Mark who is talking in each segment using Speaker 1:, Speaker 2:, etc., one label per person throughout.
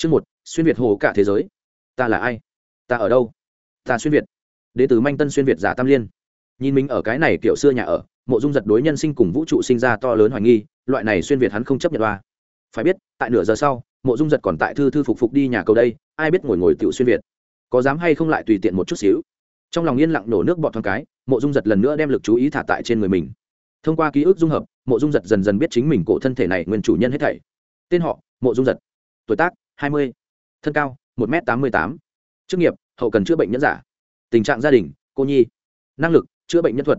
Speaker 1: chương một, xuyên việt hồ cả thế giới. Ta là ai? Ta ở đâu? Ta xuyên việt. Đ ế từ manh tân xuyên việt giả tam liên. Nhìn mình ở cái này kiểu xưa nhà ở, mộ dung giật đối nhân sinh cùng vũ trụ sinh ra to lớn hoài nghi, loại này xuyên việt hắn không chấp nhận ba phải biết, tại nửa giờ sau, mộ dung giật còn tại thư thư phục phục đi nhà cầu đây, ai biết ngồi ngồi tiểu xuyên việt. Có dám hay không lại tùy tiện một chút xíu. Trong lòng yên lặng nổ nước bọt thoáng cái, mộ dung giật lần nữa đem lực chú ý thả tại trên người mình. Thông qua ký ức dung hợp, mộ dung giật dần dần biết chính mình cổ thân thể này nguyên chủ nhân hết thảy. Tên họ, mộ dung giật. Tuổi tác hai mươi, thân cao một m tám mươi tám. Chức nghiệp, hậu cần chữa bệnh nhân giả. Tình trạng gia đình, cô nhi. Năng lực, chữa bệnh nhân thuật.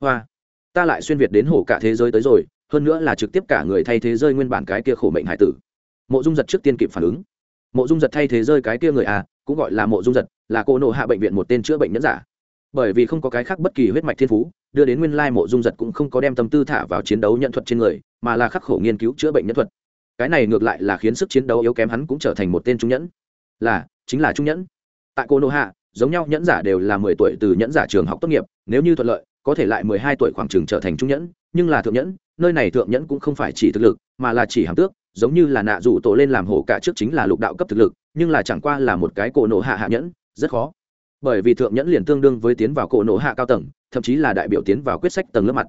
Speaker 1: Hoa. Ta lại xuyên việt đến hổ cả thế giới tới rồi, hơn nữa là trực tiếp cả người thay thế rơi nguyên bản cái kia khổ mệnh hải tử. Mộ dung giật trước tiên kịp phản ứng. Mộ dung giật thay thế rơi cái kia người à cũng gọi là mộ dung giật, là cô nộ hạ bệnh viện một tên chữa bệnh nhân giả. Bởi vì không có cái khác bất kỳ huyết mạch thiên phú, đưa đến nguyên lai mộ dung giật cũng không có đem tâm tư thả vào chiến đấu nhận thuật trên người, mà là khắc khổ nghiên cứu chữa bệnh nhân thuật cái này ngược lại là khiến sức chiến đấu yếu kém hắn cũng trở thành một tên trung nhẫn. Là, chính là trung nhẫn. Tại cô nô hạ, giống nhau nhẫn giả đều là mười tuổi từ nhẫn giả trường học tốt nghiệp, nếu như thuận lợi, có thể lại mười hai tuổi khoảng trường trở thành trung nhẫn, nhưng là thượng nhẫn, nơi này thượng nhẫn cũng không phải chỉ thực lực, mà là chỉ hàm tước, giống như là nạ rủ tổ lên làm hổ cả trước chính là lục đạo cấp thực lực, nhưng là chẳng qua là một cái cổ nổ hạ hạ nhẫn, rất khó. Bởi vì thượng nhẫn liền tương đương với tiến vào cổ nổ hạ cao tầng, thậm chí là đại biểu tiến vào quyết sách tầng lớp mặt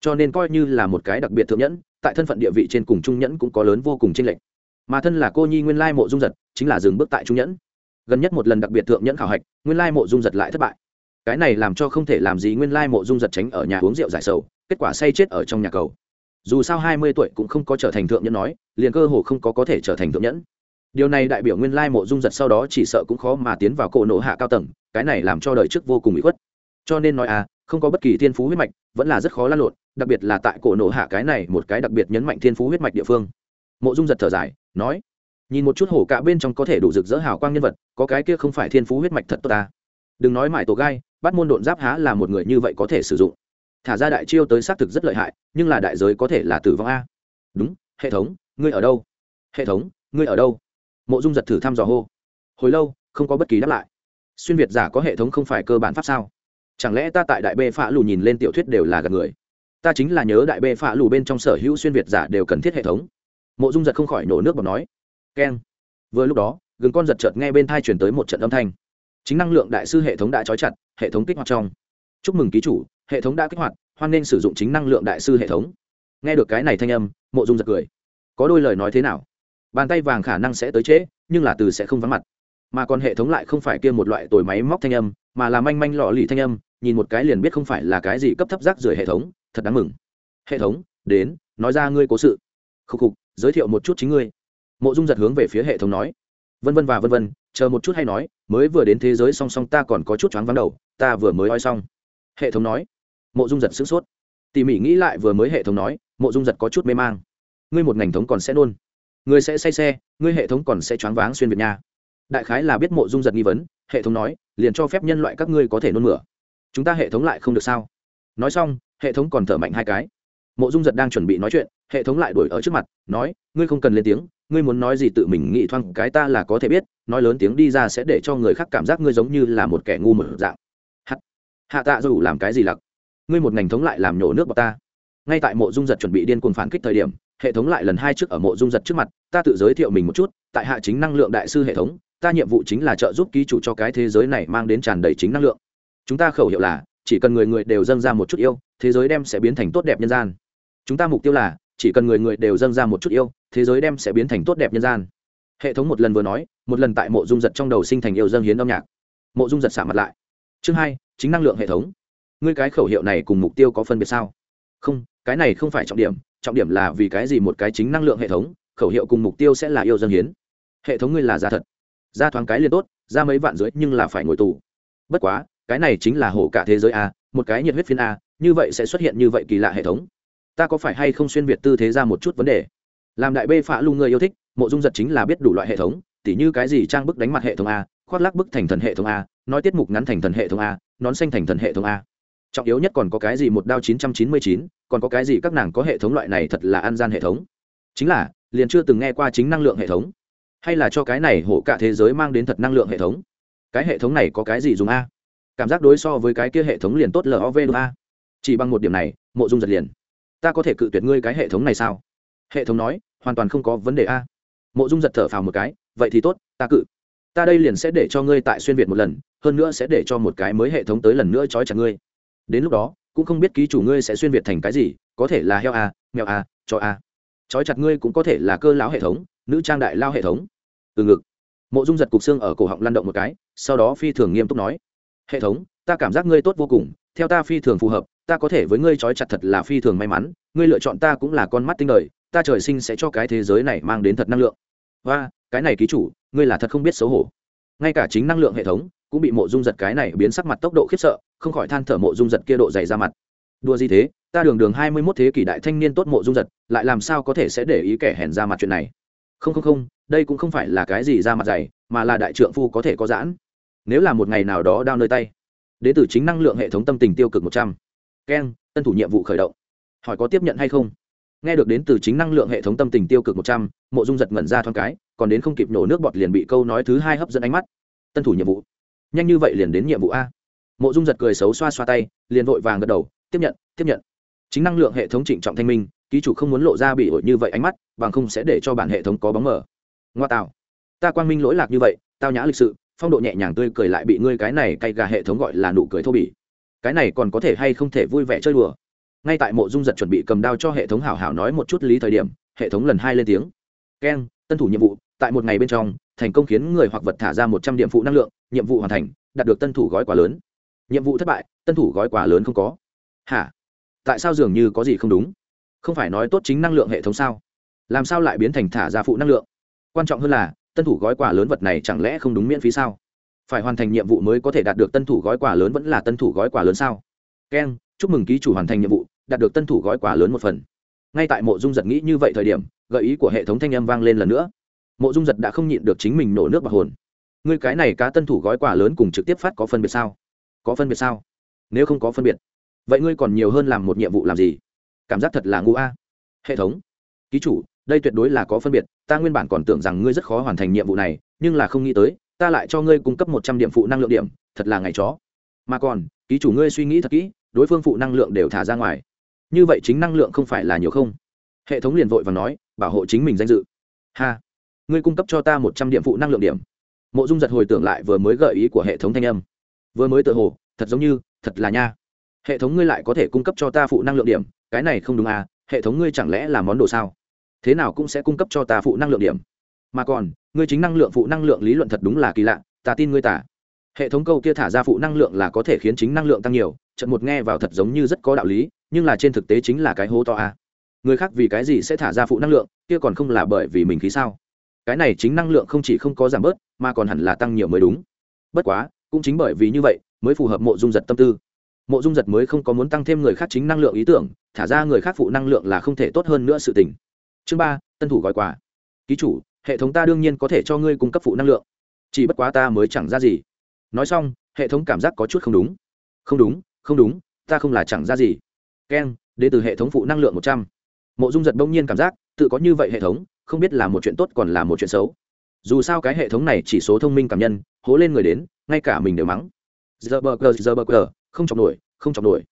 Speaker 1: cho nên coi như là một cái đặc biệt thượng nhẫn, tại thân phận địa vị trên cùng trung nhẫn cũng có lớn vô cùng tranh lệch. Mà thân là cô nhi nguyên lai mộ dung giật, chính là dừng bước tại trung nhẫn. Gần nhất một lần đặc biệt thượng nhẫn khảo hạch, nguyên lai mộ dung giật lại thất bại. Cái này làm cho không thể làm gì nguyên lai mộ dung giật tránh ở nhà uống rượu giải sầu, kết quả say chết ở trong nhà cầu. Dù sao hai mươi tuổi cũng không có trở thành thượng nhẫn nói, liền cơ hồ không có có thể trở thành thượng nhẫn. Điều này đại biểu nguyên lai mộ dung giật sau đó chỉ sợ cũng khó mà tiến vào cổ nộ hạ cao tầng, cái này làm cho đời trước vô cùng bị khuất. Cho nên nói à không có bất kỳ thiên phú huyết mạch, vẫn là rất khó lăn lộn, đặc biệt là tại cổ nộ hạ cái này một cái đặc biệt nhấn mạnh thiên phú huyết mạch địa phương. Mộ dung giật thở dài, nói, nhìn một chút hổ cả bên trong có thể đủ rực rỡ hào quang nhân vật, có cái kia không phải thiên phú huyết mạch thật tốt ta. Đừng nói mải tổ gai, bắt môn độn giáp há là một người như vậy có thể sử dụng. Thả ra đại chiêu tới xác thực rất lợi hại, nhưng là đại giới có thể là tử vong a. Đúng, hệ thống, ngươi ở đâu? Hệ thống, ngươi ở đâu? Mộ dung giật thử thăm dò hô. Hồi lâu, không có bất kỳ đáp lại. Xuyên việt giả có hệ thống không phải cơ bản pháp sao? Chẳng lẽ ta tại đại bê phạ lù nhìn lên tiểu thuyết đều là gạt người? Ta chính là nhớ đại bê phạ lù bên trong sở hữu xuyên việt giả đều cần thiết hệ thống. Mộ dung giật không khỏi nổ nước bọc nói. Keng. Vừa lúc đó, gừng con giật chợt nghe bên thai chuyển tới một trận âm thanh. Chính năng lượng đại sư hệ thống đã trói chặt, hệ thống kích hoạt trong. Chúc mừng ký chủ, hệ thống đã kích hoạt, hoan nên sử dụng chính năng lượng đại sư hệ thống. Nghe được cái này thanh âm, mộ dung giật cười. Có đôi lời nói thế nào? Bàn tay vàng khả năng sẽ tới trễ, nhưng là từ sẽ không vắng mặt. Mà còn hệ thống lại không phải kia một loại tồi máy móc thanh âm mà là manh manh lọ lì thanh âm, nhìn một cái liền biết không phải là cái gì cấp thấp rác rưởi hệ thống, thật đáng mừng. Hệ thống, đến, nói ra ngươi cố sự. Khúc khục, giới thiệu một chút chính ngươi. Mộ dung giật hướng về phía hệ thống nói. Vân vân và vân vân, chờ một chút hay nói, mới vừa đến thế giới song song ta còn có chút choáng vắng đầu, ta vừa mới oi xong. Hệ thống nói. Mộ dung giật sửng sốt. Tỉ mỉ nghĩ lại vừa mới hệ thống nói, mộ dung giật có chút mê mang. Ngươi một ngành thống còn sẽ nôn. Ngươi sẽ say xe, ngươi hệ thống còn sẽ choáng váng xuyên việt nha đại khái là biết mộ dung giật nghi vấn hệ thống nói liền cho phép nhân loại các ngươi có thể nôn mửa. Chúng ta hệ thống lại không được sao? Nói xong hệ thống còn thở mạnh hai cái. Mộ dung giật đang chuẩn bị nói chuyện hệ thống lại đuổi ở trước mặt nói ngươi không cần lên tiếng ngươi muốn nói gì tự mình nghĩ thoáng cái ta là có thể biết nói lớn tiếng đi ra sẽ để cho người khác cảm giác ngươi giống như là một kẻ ngu mở dạng. Hạ, hạ tạ dù làm cái gì lặc? Ngươi một ngành thống lại làm nhổ nước bọc ta. Ngay tại mộ dung giật chuẩn bị điên cuồng phản kích thời điểm hệ thống lại lần hai trước ở mộ dung giật trước mặt ta tự giới thiệu mình một chút tại hạ chính năng lượng đại sư hệ thống ta nhiệm vụ chính là trợ giúp ký chủ cho cái thế giới này mang đến tràn đầy chính năng lượng. Chúng ta khẩu hiệu là, chỉ cần người người đều dâng ra một chút yêu, thế giới đem sẽ biến thành tốt đẹp nhân gian. Chúng ta mục tiêu là, chỉ cần người người đều dâng ra một chút yêu, thế giới đem sẽ biến thành tốt đẹp nhân gian. Hệ thống một lần vừa nói, một lần tại mộ dung giật trong đầu sinh thành yêu dâng hiến âm nhạc. Mộ dung giật xả mặt lại. Chương hai, chính năng lượng hệ thống. Ngươi cái khẩu hiệu này cùng mục tiêu có phân biệt sao? Không, cái này không phải trọng điểm trọng điểm là vì cái gì một cái chính năng lượng hệ thống, khẩu hiệu cùng mục tiêu sẽ là yêu dân hiến. Hệ thống ngươi là giả thật ra thoáng cái liền tốt, ra mấy vạn dưới nhưng là phải ngồi tù. Bất quá, cái này chính là hổ cả thế giới a, một cái nhiệt huyết phiên a, như vậy sẽ xuất hiện như vậy kỳ lạ hệ thống. Ta có phải hay không xuyên việt tư thế ra một chút vấn đề? Làm đại bê phạ lu người yêu thích, mộ dung giật chính là biết đủ loại hệ thống, tỉ như cái gì trang bức đánh mặt hệ thống a, khoác lắc bức thành thần hệ thống a, nói tiết mục ngắn thành thần hệ thống a, nón xanh thành thần hệ thống a. Trọng yếu nhất còn có cái gì một đao chín trăm chín mươi chín, còn có cái gì các nàng có hệ thống loại này thật là an gian hệ thống. Chính là, liền chưa từng nghe qua chính năng lượng hệ thống hay là cho cái này hổ cả thế giới mang đến thật năng lượng hệ thống? Cái hệ thống này có cái gì dùng a? Cảm giác đối so với cái kia hệ thống liền tốt lov a. Chỉ bằng một điểm này, mộ dung giật liền. Ta có thể cự tuyệt ngươi cái hệ thống này sao? Hệ thống nói, hoàn toàn không có vấn đề a. Mộ dung giật thở phào một cái, vậy thì tốt, ta cự. Ta đây liền sẽ để cho ngươi tại xuyên việt một lần, hơn nữa sẽ để cho một cái mới hệ thống tới lần nữa trói chặt ngươi. Đến lúc đó, cũng không biết ký chủ ngươi sẽ xuyên việt thành cái gì, có thể là heo a, mèo a, chó a. Trói chặt ngươi cũng có thể là cơ lão hệ thống, nữ trang đại lao hệ thống từ ngực. Mộ dung giật cục xương ở cổ họng lăn động một cái, sau đó phi thường nghiêm túc nói, hệ thống, ta cảm giác ngươi tốt vô cùng, theo ta phi thường phù hợp, ta có thể với ngươi trói chặt thật là phi thường may mắn, ngươi lựa chọn ta cũng là con mắt tinh đời, ta trời sinh sẽ cho cái thế giới này mang đến thật năng lượng. Và cái này ký chủ, ngươi là thật không biết xấu hổ. Ngay cả chính năng lượng hệ thống cũng bị mộ dung giật cái này biến sắc mặt tốc độ khiếp sợ, không khỏi than thở mộ dung giật kia độ dày ra mặt. Đua gì thế, ta đường đường hai mươi mốt thế kỷ đại thanh niên tốt mộ dung giật, lại làm sao có thể sẽ để ý kẻ hèn ra mặt chuyện này? Không không không đây cũng không phải là cái gì ra mặt dày, mà là đại trượng phu có thể có giãn. Nếu là một ngày nào đó đau nơi tay đ ế t ử chính năng lượng hệ thống tâm tình tiêu cực một trăm. Keng tân thủ nhiệm vụ khởi động. Hỏi có tiếp nhận hay không? Nghe được đến từ chính năng lượng hệ thống tâm tình tiêu cực một trăm, mộ dung giật ngẩn ra thoáng cái, còn đến không kịp nổ nước bọt liền bị câu nói thứ hai hấp dẫn ánh mắt. Tân thủ nhiệm vụ. Nhanh như vậy liền đến nhiệm vụ a. Mộ dung giật cười xấu xoa xoa tay, liền vội vàng gật đầu, tiếp nhận tiếp nhận. Chính năng lượng hệ thống trịnh trọng thanh minh, ký chủ không muốn lộ ra bị ổi như vậy ánh mắt, bằng không sẽ để cho bản hệ thống có bóng mở ngoa tạo ta quang minh lỗi lạc như vậy, tao nhã lịch sự, phong độ nhẹ nhàng tươi cười lại bị ngươi cái này cay gà hệ thống gọi là nụ cười thô bỉ. Cái này còn có thể hay không thể vui vẻ chơi đùa? Ngay tại mộ dung giật chuẩn bị cầm đao cho hệ thống hảo hảo nói một chút lý thời điểm, hệ thống lần hai lên tiếng. Keng, tân thủ nhiệm vụ, tại một ngày bên trong, thành công khiến người hoặc vật thả ra một trăm điểm phụ năng lượng, nhiệm vụ hoàn thành, đạt được tân thủ gói quà lớn. Nhiệm vụ thất bại, tân thủ gói quà lớn không có. Hả? Tại sao dường như có gì không đúng? Không phải nói tốt chính năng lượng hệ thống sao? Làm sao lại biến thành thả ra phụ năng lượng? Quan trọng hơn là, tân thủ gói quà lớn vật này chẳng lẽ không đúng miễn phí sao? Phải hoàn thành nhiệm vụ mới có thể đạt được tân thủ gói quà lớn vẫn là tân thủ gói quà lớn sao? Keng chúc mừng ký chủ hoàn thành nhiệm vụ, đạt được tân thủ gói quà lớn một phần. Ngay tại mộ dung giật nghĩ như vậy thời điểm, gợi ý của hệ thống thanh âm vang lên lần nữa. Mộ dung giật đã không nhịn được chính mình nổ nước bạc hồn. Ngươi cái này cá tân thủ gói quà lớn cùng trực tiếp phát có phân biệt sao? Có phân biệt sao? Nếu không có phân biệt, vậy ngươi còn nhiều hơn làm một nhiệm vụ làm gì? Cảm giác thật là ngu a. Hệ thống, ký chủ đây tuyệt đối là có phân biệt, ta nguyên bản còn tưởng rằng ngươi rất khó hoàn thành nhiệm vụ này, nhưng là không nghĩ tới, ta lại cho ngươi cung cấp một trăm điểm phụ năng lượng điểm, thật là ngày chó. Mà còn, ký chủ ngươi suy nghĩ thật kỹ, đối phương phụ năng lượng đều thả ra ngoài. Như vậy chính năng lượng không phải là nhiều không? Hệ thống liền vội và nói, bảo hộ chính mình danh dự. Ha, ngươi cung cấp cho ta một trăm điểm phụ năng lượng điểm. Mộ dung giật hồi tưởng lại vừa mới gợi ý của hệ thống thanh âm. Vừa mới tự hồ, thật giống như, thật là nha. Hệ thống ngươi lại có thể cung cấp cho ta phụ năng lượng điểm, cái này không đúng à hệ thống ngươi chẳng lẽ là món đồ sao? Thế nào cũng sẽ cung cấp cho ta phụ năng lượng điểm. Mà còn, ngươi chính năng lượng phụ năng lượng lý luận thật đúng là kỳ lạ, ta tin ngươi tả. Hệ thống câu kia thả ra phụ năng lượng là có thể khiến chính năng lượng tăng nhiều trận một nghe vào thật giống như rất có đạo lý, nhưng là trên thực tế chính là cái hố to a. Người khác vì cái gì sẽ thả ra phụ năng lượng, kia còn không là bởi vì mình khí sao? Cái này chính năng lượng không chỉ không có giảm bớt, mà còn hẳn là tăng nhiều mới đúng. Bất quá, cũng chính bởi vì như vậy, mới phù hợp mộ dung giật tâm tư. Mộ dung giật mới không có muốn tăng thêm người khác chính năng lượng ý tưởng, thả ra người khác phụ năng lượng là không thể tốt hơn nữa sự tình chương ba, tân thủ gói quà. Ký chủ, hệ thống ta đương nhiên có thể cho ngươi cung cấp phụ năng lượng. Chỉ bất quá ta mới chẳng ra gì. Nói xong, hệ thống cảm giác có chút không đúng. Không đúng không đúng, ta không là chẳng ra gì. Keng đến từ hệ thống phụ năng lượng một trăm. Mộ dung giật bỗng nhiên cảm giác, tự có như vậy hệ thống, không biết là một chuyện tốt còn là một chuyện xấu. Dù sao cái hệ thống này chỉ số thông minh cảm nhân, hố lên người đến, ngay cả mình đều mắng. Giờ bờ cờ giờ bờ cờ không chọc nổi, không chọc nổi.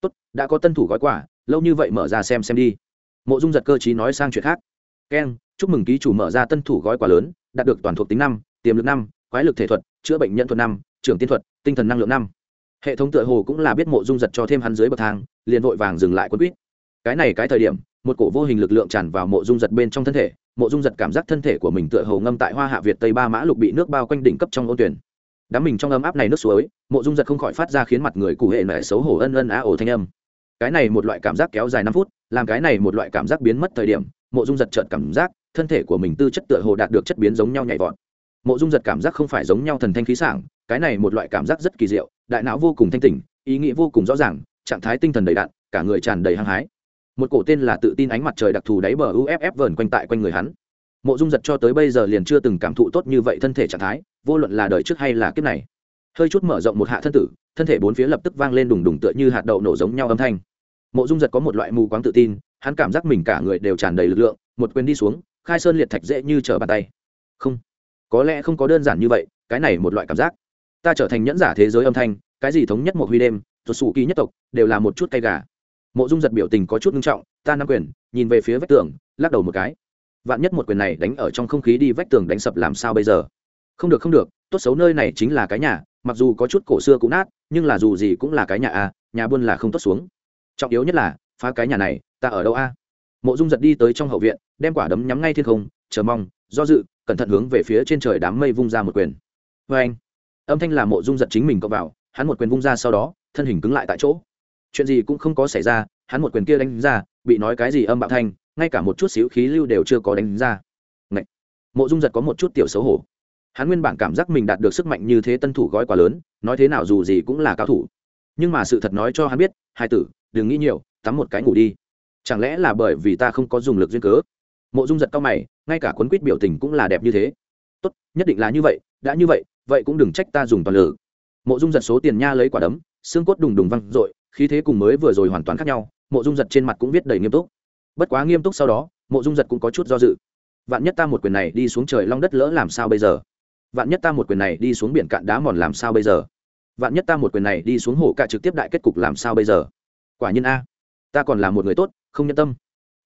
Speaker 1: Tốt, đã có tân thủ gói quà, lâu như vậy mở ra xem xem đi mộ dung giật cơ chí nói sang chuyện khác. Keng chúc mừng ký chủ mở ra tân thủ gói quà lớn, đạt được toàn thuộc tính năm, tiềm lực năm, quái lực thể thuật, chữa bệnh nhân thuật năm, trưởng tiên thuật, tinh thần năng lượng năm. Hệ thống tựa hồ cũng là biết mộ dung giật cho thêm hắn dưới bậc thang, liền vội vàng dừng lại quân quýt. Cái này cái thời điểm, một cổ vô hình lực lượng tràn vào mộ dung giật bên trong thân thể, mộ dung giật cảm giác thân thể của mình tựa hồ ngâm tại hoa hạ việt tây ba mã lục bị nước bao quanh đỉnh cấp trong ô tuyển. Đám mình trong ấm áp này nước suối, mộ dung giật không khỏi phát ra khiến mặt người cụ hệ mẹ xấu hổ ân ân á ổ thanh âm cái này một loại cảm giác kéo dài năm phút, làm cái này một loại cảm giác biến mất thời điểm, mộ dung giật trợn cảm giác, thân thể của mình tư chất tựa hồ đạt được chất biến giống nhau nhảy vọt. Mộ dung giật cảm giác không phải giống nhau thần thanh khí sảng, cái này một loại cảm giác rất kỳ diệu, đại não vô cùng thanh tỉnh, ý nghĩa vô cùng rõ ràng, trạng thái tinh thần đầy đạn cả người tràn đầy hăng hái. Một cổ tên là tự tin ánh mặt trời đặc thù đáy bờ uff vờn quanh tại quanh người hắn. Mộ dung giật cho tới bây giờ liền chưa từng cảm thụ tốt như vậy thân thể trạng thái, vô luận là đời trước hay là kiếp này. Hơi chút mở rộng một hạ thân tử, thân thể bốn phía lập tức vang lên đùng đùng tựa như hạt đậu nổ giống nhau âm thanh mộ dung giật có một loại mù quáng tự tin hắn cảm giác mình cả người đều tràn đầy lực lượng một quyền đi xuống khai sơn liệt thạch dễ như trở bàn tay. Không có lẽ không có đơn giản như vậy cái này một loại cảm giác. Ta trở thành nhẫn giả thế giới âm thanh cái gì thống nhất một huy đêm tuột xù kỳ nhất tộc đều là một chút cay gà. Mộ dung giật biểu tình có chút nghiêm trọng ta nắm quyền nhìn về phía vách tường lắc đầu một cái. Vạn nhất một quyền này đánh ở trong không khí đi vách tường đánh sập làm sao bây giờ? Không được không được tốt xấu nơi này chính là cái nhà mặc dù có chút cổ xưa cũng nát nhưng là dù gì cũng là cái nhà à, nhà buôn là không tốt xuống trọng yếu nhất là, phá cái nhà này, ta ở đâu a? Mộ dung giật đi tới trong hậu viện, đem quả đấm nhắm ngay thiên không, chờ mong, do dự, cẩn thận hướng về phía trên trời đám mây vung ra một quyền. Vê anh, âm thanh là mộ dung giật chính mình cộng vào, hắn một quyền vung ra sau đó, thân hình cứng lại tại chỗ. Chuyện gì cũng không có xảy ra, hắn một quyền kia đánh ra, bị nói cái gì âm bạo thanh, ngay cả một chút xíu khí lưu đều chưa có đánh ra. Ngậy! mộ dung giật có một chút tiểu xấu hổ. Hắn nguyên bản cảm giác mình đạt được sức mạnh như thế tân thủ gói quá lớn, nói thế nào dù gì cũng là cao thủ. Nhưng mà sự thật nói cho hắn biết, hai tử đừng nghĩ nhiều, tắm một cái ngủ đi. Chẳng lẽ là bởi vì ta không có dùng lực duyên cớ? Mộ dung giật cao mày, ngay cả quấn quýt biểu tình cũng là đẹp như thế. Tốt, nhất định là như vậy, đã như vậy vậy cũng đừng trách ta dùng toàn lực. Mộ dung giật số tiền nha lấy quả đấm, xương cốt đùng đùng văng r ộ i khí thế cùng mới vừa rồi hoàn toàn khác nhau, mộ dung giật trên mặt cũng viết đầy nghiêm túc. Bất quá nghiêm túc sau đó, mộ dung giật cũng có chút do dự. Vạn nhất ta một quyền này đi xuống trời long đất lỡ làm sao bây giờ? Vạn nhất ta một quyền này đi xuống biển cạn đá mòn làm sao bây giờ? Vạn nhất ta một quyền này đi xuống hồ cả trực tiếp đại kết cục làm sao bây giờ? Quả nhân a. Ta còn là một người tốt, không nhân tâm.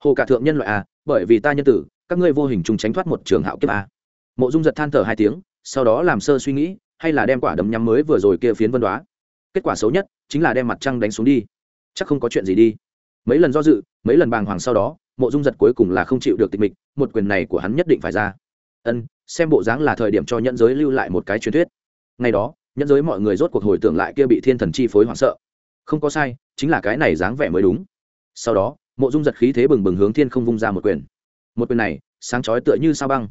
Speaker 1: Hồ cả thượng nhân loại a bởi vì ta nhân tử, các ngươi vô hình trùng tránh thoát một trường hạo kiếp a mộ dung giật than thở hai tiếng, sau đó làm sơ suy nghĩ, hay là đem quả đấm nhắm mới vừa rồi kia phiến vân đoá. Kết quả xấu nhất, chính là đem mặt trăng đánh xuống đi. Chắc không có chuyện gì đi. Mấy lần do dự, mấy lần bàng hoàng sau đó, mộ dung giật cuối cùng là không chịu được tịch mịch, một quyền này của hắn nhất định phải ra. Ân, xem bộ dáng là thời điểm cho nhẫn giới lưu lại một cái truyền thuyết. Ngày đó, nhẫn giới mọi người rốt cuộc hồi tưởng lại kia bị thiên thần chi phối hoảng sợ không có sai, chính là cái này dáng vẻ mới đúng. Sau đó, mộ dung giật khí thế bừng bừng hướng thiên không vung ra một quyền. Một quyền này, sáng chói tựa như sao băng.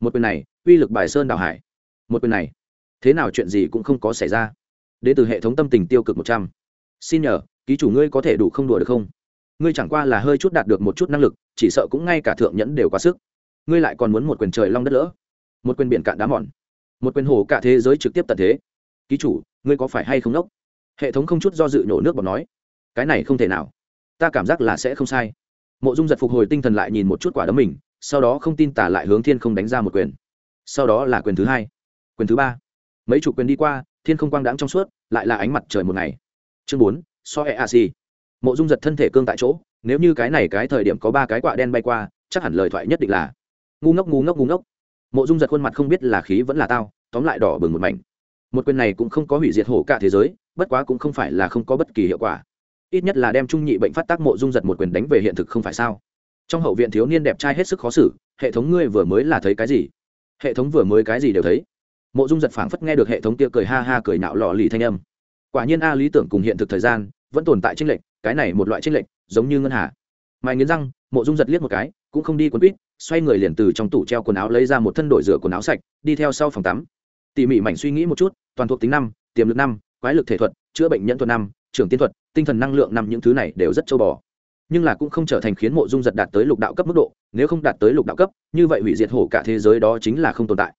Speaker 1: Một quyền này, uy lực bài sơn đào hải. Một quyền này, thế nào chuyện gì cũng không có xảy ra. Đến từ hệ thống tâm tình tiêu cực một trăm. Xin nhờ, ký chủ ngươi có thể đủ không đùa được không? Ngươi chẳng qua là hơi chút đạt được một chút năng lực, chỉ sợ cũng ngay cả thượng nhẫn đều quá sức. Ngươi lại còn muốn một quyền trời long đất lỡ. Một quyền biển cạn đá mòn. Một quyền hồ cả thế giới trực tiếp tận thế. Ký chủ, ngươi có phải hay không đốc? Hệ thống không chút do dự nhổ nước bọt nói, cái này không thể nào. Ta cảm giác là sẽ không sai. Mộ dung giật phục hồi tinh thần lại nhìn một chút quả đấm mình, sau đó không tin tả lại hướng thiên không đánh ra một quyền. Sau đó là quyền thứ hai, quyền thứ ba. Mấy chục quyền đi qua, thiên không quang đãng trong suốt, lại là ánh mặt trời một ngày. Chương bốn, so e a si mộ dung giật thân thể cương tại chỗ, nếu như cái này cái thời điểm có ba cái quạ đen bay qua, chắc hẳn lời thoại nhất định là, ngu ngốc ngu ngốc ngu ngốc. Mộ dung giật khuôn mặt không biết là khí vẫn là tao, tóm lại đỏ bừng một mảnh. Một quyền này cũng không có hủy diệt hổ cả thế giới bất quá cũng không phải là không có bất kỳ hiệu quả. Ít nhất là đem trung nhị bệnh phát tác mộ dung giật một quyền đánh về hiện thực không phải sao? Trong hậu viện thiếu niên đẹp trai hết sức khó xử, hệ thống ngươi vừa mới là thấy cái gì? Hệ thống vừa mới cái gì đều thấy. Mộ dung giật phảng phất nghe được hệ thống kia cười ha ha cười nạo lò lì thanh âm. Quả nhiên a lý tưởng cùng hiện thực thời gian vẫn tồn tại tranh lệch, cái này một loại tranh lệch, giống như ngân hà. Mày nghiến răng, mộ dung giật liếc một cái, cũng không đi quần quýt, xoay người liền từ trong tủ treo quần áo lấy ra một thân đổi rửa quần áo sạch, đi theo sau phòng tắm. Tỉ mỉ mảnh suy nghĩ một chút, toàn thuộc tính năm, tiềm lực năm quái lực thể thuật, chữa bệnh nhân thuật năm, trưởng tiên thuật, tinh thần năng lượng năm những thứ này đều rất châu bò. Nhưng là cũng không trở thành khiến mộ dung giật đạt tới lục đạo cấp mức độ, nếu không đạt tới lục đạo cấp, như vậy hủy diệt hổ cả thế giới đó chính là không tồn tại.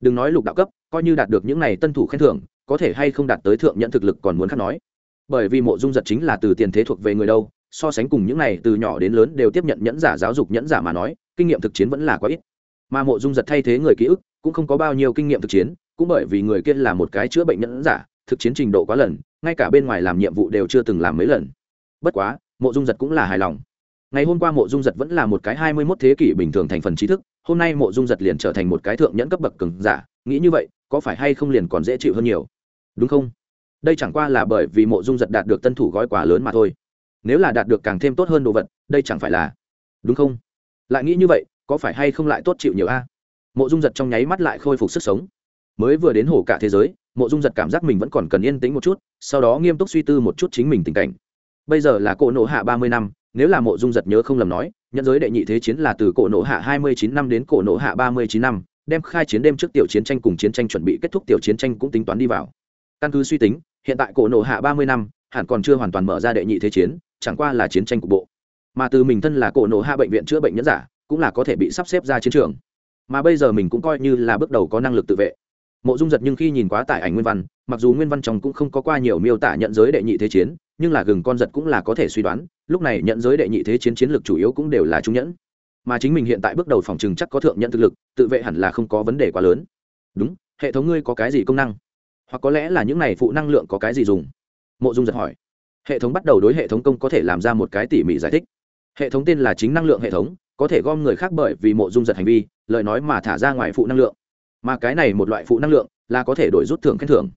Speaker 1: Đừng nói lục đạo cấp, coi như đạt được những này tân thủ khen thưởng, có thể hay không đạt tới thượng nhận thực lực còn muốn khác nói. Bởi vì mộ dung giật chính là từ tiền thế thuộc về người đâu, so sánh cùng những này từ nhỏ đến lớn đều tiếp nhận nhẫn giả giáo dục nhẫn giả mà nói, kinh nghiệm thực chiến vẫn là quá ít. Mà mộ dung giật thay thế người ký ức, cũng không có bao nhiêu kinh nghiệm thực chiến, cũng bởi vì người kia là một cái chữa bệnh nhẫn giả thực chiến trình độ quá lần, ngay cả bên ngoài làm nhiệm vụ đều chưa từng làm mấy lần. Bất quá, mộ dung giật cũng là hài lòng. Ngày hôm qua mộ dung giật vẫn là một cái hai mươi mốt thế kỷ bình thường thành phần trí thức, hôm nay mộ dung giật liền trở thành một cái thượng nhẫn cấp bậc cứng giả, nghĩ như vậy, có phải hay không liền còn dễ chịu hơn nhiều? Đúng không? Đây chẳng qua là bởi vì mộ dung giật đạt được tân thủ gói quà lớn mà thôi. Nếu là đạt được càng thêm tốt hơn đồ vật, đây chẳng phải là đúng không? Lại nghĩ như vậy, có phải hay không lại tốt chịu nhiều a? Mộ dung giật trong nháy mắt lại khôi phục sức sống. Mới vừa đến hồ cả thế giới mộ dung giật cảm giác mình vẫn còn cần yên tĩnh một chút, sau đó nghiêm túc suy tư một chút chính mình tình cảnh. Bây giờ là cổ nộ hạ ba mươi năm, nếu là mộ dung giật nhớ không lầm nói nhân giới đệ nhị thế chiến là từ cổ nộ hạ hai mươi chín năm đến cổ nộ hạ ba mươi chín năm, đem khai chiến đêm trước tiểu chiến tranh cùng chiến tranh chuẩn bị kết thúc tiểu chiến tranh cũng tính toán đi vào. Căn cứ suy tính, hiện tại cổ nộ hạ ba mươi năm, hẳn còn chưa hoàn toàn mở ra đệ nhị thế chiến, chẳng qua là chiến tranh cục bộ. Mà từ mình thân là cổ nộ hạ bệnh viện chữa bệnh nhân giả, cũng là có thể bị sắp xếp ra chiến trường. Mà bây giờ mình cũng coi như là bước đầu có năng lực tự vệ mộ dung giật nhưng khi nhìn quá tải ảnh nguyên văn, mặc dù nguyên văn trong cũng không có qua nhiều miêu tả nhận giới đệ nhị thế chiến, nhưng là gừng con giật cũng là có thể suy đoán, lúc này nhận giới đệ nhị thế chiến chiến lược chủ yếu cũng đều là trung nhẫn. Mà chính mình hiện tại bước đầu phòng trừng chắc có thượng nhận thực lực, tự vệ hẳn là không có vấn đề quá lớn. Đúng, hệ thống ngươi có cái gì công năng? Hoặc có lẽ là những này phụ năng lượng có cái gì dùng? Mộ dung giật hỏi. Hệ thống bắt đầu đối hệ thống công có thể làm ra một cái tỉ mỉ giải thích. Hệ thống tên là chính năng lượng hệ thống, có thể gom người khác bởi vì mộ dung giật hành vi, lời nói mà thả ra ngoài phụ năng lượng mà cái này một loại phụ năng lượng là có thể đổi rút thưởng khen thưởng.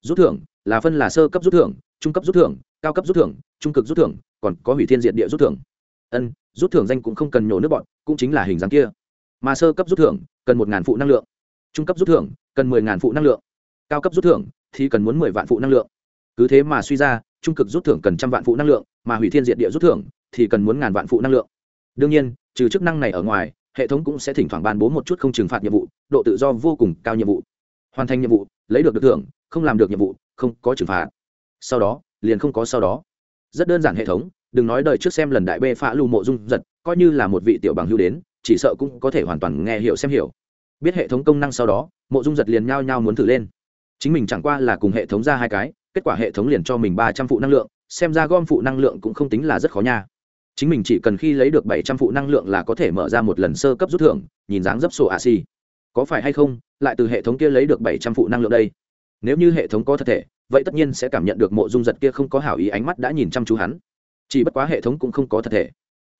Speaker 1: Rút thưởng là phân là sơ cấp rút thưởng, trung cấp rút thưởng, cao cấp rút thưởng, trung cực rút thưởng, còn có hủy thiên diện địa rút thưởng. Ân, rút thưởng danh cũng không cần nhổ nước bọn, cũng chính là hình dáng kia. Mà sơ cấp rút thưởng, cần một ngàn phụ năng lượng. Trung cấp rút thưởng, cần mười ngàn phụ năng lượng. Cao cấp rút thưởng thì cần muốn mười vạn phụ năng lượng. Cứ thế mà suy ra, trung cực rút thưởng cần trăm vạn phụ năng lượng, mà hủy thiên diện địa rút thưởng thì cần muốn ngàn vạn phụ năng lượng. Đương nhiên, trừ chức năng này ở ngoài hệ thống cũng sẽ thỉnh thoảng ban bố một chút không trừng phạt nhiệm vụ, độ tự do vô cùng cao nhiệm vụ. Hoàn thành nhiệm vụ, lấy được được thưởng, không làm được nhiệm vụ, không có trừng phạt. Sau đó, liền không có sau đó. Rất đơn giản hệ thống, đừng nói đời trước xem lần đại bê phá lù mộ dung giật, coi như là một vị tiểu bằng hưu đến, chỉ sợ cũng có thể hoàn toàn nghe hiểu xem hiểu. Biết hệ thống công năng sau đó, mộ dung giật liền nhao nhao muốn thử lên. Chính mình chẳng qua là cùng hệ thống ra hai cái, kết quả hệ thống liền cho mình ba trăm phụ năng lượng, xem ra gom phụ năng lượng cũng không tính là rất khó nha chính mình chỉ cần khi lấy được bảy trăm phụ năng lượng là có thể mở ra một lần sơ cấp rút thưởng, nhìn dáng dấp sổ a si có phải hay không, lại từ hệ thống kia lấy được bảy trăm phụ năng lượng đây? Nếu như hệ thống có thật thể, vậy tất nhiên sẽ cảm nhận được mộ dung giật kia không có hảo ý ánh mắt đã nhìn chăm chú hắn. Chỉ bất quá hệ thống cũng không có thật thể.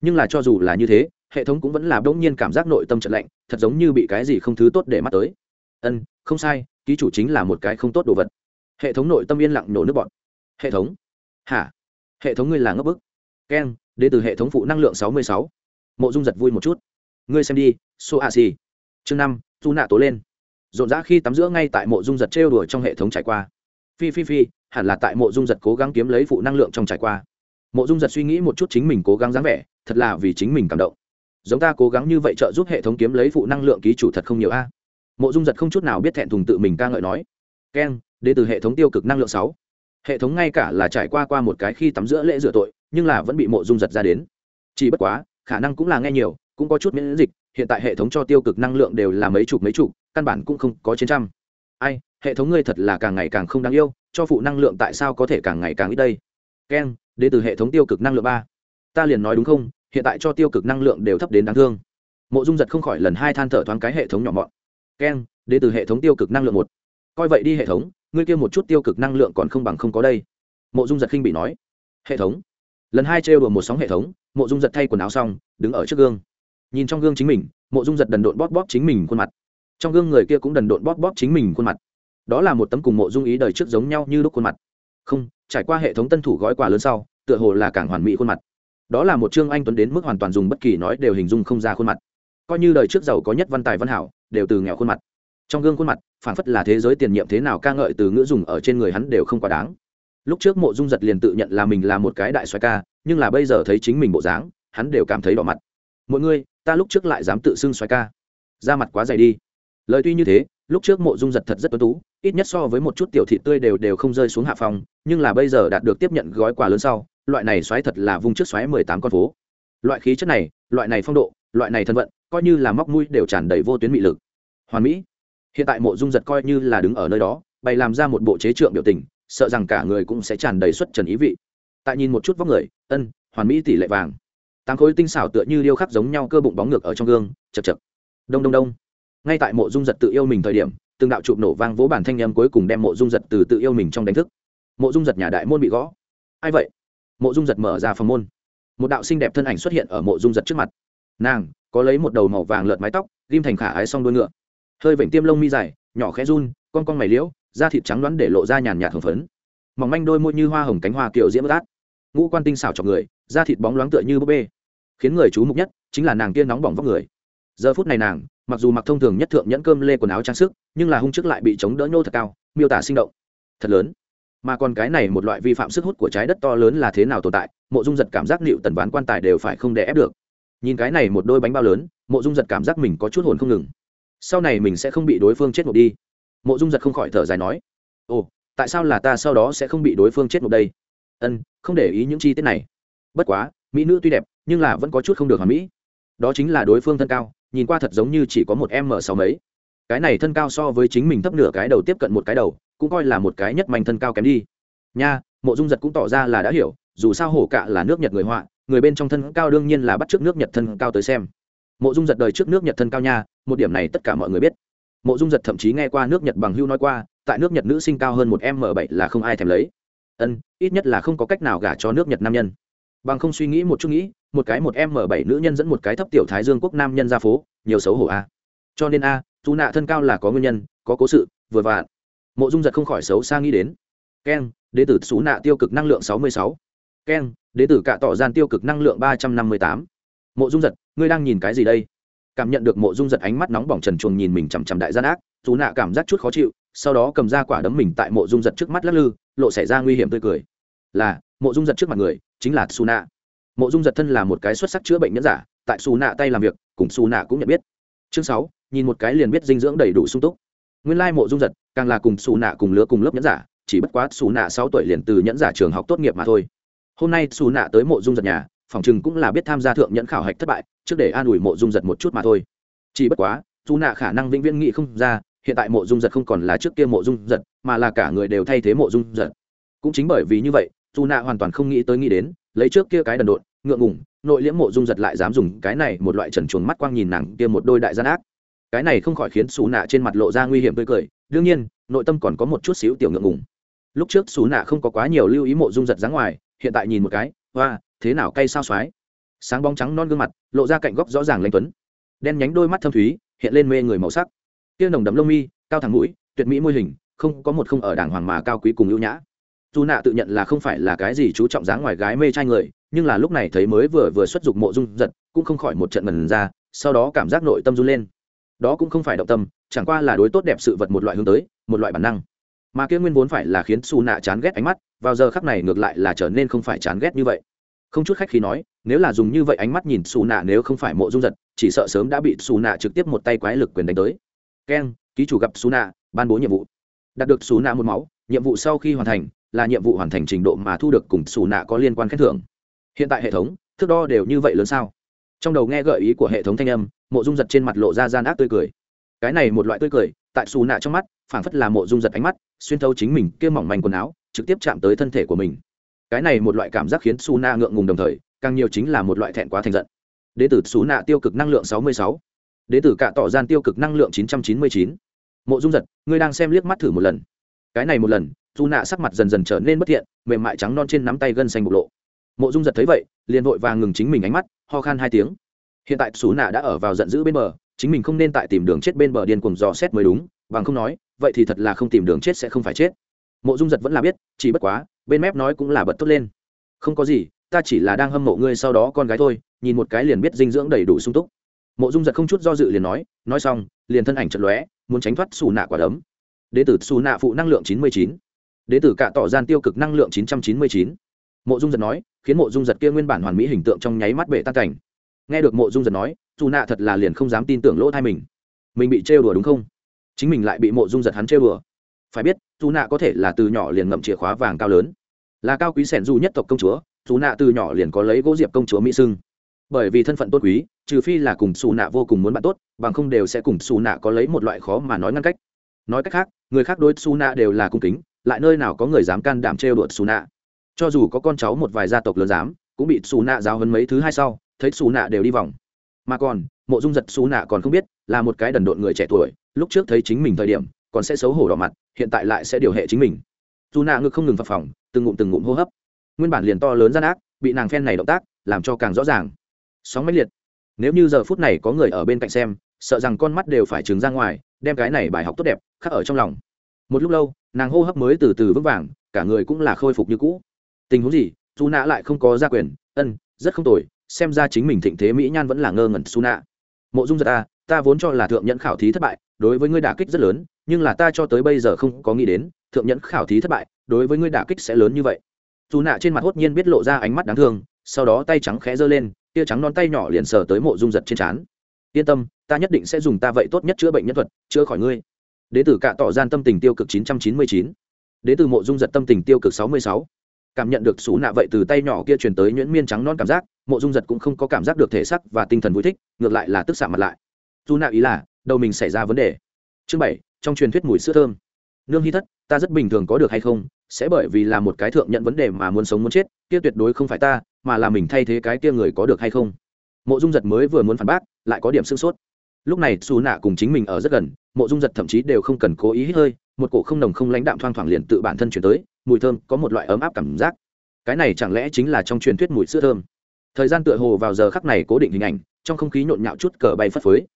Speaker 1: Nhưng là cho dù là như thế, hệ thống cũng vẫn là bỗng nhiên cảm giác nội tâm trận lạnh, thật giống như bị cái gì không thứ tốt để mắt tới. Ân, không sai, ký chủ chính là một cái không tốt đồ vật. Hệ thống nội tâm yên lặng nổ nước bọn hệ thống? Hả? Hệ thống ngươi là ngấp bức keng đến từ hệ thống phụ năng lượng sáu mươi sáu. Mộ dung giật vui một chút. Ngươi xem đi số a xì. Chương năm du nạ tố lên. Rộn rã khi tắm giữa ngay tại mộ dung giật trêu đùa trong hệ thống trải qua. Phi phi phi, hẳn là tại mộ dung giật cố gắng kiếm lấy phụ năng lượng trong trải qua. Mộ dung giật suy nghĩ một chút chính mình cố gắng dáng vẻ, thật là vì chính mình cảm động. Giống ta cố gắng như vậy trợ giúp hệ thống kiếm lấy phụ năng lượng ký chủ thật không nhiều a. Mộ dung giật không chút nào biết thẹn thùng tự mình ca ngợi nói. Keng đến từ hệ thống tiêu cực năng lượng sáu. Hệ thống ngay cả là trải qua qua một cái khi tắm giữa lễ rửa tội nhưng là vẫn bị mộ dung giật ra đến. Chỉ bất quá, khả năng cũng là nghe nhiều, cũng có chút miễn dịch, hiện tại hệ thống cho tiêu cực năng lượng đều là mấy chục mấy chục, căn bản cũng không có chiến trăm. Ai, hệ thống ngươi thật là càng ngày càng không đáng yêu, cho phụ năng lượng tại sao có thể càng ngày càng ít đây? Keng đến từ hệ thống tiêu cực năng lượng ba. Ta liền nói đúng không, hiện tại cho tiêu cực năng lượng đều thấp đến đáng thương. Mộ dung giật không khỏi lần hai than thở thoáng cái hệ thống nhỏ mọn. Keng đến từ hệ thống tiêu cực năng lượng một. Coi vậy đi hệ thống, ngươi kia một chút tiêu cực năng lượng còn không bằng không có đây. Mộ dung giật khinh bị nói. Hệ thống lần hai trêu đùa một sóng hệ thống, mộ dung giật thay quần áo xong, đứng ở trước gương. Nhìn trong gương chính mình, mộ dung giật đần độn bóp bóp chính mình khuôn mặt. Trong gương người kia cũng đần độn bóp bóp chính mình khuôn mặt. Đó là một tấm cùng mộ dung ý đời trước giống nhau như lúc khuôn mặt. Không, trải qua hệ thống tân thủ gói quà lớn sau, tựa hồ là càng hoàn mỹ khuôn mặt. Đó là một trương anh tuấn đến mức hoàn toàn dùng bất kỳ nói đều hình dung không ra khuôn mặt. Coi như đời trước giàu có nhất văn tài văn hảo, đều từ nghèo khuôn mặt. Trong gương khuôn mặt phản phất là thế giới tiền nhiệm thế nào ca ngợi từ ngữ dùng ở trên người hắn đều không quá đáng lúc trước mộ dung giật liền tự nhận là mình là một cái đại xoài ca, nhưng là bây giờ thấy chính mình bộ dáng, hắn đều cảm thấy đỏ mặt. Mọi người, ta lúc trước lại dám tự xưng xoài ca. Da mặt quá dày đi. Lời tuy như thế, lúc trước mộ dung giật thật rất tuân tú, ít nhất so với một chút tiểu thị tươi đều đều không rơi xuống hạ phòng, nhưng là bây giờ đạt được tiếp nhận gói quà lớn sau, loại này xoáy thật là vùng trước xoáy mười tám con phố. Loại khí chất này, loại này phong độ, loại này thân vận, coi như là móc mũi đều tràn đầy vô tuyến mị lực. Hoàn mỹ, hiện tại mộ dung giật coi như là đứng ở nơi đó, bày làm ra một bộ chế trượng biểu tình sợ rằng cả người cũng sẽ tràn đầy xuất trần ý vị. Tại nhìn một chút vóc người, ân, hoàn mỹ tỷ lệ vàng. Tám khối tinh xảo tựa như điêu khắc giống nhau cơ bụng bóng ngược ở trong gương chật chật đông đông đông. Ngay tại mộ dung giật tự yêu mình thời điểm, từng đạo chụp nổ vang vỗ bản thanh em cuối cùng đem mộ dung giật từ tự yêu mình trong đánh thức. Mộ dung giật nhà đại môn bị gõ. Ai vậy? Mộ dung giật mở ra phòng môn. Một đạo xinh đẹp thân ảnh xuất hiện ở mộ dung giật trước mặt. Nàng, có lấy một đầu màu vàng lợt mái tóc, ghim thành khả ái s o n g đuôi ngựa. Hơi vểnh tiêm lông mi dài, nhỏ khẽ run, con con mày liễu da thịt trắng đoán để lộ ra nhàn nhạt hồng phấn. Mỏng manh đôi môi như hoa hồng cánh hoa kiểu diễm át. Ngũ quan tinh xảo chọc người, da thịt bóng loáng tựa như búp bê. Khiến người chú mục nhất chính là nàng tiên nóng bỏng vóc người. Giờ phút này nàng, mặc dù mặc thông thường nhất thượng nhẫn cơm lê quần áo trang sức, nhưng là hung trước lại bị chống đỡ nhô thật cao, miêu tả sinh động. Thật lớn. Mà còn cái này một loại vi phạm sức hút của trái đất to lớn là thế nào tồn tại, mộ dung giật cảm giác liệu tần ván quan tài đều phải không đè ép được. Nhìn cái này một đôi bánh bao lớn, mộ dung giật cảm giác mình có chút hồn không ngừng. Sau này mình sẽ không bị đối phương chết một đi mộ dung giật không khỏi thở dài nói, ồ, tại sao là ta sau đó sẽ không bị đối phương chết một đây? Ân, không để ý những chi tiết này. Bất quá, mỹ nữ tuy đẹp, nhưng là vẫn có chút không được hoàn mỹ. Đó chính là đối phương thân cao, nhìn qua thật giống như chỉ có một m sáu mấy. Cái này thân cao so với chính mình thấp nửa cái đầu tiếp cận một cái đầu, cũng coi là một cái nhất manh thân cao kém đi. Nha, mộ dung giật cũng tỏ ra là đã hiểu, dù sao hổ cạ là nước nhật người họa, người bên trong thân cao đương nhiên là bắt trước nước nhật thân cao tới xem. Mộ dung giật đời trước nước nhật thân cao nha, một điểm này tất cả mọi người biết mộ dung giật thậm chí nghe qua nước nhật bằng hưu nói qua, tại nước nhật nữ sinh cao hơn một m bảy là không ai thèm lấy. Ân, ít nhất là không có cách nào gả cho nước nhật nam nhân. Bằng không suy nghĩ một chút nghĩ, một cái một m bảy nữ nhân dẫn một cái thấp tiểu thái dương quốc nam nhân ra phố, nhiều xấu hổ a. Cho nên a, dù nạ thân cao là có nguyên nhân, có cố sự, vừa vặn mộ dung giật không khỏi xấu xa nghĩ đến. Keng, đế tử xú nạ tiêu cực năng lượng sáu mươi sáu. Keng, đế tử cạ tỏ gian tiêu cực năng lượng ba trăm năm mươi tám. Mộ dung giật, ngươi đang nhìn cái gì đây? Cảm nhận được mộ dung giật ánh mắt nóng bỏng trần chuồng nhìn mình chằm chằm đại gian ác, dù nạ cảm giác chút khó chịu, sau đó cầm ra quả đấm mình tại mộ dung giật trước mắt lắc lư, lộ xảy ra nguy hiểm tươi cười. Là, mộ dung giật trước mặt người, chính là su nạ mộ dung giật thân là một cái xuất sắc chữa bệnh nhân giả, tại su nạ tay làm việc, cùng su nạ cũng nhận biết. Chương sáu, nhìn một cái liền biết dinh dưỡng đầy đủ sung túc. Nguyên lai mộ dung giật, càng là cùng su nạ cùng lứa cùng lớp nhẫn giả, chỉ bất quá su nạ sáu tuổi liền từ nhẫn giả trường học tốt nghiệp mà thôi. Hôm nay su nạ tới mộ dung giật nhà phòng chừng cũng là biết tham gia thượng nhẫn khảo hạch thất bại, trước để an ủi mộ dung giật một chút mà thôi. Chỉ bất quá su nạ khả năng vĩnh viễn nghị không ra, hiện tại mộ dung giật không còn là trước kia mộ dung giật, mà là cả người đều thay thế mộ dung giật. Cũng chính bởi vì như vậy su nạ hoàn toàn không nghĩ tới nghĩ đến, lấy trước kia cái đần độn, ngượng ngùng, nội liễm mộ dung giật lại dám dùng cái này một loại trần chuồn mắt quang nhìn nàng kia một đôi đại gian ác. Cái này không khỏi khiến xù nạ trên mặt lộ ra nguy hiểm tươi cười, đương nhiên, nội tâm còn có một chút xíu tiểu ngượng ngùng. Lúc trước xù nạ không có quá nhiều lưu ý mộ dung giật dáng ngoài, hiện tại nhìn một cái, hoa thế nào cay sao xoái? Sáng bóng trắng non gương mặt, lộ ra cạnh góc rõ ràng lanh tuấn. Đen nhánh đôi mắt thâm thúy, hiện lên mê người màu sắc. Tia nồng đậm lông mi, cao thẳng mũi, tuyệt mỹ môi hình, không có một không ở đảng hoàng mà cao quý cùng ưu nhã. Dù nạ tự nhận là không phải là cái gì chú trọng dáng ngoài gái mê trai người, nhưng là lúc này thấy mới vừa vừa xuất dục mộ dung giật, cũng không khỏi một trận mần ra, sau đó cảm giác nội tâm run lên. Đó cũng không phải động tâm, chẳng qua là đối tốt đẹp sự vật một loại hướng tới, một loại bản năng. Mà kia nguyên vốn phải là khiến xù nạ chán ghét ánh mắt, vào giờ khắc này ngược lại là trở nên không phải chán ghét như vậy không chút khách khi nói, nếu là dùng như vậy ánh mắt nhìn xù nạ nếu không phải mộ dung giật, chỉ sợ sớm đã bị xù nạ trực tiếp một tay quái lực quyền đánh tới. Keng ký chủ gặp xù nạ, ban bố nhiệm vụ. Đạt được xù nạ một máu, nhiệm vụ sau khi hoàn thành, là nhiệm vụ hoàn thành trình độ mà thu được cùng xù nạ có liên quan khen thưởng. Hiện tại hệ thống, thước đo đều như vậy lớn sao? Trong đầu nghe gợi ý của hệ thống thanh âm, mộ dung giật trên mặt lộ ra gian ác tươi cười. Cái này một loại tươi cười, tại xù nạ trong mắt, phảng phất là mộ dung giật ánh mắt, xuyên thấu chính mình kia mỏng manh quần áo, trực tiếp chạm tới thân thể của mình cái này một loại cảm giác khiến su na ngượng ngùng đồng thời, càng nhiều chính là một loại thẹn quá thành giận. Đế tử su na tiêu cực năng lượng sáu mươi sáu. Đế tử cạ tỏ gian tiêu cực năng lượng chín trăm chín mươi chín. Mộ dung giật, ngươi đang xem liếc mắt thử một lần. Cái này một lần su nạ sắc mặt dần dần trở nên bất thiện, mềm mại trắng non trên nắm tay gân xanh bộc lộ. Mộ dung giật thấy vậy, liền vội vàng ngừng chính mình ánh mắt, ho khan hai tiếng. Hiện tại su nạ đã ở vào giận dữ bên bờ, chính mình không nên tại tìm đường chết bên bờ điên cuồng dò xét mới đúng, bằng không nói, vậy thì thật là không tìm đường chết sẽ không phải chết mộ dung giật vẫn là biết, chỉ bất quá, bên mép nói cũng là bật tốt lên. Không có gì, ta chỉ là đang hâm mộ ngươi sau đó con gái thôi, nhìn một cái liền biết dinh dưỡng đầy đủ sung túc. Mộ dung giật không chút do dự liền nói nói xong, liền thân ảnh chật lóe, muốn tránh thoát xù nạ quả đấm. Đế tử xù nạ phụ năng lượng chín mươi chín. Đế tử cạ tỏ gian tiêu cực năng lượng chín trăm chín mươi chín. Mộ dung giật nói, khiến mộ dung giật kia nguyên bản hoàn mỹ hình tượng trong nháy mắt bệ tan cảnh. Nghe được mộ dung giật nói dù nạ thật là liền không dám tin tưởng lỗ thai mình. Mình bị trêu đùa đúng không? Chính mình lại bị mộ dung giật hắn trêu đùa phải biết dù nạ có thể là từ nhỏ liền ngậm chìa khóa vàng cao lớn. Là cao quý sẻn du nhất tộc công chúa dù nạ từ nhỏ liền có lấy gỗ diệp công chúa mỹ sưng bởi vì thân phận tốt quý, trừ phi là cùng xù nạ vô cùng muốn bạn tốt, bằng không đều sẽ cùng xù nạ có lấy một loại khó mà nói ngăn cách. Nói cách khác, người khác đối xù nạ đều là cung kính, lại nơi nào có người dám can đảm trêu đuổi xù nạ. Cho dù có con cháu một vài gia tộc lớn dám, cũng bị xù nạ giáo hấn mấy thứ hai sau, thấy xù nạ đều đi vòng. Mà còn, mộ dung giật xù nạ còn không biết, là một cái đần độn người trẻ tuổi, lúc trước thấy chính mình thời điểm còn sẽ xấu hổ đỏ mặt, hiện tại lại sẽ điều hệ chính mình. Dù nạ ngực không ngừng phập phòng từng ngụm từng ngụm hô hấp. Nguyên bản liền to lớn gian ác, bị nàng phen này động tác, làm cho càng rõ ràng. Sóng mãnh liệt. Nếu như giờ phút này có người ở bên cạnh xem, sợ rằng con mắt đều phải trứng ra ngoài, đem cái này bài học tốt đẹp khắc ở trong lòng. Một lúc lâu, nàng hô hấp mới từ từ vững vàng, cả người cũng là khôi phục như cũ. Tình huống gì? Dù nạ lại không có gia quyền. Ân, rất không tồi, xem ra chính mình thịnh thế mỹ nhan vẫn là ngơ ngẩn su nạ mộ dung giật ta ta vốn cho là thượng nhẫn khảo thí thất bại, đối với ngươi đả kích rất lớn nhưng là ta cho tới bây giờ không có nghĩ đến, thượng nhẫn khảo thí thất bại, đối với ngươi đả kích sẽ lớn như vậy. Dù nạ trên mặt hốt nhiên biết lộ ra ánh mắt đáng thương, sau đó tay trắng khẽ giơ lên, tia trắng non tay nhỏ liền sờ tới mộ dung giật trên trán. Yên tâm, ta nhất định sẽ dùng ta vậy tốt nhất chữa bệnh nhân thuật, chữa khỏi ngươi. Đế tử cạ tỏ gian tâm tình tiêu cực chín trăm chín mươi chín. Đế tử mộ dung giật tâm tình tiêu cực sáu mươi sáu. Cảm nhận được xú nạ vậy từ tay nhỏ kia truyền tới nhuyễn miên trắng non cảm giác, mộ dung giật cũng không có cảm giác được thể sắc và tinh thần vui thích, ngược lại là tức xạ mặt lại. Dù nạ ý là, đầu mình xảy ra vấn đề. Chương bảy trong truyền thuyết mùi sữa thơm. Nương hy thất, ta rất bình thường có được hay không? Sẽ bởi vì là một cái thượng nhận vấn đề mà muốn sống muốn chết, kia tuyệt đối không phải ta, mà là mình thay thế cái kia người có được hay không? Mộ dung giật mới vừa muốn phản bác, lại có điểm sưng sốt. Lúc này xù nạ cùng chính mình ở rất gần, mộ dung giật thậm chí đều không cần cố ý hít hơi, một cổ không nồng không lãnh đạm thoang thoảng liền tự bản thân chuyển tới, mùi thơm có một loại ấm áp cảm giác. Cái này chẳng lẽ chính là trong truyền thuyết mùi sữa thơm? Thời gian tựa hồ vào giờ khắc này cố định hình ảnh, trong không khí nhộn nhạo chút cờ bay phất phới.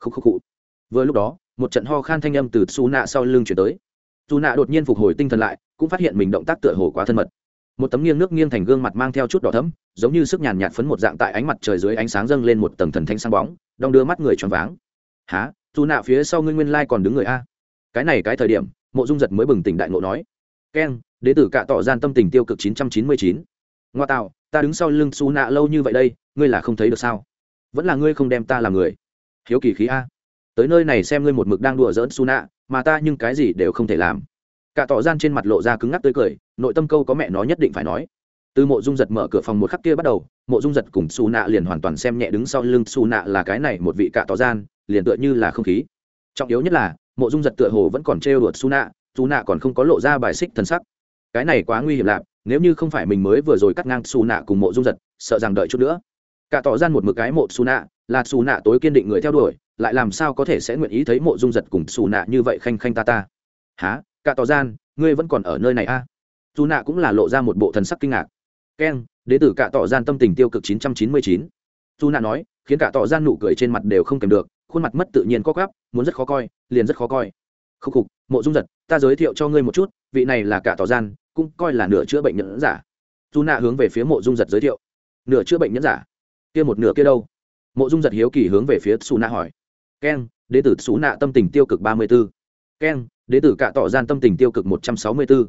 Speaker 1: Khúc khúc cụ vừa lúc đó, một trận ho khan thanh âm từ xù nạ sau lưng chuyển tới. Dù nạ đột nhiên phục hồi tinh thần lại, cũng phát hiện mình động tác tựa hồ quá thân mật. Một tấm nghiêng nước nghiêng thành gương mặt mang theo chút đỏ thấm giống như sức nhàn nhạt phấn một dạng tại ánh mặt trời dưới ánh sáng dâng lên một tầng thần thanh sáng bóng, đong đưa mắt người tròn váng. Há dù nạ phía sau ngươi nguyên lai còn đứng người a? Cái này cái thời điểm, mộ dung giật mới bừng tỉnh đại ngộ nói. Keng, đế tử cạ tỏ gian tâm tình tiêu cực chín trăm chín mươi chín. Ngoa tạo, ta đứng sau lưng xù nạ lâu như vậy đây, ngươi là không thấy được sao? Vẫn là ngươi không đem ta làm người. Hiếu kỳ khí a tới nơi này xem ngươi một mực đang đùa giỡn Suna, nạ mà ta nhưng cái gì đều không thể làm. Cả tỏ gian trên mặt lộ ra cứng ngắc tươi cười nội tâm câu có mẹ nó nhất định phải nói. Từ mộ dung giật mở cửa phòng một khắc kia bắt đầu mộ dung giật cùng suna nạ liền hoàn toàn xem nhẹ đứng sau lưng suna nạ là cái này một vị cả tỏ gian liền tựa như là không khí. Trọng yếu nhất là mộ dung giật tựa hồ vẫn còn trêu đuột suna, nạ nạ còn không có lộ ra bài xích thân sắc. Cái này quá nguy hiểm lạc nếu như không phải mình mới vừa rồi cắt ngang suna nạ cùng mộ dung giật sợ rằng đợi chút nữa cả tỏ gian một mực cái mộ xù nạ là xù nạ tối kiên định người theo đuổi lại làm sao có thể sẽ nguyện ý thấy mộ dung giật cùng xù nạ như vậy khanh khanh ta ta? Há cả tỏ gian ngươi vẫn còn ở nơi này a à? dù nạ cũng là lộ ra một bộ thần sắc kinh ngạc. Keng đế tử cả tỏ gian tâm tình tiêu cực chín trăm chín mươi chín. Dù nạ nói khiến cả tỏ gian nụ cười trên mặt đều không kèm được khuôn mặt mất tự nhiên co quắp, muốn rất khó coi liền rất khó coi. Khúc khục mộ dung giật ta giới thiệu cho ngươi một chút vị này là cả tỏ gian cũng coi là nửa chữa bệnh nhẫn giả. Dù nạ hướng về phía mộ dung giật giới thiệu. Nửa chữa bệnh nhẫn giả? Kia một nửa kia đâu? Mộ dung giật hiếu kỳ hướng về phía xù nạ hỏi. Keng đế tử xù nạ tâm tình tiêu cực ba mươi b ố keng đế tử cạ tỏ gian tâm tình tiêu cực một trăm sáu mươi bốn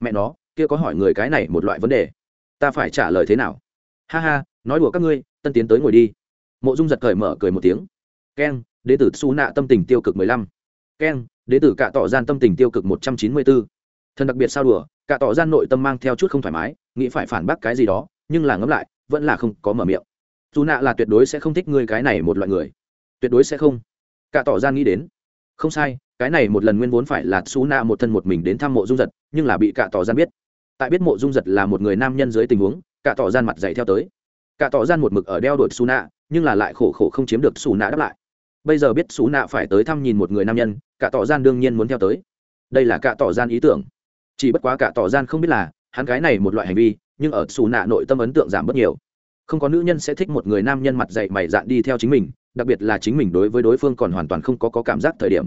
Speaker 1: mẹ nó, kia có hỏi người cái này một loại vấn đề. Ta phải trả lời thế nào? Ha ha, nói đùa các ngươi, tân tiến tới ngồi đi. Mộ dung giật cởi mở cười một tiếng. Keng đế tử xù nạ tâm tình tiêu cực mười lăm. Keng đế tử cạ tỏ gian tâm tình tiêu cực một trăm chín mươi tư. Thần đặc biệt sao đùa, cạ tỏ gian nội tâm mang theo chút không thoải mái, nghĩ phải phản bác cái gì đó, nhưng là ngẫm lại, vẫn là không có mở miệng dù nạ là tuyệt đối sẽ không thích ngươi cái này một loại người. Tuyệt đối sẽ không. Cả tỏ gian nghĩ đến. Không sai, cái này một lần nguyên vốn phải là xú nạ một thân một mình đến thăm mộ dung giật, nhưng là bị cả tỏ gian biết. Tại biết mộ dung giật là một người nam nhân dưới tình huống, cả tỏ gian mặt dày theo tới. Cả tỏ gian một mực ở đeo đuổi xú nạ, nhưng là lại khổ khổ không chiếm được xú nạ đáp lại. Bây giờ biết xú nạ phải tới thăm nhìn một người nam nhân, cả tỏ gian đương nhiên muốn theo tới. Đây là cả tỏ gian ý tưởng. Chỉ bất quá cả tỏ gian không biết là, hắn cái này một loại hành vi, nhưng ở xù nạ nội tâm ấn tượng giảm bớt nhiều không có nữ nhân sẽ thích một người nam nhân mặt dày mày dạn đi theo chính mình đặc biệt là chính mình đối với đối phương còn hoàn toàn không có, có cảm giác thời điểm.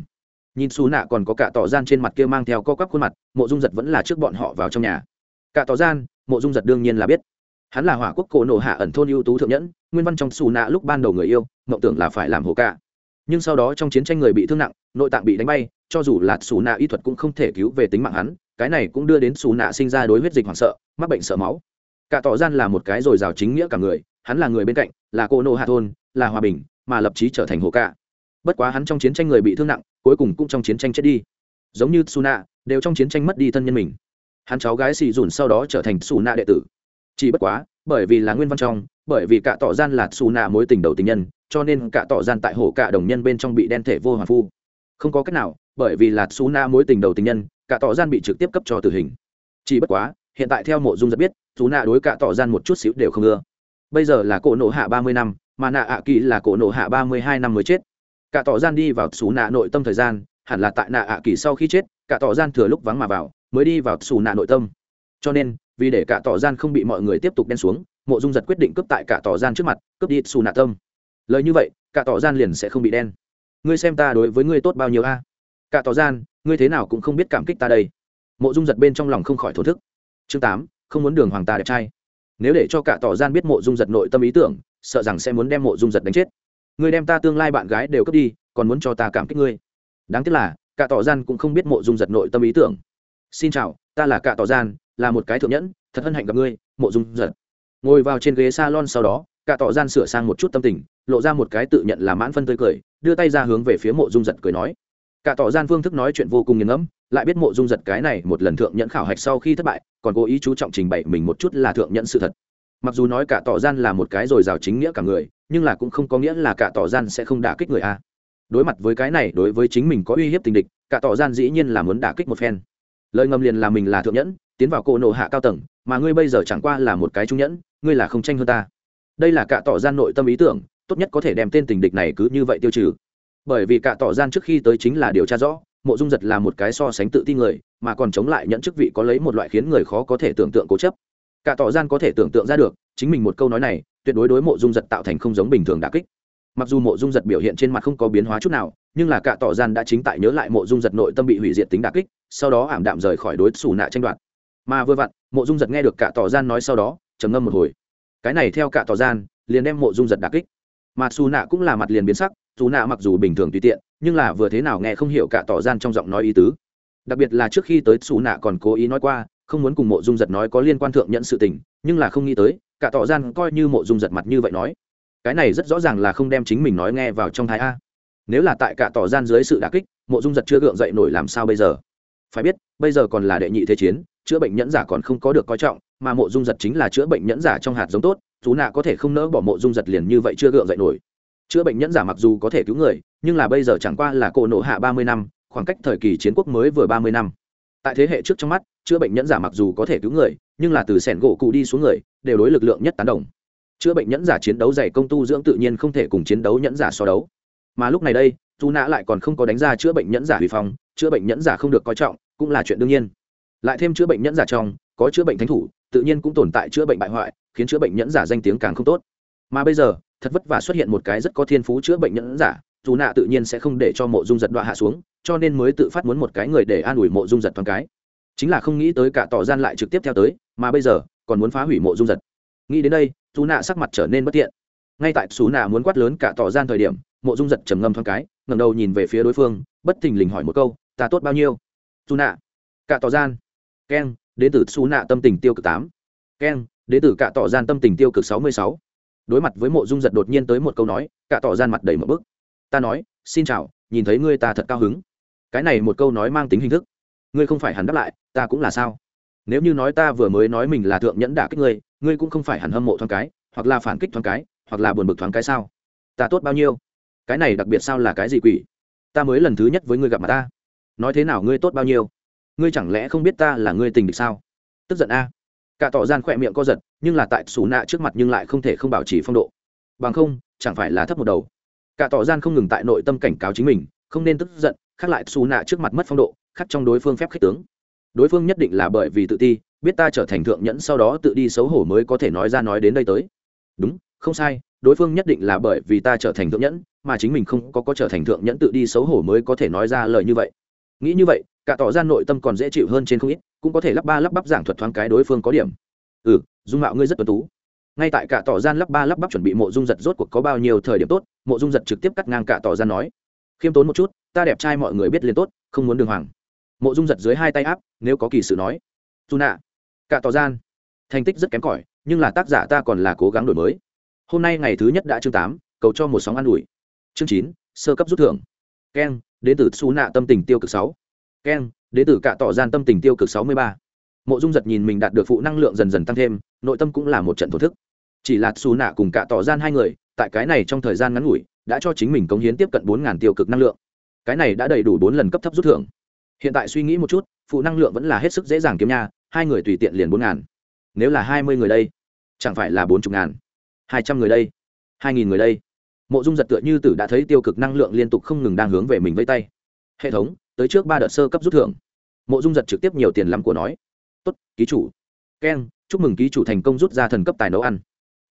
Speaker 1: Nhìn xù nạ còn có cả tỏ gian trên mặt kia mang theo co quắp khuôn mặt mộ dung giật vẫn là trước bọn họ vào trong nhà. Cả tỏ gian mộ dung giật đương nhiên là biết. Hắn là hỏa quốc cổ nổ hạ ẩn thôn ưu tú thượng nhẫn nguyên văn trong xù nạ lúc ban đầu người yêu mộng tưởng là phải làm hồ ca nhưng sau đó trong chiến tranh người bị thương nặng nội tạng bị đánh bay cho dù là xù nạ y thuật cũng không thể cứu về tính mạng hắn cái này cũng đưa đến xù nạ sinh ra đối huyết dịch hoảng sợ mắc bệnh sợ máu cả tỏ gian là một cái dồi dào chính nghĩa cả người, hắn là người bên cạnh, là cô nô hạ thôn, là hòa bình, mà lập trí trở thành hồ cả bất quá hắn trong chiến tranh người bị thương nặng, cuối cùng cũng trong chiến tranh chết đi. Giống như suna đều trong chiến tranh mất đi thân nhân mình. Hắn cháu gái xì dùn sau đó trở thành suna đệ tử. Chỉ bất quá, bởi vì là nguyên văn trong, bởi vì cả tỏ gian là suna mối tình đầu tình nhân, cho nên cả tỏ gian tại hồ cả đồng nhân bên trong bị đen thể vô hoàn phu. Không có cách nào, bởi vì là suna mối tình đầu tình nhân, cả tỏ gian bị trực tiếp cấp cho tử hình. Chỉ bất quá hiện tại theo mộ dung rất biết suna đối cả tỏ gian một chút xíu đều không ưa. Bây giờ là cổ nộ hạ ba mươi năm, mà nạ ạ kỳ là cổ nộ hạ ba mươi hai năm mới chết. Cả tỏ gian đi vào xù nạ nội tâm thời gian, hẳn là tại nạ ạ kỳ sau khi chết, cả tỏ gian thừa lúc vắng mà vào, mới đi vào xù nạ nội tâm. Cho nên, vì để cả tỏ gian không bị mọi người tiếp tục đen xuống, mộ dung giật quyết định cướp tại cả tỏ gian trước mặt, cướp đi xù nạ tâm. Lời như vậy, cả tỏ gian liền sẽ không bị đen. Ngươi xem ta đối với ngươi tốt bao nhiêu a? Cả tỏ gian, ngươi thế nào cũng không biết cảm kích ta đây. Mộ dung giật bên trong lòng không khỏi thổ thức chương tám, không muốn đường hoàng ta đẹp trai. Nếu để cho cả tỏ gian biết mộ dung giật nội tâm ý tưởng, sợ rằng sẽ muốn đem mộ dung giật đánh chết. Ngươi đem ta tương lai bạn gái đều cướp đi, còn muốn cho ta cảm kích ngươi. Đáng tiếc là, cả tỏ gian cũng không biết mộ dung giật nội tâm ý tưởng. Xin chào, ta là cả tỏ gian, là một cái thượng nhẫn, thật hân hạnh gặp ngươi, mộ dung giật. Ngồi vào trên ghế salon sau đó, cả tỏ gian sửa sang một chút tâm tình, lộ ra một cái tự nhận là mãn phân tươi cười, đưa tay ra hướng về phía mộ dung giật cười nói. Cả tỏ gian phương thức nói chuyện vô cùng nghiền ngẫm lại biết mộ dung giật cái này một lần thượng nhẫn khảo hạch sau khi thất bại, còn cố ý chú trọng trình bày mình một chút là thượng nhẫn sự thật. Mặc dù nói cả tỏ gian là một cái rồi rào chính nghĩa cả người, nhưng là cũng không có nghĩa là cả tỏ gian sẽ không đả kích người a. Đối mặt với cái này, đối với chính mình có uy hiếp tình địch, cả tỏ gian dĩ nhiên là muốn đả kích một phen. Lời ngầm liền là mình là thượng nhẫn, tiến vào cỗ nộ hạ cao tầng, mà ngươi bây giờ chẳng qua là một cái trung nhẫn, ngươi là không tranh hơn ta. Đây là cả tỏ gian nội tâm ý tưởng, tốt nhất có thể đem tên tình địch này cứ như vậy tiêu trừ. Bởi vì cả tỏ gian trước khi tới chính là điều tra rõ mộ dung giật là một cái so sánh tự tin người, mà còn chống lại nhận chức vị có lấy một loại khiến người khó có thể tưởng tượng cố chấp. Cả tỏ gian có thể tưởng tượng ra được, chính mình một câu nói này, tuyệt đối đối mộ dung giật tạo thành không giống bình thường đà kích. Mặc dù mộ dung giật biểu hiện trên mặt không có biến hóa chút nào, nhưng là cả tỏ gian đã chính tại nhớ lại mộ dung giật nội tâm bị hủy diệt tính đà kích, sau đó ảm đạm rời khỏi đối xù nạ tranh đoạt. Mà vừa vặn, mộ dung giật nghe được cả tỏ gian nói sau đó, trầm ngâm một hồi. Cái này theo cả tỏ gian, liền đem mộ dung giật đà kích. Mà xù nạ cũng là mặt liền biến sắc dù nạ mặc dù bình thường tùy tiện, nhưng là vừa thế nào nghe không hiểu cả tỏ gian trong giọng nói ý tứ. Đặc biệt là trước khi tới xù nạ còn cố ý nói qua, không muốn cùng mộ dung giật nói có liên quan thượng nhận sự tình, nhưng là không nghĩ tới, cả tỏ gian coi như mộ dung giật mặt như vậy nói. Cái này rất rõ ràng là không đem chính mình nói nghe vào trong thái a. Nếu là tại cả tỏ gian dưới sự đà kích, mộ dung giật chưa gượng dậy nổi làm sao bây giờ? Phải biết, bây giờ còn là đệ nhị thế chiến, chữa bệnh nhẫn giả còn không có được coi trọng, mà mộ dung giật chính là chữa bệnh nhẫn giả trong hạt giống tốt chú nạ có thể không nỡ bỏ mộ dung giật liền như vậy chưa gượng dậy nổi chữa bệnh nhẫn giả mặc dù có thể cứu người, nhưng là bây giờ chẳng qua là cổ nộ hạ ba mươi năm, khoảng cách thời kỳ chiến quốc mới vừa ba mươi năm. Tại thế hệ trước trong mắt, chữa bệnh nhẫn giả mặc dù có thể cứu người, nhưng là từ sẻn gỗ cụ đi xuống người, đều đối lực lượng nhất tán đồng. Chữa bệnh nhẫn giả chiến đấu dày công tu dưỡng tự nhiên không thể cùng chiến đấu nhẫn giả so đấu. Mà lúc này đây dù nã lại còn không có đánh ra chữa bệnh nhẫn giả hủy phong, chữa bệnh nhẫn giả không được coi trọng, cũng là chuyện đương nhiên. Lại thêm chữa bệnh nhẫn giả trong, có chữa bệnh thánh thủ, tự nhiên cũng tồn tại chữa bệnh bại hoại, khiến chữa bệnh nhẫn giả danh tiếng càng không tốt. Mà bây giờ thật vất vả xuất hiện một cái rất có thiên phú chữa bệnh nhẫn giả, dù nạ tự nhiên sẽ không để cho mộ dung giật đoạn hạ xuống, cho nên mới tự phát muốn một cái người để an ủi mộ dung giật thoáng cái. Chính là không nghĩ tới cả tỏ gian lại trực tiếp theo tới, mà bây giờ, còn muốn phá hủy mộ dung giật. Nghĩ đến đây, dù nạ sắc mặt trở nên bất tiện. Ngay tại xú nạ muốn quát lớn cả tỏ gian thời điểm, mộ dung giật trầm ngâm thoáng cái ngầm đầu nhìn về phía đối phương, bất thình lình hỏi một câu, ta tốt bao nhiêu? Dù nạ. Cả tỏ gian. Keng, đến từ xú nạ tâm tình tiêu cực tám. Keng, đến từ cả tỏ gian tâm tình tiêu cực sáu mươi sáu đối mặt với mộ dung giật đột nhiên tới một câu nói, cả tỏ gian mặt đầy một bức. Ta nói, xin chào, nhìn thấy ngươi ta thật cao hứng. Cái này một câu nói mang tính hình thức. Ngươi không phải hẳn đáp lại, ta cũng là sao? Nếu như nói ta vừa mới nói mình là thượng nhẫn đả kích ngươi ngươi cũng không phải hẳn hâm mộ thoáng cái, hoặc là phản kích thoáng cái, hoặc là buồn bực thoáng cái sao? Ta tốt bao nhiêu? Cái này đặc biệt sao là cái gì quỷ? Ta mới lần thứ nhất với ngươi gặp mặt ta. Nói thế nào ngươi tốt bao nhiêu? Ngươi chẳng lẽ không biết ta là ngươi tình địch sao? Tức giận a cả tỏ gian khỏe miệng co giật, nhưng là tại xù nạ trước mặt nhưng lại không thể không bảo trì phong độ. Bằng không, chẳng phải là thấp một đầu. Cả tỏ gian không ngừng tại nội tâm cảnh cáo chính mình, không nên tức giận, khác lại xù nạ trước mặt mất phong độ, khác trong đối phương phép khích tướng. Đối phương nhất định là bởi vì tự ti, biết ta trở thành thượng nhẫn sau đó tự đi xấu hổ mới có thể nói ra nói đến đây tới. Đúng, không sai, đối phương nhất định là bởi vì ta trở thành thượng nhẫn, mà chính mình không có có trở thành thượng nhẫn tự đi xấu hổ mới có thể nói ra lời như vậy. Nghĩ như vậy cả tỏ ra nội tâm còn dễ chịu hơn trên không ít, cũng có thể lắp ba lắp bắp giảng thuật thoáng cái đối phương có điểm. Ừ dung mạo ngươi rất tuấn tú. Ngay tại cả tỏ gian lắp ba lắp bắp chuẩn bị mộ dung giật rốt cuộc có bao nhiêu thời điểm tốt, mộ dung giật trực tiếp cắt ngang cả tỏ gian nói. Khiêm tốn một chút, ta đẹp trai mọi người biết liền tốt, không muốn đường hoàng. Mộ dung giật dưới hai tay áp, nếu có kỳ sự nói. Dù nạ. Cả tỏ gian. Thành tích rất kém cỏi, nhưng là tác giả ta còn là cố gắng đổi mới. Hôm nay ngày thứ nhất đã chương tám, cầu cho một sóng an ủi. Chương chín, sơ cấp rút thưởng. Keng đến từ xu nạ tâm tình tiêu cực sáu keng đế tử cạ tỏ gian tâm tình tiêu cực sáu mươi ba. Mộ dung giật nhìn mình đạt được phụ năng lượng dần dần tăng thêm, nội tâm cũng là một trận thổ thức. Chỉ là xù nạ cùng cạ tỏ gian hai người, tại cái này trong thời gian ngắn ngủi, đã cho chính mình cống hiến tiếp cận bốn tiêu cực năng lượng. Cái này đã đầy đủ bốn lần cấp thấp rút thưởng. Hiện tại suy nghĩ một chút, phụ năng lượng vẫn là hết sức dễ dàng kiếm nha, hai người tùy tiện liền bốn ngàn. Nếu là hai mươi người đây, chẳng phải là bốn chục ngàn? hai trăm người đây, hai nghìn người đây. Mộ dung giật tựa như tử đã thấy tiêu cực năng lượng liên tục không ngừng đang hướng về mình vây tay. Hệ thống tới trước ba đợt sơ cấp rút thưởng. Mộ dung giật trực tiếp nhiều tiền lắm của nói, tốt, ký chủ. Keng chúc mừng ký chủ thành công rút ra thần cấp tài nấu ăn.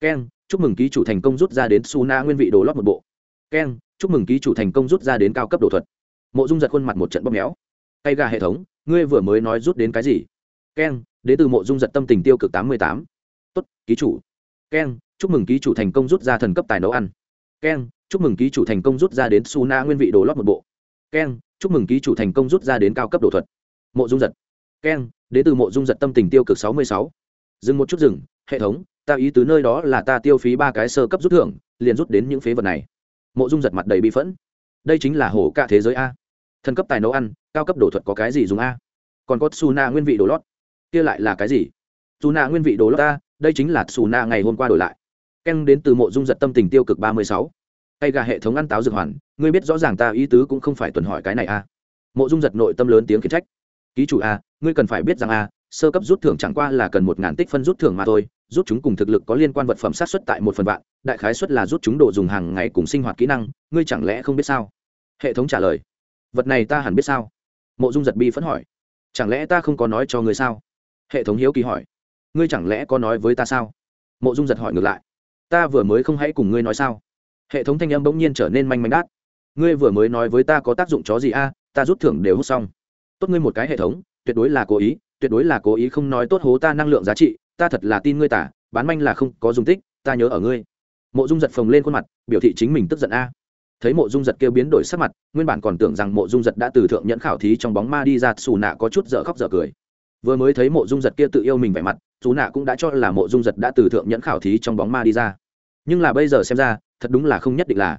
Speaker 1: Keng chúc mừng ký chủ thành công rút ra đến su na nguyên vị đồ lót một bộ. Keng chúc mừng ký chủ thành công rút ra đến cao cấp đồ thuật. Mộ dung giật khuôn mặt một trận bóp méo. Tay gà hệ thống, ngươi vừa mới nói rút đến cái gì? Keng đến từ mộ dung giật tâm tình tiêu cực tám mươi tám. Tốt, ký chủ. Keng chúc mừng ký chủ thành công rút ra thần cấp tài nấu ăn. Keng chúc mừng ký chủ thành công rút ra đến su na nguyên vị đồ lót một bộ. Keng chúc mừng ký chủ thành công rút ra đến cao cấp đồ thuật. Mộ dung giật. Keng đến từ mộ dung giật tâm tình tiêu cực sáu mươi sáu. Dừng một chút dừng, hệ thống, ta ý tứ nơi đó là ta tiêu phí ba cái sơ cấp rút thưởng, liền rút đến những phế vật này. Mộ dung giật mặt đầy bị phẫn. Đây chính là hổ cả thế giới a. Thần cấp tài nấu ăn, cao cấp đồ thuật có cái gì dùng a? Còn có su na nguyên vị đồ lót. Kia lại là cái gì? Su na nguyên vị đồ lót ta đây chính là su na ngày hôm qua đổi lại. Keng đến từ mộ dung giật tâm tình tiêu cực ba mươi sáu tay gà hệ thống ăn táo dược hoàn, ngươi biết rõ ràng ta ý tứ cũng không phải tuần hỏi cái này a mộ dung giật nội tâm lớn tiếng khiển trách. Ký chủ a ngươi cần phải biết rằng a sơ cấp rút thưởng chẳng qua là cần một ngàn tích phân rút thưởng mà thôi, rút chúng cùng thực lực có liên quan vật phẩm sát xuất tại một phần vạn, đại khái xuất là rút chúng đồ dùng hàng ngày cùng sinh hoạt kỹ năng, ngươi chẳng lẽ không biết sao? Hệ thống trả lời. Vật này ta hẳn biết sao? Mộ dung giật bi phẫn hỏi. Chẳng lẽ ta không có nói cho ngươi sao? Hệ thống hiếu kỳ hỏi. Ngươi chẳng lẽ có nói với ta sao? Mộ dung giật hỏi ngược lại. Ta vừa mới không hãy cùng ngươi nói sao? Hệ thống thanh âm bỗng nhiên trở nên manh manh đát. Ngươi vừa mới nói với ta có tác dụng chó gì a, ta rút thưởng đều hút xong. Tốt ngươi một cái hệ thống, tuyệt đối là cố ý, tuyệt đối là cố ý không nói tốt hố ta năng lượng giá trị, ta thật là tin ngươi tả, bán manh là không có dùng tích, ta nhớ ở ngươi. Mộ dung giật phồng lên khuôn mặt, biểu thị chính mình tức giận a. Thấy mộ dung giật kêu biến đổi sắc mặt, nguyên bản còn tưởng rằng mộ dung giật đã từ thượng nhẫn khảo thí trong bóng ma đi ra xù nạ có chút dở khóc dở cười. Vừa mới thấy mộ dung giật kia tự yêu mình vẻ mặt xù nạ cũng đã cho là mộ dung giật đã từ thượng nhẫn khảo thí trong bóng ma đi ra. Nhưng là bây giờ xem ra thật đúng là không nhất định là.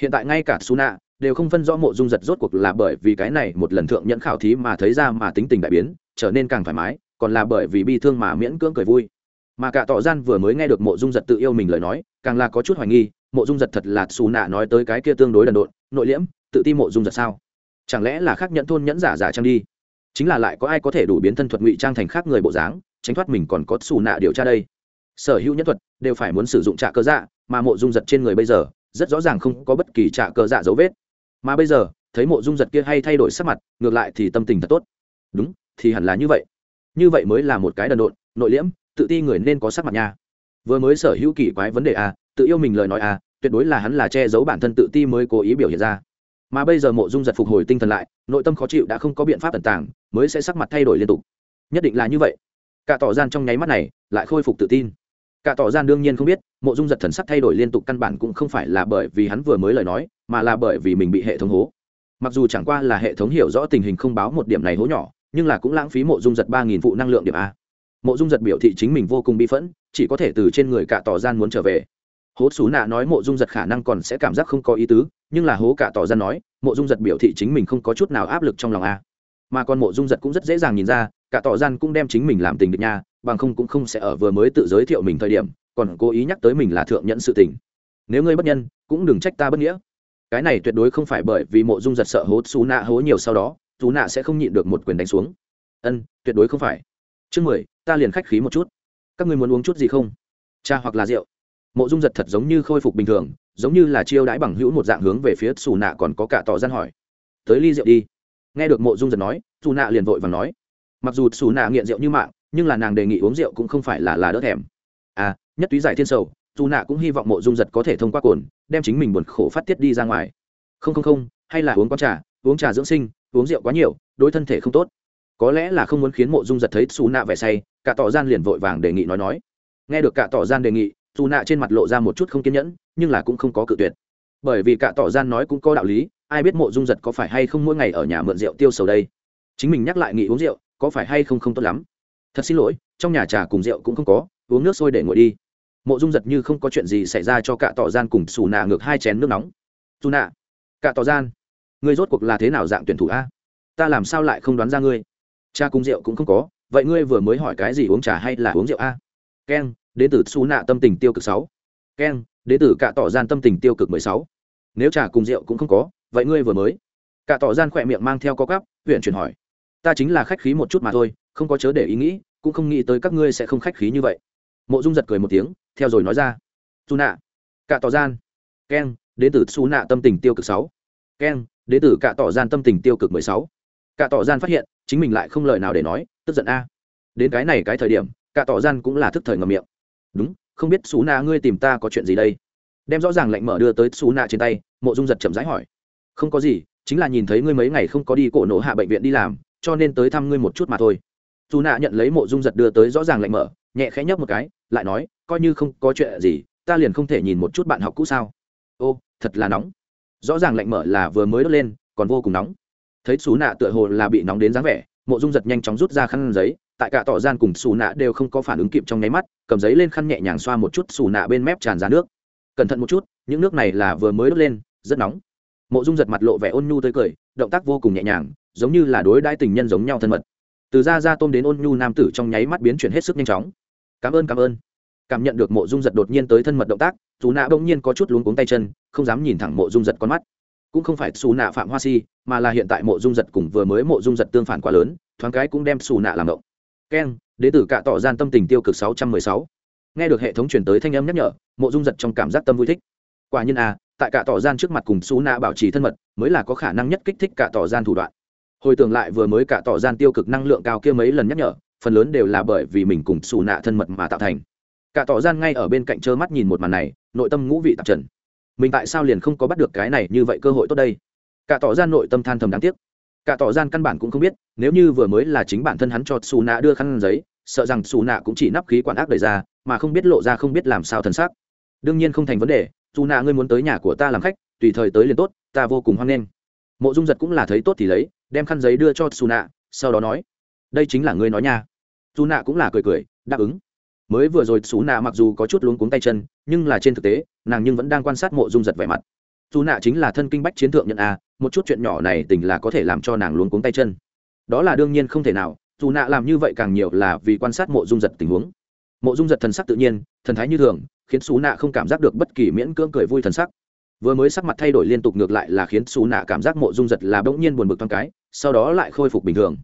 Speaker 1: Hiện tại ngay cả xù nạ đều không phân rõ mộ dung giật rốt cuộc là bởi vì cái này một lần thượng nhẫn khảo thí mà thấy ra mà tính tình đại biến, trở nên càng thoải mái, còn là bởi vì bi thương mà miễn cưỡng cười vui. Mà cả tỏ gian vừa mới nghe được mộ dung giật tự yêu mình lời nói, càng là có chút hoài nghi, mộ dung giật thật là xù nạ nói tới cái kia tương đối đần độn, nội liễm, tự ti mộ dung giật sao? Chẳng lẽ là khác nhẫn thôn nhẫn giả giả trang đi? Chính là lại có ai có thể đủ biến thân thuật ngụy trang thành khác người bộ dáng, tránh thoát mình còn có xù nạ điều tra đây? Sở hữu nhân thuật đều phải muốn sử dụng trạ cơ dạ mà mộ dung giật trên người bây giờ rất rõ ràng không có bất kỳ trạ cờ dạ dấu vết. Mà bây giờ thấy mộ dung giật kia hay thay đổi sắc mặt ngược lại thì tâm tình thật tốt. Đúng thì hẳn là như vậy. Như vậy mới là một cái đần độn nội liễm tự ti người nên có sắc mặt nha. Vừa mới sở hữu kỳ quái vấn đề à, tự yêu mình lời nói à, tuyệt đối là hắn là che giấu bản thân tự ti mới cố ý biểu hiện ra. Mà bây giờ mộ dung giật phục hồi tinh thần lại nội tâm khó chịu đã không có biện pháp tận tàng mới sẽ sắc mặt thay đổi liên tục. Nhất định là như vậy. Cả tỏ gian trong nháy mắt này lại khôi phục tự tin cả tỏ gian đương nhiên không biết, mộ dung giật thần sắc thay đổi liên tục căn bản cũng không phải là bởi vì hắn vừa mới lời nói, mà là bởi vì mình bị hệ thống hố. Mặc dù chẳng qua là hệ thống hiểu rõ tình hình không báo một điểm này hố nhỏ, nhưng là cũng lãng phí mộ dung giật ba nghìn vụ năng lượng điểm a. Mộ dung giật biểu thị chính mình vô cùng bị phẫn, chỉ có thể từ trên người cả tỏ gian muốn trở về. Hố xú nạ nói mộ dung giật khả năng còn sẽ cảm giác không có ý tứ, nhưng là hố cả tỏ gian nói, mộ dung giật biểu thị chính mình không có chút nào áp lực trong lòng a. Mà còn mộ dung giật cũng rất dễ dàng nhìn ra cả tỏ gian cũng đem chính mình làm tình được nha, bằng không cũng không sẽ ở vừa mới tự giới thiệu mình thời điểm, còn cố ý nhắc tới mình là thượng nhẫn sự tình. Nếu ngươi bất nhân, cũng đừng trách ta bất nghĩa. Cái này tuyệt đối không phải bởi vì mộ dung giật sợ hố xú nạ hố nhiều sau đó chú nạ sẽ không nhịn được một quyền đánh xuống. Ân, tuyệt đối không phải. Chương mười, ta liền khách khí một chút. Các ngươi muốn uống chút gì không? Cha hoặc là rượu. Mộ dung giật thật giống như khôi phục bình thường, giống như là chiêu đãi bằng hữu một dạng hướng về phía xù nạ còn có cả tỏ gian hỏi. Tới ly rượu đi. Nghe được mộ dung giật nói, xù nạ liền vội và nói mặc dù xù nạ nghiện rượu như mạng, nhưng là nàng đề nghị uống rượu cũng không phải là là đỡ thèm. À nhất túy giải thiên sầu, dù nạ cũng hy vọng mộ dung giật có thể thông qua cồn, đem chính mình buồn khổ phát tiết đi ra ngoài. Không không không, hay là uống con trà, uống trà dưỡng sinh, uống rượu quá nhiều, đối thân thể không tốt. Có lẽ là không muốn khiến mộ dung giật thấy xù nạ vẻ say, cả tỏ gian liền vội vàng đề nghị nói nói. Nghe được cả tỏ gian đề nghị, dù nạ trên mặt lộ ra một chút không kiên nhẫn, nhưng là cũng không có cự tuyệt. Bởi vì cả tỏ gian nói cũng có đạo lý, ai biết mộ dung giật có phải hay không mỗi ngày ở nhà mượn rượu tiêu sầu đây. Chính mình nhắc lại nghị uống rượu có phải hay không không tốt lắm? Thật xin lỗi, trong nhà trà cùng rượu cũng không có, uống nước sôi để ngồi đi. Mộ dung giật như không có chuyện gì xảy ra cho cả tỏ gian cùng xù nạ ngược hai chén nước nóng. Dù nạ, cả tỏ gian người rốt cuộc là thế nào dạng tuyển thủ a? Ta làm sao lại không đoán ra ngươi? Cha cùng rượu cũng không có, vậy ngươi vừa mới hỏi cái gì uống trà hay là uống rượu a? Keng đến từ xù nạ tâm tình tiêu cực sáu. Keng đến từ cả tỏ gian tâm tình tiêu cực mười sáu. Nếu trà cùng rượu cũng không có, vậy ngươi vừa mới. Cả tỏ gian khỏe miệng mang theo có cắp huyện chuyển hỏi ta chính là khách khí một chút mà thôi, không có chớ để ý nghĩ, cũng không nghĩ tới các ngươi sẽ không khách khí như vậy. Mộ dung giật cười một tiếng, theo rồi nói ra. Su nạ cả tỏ gian. Keng đến từ su nạ tâm tình tiêu cực sáu. Keng đến từ cả tỏ gian tâm tình tiêu cực mười sáu. Cả tỏ gian phát hiện, chính mình lại không lời nào để nói, tức giận a. Đến cái này cái thời điểm cả tỏ gian cũng là thức thời ngầm miệng. Đúng, không biết xú nạ ngươi tìm ta có chuyện gì đây? Đem rõ ràng lệnh mở đưa tới xú nạ trên tay, mộ dung giật chậm rãi hỏi. Không có gì, chính là nhìn thấy ngươi mấy ngày không có đi cổ nổ hạ bệnh viện đi làm cho nên tới thăm ngươi một chút mà thôi. Dù nạ nhận lấy mộ dung giật đưa tới rõ ràng lạnh mở, nhẹ khẽ nhấp một cái, lại nói, coi như không có chuyện gì, ta liền không thể nhìn một chút bạn học cũ sao. Ô, thật là nóng. Rõ ràng lạnh mở là vừa mới đốt lên, còn vô cùng nóng. Thấy xú nạ tựa hồ là bị nóng đến dáng vẻ, mộ dung giật nhanh chóng rút ra khăn giấy, tại cả tỏ gian cùng xù nạ đều không có phản ứng kịp trong nháy mắt, cầm giấy lên khăn nhẹ nhàng xoa một chút xù nạ bên mép tràn ra nước. Cẩn thận một chút, những nước này là vừa mới đốt lên, rất nóng. Mộ dung giật mặt lộ vẻ ôn nhu tới cười, động tác vô cùng nhẹ nhàng giống như là đối đãi tình nhân giống nhau thân mật. Từ ra ra tôm đến ôn nhu nam tử trong nháy mắt biến chuyển hết sức nhanh chóng. Cảm ơn cảm ơn. Cảm nhận được mộ dung giật đột nhiên tới thân mật động tác dù nạ bỗng nhiên có chút luống cuống tay chân, không dám nhìn thẳng mộ dung giật con mắt. Cũng không phải xù nạ phạm hoa si, mà là hiện tại mộ dung giật cùng vừa mới mộ dung giật tương phản quá lớn, thoáng cái cũng đem xù nạ làm động. Keng, đế tử cạ tỏ gian tâm tình tiêu cực sáu trăm mười sáu. Nghe được hệ thống chuyển tới thanh âm nhắc nhở, mộ dung giật trong cảm giác tâm vui thích. Quả nhiên à tại cạ tỏ gian trước mặt cùng xú nạ bảo trì thân mật, mới là có khả năng nhất kích thích cạ tỏ gian thủ đoạn hồi tưởng lại vừa mới cả tỏ gian tiêu cực năng lượng cao kia mấy lần nhắc nhở, phần lớn đều là bởi vì mình cùng xù nạ thân mật mà tạo thành. Cả tỏ gian ngay ở bên cạnh trơ mắt nhìn một màn này, nội tâm ngũ vị tạp trần. Mình tại sao liền không có bắt được cái này như vậy cơ hội tốt đây? Cả tỏ gian nội tâm than thầm đáng tiếc. Cả tỏ gian căn bản cũng không biết, nếu như vừa mới là chính bản thân hắn cho xù nạ đưa khăn giấy, sợ rằng xù nạ cũng chỉ nắp khí quản ác đời ra, mà không biết lộ ra không biết làm sao thần sắc. Đương nhiên không thành vấn đề dù nạ ngươi muốn tới nhà của ta làm khách, tùy thời tới liền tốt, ta vô cùng hoan nghênh mộ dung giật cũng là thấy tốt thì lấy, đem khăn giấy đưa cho xù nạ sau đó nói, đây chính là ngươi nói nha. Dù nạ cũng là cười cười, đáp ứng. Mới vừa rồi xù nạ mặc dù có chút luống cuống tay chân, nhưng là trên thực tế, nàng nhưng vẫn đang quan sát mộ dung giật vẻ mặt. Dù nạ chính là thân kinh bách chiến thượng nhận a, một chút chuyện nhỏ này tình là có thể làm cho nàng luống cuống tay chân. Đó là đương nhiên không thể nào dù nạ làm như vậy càng nhiều là vì quan sát mộ dung giật tình huống. Mộ dung giật thần sắc tự nhiên, thần thái như thường, khiến xú nạ không cảm giác được bất kỳ miễn cưỡng cười vui thần sắc vừa mới sắc mặt thay đổi liên tục ngược lại là khiến xù nạ cảm giác mộ dung giật là bỗng nhiên buồn bực thoáng cái, sau đó lại khôi phục bình thường.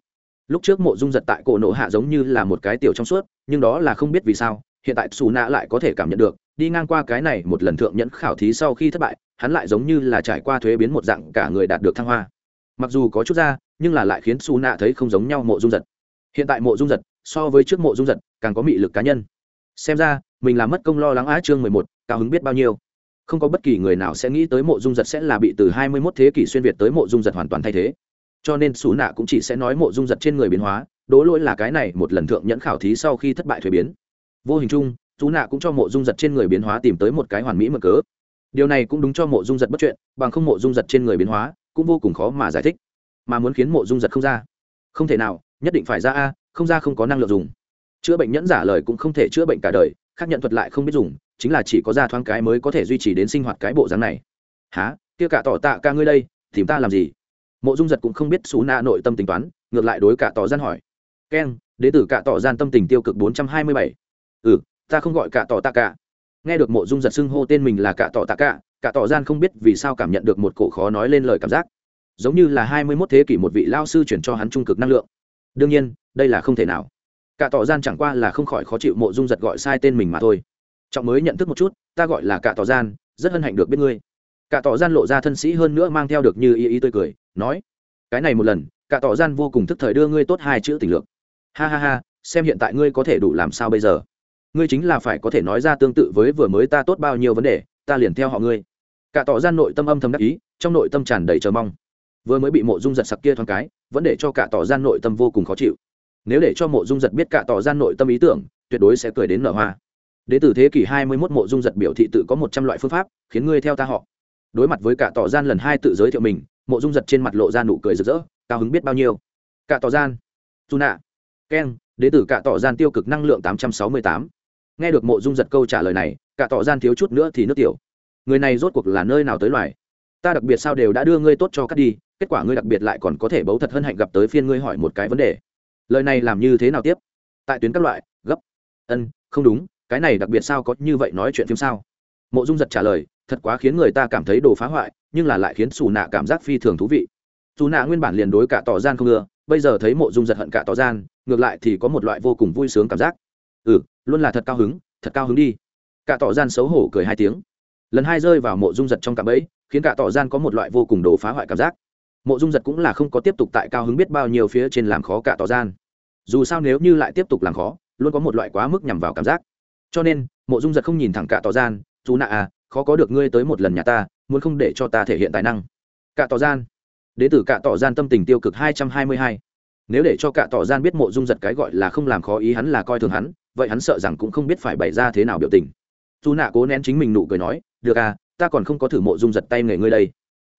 Speaker 1: Lúc trước mộ dung giật tại cổ nộ hạ giống như là một cái tiểu trong suốt, nhưng đó là không biết vì sao, hiện tại xù nạ lại có thể cảm nhận được, đi ngang qua cái này một lần thượng nhẫn khảo thí sau khi thất bại, hắn lại giống như là trải qua thuế biến một dạng cả người đạt được thăng hoa. Mặc dù có chút ra, nhưng là lại khiến xù nạ thấy không giống nhau mộ dung giật. Hiện tại mộ dung giật, so với trước mộ dung giật, càng có mị lực cá nhân. Xem ra, mình là mất công lo lắng á chương mười một, cao hứng biết bao nhiêu không có bất kỳ người nào sẽ nghĩ tới mộ dung giật sẽ là bị từ hai mươi 21 thế kỷ xuyên việt tới mộ dung giật hoàn toàn thay thế. Cho nên xú nạ cũng chỉ sẽ nói mộ dung giật trên người biến hóa, đố lỗi là cái này một lần thượng nhẫn khảo thí sau khi thất bại thuế biến. Vô hình chung xú nạ cũng cho mộ dung giật trên người biến hóa tìm tới một cái hoàn mỹ mở cớ. Điều này cũng đúng cho mộ dung giật bất chuyện, bằng không mộ dung giật trên người biến hóa cũng vô cùng khó mà giải thích. Mà muốn khiến mộ dung giật không ra. Không thể nào, nhất định phải ra a, không ra không có năng lượng dùng. Chữa bệnh nhẫn giả lời cũng không thể chữa bệnh cả đời khác nhận thuật lại không biết dùng, chính là chỉ có ra thoáng cái mới có thể duy trì đến sinh hoạt cái bộ dáng này. Há kia cả tỏ tạ ca ngươi đây, tìm ta làm gì? Mộ dung giật cũng không biết xú na nội tâm tính toán, ngược lại đối cả tỏ gian hỏi. Keng đế tử cả tỏ gian tâm tình tiêu cực bốn trăm hai mươi bảy. Ừ ta không gọi cả tỏ tạ cả nghe được mộ dung giật xưng hô tên mình là cả tỏ tạ cả cả tỏ gian không biết vì sao cảm nhận được một cổ khó nói lên lời cảm giác. Giống như là hai mươi mốt thế kỷ một vị lao sư chuyển cho hắn trung cực năng lượng. Đương nhiên, đây là không thể nào cả tỏ gian chẳng qua là không khỏi khó chịu mộ dung giật gọi sai tên mình mà thôi. Trọng mới nhận thức một chút, ta gọi là cả tỏ gian, rất hân hạnh được biết ngươi. Cả tỏ gian lộ ra thân sĩ hơn nữa mang theo được như ý ý tươi cười, nói, cái này một lần, cả tỏ gian vô cùng thức thời đưa ngươi tốt hai chữ tình lượng ha ha ha, xem hiện tại ngươi có thể đủ làm sao bây giờ? Ngươi chính là phải có thể nói ra tương tự với vừa mới ta tốt bao nhiêu vấn đề, ta liền theo họ ngươi. Cả tỏ gian nội tâm âm thầm đắc ý, trong nội tâm tràn đầy chờ mong. Vừa mới bị mộ dung giật sặc kia thoáng cái, vẫn để cho cả tỏ gian nội tâm vô cùng khó chịu nếu để cho mộ dung giật biết cả tỏ gian nội tâm ý tưởng, tuyệt đối sẽ cười đến nở hoa. Đến từ thế kỷ hai mươi 21 mộ dung giật biểu thị tự có một trăm loại phương pháp, khiến ngươi theo ta họ. Đối mặt với cả tỏ gian lần hai tự giới thiệu mình, mộ dung giật trên mặt lộ ra nụ cười rực rỡ, cao hứng biết bao nhiêu. Cả tỏ gian. Dù nạ. Keng đến từ cả tỏ gian tiêu cực năng lượng tám trăm sáu mươi tám. Nghe được mộ dung giật câu trả lời này, cả tỏ gian thiếu chút nữa thì nước tiểu. Người này rốt cuộc là nơi nào tới loài? Ta đặc biệt sao đều đã đưa ngươi tốt cho cắt đi, kết quả ngươi đặc biệt lại còn có thể bấu thật hân hạnh gặp tới phiên ngươi hỏi một cái vấn đề lời này làm như thế nào tiếp? Tại tuyến các loại, gấp. Ân, không đúng, cái này đặc biệt sao có như vậy nói chuyện phim sao? Mộ dung giật trả lời, thật quá khiến người ta cảm thấy đồ phá hoại, nhưng là lại khiến xù nạ cảm giác phi thường thú vị. Dù nạ nguyên bản liền đối cả tỏ gian không ưa, bây giờ thấy mộ dung giật hận cả tỏ gian, ngược lại thì có một loại vô cùng vui sướng cảm giác. Ừ luôn là thật cao hứng, thật cao hứng đi. Cả tỏ gian xấu hổ cười hai tiếng. Lần hai rơi vào mộ dung giật trong cạm ấy khiến cả tỏ gian có một loại vô cùng đồ phá hoại cảm giác mộ dung giật cũng là không có tiếp tục tại cao hứng biết bao nhiêu phía trên làm khó cả tỏ gian. Dù sao nếu như lại tiếp tục làm khó, luôn có một loại quá mức nhằm vào cảm giác. Cho nên, mộ dung giật không nhìn thẳng cả tỏ gian, dù nạ à khó có được ngươi tới một lần nhà ta, muốn không để cho ta thể hiện tài năng. Cả tỏ gian. Đ tử từ cả tỏ gian tâm tình tiêu cực hai trăm hai mươi hai. Nếu để cho cả tỏ gian biết mộ dung giật cái gọi là không làm khó ý hắn là coi thường hắn, vậy hắn sợ rằng cũng không biết phải bày ra thế nào biểu tình. Dù nạ cố nén chính mình nụ cười nói, được à ta còn không có thử mộ dung giật tay nghề ngươi đây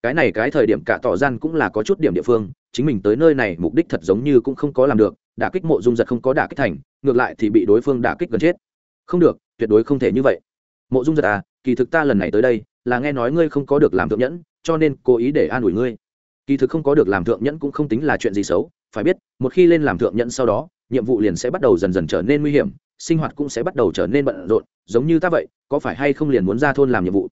Speaker 1: cái này cái thời điểm cả tỏ gian cũng là có chút điểm địa phương, chính mình tới nơi này mục đích thật giống như cũng không có làm được, đả kích mộ dung giật không có đả kích thành, ngược lại thì bị đối phương đả kích gần chết. Không được, tuyệt đối không thể như vậy. Mộ dung giật à kỳ thực ta lần này tới đây, là nghe nói ngươi không có được làm thượng nhẫn, cho nên cố ý để an ủi ngươi. Kỳ thực không có được làm thượng nhẫn cũng không tính là chuyện gì xấu, phải biết, một khi lên làm thượng nhẫn sau đó, nhiệm vụ liền sẽ bắt đầu dần dần trở nên nguy hiểm, sinh hoạt cũng sẽ bắt đầu trở nên bận rộn, giống như ta vậy, có phải hay không liền muốn ra thôn làm nhiệm vụ?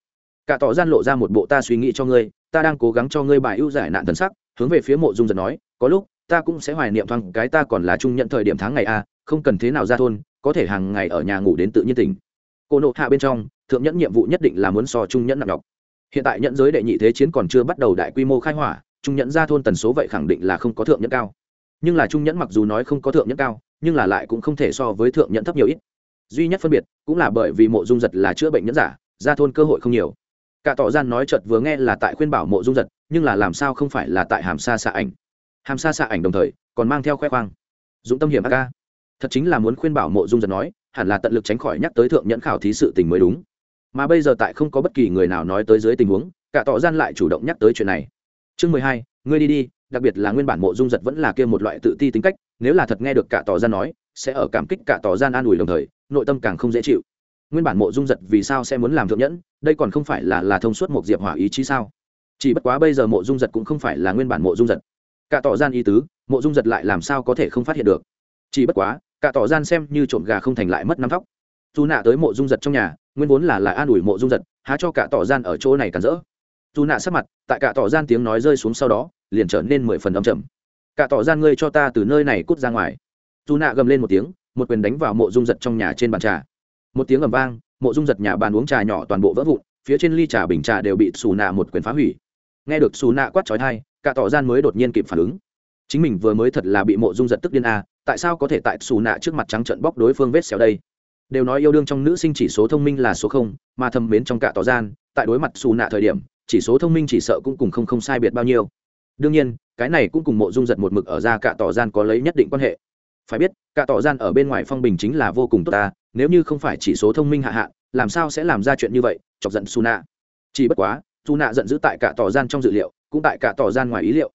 Speaker 1: Cả tỏ gian lộ ra một bộ ta suy nghĩ cho ngươi ta đang cố gắng cho ngươi bài ưu giải nạn thần sắc, hướng về phía mộ dung giật nói, có lúc, ta cũng sẽ hoài niệm thoáng cái ta còn là trung nhận thời điểm tháng ngày a, không cần thế nào ra thôn, có thể hàng ngày ở nhà ngủ đến tự nhiên tỉnh. Cô nộ hạ bên trong, thượng nhẫn nhiệm vụ nhất định là muốn so trung nhẫn nặng nhọc. Hiện tại nhẫn giới đệ nhị thế chiến còn chưa bắt đầu đại quy mô khai hỏa, trung nhẫn ra thôn tần số vậy khẳng định là không có thượng nhẫn cao. Nhưng là trung nhẫn mặc dù nói không có thượng nhẫn cao, nhưng là lại cũng không thể so với thượng nhẫn thấp nhiều ít. Duy nhất phân biệt, cũng là bởi vì mộ dung giật là chữa bệnh nhẫn giả, ra thôn cơ hội không nhiều cả tỏ gian nói chợt vừa nghe là tại khuyên bảo mộ dung giật, nhưng là làm sao không phải là tại hàm sa xạ ảnh? Hàm sa xạ ảnh đồng thời, còn mang theo khoe khoang. Dũng tâm hiểm a ca. Thật chính là muốn khuyên bảo mộ dung giật nói, hẳn là tận lực tránh khỏi nhắc tới thượng nhẫn khảo thí sự tình mới đúng. Mà bây giờ tại không có bất kỳ người nào nói tới dưới tình huống, cả tỏ gian lại chủ động nhắc tới chuyện này. Chương mười hai, ngươi đi đi, đặc biệt là nguyên bản mộ dung giật vẫn là kia một loại tự ti tính cách, nếu là thật nghe được cả tỏ gian nói, sẽ ở cảm kích cả tỏ gian an ủi đồng thời, nội tâm càng không dễ chịu nguyên bản mộ dung giật vì sao sẽ muốn làm thượng nhẫn, đây còn không phải là là thông suốt một diệp hỏa ý chí sao? Chỉ bất quá bây giờ mộ dung giật cũng không phải là nguyên bản mộ dung giật. Cả tỏ gian ý tứ, mộ dung giật lại làm sao có thể không phát hiện được? Chỉ bất quá, cả tỏ gian xem như trộm gà không thành lại mất năm thóc. Dù nạ tới mộ dung giật trong nhà, nguyên vốn là lại an ủi mộ dung giật, há cho cả tỏ gian ở chỗ này cản rỡ. Dù nạ sắc mặt, tại cả tỏ gian tiếng nói rơi xuống sau đó, liền trở nên mười phần âm trầm. cả tỏ gian ngươi cho ta từ nơi này cút ra ngoài. Dù nạ gầm lên một tiếng, một quyền đánh vào mộ dung giật trong nhà trên bàn trà một tiếng ầm vang mộ dung giật nhà bàn uống trà nhỏ toàn bộ vỡ vụn phía trên ly trà bình trà đều bị xù nạ một quyền phá hủy. Nghe được xù nạ quát trói thai cả tỏ gian mới đột nhiên kịp phản ứng. Chính mình vừa mới thật là bị mộ dung giật tức điên a à, tại sao có thể tại xù nạ trước mặt trắng trận bóc đối phương vết xéo đây? Đều nói yêu đương trong nữ sinh chỉ số thông minh là số không mà thâm mến trong cả tỏ gian tại đối mặt xù nạ thời điểm chỉ số thông minh chỉ sợ cũng cùng không không sai biệt bao nhiêu. Đương nhiên cái này cũng cùng mộ dung giật một mực ở ra cả tỏ gian có lấy nhất định quan hệ phải biết, cả tỏ gian ở bên ngoài phong bình chính là vô cùng tốt ta, nếu như không phải chỉ số thông minh hạ hạ, làm sao sẽ làm ra chuyện như vậy, chọc giận su nạ chỉ bất quá, su nạ giận dữ tại cả tỏ gian trong dự liệu, cũng tại cả tỏ gian ngoài ý liệu.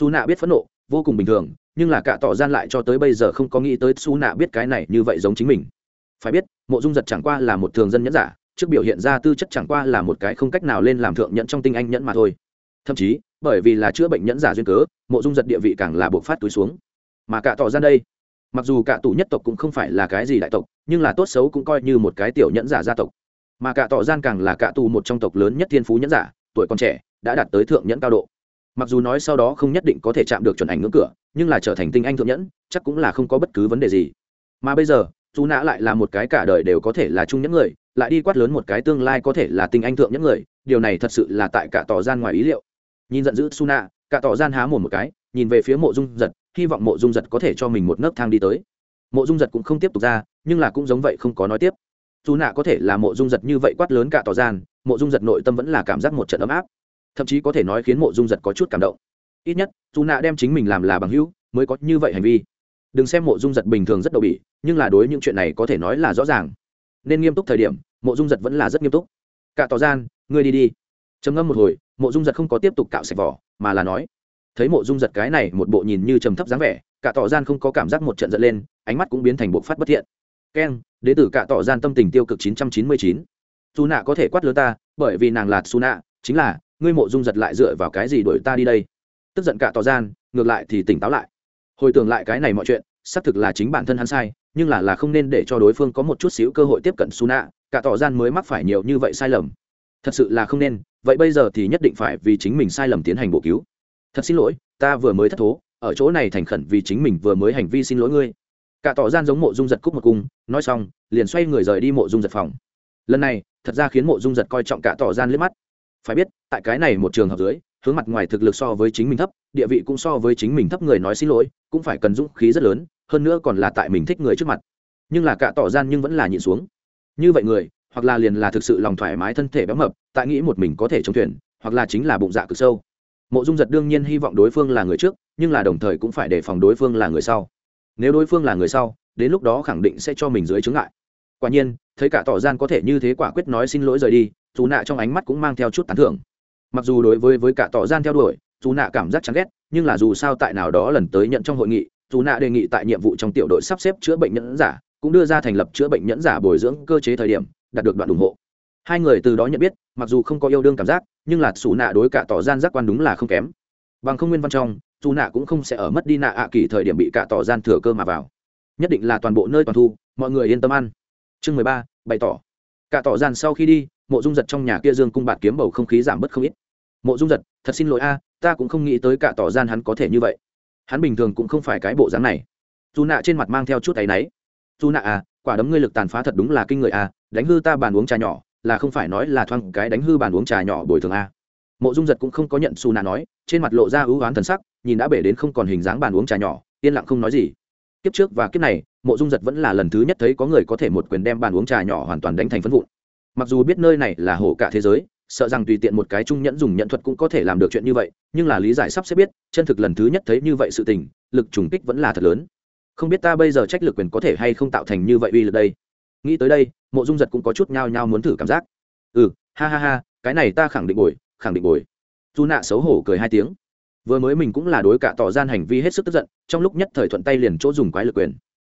Speaker 1: Su nạ biết phẫn nộ, vô cùng bình thường, nhưng là cả tỏ gian lại cho tới bây giờ không có nghĩ tới su nạ biết cái này như vậy giống chính mình. Phải biết, mộ dung giật chẳng qua là một thường dân nhẫn giả, trước biểu hiện ra tư chất chẳng qua là một cái không cách nào lên làm thượng nhẫn trong tinh anh nhẫn mà thôi. Thậm chí, bởi vì là chữa bệnh nhẫn giả duyên cớ, mộ dung giật địa vị càng là buộc phát túi xuống. Mà cả tỏ Gian đây mặc dù cả tù nhất tộc cũng không phải là cái gì đại tộc, nhưng là tốt xấu cũng coi như một cái tiểu nhẫn giả gia tộc. Mà cả tỏ gian càng là cả tù một trong tộc lớn nhất thiên phú nhẫn giả, tuổi còn trẻ, đã đạt tới thượng nhẫn cao độ. Mặc dù nói sau đó không nhất định có thể chạm được chuẩn ảnh ngưỡng cửa, nhưng là trở thành tinh anh thượng nhẫn, chắc cũng là không có bất cứ vấn đề gì. Mà bây giờ dù nã lại là một cái cả đời đều có thể là chung những người, lại đi quát lớn một cái tương lai có thể là tinh anh thượng những người, điều này thật sự là tại cả tỏ gian ngoài ý liệu. Nhìn giận dữ su nạ cả tỏ gian há mồm một cái, nhìn về phía mộ dung giật hy vọng mộ dung giật có thể cho mình một nấc thang đi tới. Mộ dung giật cũng không tiếp tục ra, nhưng là cũng giống vậy không có nói tiếp. Dù nạ có thể là mộ dung giật như vậy quát lớn cả tỏ gian, mộ dung giật nội tâm vẫn là cảm giác một trận ấm áp. Thậm chí có thể nói khiến mộ dung giật có chút cảm động. Ít nhất, dù nạ đem chính mình làm là bằng hữu, mới có như vậy hành vi. Đừng xem mộ dung giật bình thường rất đậu bỉ, nhưng là đối những chuyện này có thể nói là rõ ràng. Nên nghiêm túc thời điểm, mộ dung giật vẫn là rất nghiêm túc. Cả tỏ gian, ngươi đi đi. Trầm ngâm một hồi, mộ dung giật không có tiếp tục cạo sạch vỏ, mà là nói thấy mộ dung giật cái này một bộ nhìn như trầm thấp dáng vẻ, cả tỏ gian không có cảm giác một trận giận lên, ánh mắt cũng biến thành bộ phát bất thiện. Keng đế tử cả tỏ gian tâm tình tiêu cực chín trăm chín mươi chín. Su nạ có thể quát lớn ta, bởi vì nàng là su nạ chính là, ngươi mộ dung giật lại dựa vào cái gì đuổi ta đi đây? Tức giận cả tỏ gian, ngược lại thì tỉnh táo lại. Hồi tưởng lại cái này mọi chuyện, xác thực là chính bản thân hắn sai, nhưng là là không nên để cho đối phương có một chút xíu cơ hội tiếp cận su nạ cả tỏ gian mới mắc phải nhiều như vậy sai lầm. Thật sự là không nên, vậy bây giờ thì nhất định phải vì chính mình sai lầm tiến hành bổ cứu thật xin lỗi, ta vừa mới thất thố, ở chỗ này thành khẩn vì chính mình vừa mới hành vi xin lỗi ngươi. Cả tỏ gian giống mộ dung giật cúc một cung, nói xong, liền xoay người rời đi mộ dung giật phòng. Lần này, thật ra khiến mộ dung giật coi trọng cả tỏ gian liếc mắt. Phải biết, tại cái này một trường hợp dưới, hướng mặt ngoài thực lực so với chính mình thấp, địa vị cũng so với chính mình thấp người nói xin lỗi, cũng phải cần dũng khí rất lớn, hơn nữa còn là tại mình thích người trước mặt. Nhưng là cả tỏ gian nhưng vẫn là nhịn xuống. Như vậy người, hoặc là liền là thực sự lòng thoải mái thân thể béo mập, tại nghĩ một mình có thể chống thuyền, hoặc là chính là bụng dạ cực sâu mộ dung giật đương nhiên hy vọng đối phương là người trước, nhưng là đồng thời cũng phải đề phòng đối phương là người sau. Nếu đối phương là người sau, đến lúc đó khẳng định sẽ cho mình dưới chứng ngại. Quả nhiên, thấy cả tỏ gian có thể như thế quả quyết nói xin lỗi rời đi dù nạ trong ánh mắt cũng mang theo chút tán thưởng. Mặc dù đối với với cả tỏ gian theo đuổi dù nạ cảm giác chán ghét, nhưng là dù sao tại nào đó lần tới nhận trong hội nghị dù nạ đề nghị tại nhiệm vụ trong tiểu đội sắp xếp chữa bệnh nhẫn giả, cũng đưa ra thành lập chữa bệnh nhẫn giả bồi dưỡng cơ chế thời điểm, đạt được đoạn ủng hộ hai người từ đó nhận biết, mặc dù không có yêu đương cảm giác, nhưng là xù nạ đối cả tỏ gian giác quan đúng là không kém. Bằng không nguyên văn trong dù nạ cũng không sẽ ở mất đi nạ ạ kỳ thời điểm bị cả tỏ gian thừa cơ mà vào. Nhất định là toàn bộ nơi toàn thu, mọi người yên tâm ăn. Chương mười ba, bày tỏ. Cả tỏ gian sau khi đi, mộ dung giật trong nhà kia dương cung bạt kiếm bầu không khí giảm bớt không ít. Mộ dung giật, thật xin lỗi a, ta cũng không nghĩ tới cả tỏ gian hắn có thể như vậy. Hắn bình thường cũng không phải cái bộ dáng này. Dù nạ trên mặt mang theo chút áy náy. Dù nạ à quả đấm ngươi lực tàn phá thật đúng là kinh người à đánh hư ta bàn uống trà nhỏ là không phải nói là thoang cái đánh hư bàn uống trà nhỏ bồi thường à. mộ dung giật cũng không có nhận xù nạ nói, trên mặt lộ ra ưu oán thần sắc, nhìn đã bể đến không còn hình dáng bàn uống trà nhỏ, yên lặng không nói gì. Kiếp trước và kiếp này, mộ dung giật vẫn là lần thứ nhất thấy có người có thể một quyền đem bàn uống trà nhỏ hoàn toàn đánh thành phân vụn. Mặc dù biết nơi này là hổ cả thế giới, sợ rằng tùy tiện một cái trung nhẫn dùng nhận thuật cũng có thể làm được chuyện như vậy, nhưng là lý giải sắp sẽ biết, chân thực lần thứ nhất thấy như vậy sự tình, lực trùng kích vẫn là thật lớn. Không biết ta bây giờ trách lực quyền có thể hay không tạo thành như vậy uy lực đây? Nghĩ tới đây, mộ dung giật cũng có chút nhao nhao muốn thử cảm giác. Ừ ha ha ha, cái này ta khẳng định bồi, khẳng định bồi. Dù nạ xấu hổ cười hai tiếng. Vừa mới mình cũng là đối cả tỏ gian hành vi hết sức tức giận, trong lúc nhất thời thuận tay liền chỗ dùng quái lực quyền.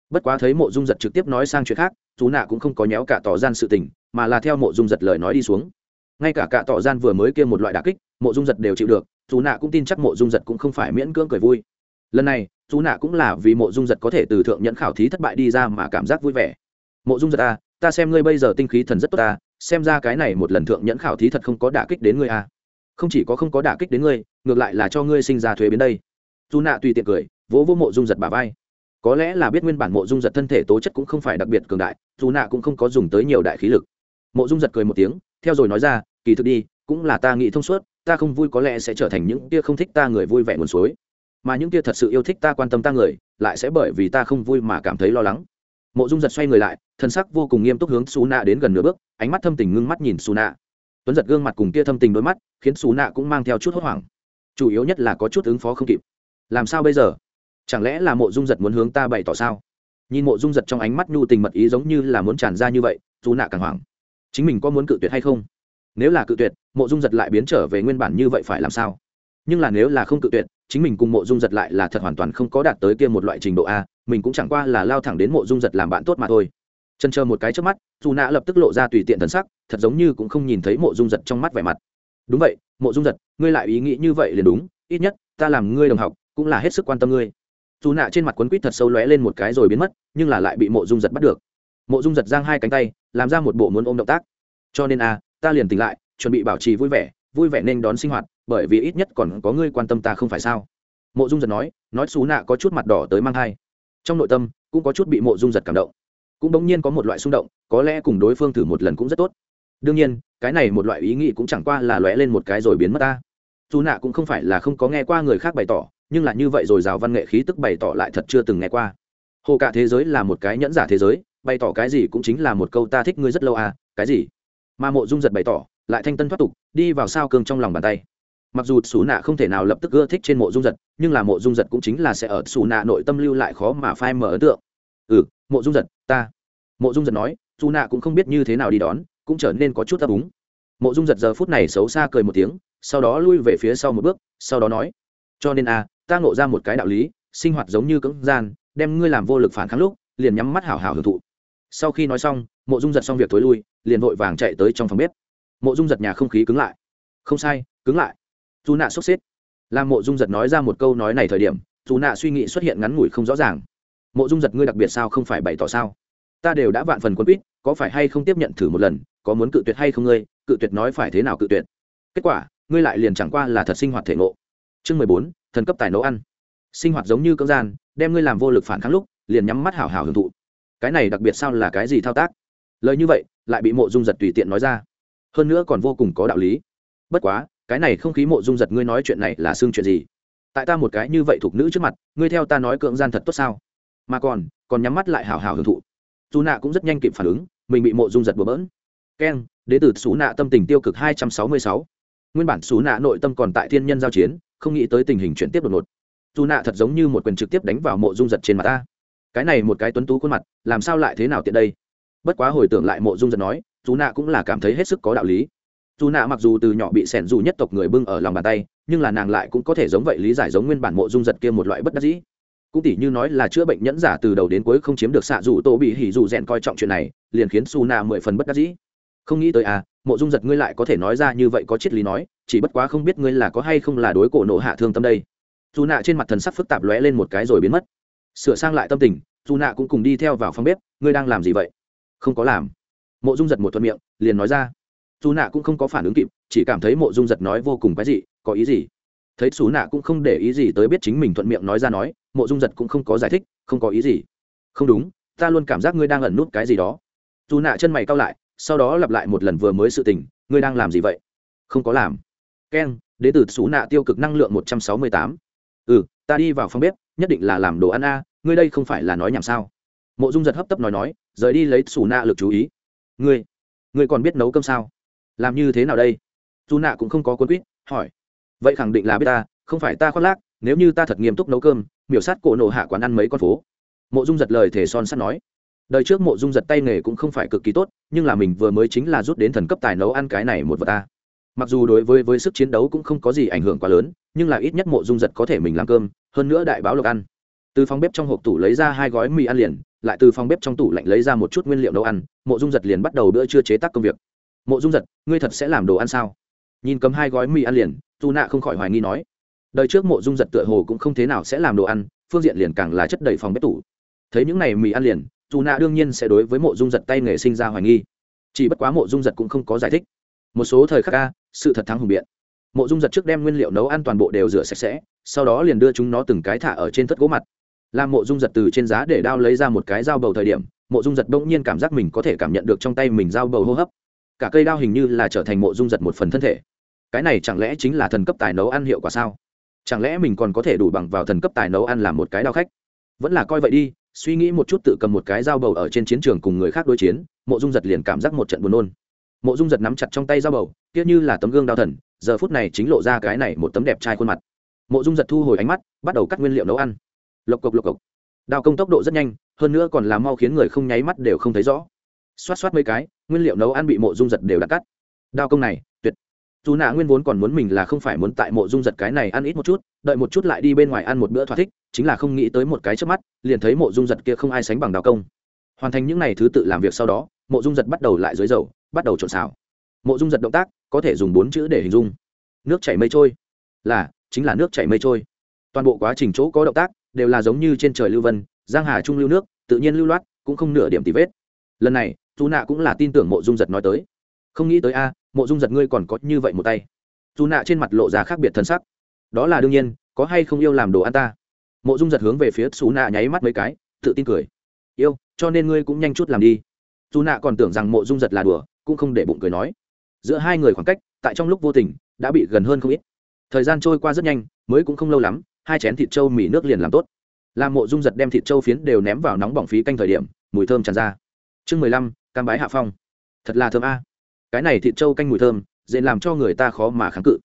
Speaker 1: Bất quá thấy mộ dung giật trực tiếp nói sang chuyện khác dù nạ cũng không có nhéo cả tỏ gian sự tình, mà là theo mộ dung giật lời nói đi xuống. Ngay cả cả tỏ gian vừa mới kia một loại đà kích, mộ dung giật đều chịu được dù nạ cũng tin chắc mộ dung giật cũng không phải miễn cưỡng cười vui. Lần này dù nạ cũng là vì mộ dung giật có thể từ thượng nhẫn khảo thí thất bại đi ra mà cảm giác vui vẻ mộ dung giật ta à, ta xem ngươi bây giờ tinh khí thần rất tốt ta xem ra cái này một lần thượng nhẫn khảo thí thật không có đả kích đến ngươi à. không chỉ có không có đả kích đến ngươi ngược lại là cho ngươi sinh ra thuế biến đây. Dù nạ tùy tiện cười vỗ vỗ mộ dung giật bà vai. Có lẽ là biết nguyên bản mộ dung giật thân thể tố chất cũng không phải đặc biệt cường đại dù nạ cũng không có dùng tới nhiều đại khí lực. Mộ dung giật cười một tiếng theo rồi nói ra kỳ thực đi cũng là ta nghĩ thông suốt ta không vui có lẽ sẽ trở thành những tia không thích ta người vui vẻ nguồn suối. Mà những tia thật sự yêu thích ta quan tâm ta người lại sẽ bởi vì ta không vui mà cảm thấy lo lắng mộ dung giật xoay người lại, thân sắc vô cùng nghiêm túc hướng xù nạ đến gần nửa bước, ánh mắt thâm tình ngưng mắt nhìn xù nạ tuấn giật gương mặt cùng kia thâm tình đôi mắt, khiến xù nạ cũng mang theo chút hốt hoảng. Chủ yếu nhất là có chút ứng phó không kịp. Làm sao bây giờ? Chẳng lẽ là mộ dung giật muốn hướng ta bày tỏ sao? Nhìn mộ dung giật trong ánh mắt nhu tình mật ý giống như là muốn tràn ra như vậy xù nạ càng hoảng. Chính mình có muốn cự tuyệt hay không? Nếu là cự tuyệt, mộ dung giật lại biến trở về nguyên bản như vậy phải làm sao? Nhưng là nếu là không cự tuyệt chính mình cùng mộ dung giật lại là thật hoàn toàn không có đạt tới kia một loại trình độ a, mình cũng chẳng qua là lao thẳng đến mộ dung giật làm bạn tốt mà thôi. Chân chờ một cái trước mắt, dù nạ lập tức lộ ra tùy tiện thần sắc, thật giống như cũng không nhìn thấy mộ dung giật trong mắt vẻ mặt. Đúng vậy, mộ dung giật, ngươi lại ý nghĩ như vậy liền đúng, ít nhất, ta làm ngươi đồng học, cũng là hết sức quan tâm ngươi. Dù nạ trên mặt quấn quýt thật sâu lóe lên một cái rồi biến mất, nhưng là lại bị mộ dung giật bắt được. Mộ dung giật giang hai cánh tay, làm ra một bộ muốn ôm động tác. Cho nên a, ta liền tỉnh lại, chuẩn bị bảo trì vui vẻ vui vẻ nên đón sinh hoạt bởi vì ít nhất còn có ngươi quan tâm ta không phải sao? Mộ dung giật nói nói xú nạ có chút mặt đỏ tới mang thai. Trong nội tâm, cũng có chút bị mộ dung giật cảm động. Cũng bỗng nhiên có một loại xung động, có lẽ cùng đối phương thử một lần cũng rất tốt. Đương nhiên, cái này một loại ý nghĩ cũng chẳng qua là lóe lên một cái rồi biến mất ta. Dù nạ cũng không phải là không có nghe qua người khác bày tỏ, nhưng là như vậy rồi rào văn nghệ khí tức bày tỏ lại thật chưa từng nghe qua. Hồ cả thế giới là một cái nhẫn giả thế giới, bày tỏ cái gì cũng chính là một câu ta thích ngươi rất lâu à cái gì? Mà mộ dung giật bày tỏ, lại thanh tân thoát tục, đi vào sao cương trong lòng bàn tay mặc dù xù nạ không thể nào lập tức ưa thích trên mộ dung giật, nhưng là mộ dung giật cũng chính là sẽ ở xù nạ nội tâm lưu lại khó mà phai mở ấn tượng. Ừ mộ dung giật, ta. Mộ dung giật nói xù nạ cũng không biết như thế nào đi đón, cũng trở nên có chút ấp úng. Mộ dung giật giờ phút này xấu xa cười một tiếng, sau đó lui về phía sau một bước, sau đó nói, cho nên a ta ngộ ra một cái đạo lý, sinh hoạt giống như cưỡng gian, đem ngươi làm vô lực phản kháng lúc, liền nhắm mắt hảo hảo hưởng thụ. Sau khi nói xong, mộ dung giật xong việc t ố i lui, liền vội vàng chạy tới trong phòng bếp. Mộ dung giật nhà không khí cứng lại. Không sai, cứng lại dù nạ sốc xếp. Làm mộ dung giật nói ra một câu nói này thời điểm, dù nạ suy nghĩ xuất hiện ngắn ngủi không rõ ràng. Mộ dung giật, ngươi đặc biệt sao không phải bày tỏ sao? Ta đều đã vạn phần quân quýt, có phải hay không tiếp nhận thử một lần, có muốn cự tuyệt hay không ngươi, cự tuyệt nói phải thế nào cự tuyệt? Kết quả, ngươi lại liền chẳng qua là thật sinh hoạt thể ngộ. Chương mười bốn, thần cấp tài nấu ăn. Sinh hoạt giống như cưỡng gian, đem ngươi làm vô lực phản kháng lúc, liền nhắm mắt hào hào hưởng thụ. Cái này đặc biệt sao là cái gì thao tác? Lời như vậy, lại bị mộ dung giật tùy tiện nói ra. Hơn nữa còn vô cùng có đạo lý. Bất quá cái này không khí mộ dung giật ngươi nói chuyện này là xương chuyện gì? Tại ta một cái như vậy thuộc nữ trước mặt, ngươi theo ta nói cưỡng gian thật tốt sao? Mà còn còn nhắm mắt lại hào hào hưởng thụ. Dù nạ cũng rất nhanh kịp phản ứng, mình bị mộ dung giật bừa bỡn. Keng đến từ xú nạ tâm tình tiêu cực hai trăm sáu mươi sáu. Nguyên bản xú nạ nội tâm còn tại thiên nhân giao chiến, không nghĩ tới tình hình chuyển tiếp đột ngột. Dù nạ thật giống như một quyền trực tiếp đánh vào mộ dung giật trên mặt ta. Cái này một cái tuấn tú khuôn mặt, làm sao lại thế nào tiện đây? Bất quá hồi tưởng lại mộ dung giật nói dù nạ cũng là cảm thấy hết sức có đạo lý dù nạ mặc dù từ nhỏ bị sẻn dù nhất tộc người bưng ở lòng bàn tay, nhưng là nàng lại cũng có thể giống vậy lý giải giống nguyên bản mộ dung giật kia một loại bất đắc dĩ. Cũng tỉ như nói là chữa bệnh nhẫn giả từ đầu đến cuối không chiếm được xạ dù tô bị hỉ dù rèn coi trọng chuyện này, liền khiến su nạ mười phần bất đắc dĩ. Không nghĩ tới à mộ dung giật ngươi lại có thể nói ra như vậy có triết lý nói, chỉ bất quá không biết ngươi là có hay không là đối cổ nộ hạ thương tâm đây. Dù nạ trên mặt thần sắc phức tạp lóe lên một cái rồi biến mất. Sửa sang lại tâm tình, dù nạ cũng cùng đi theo vào phòng bếp, ngươi đang làm gì vậy? Không có làm. Mộ dung giật một thuận miệng, liền nói ra dù nạ cũng không có phản ứng kịp, chỉ cảm thấy mộ dung giật nói vô cùng cái gì có ý gì? Thấy xú nạ cũng không để ý gì tới biết chính mình thuận miệng nói ra nói, mộ dung giật cũng không có giải thích, không có ý gì. Không đúng, ta luôn cảm giác ngươi đang ẩn nút cái gì đó. Dù nạ chân mày cao lại, sau đó lặp lại một lần vừa mới sự tình, ngươi đang làm gì vậy? Không có làm. Keng đệ tử từ xú nạ tiêu cực năng lượng một trăm sáu mươi tám. Ừ ta đi vào phòng bếp, nhất định là làm đồ ăn a, ngươi đây không phải là nói nhảm sao? Mộ dung giật hấp tấp nói nói, rời đi lấy xù nạ lực chú ý. Ngươi ngươi còn biết nấu cơm sao? Làm như thế nào đây? Dù nạ cũng không có cuốn quýt, hỏi. Vậy khẳng định là biết ta, không phải ta khoác lác, nếu như ta thật nghiêm túc nấu cơm, miểu sát cổ nổ hạ quán ăn mấy con phố. Mộ dung giật lời thể son sắt nói. Đời trước mộ dung giật tay nghề cũng không phải cực kỳ tốt, nhưng là mình vừa mới chính là rút đến thần cấp tài nấu ăn cái này một vật ta. Mặc dù đối với với sức chiến đấu cũng không có gì ảnh hưởng quá lớn, nhưng là ít nhất mộ dung giật có thể mình làm cơm, hơn nữa đại báo lộc ăn. Từ phòng bếp trong hộp tủ lấy ra hai gói mì ăn liền, lại từ phòng bếp trong tủ lạnh lấy ra một chút nguyên liệu nấu ăn, mộ dung giật liền bắt đầu bữa trưa chế tác công việc mộ dung giật, ngươi thật sẽ làm đồ ăn sao? Nhìn cấm hai gói mì ăn liền dù nạ không khỏi hoài nghi nói. Đời trước mộ dung giật tựa hồ cũng không thế nào sẽ làm đồ ăn, phương diện liền càng là chất đầy phòng bếp tủ. Thấy những n à y mì ăn liền dù nạ đương nhiên sẽ đối với mộ dung giật tay nghề sinh ra hoài nghi. Chỉ bất quá mộ dung giật cũng không có giải thích. Một số thời khắc ca sự thật thắng hùng biện. Mộ dung giật trước đem nguyên liệu nấu ăn toàn bộ đều rửa sạch sẽ, sau đó liền đưa chúng nó từng cái thả ở trên thất gỗ mặt. Làm mộ dung giật từ trên giá để đao lấy ra một cái dao bầu thời điểm, mộ dung giật bỗng nhiên cảm giác mình có thể cảm nhận được trong tay mình dao bầu hô hấp cả cây đao hình như là trở thành mộ dung giật một phần thân thể. Cái này chẳng lẽ chính là thần cấp tài nấu ăn hiệu quả sao? Chẳng lẽ mình còn có thể đủ bằng vào thần cấp tài nấu ăn làm một cái đao khách? Vẫn là coi vậy đi, suy nghĩ một chút tự cầm một cái dao bầu ở trên chiến trường cùng người khác đối chiến, mộ dung giật liền cảm giác một trận buồn nôn. Mộ dung giật nắm chặt trong tay dao bầu tiếc như là tấm gương đao thần, giờ phút này chính lộ ra cái này một tấm đẹp trai khuôn mặt. Mộ dung giật thu hồi ánh mắt, bắt đầu cắt nguyên liệu nấu ăn. Lộc cộc lộc cộc. Đao công tốc độ rất nhanh, hơn nữa còn làm mau khiến người không nháy mắt đều không thấy rõ xoát xoát mấy cái, nguyên liệu nấu ăn bị mộ dung giật đều đã cắt. Đao công này, tuyệt. Dù nạ nguyên vốn còn muốn mình là không phải muốn tại mộ dung giật cái này ăn ít một chút, đợi một chút lại đi bên ngoài ăn một bữa thỏa thích, chính là không nghĩ tới một cái trước mắt, liền thấy mộ dung giật kia không ai sánh bằng đao công. Hoàn thành những n à y thứ tự làm việc sau đó, mộ dung giật bắt đầu lại dưới dầu bắt đầu trộn xào. Mộ dung giật động tác, có thể dùng bốn chữ để hình dung. Nước chảy mây trôi. Là, chính là nước chảy mây trôi. Toàn bộ quá trình chỗ có động tác, đều là giống như trên trời lưu vân, giang hà trung lưu nước, tự nhiên lưu loát, cũng không nửa điểm tì vết. Lần này dù nạ cũng là tin tưởng mộ dung giật nói tới. Không nghĩ tới a, mộ dung giật ngươi còn có như vậy một tay. Dù nạ trên mặt lộ ra khác biệt thân sắc. Đó là đương nhiên, có hay không yêu làm đồ ăn ta? Mộ dung giật hướng về phía xú nạ nháy mắt mấy cái, tự tin cười. Yêu, cho nên ngươi cũng nhanh chút làm đi. Dù nạ còn tưởng rằng mộ dung giật là đùa, cũng không để bụng cười nói. Giữa hai người khoảng cách, tại trong lúc vô tình, đã bị gần hơn không ít. Thời gian trôi qua rất nhanh, mới cũng không lâu lắm, hai chén thịt trâu mì nước liền làm tốt. Làm mộ dung giật đem thịt trâu phiến đều ném vào nóng bỏng phí canh thời điểm, mùi thơm tràn ra. Chương mười lăm cam bái hạ phong. Thật là thơm a. Cái này thịt trâu canh mùi thơm, dễ làm cho người ta khó mà kháng cự.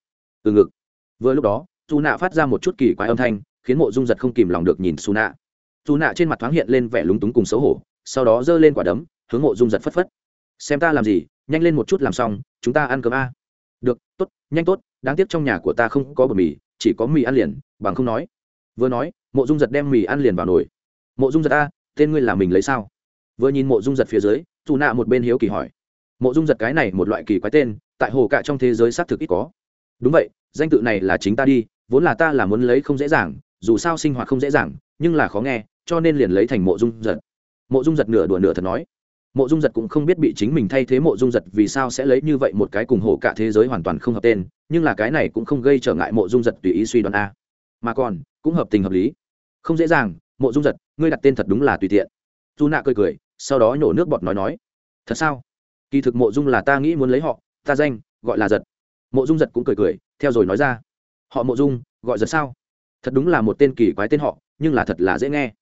Speaker 1: Từ ngực. Vừa lúc đó dù nạ phát ra một chút kỳ quái âm thanh, khiến mộ dung giật không kìm lòng được nhìn xù nạ. Dù nạ trên mặt thoáng hiện lên vẻ lúng túng cùng xấu hổ, sau đó giơ lên quả đấm, hướng mộ dung giật phất phất. Xem ta làm gì, nhanh lên một chút làm xong, chúng ta ăn cơm a. Được, tốt, nhanh tốt, đáng tiếc trong nhà của ta không có bờ mì, chỉ có mì ăn liền, bằng không nói. Vừa nói, mộ dung giật đem mì ăn liền vào nồi. Mộ dung giật a, tên ngươi là mình lấy sao? Vừa nhìn mộ dung giật phía dưới dù nạ một bên hiếu kỳ hỏi. Mộ dung giật cái này một loại kỳ quái tên, tại hồ cạ trong thế giới xác thực ít có. Đúng vậy, danh tự này là chính ta đi, vốn là ta là muốn lấy không dễ dàng, dù sao sinh hoạt không dễ dàng, nhưng là khó nghe, cho nên liền lấy thành mộ dung giật. Mộ dung giật nửa đùa nửa thật nói. Mộ dung giật cũng không biết bị chính mình thay thế mộ dung giật vì sao sẽ lấy như vậy một cái cùng hồ cả thế giới hoàn toàn không hợp tên, nhưng là cái này cũng không gây trở ngại mộ dung giật tùy ý suy đoán a. Mà còn, cũng hợp tình hợp lý. Không dễ dàng, mộ dung giật, ngươi đặt tên thật đúng là tùy tiện. Dù nạ cười cười sau đó nhổ nước bọt nói nói, thật sao? Kỳ thực mộ dung là ta nghĩ muốn lấy họ, ta danh gọi là giật. Mộ dung giật cũng cười cười, theo rồi nói ra, họ mộ dung, gọi giật sao? Thật đúng là một tên kỳ quái tên họ, nhưng là thật là dễ nghe.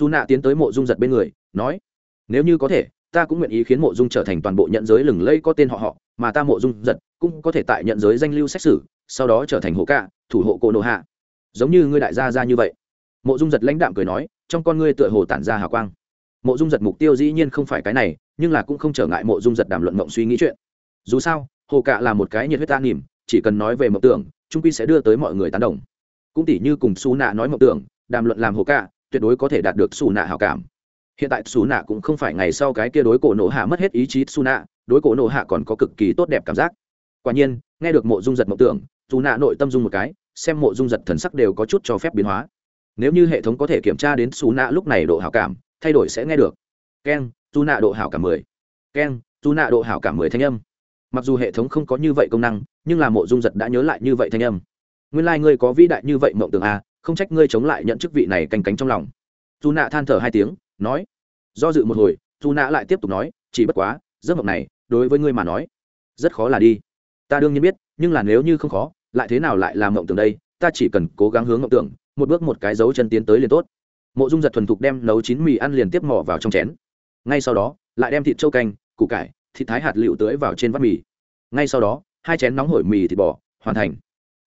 Speaker 1: Dù nạ tiến tới mộ dung giật bên người, nói, nếu như có thể, ta cũng nguyện ý khiến mộ dung trở thành toàn bộ nhận giới lừng lẫy có tên họ họ, mà ta mộ dung giật cũng có thể tại nhận giới danh lưu xét xử, sau đó trở thành hộ cạ, thủ hộ cổ nộ hạ. Giống như ngươi đại gia ra như vậy. Mộ dung giật lãnh đạm cười nói, trong con ngươi tựa hồ tản ra hào quang mộ dung giật mục tiêu dĩ nhiên không phải cái này, nhưng là cũng không trở ngại mộ dung giật đàm luận mộng suy nghĩ chuyện. Dù sao, hồ cạ là một cái nhiệt huyết ta nỉm, chỉ cần nói về mộng tưởng, trung quy sẽ đưa tới mọi người tán đồng. Cũng tỉ như cùng xù nạ nói mộng tưởng, đàm luận làm hồ cạ, tuyệt đối có thể đạt được xù nạ hào cảm. Hiện tại xù nạ cũng không phải ngày sau cái kia đối cổ nổ hạ mất hết ý chí xù nạ đối cổ nổ hạ còn có cực kỳ tốt đẹp cảm giác. Quả nhiên, nghe được mộ dung giật mộng tưởng xù nạ nội tâm dung một cái, xem mộ dung giật thần sắc đều có chút cho phép biến hóa. Nếu như hệ thống có thể kiểm tra đến xù nạ lúc này độ hảo cảm thay đổi sẽ nghe được. Keng Tu nạ độ hảo cả mười. Keng Tu nạ độ hảo cả mười thanh âm. Mặc dù hệ thống không có như vậy công năng, nhưng là mộ dung giật đã nhớ lại như vậy thanh âm. Nguyên lai、like、ngươi có vĩ đại như vậy mộng tưởng a không trách ngươi chống lại nhận chức vị này canh cánh trong lòng. Tu nạ than thở hai tiếng, nói. Do dự một hồi Tu nạ lại tiếp tục nói, chỉ bất quá, giấc mộng này, đối với ngươi mà nói, rất khó là đi. Ta đương nhiên biết, nhưng là nếu như không khó, lại thế nào lại làm mộng tưởng đây, ta chỉ cần cố gắng hướng mộng tưởng, một bước một cái dấu chân tiến tới liền tốt mộ dung giật thuần thục đem nấu chín mì ăn liền tiếp mỏ vào trong chén. Ngay sau đó, lại đem thịt trâu canh, củ cải, thịt thái hạt lựu tưới vào trên vắt mì. Ngay sau đó, hai chén nóng hổi mì thịt bò, hoàn thành.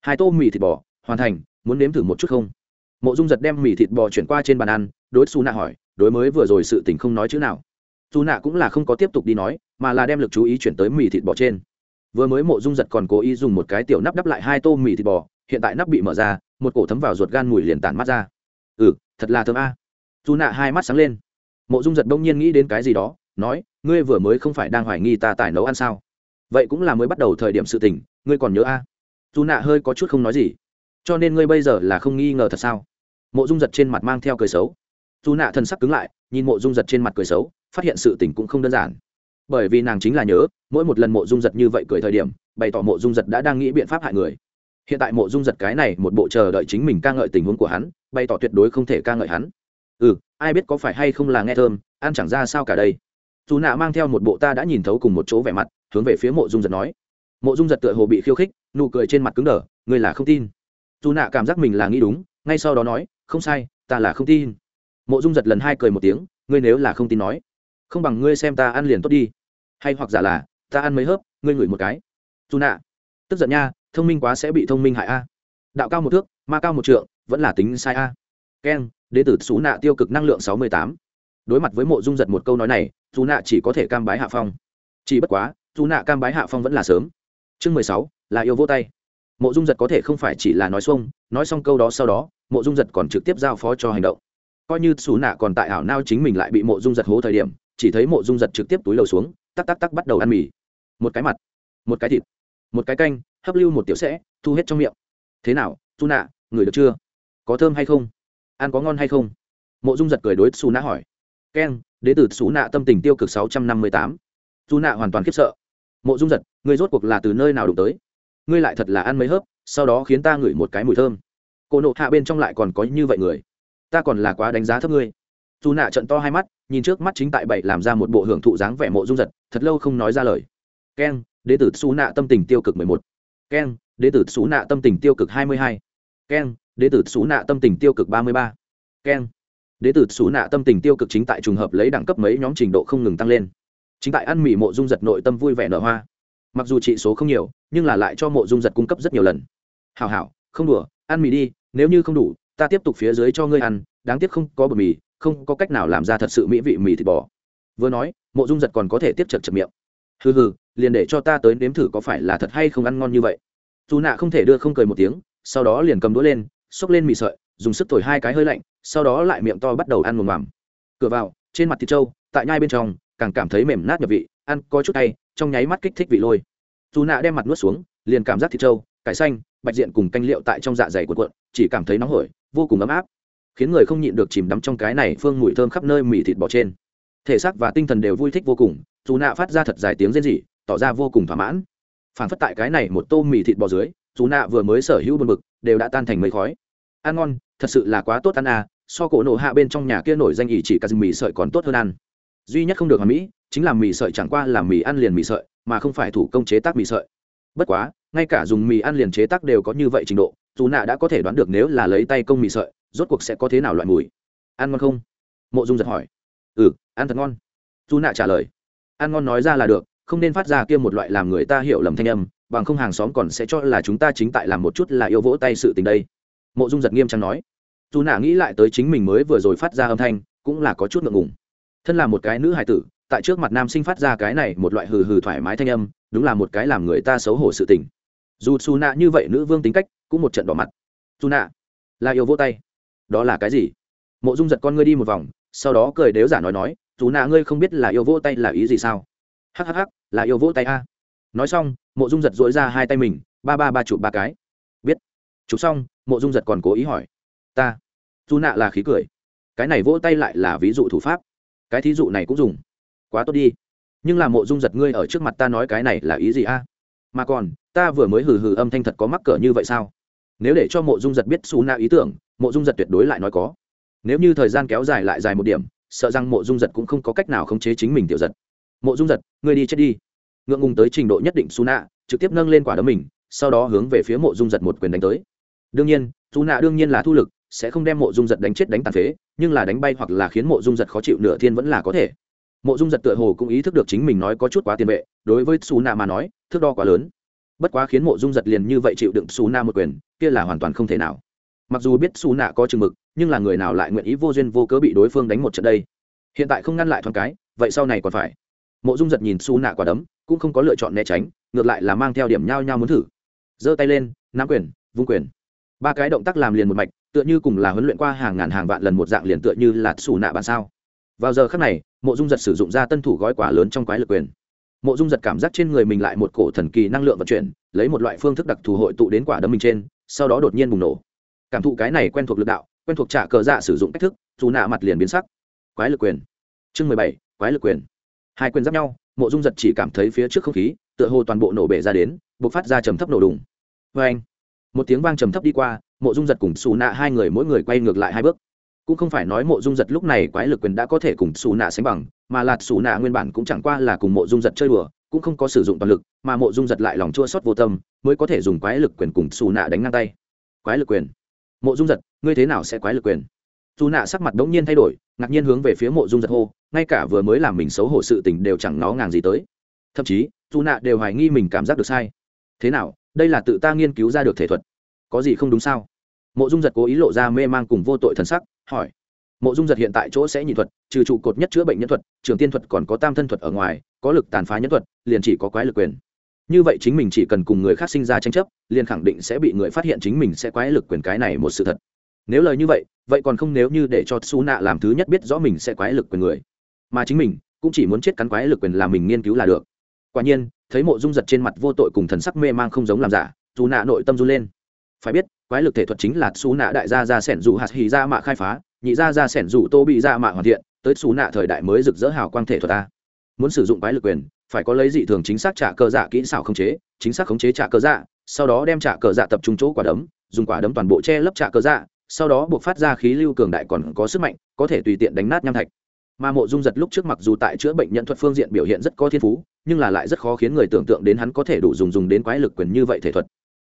Speaker 1: Hai tô mì thịt bò, hoàn thành, muốn nếm thử một chút không? Mộ dung giật đem mì thịt bò chuyển qua trên bàn ăn, đối xu nạ hỏi, đối mới vừa rồi sự tình không nói chữ nào? Dù nạ cũng là không có tiếp tục đi nói, mà là đem lực chú ý chuyển tới mì thịt bò trên. Vừa mới mộ dung giật còn cố ý dùng một cái tiểu nắp đắp lại hai tô mì thịt bò, hiện tại nắp bị mở ra, một cổ thấm vào ruột gan mùi liền tản mắt ra ừ thật là thơm a. Dù nạ hai mắt sáng lên. Mộ dung giật bỗng nhiên nghĩ đến cái gì đó, nói, ngươi vừa mới không phải đang hoài nghi ta tài nấu ăn sao? Vậy cũng là mới bắt đầu thời điểm sự tình, ngươi còn nhớ a? Dù nạ hơi có chút không nói gì. Cho nên ngươi bây giờ là không nghi ngờ thật sao? Mộ dung giật trên mặt mang theo cười xấu. Dù nạ thân sắc cứng lại, nhìn mộ dung giật trên mặt cười xấu, phát hiện sự tình cũng không đơn giản. Bởi vì nàng chính là nhớ, mỗi một lần mộ dung giật như vậy cười thời điểm, bày tỏ mộ dung giật đã đang nghĩ biện pháp hại người. Hiện tại mộ dung giật cái này một bộ chờ đợi chính mình ca ngợi tình huống của hắn bày tỏ tuyệt đối không thể ca ngợi hắn. Ừ ai biết có phải hay không là nghe thơm, ăn chẳng ra sao cả đây. Dù nạ mang theo một bộ ta đã nhìn thấu cùng một chỗ vẻ mặt, hướng về phía mộ dung giật nói. Mộ dung giật tựa hồ bị khiêu khích, nụ cười trên mặt cứng đờ, người là không tin. Dù nạ cảm giác mình là nghĩ đúng, ngay sau đó nói, không sai, ta là không tin. Mộ dung giật lần hai cười một tiếng, ngươi nếu là không tin nói, không bằng ngươi xem ta ăn liền tốt đi. Hay hoặc giả là, ta ăn mấy hớp, ngươi ngửi một cái. Dù nạ, tức giận nha, thông minh quá sẽ bị thông minh hại a. Đạo cao một thước, ma cao một trượng vẫn là tính sai a. Keng đ ế tử xú nạ tiêu cực năng lượng sáu mươi tám. Đối mặt với mộ dung giật một câu nói này dù nạ chỉ có thể cam bái hạ phong. Chỉ bất quá dù nạ cam bái hạ phong vẫn là sớm. Chương mười sáu, là yêu vô tay. Mộ dung giật có thể không phải chỉ là nói xuông, nói xong câu đó sau đó, mộ dung giật còn trực tiếp giao phó cho hành động. Coi như xù nạ còn tại ảo nao chính mình lại bị mộ dung giật hố thời điểm, chỉ thấy mộ dung giật trực tiếp túi lầu xuống, tắc tắc tắc bắt đầu ăn mì. Một cái mặt, một cái thịt, một cái canh, hấp lưu một tiểu sẽ, thu hết trong miệng. Thế nào xù nạ, người được chưa? Có thơm hay không? Ăn có ngon hay không? Mộ dung giật cười đối xù nạ hỏi. Keng đ ế từ xù nạ tâm tình tiêu cực sáu trăm năm mươi tám. Dù nạ hoàn toàn khiếp sợ. Mộ dung giật người rốt cuộc là từ nơi nào đụng tới? Ngươi lại thật là ăn mấy hớp, sau đó khiến ta ngửi một cái mùi thơm. Cô nộ hạ bên trong lại còn có như vậy người. Ta còn là quá đánh giá thấp ngươi. Dù nạ trận to hai mắt, nhìn trước mắt chính tại bảy làm ra một bộ hưởng thụ dáng vẻ mộ dung giật, thật lâu không nói ra lời. Keng đế tử xú nạ tâm tình tiêu cực mười một. Keng đế tử xú nạ tâm tình tiêu cực hai mươi hai. Keng đế tử xú nạ tâm tình tiêu cực ba mươi ba. Keng. Đế tử xú nạ tâm tình tiêu cực chính tại trùng hợp lấy đẳng cấp mấy nhóm trình độ không ngừng tăng lên. Chính tại ăn mì mộ dung giật nội tâm vui vẻ nở hoa. Mặc dù trị số không nhiều, nhưng là lại cho mộ dung giật cung cấp rất nhiều lần. Hào hảo, không đùa, ăn mì đi, nếu như không đủ, ta tiếp tục phía dưới cho ngươi ăn, đáng tiếc không có bờ mì, không có cách nào làm ra thật sự mỹ vị mì thịt bò. Vừa nói, mộ dung giật còn có thể tiếp chật chật miệng. Hừ hừ, liền để cho ta tới nếm thử có phải là thật hay không ăn ngon như vậy. Dù nạ không thể đưa không cười một tiếng, sau đó liền cầm đũa lên xốc lên mì sợi, dùng sức thổi hai cái hơi lạnh, sau đó lại miệng to bắt đầu ăn mồm mòm cửa vào, trên mặt thịt trâu, tại nhai bên trong, càng cảm thấy mềm nát nhập vị, ăn có chút tay trong nháy mắt kích thích vị lôi. Dù nạ đem mặt nuốt xuống, liền cảm giác thịt trâu, cải xanh, bạch diện cùng canh liệu tại trong dạ dày cuộn cuộn, chỉ cảm thấy nóng hổi, vô cùng ấm áp, khiến người không nhịn được chìm đắm trong cái này phương mùi thơm khắp nơi mì thịt bò trên. Thể xác và tinh thần đều vui thích vô cùng dù nạ phát ra thật dài tiếng rên rỉ, tỏ ra vô cùng thỏa mãn. Phản phất tại cái này một tô mì thịt bò dưới dù nạ vừa mới sở hữu buồn bực, đều đã tan thành mây khói. Ăn ngon, thật sự là quá tốt ăn à so cổ nổ hạ bên trong nhà kia nổi danh ỷ chỉ cả mì sợi còn tốt hơn ăn. Duy nhất không được hoàn mỹ, chính là mì sợi chẳng qua là mì ăn liền mì sợi, mà không phải thủ công chế tác mì sợi. Bất quá, ngay cả dùng mì ăn liền chế tác đều có như vậy trình độ, dù nạ đã có thể đoán được nếu là lấy tay công mì sợi, rốt cuộc sẽ có thế nào loại mùi. Ăn ngon không? Mộ dung giật hỏi. Ừ ăn thật ngon. Dù nạ trả lời. Ăn ngon nói ra là được, không nên phát ra kia một loại làm người ta hiểu lầm thanh âm bằng không hàng xóm còn sẽ cho là chúng ta chính tại làm một chút là yêu vỗ tay sự tình đây. Mộ dung giật nghiêm trang nói. Dù nạ nghĩ lại tới chính mình mới vừa rồi phát ra âm thanh, cũng là có chút ngượng ngùng. Thân là một cái nữ hài tử, tại trước mặt nam sinh phát ra cái này một loại hừ hừ thoải mái thanh âm, đúng là một cái làm người ta xấu hổ sự tình. Dù xù nạ như vậy nữ vương tính cách, cũng một trận đỏ mặt. Dù nạ, là yêu vỗ tay. Đó là cái gì? Mộ dung giật con ngươi đi một vòng, sau đó cười đếu giả nói nói, dù nạ ngươi không biết là yêu vỗ tay là ý gì sao? Hhh là yêu vỗ tay a nói xong, mộ dung giật dỗi ra hai tay mình, ba ba ba chụp ba cái. Biết. Chụp xong, mộ dung giật còn cố ý hỏi. Ta. Dù nạ là khí cười. Cái này vỗ tay lại là ví dụ thủ pháp. Cái thí dụ này cũng dùng. Quá tốt đi. Nhưng là mộ dung giật ngươi ở trước mặt ta nói cái này là ý gì a? Mà còn, ta vừa mới hừ hừ âm thanh thật có mắc cỡ như vậy sao? Nếu để cho mộ dung giật biết xù nạ ý tưởng, mộ dung giật tuyệt đối lại nói có. Nếu như thời gian kéo dài lại dài một điểm, sợ rằng mộ dung giật cũng không có cách nào khống chế chính mình tiểu giật. Mộ dung giật, ngươi đi chết đi ngượng ngùng tới trình độ nhất định su nạ trực tiếp nâng lên quả đấm mình, sau đó hướng về phía mộ dung giật một quyền đánh tới. Đương nhiên su nạ đương nhiên là thu lực, sẽ không đem mộ dung giật đánh chết đánh tàn phế, nhưng là đánh bay hoặc là khiến mộ dung giật khó chịu nửa thiên vẫn là có thể. Mộ dung giật tựa hồ cũng ý thức được chính mình nói có chút quá tiền vệ, đối với su nạ mà nói, thước đo quá lớn. Bất quá khiến mộ dung giật liền như vậy chịu đựng su nạ một quyền, kia là hoàn toàn không thể nào. Mặc dù biết su nạ có chừng mực, nhưng là người nào lại nguyện ý vô duyên vô cớ bị đối phương đánh một trận đây? Hiện tại không ngăn lại thoáng cái, vậy sau này còn phải. Mộ dung giật nhìn su nạ quả đấm cũng không có lựa chọn né tránh, ngược lại là mang theo điểm nhao nhao muốn thử. Giơ tay lên, nắm quyền, vung quyền. Ba cái động tác làm liền một mạch, tựa như cùng là huấn luyện qua hàng ngàn hàng vạn lần một dạng liền tựa như là xù nạ bản sao. Vào giờ khắc này, mộ dung giật sử dụng ra tân thủ gói quả lớn trong quái lực quyền. Mộ dung giật cảm giác trên người mình lại một cổ thần kỳ năng lượng vận chuyển, lấy một loại phương thức đặc thù hội tụ đến quả đấm mình trên, sau đó đột nhiên bùng nổ. Cảm thụ cái này quen thuộc lực đạo, quen thuộc trả cờ dạ sử dụng cách thức, dù nạ mặt liền biến sắc. Quái lực quyền. Chương mười bảy, quái lực quyền. Hai quyền giáp nhau mộ dung giật chỉ cảm thấy phía trước không khí, tựa hồ toàn bộ nổ bể ra đến b ộ c phát ra trầm thấp nổ đùng. Vê anh, một tiếng vang trầm thấp đi qua, mộ dung giật cùng xù nạ hai người mỗi người quay ngược lại hai bước. Cũng không phải nói mộ dung giật lúc này quái lực quyền đã có thể cùng xù nạ sánh bằng, mà lạt xù nạ nguyên bản cũng chẳng qua là cùng mộ dung giật chơi đùa, cũng không có sử dụng toàn lực, mà mộ dung giật lại lòng chua sót vô tâm, mới có thể dùng quái lực quyền cùng xù nạ đánh ngang tay. Quái lực quyền. Mộ dung giật, ngươi thế nào sẽ quái lực quyền? Dù nạ sắc mặt đ ố n g nhiên thay đổi, ngạc nhiên hướng về phía mộ dung giật hô, ngay cả vừa mới làm mình xấu hổ sự tình đều chẳng nó ngàng gì tới. Thậm chí dù nạ đều hoài nghi mình cảm giác được sai. Thế nào, đây là tự ta nghiên cứu ra được thể thuật? Có gì không đúng sao? Mộ dung giật cố ý lộ ra mê man cùng vô tội thần sắc, hỏi. Mộ dung giật hiện tại chỗ sẽ nhị thuật, trừ trụ cột nhất chữa bệnh nhân thuật, trường tiên thuật còn có tam thân thuật ở ngoài, có lực tàn phá nhân thuật, liền chỉ có quái lực quyền. Như vậy chính mình chỉ cần cùng người khác sinh ra tranh chấp, liền khẳng định sẽ bị người phát hiện chính mình sẽ quái lực quyền cái này một sự thật nếu lời như vậy vậy còn không nếu như để cho xú nạ làm thứ nhất biết rõ mình sẽ quái lực quyền người. Mà chính mình, cũng chỉ muốn chết cắn quái lực quyền làm mình nghiên cứu là được. Quả nhiên, thấy mộ dung giật trên mặt vô tội cùng thần sắc mê mang không giống làm giả dù nạ nội tâm run lên. Phải biết, quái lực thể thuật chính là xú nạ đại gia ra sẻn dù hạt hì ra mạ khai phá, nhị gia ra sẻn dù tô bị ra mạ hoàn thiện, tới xú nạ thời đại mới rực rỡ hào quang thể thuật ta muốn sử dụng quái lực quyền, phải có lấy dị thường chính xác trả cơ dạ kỹ xảo khống chế, chính xác khống chế trả cơ dạ sau đó đem trả cờ dạ tập trung chỗ quả đấm, dùng quả đấm toàn bộ che lấp trả cờ dạ sau đó buộc phát ra khí lưu cường đại còn có sức mạnh, có thể tùy tiện đánh nát nham thạch. Mà mộ dung giật lúc trước mặc dù tại chữa bệnh nhận thuật phương diện biểu hiện rất có thiên phú, nhưng là lại rất khó khiến người tưởng tượng đến hắn có thể đủ dùng dùng đến quái lực quyền như vậy thể thuật.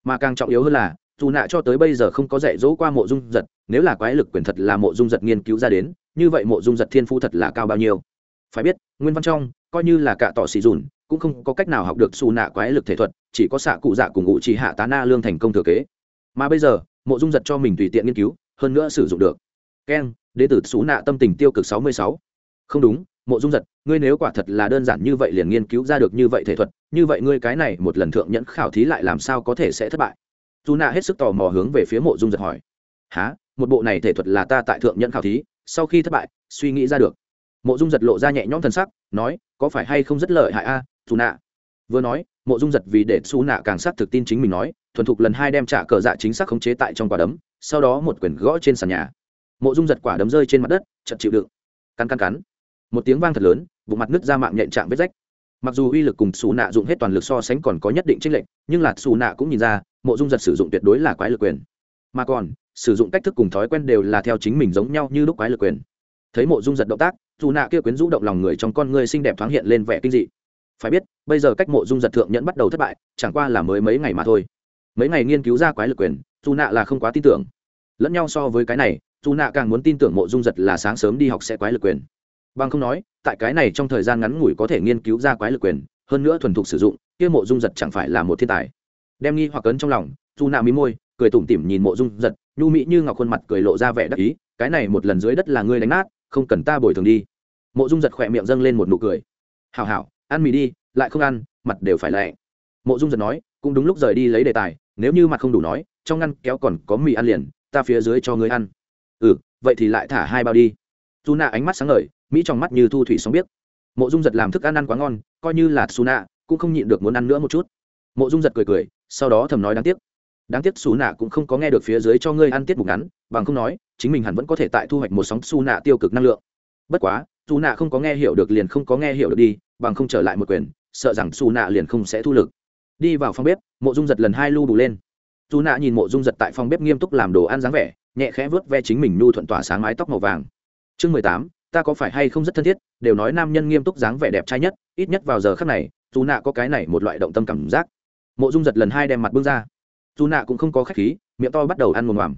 Speaker 1: Mà càng trọng yếu hơn là, dù nạ cho tới bây giờ không có dạy dỗ qua mộ dung giật, nếu là quái lực quyền thật là mộ dung giật nghiên cứu ra đến, như vậy mộ dung giật thiên phú thật là cao bao nhiêu. Phải biết, nguyên văn trong, coi như là cả tỏ xì dùn, cũng không có cách nào học được xù nạ quái lực thể thuật, chỉ có xạ cụ dạ cùng ngụ chỉ hạ tá na lương thành công thừa kế. Mà bây giờ mộ dung giật cho mình tùy tiện nghiên cứu hơn nữa sử dụng được. Keng đ tử xú nạ tâm tình tiêu cực sáu mươi sáu. Không đúng mộ dung giật ngươi nếu quả thật là đơn giản như vậy liền nghiên cứu ra được như vậy thể thuật như vậy ngươi cái này một lần thượng nhẫn khảo thí lại làm sao có thể sẽ thất bại? Dù nạ hết sức tò mò hướng về phía mộ dung giật hỏi. Há một bộ này thể thuật là ta tại thượng nhẫn khảo thí sau khi thất bại suy nghĩ ra được. Mộ dung giật lộ ra nhẹ nhõm thần sắc nói có phải hay không rất lợi hại a à, dù nạ? Vừa nói mộ dung giật vì để xú nạ càng xác thực tin chính mình nói thuần thục lần hai đem trả cờ dạ chính xác khống chế tại trong quả đấm, sau đó một quyển gõ trên sàn nhà. Mộ dung giật quả đấm rơi trên mặt đất chật chịu đựng. Cắn cắn cắn. Một tiếng vang thật lớn vụ mặt nứt ra mạng nhện chạm vết rách. Mặc dù uy lực cùng xù nạ dụng hết toàn lực so sánh còn có nhất định tranh lệch, nhưng là xù nạ cũng nhìn ra, mộ dung giật sử dụng tuyệt đối là quái lực quyền. Mà còn, sử dụng cách thức cùng thói quen đều là theo chính mình giống nhau như lúc quái lực quyền. Thấy mộ dung giật động tác dù nạ kia quyến rũ động lòng người trong con người xinh đẹp thoáng hiện lên vẻ kinh dị. Phải biết, bây giờ cách mộ dung giật thượng nhẫn bắt đầu thất bại, chẳng qua là mới mấy ngày mà thôi mấy ngày nghiên cứu ra quái lực quyền, dù nạ là không quá tin tưởng. Lẫn nhau so với cái này, dù nạ càng muốn tin tưởng mộ dung giật là sáng sớm đi học sẽ quái lực quyền. Bằng không nói, tại cái này trong thời gian ngắn ngủi có thể nghiên cứu ra quái lực quyền, hơn nữa thuần thục sử dụng, kia mộ dung giật chẳng phải là một thiên tài. Đem nghi hoặc cấn trong lòng, dù nạ mí môi, cười tủm tỉm nhìn mộ dung giật, nhu mỹ như ngọc khuôn mặt cười lộ ra vẻ đắc ý, cái này một lần dưới đất là ngươi đánh nát, không cần ta bồi thường đi. Mộ dung giật khỏe miệng dâng lên một nụ cười. Hào hào ăn mì đi, lại không ăn, mặt đều phải lẹ mộ dung giật nói, cũng đúng lúc rời đi lấy đề tài nếu như mặt không đủ nói, trong ngăn kéo còn có mì ăn liền, ta phía dưới cho ngươi ăn. Ừ vậy thì lại thả hai bao đi. Dù nạ ánh mắt sáng ngời, mỹ trong mắt như thu thủy sóng biết. Mộ dung giật làm thức ăn ăn quá ngon, coi như là su nạ cũng không nhịn được muốn ăn nữa một chút. Mộ dung giật cười cười, sau đó thầm nói đáng tiếc. Đáng tiếc xù nạ cũng không có nghe được phía dưới cho ngươi ăn tiết mục ngắn, bằng không nói, chính mình hẳn vẫn có thể tại thu hoạch một sóng xù nạ tiêu cực năng lượng. Bất quá xù nạ không có nghe hiểu được liền không có nghe hiểu được đi, bằng không trở lại một quyền, sợ rằng xù nạ liền không sẽ thu lực. Đi vào phòng bếp mộ dung giật lần hai lu bù lên. Dù nạ nhìn mộ dung giật tại phòng bếp nghiêm túc làm đồ ăn dáng vẻ, nhẹ khẽ vớt ve chính mình nhu thuận tỏa sáng mái tóc màu vàng. Chương mười tám, ta có phải hay không rất thân thiết, đều nói nam nhân nghiêm túc dáng vẻ đẹp trai nhất, ít nhất vào giờ khắc này, dù nạ có cái này một loại động tâm cảm giác. Mộ dung giật lần hai đem mặt bưng ra. Dù nạ cũng không có khách khí, miệng to bắt đầu ăn mồm ngoàm.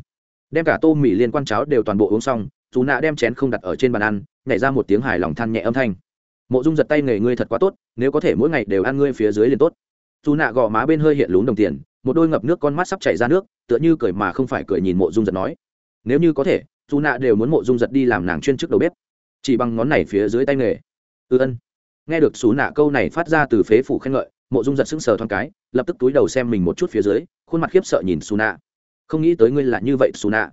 Speaker 1: Đem cả tô mì liên quan cháo đều toàn bộ uống xong, dù nạ đem chén không đặt ở trên bàn ăn, nhảy ra một tiếng hài lòng than nhẹ âm thanh. Mộ dung giật tay nghề ngươi thật quá tốt, nếu có thể mỗi ngày đều ăn ngươi phía dưới liền tốt dù nạ gò má bên hơi hiện lún đồng tiền, một đôi ngập nước con mắt sắp chảy ra nước, tựa như cười mà không phải cười nhìn mộ dung giật nói. Nếu như có thể, dù nạ đều muốn mộ dung giật đi làm nàng chuyên chức đầu bếp. Chỉ bằng ngón này phía dưới tay nghề. Ư ân. Nghe được xú nạ câu này phát ra từ phế phủ khen ngợi, mộ dung giật sững sờ thoáng cái, lập tức túi đầu xem mình một chút phía dưới, khuôn mặt khiếp sợ nhìn xú nạ. Không nghĩ tới ngươi là như vậy, xú nạ.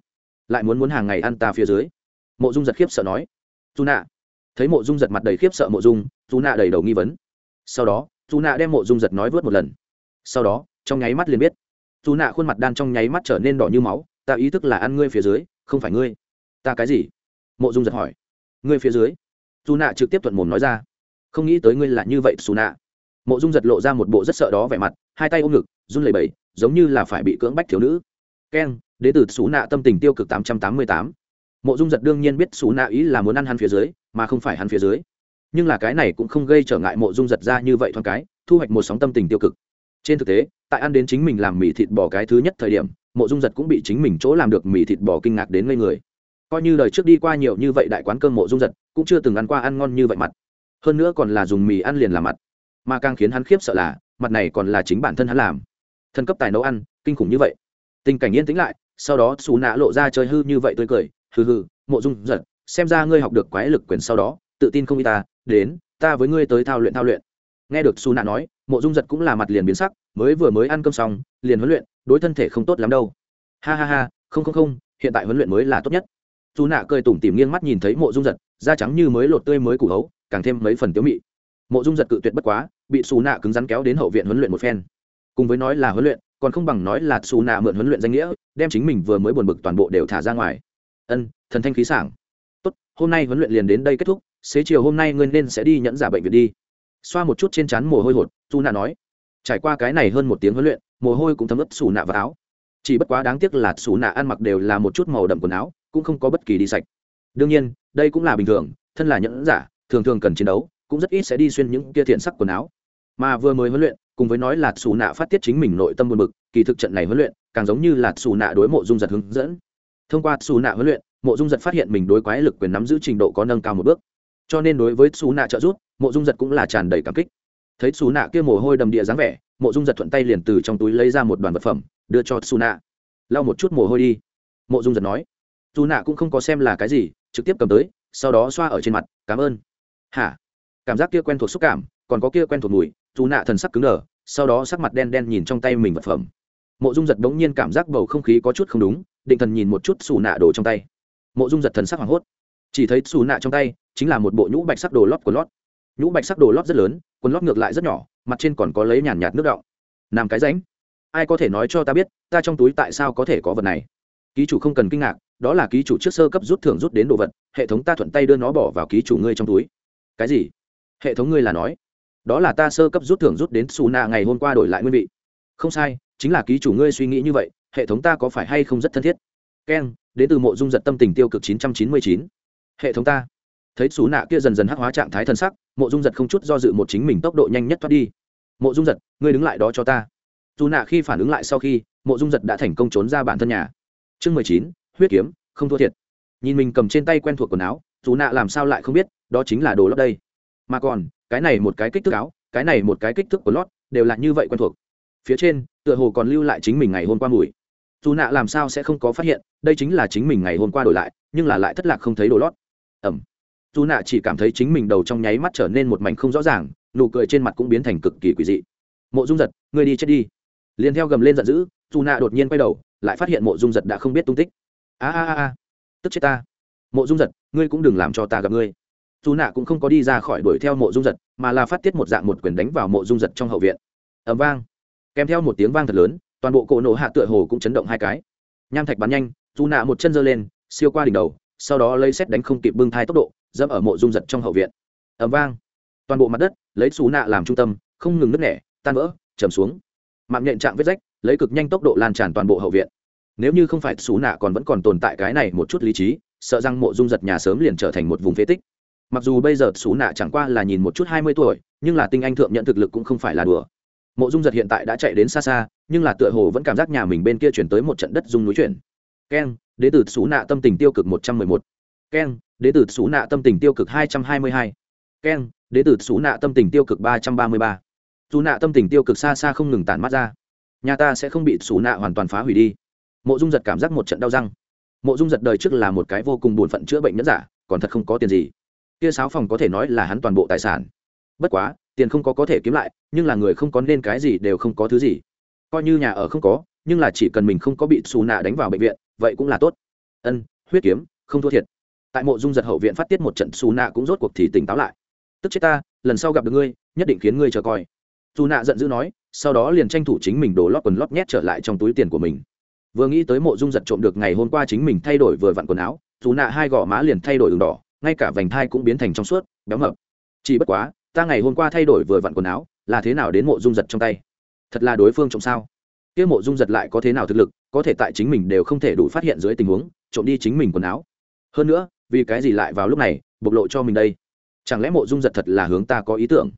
Speaker 1: Lại muốn muốn hàng ngày ăn ta phía dưới. Mộ dung giật khiếp sợ nói. Dù nạ. Thấy mộ dung giật mặt đầy khiếp sợ mộ dung dù nạ đầy đầu nghi vấn. Sau đó dù nạ đem mộ dung giật nói vớt một lần. Sau đó, trong nháy mắt liền biết. Dù nạ khuôn mặt đan trong nháy mắt trở nên đỏ như máu, ta ý thức là ăn ngươi phía dưới, không phải ngươi. Ta cái gì? Mộ dung giật hỏi. Ngươi phía dưới. Dù nạ trực tiếp thuận mồm nói ra. Không nghĩ tới ngươi là như vậy, xù nạ. Mộ dung giật lộ ra một bộ rất sợ đó vẻ mặt, hai tay ôm ngực, run lẩy bẩy, giống như là phải bị cưỡng bách thiếu nữ. Keng đ ế từ xù nạ tâm tình tiêu cực tám trăm tám mươi tám. Mộ dung giật đương nhiên biết xù nạ ý là muốn ăn hắn phía dưới, mà không phải hắn phía dưới nhưng là cái này cũng không gây trở ngại mộ dung giật ra như vậy thoáng cái, thu hoạch một sóng tâm tình tiêu cực. Trên thực tế, tại ăn đến chính mình làm mì thịt bò cái thứ nhất thời điểm, mộ dung giật cũng bị chính mình chỗ làm được mì thịt bò kinh ngạc đến ngây người. Coi như đời trước đi qua nhiều như vậy đại quán cơm mộ dung giật, cũng chưa từng ăn qua ăn ngon như vậy mặt. Hơn nữa còn là dùng mì ăn liền làm mặt. Mà càng khiến hắn khiếp sợ là, mặt này còn là chính bản thân hắn làm. Thân cấp tài nấu ăn, kinh khủng như vậy. Tình cảnh yên tĩnh lại, sau đó xù nạ lộ ra chơi hư như vậy tươi cười hư hư mộ dung giật, xem ra ngươi học được quái lực quyền sau đó, tự tin không y ta đến, ta với ngươi tới thao luyện thao luyện. Nghe được xù nạ nói, mộ dung giật cũng là mặt liền biến sắc, mới vừa mới ăn cơm xong, liền huấn luyện, đối thân thể không tốt lắm đâu. Ha ha ha, không không không, hiện tại huấn luyện mới là tốt nhất. Su nạ cười tủm tìm nghiêng mắt nhìn thấy mộ dung giật, da trắng như mới lột tươi mới củ hấu, càng thêm mấy phần tiếu mị. Mộ dung giật cự tuyệt bất quá, bị xù nạ cứng rắn kéo đến hậu viện huấn luyện một phen. Cùng với nói là huấn luyện, còn không bằng nói là xù nạ mượn huấn luyện danh nghĩa, đem chính mình vừa mới buồn bực toàn bộ đều thả ra ngoài. Ân, thần thanh khí sảng. Tốt, hôm nay huấn luyện liền đến đây kết thúc xế chiều hôm nay ngươi nên sẽ đi nhẫn giả bệnh viện đi. Xoa một chút trên trán mồ hôi hột dù nạ nói. Trải qua cái này hơn một tiếng huấn luyện, mồ hôi cũng thấm ướt xù nạ vào áo. Chỉ bất quá đáng tiếc là xù nạ ăn mặc đều là một chút màu đậm quần áo, cũng không có bất kỳ đi sạch. Đương nhiên, đây cũng là bình thường, thân là nhẫn giả, thường thường cần chiến đấu, cũng rất ít sẽ đi xuyên những kia thiện sắc quần áo. Mà vừa mới huấn luyện, cùng với nói là xù nạ phát tiết chính mình nội tâm buồn bực, kỳ thực trận này huấn luyện, càng giống như là xù nạ đối mộ dung giật hướng dẫn. Thông qua xù nạ huấn luyện, mộ dung giật phát hiện mình đối quái lực quyền nắm giữ trình độ có nâng cao một bước cho nên đối với xú nạ trợ giúp, mộ dung giật cũng là tràn đầy cảm kích. Thấy xú nạ kia mồ hôi đầm địa dáng vẻ, mộ dung giật thuận tay liền từ trong túi lấy ra một đoàn vật phẩm, đưa cho xú nạ. Lau một chút mồ hôi đi, mộ dung giật nói. Dù nạ cũng không có xem là cái gì, trực tiếp cầm tới, sau đó xoa ở trên mặt, cảm ơn. Hả? Cảm giác kia quen thuộc xúc cảm, còn có kia quen thuộc mùi dù nạ thần sắc cứng đờ, sau đó sắc mặt đen đen nhìn trong tay mình vật phẩm. Mộ dung giật đống nhiên cảm giác bầu không khí có chút không đúng, định thần nhìn một chút xù nạ đồ trong tay. Mộ dung giật thần sắc hoảng hốt chỉ thấy xù nạ trong tay chính là một bộ nhũ bạch sắc đồ lót của lót. Nhũ bạch sắc đồ lót rất lớn, quần lót ngược lại rất nhỏ, mặt trên còn có lấy nhàn nhạt nước động làm cái ránh. Ai có thể nói cho ta biết, ta trong túi tại sao có thể có vật này? Ký chủ không cần kinh ngạc, đó là ký chủ trước sơ cấp rút thưởng rút đến đồ vật, hệ thống ta thuận tay đưa nó bỏ vào ký chủ ngươi trong túi. Cái gì? Hệ thống ngươi là nói. Đó là ta sơ cấp rút thưởng rút đến xù nạ ngày hôm qua đổi lại nguyên vị. Không sai, chính là ký chủ ngươi suy nghĩ như vậy, hệ thống ta có phải hay không rất thân thiết? Keng đến từ mộ dung giật tâm tình tiêu cực 999 hệ thống ta. Thấy xú nạ kia dần dần hắc hóa trạng thái thân sắc, mộ dung giật không chút do dự một chính mình tốc độ nhanh nhất thoát đi. Mộ dung giật, ngươi đứng lại đó cho ta. Dù nạ khi phản ứng lại sau khi, mộ dung giật đã thành công trốn ra bản thân nhà. Chương mười chín, huyết kiếm, không thua thiệt. Nhìn mình cầm trên tay quen thuộc quần áo, dù nạ làm sao lại không biết, đó chính là đồ lót đây. Mà còn, cái này một cái kích thước áo, cái này một cái kích thước của lót, đều là như vậy quen thuộc. Phía trên, tựa hồ còn lưu lại chính mình ngày hôm qua mùi. Dù nạ làm sao sẽ không có phát hiện, đây chính là chính mình ngày hôm qua đổi lại, nhưng là lại thất lạc không thấy đồ lót ẩm. Dù nạ chỉ cảm thấy chính mình đầu trong nháy mắt trở nên một mảnh không rõ ràng, nụ cười trên mặt cũng biến thành cực kỳ quỷ dị. Mộ dung giật, ngươi đi chết đi. Liền theo gầm lên giận dữ, dù nạ đột nhiên quay đầu, lại phát hiện mộ dung giật đã không biết tung tích. A a a tức chết ta. Mộ dung giật, ngươi cũng đừng làm cho ta gặp ngươi. Dù nạ cũng không có đi ra khỏi đuổi theo mộ dung giật, mà là phát tiết một dạng một quyền đánh vào mộ dung giật trong hậu viện. Ẩm vang. Kèm theo một tiếng vang thật lớn, toàn bộ cỗ nổ hạ tựa hồ cũng chấn động hai cái. Nham thạch bắn nhanh, dù nạ một chân giơ lên, siêu qua đỉnh đầu sau đó lấy xét đánh không kịp bưng thai tốc độ, dẫm ở mộ dung giật trong hậu viện. Ẩm vang. Toàn bộ mặt đất, lấy xù nạ làm trung tâm, không ngừng nứt nẻ, tan vỡ chầm xuống. Mạng nhện trạng vết rách, lấy cực nhanh tốc độ lan tràn toàn bộ hậu viện. Nếu như không phải xù nạ còn vẫn còn tồn tại cái này một chút lý trí, sợ rằng mộ dung giật nhà sớm liền trở thành một vùng phế tích. Mặc dù bây giờ xù nạ chẳng qua là nhìn một chút hai mươi tuổi, nhưng là tinh anh thượng nhận thực lực cũng không phải là đùa. Mộ dung giật hiện tại đã chạy đến xa xa, nhưng là tựa hồ vẫn cảm giác nhà mình bên kia chuyển tới một trận đất dung núi chuyển. Keng đế tử xú nạ tâm tình tiêu cực một trăm mười một. Keng, đế tử xú nạ tâm tình tiêu cực hai trăm hai mươi hai. Keng, đế tử xú nạ tâm tình tiêu cực ba trăm ba mươi ba. Dù nạ tâm tình tiêu cực xa xa không ngừng tản mắt ra. Nhà ta sẽ không bị xú nạ hoàn toàn phá hủy đi. Mộ dung giật cảm giác một trận đau răng. Mộ dung giật đời trước là một cái vô cùng buồn phận chữa bệnh nhẫn giả, còn thật không có tiền gì. Kia sáo phòng có thể nói là hắn toàn bộ tài sản. Bất quá, tiền không có có thể kiếm lại, nhưng là người không có nên cái gì đều không có thứ gì. Coi như nhà ở không có, nhưng là chỉ cần mình không có bị xù nạ đánh vào bệnh viện vậy cũng là tốt. Ân, huyết kiếm, không thua thiệt. Tại mộ dung giật hậu viện phát tiết một trận xù nạ cũng rốt cuộc thì tỉnh táo lại. Tức chết ta, lần sau gặp được ngươi, nhất định khiến ngươi chờ coi. Dù nạ giận dữ nói, sau đó liền tranh thủ chính mình đổ lót quần lót nhét trở lại trong túi tiền của mình. Vừa nghĩ tới mộ dung giật trộm được ngày hôm qua chính mình thay đổi vừa vặn quần áo dù nạ hai gò má liền thay đổi đường đỏ, ngay cả vành thai cũng biến thành trong suốt, béo mập. Chỉ bất quá, ta ngày hôm qua thay đổi vừa vặn quần áo, là thế nào đến mộ dung giật trong tay? Thật là đối phương trộm sao? Kia mộ dung giật lại có thế nào thực lực, có thể tại chính mình đều không thể đủ phát hiện dưới tình huống, trộm đi chính mình quần áo. Hơn nữa, vì cái gì lại vào lúc này, bộc lộ cho mình đây? Chẳng lẽ mộ dung giật thật là hướng ta có ý tưởng?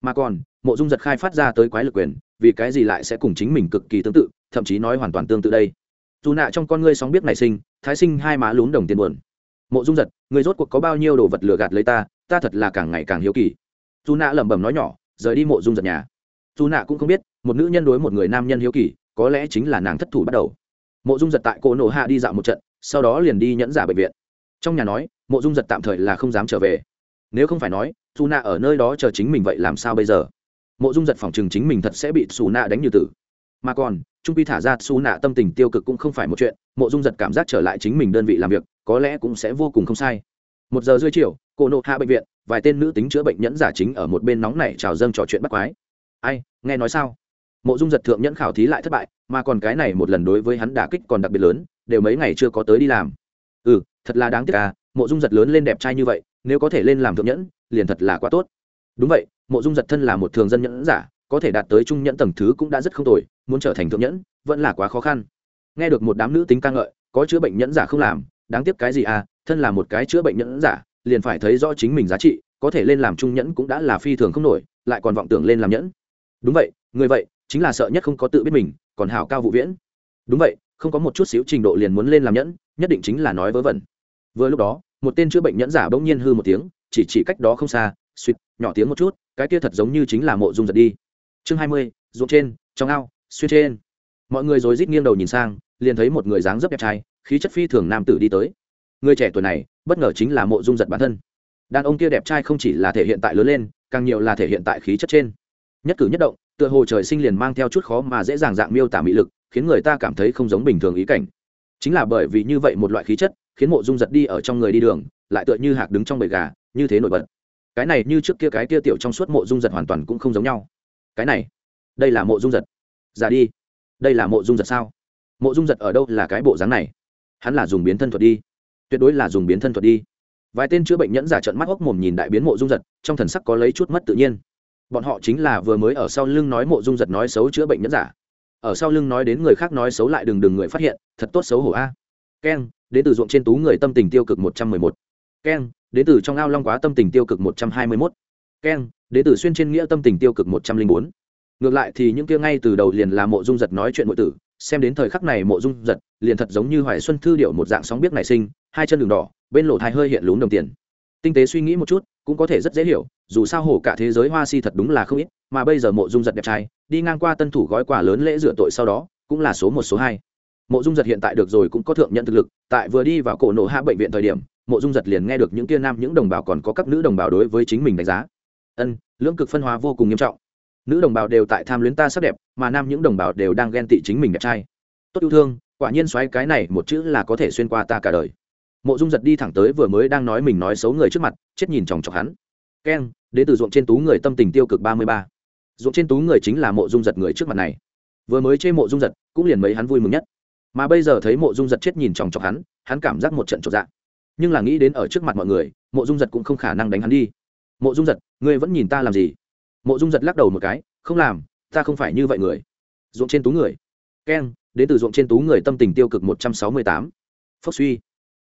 Speaker 1: Mà còn, mộ dung giật khai phát ra tới quái lực quyền, vì cái gì lại sẽ cùng chính mình cực kỳ tương tự, thậm chí nói hoàn toàn tương tự đây? Dù nạ trong con ngươi sóng biết nảy sinh, thái sinh hai má lún đồng tiền buồn. Mộ dung giật, người rốt cuộc có bao nhiêu đồ vật lừa gạt lấy ta ta thật là càng ngày càng hiếu kỳ. Dù nạ lẩm bẩm nói nhỏ, rời đi mộ dung giật nhà. Dù nạ cũng không biết, một nữ nhân đối một người nam nhân hiếu kỳ có lẽ chính là nàng thất thủ bắt đầu. Mộ dung giật tại cổ nổ hạ đi dạo một trận, sau đó liền đi nhẫn giả bệnh viện. Trong nhà nói, mộ dung giật tạm thời là không dám trở về. Nếu không phải nói dù nạ ở nơi đó chờ chính mình vậy làm sao bây giờ? Mộ dung giật phòng chừng chính mình thật sẽ bị xù nạ đánh như tử. Mà còn, trung pi thả ra xù nạ tâm tình tiêu cực cũng không phải một chuyện, mộ dung giật cảm giác trở lại chính mình đơn vị làm việc, có lẽ cũng sẽ vô cùng không sai. Một giờ rưỡi chiều, cổ nộ hạ bệnh viện, vài tên nữ tính chữa bệnh nhẫn giả chính ở một bên nóng này trào dâng trò chuyện bắt quái. Ai, nghe nói sao? Mộ dung giật thượng nhẫn khảo thí lại thất bại, mà còn cái này một lần đối với hắn đả kích còn đặc biệt lớn, đều mấy ngày chưa có tới đi làm. Ừ thật là đáng tiếc à mộ dung giật lớn lên đẹp trai như vậy, nếu có thể lên làm thượng nhẫn, liền thật là quá tốt. Đúng vậy, mộ dung giật thân là một thường dân nhẫn giả, có thể đạt tới trung nhẫn tầng thứ cũng đã rất không tồi, muốn trở thành thượng nhẫn, vẫn là quá khó khăn. Nghe được một đám nữ tính ca ngợi, có chữa bệnh nhẫn giả không làm, đáng tiếc cái gì à thân là một cái chữa bệnh nhẫn giả, liền phải thấy rõ chính mình giá trị, có thể lên làm trung nhẫn cũng đã là phi thường không nổi, lại còn vọng tưởng lên làm nhẫn. Đúng vậy, người vậy chính là sợ nhất không có tự biết mình, còn hảo cao vụ viễn. Đúng vậy, không có một chút xíu trình độ liền muốn lên làm nhẫn, nhất định chính là nói vớ vẩn. Vừa lúc đó, một tên chữa bệnh nhẫn giả bỗng nhiên hư một tiếng, chỉ chỉ cách đó không xa, suýt, nhỏ tiếng một chút, cái kia thật giống như chính là mộ dung giật đi. Chương hai mươi, ruộng trên, trong ao, xuyên trên. Mọi người rồi rít nghiêng đầu nhìn sang, liền thấy một người dáng dấp đẹp trai, khí chất phi thường nam tử đi tới. Người trẻ tuổi này, bất ngờ chính là mộ dung giật bản thân. Đàn ông kia đẹp trai không chỉ là thể hiện tại lớn lên, càng nhiều là thể hiện tại khí chất trên. Nhất cử nhất động tựa hồ trời sinh liền mang theo chút khó mà dễ dàng dạng miêu tả mỹ lực, khiến người ta cảm thấy không giống bình thường ý cảnh. Chính là bởi vì như vậy một loại khí chất, khiến mộ dung giật đi ở trong người đi đường, lại tựa như hạc đứng trong bầy gà, như thế nổi bật. Cái này như trước kia cái kia tiểu trong suốt mộ dung giật hoàn toàn cũng không giống nhau. Cái này, đây là mộ dung giật. Già đi, đây là mộ dung giật sao? Mộ dung giật ở đâu là cái bộ dáng này? Hắn là dùng biến thân thuật đi. Tuyệt đối là dùng biến thân thuật đi. Vài tên chữa bệnh nhẫn giả trận mắt hốc mồm nhìn đại biến mộ dung giật, trong thần sắc có lấy chút mất tự nhiên bọn họ chính là vừa mới ở sau lưng nói mộ dung giật nói xấu chữa bệnh nhẫn giả. Ở sau lưng nói đến người khác nói xấu lại đừng đừng người phát hiện, thật tốt xấu hổ a. Keng đến từ ruộng trên tú người tâm tình tiêu cực một trăm mười một. Keng đến từ trong ao long quá tâm tình tiêu cực một trăm hai mươi mốt. Keng đến từ xuyên trên nghĩa tâm tình tiêu cực một trăm linh bốn. Ngược lại thì những kia ngay từ đầu liền là mộ dung giật nói chuyện nội tử, xem đến thời khắc này mộ dung giật liền thật giống như hoài xuân thư điệu một dạng sóng biết nảy sinh, hai chân đường đỏ, bên lộ thai hơi hiện lún đồng tiền. Tinh tế suy nghĩ một chút cũng có thể rất dễ hiểu, dù sao hổ cả thế giới hoa si thật đúng là không ít, mà bây giờ mộ dung giật đẹp trai, đi ngang qua tân thủ gói quà lớn lễ rửa tội sau đó, cũng là số một, số hai. Mộ dung giật hiện tại được rồi cũng có thượng nhận thực lực, tại vừa đi vào cổ nộ hạ bệnh viện thời điểm, mộ dung giật liền nghe được những kia nam, những đồng bào còn có các nữ đồng bào đối với chính mình đánh giá. Ân, lưỡng cực phân hóa vô cùng nghiêm trọng. Nữ đồng bào đều tại tham luyến ta sắc đẹp, mà nam, những đồng bào đều đang ghen tị chính mình đẹp trai. Tốt yêu thương, quả nhiên xoáy cái này một chữ là có thể xuyên qua ta cả đời mộ dung giật đi thẳng tới vừa mới đang nói mình nói xấu người trước mặt, chết nhìn chòng chọc hắn. Keng đến từ ruộng trên tú người tâm tình tiêu cực ba mươi ba. Ruộng trên tú người chính là mộ dung giật người trước mặt này. Vừa mới chê mộ dung giật, cũng liền mấy hắn vui mừng nhất. Mà bây giờ thấy mộ dung giật chết nhìn chòng chọc hắn hắn cảm giác một trận trọn dạ. nhưng là nghĩ đến ở trước mặt mọi người, mộ dung giật cũng không khả năng đánh hắn đi. Mộ dung giật, ngươi vẫn nhìn ta làm gì? Mộ dung giật lắc đầu một cái, không làm, ta không phải như vậy người. Ruộng trên tú người. Keng đến từ ruộng trên tú người tâm tình tiêu cực một trăm sáu mươi tám. Phốc suy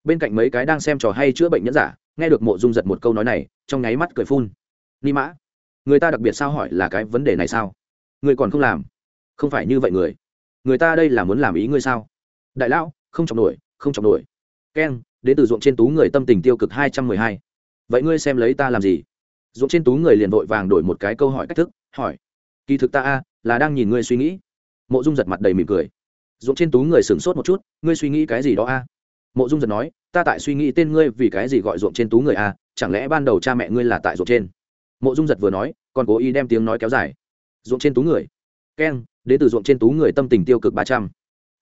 Speaker 1: bên cạnh mấy cái đang xem trò hay chữa bệnh nhẫn giả, nghe được mộ dung giật một câu nói này, trong nháy mắt cười phun. Ni mã, người ta đặc biệt sao hỏi là cái vấn đề này sao? Người còn không làm? Không phải như vậy người. Người ta đây là muốn làm ý ngươi sao? Đại lão, không chọc nổi, không chọc nổi. Keng đến từ ruộng trên tú người tâm tình tiêu cực hai trăm mười hai. Vậy ngươi xem lấy ta làm gì? Ruộng trên tú người liền vội vàng đổi một cái câu hỏi cách thức, hỏi. Kỳ thực ta a, là đang nhìn ngươi suy nghĩ. Mộ dung giật mặt đầy mỉm cười. Ruộng trên tú người sửng sốt một chút, ngươi suy nghĩ cái gì đó a? Mộ dung giật nói, ta tại suy nghĩ tên ngươi vì cái gì gọi ruộng trên tú người a, chẳng lẽ ban đầu cha mẹ ngươi là tại ruộng trên? Mộ dung giật vừa nói, còn cố ý đem tiếng nói kéo dài. Ruộng trên tú người. Keng đến từ ruộng trên tú người tâm tình tiêu cực ba trăm.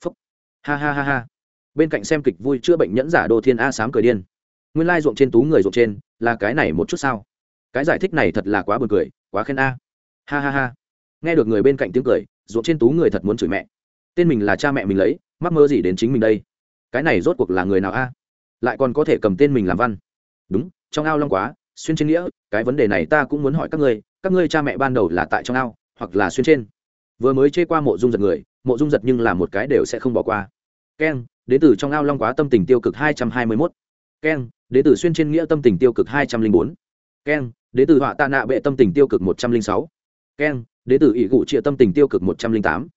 Speaker 1: Phúc. Ha ha ha ha. Bên cạnh xem kịch vui chữa bệnh nhẫn giả đô thiên a sám cười điên. Nguyên lai ruộng trên tú người ruộng trên là cái này một chút sao? Cái giải thích này thật là quá buồn cười, quá khen a. Ha ha ha. Nghe được người bên cạnh tiếng cười, ruộng trên tú người thật muốn chửi mẹ. Tên mình là cha mẹ mình lấy, mắc mơ gì đến chính mình đây? Cái này rốt cuộc là người nào a? Lại còn có thể cầm tên mình làm văn. Đúng, trong ao long quá, xuyên trên nghĩa, cái vấn đề này ta cũng muốn hỏi các ngươi các ngươi cha mẹ ban đầu là tại trong ao, hoặc là xuyên trên? Vừa mới chê qua mộ dung giật người, mộ dung giật nhưng là một cái đều sẽ không bỏ qua. Keng, đến từ trong ao long quá tâm tình tiêu cực hai trăm hai mươi mốt. Keng, đến từ xuyên trên nghĩa tâm tình tiêu cực hai trăm linh bốn. Keng, đến từ họa tạ nạ bệ tâm tình tiêu cực một trăm linh sáu. Keng, đến từ ỷ gụ trịa tâm tình tiêu cực một trăm linh tám.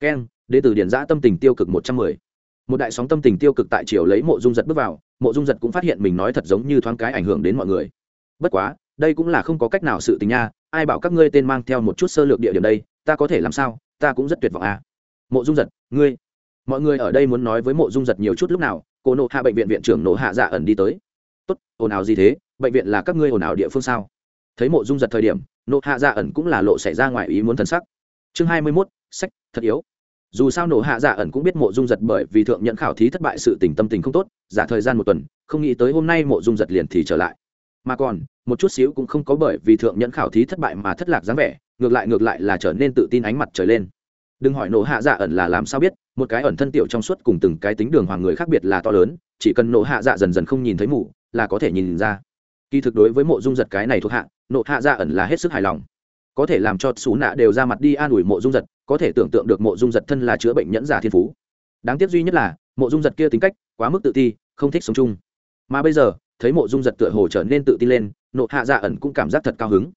Speaker 1: Keng, đến từ điển giã tâm tình tiêu cực một trăm mười một đại sóng tâm tình tiêu cực tại triều lấy mộ dung giật bước vào, mộ dung giật cũng phát hiện mình nói thật giống như thoáng cái ảnh hưởng đến mọi người. Bất quá, đây cũng là không có cách nào sự tình nha, ai bảo các ngươi tên mang theo một chút sơ lược địa điểm đây, ta có thể làm sao, ta cũng rất tuyệt vọng à. mộ dung giật, ngươi, mọi người ở đây muốn nói với mộ dung giật nhiều chút lúc nào, cô nộ hạ bệnh viện viện trưởng nộ hạ dạ ẩn đi tới. Tốt, ồn ào gì thế, bệnh viện là các ngươi ồn ào địa phương sao? Thấy mộ dung giật thời điểm, nộ hạ dạ ẩn cũng là lộ xảy ra ngoài ý muốn thần sắc. Chương hai mươi mốt, sách, thật yếu dù sao nổ hạ dạ ẩn cũng biết mộ dung giật bởi vì thượng nhận khảo thí thất bại sự tình tâm tình không tốt, giả thời gian một tuần, không nghĩ tới hôm nay mộ dung giật liền thì trở lại. Mà còn, một chút xíu cũng không có bởi vì thượng nhận khảo thí thất bại mà thất lạc dáng vẻ, ngược lại ngược lại là trở nên tự tin ánh mặt trời lên. Đừng hỏi nổ hạ dạ ẩn là làm sao biết, một cái ẩn thân tiểu trong suốt cùng từng cái tính đường hoàng người khác biệt là to lớn, chỉ cần nổ hạ dạ dần dần không nhìn thấy mù là có thể nhìn ra. Kỳ thực đối với mộ dung giật cái này thuộc hạ, nổ hạ dạ ẩn là hết sức hài lòng có thể làm cho xú nạ đều ra mặt đi an ủi mộ dung giật, có thể tưởng tượng được mộ dung giật thân là chữa bệnh nhẫn giả thiên phú. Đáng tiếc duy nhất là, mộ dung giật kia tính cách quá mức tự ti, không thích sống chung. Mà bây giờ, thấy mộ dung giật tựa hồ trở nên tự tin lên, nộ hạ dạ ẩn cũng cảm giác thật cao hứng.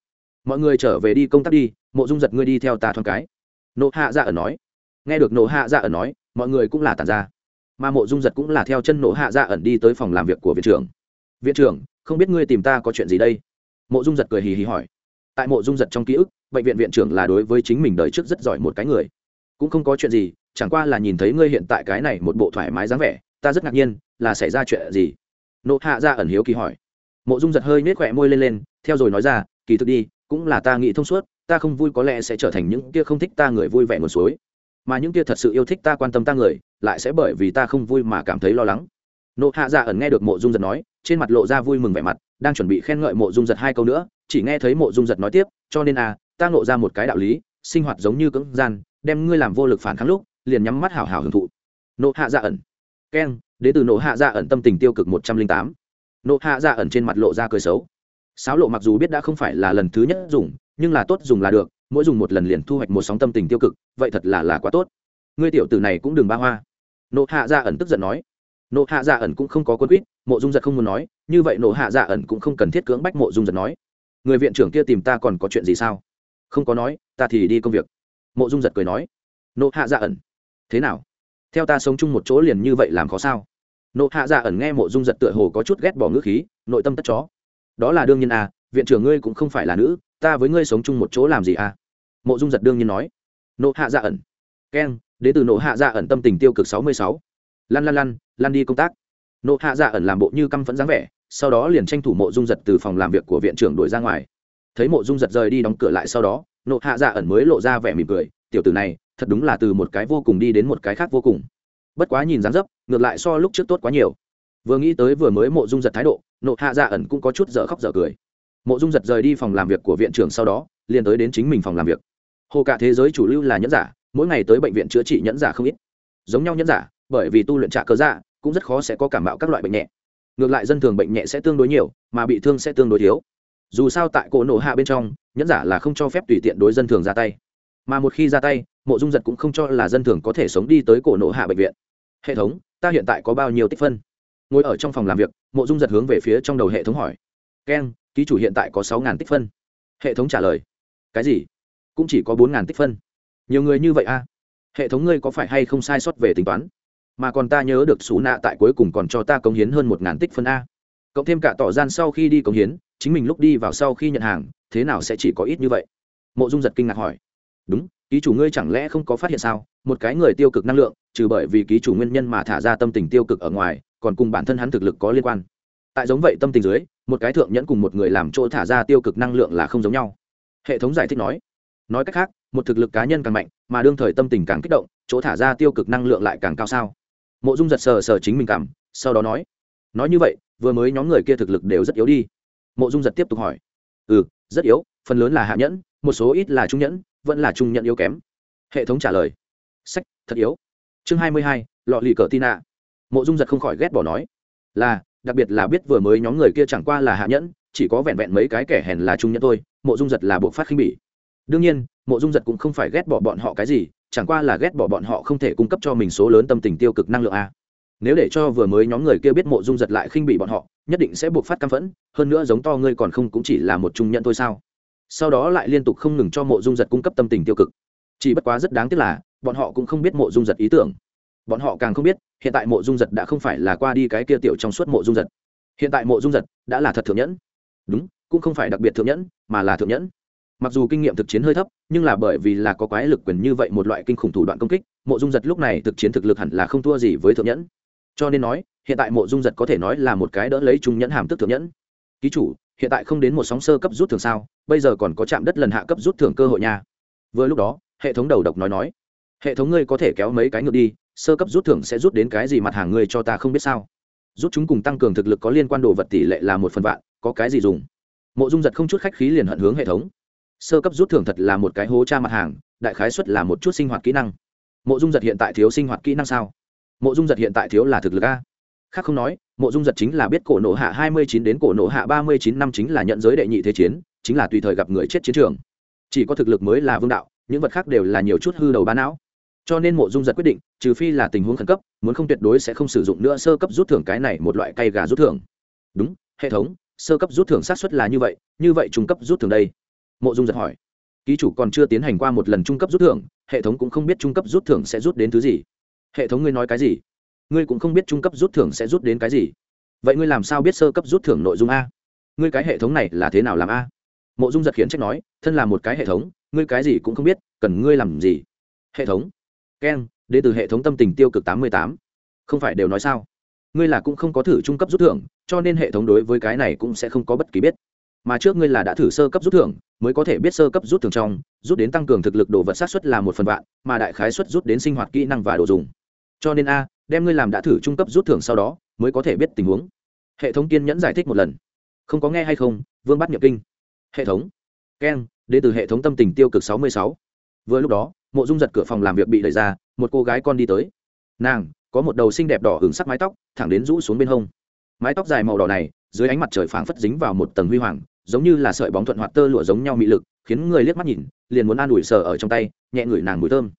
Speaker 1: Mọi người trở về đi công tác đi, mộ dung giật ngươi đi theo ta thoáng cái. Nộ hạ dạ ẩn nói. Nghe được nộ hạ dạ ẩn nói, mọi người cũng là tàn ra. Mà mộ dung giật cũng là theo chân nộ hạ dạ ẩn đi tới phòng làm việc của viện trưởng. Viện trưởng, không biết ngươi tìm ta có chuyện gì đây? Mộ dung giật cười hì hì hỏi tại mộ dung giật trong ký ức, bệnh viện viện trưởng là đối với chính mình đời trước rất giỏi một cái người. Cũng không có chuyện gì, chẳng qua là nhìn thấy ngươi hiện tại cái này một bộ thoải mái dáng vẻ, ta rất ngạc nhiên, là xảy ra chuyện gì? Nộ hạ ra ẩn hiếu kỳ hỏi. Mộ dung giật hơi nết khỏe môi lên lên, theo rồi nói ra, kỳ thực đi, cũng là ta nghĩ thông suốt, ta không vui có lẽ sẽ trở thành những kia không thích ta người vui vẻ nguồn suối. Mà những kia thật sự yêu thích ta quan tâm ta người, lại sẽ bởi vì ta không vui mà cảm thấy lo lắng. Nộ hạ ra ẩn nghe được mộ dung giật nói, trên mặt lộ ra vui mừng vẻ mặt đang chuẩn bị khen ngợi mộ dung giật hai câu nữa, chỉ nghe thấy mộ dung giật nói tiếp, cho nên à ta ngộ ra một cái đạo lý, sinh hoạt giống như cưỡng gian, đem ngươi làm vô lực phản kháng lúc, liền nhắm mắt hào hào hưởng thụ. Nộ hạ dạ ẩn. Keng đến từ nộ hạ dạ ẩn tâm tình tiêu cực một trăm linh tám. Nộ hạ dạ ẩn trên mặt lộ ra cười xấu. Sáo lộ mặc dù biết đã không phải là lần thứ nhất dùng, nhưng là tốt dùng là được, mỗi dùng một lần liền thu hoạch một sóng tâm tình tiêu cực, vậy thật là là quá tốt. Ngươi tiểu tử này cũng đừng ba hoa. Nộ hạ dạ ẩn tức giận nói nộ hạ dạ ẩn cũng không có quân quýt, mộ dung giật không muốn nói, như vậy nộ hạ dạ ẩn cũng không cần thiết cưỡng bách mộ dung giật nói. Người viện trưởng kia tìm ta còn có chuyện gì sao? Không có nói, ta thì đi công việc. Mộ dung giật cười nói. Nộ hạ dạ ẩn, thế nào? Theo ta sống chung một chỗ liền như vậy làm khó sao? Nộ hạ dạ ẩn nghe mộ dung giật tựa hồ có chút ghét bỏ ngữ khí, nội tâm tất chó. Đó là đương nhiên à viện trưởng ngươi cũng không phải là nữ, ta với ngươi sống chung một chỗ làm gì à? Mộ dung giật đương nhiên nói. Nộ hạ dạ ẩn, keng đến từ nộ hạ dạ ẩn tâm tình tiêu cực sáu mươi sáu lăn lăn lăn lăn đi công tác. Nộ hạ dạ ẩn làm bộ như căm phẫn dáng vẻ, sau đó liền tranh thủ mộ dung giật từ phòng làm việc của viện trưởng đuổi ra ngoài. Thấy mộ dung giật rời đi đóng cửa lại sau đó, nộ hạ dạ ẩn mới lộ ra vẻ mỉm cười, tiểu tử này, thật đúng là từ một cái vô cùng đi đến một cái khác vô cùng. Bất quá nhìn dáng dấp, ngược lại so lúc trước tốt quá nhiều. Vừa nghĩ tới vừa mới mộ dung giật thái độ, nộ hạ dạ ẩn cũng có chút dở khóc dở cười. Mộ dung giật rời đi phòng làm việc của viện trưởng sau đó, liền tới đến chính mình phòng làm việc. Hồ cả thế giới chủ lưu là nhẫn giả, mỗi ngày tới bệnh viện chữa trị nhẫn giả không ít. Giống nhau nhẫn giả bởi vì tu luyện trả cơ dạ cũng rất khó sẽ có cảm bạo các loại bệnh nhẹ. Ngược lại dân thường bệnh nhẹ sẽ tương đối nhiều, mà bị thương sẽ tương đối thiếu. Dù sao tại cổ nổ hạ bên trong, nhẫn giả là không cho phép tùy tiện đối dân thường ra tay. Mà một khi ra tay, mộ dung giật cũng không cho là dân thường có thể sống đi tới cổ nổ hạ bệnh viện. Hệ thống, ta hiện tại có bao nhiêu tích phân? Ngồi ở trong phòng làm việc, mộ dung giật hướng về phía trong đầu hệ thống hỏi. Keng ký chủ hiện tại có sáu tích phân. Hệ thống trả lời. Cái gì? Cũng chỉ có bốn tích phân. Nhiều người như vậy a à? hệ thống ngươi có phải hay không sai sót về tính toán? Mà còn ta nhớ được xù nạ tại cuối cùng còn cho ta cống hiến hơn một ngàn tích phân a. Cộng thêm cả tỏ gian sau khi đi cống hiến, chính mình lúc đi vào sau khi nhận hàng, thế nào sẽ chỉ có ít như vậy? Mộ dung giật kinh ngạc hỏi. Đúng, ký chủ ngươi chẳng lẽ không có phát hiện sao? Một cái người tiêu cực năng lượng, trừ bởi vì ký chủ nguyên nhân mà thả ra tâm tình tiêu cực ở ngoài, còn cùng bản thân hắn thực lực có liên quan. Tại giống vậy tâm tình dưới, một cái thượng nhẫn cùng một người làm chỗ thả ra tiêu cực năng lượng là không giống nhau. Hệ thống giải thích nói. Nói cách khác, một thực lực cá nhân càng mạnh, mà đương thời tâm tình càng kích động, chỗ thả ra tiêu cực năng lượng lại càng cao sao? Mộ dung giật sờ sờ chính mình cảm, sau đó nói nói như vậy, vừa mới nhóm người kia thực lực đều rất yếu đi. Mộ dung giật tiếp tục hỏi ừ rất yếu, phần lớn là hạ nhẫn, một số ít là trung nhẫn, vẫn là trung nhẫn yếu kém. Hệ thống trả lời, sách, thật yếu. Chương hai mươi hai, lọ lì cờ tin ạ mộ dung giật không khỏi ghét bỏ nói, là, đặc biệt là biết vừa mới nhóm người kia chẳng qua là hạ nhẫn, chỉ có vẹn vẹn mấy cái kẻ hèn là trung nhẫn thôi, mộ dung giật là buộc phát khinh bỉ. Đương nhiên, mộ dung giật cũng không phải ghét bỏ bọn họ cái gì chẳng qua là ghét bỏ bọn họ không thể cung cấp cho mình số lớn tâm tình tiêu cực năng lượng a. Nếu để cho vừa mới nhóm người kia biết mộ dung giật lại khinh bị bọn họ, nhất định sẽ buộc phát căm phẫn, hơn nữa giống to ngươi còn không cũng chỉ là một trung nhận thôi sao? Sau đó lại liên tục không ngừng cho mộ dung giật cung cấp tâm tình tiêu cực. Chỉ bất quá rất đáng tiếc là, bọn họ cũng không biết mộ dung giật ý tưởng. Bọn họ càng không biết, hiện tại mộ dung giật đã không phải là qua đi cái kia tiểu trong suốt mộ dung giật. Hiện tại mộ dung giật đã là thật thượng nhẫn. Đúng, cũng không phải đặc biệt thượng nhẫn, mà là thượng nhẫn mặc dù kinh nghiệm thực chiến hơi thấp, nhưng là bởi vì là có quái lực quyền như vậy một loại kinh khủng thủ đoạn công kích, mộ dung giật lúc này thực chiến thực lực hẳn là không thua gì với thượng nhẫn. Cho nên nói, hiện tại mộ dung giật có thể nói là một cái đỡ lấy trung nhẫn hàm tức thượng nhẫn. Ký chủ, hiện tại không đến một sóng sơ cấp rút thường sao? Bây giờ còn có chạm đất lần hạ cấp rút thưởng cơ hội nha. Vừa lúc đó, hệ thống đầu độc nói nói, hệ thống ngươi có thể kéo mấy cái ngược đi, sơ cấp rút thưởng sẽ rút đến cái gì mặt hàng ngươi cho ta không biết sao? Rút chúng cùng tăng cường thực lực có liên quan đồ vật tỷ lệ là một phần vạn, có cái gì dùng? Mộ dung giật không chút khách khí liền hận hướng hệ thống sơ cấp rút thưởng thật là một cái hố cha mặt hàng, đại khái xuất là một chút sinh hoạt kỹ năng. Mộ dung giật hiện tại thiếu sinh hoạt kỹ năng sao? Mộ dung giật hiện tại thiếu là thực lực a? Khác không nói, mộ dung giật chính là biết cổ nộ hạ hai mươi chín đến cổ nộ hạ ba mươi chín năm chính là nhận giới đệ nhị thế chiến, chính là tùy thời gặp người chết chiến trường. Chỉ có thực lực mới là vương đạo, những vật khác đều là nhiều chút hư đầu bán não. Cho nên mộ dung giật quyết định, trừ phi là tình huống khẩn cấp, muốn không tuyệt đối sẽ không sử dụng nữa sơ cấp rút thưởng cái này một loại cây gà rút thưởng. Đúng, hệ thống, sơ cấp rút thưởng sát xuất là như vậy như vậy trung cấp rút thưởng đây mộ dung giật hỏi. Ký chủ còn chưa tiến hành qua một lần trung cấp rút thưởng, hệ thống cũng không biết trung cấp rút thưởng sẽ rút đến thứ gì. Hệ thống ngươi nói cái gì? Ngươi cũng không biết trung cấp rút thưởng sẽ rút đến cái gì. Vậy ngươi làm sao biết sơ cấp rút thưởng nội dung a? Ngươi cái hệ thống này là thế nào làm a? Mộ dung giật khiển trách nói, thân là một cái hệ thống, ngươi cái gì cũng không biết, cần ngươi làm gì? Hệ thống. Keng đến từ hệ thống tâm tình tiêu cực tám mươi tám. Không phải đều nói sao? Ngươi là cũng không có thử trung cấp rút thưởng, cho nên hệ thống đối với cái này cũng sẽ không có bất kỳ biết mà trước ngươi là đã thử sơ cấp rút thưởng, mới có thể biết sơ cấp rút thưởng trong, rút đến tăng cường thực lực đồ vật sát xuất là một phần vạn, mà đại khái xuất rút đến sinh hoạt kỹ năng và đồ dùng. Cho nên a, đem ngươi làm đã thử trung cấp rút thưởng sau đó, mới có thể biết tình huống. Hệ thống kiên nhẫn giải thích một lần. Không có nghe hay không, vương bắt nhập kinh. Hệ thống. Keng đến từ hệ thống tâm tình tiêu cực sáu mươi sáu. Vừa lúc đó, mộ dung giật cửa phòng làm việc bị đẩy ra, một cô gái con đi tới. Nàng, có một đầu xinh đẹp đỏ hứng sắc mái tóc, thẳng đến rũ xuống bên hông. Mái tóc dài màu đỏ này dưới ánh mặt trời phảng phất dính vào một tầng huy hoàng, giống như là sợi bóng thuận hoạt tơ lụa giống nhau mị lực, khiến người liếc mắt nhìn, liền muốn an ủi sờ ở trong tay, nhẹ ngửi nàng mùi thơm.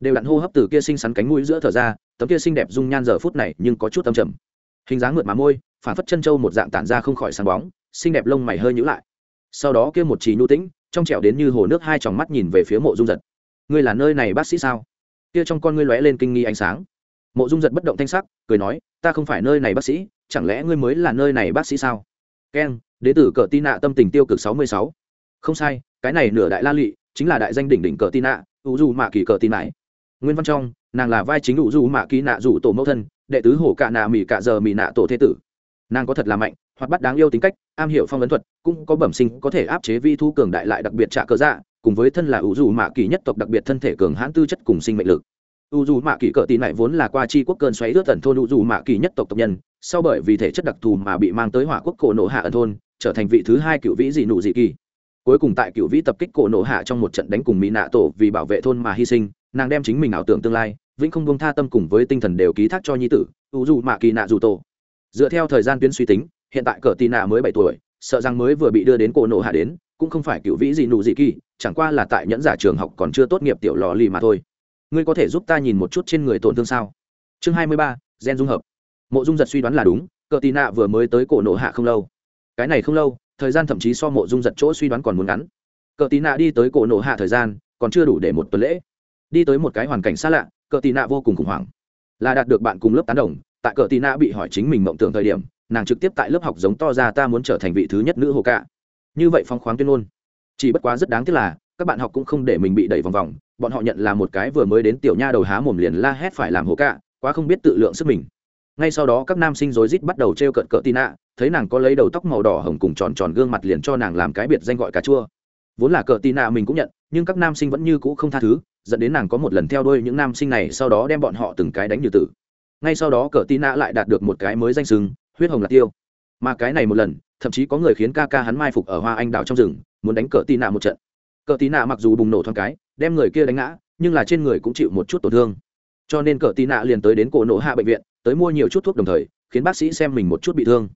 Speaker 1: Đều đặn hô hấp từ kia xinh xắn cánh mũi giữa thở ra, tấm kia xinh đẹp dung nhan giờ phút này nhưng có chút âm trầm. Hình dáng mượt má môi phản phất chân trâu một dạng tản ra không khỏi sáng bóng, xinh đẹp lông mày hơi nhữ lại. Sau đó kia một trì nhu tĩnh, trong trẻo đến như hồ nước hai tròng mắt nhìn về phía mộ dung giật. Ngươi là nơi này bác sĩ sao? Kia trong con ngươi lóe lên kinh nghi ánh sáng mộ dung giật bất động thanh sắc, cười nói, ta không phải nơi này bác sĩ, chẳng lẽ ngươi mới là nơi này bác sĩ sao? Keng đế tử cờ tin nạ tâm tình tiêu cực sáu mươi sáu. Không sai, cái này nửa đại la lụy, chính là đại danh đỉnh đỉnh cờ tin nạ u du mạ kỳ cờ tin mãi nguyên văn trong, nàng là vai chính u du mạ kỳ nạ rủ tổ mẫu thân, đệ tứ hổ cạ nạ mỹ cạ giờ mỹ nạ tổ thế tử. Nàng có thật là mạnh hoặc bắt đáng yêu tính cách, am hiểu phong ấn thuật, cũng có bẩm sinh, có thể áp chế vi thu cường đại lại đặc biệt trả cờ dạ cùng với thân là u du mạ kỳ nhất tộc đặc biệt thân thể cường hãn tư chất cùng sinh mệnh lực u dù mạ kỳ cờ tin này vốn là qua chi quốc cơn xoáy ướt ẩn thôn u dù mạ kỳ nhất tộc tộc nhân, sau bởi vì thể chất đặc thù mà bị mang tới hỏa quốc cổ nộ hạ ẩn thôn, trở thành vị thứ hai cựu vĩ dị nụ dị kỳ. Cuối cùng tại cựu vĩ tập kích cổ nộ hạ trong một trận đánh cùng mỹ nạ tổ vì bảo vệ thôn mà hy sinh, nàng đem chính mình ảo tưởng tương lai, vĩnh không buông tha tâm cùng với tinh thần đều ký thác cho nhi tử, u dù mạ kỳ nạ dù tổ. Dựa theo thời gian tuyến suy tính, hiện tại cờ tì nạ mới bảy tuổi, sợ rằng mới vừa bị đưa đến cổ nộ hạ đến, cũng không phải cựu vĩ dị nụ dị kỳ, chẳng qua là tại nhẫn giả trường học còn chưa tốt nghiệp tiểu lò lì mà thôi ngươi có thể giúp ta nhìn một chút trên người tổn thương sao? Chương hai mươi ba, gen dung hợp. Mộ dung giật suy đoán là đúng, cờ tì nạ vừa mới tới cổ nổ hạ không lâu. Cái này không lâu, thời gian thậm chí so mộ dung giật chỗ suy đoán còn muốn ngắn. Cờ tì nạ đi tới cổ nổ hạ thời gian, còn chưa đủ để một tuần lễ. Đi tới một cái hoàn cảnh xa lạ, cờ tì nạ vô cùng khủng hoảng. Là đạt được bạn cùng lớp tán đồng, tại cờ tì nạ bị hỏi chính mình mộng tưởng thời điểm, nàng trực tiếp tại lớp học giống to ra ta muốn trở thành vị thứ nhất nữ hồ cạ như vậy phong khoáng tuyên ngôn. Chỉ bất quá rất đáng tiếc là các bạn học cũng không để mình bị đẩy vòng vòng, bọn họ nhận là một cái vừa mới đến tiểu nha đầu há mồm liền la hét phải làm hố cả quá không biết tự lượng sức mình. Ngay sau đó các nam sinh rối rít bắt đầu t r e o cận cỡ tin ạ thấy nàng có lấy đầu tóc màu đỏ hồng cùng tròn tròn gương mặt liền cho nàng làm cái biệt danh gọi cà chua. Vốn là cỡ tì nạ mình cũng nhận, nhưng các nam sinh vẫn như cũ không tha thứ, dẫn đến nàng có một lần theo đuôi những nam sinh này sau đó đem bọn họ từng cái đánh như tử. Ngay sau đó cỡ tì nạ lại đạt được một cái mới danh sừng huyết hồng lạc tiêu. Mà cái này một lần, thậm chí có người khiến ca ca hắn mai phục ở hoa anh đào trong rừng, muốn đánh cỡ tì nạ một trận. Cờ Tí nạ mặc dù bùng nổ thoáng cái, đem người kia đánh ngã, nhưng là trên người cũng chịu một chút tổn thương. Cho nên Cờ Tí nạ liền tới đến cổ nổ hạ bệnh viện, tới mua nhiều chút thuốc đồng thời, khiến bác sĩ xem mình một chút bị thương.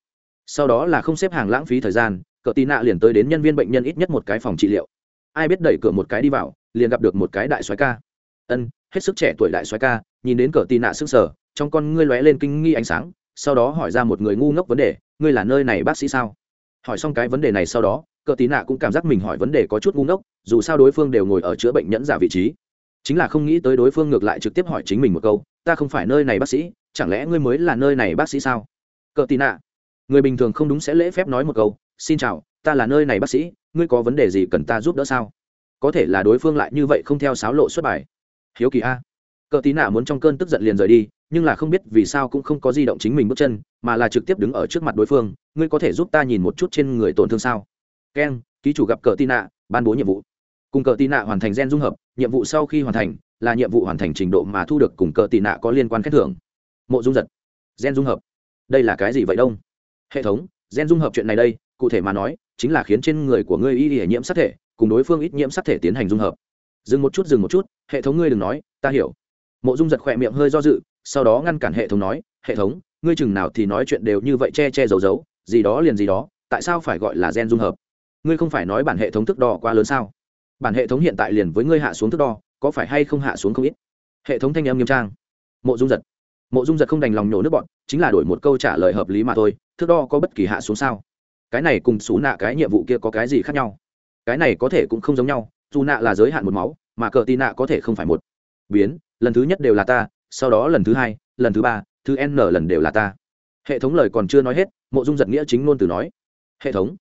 Speaker 1: Sau đó là không xếp hàng lãng phí thời gian, Cờ Tí nạ liền tới đến nhân viên bệnh nhân ít nhất một cái phòng trị liệu. Ai biết đẩy cửa một cái đi vào, liền gặp được một cái đại soái ca. Ân, hết sức trẻ tuổi đại soái ca, nhìn đến Cờ tì nạ sức sở trong con ngươi lóe lên kinh nghi ánh sáng, sau đó hỏi ra một người ngu ngốc vấn đề, ngươi là nơi này bác sĩ sao? Hỏi xong cái vấn đề này sau đó, Cờ tí nạ cũng cảm giác mình hỏi vấn đề có chút ngu ngốc dù sao đối phương đều ngồi ở chữa bệnh nhẫn giả vị trí. Chính là không nghĩ tới đối phương ngược lại trực tiếp hỏi chính mình một câu, ta không phải nơi này bác sĩ, chẳng lẽ ngươi mới là nơi này bác sĩ sao? Cỡ tí nạ, người bình thường không đúng sẽ lễ phép nói một câu, xin chào, ta là nơi này bác sĩ, ngươi có vấn đề gì cần ta giúp đỡ sao? Có thể là đối phương lại như vậy không theo sáo lộ xuất bài. Hiếu kỳ a. Cỡ tí nạ muốn trong cơn tức giận liền rời đi, nhưng là không biết vì sao cũng không có di động chính mình bước chân, mà là trực tiếp đứng ở trước mặt đối phương, ngươi có thể giúp ta nhìn một chút trên người tổn thương sao? Keng ký chủ gặp cờ tí nạ, ban bố nhiệm vụ cùng cờ tị nạ hoàn thành gen dung hợp, nhiệm vụ sau khi hoàn thành là nhiệm vụ hoàn thành trình độ mà thu được cùng cờ tị nạ có liên quan khen thưởng. Mộ dung giật, gen dung hợp. Đây là cái gì vậy đông? Hệ thống, gen dung hợp chuyện này đây, cụ thể mà nói, chính là khiến trên người của ngươi y y nhiễm sắc thể, cùng đối phương ít nhiễm sắc thể tiến hành dung hợp. Dừng một chút, dừng một chút, hệ thống ngươi đừng nói, ta hiểu. Mộ dung giật khỏe miệng hơi do dự, sau đó ngăn cản hệ thống nói, hệ thống, ngươi chừng nào thì nói chuyện đều như vậy che che giấu giấu, gì đó liền gì đó, tại sao phải gọi là gen dung hợp? Ngươi không phải nói bản hệ thống thức đo quá lớn sao? Bản hệ thống hiện tại liền với ngươi hạ xuống thước đo, có phải hay không hạ xuống không ít? Hệ thống thanh âm nghiêm trang. Mộ dung giật. Mộ dung giật không đành lòng nhổ nước bọn, chính là đổi một câu trả lời hợp lý mà thôi, thước đo có bất kỳ hạ xuống sao? Cái này cùng xú nạ cái nhiệm vụ kia có cái gì khác nhau? Cái này có thể cũng không giống nhau, dù nạ là giới hạn một máu, mà cờ tì nạ có thể không phải một. Biến, lần thứ nhất đều là ta, sau đó lần thứ hai, lần thứ ba, thứ n lần đều là ta. Hệ thống lời còn chưa nói hết, mộ dung giật nghĩa chính luôn từ nói. Hệ thống.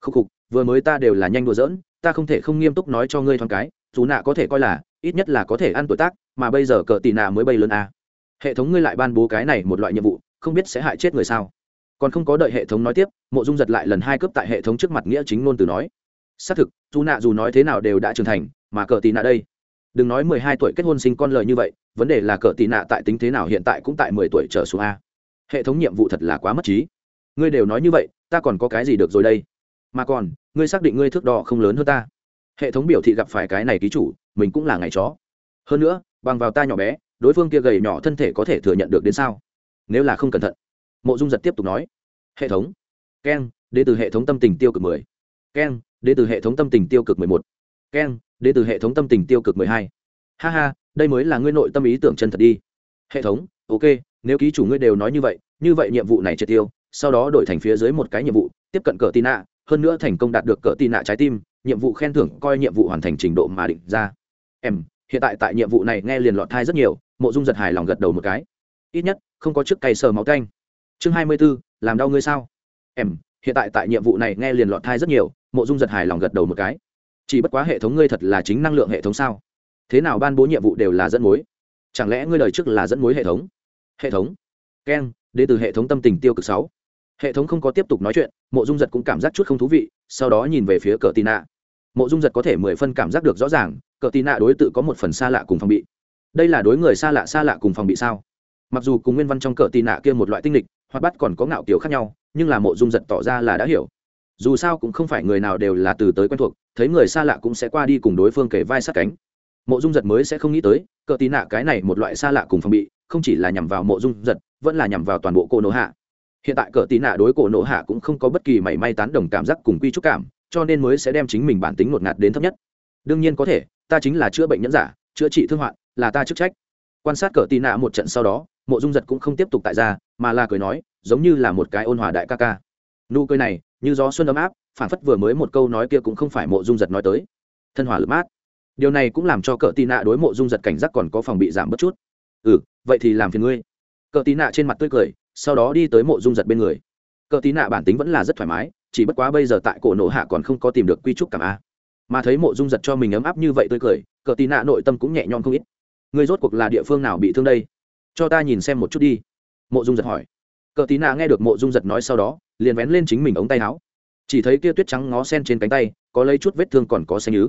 Speaker 1: Khúc khục vừa mới ta đều là nhanh đùa giỡn, ta không thể không nghiêm túc nói cho ngươi thoáng cái, dù nạ có thể coi là, ít nhất là có thể ăn tuổi tác, mà bây giờ cờ tì nạ mới bay lớn a à. hệ thống ngươi lại ban bố cái này một loại nhiệm vụ, không biết sẽ hại chết người sao. Còn không có đợi hệ thống nói tiếp, mộ dung giật lại lần hai cướp tại hệ thống trước mặt nghĩa chính ngôn từ nói. Xác thực, dù nạ dù nói thế nào đều đã trưởng thành, mà cờ tì nạ đây. Đừng nói mười hai tuổi kết hôn sinh con lời như vậy, vấn đề là cờ tì nạ tại tính thế nào hiện tại cũng tại mười tuổi trở xuống a. Hệ thống nhiệm vụ thật là quá mất trí. Ngươi đều nói như vậy, ta còn có cái gì được rồi đây? Mà còn, ngươi xác định ngươi thước đo không lớn hơn ta. Hệ thống biểu thị gặp phải cái này ký chủ, mình cũng là ngày chó. Hơn nữa, bằng vào ta nhỏ bé, đối phương kia gầy nhỏ thân thể có thể thừa nhận được đến sao? Nếu là không cẩn thận. Mộ dung giật tiếp tục nói. Hệ thống. Keng đ từ hệ thống tâm tình tiêu cực mười. Keng đ từ hệ thống tâm tình tiêu cực mười một. Keng đ từ hệ thống tâm tình tiêu cực mười hai. Ha ha, đây mới là ngươi nội tâm ý tưởng chân thật đi. Hệ thống, ok, nếu ký chủ ngươi đều nói như vậy như vậy nhiệm vụ này triệt tiêu, sau đó đổi thành phía dưới một cái nhiệm vụ, tiếp cận cờ tin ạ hơn nữa thành công đạt được cỡ tì nạ trái tim, nhiệm vụ khen thưởng coi nhiệm vụ hoàn thành trình độ mà định ra. Em, hiện tại tại nhiệm vụ này nghe liền lọt thai rất nhiều, mộ dung giật hài lòng gật đầu một cái. Ít nhất, không có chiếc cày sờ máu canh. Chương hai mươi b ố làm đau ngươi sao? Em, hiện tại tại nhiệm vụ này nghe liền lọt thai rất nhiều, mộ dung giật hài lòng gật đầu một cái. Chỉ bất quá hệ thống ngươi thật là chính năng lượng hệ thống sao? Thế nào ban bố nhiệm vụ đều là dẫn mối? Chẳng lẽ ngươi lời trước là dẫn mối hệ thống? Hệ thống. Keng đến từ hệ thống tâm tình tiêu cực sáu hệ thống không có tiếp tục nói chuyện, mộ dung giật cũng cảm giác chút không thú vị, sau đó nhìn về phía cờ tì nạ. Mộ dung giật có thể mười phân cảm giác được rõ ràng, cờ tì nạ đối tự có một phần xa lạ cùng phòng bị. Đây là đối người xa lạ xa lạ cùng phòng bị sao? Mặc dù cùng nguyên văn trong cờ tì nạ kia một loại tinh lịch, hoặc bắt còn có ngạo kiểu khác nhau, nhưng là mộ dung giật tỏ ra là đã hiểu. Dù sao cũng không phải người nào đều là từ tới quen thuộc, thấy người xa lạ cũng sẽ qua đi cùng đối phương kể vai sát cánh. Mộ dung giật mới sẽ không nghĩ tới, cờ tì nạ cái này một loại xa lạ cùng phòng bị, không chỉ là nhằm vào mộ dung giật, vẫn là nhằm vào toàn bộ cô nỗ hạ hiện tại cờ tì nạ đối cổ nộ hạ cũng không có bất kỳ mảy may tán đồng cảm giác cùng quy trúc cảm, cho nên mới sẽ đem chính mình bản tính ngột ngạt đến thấp nhất. Đương nhiên có thể, ta chính là chữa bệnh nhẫn giả, chữa trị thương hoạn, là ta chức trách. Quan sát cờ tì nạ một trận sau đó, mộ dung giật cũng không tiếp tục tại ra mà là cười nói, giống như là một cái ôn hòa đại ca ca. Nụ cười này, như gió xuân ấm áp, phản phất vừa mới một câu nói kia cũng không phải mộ dung giật nói tới. Thân hỏa lực mát. Điều này cũng làm cho cờ tì nạ đối mộ dung giật cảnh giác còn có phòng bị giảm bớt chút. Ừ vậy thì làm phiền ngươi. Cờ tí nạ trên mặt tươi cười sau đó đi tới mộ dung giật bên người. Cờ tí nạ bản tính vẫn là rất thoải mái, chỉ bất quá bây giờ tại cổ nổ hạ còn không có tìm được quy trúc cảm a. Mà thấy mộ dung giật cho mình ấm áp như vậy tươi cười, cờ tí nạ nội tâm cũng nhẹ nhõm không ít. Người rốt cuộc là địa phương nào bị thương đây? Cho ta nhìn xem một chút đi. Mộ dung giật hỏi. Cờ tí nạ nghe được mộ dung giật nói sau đó, liền vén lên chính mình ống tay áo. Chỉ thấy kia tuyết trắng ngó sen trên cánh tay, có lấy chút vết thương còn có xanh nhứ.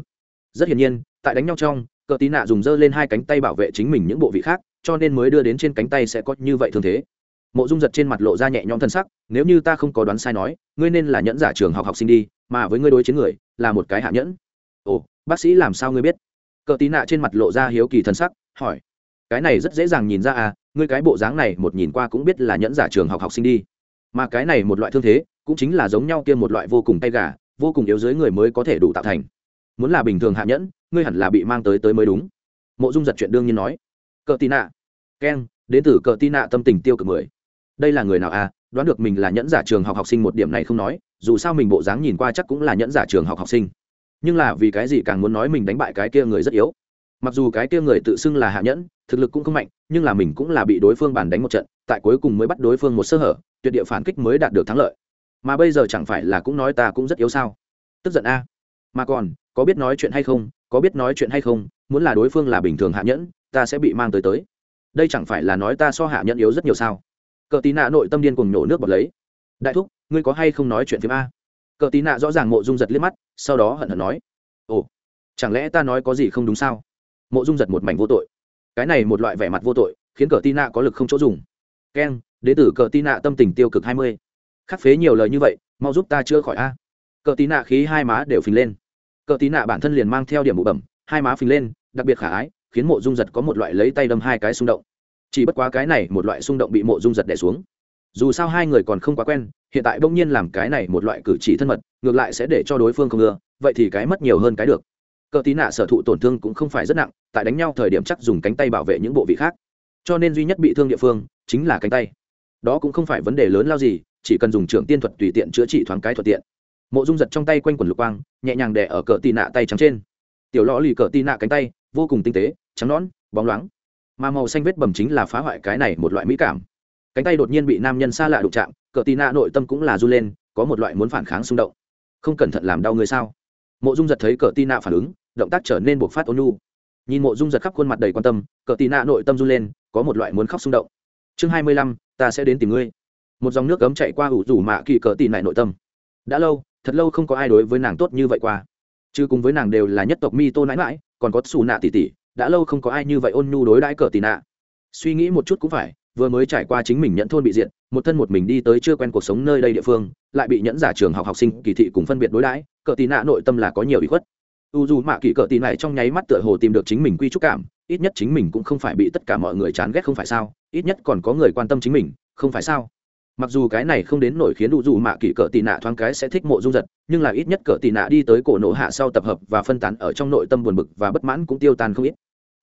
Speaker 1: Rất hiển nhiên, tại đánh nhau trong, cờ tí nạ dùng dơ lên hai cánh tay bảo vệ chính mình những bộ vị khác, cho nên mới đưa đến trên cánh tay sẽ có như vậy thương thế mộ dung giật trên mặt lộ ra nhẹ nhõm thân sắc, nếu như ta không có đoán sai nói, ngươi nên là nhẫn giả trường học học sinh đi, mà với ngươi đối chiến người, là một cái hạ nhẫn. Ồ, bác sĩ làm sao ngươi biết? Cờ tí nạ trên mặt lộ ra hiếu kỳ thân sắc, hỏi. Cái này rất dễ dàng nhìn ra à ngươi cái bộ dáng này một nhìn qua cũng biết là nhẫn giả trường học học sinh đi. Mà cái này một loại thương thế, cũng chính là giống nhau kia một loại vô cùng tay gà, vô cùng yếu dưới người mới có thể đủ tạo thành. Muốn là bình thường hạ nhẫn, ngươi hẳn là bị mang tới tới mới đúng. Mộ dung giật chuyện đương nhiên nói. Cờ tí nạ. Keng, đến từ cờ tí nạ tâm tình tiêu cực mười đây là người nào à đoán được mình là nhẫn giả trường học học sinh một điểm này không nói, dù sao mình bộ dáng nhìn qua chắc cũng là nhẫn giả trường học học sinh. Nhưng là vì cái gì càng muốn nói mình đánh bại cái kia người rất yếu. Mặc dù cái kia người tự xưng là hạ nhẫn, thực lực cũng không mạnh, nhưng là mình cũng là bị đối phương bàn đánh một trận, tại cuối cùng mới bắt đối phương một sơ hở, tuyệt địa phản kích mới đạt được thắng lợi. Mà bây giờ chẳng phải là cũng nói ta cũng rất yếu sao? Tức giận a. Mà còn, có biết nói chuyện hay không, có biết nói chuyện hay không, muốn là đối phương là bình thường hạ nhẫn, ta sẽ bị mang tới tới. Đây chẳng phải là nói ta so hạ nhẫn yếu rất nhiều sao? Cờ tí nạ nội tâm điên cùng nhổ nước bọt lấy. Đại thúc, ngươi có hay không nói chuyện phim a? Cờ tí nạ rõ ràng mộ dung giật liếc mắt, sau đó hận hận nói. Ồ, chẳng lẽ ta nói có gì không đúng sao? Mộ dung giật một mảnh vô tội. Cái này một loại vẻ mặt vô tội, khiến cờ tí nạ có lực không chỗ dùng. Keng đ tử cờ tí nạ tâm tình tiêu cực hai mươi. Khắc phế nhiều lời như vậy, mau giúp ta chữa khỏi a. Cờ tí nạ khí hai má đều phình lên. Cờ tí nạ bản thân liền mang theo điểm bụ bẩm, hai má phình lên, đặc biệt khả ái, khiến mộ dung giật có một loại lấy tay đâm hai cái xung động chỉ bất quá cái này một loại xung động bị mộ dung giật đẻ xuống. Dù sao hai người còn không quá quen, hiện tại bỗng nhiên làm cái này một loại cử chỉ thân mật, ngược lại sẽ để cho đối phương không ưa, vậy thì cái mất nhiều hơn cái được. Cờ tí nạ sở thụ tổn thương cũng không phải rất nặng, tại đánh nhau thời điểm chắc dùng cánh tay bảo vệ những bộ vị khác. Cho nên duy nhất bị thương địa phương chính là cánh tay. Đó cũng không phải vấn đề lớn lao gì, chỉ cần dùng trưởng tiên thuật tùy tiện chữa trị thoáng cái thuận tiện. Mộ dung giật trong tay quanh quần lục quang, nhẹ nhàng đè ở cờ tì nạ tay trắng trên. Tiểu lõ lì cờ tì nạ cánh tay, vô cùng tinh tế, trắng nón bóng loáng mà màu xanh vết bầm chính là phá hoại cái này một loại mỹ cảm. Cánh tay đột nhiên bị nam nhân xa lạ đụng chạm, cờ tì nạ nội tâm cũng là run lên, có một loại muốn phản kháng xung động. Không cẩn thận làm đau người sao? Mộ dung giật thấy cờ tì nạ phản ứng, động tác trở nên buộc phát ôn nhu. Nhìn mộ dung giật khắp khuôn mặt đầy quan tâm, cờ tì nạ nội tâm run lên, có một loại muốn khóc xung động. Chương hai mươi lăm, ta sẽ đến tìm ngươi. Một dòng nước cấm chạy qua ủ rủ mạ kỳ cờ tì nại nội tâm. Đã lâu, thật lâu không có ai đối với nàng tốt như vậy qua. Chứ cùng với nàng đều là nhất tộc mi tô nãi mãi còn có xù nạ tỷ tỷ đã lâu không có ai như vậy ôn nhu đối đãi cờ tì nạ. Suy nghĩ một chút cũng phải, vừa mới trải qua chính mình nhận thôn bị diện một thân một mình đi tới chưa quen cuộc sống nơi đây địa phương, lại bị nhẫn giả trường học học sinh kỳ thị cùng phân biệt đối đãi, cờ tì nạ nội tâm là có nhiều ý khuất. U dù mạ kỳ cờ tì này trong nháy mắt tựa hồ tìm được chính mình quy trúc cảm, ít nhất chính mình cũng không phải bị tất cả mọi người chán ghét không phải sao, ít nhất còn có người quan tâm chính mình, không phải sao? Mặc dù cái này không đến nổi khiến đủ dù mạ kỳ cỡ tì nạ thoáng cái sẽ thích mộ dung giật, nhưng là ít nhất cỡ tì nạ đi tới cổ nổ hạ sau tập hợp và phân tán ở trong nội tâm buồn bực và bất mãn cũng tiêu tan không ít.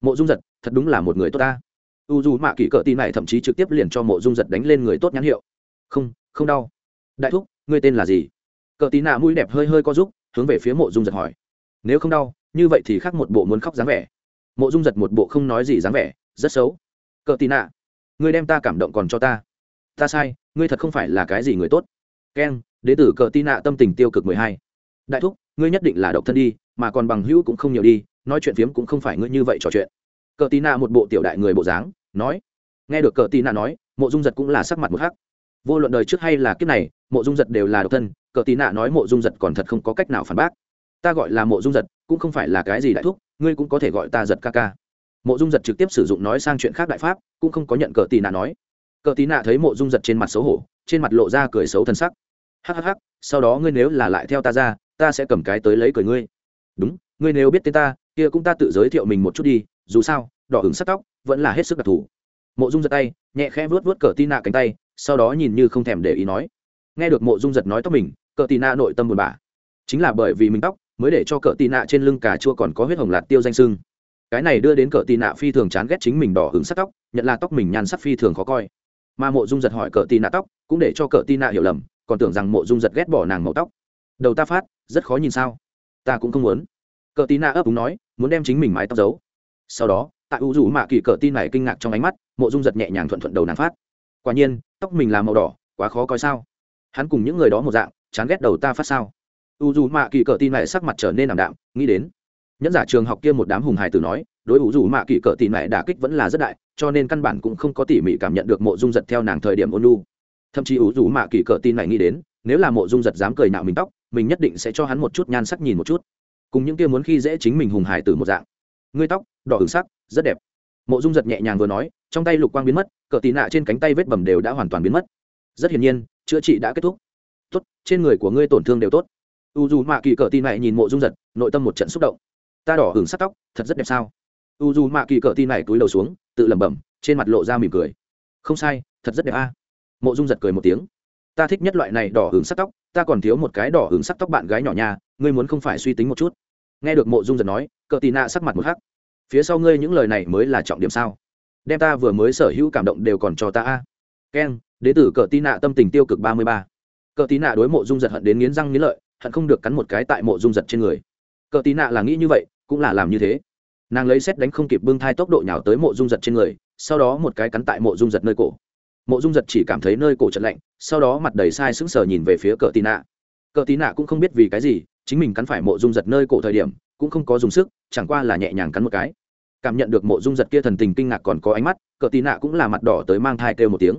Speaker 1: Mộ dung giật, thật đúng là một người tốt ta. U dù mạ kỳ cỡ tì này thậm chí trực tiếp liền cho mộ dung giật đánh lên người tốt nhãn hiệu. Không không đau. Đại thúc, ngươi tên là gì? Cỡ tì nạ mũi đẹp hơi hơi có giúp hướng về phía mộ dung giật hỏi. Nếu không đau, như vậy thì khác một bộ muốn khóc dáng vẻ. Mộ dung giật một bộ không nói gì dáng vẻ, rất xấu. Cỡ tì nạ, ngươi đem ta cảm động còn cho ta. Ta sai ngươi thật không phải là cái gì người tốt. Keng đế tử cờ tin nạ tâm tình tiêu cực mười hai. Đại thúc, ngươi nhất định là độc thân đi, mà còn bằng hữu cũng không nhiều đi, nói chuyện phiếm cũng không phải ngươi như vậy trò chuyện. Cờ tí nạ một bộ tiểu đại người bộ dáng, nói. Nghe được cờ tí nạ nói, mộ dung giật cũng là sắc mặt một khác vô luận đời trước hay là kiếp này, mộ dung giật đều là độc thân, cờ tí nạ nói mộ dung giật còn thật không có cách nào phản bác. Ta gọi là mộ dung giật, cũng không phải là cái gì đại thúc, ngươi cũng có thể gọi ta giật ca ca. Mộ dung giật trực tiếp sử dụng nói sang chuyện khác đại pháp, cũng không có nhận cờ tí nạ nói cờ tí nạ thấy mộ dung giật trên mặt xấu hổ, trên mặt lộ ra cười xấu thân sắc. Hhh sau đó ngươi nếu là lại theo ta ra, ta sẽ cầm cái tới lấy cười ngươi. Đúng, ngươi nếu biết tên ta, kia cũng ta tự giới thiệu mình một chút đi, dù sao, đỏ hứng sắc tóc vẫn là hết sức đặc thù. Mộ dung giật tay, nhẹ khẽ vuốt vuốt cờ tí nạ cánh tay, sau đó nhìn như không thèm để ý nói. Nghe được mộ dung giật nói tóc mình, cờ tí nạ nội tâm buồn bã. Chính là bởi vì mình tóc mới để cho cờ tí nạ trên lưng cà chua còn có huyết hồng lạt tiêu danh sưng. Cái này đưa đến cờ tì nạ phi thường chán ghét chính mình đỏ hứng sắc tóc, nhận là tóc mình nhan sắc phi thường khó coi mà mộ dung giật hỏi cờ tì nạ tóc, cũng để cho cờ tì nạ hiểu lầm, còn tưởng rằng mộ dung giật ghét bỏ nàng màu tóc. Đầu ta phát, rất khó nhìn sao? Ta cũng không muốn. Cờ tì nạ ấp úng nói, muốn đem chính mình mái tóc giấu. Sau đó, tại u rủ mạ kỳ cờ tin này kinh ngạc trong ánh mắt, mộ dung giật nhẹ nhàng thuận thuận đầu nàng phát. Quả nhiên, tóc mình là màu đỏ, quá khó coi sao? Hắn cùng những người đó một dạng, chán ghét đầu ta phát sao? U dù mạ kỳ cờ tin này sắc mặt trở nên ảm đạm, nghĩ đến. Nhẫn giả trường học kia một đám hùng hài tử nói đối u dù mạ kỳ cỡ tin Mẹ đả kích vẫn là rất đại, cho nên căn bản cũng không có tỉ mỉ cảm nhận được mộ dung giật theo nàng thời điểm ôn lu thậm chí u dù mạ kỳ cỡ tin Mẹ nghĩ đến, nếu là mộ dung giật dám cười nạo mình tóc, mình nhất định sẽ cho hắn một chút nhan sắc nhìn một chút. Cùng những kia muốn khi dễ chính mình hùng hài tử một dạng. Ngươi tóc, đỏ hứng sắc, rất đẹp. Mộ dung giật nhẹ nhàng vừa nói, trong tay lục quang biến mất, cỡ tì nạ trên cánh tay vết bầm đều đã hoàn toàn biến mất. Rất hiển nhiên, chữa trị đã kết thúc. Tốt, trên người của ngươi tổn thương đều tốt. U dù mạ kỳ cỡ tì Mẹ nhìn mộ dung giật, nội tâm một trận xúc động. Ta đỏ hưởng sắc tóc, thật rất đẹp sao? U dù mạ kỳ cỡ tì này túi đầu xuống, tự lẩm bẩm, trên mặt lộ ra mỉm cười. Không sai, thật rất đẹp a. À. Mộ dung giật cười một tiếng. Ta thích nhất loại này đỏ hướng sắc tóc, ta còn thiếu một cái đỏ hướng sắc tóc bạn gái nhỏ nhà ngươi muốn không phải suy tính một chút. Nghe được mộ dung giật nói cỡ tì nạ sắc mặt một hắc. Phía sau ngươi những lời này mới là trọng điểm sao? Đem ta vừa mới sở hữu cảm động đều còn cho ta a. Keng đế tử cỡ tì nạ tâm tình tiêu cực ba mươi ba. Cỡ tì nạ đối mộ dung giật hận đến nghiến răng nghiến lợi, hận không được cắn một cái tại mộ dung giật trên người. Cỡ tì nạ là nghĩ như vậy, cũng là làm như thế nàng lấy xét đánh không kịp bưng thai tốc độ nhào tới mộ dung giật trên người, sau đó một cái cắn tại mộ dung giật nơi cổ. Mộ dung giật chỉ cảm thấy nơi cổ trận lạnh, sau đó mặt đầy sai sững sờ nhìn về phía cờ tì nạ. Cờ tì nạ cũng không biết vì cái gì, chính mình cắn phải mộ dung giật nơi cổ thời điểm, cũng không có dùng sức, chẳng qua là nhẹ nhàng cắn một cái. Cảm nhận được mộ dung giật kia thần tình kinh ngạc còn có ánh mắt, cờ tì nạ cũng là mặt đỏ tới mang thai kêu một tiếng.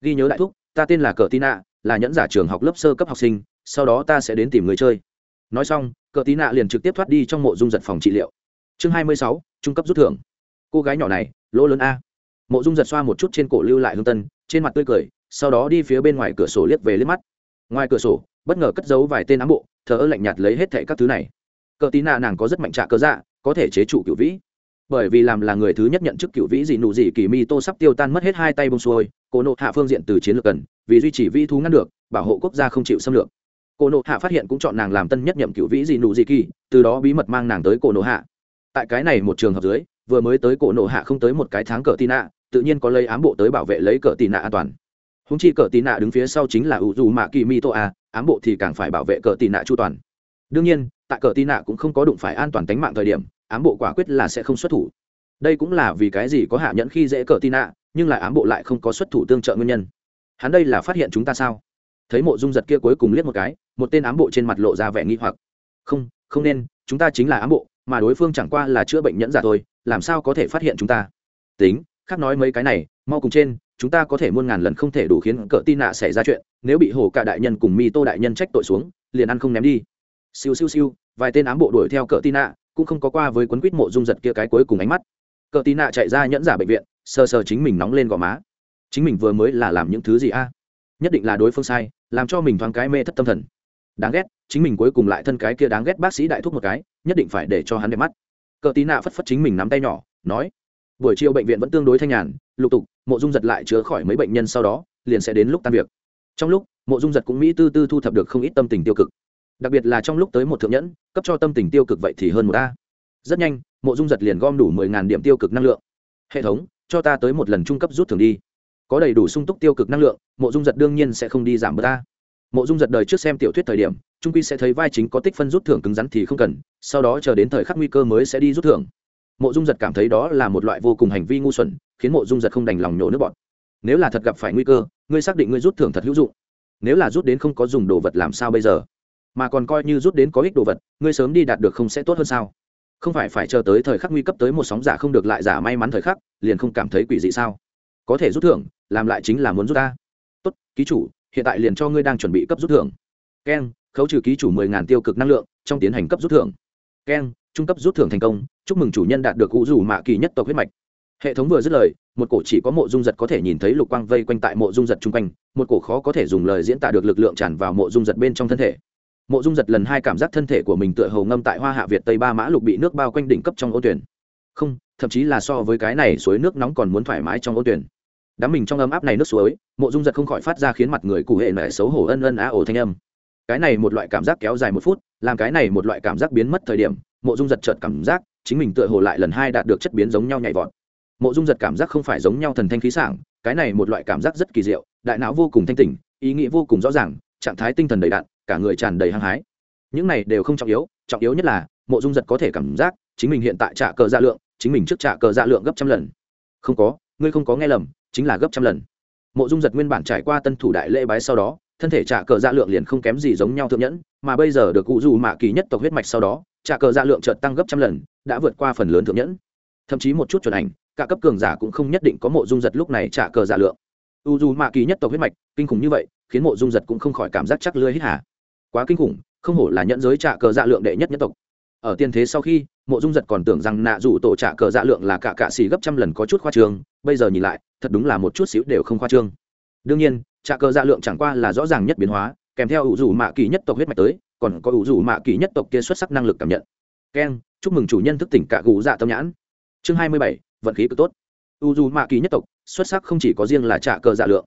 Speaker 1: Ghi nhớ đại thúc, ta tên là cờ tì nạ, là nhẫn giả trường học lớp sơ cấp học sinh, sau đó ta sẽ đến tìm người chơi. Nói xong, cờ tì nạ liền trực tiếp thoát đi trong mộ dung giật phòng trị liệu chương hai mươi sáu, trung cấp rút thưởng. Cô gái nhỏ này, lỗ lớn a. Mộ dung giật xoa một chút trên cổ lưu lại hương tân, trên mặt tươi cười, sau đó đi phía bên ngoài cửa sổ liếc về liếc mắt. Ngoài cửa sổ, bất ngờ cất giấu vài tên ám bộ, thờ ơ lạnh nhạt lấy hết thệ các thứ này. Cờ tí nạ nàng có rất mạnh trạ cơ dạ có thể chế trụ cựu vĩ. Bởi vì làm là người thứ nhất nhận chức cựu vĩ dị nụ dị kỳ mi tô sắp tiêu tan mất hết hai tay bông xuôi cô nộ hạ phương diện từ chiến lược cần, vì duy trì vi thú ngăn được, bảo hộ quốc gia không chịu xâm lược. Cô nộ hạ phát hiện cũng chọn nàng làm tân nhất nhậm cựu vĩ dị nụ dị kỳ, từ đó bí mật mang nàng tới cô nộ hạ tại cái này một trường hợp dưới, vừa mới tới cổ nộ hạ không tới một cái tháng cờ tì nạ, tự nhiên có lấy ám bộ tới bảo vệ lấy cờ tì nạ an toàn. Húng chi cờ tì nạ đứng phía sau chính là ủ dù mạ kỳ mi tô a, ám bộ thì càng phải bảo vệ cờ tì nạ chu toàn. Đương nhiên, tại cờ tì nạ cũng không có đụng phải an toàn tính mạng thời điểm, ám bộ quả quyết là sẽ không xuất thủ. Đây cũng là vì cái gì có hạ nhẫn khi dễ cờ tì nạ, nhưng lại ám bộ lại không có xuất thủ tương trợ nguyên nhân. Hắn đây là phát hiện chúng ta sao? Thấy mộ dung giật kia cuối cùng liếc một cái, một tên ám bộ trên mặt lộ ra vẻ nghi hoặc. Không không nên, chúng ta chính là ám bộ mà đối phương chẳng qua là chữa bệnh nhẫn giả thôi, làm sao có thể phát hiện chúng ta? Tính, khác nói mấy cái này, mau cùng trên, chúng ta có thể muôn ngàn lần không thể đủ khiến cỡ tin nạ xảy ra chuyện, nếu bị hồ cả đại nhân cùng mi tô đại nhân trách tội xuống, liền ăn không ném đi. Siêu siêu siêu, vài tên ám bộ đuổi theo cỡ tin nạ, cũng không có qua với quấn quýt mộ dung giật kia cái cuối cùng ánh mắt. Cỡ tin nạ chạy ra nhẫn giả bệnh viện, sờ sờ chính mình nóng lên gò má. Chính mình vừa mới là làm những thứ gì a? Nhất định là đối phương sai, làm cho mình thoáng cái mê thất tâm thần đáng ghét, chính mình cuối cùng lại thân cái kia đáng ghét bác sĩ đại thúc một cái, nhất định phải để cho hắn đẹp mắt. Cờ tí nạ phất phất chính mình nắm tay nhỏ, nói, buổi chiều bệnh viện vẫn tương đối thanh nhàn, lục tục, mộ dung giật lại chữa khỏi mấy bệnh nhân sau đó, liền sẽ đến lúc tan việc. Trong lúc, mộ dung giật cũng mỹ tư tư thu thập được không ít tâm tình tiêu cực. Đặc biệt là trong lúc tới một thượng nhẫn, cấp cho tâm tình tiêu cực vậy thì hơn một a. Rất nhanh, mộ dung giật liền gom đủ mười ngàn điểm tiêu cực năng lượng. Hệ thống, cho ta tới một lần trung cấp rút thường đi. Có đầy đủ sung túc tiêu cực năng lượng, mộ dung giật đương nhiên sẽ không đi giảm bớt ta mộ dung giật đời trước xem tiểu thuyết thời điểm, trung quy sẽ thấy vai chính có tích phân rút thưởng cứng rắn thì không cần, sau đó chờ đến thời khắc nguy cơ mới sẽ đi rút thưởng. Mộ dung giật cảm thấy đó là một loại vô cùng hành vi ngu xuẩn, khiến mộ dung giật không đành lòng nhổ nước bọn nếu là thật gặp phải nguy cơ, ngươi xác định ngươi rút thưởng thật hữu dụng. Nếu là rút đến không có dùng đồ vật làm sao bây giờ? Mà còn coi như rút đến có ích đồ vật, ngươi sớm đi đạt được không sẽ tốt hơn sao? Không phải phải chờ tới thời khắc nguy cấp tới một sóng giả không được lại giả may mắn thời khắc, liền không cảm thấy quỷ dị sao? Có thể rút thưởng, làm lại chính là muốn rút ta. Tốt, ký chủ hiện tại liền cho ngươi đang chuẩn bị cấp rút thưởng. Keng khấu trừ ký chủ mười ngàn tiêu cực năng lượng, trong tiến hành cấp rút thưởng. Keng trung cấp rút thưởng thành công, chúc mừng chủ nhân đạt được cụ rủ mạ kỳ nhất tộc huyết mạch. Hệ thống vừa dứt lời, một cổ chỉ có mộ dung giật có thể nhìn thấy lục quang vây quanh tại mộ dung giật chung quanh, một cổ khó có thể dùng lời diễn tả được lực lượng tràn vào mộ dung giật bên trong thân thể. Mộ dung giật lần hai cảm giác thân thể của mình tựa hầu ngâm tại hoa hạ việt tây ba mã lục bị nước bao quanh đỉnh cấp trong ô tuyển. Không, thậm chí là so với cái này suối nước nóng còn muốn thoải mái trong ô tuyển đám mình trong ấm áp này nước suối, mộ dung giật không khỏi phát ra khiến mặt người cụ hệ mẹ xấu hổ ân ân á ổ thanh âm. Cái này một loại cảm giác kéo dài một phút, làm cái này một loại cảm giác biến mất thời điểm, mộ dung giật chợt cảm giác, chính mình tựa hồ lại lần hai đạt được chất biến giống nhau nhảy vọt. Mộ dung giật cảm giác không phải giống nhau thần thanh khí sảng, cái này một loại cảm giác rất kỳ diệu, đại não vô cùng thanh tỉnh, ý nghĩ vô cùng rõ ràng, trạng thái tinh thần đầy đạn cả người tràn đầy hăng hái. Những này đều không trọng yếu trọng yếu nhất là, mộ dung giật có thể cảm giác, chính mình hiện tại trả cờ dạ lượng, chính mình trước trả cờ dạ lượng gấp trăm lần. Không có, ngươi không có nghe lầm chính là gấp trăm lần. Mộ dung giật nguyên bản trải qua tân thủ đại lễ bái sau đó, thân thể trả cờ dạ lượng liền không kém gì giống nhau thượng nhẫn, mà bây giờ được cụ dù mạ kỳ nhất tộc huyết mạch sau đó, trả cờ dạ lượng chợt tăng gấp trăm lần, đã vượt qua phần lớn thượng nhẫn. Thậm chí một chút chuẩn ảnh, cả cấp cường giả cũng không nhất định có mộ dung giật lúc này trả cờ dạ lượng. U dù mạ kỳ nhất tộc huyết mạch, kinh khủng như vậy, khiến mộ dung giật cũng không khỏi cảm giác chắc lưới hít hà. Quá kinh khủng, không hổ là nhẫn giới trả cờ dạ lượng đệ nhất nhất tộc. Ở tiên thế sau khi mộ dung giật còn tưởng rằng nạ dù tổ trả cờ dạ lượng là cả cạ xì gấp trăm lần có chút khoa trương bây giờ nhìn lại thật đúng là một chút xíu đều không khoa trương. Đương nhiên trả cờ dạ lượng chẳng qua là rõ ràng nhất biến hóa kèm theo ủ dù mạ kỳ nhất tộc huyết mạch tới còn có ủ dù mạ kỳ nhất tộc kia xuất sắc năng lực cảm nhận. Keng chúc mừng chủ nhân thức tỉnh cả gù dạ tâm nhãn. Chương hai mươi bảy vận khí cực tốt. U dù mạ kỳ nhất tộc xuất sắc không chỉ có riêng là trả cờ dạ lượng.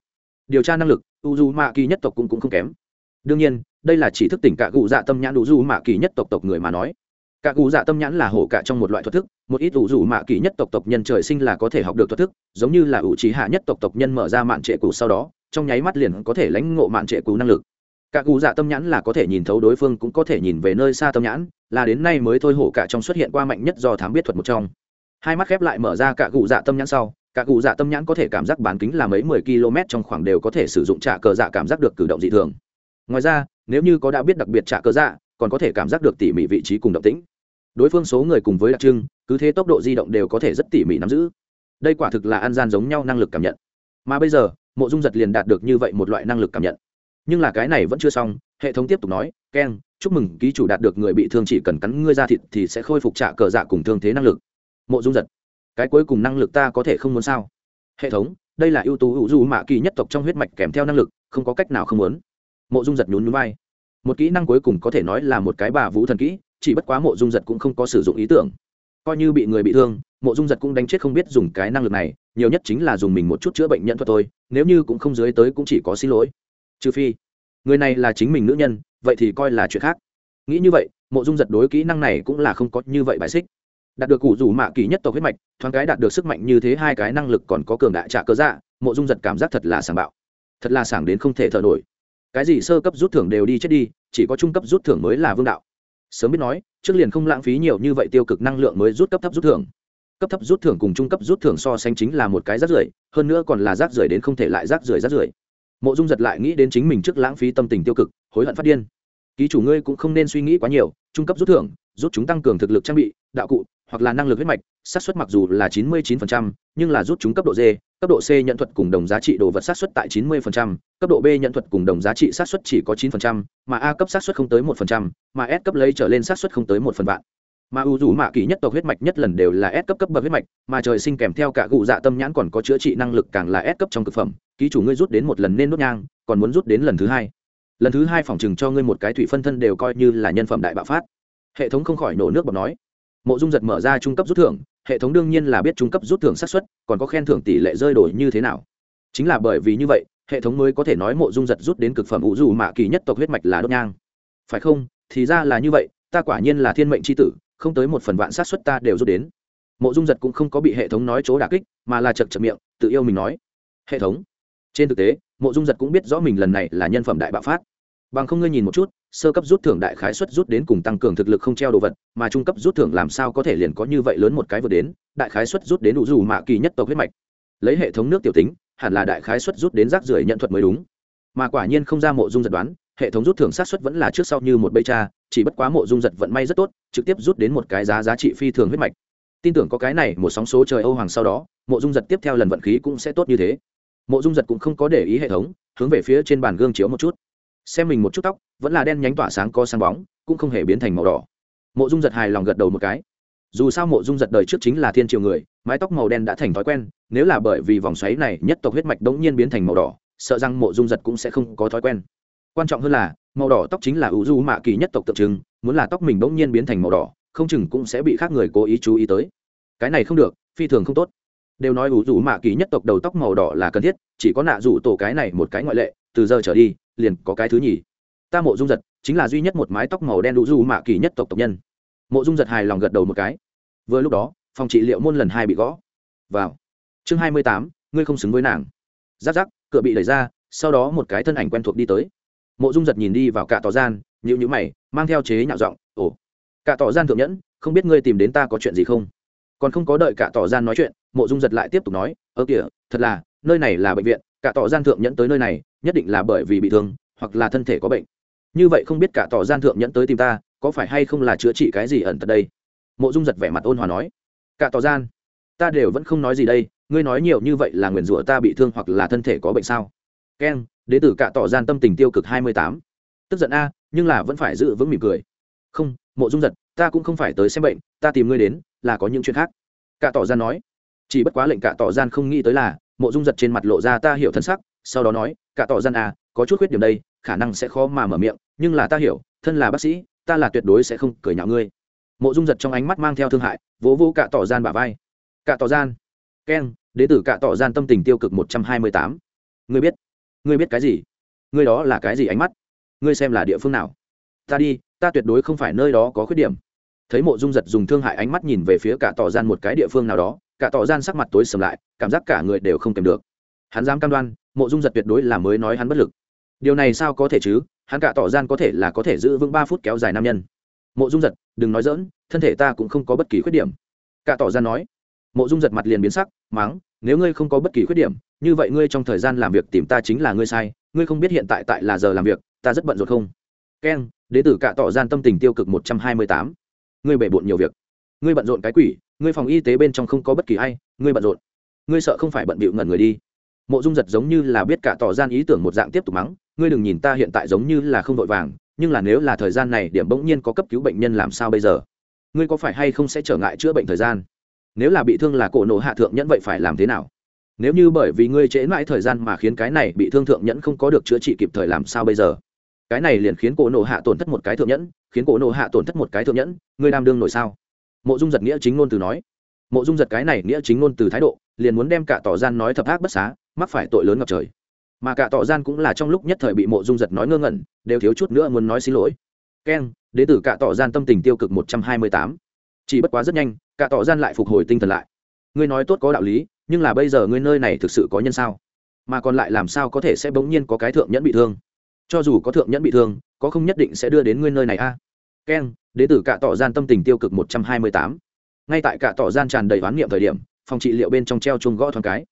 Speaker 1: Điều tra năng lực u dù mạ kỳ nhất tộc cũng, cũng không kém. Đương nhiên đây là chỉ thức tỉnh cả gù dạ tâm nhãn u dù mạ kỳ nhất tộc tộc người mà nói cả cụ dạ tâm nhãn là hổ cả trong một loại thuật thức, một ít ủ rủ mạ kỳ nhất tộc tộc nhân trời sinh là có thể học được thuật thức, giống như là ủ trí hạ nhất tộc tộc nhân mở ra mạn trệ cũ sau đó, trong nháy mắt liền có thể lãnh ngộ mạn trệ cũ năng lực. Cả cụ dạ tâm nhãn là có thể nhìn thấu đối phương, cũng có thể nhìn về nơi xa tâm nhãn, là đến nay mới thôi hổ cả trong xuất hiện qua mạnh nhất do thám biết thuật một trong. Hai mắt khép lại mở ra cả cụ dạ tâm nhãn sau, cả cụ dạ tâm nhãn có thể cảm giác bán kính là mấy mười km trong khoảng đều có thể sử dụng trả cờ dạ cảm giác được cử động dị thường. Ngoài ra, nếu như có đã biết đặc biệt trả cờ dạ còn có thể cảm giác được tỉ mỉ vị trí cùng động tĩnh đối phương số người cùng với đặc trưng, cứ thế tốc độ di động đều có thể rất tỉ mỉ nắm giữ. Đây quả thực là an gian giống nhau năng lực cảm nhận. Mà bây giờ, mộ dung giật liền đạt được như vậy một loại năng lực cảm nhận. Nhưng là cái này vẫn chưa xong, hệ thống tiếp tục nói keng chúc mừng, ký chủ đạt được người bị thương chỉ cần cắn ngươi ra thịt thì sẽ khôi phục trả cờ dạ cùng thương thế năng lực. Mộ dung giật, cái cuối cùng năng lực ta có thể không muốn sao? Hệ thống, đây là ưu tú hữu du mạ kỳ nhất tộc trong huyết mạch kèm theo năng lực, không có cách nào không muốn. Mộ dung giật nhún núi vai, một kỹ năng cuối cùng có thể nói là một cái bà vũ thần kỹ chỉ bất quá mộ dung giật cũng không có sử dụng ý tưởng. Coi như bị người bị thương, mộ dung giật cũng đánh chết không biết dùng cái năng lực này, nhiều nhất chính là dùng mình một chút chữa bệnh nhân thuật thôi, nếu như cũng không dưới tới cũng chỉ có xin lỗi. Trừ phi, người này là chính mình nữ nhân, vậy thì coi là chuyện khác. Nghĩ như vậy, mộ dung giật đối kỹ năng này cũng là không có như vậy bài xích. Đạt được cụ rủ mạ kỳ nhất tộc huyết mạch, thoáng cái đạt được sức mạnh như thế hai cái năng lực còn có cường đại trả cơ dạ mộ dung giật cảm giác thật là sảng bạo. Thật là sảng đến không thể thở nổi. Cái gì sơ cấp rút thưởng đều đi chết đi, chỉ có trung cấp rút thưởng mới là vương đạo sớm biết nói, trước liền không lãng phí nhiều như vậy tiêu cực năng lượng mới rút cấp thấp rút thưởng. Cấp thấp rút thưởng cùng trung cấp rút thưởng so sánh chính là một cái rác rưởi, hơn nữa còn là rác rưởi đến không thể lại rác rưởi rác rưởi. Mộ dung giật lại nghĩ đến chính mình trước lãng phí tâm tình tiêu cực, hối hận phát điên. Ký chủ ngươi cũng không nên suy nghĩ quá nhiều, trung cấp rút thưởng, rút chúng tăng cường thực lực trang bị, đạo cụ, hoặc là năng lực huyết mạch xác suất mặc dù là chín mươi 99%, nhưng là rút chúng cấp độ D, cấp độ C nhận thuật cùng đồng giá trị đồ vật xác suất tại chín 90%, cấp độ B nhận thuật cùng đồng giá trị xác suất chỉ có 9%, mà A cấp xác suất không tới một phần trăm, mà S cấp lấy trở lên xác suất không tới một phần vạn. Mà ưu dù mạ kỳ nhất tộc huyết mạch nhất lần đều là S cấp cấp bậc huyết mạch, mà trời sinh kèm theo cả cụ dạ tâm nhãn còn có chữa trị năng lực càng là S cấp trong cực phẩm, ký chủ ngươi rút đến một lần nên nốt nhang, còn muốn rút đến lần thứ hai. Lần thứ hai phòng trừng cho ngươi một cái thủy phân thân đều coi như là nhân phẩm đại bạo phát. Hệ thống không khỏi nổ nước bọt nói mộ dung giật mở ra trung cấp rút thưởng hệ thống đương nhiên là biết trung cấp rút thưởng xác suất, còn có khen thưởng tỷ lệ rơi đổi như thế nào. Chính là bởi vì như vậy, hệ thống mới có thể nói mộ dung giật rút đến cực phẩm ủ dù mạ kỳ nhất tộc huyết mạch là đốt nhang. Phải không? Thì ra là như vậy, ta quả nhiên là thiên mệnh c h i tử, không tới một phần vạn sát xuất ta đều rút đến. Mộ dung giật cũng không có bị hệ thống nói chỗ đà kích, mà là chật chật miệng, tự yêu mình nói. Hệ thống. Trên thực tế, mộ dung giật cũng biết rõ mình lần này là nhân phẩm đại bạo phát. Bằng không ngươi nhìn một chút sơ cấp rút thưởng đại khái suất rút đến cùng tăng cường thực lực không treo đồ vật, mà trung cấp rút thưởng làm sao có thể liền có như vậy lớn một cái vừa đến, đại khái suất rút đến đủ dù mạ kỳ nhất tộc huyết mạch. Lấy hệ thống nước tiểu tính, hẳn là đại khái suất rút đến rác rưởi nhận thuật mới đúng. Mà quả nhiên không ra mộ dung giật đoán, hệ thống rút thưởng sát suất vẫn là trước sau như một bây cha, chỉ bất quá mộ dung giật vận may rất tốt, trực tiếp rút đến một cái giá giá trị phi thường huyết mạch. Tin tưởng có cái này, một sóng số trời âu hoàng sau đó, mộ dung giật tiếp theo lần vận khí cũng sẽ tốt như thế. Mộ dung giật cũng không có để ý hệ thống, hướng về phía trên bàn gương chiếu một chút. Xem mình một chút tóc vẫn là đen nhánh tỏa sáng có sáng bóng, cũng không hề biến thành màu đỏ. Mộ dung giật hài lòng gật đầu một cái. Dù sao mộ dung giật đời trước chính là thiên triều người, mái tóc màu đen đã thành thói quen, nếu là bởi vì vòng xoáy này nhất tộc huyết mạch đống nhiên biến thành màu đỏ, sợ rằng mộ dung giật cũng sẽ không có thói quen. Quan trọng hơn là, màu đỏ tóc chính là ủ du mạ kỳ nhất tộc tượng trưng, muốn là tóc mình đống nhiên biến thành màu đỏ, không chừng cũng sẽ bị khác người cố ý chú ý tới. Cái này không được, phi thường không tốt. Đều nói ủ du mạ kỳ nhất tộc đầu tóc màu đỏ là cần thiết, chỉ có nạ rủ tổ cái này một cái ngoại lệ, từ giờ trở đi, liền có cái thứ nhì ta mộ dung giật chính là duy nhất một mái tóc màu đen đủ du mạ kỳ nhất tộc tộc nhân. Mộ dung giật hài lòng gật đầu một cái. Vừa lúc đó, phòng trị liệu môn lần hai bị gõ. Vào. Chương hai mươi tám, ngươi không xứng với nàng. Giáp giáp cửa bị đẩy ra, sau đó một cái thân ảnh quen thuộc đi tới. Mộ dung giật nhìn đi vào cả tỏ gian nhữ nhữ mày, mang theo chế nhạo giọng, ồ cả tỏ gian thượng nhẫn, không biết ngươi tìm đến ta có chuyện gì không? Còn không có đợi cả tỏ gian nói chuyện, mộ dung giật lại tiếp tục nói, ơ kìa, thật là, nơi này là bệnh viện cả tỏ gian thượng nhẫn tới nơi này, nhất định là bởi vì bị thương, hoặc là thân thể có bệnh như vậy không biết cả tỏ gian thượng nhẫn tới tìm ta, có phải hay không là chữa trị cái gì ẩn tật đây? Mộ dung giật vẻ mặt ôn hòa nói. Cả tỏ gian, ta đều vẫn không nói gì đây, ngươi nói nhiều như vậy là nguyền rủa ta bị thương hoặc là thân thể có bệnh sao? Keng đ tử cả tỏ gian tâm tình tiêu cực hai mươi tám. Tức giận a, nhưng là vẫn phải giữ vững mỉm cười. Không, mộ dung giật, ta cũng không phải tới xem bệnh, ta tìm ngươi đến, là có những chuyện khác. Cả tỏ gian nói. Chỉ bất quá lệnh cả tỏ gian không nghĩ tới là, mộ dung giật trên mặt lộ ra ta hiểu thân sắc, sau đó nói, cả tỏ gian à có chút khuyết điểm đây khả năng sẽ khó mà mở miệng, nhưng là ta hiểu, thân là bác sĩ, ta là tuyệt đối sẽ không cười nhạo ngươi. Mộ dung giật trong ánh mắt mang theo thương hại, vỗ vỗ cả tỏ gian bả vai. Cả tỏ gian? Keng đế tử cả tỏ gian tâm tình tiêu cực một trăm hai mươi tám. Ngươi biết? Ngươi biết cái gì? Ngươi đó là cái gì ánh mắt? Ngươi xem là địa phương nào? Ta đi, ta tuyệt đối không phải nơi đó có khuyết điểm. Thấy mộ dung giật dùng thương hại ánh mắt nhìn về phía cả tỏ gian một cái địa phương nào đó, cả tỏ gian sắc mặt tối sầm lại, cảm giác cả người đều không kèm được. Hắn dám cam đoan, mộ dung giật tuyệt đối là mới nói hắn bất lực điều này sao có thể chứ? Hắn cả tỏ gian có thể là có thể giữ vững ba phút kéo dài nam nhân. Mộ dung giật, đừng nói dỡn thân thể ta cũng không có bất kỳ khuyết điểm. Cả tỏ gian nói. Mộ dung giật mặt liền biến sắc, mắng, nếu ngươi không có bất kỳ khuyết điểm, như vậy ngươi trong thời gian làm việc tìm ta chính là ngươi sai, ngươi không biết hiện tại tại là giờ làm việc, ta rất bận rộn không? Keng đế tử cả tỏ gian tâm tình tiêu cực một trăm hai mươi tám. Ngươi bể bộn nhiều việc. Ngươi bận rộn cái quỷ, ngươi phòng y tế bên trong không có bất kỳ ai, ngươi bận rộn. Ngươi sợ không phải bận bịu ngẩn người đi. Mộ dung giật giống như là biết cả tỏ gian ý tưởng một dạng tiếp tục mắng ngươi đừng nhìn ta hiện tại giống như là không vội vàng, nhưng là nếu là thời gian này điểm bỗng nhiên có cấp cứu bệnh nhân làm sao bây giờ? Ngươi có phải hay không sẽ trở ngại chữa bệnh thời gian? Nếu là bị thương là cổ nổ hạ thượng nhẫn vậy phải làm thế nào? Nếu như bởi vì ngươi trễ mãi thời gian mà khiến cái này bị thương thượng nhẫn không có được chữa trị kịp thời làm sao bây giờ? Cái này liền khiến cổ nổ hạ tổn thất một cái thượng nhẫn, khiến cổ nổ hạ tổn thất một cái thượng nhẫn, ngươi đam đương nổi sao? Mộ dung giật nghĩa chính ngôn từ nói. Mộ dung giật cái này nghĩa chính ngôn từ thái độ, liền muốn đem cả tỏ gian nói thập ác bất xá, mắc phải tội lớn ngập trời mà cả tỏ gian cũng là trong lúc nhất thời bị mộ dung giật nói ngơ ngẩn, đều thiếu chút nữa muốn nói xin lỗi. Keng đế tử cả tỏ gian tâm tình tiêu cực một trăm hai mươi tám. Chỉ bất quá rất nhanh, cả tỏ gian lại phục hồi tinh thần lại. Ngươi nói tốt có đạo lý, nhưng là bây giờ ngươi nơi này thực sự có nhân sao? Mà còn lại làm sao có thể sẽ bỗng nhiên có cái thượng nhẫn bị thương? Cho dù có thượng nhẫn bị thương, có không nhất định sẽ đưa đến ngươi nơi này a. À? keng đế tử cả tỏ gian tâm tình tiêu cực một trăm hai mươi tám. Ngay tại cả tỏ gian tràn đầy oán niệm thời điểm, phòng trị liệu bên trong treo chuông gõ thoáng cái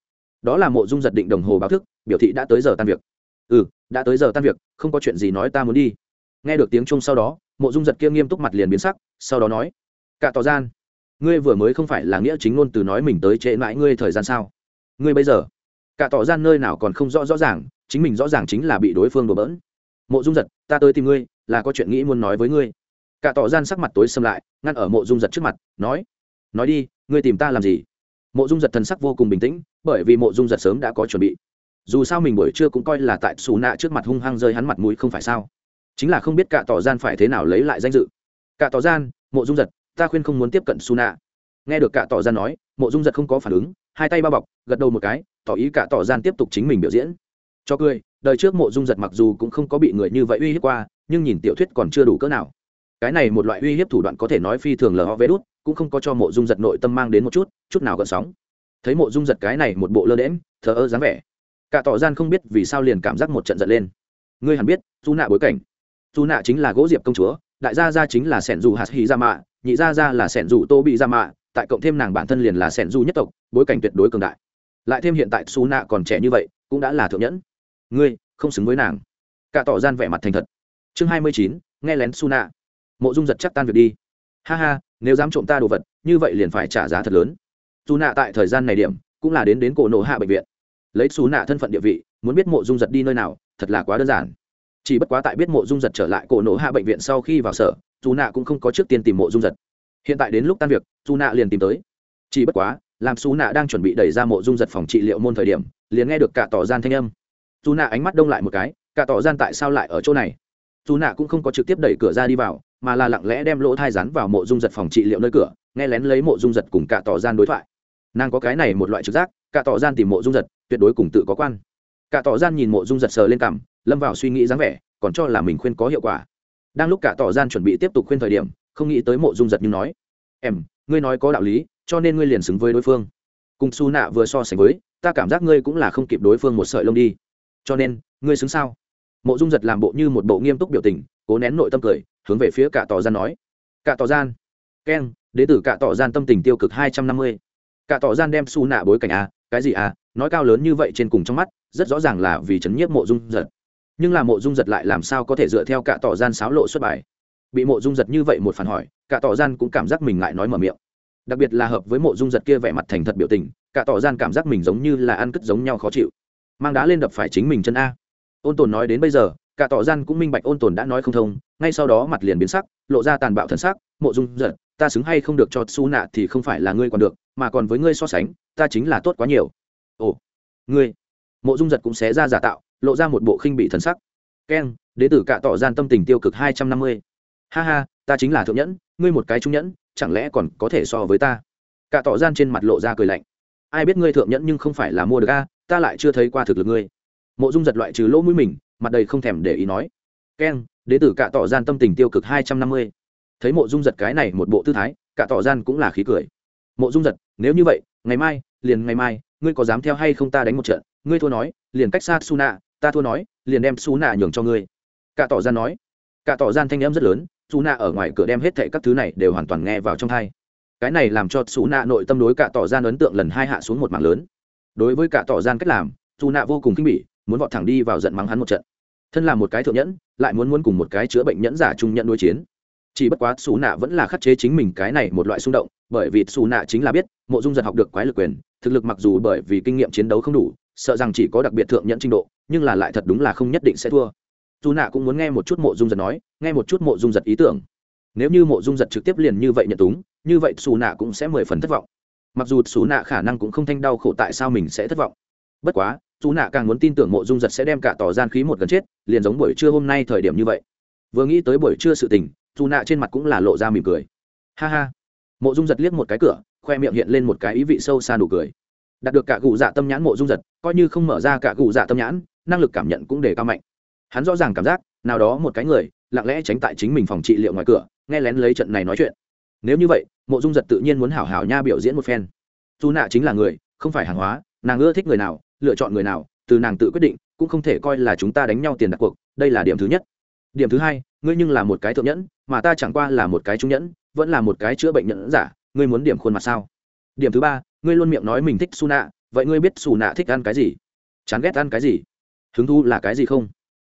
Speaker 1: đó là mộ dung giật định đồng hồ báo thức, biểu thị đã tới giờ tan việc. Ừ đã tới giờ tan việc, không có chuyện gì nói ta muốn đi. Nghe được tiếng chung sau đó, mộ dung giật kia nghiêm túc mặt liền biến sắc, sau đó nói, cả tỏ gian, ngươi vừa mới không phải là nghĩa chính ngôn từ nói mình tới trễ mãi ngươi thời gian sao? Ngươi bây giờ, cả tỏ gian nơi nào còn không rõ rõ ràng, chính mình rõ ràng chính là bị đối phương đổ bỡn. Mộ dung giật, ta tới tìm ngươi, là có chuyện nghĩ muốn nói với ngươi. Cả tỏ gian sắc mặt tối xâm lại, ngăn ở mộ dung giật trước mặt, nói nói đi, ngươi tìm ta làm gì? Mộ dung giật thần sắc vô cùng bình tĩnh bởi vì mộ dung giật sớm đã có chuẩn bị. Dù sao mình buổi trưa cũng coi là tại xù nạ trước mặt hung hăng rơi hắn mặt mũi không phải sao? Chính là không biết cả tỏ gian phải thế nào lấy lại danh dự. Cả tỏ gian, mộ dung giật, ta khuyên không muốn tiếp cận xù nạ. Nghe được cả tỏ gian nói, mộ dung giật không có phản ứng, hai tay bao bọc, gật đầu một cái, tỏ ý cả tỏ gian tiếp tục chính mình biểu diễn. Cho cười, đời trước mộ dung giật mặc dù cũng không có bị người như vậy uy hiếp qua, nhưng nhìn tiểu thuyết còn chưa đủ cỡ nào. Cái này một loại uy hiếp thủ đoạn có thể nói phi thường lờ ho vé đút, cũng không có cho mộ dung giật nội tâm mang đến một chút chút nào gợn sóng thấy mộ dung giật cái này một bộ lơ đễm thờ ơ dáng vẻ. Cả tỏ gian không biết vì sao liền cảm giác một trận giận lên. Ngươi hẳn biết dù nạ bối cảnh. Dù nạ chính là gỗ diệp công chúa, đại gia gia chính là sẻn dù hạt hy ra dạ mạ, nhị gia gia là sẻn dù tô bị ra mạ, tại cộng thêm nàng bản thân liền là sẻn dù nhất tộc, bối cảnh tuyệt đối cường đại. Lại thêm hiện tại xu nạ còn trẻ như vậy, cũng đã là thượng nhẫn. Ngươi, không xứng với nàng. Cả tỏ gian vẻ mặt thành thật. Chương hai mươi chín, nghe lén su nạ. Mộ dung giật chắc tan việc đi. Ha ha, nếu dám trộm ta đồ vật, như vậy liền phải trả giá thật lớn dù nạ tại thời gian này điểm cũng là đến đến cổ nổ hạ bệnh viện. Lấy su nạ thân phận địa vị, muốn biết mộ dung giật đi nơi nào, thật là quá đơn giản. Chỉ bất quá tại biết mộ dung giật trở lại cổ nổ hạ bệnh viện sau khi vào sở dù nạ cũng không có trước tiên tìm mộ dung giật. Hiện tại đến lúc tan việc dù nạ liền tìm tới. Chỉ bất quá, làm xú nạ đang chuẩn bị đẩy ra mộ dung giật phòng trị liệu môn thời điểm, liền nghe được cả tỏ gian thanh âm. Dù nạ ánh mắt đông lại một cái, cả tỏ gian tại sao lại ở chỗ này? Dù nạ cũng không có trực tiếp đẩy cửa ra đi vào, mà là lặng lẽ đem lỗ thai rắn vào mộ dung giật phòng trị liệu nơi cửa, nghe lén lấy mộ dung giật cùng cả tỏ gian đối thoại nàng có cái này một loại trực giác, cả tỏ gian tìm mộ dung giật, tuyệt đối cùng tự có quan. Cả tỏ gian nhìn mộ dung giật sờ lên cằm, lâm vào suy nghĩ dáng vẻ, còn cho là mình khuyên có hiệu quả. Đang lúc cả tỏ gian chuẩn bị tiếp tục khuyên thời điểm, không nghĩ tới mộ dung giật nhưng nói, em, ngươi nói có đạo lý, cho nên ngươi liền xứng với đối phương. Cùng su nạ vừa so sánh với, ta cảm giác ngươi cũng là không kịp đối phương một sợi lông đi. Cho nên, ngươi xứng sao? Mộ dung giật làm bộ như một bộ nghiêm túc biểu tình, cố nén nội tâm cười, hướng về phía cả tỏ gian nói, cả tỏ gian. Keng đế tử cả tỏ gian tâm tình tiêu cực hai trăm năm mươi. Cả tỏ gian đem su nạ bối cảnh a, cái gì a, nói cao lớn như vậy trên cùng trong mắt, rất rõ ràng là vì chấn nhiếp mộ dung giật. Nhưng là mộ dung giật lại làm sao có thể dựa theo Cả tỏ gian sáo lộ xuất bài? Bị mộ dung giật như vậy một phản hỏi, Cả tỏ gian cũng cảm giác mình ngại nói mở miệng. Đặc biệt là hợp với mộ dung giật kia vẻ mặt thành thật biểu tình, Cả tỏ gian cảm giác mình giống như là ăn cất giống nhau khó chịu. Mang đá lên đập phải chính mình chân a. Ôn tồn nói đến bây giờ, cả tỏ gian cũng minh bạch ôn tồn đã nói không thông, ngay sau đó mặt liền biến sắc, lộ ra tàn bạo thần sắc, mộ dung giật, ta xứng hay không được cho su nạ thì không phải là ngươi còn được mà còn với ngươi so sánh, ta chính là tốt quá nhiều. Ồ, ngươi. Mộ dung giật cũng xé ra giả tạo, lộ ra một bộ khinh bị thần sắc. Keng đế tử cạ tỏ gian tâm tình tiêu cực hai trăm năm mươi. Ha ha, ta chính là thượng nhẫn, ngươi một cái trung nhẫn, chẳng lẽ còn có thể so với ta? Cạ tỏ gian trên mặt lộ ra cười lạnh. Ai biết ngươi thượng nhẫn nhưng không phải là mua được a, ta lại chưa thấy qua thực lực ngươi. Mộ dung giật loại trừ lỗ mũi mình, mặt đầy không thèm để ý nói. Keng đế tử cạ tỏ gian tâm tình tiêu cực hai trăm năm mươi. Thấy mộ dung giật cái này một bộ tư thái, cạ tỏ gian cũng là khí cười mộ dung giật, nếu như vậy, ngày mai, liền ngày mai, ngươi có dám theo hay không ta đánh một trận? Ngươi thua nói, liền cách xa su nạ ta thua nói, liền đem su nạ nhường cho ngươi. Cả tỏ gian nói. Cả tỏ gian thanh em rất lớn, su nạ ở ngoài cửa đem hết thệ các thứ này đều hoàn toàn nghe vào trong thai cái này làm cho su nạ nội tâm đối cả tỏ gian ấn tượng lần hai hạ xuống một mảng lớn. Đối với cả tỏ gian cách làm, su nạ vô cùng kinh bỉ, muốn vọt thẳng đi vào giận mắng hắn một trận. Thân là một cái thượng nhẫn, lại muốn muốn cùng một cái chữa bệnh nhẫn giả trung nhận đối chiến chỉ bất quá xù nạ vẫn là khắc chế chính mình cái này một loại xung động, bởi vì xù nạ chính là biết, mộ dung giật học được quái lực quyền, thực lực mặc dù bởi vì kinh nghiệm chiến đấu không đủ, sợ rằng chỉ có đặc biệt thượng nhẫn trình độ, nhưng là lại thật đúng là không nhất định sẽ thua. Dù nạ cũng muốn nghe một chút mộ dung giật nói, nghe một chút mộ dung giật ý tưởng. Nếu như mộ dung giật trực tiếp liền như vậy nhận túng, như vậy xù nạ cũng sẽ mười phần thất vọng. Mặc dù xù nạ khả năng cũng không thanh đau khổ tại sao mình sẽ thất vọng. Bất quá, dù nạ càng muốn tin tưởng mộ dung giật sẽ đem cả tỏ gian khí một gần chết, liền giống buổi trưa hôm nay thời điểm như vậy. Vừa nghĩ tới buổi trưa sự tình dù nạ trên mặt cũng là lộ ra mỉm cười. Ha ha. Mộ dung giật liếc một cái cửa, khoe miệng hiện lên một cái ý vị sâu xa nụ cười. Đạt được cả gù dạ tâm nhãn mộ dung giật, coi như không mở ra cả gù dạ tâm nhãn, năng lực cảm nhận cũng để cao mạnh. Hắn rõ ràng cảm giác, nào đó một cái người, lặng lẽ tránh tại chính mình phòng trị liệu ngoài cửa, nghe lén lấy trận này nói chuyện. Nếu như vậy, mộ dung giật tự nhiên muốn hảo hảo nha biểu diễn một phen. Dù nạ chính là người, không phải hàng hóa, nàng ưa thích người nào, lựa chọn người nào, từ nàng tự quyết định, cũng không thể coi là chúng ta đánh nhau tiền đặt cuộc, đây là điểm thứ nhất. Điểm thứ hai ngươi nhưng là một cái thượng nhẫn, mà ta chẳng qua là một cái trung nhẫn, vẫn là một cái chữa bệnh nhẫn giả, ngươi muốn điểm khuôn mặt sao? Điểm thứ ba, ngươi luôn miệng nói mình thích su nạ vậy ngươi biết su nạ thích ăn cái gì? Chán ghét ăn cái gì? Hứng thu là cái gì không?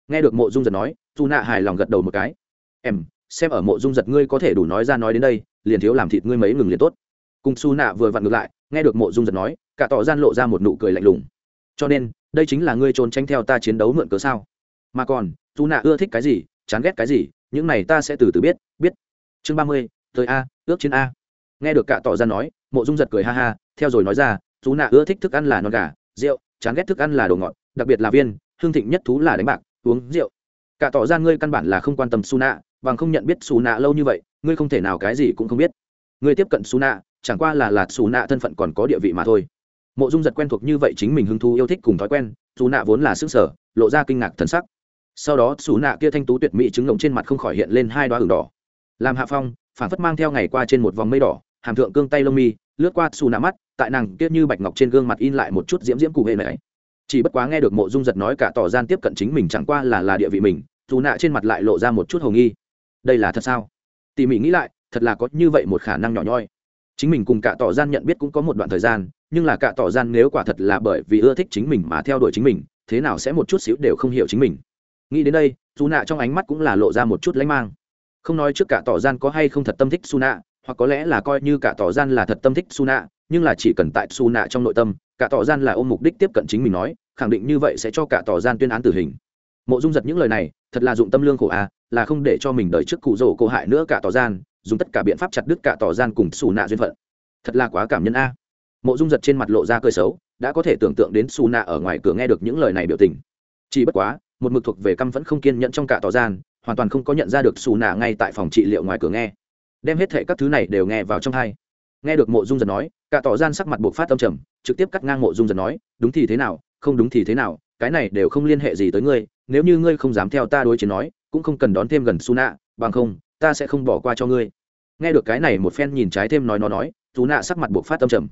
Speaker 1: Nghe được mộ dung giật nói su nạ hài lòng gật đầu một cái. Em, xem ở mộ dung giật ngươi có thể đủ nói ra nói đến đây, liền thiếu làm thịt ngươi mấy ngừng liền tốt. Cùng su nạ vừa vặn ngược lại, nghe được mộ dung giật nói, cả tỏ gian lộ ra một nụ cười lạnh lùng. Cho nên, đây chính là ngươi trốn tránh theo ta chiến đấu mượn cớ sao? Mà còn su nạ ưa thích cái gì chán ghét cái gì, những này ta sẽ từ từ biết biết. Chương ba mươi, tới a, ước chiến a. Nghe được cả tỏ ra nói, mộ dung giật cười ha ha, theo rồi nói ra, chú nạ ưa thích thức ăn là non gà, rượu, chán ghét thức ăn là đồ ngọt, đặc biệt là viên, hương thịnh nhất thú là đánh bạc, uống rượu. Cả tỏ ra ngươi căn bản là không quan tâm su nạ bằng không nhận biết su nạ lâu như vậy, ngươi không thể nào cái gì cũng không biết. Ngươi tiếp cận su nạ chẳng qua là là su nạ thân phận còn có địa vị mà thôi. Mộ dung giật quen thuộc như vậy chính mình hứng thú yêu thích cùng thói quen, su nạ vốn là xứ sở lộ ra kinh ngạc thần sắc sau đó, xù nạ kia thanh tú tuyệt mỹ trứng ngộng trên mặt không khỏi hiện lên hai đoá ửng đỏ. Làm hạ phong phản phất mang theo ngày qua trên một vòng mây đỏ, hàm thượng cương tay lông mi, lướt qua xù nạ mắt, tại nàng kia như bạch ngọc trên gương mặt in lại một chút diễm diễm cụ hệ này. Chỉ bất quá nghe được mộ dung giật nói cả tỏ gian tiếp cận chính mình chẳng qua là là địa vị mình dù nạ trên mặt lại lộ ra một chút hồng nghi. Đây là thật sao? Tỉ mỉ nghĩ lại, thật là có như vậy một khả năng nhỏ nhoi. Chính mình cùng cả tỏ gian nhận biết cũng có một đoạn thời gian, nhưng là cả tỏ gian nếu quả thật là bởi vì ưa thích chính mình mà theo đuổi chính mình, thế nào sẽ một chút xíu đều không hiểu chính mình nghĩ đến đây dù nạ trong ánh mắt cũng là lộ ra một chút lãnh mang. Không nói trước cả tỏ gian có hay không thật tâm thích su nạ hoặc có lẽ là coi như cả tỏ gian là thật tâm thích su nạ nhưng là chỉ cần tại su nạ trong nội tâm, cả tỏ gian là ôm mục đích tiếp cận chính mình nói, khẳng định như vậy sẽ cho cả tỏ gian tuyên án tử hình. Mộ dung giật những lời này, thật là dụng tâm lương khổ a là không để cho mình đợi trước cụ rổ cổ hại nữa cả tỏ gian, dùng tất cả biện pháp chặt đứt cả tỏ gian cùng xù nạ duyên phận. Thật là quá cảm nhân a. Mộ dung giật trên mặt lộ ra cơ xấu, đã có thể tưởng tượng đến xù nạ ở ngoài cửa nghe được những lời này biểu tình. Chỉ bất quá một mực thuộc về căm vẫn không kiên nhẫn trong cả tỏ gian, hoàn toàn không có nhận ra được xù nạ ngay tại phòng trị liệu ngoài cửa nghe. Đem hết thệ các thứ này đều nghe vào trong hai. Nghe được mộ dung giật nói, cả tỏ gian sắc mặt buộc phát tâm trầm, trực tiếp cắt ngang mộ dung giật nói, đúng thì thế nào, không đúng thì thế nào, cái này đều không liên hệ gì tới ngươi, nếu như ngươi không dám theo ta đối chiến nói, cũng không cần đón thêm gần su nạ, bằng không, ta sẽ không bỏ qua cho ngươi. Nghe được cái này một phen nhìn trái thêm nói nó nói dù nạ sắc mặt buộc phát tâm trầm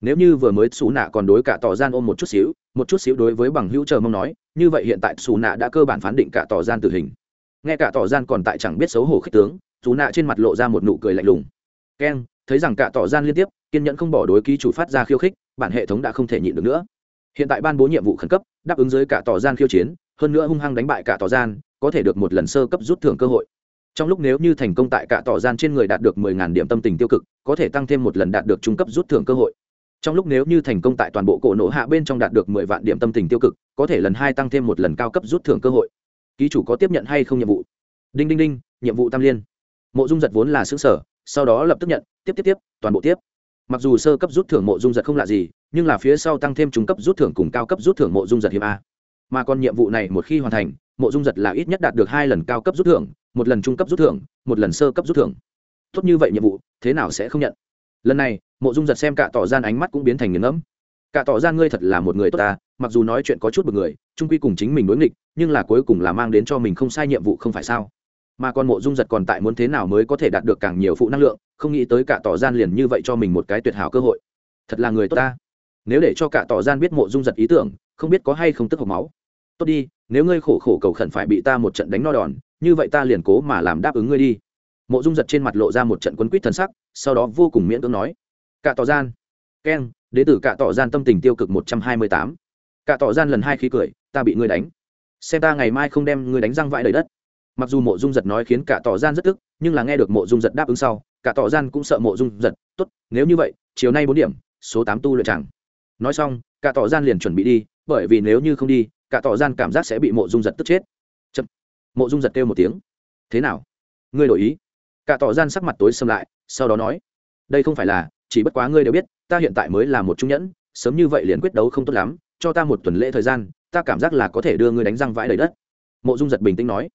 Speaker 1: nếu như vừa mới xù nạ còn đối cả tỏ gian ôm một chút xíu, một chút xíu đối với bằng hữu chờ mong nói, như vậy hiện tại xù nạ đã cơ bản phán định cả tỏ gian tử hình. Nghe cả tỏ gian còn tại chẳng biết xấu hổ khích tướng xù nạ trên mặt lộ ra một nụ cười lạnh lùng. Keng thấy rằng cả tỏ gian liên tiếp, kiên nhẫn không bỏ đối ký chủ phát ra khiêu khích, bản hệ thống đã không thể nhịn được nữa. Hiện tại ban bố nhiệm vụ khẩn cấp, đáp ứng dưới cả tỏ gian khiêu chiến, hơn nữa hung hăng đánh bại cả tỏ gian, có thể được một lần sơ cấp rút thưởng cơ hội. Trong lúc nếu như thành công tại cả tỏ gian trên người đạt được mười ngàn điểm tâm tình tiêu cực, có thể tăng thêm một lần đạt được trung cấp rút thưởng cơ hội trong lúc nếu như thành công tại toàn bộ cổ nổ hạ bên trong đạt được mười vạn điểm tâm tình tiêu cực, có thể lần hai tăng thêm một lần cao cấp rút thưởng cơ hội. Ký chủ có tiếp nhận hay không nhiệm vụ? Đinh đinh đinh, nhiệm vụ tam liên. Mộ dung giật vốn là xứ sở, sau đó lập tức nhận, tiếp tiếp tiếp, toàn bộ tiếp. Mặc dù sơ cấp rút thưởng mộ dung giật không lạ gì, nhưng là phía sau tăng thêm trung cấp rút thưởng cùng cao cấp rút thưởng mộ dung giật hiệp a. Mà còn nhiệm vụ này một khi hoàn thành, mộ dung giật là ít nhất đạt được hai lần cao cấp rút thưởng, một lần trung cấp rút thưởng, một lần sơ cấp rút thưởng. Tốt như vậy nhiệm vụ, thế nào sẽ không nhận? Lần này, mộ dung giật xem cả tỏ gian ánh mắt cũng biến thành nghiền ngẫm. Cả tỏ gian ngươi thật là một người tốt ta, mặc dù nói chuyện có chút bực người trung quy cùng chính mình đối nghịch, nhưng là cuối cùng là mang đến cho mình không sai nhiệm vụ không phải sao? Mà còn mộ dung giật còn tại muốn thế nào mới có thể đạt được càng nhiều phụ năng lượng, không nghĩ tới cả tỏ gian liền như vậy cho mình một cái tuyệt hảo cơ hội. Thật là người tốt ta. Nếu để cho cả tỏ gian biết mộ dung giật ý tưởng, không biết có hay không tức hộc máu. Tốt đi, nếu ngươi khổ khổ cầu khẩn phải bị ta một trận đánh no đòn, như vậy ta liền cố mà làm đáp ứng ngươi đi mộ dung giật trên mặt lộ ra một trận quấn quýt thân sắc, sau đó vô cùng miễn cưỡng nói, cả tỏ gian. Keng đế tử cả tỏ gian tâm tình tiêu cực một trăm hai mươi tám. Cả tỏ gian lần hai khí cười, ta bị ngươi đánh. Xem ta ngày mai không đem ngươi đánh răng vãi đầy đất. Mặc dù mộ dung giật nói khiến cả tỏ gian rất tức, nhưng là nghe được mộ dung giật đáp ứng sau, cả tỏ gian cũng sợ mộ dung giật, tốt, nếu như vậy, chiều nay bốn điểm, số tám tu luyện chẳng. Nói xong, cả tỏ gian liền chuẩn bị đi, bởi vì nếu như không đi, cả tỏ gian cảm giác sẽ bị mộ dung giật tức chết. Chậm. mộ dung giật kêu một tiếng, thế nào? Ngươi đổi ý cả tỏ gian sắc mặt tối xâm lại, sau đó nói, đây không phải là, chỉ bất quá ngươi đều biết, ta hiện tại mới là một trung nhẫn, sớm như vậy liền quyết đấu không tốt lắm, cho ta một tuần lễ thời gian, ta cảm giác là có thể đưa ngươi đánh răng vãi đầy đất. Mộ dung giật bình tĩnh nói,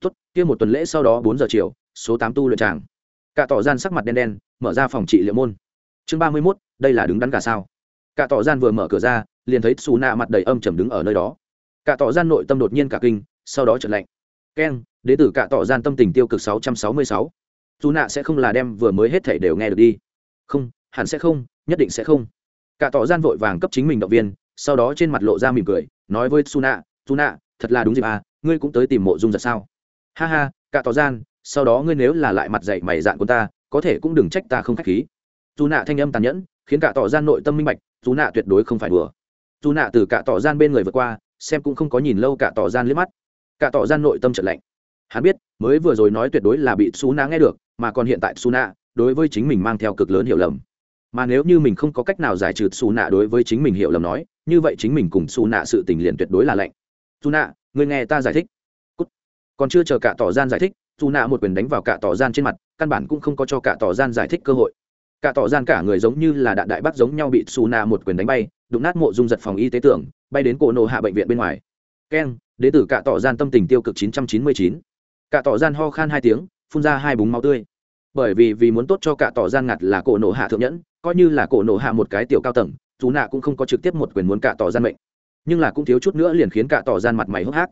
Speaker 1: tốt, kia một tuần lễ sau đó bốn giờ chiều, số tám tu luyện tràng. Cả tỏ gian sắc mặt đen đen, mở ra phòng trị liệu môn. Chương ba mươi mốt, đây là đứng đắn cả sao? Cả tỏ gian vừa mở cửa ra, liền thấy xù nạ mặt đầy âm trầm đứng ở nơi đó. Cả tỏ gian nội tâm đột nhiên cả kinh, sau đó trật lạnh. Keng, đế tử cả tỏ gian tâm tình tiêu cực sáu trăm sáu mươi sáu dù nạ sẽ không là đem vừa mới hết thể đều nghe được đi. Không, hẳn sẽ không, nhất định sẽ không. Cả tỏ gian vội vàng cấp chính mình động viên, sau đó trên mặt lộ ra mỉm cười, nói với su nạ su nạ, thật là đúng dịp à ngươi cũng tới tìm mộ dung giật sao? Ha ha, cả tỏ gian, sau đó ngươi nếu là lại mặt dạy mày dạn của ta, có thể cũng đừng trách ta không k h á c h khí. Dù nạ thanh âm tàn nhẫn, khiến cả tỏ gian nội tâm minh bạch, dù nạ tuyệt đối không phải đùa. Dù nạ từ cả tỏ gian bên người vượt qua, xem cũng không có nhìn lâu cả tỏ gian liếc mắt. Cả tỏ gian nội tâm trận lạnh. Hắn biết, mới vừa rồi nói tuyệt đối là bị xú nạ nghe được mà còn hiện tại suna nạ đối với chính mình mang theo cực lớn hiểu lầm. Mà nếu như mình không có cách nào giải trừ xù nạ đối với chính mình hiểu lầm nói, như vậy chính mình cùng xù nạ sự tình liền tuyệt đối là lạnh. Xù nạ người nghe ta giải thích. Cút. còn chưa chờ cả tỏ gian giải thích xù nạ một quyền đánh vào cả tỏ gian trên mặt, căn bản cũng không có cho cả tỏ gian giải thích cơ hội. Cả tỏ gian cả người giống như là đạn đại bác giống nhau bị xù nạ một quyền đánh bay, đụng nát mộ dung giật phòng y tế tưởng, bay đến cổ nổ hạ bệnh viện bên ngoài. Keng đệ tử cả tỏ gian tâm tình tiêu cực chín trăm chín mươi chín. Cả tỏ gian ho khan hai tiếng phun ra hai búng máu tươi. Bởi vì vì muốn tốt cho cả tỏ gian ngặt là cổ nổ hạ thượng nhẫn, coi như là cổ nổ hạ một cái tiểu cao tầng, dù nạ cũng không có trực tiếp một quyền muốn cả tỏ gian mệnh. Nhưng là cũng thiếu chút nữa liền khiến cả tỏ gian mặt mày hốc hác.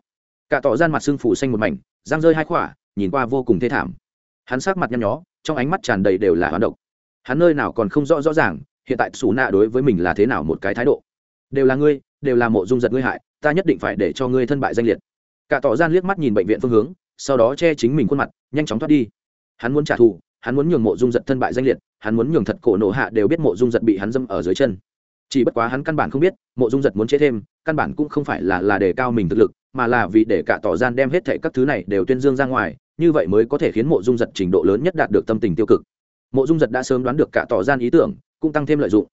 Speaker 1: Cả tỏ gian mặt sưng phủ xanh một mảnh, răng rơi hai khỏa, nhìn qua vô cùng thê thảm. Hắn sát mặt nhăn nhó, trong ánh mắt tràn đầy đều là hoán độc. Hắn nơi nào còn không rõ rõ ràng, hiện tại xù nạ đối với mình là thế nào một cái thái độ. Đều là ngươi, đều là mộ dung giật ngươi hại, ta nhất định phải để cho ngươi thân bại danh liệt. Cả tỏ gian liếc mắt nhìn bệnh viện phương hướng sau đó che chính mình khuôn mặt, nhanh chóng thoát đi. Hắn muốn trả thù, hắn muốn nhường mộ dung giật thân bại danh liệt, hắn muốn nhường thật cổ nộ hạ đều biết mộ dung giật bị hắn dâm ở dưới chân. Chỉ bất quá hắn căn bản không biết, mộ dung giật muốn chế thêm, căn bản cũng không phải là là để cao mình thực lực, mà là vì để cả tỏ gian đem hết thệ các thứ này đều tuyên dương ra ngoài, như vậy mới có thể khiến mộ dung giật trình độ lớn nhất đạt được tâm tình tiêu cực. Mộ dung giật đã sớm đoán được cả tỏ gian ý tưởng, cũng tăng thêm lợi dụng.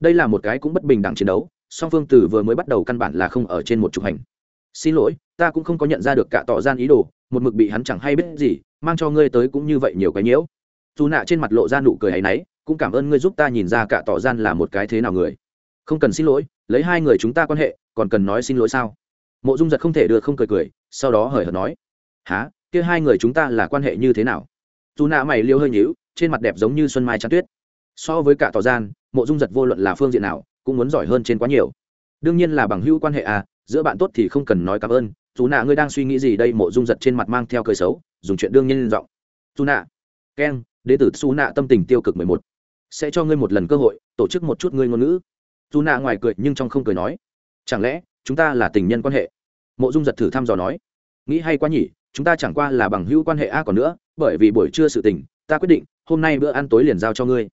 Speaker 1: Đây là một cái cũng bất bình đẳng chiến đấu, song phương từ vừa mới bắt đầu căn bản là không ở trên một trục hành xin lỗi, ta cũng không có nhận ra được cả tỏ gian ý đồ, một mực bị hắn chẳng hay biết gì, mang cho ngươi tới cũng như vậy nhiều cái nhiễu. Dù nạ trên mặt lộ ra nụ cười hay náy, cũng cảm ơn ngươi giúp ta nhìn ra cả tỏ gian là một cái thế nào người. Không cần xin lỗi, lấy hai người chúng ta quan hệ, còn cần nói xin lỗi sao? Mộ dung giật không thể đưa không cười cười, sau đó hời hợt nói. Há kia hai người chúng ta là quan hệ như thế nào? Dù nạ mày liêu hơi nhíu, trên mặt đẹp giống như xuân mai trắng tuyết. So với cả tỏ gian, mộ dung giật vô luận là phương diện nào, cũng muốn giỏi hơn trên quá nhiều. Đương nhiên là bằng hữu quan hệ à giữa bạn tốt thì không cần nói cảm ơn. Dù nạ, ngươi đang suy nghĩ gì đây? Mộ dung giật trên mặt mang theo cười xấu, dùng chuyện đương nhiên giọng. Dù nạ. Keng đế tử su nạ tâm tình tiêu cực mười một. Sẽ cho ngươi một lần cơ hội, tổ chức một chút ngươi ngôn ngữ. Dù nạ ngoài cười nhưng trong không cười nói. Chẳng lẽ, chúng ta là tình nhân quan hệ? Mộ dung giật thử thăm dò nói. Nghĩ hay quá nhỉ, chúng ta chẳng qua là bằng hữu quan hệ a còn nữa, bởi vì buổi trưa sự tình, ta quyết định, hôm nay bữa ăn tối liền giao cho ngươi.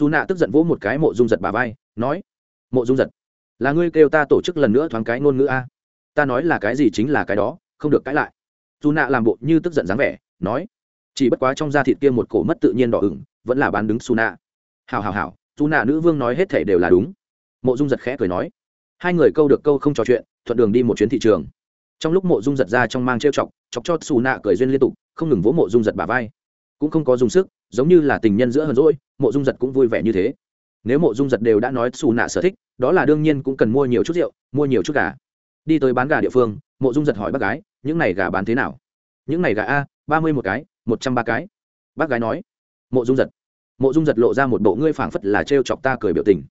Speaker 1: Dù nạ tức giận vỗ một cái mộ dung giật bà vai, nói. Mộ dung giật là ngươi kêu ta tổ chức lần nữa thoáng cái ngôn ngữ a? Ta nói là cái gì chính là cái đó, không được cãi lại. Dù nạ làm bộ như tức giận dáng vẻ, nói. Chỉ bất quá trong da thịt kia một cổ mất tự nhiên đỏ ửng, vẫn là bán đứng su nạ hào hào hào dù nạ nữ vương nói hết thể đều là đúng. Mộ dung giật khẽ cười nói. Hai người câu được câu không trò chuyện, thuận đường đi một chuyến thị trường. Trong lúc mộ dung giật ra trong mang trêu chọc chọc cho xù nạ cười duyên liên tục, không ngừng vỗ mộ dung giật bà vai. Cũng không có dùng sức, giống như là tình nhân giữa hờn rỗi mộ dung giật cũng vui vẻ như thế nếu mộ dung giật đều đã nói xù nạ sở thích, đó là đương nhiên cũng cần mua nhiều chút rượu, mua nhiều chút gà. Đi tới bán gà địa phương, mộ dung giật hỏi bác gái, những này gà bán thế nào? Những này gà a, ba mươi một cái, một trăm ba cái. Bác gái nói. Mộ dung giật. Mộ dung giật lộ ra một bộ ngươi phảng phất là t chọc ta cười biểu tình.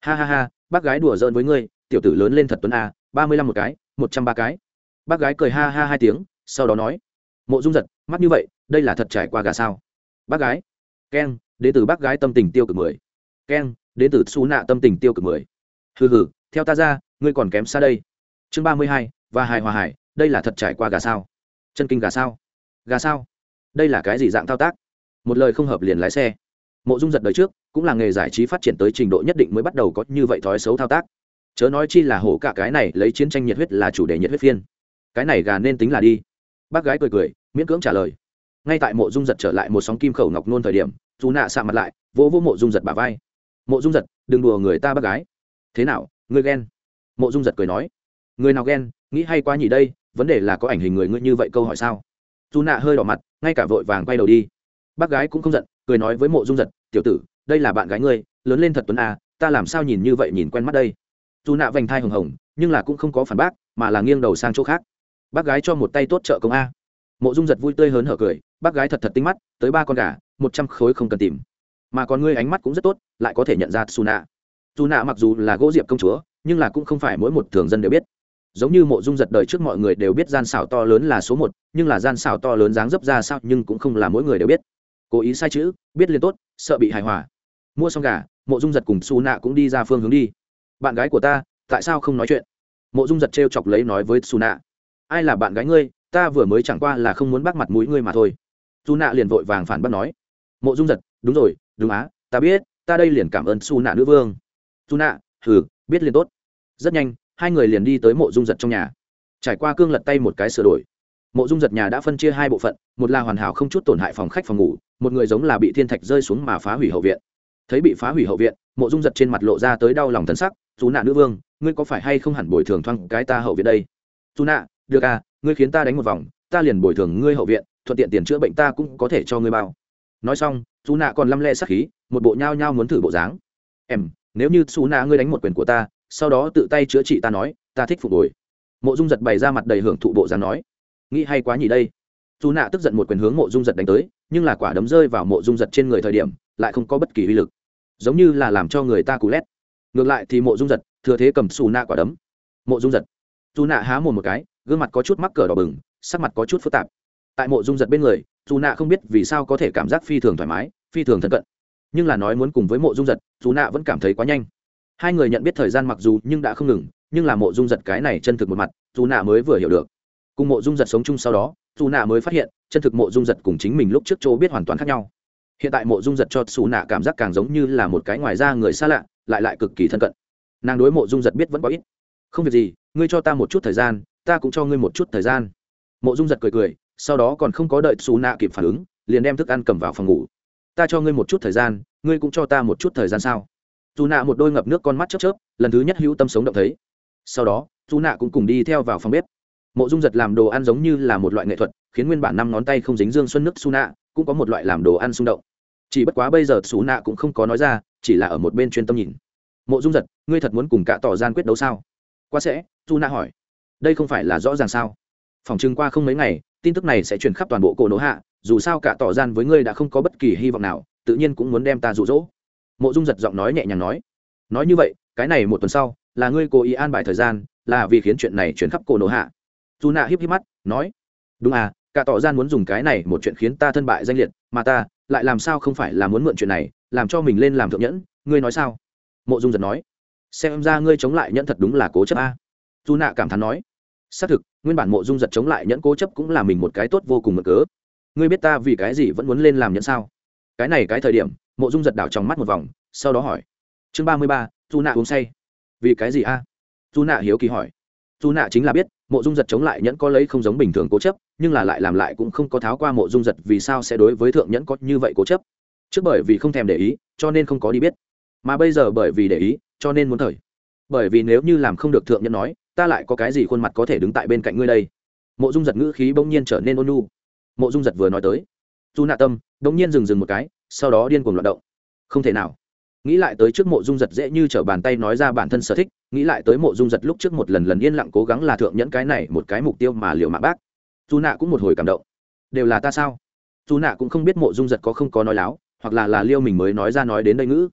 Speaker 1: Ha ha ha, bác gái đùa giỡn với ngươi, tiểu tử lớn lên thật tuấn a, ba mươi lăm một cái, một trăm ba cái. Bác gái cười ha ha hai tiếng, sau đó nói. Mộ dung giật mắt như vậy, đây là thật trải qua gà sao? Bác gái. Keng ế từ bác gái tâm tình tiêu cực mười keng đến từ xú nạ tâm tình tiêu cực mười. Hừ hừ, theo ta ra, ngươi còn kém xa đây. Chương ba mươi hai, và hài hòa hải đây là thật trải qua gà sao? Chân kinh gà sao? Gà sao? Đây là cái gì dạng thao tác? Một lời không hợp liền lái xe. Mộ dung giật đời trước, cũng là nghề giải trí phát triển tới trình độ nhất định mới bắt đầu có như vậy thói xấu thao tác. Chớ nói chi là hổ cả cái này lấy chiến tranh nhiệt huyết là chủ đề nhiệt huyết phiên. Cái này gà nên tính là đi. Bác gái cười cười, miễn cưỡng trả lời. Ngay tại mộ dung giật trở lại một sóng kim khẩu ngọc nôn thời điểm dù nạ xạ mặt lại, vỗ vỗ mộ dung giật bà vai mộ dung giật, đừng đùa người ta bác gái. Thế nào, ngươi ghen? Mộ dung giật cười nói. Người nào ghen, nghĩ hay quá nhỉ đây, vấn đề là có ảnh hình người ngươi như vậy câu hỏi sao? Dù nạ hơi đỏ mặt, ngay cả vội vàng quay đầu đi. Bác gái cũng không giận, cười nói với mộ dung giật, tiểu tử, đây là bạn gái ngươi, lớn lên thật tuấn à ta làm sao nhìn như vậy nhìn quen mắt đây? Dù nạ vành thai hồng hồng, nhưng là cũng không có phản bác, mà là nghiêng đầu sang chỗ khác. Bác gái cho một tay tốt trợ công a. Mộ dung giật vui tươi hớn hở cười, bác gái thật thật tinh mắt, tới ba con gà, một trăm khối không cần tìm mà còn ngươi ánh mắt cũng rất tốt, lại có thể nhận ra Suna. Suna mặc dù là gỗ diệp công chúa, nhưng là cũng không phải mỗi một thường dân đều biết. Giống như mộ dung giật đời trước mọi người đều biết gian xảo to lớn là số một, nhưng là gian xảo to lớn dáng dấp ra sao nhưng cũng không là mỗi người đều biết. Cố ý sai chữ, biết liền tốt, sợ bị hài hòa. Mua xong gà, mộ dung giật cùng su nạ cũng đi ra phương hướng đi. Bạn gái của ta, tại sao không nói chuyện? Mộ dung giật t chọc lấy nói với su nạ ai là bạn gái ngươi? Ta vừa mới chẳng qua là không muốn bắt mặt mũi ngươi mà thôi. Su nạ liền vội vàng phản bác nói. Mộ dung giật, đúng rồi đúng á, ta biết, ta đây liền cảm ơn su nạ nữ vương. Su nạ, hừ, biết liền tốt. Rất nhanh, hai người liền đi tới mộ dung giật trong nhà. Trải qua cương lật tay một cái sửa đổi. Mộ dung giật nhà đã phân chia hai bộ phận, một là hoàn hảo không chút tổn hại phòng khách phòng ngủ, một người giống là bị thiên thạch rơi xuống mà phá hủy hậu viện. Thấy bị phá hủy hậu viện, mộ dung giật trên mặt lộ ra tới đau lòng thân sắc dù nạ nữ vương, ngươi có phải hay không hẳn bồi thường thoang cái ta hậu viện đây? Dù nạ, được à ngươi khiến ta đánh một vòng, ta liền bồi thường ngươi hậu viện, thuận tiện tiền chữa bệnh ta cũng có thể cho ngươi bao. Nói xong dù nạ còn lăm le sắc khí, một bộ nhao nhao muốn thử bộ dáng. Em, nếu như xù nạ ngươi đánh một quyền của ta, sau đó tự tay chữa trị ta nói, ta thích phục hồi. Mộ dung giật bày ra mặt đầy hưởng thụ bộ dáng nói. Nghĩ hay quá nhỉ đây. Dù nạ tức giận một quyền hướng mộ dung giật đánh tới, nhưng là quả đấm rơi vào mộ dung giật trên người thời điểm, lại không có bất kỳ uy lực. Giống như là làm cho người ta cú lét. Ngược lại thì mộ dung giật thừa thế cầm xù nạ quả đấm. Mộ dung giật. Dù nạ há mồm một cái, gương mặt có chút mắc cờ đỏ bừng, sắc mặt có chút phức tạp tại mộ dung giật bên người, dù nạ không biết vì sao có thể cảm giác phi thường thoải mái, phi thường thân cận. Nhưng là nói muốn cùng với mộ dung giật, dù nạ vẫn cảm thấy quá nhanh. Hai người nhận biết thời gian mặc dù nhưng đã không ngừng, nhưng là mộ dung giật cái này chân thực một mặt, dù nạ mới vừa hiểu được. Cùng mộ dung giật sống chung sau đó, dù nạ mới phát hiện, chân thực mộ dung giật cùng chính mình lúc trước chỗ biết hoàn toàn khác nhau. Hiện tại mộ dung giật cho xù nạ cảm giác càng giống như là một cái ngoài ra người xa lạ, lại lại cực kỳ thân cận. Nàng đối mộ dung giật biết vẫn có ít. Không việc gì, ngươi cho ta một chút thời gian, ta cũng cho ngươi một chút thời gian. Mộ dung giật cười cười sau đó còn không có đợi xù nạ kịp phản ứng, liền đem thức ăn cầm vào phòng ngủ. Ta cho ngươi một chút thời gian, ngươi cũng cho ta một chút thời gian sao? Dù nạ một đôi ngập nước con mắt chớp chớp, lần thứ nhất hữu tâm sống động thấy. Sau đó dù nạ cũng cùng đi theo vào phòng bếp. Mộ dung giật làm đồ ăn giống như là một loại nghệ thuật, khiến nguyên bản năm ngón tay không dính dương xuân nước su nạ cũng có một loại làm đồ ăn xung động. Chỉ bất quá bây giờ xú nạ cũng không có nói ra, chỉ là ở một bên chuyên tâm nhìn. Mộ dung giật, ngươi thật muốn cùng cả tỏ gian quyết đấu sao? Qua sẽ, su nạ hỏi. Đây không phải là rõ ràng sao? Phòng chừng qua không mấy ngày tin tức này sẽ truyền khắp toàn bộ cổ nỗ hạ, dù sao cả tỏ gian với ngươi đã không có bất kỳ hy vọng nào, tự nhiên cũng muốn đem ta rụ rỗ mộ dung giật giọng nói nhẹ nhàng nói. Nói như vậy, cái này một tuần sau, là ngươi cố ý an bài thời gian, là vì khiến chuyện này chuyển khắp cổ nổ hạ. Dù nạ híp híp mắt, nói. Đúng à cả tỏ gian muốn dùng cái này một chuyện khiến ta thân bại danh liệt, mà ta lại làm sao không phải là muốn mượn chuyện này, làm cho mình lên làm thượng nhẫn, ngươi nói sao? Mộ dung giật nói. Xem ra ngươi chống lại nhẫn thật đúng là cố chấp a. Dù nạ cảm thán nói. Xác thực nguyên bản mộ dung giật chống lại nhẫn cố chấp cũng là mình một cái tốt vô cùng mực cớ. Ngươi biết ta vì cái gì vẫn muốn lên làm nhẫn sao? Cái này cái thời điểm, mộ dung giật đảo trong mắt một vòng, sau đó hỏi. Chương ba mươi ba dù nạ uống say. Vì cái gì a? À? dù nạ hiếu kỳ hỏi. Dù nạ chính là biết, mộ dung giật chống lại nhẫn có lấy không giống bình thường cố chấp, nhưng là lại làm lại cũng không có tháo qua mộ dung giật vì sao sẽ đối với thượng nhẫn có như vậy cố chấp. Trước bởi vì không thèm để ý, cho nên không có đi biết. Mà bây giờ bởi vì để ý, cho nên muốn thời. Bởi vì nếu như làm không được thượng nhẫn nói ta lại có cái gì khuôn mặt có thể đứng tại bên cạnh ngươi đây? Mộ dung giật ngữ khí bỗng nhiên trở nên ôn nhu. Mộ dung giật vừa nói tới dù nạ tâm bỗng nhiên dừng dừng một cái, sau đó điên cuồng loạt động. Không thể nào. Nghĩ lại tới trước mộ dung giật dễ như t r ở bàn tay nói ra bản thân sở thích, nghĩ lại tới mộ dung giật lúc trước một lần lần yên lặng cố gắng là thượng nhẫn cái này một cái mục tiêu mà liệu mạng bác. Dù nạ cũng một hồi cảm động. Đều là ta sao? Dù nạ cũng không biết mộ dung giật có không có nói láo, hoặc là là liêu mình mới nói ra nói đến đây ngữ.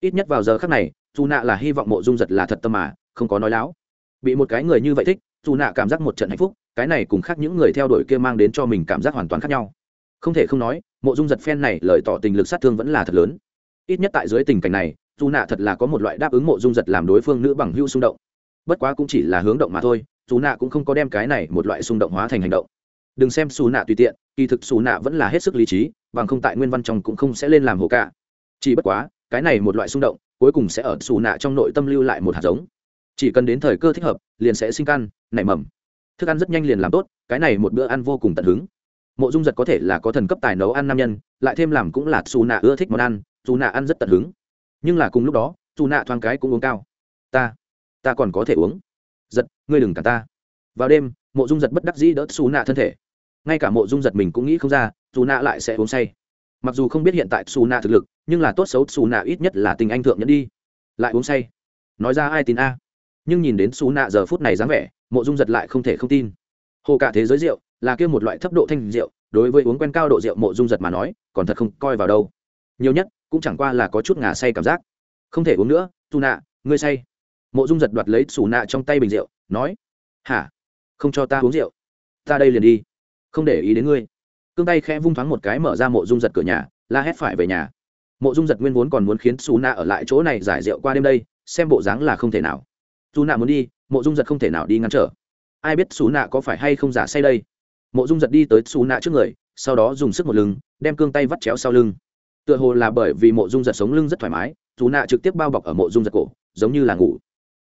Speaker 1: Ít nhất vào giờ khác này dù nạ là hy vọng mộ dung giật là thật tâm mà, không có nói láo bị một cái người như vậy thích, dù nạ cảm giác một trận hạnh phúc, cái này cùng khác những người theo đuổi kia mang đến cho mình cảm giác hoàn toàn khác nhau. Không thể không nói, mộ dung giật phen này lời tỏ tình lực sát thương vẫn là thật lớn. Ít nhất tại dưới tình cảnh này, dù nạ thật là có một loại đáp ứng mộ dung giật làm đối phương nữ bằng hưu xung động. Bất quá cũng chỉ là hướng động mà thôi, dù nạ cũng không có đem cái này một loại xung động hóa thành hành động. Đừng xem xù nạ tùy tiện, kỳ thực xù nạ vẫn là hết sức lý trí, bằng không tại nguyên văn trong cũng không sẽ lên làm hồ cả chỉ bất quá, cái này một loại xung động, cuối cùng sẽ ở xù nạ trong nội tâm lưu lại một hạt giống chỉ cần đến thời cơ thích hợp, liền sẽ sinh căn, nảy mầm. Thức ăn rất nhanh liền làm tốt, cái này một bữa ăn vô cùng tận hứng. Mộ dung giật có thể là có thần cấp tài nấu ăn nam nhân, lại thêm làm cũng là xù nạ ưa thích món ăn, dù nạ ăn rất tận hứng. Nhưng là cùng lúc đó, dù nạ thoáng cái cũng uống cao. Ta ta còn có thể uống. Giật, ngươi đừng cả ta. Vào đêm, mộ dung giật bất đắc dĩ đỡ xù nạ thân thể. Ngay cả mộ dung giật mình cũng nghĩ không ra, dù nạ lại sẽ uống say. Mặc dù không biết hiện tại xù nạ thực lực, nhưng là tốt xấu xù nạ ít nhất là tình anh thượng nhẫn đi. Lại uống say. Nói ra ai tin a? Nhưng nhìn đến xú nạ giờ phút này dáng vẻ, mộ dung giật lại không thể không tin. Hồ cả thế giới rượu là kêu một loại thấp độ thanh rượu, đối với uống quen cao độ rượu mộ dung giật mà nói, còn thật không coi vào đâu. Nhiều nhất, cũng chẳng qua là có chút ngà say cảm giác. Không thể uống nữa, tu nạ, ngươi say. Mộ dung giật đoạt lấy xù nạ trong tay bình rượu, nói, hả? Không cho ta uống rượu. Ta đây liền đi. Không để ý đến ngươi. Cương tay khẽ vung thoáng một cái mở ra mộ dung giật cửa nhà, la hét phải về nhà. Mộ dung giật nguyên vốn còn muốn khiến xù nạ ở lại chỗ này giải rượu qua đêm đây, xem bộ dáng là không thể nào dù nạ muốn đi, mộ dung giật không thể nào đi ngăn trở. Ai biết xú nạ có phải hay không giả say đây? Mộ dung giật đi tới xú nạ trước người, sau đó dùng sức một lưng, đem cương tay vắt chéo sau lưng. Tựa hồ là bởi vì mộ dung giật sống lưng rất thoải mái dù nạ trực tiếp bao bọc ở mộ dung giật cổ, giống như là ngủ.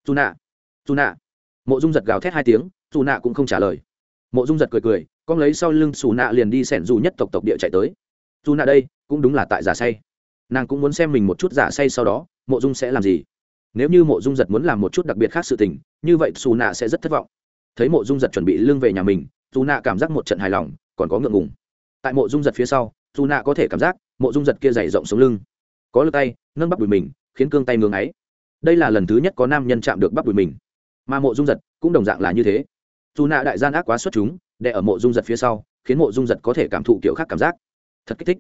Speaker 1: Dù nạ dù nạ. Mộ dung giật gào thét hai tiếng dù nạ cũng không trả lời. Mộ dung giật cười cười, con lấy sau lưng xù nạ liền đi xẻn dù nhất tộc tộc địa chạy tới. Dù nạ đây, cũng đúng là tại giả say. Nàng cũng muốn xem mình một chút giả say sau đó, mộ dung sẽ làm gì? Nếu như mộ dung giật muốn làm một chút đặc biệt khác sự tình, như vậy xù nạ sẽ rất thất vọng. Thấy mộ dung giật chuẩn bị lưng về nhà mình dù nạ cảm giác một trận hài lòng, còn có ngượng ngùng. Tại mộ dung giật phía sau dù nạ có thể cảm giác mộ dung giật kia dày rộng sống lưng. Có lực tay, nâng bắp đùi mình, khiến cương tay ngưng ấy đây là lần thứ nhất có nam nhân chạm được bắp đùi mình. Mà mộ dung giật cũng đồng dạng là như thế. Dù nạ đại gian ác quá xuất chúng để ở mộ dung giật phía sau, khiến mộ dung giật có thể cảm thụ kiểu khác cảm giác. Thật kích thích.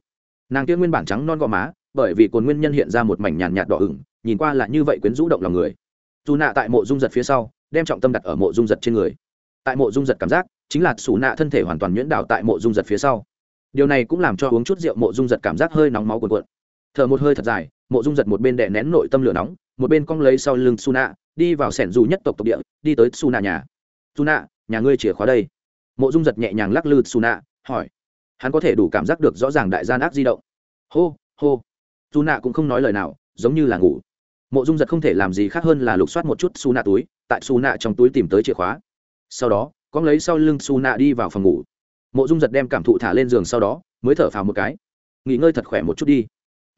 Speaker 1: Nàng kia nguyên bản trắng non gò má, bởi vì cồn nguyên nhân hiện ra một mảnh nhàn nhạt đỏ ửng nhìn qua là như vậy quyến rũ động lòng người. Dù nạ tại mộ dung giật phía sau, đem trọng tâm đặt ở mộ dung giật trên người. Tại mộ dung giật cảm giác, chính là xù nạ thân thể hoàn toàn nhuyễn đảo tại mộ dung giật phía sau. Điều này cũng làm cho uống chút rượu mộ dung giật cảm giác hơi nóng máu cuồn cuộn. Thở một hơi thật dài, mộ dung giật một bên đè nén nội tâm lửa nóng, một bên cong lấy sau lưng xù nạ, đi vào sẻn dù nhất tộc tộc địa, đi tới xù nạ nhà. Xù nạ, nhà ngươi chìa khóa đây. Mộ dung giật nhẹ nhàng lắc lư xù nạ, hỏi. Hắn có thể đủ cảm giác được rõ ràng đại gian ác di động. Hô hô. Su nạ cũng không nói lời nào, giống như là ngủ mộ dung giật không thể làm gì khác hơn là lục soát một chút su nạ túi, tại su nạ trong túi tìm tới chìa khóa. Sau đó, con lấy sau lưng su nạ đi vào phòng ngủ. Mộ dung giật đem cảm thụ thả lên giường sau đó, mới thở phào một cái. Nghỉ ngơi thật khỏe một chút đi.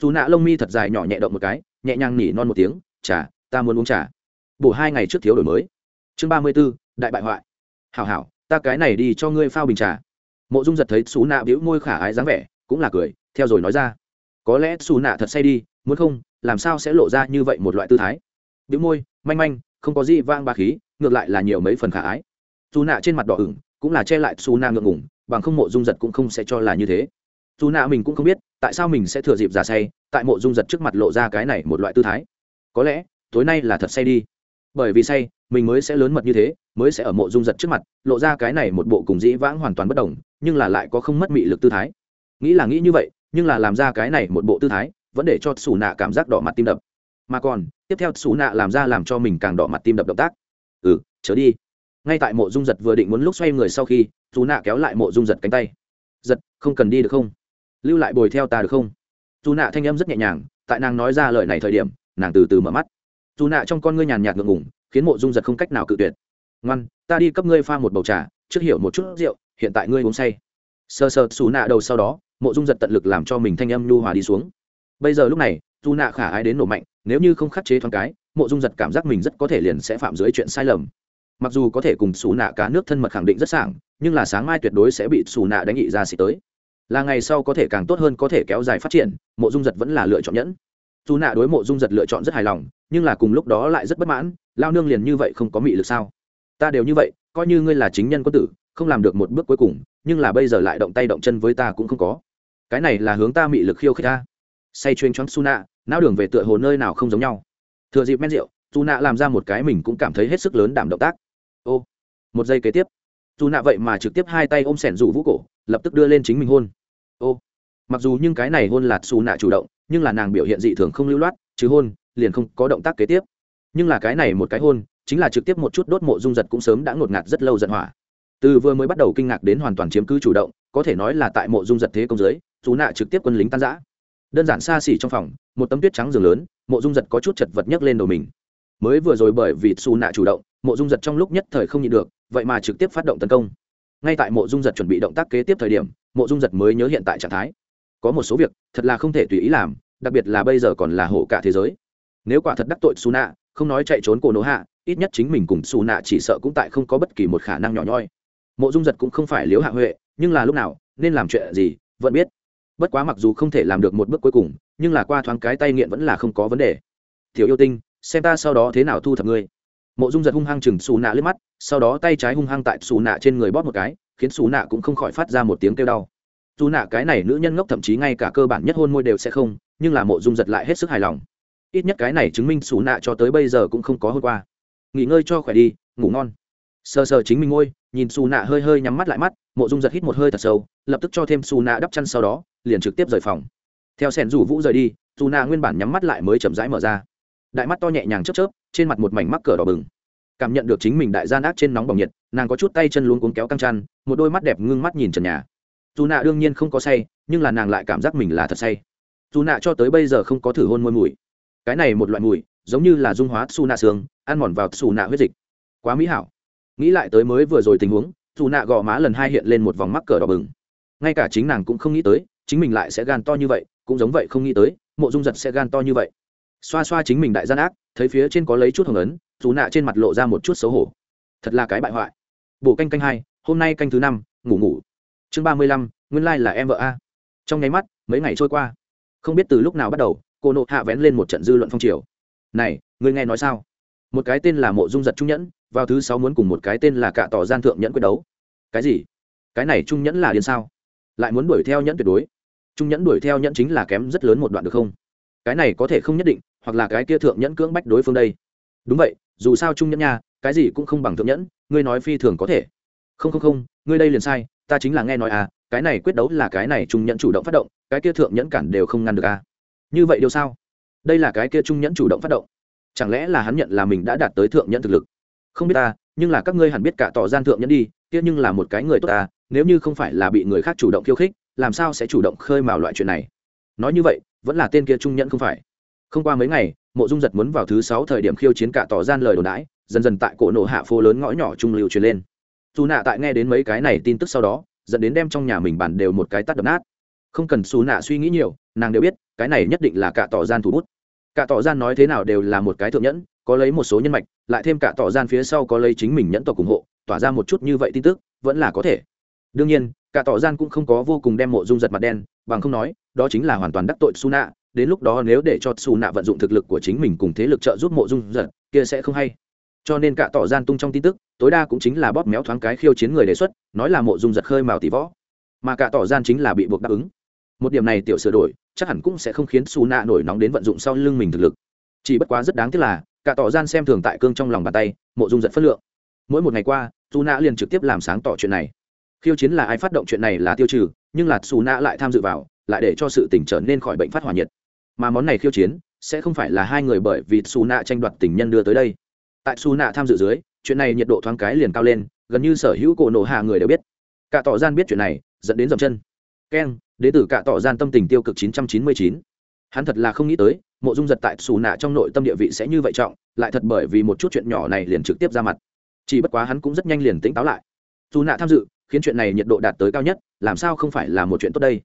Speaker 1: Dù nạ lông mi thật dài nhỏ nhẹ động một cái, nhẹ nhàng nỉ non một tiếng trà ta muốn uống trà. Bổ hai ngày trước thiếu đổi mới. Chương ba mươi b ố đại bại hoại. Hảo hảo, ta cái này đi cho ngươi phao bình trà. Mộ dung giật thấy xú nạ bĩu môi khả ái dáng vẻ, cũng là cười, theo rồi nói ra. Có lẽ xù nạ thật say đi, muốn không làm sao sẽ lộ ra như vậy một loại tư thái? Bĩu môi, manh manh, không có gì vang ba khí, ngược lại là nhiều mấy phần khả ái. Dù nạ trên mặt đỏ ửng, cũng là che lại xu na ngượng ngủng bằng không mộ dung giật cũng không sẽ cho là như thế. Dù nạ mình cũng không biết, tại sao mình sẽ thừa dịp giả say, tại mộ dung giật trước mặt lộ ra cái này một loại tư thái. Có lẽ, tối nay là thật say đi. Bởi vì say, mình mới sẽ lớn mật như thế, mới sẽ ở mộ dung giật trước mặt, lộ ra cái này một bộ cùng dĩ vãng hoàn toàn bất đồng, nhưng là lại có không mất mị lực tư thái. Nghĩ là nghĩ như vậy, nhưng là làm ra cái này một bộ tư thái vẫn để cho xù nạ cảm giác đỏ mặt tim đập. Mà còn, tiếp theo xù nạ làm ra làm cho mình càng đỏ mặt tim đập động tác. Ừ chớ đi. Ngay tại mộ dung giật vừa định muốn lúc xoay người sau khi dù nạ kéo lại mộ dung giật cánh tay. Giật, không cần đi được không? Lưu lại bồi theo ta được không? Dù nạ thanh âm rất nhẹ nhàng, tại nàng nói ra lời này thời điểm, nàng từ từ mở mắt. Dù nạ trong con ngươi nhàn nhạt ngượng ngủng khiến mộ dung giật không cách nào cự tuyệt. Ngoan, ta đi cấp ngươi pha một bầu trà, trước hiểu một chút rượu, hiện tại ngươi uống say. Sơ sơ xù nạ đầu sau đó, mộ dung giật tận lực làm cho mình thanh âm nhu hòa đi xuống bây giờ lúc này, dù nạ khả ai đến nổ mạnh, nếu như không khắc chế thoáng cái, mộ dung giật cảm giác mình rất có thể liền sẽ phạm dưới chuyện sai lầm. Mặc dù có thể cùng xù nạ cá nước thân mật khẳng định rất sảng, nhưng là sáng mai tuyệt đối sẽ bị xù nạ đánh nghị ra xịt tới. Là ngày sau có thể càng tốt hơn có thể kéo dài phát triển, mộ dung giật vẫn là lựa chọn nhẫn. Dù nạ đối mộ dung giật lựa chọn rất hài lòng, nhưng là cùng lúc đó lại rất bất mãn, lao nương liền như vậy không có mị lực sao? Ta đều như vậy, coi như ngươi là chính nhân quân tử, không làm được một bước cuối cùng, nhưng là bây giờ lại động tay động chân với ta cũng không có. Cái này là hướng ta mị lực khiêu khích ta say chuyên choáng su nạ não đường về tựa hồ nơi nào không giống nhau. Thừa dịp men rượu dù nạ làm ra một cái mình cũng cảm thấy hết sức lớn đảm động tác. Ô, một giây kế tiếp. Dù nạ vậy mà trực tiếp hai tay ôm sẻn rủ vũ cổ, lập tức đưa lên chính mình hôn. Ô, mặc dù nhưng cái này hôn là xù nạ chủ động, nhưng là nàng biểu hiện dị thường không lưu loát, chứ hôn liền không có động tác kế tiếp. Nhưng là cái này một cái hôn, chính là trực tiếp một chút đốt mộ dung giật cũng sớm đã ngột ngạt rất lâu giận hỏa. Từ vừa mới bắt đầu kinh ngạc đến hoàn toàn chiếm cứ chủ động, có thể nói là tại mộ dung giật thế công giới dù nạ trực tiếp quân lính tan giã đơn giản xa xỉ trong phòng, một tấm tuyết trắng giường lớn, mộ dung giật có chút chật vật nhấc lên đầu mình. Mới vừa rồi bởi vì xù nạ chủ động, mộ dung giật trong lúc nhất thời không nhịn được, vậy mà trực tiếp phát động tấn công. Ngay tại mộ dung giật chuẩn bị động tác kế tiếp thời điểm, mộ dung giật mới nhớ hiện tại trạng thái. Có một số việc, thật là không thể tùy ý làm, đặc biệt là bây giờ còn là hổ cả thế giới. Nếu quả thật đắc tội xù nạ, không nói chạy trốn cổ nỗ hạ, ít nhất chính mình cùng xù nạ chỉ sợ cũng tại không có bất kỳ một khả năng nhỏ nhoi. Mộ dung giật cũng không phải liếu hạ huệ, nhưng là lúc nào, nên làm chuyện gì, vẫn biết bất quá mặc dù không thể làm được một bước cuối cùng, nhưng là qua thoáng cái tay nghiện vẫn là không có vấn đề. Thiếu yêu tinh, xem ta sau đó thế nào thu thập ngươi. Mộ dung giật hung hăng chừng xù nạ lên mắt, sau đó tay trái hung hăng tại xù nạ trên người bóp một cái, khiến xù nạ cũng không khỏi phát ra một tiếng kêu đau. Dù nạ cái này nữ nhân ngốc thậm chí ngay cả cơ bản nhất hôn môi đều sẽ không, nhưng là mộ dung giật lại hết sức hài lòng. Ít nhất cái này chứng minh xù nạ cho tới bây giờ cũng không có hôn qua. Nghỉ ngơi cho khỏe đi, ngủ ngon sờ sờ chính mình ngôi, nhìn xù nạ hơi hơi nhắm mắt lại mắt, mộ dung giật hít một hơi thật sâu, lập tức cho thêm xù nạ đắp chăn sau đó, liền trực tiếp rời phòng. Theo sẻn rủ vũ rời đi xù nạ nguyên bản nhắm mắt lại mới chậm rãi mở ra. Đại mắt to nhẹ nhàng chớp chớp, trên mặt một mảnh mắc cờ đỏ bừng. Cảm nhận được chính mình đại gian ác trên nóng bỏng nhiệt, nàng có chút tay chân luôn cuốn kéo căng chăn, một đôi mắt đẹp ngưng mắt nhìn trần nhà. Dù nạ đương nhiên không có say, nhưng là nàng lại cảm giác mình là thật say. Dù nạ cho tới bây giờ không có thử hôn môi mùi. Cái này một loại mùi, giống như là dung hóa xù nạ xương, ăn mòn vào xù nạ huyết dịch. Quá mỹ hảo nghĩ lại tới mới vừa rồi tình huống, dù nạ gò má lần hai hiện lên một vòng mắc cờ đỏ bừng. Ngay cả chính nàng cũng không nghĩ tới, chính mình lại sẽ gan to như vậy, cũng giống vậy không nghĩ tới, mộ dung giật sẽ gan to như vậy. Xoa xoa chính mình đại gian ác, thấy phía trên có lấy chút hồng ấn, dù nạ trên mặt lộ ra một chút xấu hổ. Thật là cái bại hoại. Bộ canh canh hai, hôm nay canh thứ năm, ngủ ngủ. Chương ba mươi lăm, nguyên lai、like、là em vợ a. Trong nháy mắt, mấy ngày trôi qua. Không biết từ lúc nào bắt đầu, cô nộ hạ vén lên một trận dư luận phong triều. Này, ngươi nghe nói sao? Một cái tên là mộ dung giật trung nhẫn, vào thứ sáu muốn cùng một cái tên là cạ tỏ gian thượng nhẫn quyết đấu. Cái gì? Cái này trung nhẫn là điên sao? Lại muốn đuổi theo nhẫn tuyệt đối. Trung nhẫn đuổi theo nhẫn chính là kém rất lớn một đoạn được không? Cái này có thể không nhất định, hoặc là cái kia thượng nhẫn cưỡng bách đối phương đây. Đúng vậy, dù sao trung nhẫn nha, cái gì cũng không bằng thượng nhẫn, ngươi nói phi thường có thể. Không không không, ngươi đây liền sai, ta chính là nghe nói à cái này quyết đấu là cái này trung nhẫn chủ động phát động, cái kia thượng nhẫn cản đều không ngăn được à. Như vậy điều sao? Đây là cái kia trung nhẫn chủ động phát động chẳng lẽ là hắn nhận là mình đã đạt tới thượng nhẫn thực lực? Không biết ta, nhưng là các ngươi hẳn biết cả tỏ gian thượng nhẫn đi, kia nhưng là một cái người tốt ta, nếu như không phải là bị người khác chủ động khiêu khích, làm sao sẽ chủ động khơi mào loại chuyện này? Nói như vậy, vẫn là tên kia trung nhẫn không phải. Không qua mấy ngày, mộ dung giật muốn vào thứ sáu thời điểm khiêu chiến cả tỏ gian lời đồn đãi, dần dần tại cổ nổ hạ phố lớn ngõ nhỏ trung lưu truyền lên. Dù nạ tại nghe đến mấy cái này tin tức sau đó, dẫn đến đem trong nhà mình bàn đều một cái tắt đập nát. Không cần xù nạ suy nghĩ nhiều, nàng đều biết, cái này nhất định là cả tỏ gian thủ bút cả tỏ gian nói thế nào đều là một cái thượng nhẫn, có lấy một số nhân mạch, lại thêm cả tỏ gian phía sau có lấy chính mình nhẫn tộc ủng hộ, tỏa ra một chút như vậy tin tức, vẫn là có thể. Đương nhiên, cả tỏ gian cũng không có vô cùng đem mộ dung giật mặt đen, bằng không nói, đó chính là hoàn toàn đắc tội su nạ đến lúc đó nếu để cho su nạ vận dụng thực lực của chính mình cùng thế lực trợ giúp mộ dung giật, kia sẽ không hay. Cho nên cả tỏ gian tung trong tin tức, tối đa cũng chính là bóp méo thoáng cái khiêu chiến người đề xuất, nói là mộ dung giật khơi mào tỷ võ. Mà cả tỏ gian chính là bị buộc đáp ứng một điểm này tiểu sửa đổi, chắc hẳn cũng sẽ không khiến su nạ nổi nóng đến vận dụng sau lưng mình thực lực. Chỉ bất quá rất đáng tiếc là, cả tỏ gian xem thường tại cương trong lòng bàn tay, mộ dung giật phất lượng. Mỗi một ngày qua, su nạ liền trực tiếp làm sáng tỏ chuyện này. Khiêu chiến là ai phát động chuyện này là tiêu trừ, nhưng là su nạ lại tham dự vào, lại để cho sự tỉnh trở nên khỏi bệnh phát hỏa nhiệt. Mà món này khiêu chiến, sẽ không phải là hai người bởi vì su nạ tranh đoạt tình nhân đưa tới đây. Tại su nạ tham dự dưới, chuyện này nhiệt độ thoáng cái liền cao lên, gần như sở hữu cổ nổ hạ người đều biết. Cả tỏ gian biết chuyện này, dẫn đến dầm chân keng đ ế tử cả tỏ gian tâm tình tiêu cực 999. hắn thật là không nghĩ tới, mộ dung giật tại xù nạ trong nội tâm địa vị sẽ như vậy trọng, lại thật bởi vì một chút chuyện nhỏ này liền trực tiếp ra mặt. Chỉ bất quá hắn cũng rất nhanh liền tỉnh táo lại. Dù nạ tham dự, khiến chuyện này nhiệt độ đạt tới cao nhất, làm sao không phải là một chuyện tốt đây?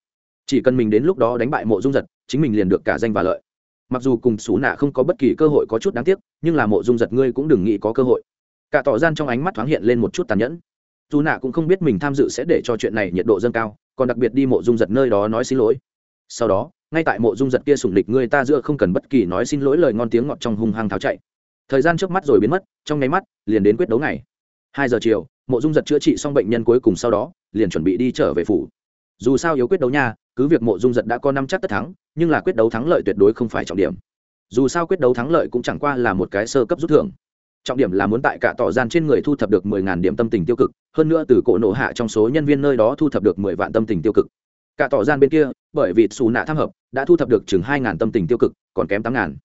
Speaker 1: Chỉ cần mình đến lúc đó đánh bại mộ dung giật, chính mình liền được cả danh và lợi. Mặc dù cùng xù nạ không có bất kỳ cơ hội có chút đáng tiếc, nhưng là mộ dung giật ngươi cũng đừng nghĩ có cơ hội. Cả tỏ gian trong ánh mắt thoáng hiện lên một chút tàn nhẫn dù nạ cũng không biết mình tham dự sẽ để cho chuyện này nhiệt độ dâng cao, còn đặc biệt đi mộ dung giật nơi đó nói xin lỗi. Sau đó, ngay tại mộ dung giật kia sủng địch người ta giữa không cần bất kỳ nói xin lỗi lời ngon tiếng ngọt trong hung hăng tháo chạy. Thời gian trước mắt rồi biến mất, trong nháy mắt, liền đến quyết đấu này hai giờ chiều, mộ dung giật chữa trị xong bệnh nhân cuối cùng sau đó, liền chuẩn bị đi trở về phủ. Dù sao yếu quyết đấu nha, cứ việc mộ dung giật đã có năm chắc tất thắng, nhưng là quyết đấu thắng lợi tuyệt đối không phải trọng điểm. Dù sao quyết đấu thắng lợi cũng chẳng qua là một cái sơ cấp rút thưởng trọng điểm là muốn tại cả tỏ gian trên người thu thập được mười ngàn điểm tâm tình tiêu cực, hơn nữa từ cổ nộ hạ trong số nhân viên nơi đó thu thập được mười vạn tâm tình tiêu cực. Cả tỏ gian bên kia, bởi vì xù nạ tham hợp, đã thu thập được chừng hai ngàn tâm tình tiêu cực, còn kém tám ngàn.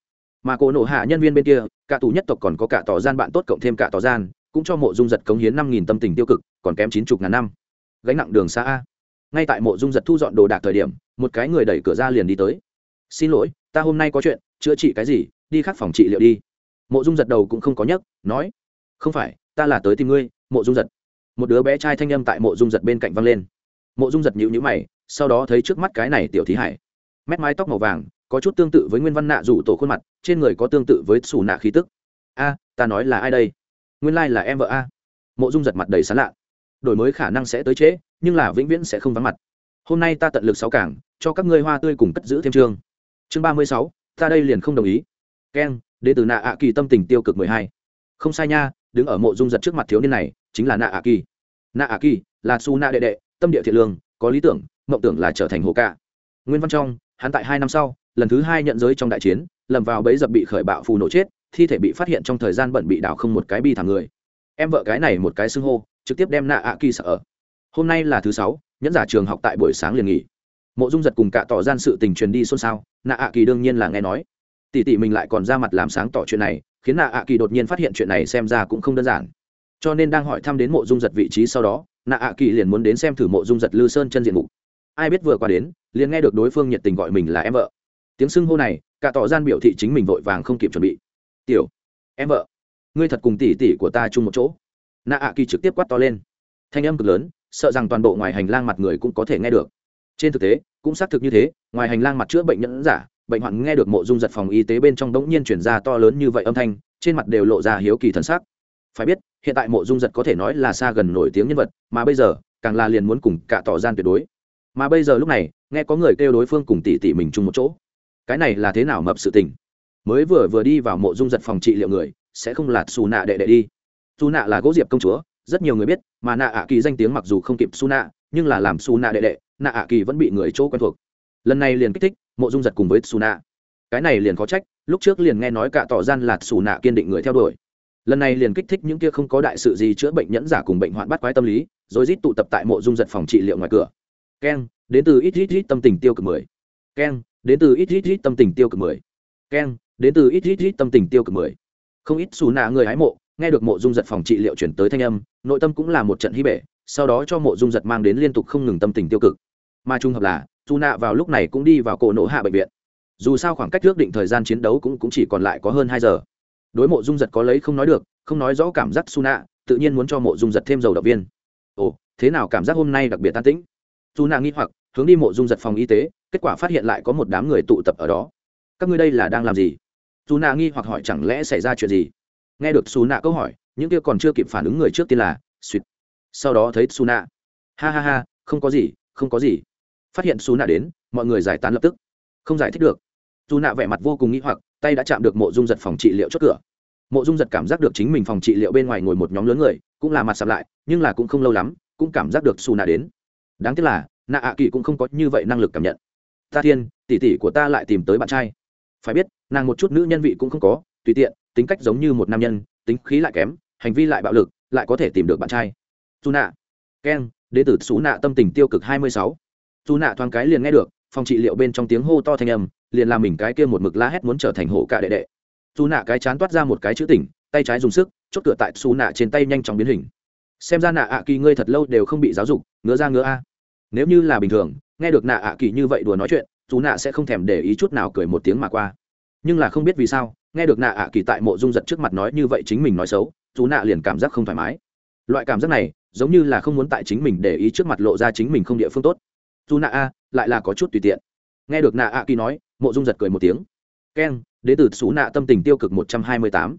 Speaker 1: Mà cổ nộ hạ nhân viên bên kia, cả tù nhất tộc còn có cả tỏ gian bạn tốt cộng thêm cả tỏ gian, cũng cho mộ dung giật cống hiến năm nghìn tâm tình tiêu cực, còn kém chín chục ngàn năm. Gánh nặng đường xa a. Ngay tại mộ dung giật thu dọn đồ đạc thời điểm, một cái người đẩy cửa ra liền đi tới. Xin lỗi, ta hôm nay có chuyện, chữa trị cái gì, đi khắc phòng trị liệu đi mộ dung giật đầu cũng không có nhấc, nói, không phải, ta là tới tìm ngươi, mộ dung giật. Một đứa bé trai thanh â m tại mộ dung giật bên cạnh văng lên. Mộ dung giật nhịu nhữ mày, sau đó thấy trước mắt cái này tiểu thí hải. Mét mái tóc màu vàng, có chút tương tự với nguyên văn nạ rủ tổ khuôn mặt, trên người có tương tự với xù nạ khí tức. A, ta nói là ai đây? Nguyên lai、like、là em vợ a. Mộ dung giật mặt đầy sán lạ. Đổi mới khả năng sẽ tới trễ, nhưng là vĩnh viễn sẽ không vắng mặt. Hôm nay ta tận lực sáu cảng, cho các ngươi hoa tươi cùng cất giữ thêm chương. Chương ba mươi sáu, ta đây liền không đồng ý. Keng đệ tử nạ ạ kỳ tâm tình tiêu cực mười hai. Không sai nha, đứng ở mộ dung giật trước mặt thiếu niên này chính là nạ ạ kỳ. Nạ ạ kỳ là su nạ đệ đệ, tâm địa thiện lương, có lý tưởng, mộng tưởng là trở thành hồ ca. Nguyên văn trong, hắn tại hai năm sau, lần thứ hai nhận giới trong đại chiến, lầm vào bẫy dập bị khởi bạo phù nổ chết, thi thể bị phát hiện trong thời gian bận bị đảo không một cái bi thảm người. Em vợ cái này một cái xưng hô, trực tiếp đem nạ ạ kỳ sợ hôm nay là thứ sáu, nhẫn giả trường học tại buổi sáng liền nghỉ. Mộ dung giật cùng cả tỏ gian sự tình truyền đi xôn xao, nạ ạ kỳ đương nhiên là nghe nói tỷ tỷ mình lại còn ra mặt làm sáng tỏ chuyện này, khiến nạ ạ kỳ đột nhiên phát hiện chuyện này xem ra cũng không đơn giản. Cho nên đang hỏi thăm đến mộ dung giật vị trí sau đó, nạ ạ kỳ liền muốn đến xem thử mộ dung giật lư sơn chân diện mục. Ai biết vừa qua đến, liền nghe được đối phương nhiệt tình gọi mình là em vợ. Tiếng xưng hô này, cả tỏ gian biểu thị chính mình vội vàng không kịp chuẩn bị. Tiểu, em vợ, ngươi thật cùng tỷ tỷ của ta chung một chỗ. Nạ ạ kỳ trực tiếp quát to lên. Thanh âm cực lớn, sợ rằng toàn bộ ngoài hành lang mặt người cũng có thể nghe được. Trên thực tế, cũng xác thực như thế, ngoài hành lang mặt chữa bệnh nhẫn giả bệnh hoạn nghe được mộ dung giật phòng y tế bên trong đống nhiên chuyển ra to lớn như vậy âm thanh, trên mặt đều lộ ra hiếu kỳ thần sắc. phải biết, hiện tại mộ dung giật có thể nói là xa gần nổi tiếng nhân vật, mà bây giờ, càng là liền muốn cùng cả tỏ gian tuyệt đối. Mà bây giờ lúc này, nghe có người kêu đối phương cùng tỷ tỷ mình chung một chỗ. Cái này là thế nào mập sự tình? Mới vừa vừa đi vào mộ dung giật phòng trị liệu người, sẽ không lạt xù nạ đệ đệ đi. Xù nạ là gỗ diệp công chúa, rất nhiều người biết, mà nạ ạ kỳ danh tiếng mặc dù không kịp xù nạ nhưng là làm xù nạ đệ đệ nạ ạ kỳ vẫn bị người chỗ quen thuộc. Lần này liền kích thích mộ dung giật cùng với xù nạ cái này liền có trách, lúc trước liền nghe nói cả tỏ gian lạt xù nạ kiên định người theo đuổi. Lần này liền kích thích những kia không có đại sự gì chữa bệnh nhẫn giả cùng bệnh hoạn bắt quái tâm lý, rồi rít tụ tập tại mộ dung giật phòng trị liệu ngoài cửa. Keng, đến từ ít ít ít tâm tình tiêu cực mười. Keng, đến từ ít ít ít tâm tình tiêu cực mười. Keng, đến từ ít ít ít tâm tình tiêu cực mười. Không ít xù nạ người hái mộ, nghe được mộ dung giật phòng trị liệu chuyển tới thanh âm, nội tâm cũng là một trận hy bể, sau đó cho mộ dung giật mang đến liên tục không ngừng tâm tình tiêu cực. Mà trung hợp là dù nạ vào lúc này cũng đi vào cổ nổ hạ bệnh viện. Dù sao khoảng cách ước định thời gian chiến đấu cũng, cũng chỉ còn lại có hơn hai giờ. Đối mộ dung giật có lấy không nói được không nói rõ cảm giác su nạ tự nhiên muốn cho mộ dung giật thêm dầu động viên. Ồ thế nào cảm giác hôm nay đặc biệt tan tĩnh? Su nạ nghi hoặc hướng đi mộ dung giật phòng y tế kết quả phát hiện lại có một đám người tụ tập ở đó. Các ngươi đây là đang làm gì? Su nạ nghi hoặc hỏi chẳng lẽ xảy ra chuyện gì? Nghe được su nạ câu hỏi những kia còn chưa kịp phản ứng người trước tiên là suýt sau đó thấy su nạ ha ha ha không có gì không có gì phát hiện su nạ đến, mọi người giải tán lập tức. Không giải thích được. Dù nạ vẻ mặt vô cùng nghĩ hoặc, tay đã chạm được mộ dung giật phòng trị liệu chốt cửa. Mộ dung giật cảm giác được chính mình phòng trị liệu bên ngoài ngồi một nhóm lớn người, cũng là mặt sạp lại, nhưng là cũng không lâu lắm, cũng cảm giác được su nạ đến. Đáng tiếc là nạ ạ kỳ cũng không có như vậy năng lực cảm nhận. Ta thiên, tỷ tỷ của ta lại tìm tới bạn trai. Phải biết, nàng một chút nữ nhân vị cũng không có, tùy tiện, tính cách giống như một nam nhân, tính khí lại kém, hành vi lại bạo lực, lại có thể tìm được bạn trai. Dù nạ keng đ tử xú nạ tâm tình tiêu cực hai mươi sáu dù nạ thoáng cái liền nghe được, phòng trị liệu bên trong tiếng hô to thanh âm, liền làm mình cái kia một mực la hét muốn trở thành hổ cả đệ đệ. Dù nạ cái chán toát ra một cái chữ tỉnh, tay trái dùng sức, chốt cửa tại xù nạ trên tay nhanh chóng biến hình. Xem ra nạ ạ kỳ ngươi thật lâu đều không bị giáo dục, ngứa ra ngứa a. Nếu như là bình thường, nghe được nạ ạ kỳ như vậy đùa nói chuyện dù nạ sẽ không thèm để ý chút nào cười một tiếng mà qua. Nhưng là không biết vì sao, nghe được nạ ạ kỳ tại mộ dung giật trước mặt nói như vậy chính mình nói xấu dù nạ liền cảm giác không thoải mái. Loại cảm giác này, giống như là không muốn tại chính mình để ý trước mặt lộ ra chính mình không địa phương tốt dù nạ a, lại là có chút tùy tiện. Nghe được nạ a kỳ nói, mộ dung giật cười một tiếng. Keng đến từ xú nạ tâm tình tiêu cực một trăm hai mươi tám.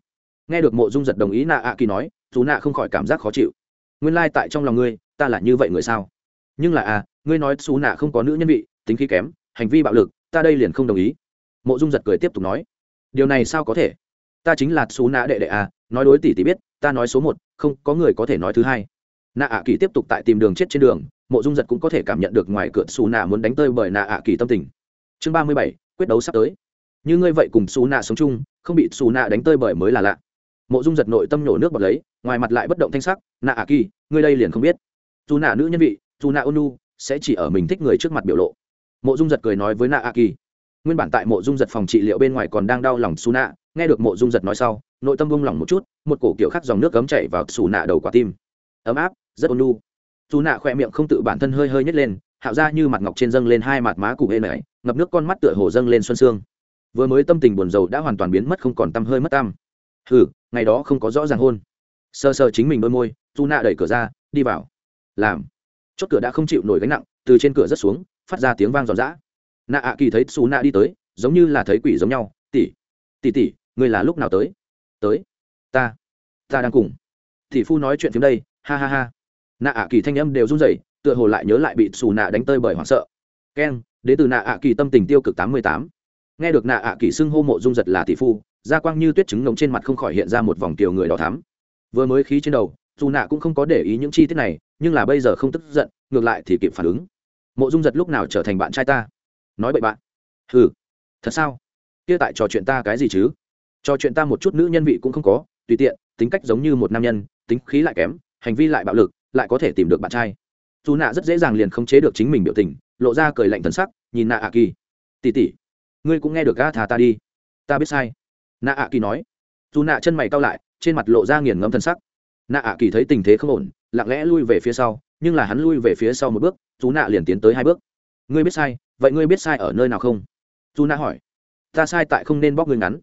Speaker 1: Nghe được mộ dung giật đồng ý nạ a kỳ nói dù nạ không khỏi cảm giác khó chịu. Nguyên lai、like、tại trong lòng ngươi, ta là như vậy người sao? Nhưng là à ngươi nói xú nạ không có nữ nhân vị, tính khí kém, hành vi bạo lực, ta đây liền không đồng ý. Mộ dung giật cười tiếp tục nói, điều này sao có thể? Ta chính là xú nạ đệ đệ à nói đối tỷ tỷ biết, ta nói số một, không có người có thể nói thứ hai. Nạ ạ kỳ tiếp tục tại tìm đường chết trên đường mộ dung giật cũng có thể cảm nhận được ngoài cửa xù nạ muốn đánh tơi bởi nạ ạ kỳ tâm tình. Chương ba mươi bảy, quyết đấu sắp tới. Như ngươi vậy cùng xù nạ sống chung, không bị xù nạ đánh tơi bởi mới là lạ. Mộ dung giật nội tâm nhổ nước bọt lấy, ngoài mặt lại bất động thanh sắc, nạ ạ kỳ, ngươi đây liền không biết. Dù nạ nữ nhân vị, dù nạ ônu sẽ chỉ ở mình thích người trước mặt biểu lộ. Mộ dung giật cười nói với nạ ạ kỳ. Nguyên bản tại mộ dung giật phòng trị liệu bên ngoài còn đang đau lòng xù nạ, nghe được mộ dung giật nói sau, nội tâm bung lỏng một chút, một cổ kiểu khắc dòng nước cấm chảy vào xù nạ đầu quả tim. Ấm áp, rất ôn dù nạ khỏe miệng không tự bản thân hơi hơi nhét lên hạo ra như mặt ngọc trên dâng lên hai mặt má cụ hê ấy, ngập nước con mắt tựa hồ dâng lên xuân sương. Vừa mới tâm tình buồn rầu đã hoàn toàn biến mất không còn tăm hơi mất tăm. Hừ ngày đó không có rõ ràng hôn. Sơ sơ chính mình đôi môi dù nạ đẩy cửa ra đi vào. Làm. Chốt cửa đã không chịu nổi gánh nặng từ trên cửa rất xuống phát ra tiếng vang giòn giã. Nạ ạ kỳ thấy xù nạ đi tới giống như là thấy quỷ giống nhau tỉ tỉ tỉ người là lúc nào tới? Tới. Ta ta đang cùng. Tỷ phu nói chuyện phim đây ha ha ha nạ ạ kỳ thanh âm đều run rẩy, tựa hồ lại nhớ lại bị xù nạ đánh tơi bởi hoảng sợ. Keng đến từ nạ ạ kỳ tâm tình tiêu cực tám mươi tám. Nghe được nạ ạ kỳ xưng hô mộ dung giật là tỷ phu, da quang như tuyết trứng ngống trên mặt không khỏi hiện ra một vòng tiểu người đỏ thắm. Vừa mới khí trên đầu, dù nạ cũng không có để ý những chi tiết này, nhưng là bây giờ không tức giận, ngược lại thì kịp phản ứng. Mộ dung giật lúc nào trở thành bạn trai ta? Nói bậy bạn. Ừ thật sao? Kia tại trò chuyện ta cái gì chứ? Trò chuyện ta một chút nữ nhân vị cũng không có, tùy tiện, tính cách giống như một nam nhân, tính khí lại kém, hành vi lại bạo lực lại có thể tìm được bạn trai. Dù nạ rất dễ dàng liền khống chế được chính mình biểu tình, lộ ra cười lạnh thần sắc, nhìn nạ ạ kỳ. Tỉ tỉ ngươi cũng nghe được ga thà ta đi. Ta biết sai. Nạ ạ kỳ nói. Dù nạ chân mày cao lại, trên mặt lộ ra nghiền ngẫm thần sắc. Nạ ạ kỳ thấy tình thế không ổn, lặng lẽ lui về phía sau, nhưng là hắn lui về phía sau một bước, dù nạ liền tiến tới hai bước. Ngươi biết sai, vậy ngươi biết sai ở nơi nào không? Dù nạ hỏi. Ta sai tại không nên bóc ngươi ngắn.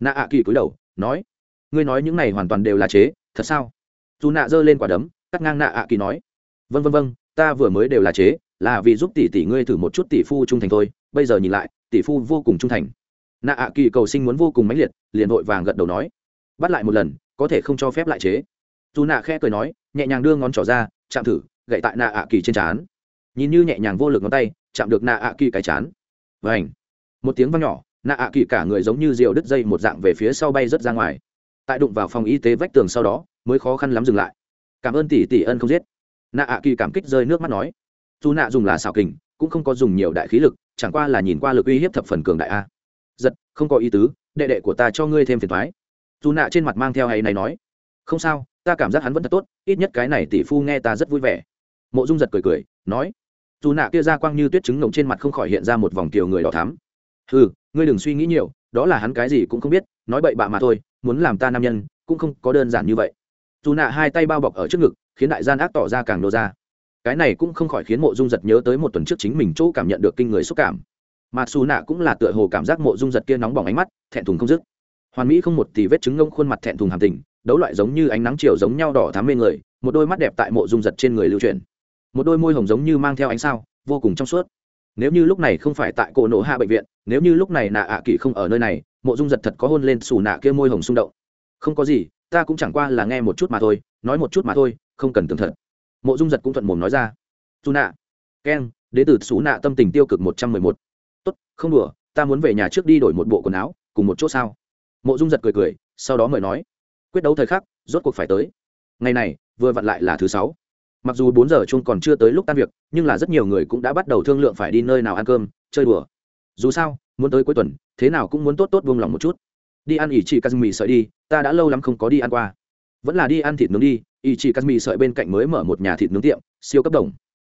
Speaker 1: Nạ ạ kỳ cúi đầu, nói. Ngươi nói những này hoàn toàn đều là chế, thật sao? Dù nạ giơ lên quả đấm cắt ngang nạ ạ kỳ nói. Vân vân vân ta vừa mới đều là chế, là vì giúp tỷ tỷ ngươi thử một chút tỷ phu trung thành thôi, bây giờ nhìn lại, tỷ phu vô cùng trung thành. Nạ ạ kỳ cầu sinh muốn vô cùng mãnh liệt, liền vội vàng gật đầu nói. Bắt lại một lần, có thể không cho phép lại chế. Dù nạ khẽ cười nói, nhẹ nhàng đưa ngón trỏ ra, chạm thử, gậy tại nạ ạ kỳ trên trán. Nhìn như nhẹ nhàng vô lực ngón tay, chạm được nạ ạ kỳ cái chán vảnh một tiếng vang nhỏ, nạ ạ kỳ cả người giống như rượu đứt dây một dạng về phía sau bay rớt ra ngoài. Tại đụng vào phòng y tế vách tường sau đó, mới khó khăn lắm dừng lại cảm ơn tỷ tỷ ân không giết. Nạ ạ kỳ cảm kích rơi nước mắt nói. Dù nạ dùng là xảo kình, cũng không có dùng nhiều đại khí lực, chẳng qua là nhìn qua lực uy hiếp thập phần cường đại a. Giật, không có ý tứ, đệ đệ của ta cho ngươi thêm phiền thoái dù nạ trên mặt mang theo hay này nói. Không sao, ta cảm giác hắn vẫn thật tốt, ít nhất cái này tỷ phu nghe ta rất vui vẻ. Mộ dung giật cười cười, nói. Dù nạ kia ra quang như tuyết trứng ngộng trên mặt không khỏi hiện ra một vòng kiều người đỏ thắm. Ừ ngươi đừng suy nghĩ nhiều, đó là hắn cái gì cũng không biết, nói bậy bạ mà thôi, muốn làm ta nam nhân, cũng không có đơn giản như vậy dù nạ hai tay bao bọc ở trước ngực, khiến đại gian ác tỏ ra càng nô ra. Cái này cũng không khỏi khiến mộ dung giật nhớ tới một tuần trước chính mình chỗ cảm nhận được kinh người xúc cảm. Mà xù nạ cũng là tựa hồ cảm giác mộ dung giật kia nóng bỏng ánh mắt, thẹn thùng không dứt. Hoàn mỹ không một thì vết chứng ngông khuôn mặt thẹn thùng hàm tình, đấu loại giống như ánh nắng chiều giống nhau đỏ thám mê người, một đôi mắt đẹp tại mộ dung giật trên người lưu truyền một đôi môi hồng giống như mang theo ánh sao, vô cùng trong suốt. Nếu như lúc này không phải tại cổ nổ hạ bệnh viện, nếu như lúc này nạ ạ à không ở nơi này, mộ dung giật thật có hôn lên xù nạ kia môi hồng xung động. Không có gì ta cũng chẳng qua là nghe một chút mà thôi, nói một chút mà thôi, không cần tường thật. Mộ dung giật cũng thuận mồm nói ra. Dù nạ keng đ tử xú nạ tâm tình tiêu cực một trăm mười một. Tốt, không đùa, ta muốn về nhà trước đi đổi một bộ quần áo, cùng một chỗ sao? Mộ dung giật cười cười, sau đó mời nói. Quyết đấu thời khắc, rốt cuộc phải tới. Ngày này, vừa vặn lại là thứ sáu. Mặc dù bốn giờ chung còn chưa tới lúc tan việc, nhưng là rất nhiều người cũng đã bắt đầu thương lượng phải đi nơi nào ăn cơm, chơi đùa. Dù sao, muốn tới cuối tuần, thế nào cũng muốn tốt tốt buông lòng một chút đi ăn ỉ chỉ cà mì sợi đi, ta đã lâu lắm không có đi ăn qua. Vẫn là đi ăn thịt nướng đi ỉ chỉ cà mì sợi bên cạnh mới mở một nhà thịt nướng tiệm, siêu cấp đồng.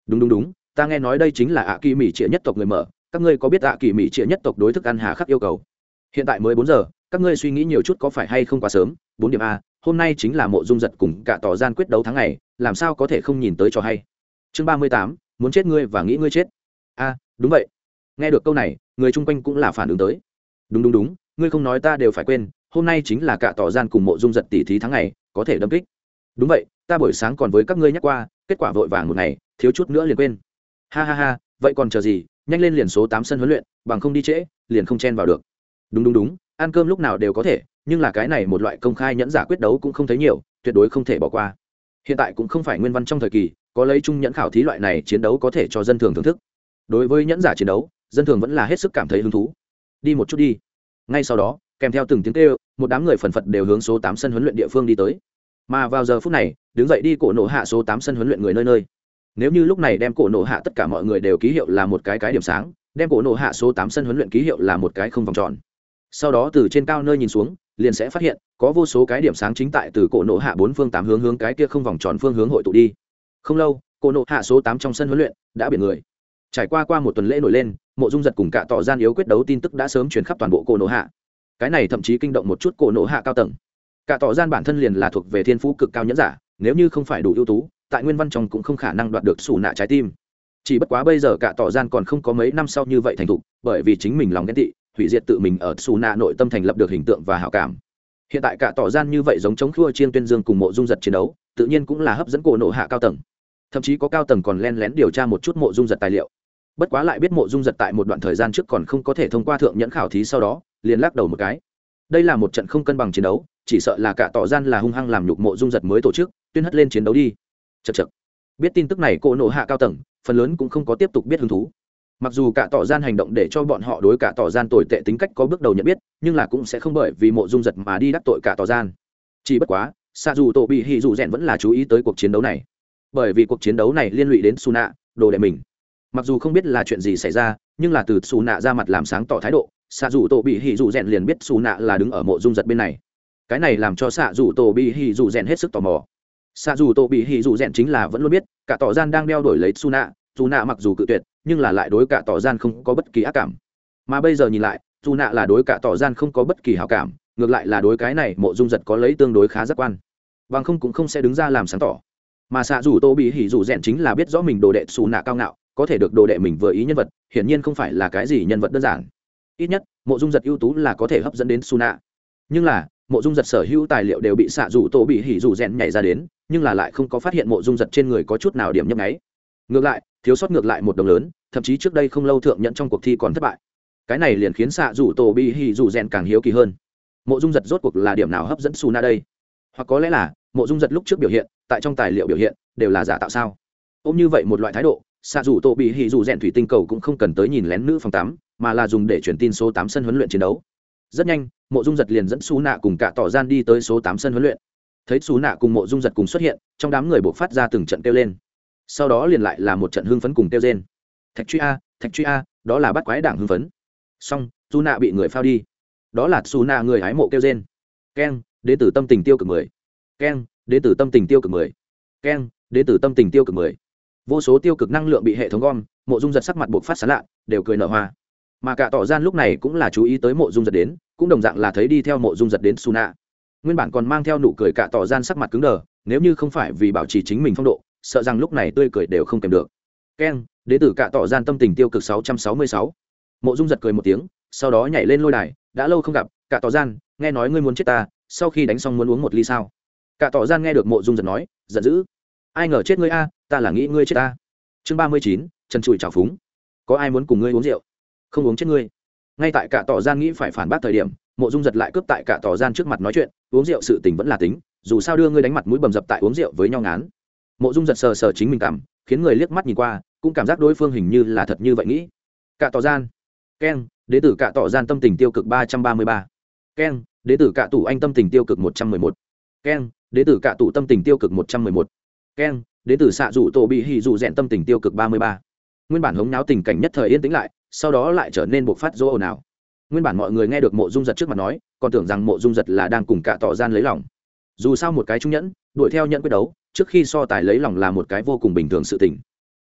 Speaker 1: Đúng đúng đúng, ta nghe nói đây chính là ạ kỳ mỹ trịa nhất tộc người mở. Các ngươi có biết ạ kỳ mỹ trịa nhất tộc đối thức ăn hà khắc yêu cầu? Hiện tại mới bốn giờ, các ngươi suy nghĩ nhiều chút có phải hay không quá sớm? Bốn điểm a, hôm nay chính là mộ dung giật cùng cả tỏ gian quyết đấu tháng này làm sao có thể không nhìn tới cho hay? Chương ba mươi tám, muốn chết ngươi và nghĩ ngươi chết. A, đúng vậy. Nghe được câu này, người chung quanh cũng là phản ứng tới. Đúng đúng đúng ngươi không nói ta đều phải quên hôm nay chính là cả tỏ gian cùng mộ dung giật tỷ thí tháng này, có thể đâm kích. Đúng vậy ta buổi sáng còn với các ngươi nhắc qua kết quả vội vàng một ngày thiếu chút nữa liền quên. Ha ha ha vậy còn chờ gì nhanh lên liền số tám sân huấn luyện bằng không đi trễ liền không chen vào được. Đúng đúng đúng ăn cơm lúc nào đều có thể nhưng là cái này một loại công khai nhẫn giả quyết đấu cũng không thấy nhiều tuyệt đối không thể bỏ qua. Hiện tại cũng không phải nguyên văn trong thời kỳ có lấy chung nhẫn khảo thí loại này chiến đấu có thể cho dân thường thưởng thức. Đối với nhẫn giả chiến đấu dân thường vẫn là hết sức cảm thấy hứng thú. Đi một chút đi ngay sau đó, kèm theo từng tiếng kêu, một đám người phần phật đều hướng số tám sân huấn luyện địa phương đi tới. Mà vào giờ phút này, đứng dậy đi cổ nổ hạ số tám sân huấn luyện người nơi nơi. Nếu như lúc này đem cổ nổ hạ tất cả mọi người đều ký hiệu là một cái cái điểm sáng, đem cổ nổ hạ số tám sân huấn luyện ký hiệu là một cái không vòng tròn. Sau đó từ trên cao nơi nhìn xuống, liền sẽ phát hiện, có vô số cái điểm sáng chính tại từ cổ nổ hạ bốn phương tám hướng hướng cái kia không vòng tròn phương hướng hội tụ đi. Không lâu, cổ nổ hạ số tám trong sân huấn luyện đã biển người. Trải qua qua một tuần lễ nổi lên mộ dung giật cùng cả tỏ gian yếu quyết đấu tin tức đã sớm truyền khắp toàn bộ cổ nổ hạ. Cái này thậm chí kinh động một chút cổ nổ hạ cao tầng. Cả tỏ gian bản thân liền là thuộc về thiên phú cực cao nhẫn giả, nếu như không phải đủ ưu tú, tại nguyên văn trong cũng không khả năng đoạt được xù nạ trái tim. Chỉ bất quá bây giờ cả tỏ gian còn không có mấy năm sau như vậy thành thục, bởi vì chính mình lòng ghen tị, hủy diệt tự mình ở xù nạ nội tâm thành lập được hình tượng và hảo cảm. Hiện tại cả tỏ gian như vậy giống chống khua chiên tuyên dương cùng mộ dung giật chiến đấu, tự nhiên cũng là hấp dẫn cổ nộ hạ cao tầng. Thậm chí có cao tầng còn len lén điều tra một chút mộ dung giật tài liệu bất quá lại biết mộ dung giật tại một đoạn thời gian trước còn không có thể thông qua thượng nhẫn khảo thí sau đó, liền lắc đầu một cái. Đây là một trận không cân bằng chiến đấu, chỉ sợ là cả tỏ gian là hung hăng làm nhục mộ dung giật mới tổ chức, tuyên hất lên chiến đấu đi. Chật chật biết tin tức này cỗ nộ hạ cao tầng, phần lớn cũng không có tiếp tục biết hứng thú. Mặc dù cả tỏ gian hành động để cho bọn họ đối cả tỏ gian tồi tệ tính cách có bước đầu nhận biết, nhưng là cũng sẽ không bởi vì mộ dung giật mà đi đắc tội cả tỏ gian. Chỉ bất quá xa dù tổ bị hì dù rèn vẫn là chú ý tới cuộc chiến đấu này. Bởi vì cuộc chiến đấu này liên lụy đến su nạ đồ đệ mình mặc dù không biết là chuyện gì xảy ra, nhưng là từ xù nạ ra mặt làm sáng tỏ thái độ xạ dù tổ bị hì dù rèn liền biết xù nạ là đứng ở mộ dung giật bên này. Cái này làm cho xạ dù tổ bị hì dù rèn hết sức tò mò. Xạ dù tổ bị hì dù rèn chính là vẫn luôn biết, cả tỏ gian đang đeo đổi lấy xù nạ dù nạ mặc dù cự tuyệt, nhưng là lại đối cả tỏ gian không có bất kỳ ác cảm. Mà bây giờ nhìn lại dù nạ là đối cả tỏ gian không có bất kỳ hảo cảm, ngược lại là đối cái này mộ dung giật có lấy tương đối khá giác quan. Bằng không cũng không sẽ đứng ra làm sáng tỏ. Mà xạ dù tô bị hỉ dù rèn chính là biết rõ mình đồ đệ xù nạ cao ngạo có thể được đồ đệ mình vừa ý nhân vật, hiển nhiên không phải là cái gì nhân vật đơn giản. Ít nhất, mộ dung giật ưu tú là có thể hấp dẫn đến su nạ nhưng là, mộ dung giật sở hữu tài liệu đều bị xạ rủ tổ bị hỉ rủ rèn nhảy ra đến, nhưng là lại không có phát hiện mộ dung giật trên người có chút nào điểm nhấp nháy. Ngược lại, thiếu sót ngược lại một đồng lớn, thậm chí trước đây không lâu thượng nhận trong cuộc thi còn thất bại. Cái này liền khiến xạ rủ tổ bị hỉ rủ rèn càng hiếu kỳ hơn. Mộ dung giật rốt cuộc là điểm nào hấp dẫn su na đây? Hoặc có lẽ là, mộ dung giật lúc trước biểu hiện, tại trong tài liệu biểu hiện, đều là giả tạo sao? Ôm như vậy một loại thái độ xạ dù tổ bị hì dù rèn thủy tinh cầu cũng không cần tới nhìn lén nữ phòng tám, mà là dùng để truyền tin số tám sân huấn luyện chiến đấu. Rất nhanh, mộ dung giật liền dẫn xú nạ cùng cả tỏ gian đi tới số tám sân huấn luyện. Thấy xú nạ cùng mộ dung giật cùng xuất hiện, trong đám người buộc phát ra từng trận kêu lên. Sau đó liền lại là một trận hưng phấn cùng kêu trên thạch truy a, thạch truy a, đó là bắt quái đảng hưng phấn. Xong xú nạ bị người phao đi. Đó là xú nạ người hái mộ kêu trên keng đến từ tâm tình tiêu cực mười. Keng đến từ tâm tình tiêu cực mười. Keng đến từ tâm tình tiêu cực mười vô số tiêu cực năng lượng bị hệ thống gom, mộ dung giật sắc mặt buộc phát sán lạ đều cười nở hoa. Mà cả tỏ gian lúc này cũng là chú ý tới mộ dung giật đến, cũng đồng dạng là thấy đi theo mộ dung giật đến su nạ nguyên bản còn mang theo nụ cười cả tỏ gian sắc mặt cứng đờ, nếu như không phải vì bảo trì chính mình phong độ, sợ rằng lúc này tươi cười đều không kèm được. Keng đế tử cả tỏ gian tâm tình tiêu cực 666. mộ dung giật cười một tiếng, sau đó nhảy lên lôi đài, đã lâu không gặp, cả tỏ gian, nghe nói ngươi muốn chết ta, sau khi đánh xong muốn uống một ly sao? Cả tỏ gian nghe được mộ dung giật nói, giận dữ. Ai ngờ chết ngươi a ta là nghĩ ngươi chết ta. Chương ba mươi chín, trần trụi trào phúng. Có ai muốn cùng ngươi uống rượu? Không uống chết ngươi. Ngay tại cạ tỏ gian nghĩ phải phản bác thời điểm, mộ dung giật lại cướp tại cạ tỏ gian trước mặt nói chuyện, uống rượu sự tình vẫn là tính, dù sao đưa ngươi đánh mặt mũi bầm dập tại uống rượu với nhau ngán. Mộ dung giật sờ sờ chính mình cảm, khiến người liếc mắt nhìn qua, cũng cảm giác đối phương hình như là thật như vậy nghĩ. Cạ tỏ gian. Keng, đế tử cạ tỏ gian tâm tình tiêu cực ba trăm ba mươi ba. Keng, đế tử cạ tủ anh tâm tình tiêu cực một trăm mười một. Keng, đế tử cạ tủ tâm tình tiêu cực một trăm mười một. Keng đến từ xạ rủ tổ bị hì rủ rèn tâm tình tiêu cực ba mươi ba. Nguyên bản hống náo tình cảnh nhất thời yên tĩnh lại, sau đó lại trở nên bộc phát dỗ ồn ào. Nguyên bản mọi người nghe được mộ dung giật trước mặt nói, còn tưởng rằng mộ dung giật là đang cùng cả tỏ gian lấy lòng. Dù sao một cái trung nhẫn, đuổi theo nhận quyết đấu, trước khi so tài lấy lòng là một cái vô cùng bình thường sự tình.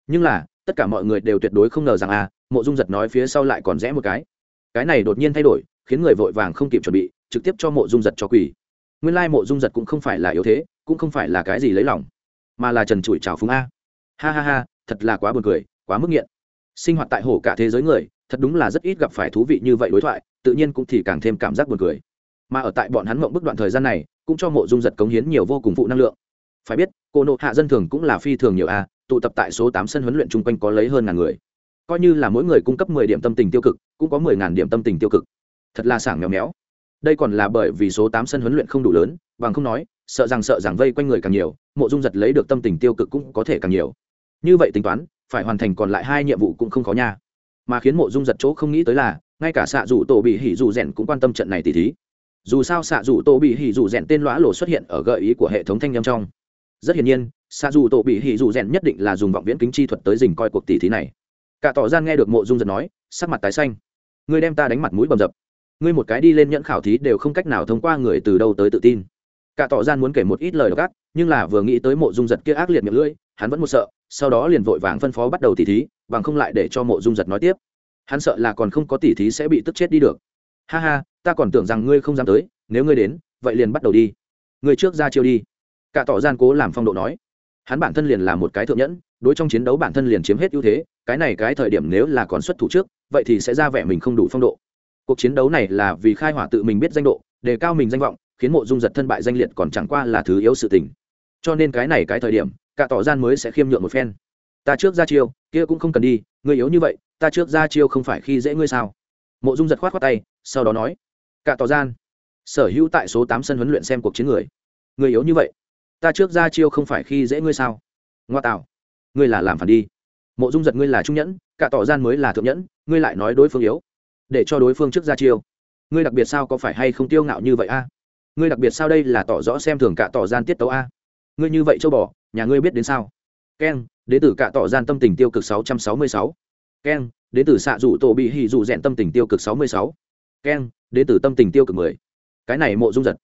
Speaker 1: Nhưng là, tất cả mọi người đều tuyệt đối không ngờ rằng à mộ dung giật nói phía sau lại còn rẽ một cái. Cái này đột nhiên thay đổi, khiến người vội vàng không kịp chuẩn bị, trực tiếp cho mộ dung giật cho quỷ nguyên lai mộ dung giật cũng không phải là yếu thế, cũng không phải là cái gì lấy lòng mà là trần trụi trào phúng a. Ha ha ha, thật là quá buồn cười, quá mức nghiện. Sinh hoạt tại hồ cả thế giới người, thật đúng là rất ít gặp phải thú vị như vậy đối thoại, tự nhiên cũng thì càng thêm cảm giác buồn cười. Mà ở tại bọn hắn mộng bức đoạn thời gian này, cũng cho mộ dung giật cống hiến nhiều vô cùng phụ năng lượng. Phải biết, cô nộ hạ dân thường cũng là phi thường nhiều a, tụ tập tại số tám sân huấn luyện chung quanh có lấy hơn ngàn người. Coi như là mỗi người cung cấp mười điểm tâm tình tiêu cực, cũng có mười ngàn điểm tâm tình tiêu cực. Thật là sảng méo méo. Đây còn là bởi vì số tám sân huấn luyện không đủ lớn bằng không nói, sợ rằng sợ rằng vây quanh người càng nhiều, mộ dung giật lấy được tâm tình tiêu cực cũng có thể càng nhiều. Như vậy tính toán, phải hoàn thành còn lại hai nhiệm vụ cũng không khó nha. Mà khiến mộ dung giật chỗ không nghĩ tới là, ngay cả xạ dù tổ bị hỉ dù rèn cũng quan tâm trận này tỉ thí. Dù sao xạ dù tổ bị hỉ dù rèn tên lõa lộ xuất hiện ở gợi ý của hệ thống thanh â m trong. Rất hiển nhiên, xạ dù tổ bị hỉ dù rèn nhất định là dùng vọng viễn kính chi thuật tới dình coi cuộc tỉ thí này. Cả tỏ gian nghe được mộ dung giật nói, sắc mặt tái xanh. Ngươi đem ta đánh mặt mũi bầm dập. Ngươi một cái đi lên nhẫn khảo thí đều không cách nào thông qua người từ đâu tới tự tin cả tỏ gian muốn kể một ít lời gác nhưng là vừa nghĩ tới mộ dung giật kia ác liệt miệng lưỡi, hắn vẫn một sợ, sau đó liền vội vàng phân phó bắt đầu tỉ thí, bằng không lại để cho mộ dung giật nói tiếp. Hắn sợ là còn không có tỉ thí sẽ bị tức chết đi được. Ha ha, ta còn tưởng rằng ngươi không dám tới, nếu ngươi đến, vậy liền bắt đầu đi. Ngươi trước ra chiêu đi. Cả tỏ gian cố làm phong độ nói. Hắn bản thân liền là một cái thượng nhẫn, đối trong chiến đấu bản thân liền chiếm hết ưu thế, cái này cái thời điểm nếu là còn xuất thủ trước, vậy thì sẽ ra vẻ mình không đủ phong độ. Cuộc chiến đấu này là vì khai hỏa tự mình biết danh độ, đề cao mình danh vọng khiến mộ dung giật thân bại danh liệt còn chẳng qua là thứ yếu sự tình. Cho nên cái này cái thời điểm, cả tỏ gian mới sẽ khiêm nhượng một phen. Ta trước ra chiêu, kia cũng không cần đi, ngươi yếu như vậy, ta trước ra chiêu không phải khi dễ ngươi sao? Mộ dung giật khoát khoát tay, sau đó nói, cả tỏ gian, sở hữu tại số tám sân huấn luyện xem cuộc chiến người người yếu như vậy, ta trước ra chiêu không phải khi dễ ngươi sao? Ngoa tạo, ngươi là làm phản đi. Mộ dung giật ngươi là trung nhẫn, cả tỏ gian mới là thượng nhẫn, ngươi lại nói đối phương yếu, để cho đối phương trước ra chiêu. Ngươi đặc biệt sao có phải hay không tiêu ngạo như vậy a? Ngươi đặc biệt sao đây là tỏ rõ xem thường cả tỏ gian tiết tấu a? Ngươi như vậy châu bỏ nhà ngươi biết đến sao? Keng đế tử cả tỏ gian tâm tình tiêu cực sáu trăm sáu mươi sáu. Keng đế tử xạ dụ tổ bị hì dụ rẽn tâm tình tiêu cực sáu mươi sáu. Keng đế tử tâm tình tiêu cực mười. Cái này mộ dung giật.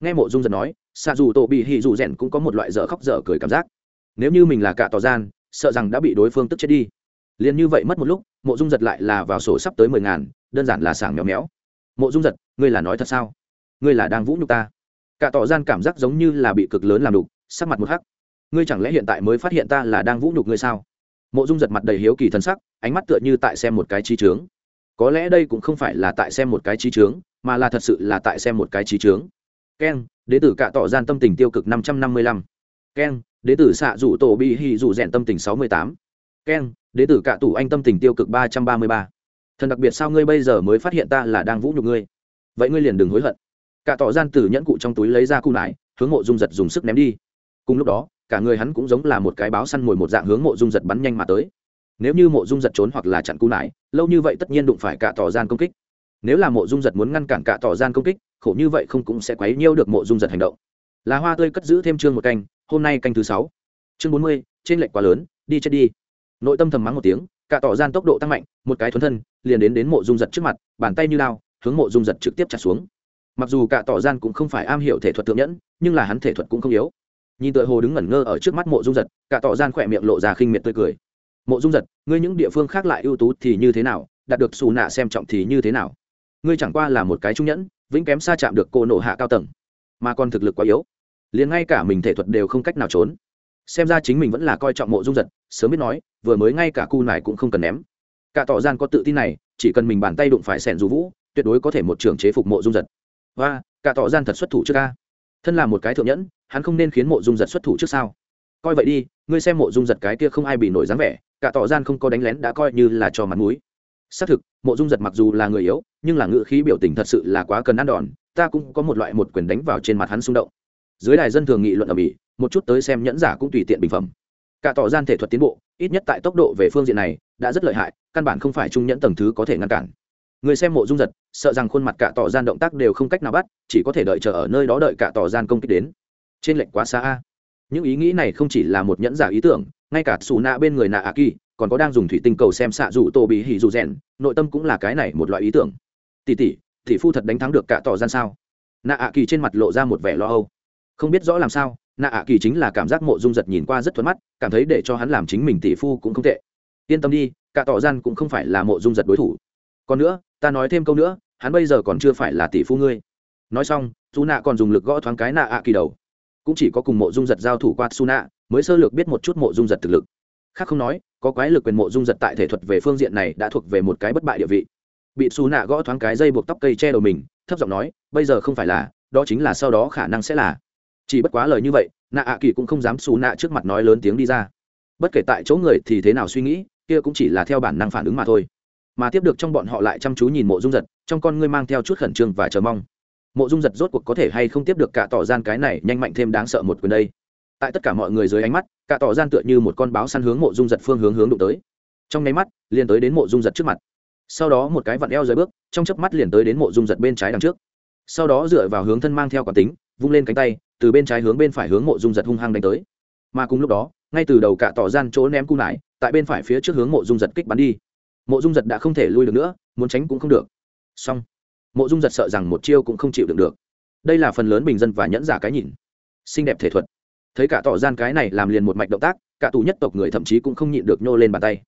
Speaker 1: Nghe mộ dung giật nói, xạ rủ tổ bị hì dụ rẽn cũng có một loại dở khóc dở cười cảm giác. Nếu như mình là cả tỏ gian, sợ rằng đã bị đối phương tức chết đi. Liền như vậy mất một lúc, mộ dung giật lại là vào sổ sắp tới mười ngàn, đơn giản là sảng méo méo. Mộ dung giật, ngươi là nói thật sao? Ngươi là đang vũ nhục ta. Cả tỏ gian cảm giác giống như là bị cực lớn làm đục, sắc mặt một hắc. Ngươi chẳng lẽ hiện tại mới phát hiện ta là đang vũ nhục ngươi sao? Mộ dung giật mặt đầy hiếu kỳ thân sắc, ánh mắt tựa như tại xem một cái trí trướng có lẽ đây cũng không phải là tại xem một cái trí trướng mà là thật sự là tại xem một cái trí trướng keng đế tử cạ tỏ gian tâm tình tiêu cực năm trăm năm mươi lăm. Keng đế tử xạ rủ tổ bị hì rủ rèn tâm tình sáu mươi tám. Keng đế tử cạ tủ anh tâm tình tiêu cực ba trăm ba mươi ba. Thần đặc biệt sao ngươi bây giờ mới phát hiện ta là đang vũ nhục ngươi? Vậy ngươi liền đừng hối hận cả tỏ gian từ nhẫn cụ trong túi lấy ra cung nải hướng mộ dung giật dùng sức ném đi. Cùng lúc đó, cả người hắn cũng giống là một cái báo săn mồi một dạng hướng mộ dung giật bắn nhanh mà tới. Nếu như mộ dung giật trốn hoặc là chặn cung nải lâu như vậy tất nhiên đụng phải cả tỏ gian công kích. Nếu là mộ dung giật muốn ngăn cản cả tỏ gian công kích, khổ như vậy không cũng sẽ quấy nhiêu được mộ dung giật hành động. Là hoa tươi cất giữ thêm chương một canh, hôm nay canh thứ sáu. Chương bốn mươi, trên lệnh quá lớn, đi chết đi. Nội tâm thầm mắng một tiếng, cả tỏ gian tốc độ tăng mạnh, một cái thuấn thân, liền đến đến mộ dung giật trước mặt, bàn tay như lao, hướng mộ dung giật trực tiếp chặt xuống mặc dù cả tỏ gian cũng không phải am hiểu thể thuật thượng nhẫn, nhưng là hắn thể thuật cũng không yếu. Nhìn tựa hồ đứng ngẩn ngơ ở trước mắt mộ dung giật, cả tỏ gian khỏe miệng lộ ra khinh miệt tươi cười. Mộ dung giật, ngươi những địa phương khác lại ưu tú thì như thế nào? Đạt được xù nạ xem trọng thì như thế nào? Ngươi chẳng qua là một cái trung nhẫn, vĩnh kém xa chạm được cô nộ hạ cao tầng, mà còn thực lực quá yếu. Liền ngay cả mình thể thuật đều không cách nào trốn. Xem ra chính mình vẫn là coi trọng mộ dung giật, sớm biết nói, vừa mới ngay cả cu này cũng không cần ném. Cả tỏ gian có tự tin này, chỉ cần mình bàn tay đụng phải sẻn dù vũ, tuyệt đối có thể một trường chế phục mộ dung giật và cả tỏ gian thật xuất thủ trước ca thân là một cái thượng nhẫn, hắn không nên khiến mộ dung giật xuất thủ trước sao? Coi vậy đi, ngươi xem mộ dung giật cái kia không ai bị nổi dáng vẻ, cả tỏ gian không có đánh lén đã coi như là cho mặt mũi. Xác thực, mộ dung giật mặc dù là người yếu, nhưng là ngữ khí biểu tình thật sự là quá cần ăn đòn, ta cũng có một loại một quyền đánh vào trên mặt hắn xung động. Dưới đài dân thường nghị luận ở mỹ, một chút tới xem nhẫn giả cũng tùy tiện bình phẩm. Cả tỏ gian thể thuật tiến bộ, ít nhất tại tốc độ về phương diện này, đã rất lợi hại, căn bản không phải trung nhẫn tầng thứ có thể ngăn cản người xem mộ dung giật, sợ rằng khuôn mặt cả tỏ gian động tác đều không cách nào bắt, chỉ có thể đợi chờ ở nơi đó đợi cả tỏ gian công kích đến. Trên lệnh quá xa a. Những ý nghĩ này không chỉ là một nhẫn giả ý tưởng, ngay cả xù nạ bên người nạ a kỳ, còn có đang dùng thủy tinh cầu xem xạ rủ tô bị hỉ dù rèn, nội tâm cũng là cái này một loại ý tưởng. Tỷ tỷ tỷ phu thật đánh thắng được cả tỏ gian sao? Nạ a kỳ trên mặt lộ ra một vẻ lo âu. Không biết rõ làm sao, nạ a kỳ chính là cảm giác mộ dung giật nhìn qua rất thuận mắt, cảm thấy để cho hắn làm chính mình tỷ phu cũng không tệ. Yên tâm đi, cả tỏ gian cũng không phải là mộ dung giật đối thủ. Còn nữa ta nói thêm câu nữa, hắn bây giờ còn chưa phải là tỷ phu ngươi. Nói xong dù nạ còn dùng lực gõ thoáng cái nạ ạ kỳ đầu. Cũng chỉ có cùng mộ dung giật giao thủ qua su nạ mới sơ lược biết một chút mộ dung giật thực lực. Khác không nói, có quái lực quyền mộ dung giật tại thể thuật về phương diện này đã thuộc về một cái bất bại địa vị. Bị Su nạ gõ thoáng cái dây buộc tóc cây che đầu mình, thấp giọng nói, bây giờ không phải là, đó chính là sau đó khả năng sẽ là. Chỉ bất quá lời như vậy nạ ạ kỳ cũng không dám xù nạ trước mặt nói lớn tiếng đi ra. Bất kể tại chỗ người thì thế nào suy nghĩ, kia cũng chỉ là theo bản năng phản ứng mà thôi mà tiếp được trong bọn họ lại chăm chú nhìn mộ dung giật, trong con ngươi mang theo chút khẩn trương và chờ mong. Mộ dung giật rốt cuộc có thể hay không tiếp được cả tỏ gian cái này nhanh mạnh thêm đáng sợ một quyền đây? Tại tất cả mọi người dưới ánh mắt, cả tỏ gian tựa như một con báo săn hướng mộ dung giật phương hướng hướng đụng tới. Trong nháy mắt, liền tới đến mộ dung giật trước mặt. Sau đó một cái vặn eo dưới bước, trong chớp mắt liền tới đến mộ dung giật bên trái đằng trước. Sau đó dựa vào hướng thân mang theo quán tính, vung lên cánh tay, từ bên trái hướng bên phải hướng mộ dung giật hung hăng đánh tới. Mà cùng lúc đó, ngay từ đầu cả tỏ gian chỗ ném cung lại tại bên phải phía trước hướng mộ dung giật kích bắn đi mộ dung giật đã không thể lui được nữa, muốn tránh cũng không được. Song mộ dung giật sợ rằng một chiêu cũng không chịu được được. Đây là phần lớn bình dân và nhẫn giả cái nhìn. Xinh đẹp thể thuật. Thấy cả tỏ gian cái này làm liền một mạch động tác, cả tù nhất tộc người thậm chí cũng không nhịn được nhô lên bàn tay.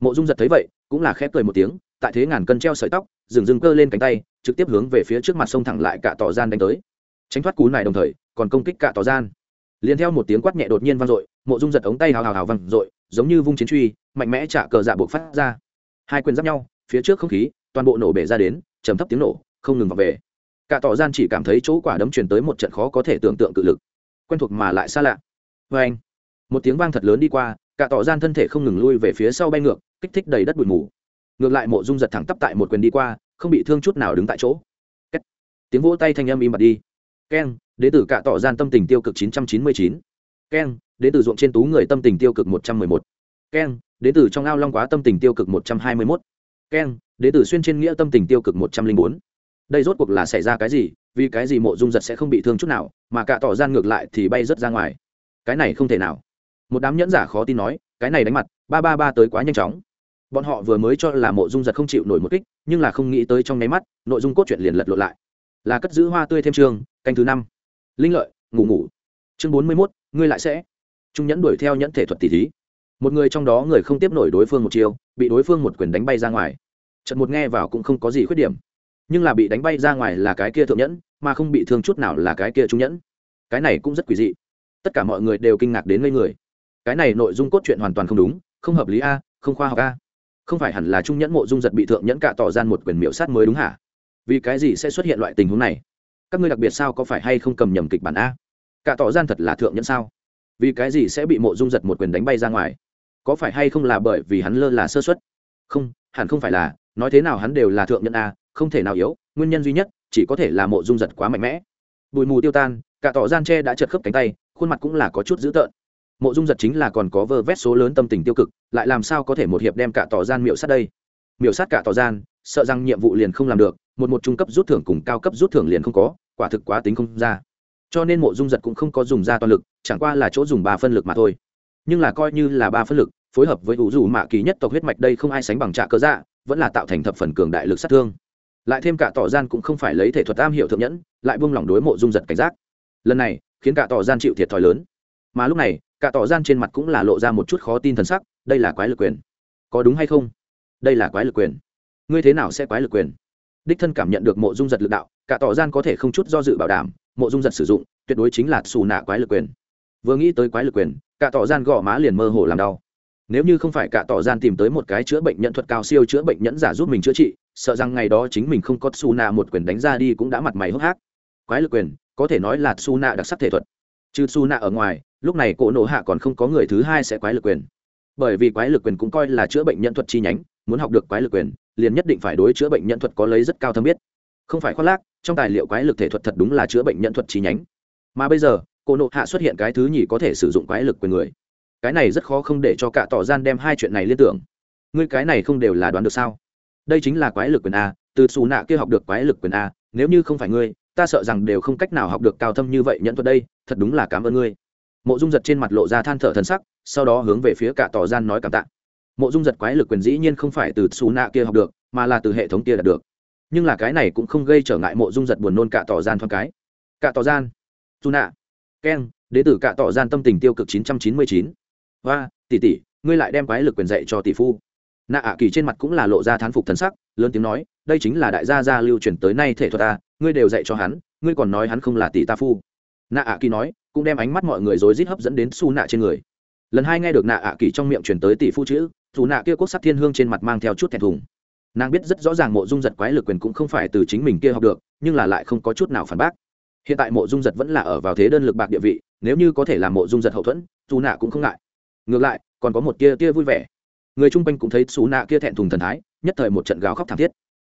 Speaker 1: Mộ dung giật thấy vậy, cũng là khép cười một tiếng, tại thế ngàn cân treo sợi tóc, dừng dừng cơ lên cánh tay, trực tiếp hướng về phía trước mặt sông thẳng lại cả tỏ gian đánh tới. Tránh thoát cú này đồng thời, còn công kích cả tỏ gian. Liền theo một tiếng quát nhẹ đột nhiên vang dội, mộ dung giật ống tay hào hào hào văng dội, giống như vung chiến truy, mạnh mẽ trả cờ dạ buộc phát ra hai quyền giáp nhau, phía trước không khí, toàn bộ nổ bể ra đến, trầm thấp tiếng nổ, không ngừng vào về cả tỏ gian chỉ cảm thấy chỗ quả đấm truyền tới một trận khó có thể tưởng tượng cự lực quen thuộc mà lại xa lạ vê anh, một tiếng vang thật lớn đi qua, cả tỏ gian thân thể không ngừng lui về phía sau bay ngược, kích thích đầy đất bụi mù ngược lại mộ dung giật thẳng tắp tại một quyền đi qua, không bị thương chút nào đứng tại chỗ Kết. tiếng vỗ tay thanh âm im bặt đi keng, đế tử cả tỏ gian tâm tình tiêu cực 999. keng, đế tử ruộng trên tú người tâm tình tiêu cực 111. keng đế tử trong ao long quá tâm tình tiêu cực 121. keng đế tử xuyên trên nghĩa tâm tình tiêu cực 104. đây rốt cuộc là xảy ra cái gì? Vì cái gì mộ dung giật sẽ không bị thương chút nào, mà cả tỏ gian ngược lại thì bay rất ra ngoài? Cái này không thể nào. Một đám nhẫn giả khó tin nói, cái này đánh mặt, ba ba ba tới quá nhanh chóng. Bọn họ vừa mới cho là mộ dung giật không chịu nổi một kích, nhưng là không nghĩ tới trong nháy mắt, nội dung cốt truyện liền lật lộn lại. Là cất giữ hoa tươi thêm trường, canh thứ năm. Linh lợi, ngủ ngủ. Chương bốn mươi mốt, ngươi lại sẽ. Trung nhẫn đuổi theo nhẫn thể thuật tỷ thí một người trong đó người không tiếp nổi đối phương một chiêu, bị đối phương một quyền đánh bay ra ngoài. Trận một nghe vào cũng không có gì khuyết điểm. Nhưng là bị đánh bay ra ngoài là cái kia thượng nhẫn mà không bị thương chút nào là cái kia trung nhẫn. Cái này cũng rất quỷ dị. Tất cả mọi người đều kinh ngạc đến ngây người. Cái này nội dung cốt truyện hoàn toàn không đúng không hợp lý a không khoa học a. Không phải hẳn là trung nhẫn mộ dung giật bị thượng nhẫn cạ tỏ gian một quyền miễu sát mới đúng hả? Vì cái gì sẽ xuất hiện loại tình huống này? Các ngươi đặc biệt sao có phải hay không cầm nhầm kịch bản a? Cạ tỏ gian thật là thượng nhẫn sao? Vì cái gì sẽ bị mộ dung giật một quyền đánh bay ra ngoài? Có phải hay không là bởi vì hắn lơ là sơ xuất không, hẳn không phải là, nói thế nào hắn đều là thượng nhân a, không thể nào yếu, nguyên nhân duy nhất chỉ có thể là mộ dung giật quá mạnh mẽ. Bụi mù tiêu tan, cả tỏ gian tre đã chật khớp cánh tay, khuôn mặt cũng là có chút dữ tợn. Mộ dung giật chính là còn có vơ vét số lớn tâm tình tiêu cực, lại làm sao có thể một hiệp đem cả tỏ gian miệu sát đây? Miệu sát cả tỏ gian, sợ rằng nhiệm vụ liền không làm được, một một trung cấp rút thưởng cùng cao cấp rút thưởng liền không có, quả thực quá tính không ra. Cho nên mộ dung giật cũng không có dùng ra toàn lực, chẳng qua là chỗ dùng ba phân lực mà thôi nhưng là coi như là ba phân lực, phối hợp với ủ dù mạ kỳ nhất tộc huyết mạch đây không ai sánh bằng trạ cơ dạ vẫn là tạo thành thập phần cường đại lực sát thương. Lại thêm cả tỏ gian cũng không phải lấy thể thuật am hiểu thượng nhẫn, lại buông lỏng đối mộ dung giật cảnh giác. Lần này, khiến cả tỏ gian chịu thiệt thòi lớn. Mà lúc này, cả tỏ gian trên mặt cũng là lộ ra một chút khó tin thần sắc, đây là quái lực quyền. Có đúng hay không? Đây là quái lực quyền. Ngươi thế nào sẽ quái lực quyền? Đích thân cảm nhận được mộ dung giật lực đạo, cả tỏ gian có thể không chút do dự bảo đảm, mộ dung giật sử dụng, tuyệt đối chính là xù nạ quái lực quyền vừa nghĩ tới quái lực quyền, cả tỏ gian gõ má liền mơ hồ làm đau. Nếu như không phải cả tỏ gian tìm tới một cái chữa bệnh nhận thuật cao siêu chữa bệnh nhẫn giả giúp mình chữa trị, sợ rằng ngày đó chính mình không có su nạ một quyền đánh ra đi cũng đã mặt mày hốc hác. Quái lực quyền, có thể nói là su nạ đặc sắc thể thuật. Trừ su nạ ở ngoài, lúc này cổ nổ hạ còn không có người thứ hai sẽ quái lực quyền. Bởi vì quái lực quyền cũng coi là chữa bệnh nhân thuật chi nhánh, muốn học được quái lực quyền, liền nhất định phải đối chữa bệnh nhân thuật có lấy rất cao thâm biết. Không phải khoác lác, trong tài liệu quái lực thể thuật thật đúng là chữa bệnh nhân thuật chi nhánh. Mà bây giờ Cô nộ hạ xuất hiện cái thứ nhì có thể sử dụng quái lực quyền người. Cái này rất khó không để cho cả tỏ gian đem hai chuyện này liên tưởng. Ngươi cái này không đều là đoán được sao? Đây chính là quái lực quyền a, từ xù nạ kia học được quái lực quyền a, nếu như không phải ngươi, ta sợ rằng đều không cách nào học được cao thâm như vậy nhận thuật đây, thật đúng là cảm ơn ngươi. Mộ dung giật trên mặt lộ ra than thở thần sắc, sau đó hướng về phía cả tỏ gian nói cảm tạ. Mộ dung giật quái lực quyền dĩ nhiên không phải từ xù nạ kia học được, mà là từ hệ thống kia đạt được. Nhưng là cái này cũng không gây trở ngại mộ dung giật buồn nôn cả tỏ gian thoáng cái. Cả tỏ gian. Dù nạ keng đế tử cả tỏ gian tâm tình tiêu cực chín trăm chín mươi chín. Và tỷ tỷ, ngươi lại đem quái lực quyền dạy cho tỷ phu. Nạ ạ kỳ trên mặt cũng là lộ ra thán phục thần sắc, lớn tiếng nói, đây chính là đại gia gia lưu truyền tới nay thể thuật ta ngươi đều dạy cho hắn, ngươi còn nói hắn không là tỷ ta phu. Nạ ạ kỳ nói, cũng đem ánh mắt mọi người rối rít hấp dẫn đến su nạ trên người. Lần hai nghe được nạ ạ kỳ trong miệng chuyển tới tỷ phu chữ dù nạ kia quốc sắc thiên hương trên mặt mang theo chút thẹn thùng. Nàng biết rất rõ ràng mộ dung giật quái lực quyền cũng không phải từ chính mình kia học được, nhưng là lại không có chút nào phản bác hiện tại mộ dung giật vẫn là ở vào thế đơn lực bạc địa vị, nếu như có thể làm mộ dung giật hậu thuẫn dù nạ cũng không ngại. Ngược lại, còn có một tia tia vui vẻ. Người chung quanh cũng thấy xú nạ kia thẹn thùng thần thái, nhất thời một trận gào khóc thảm thiết.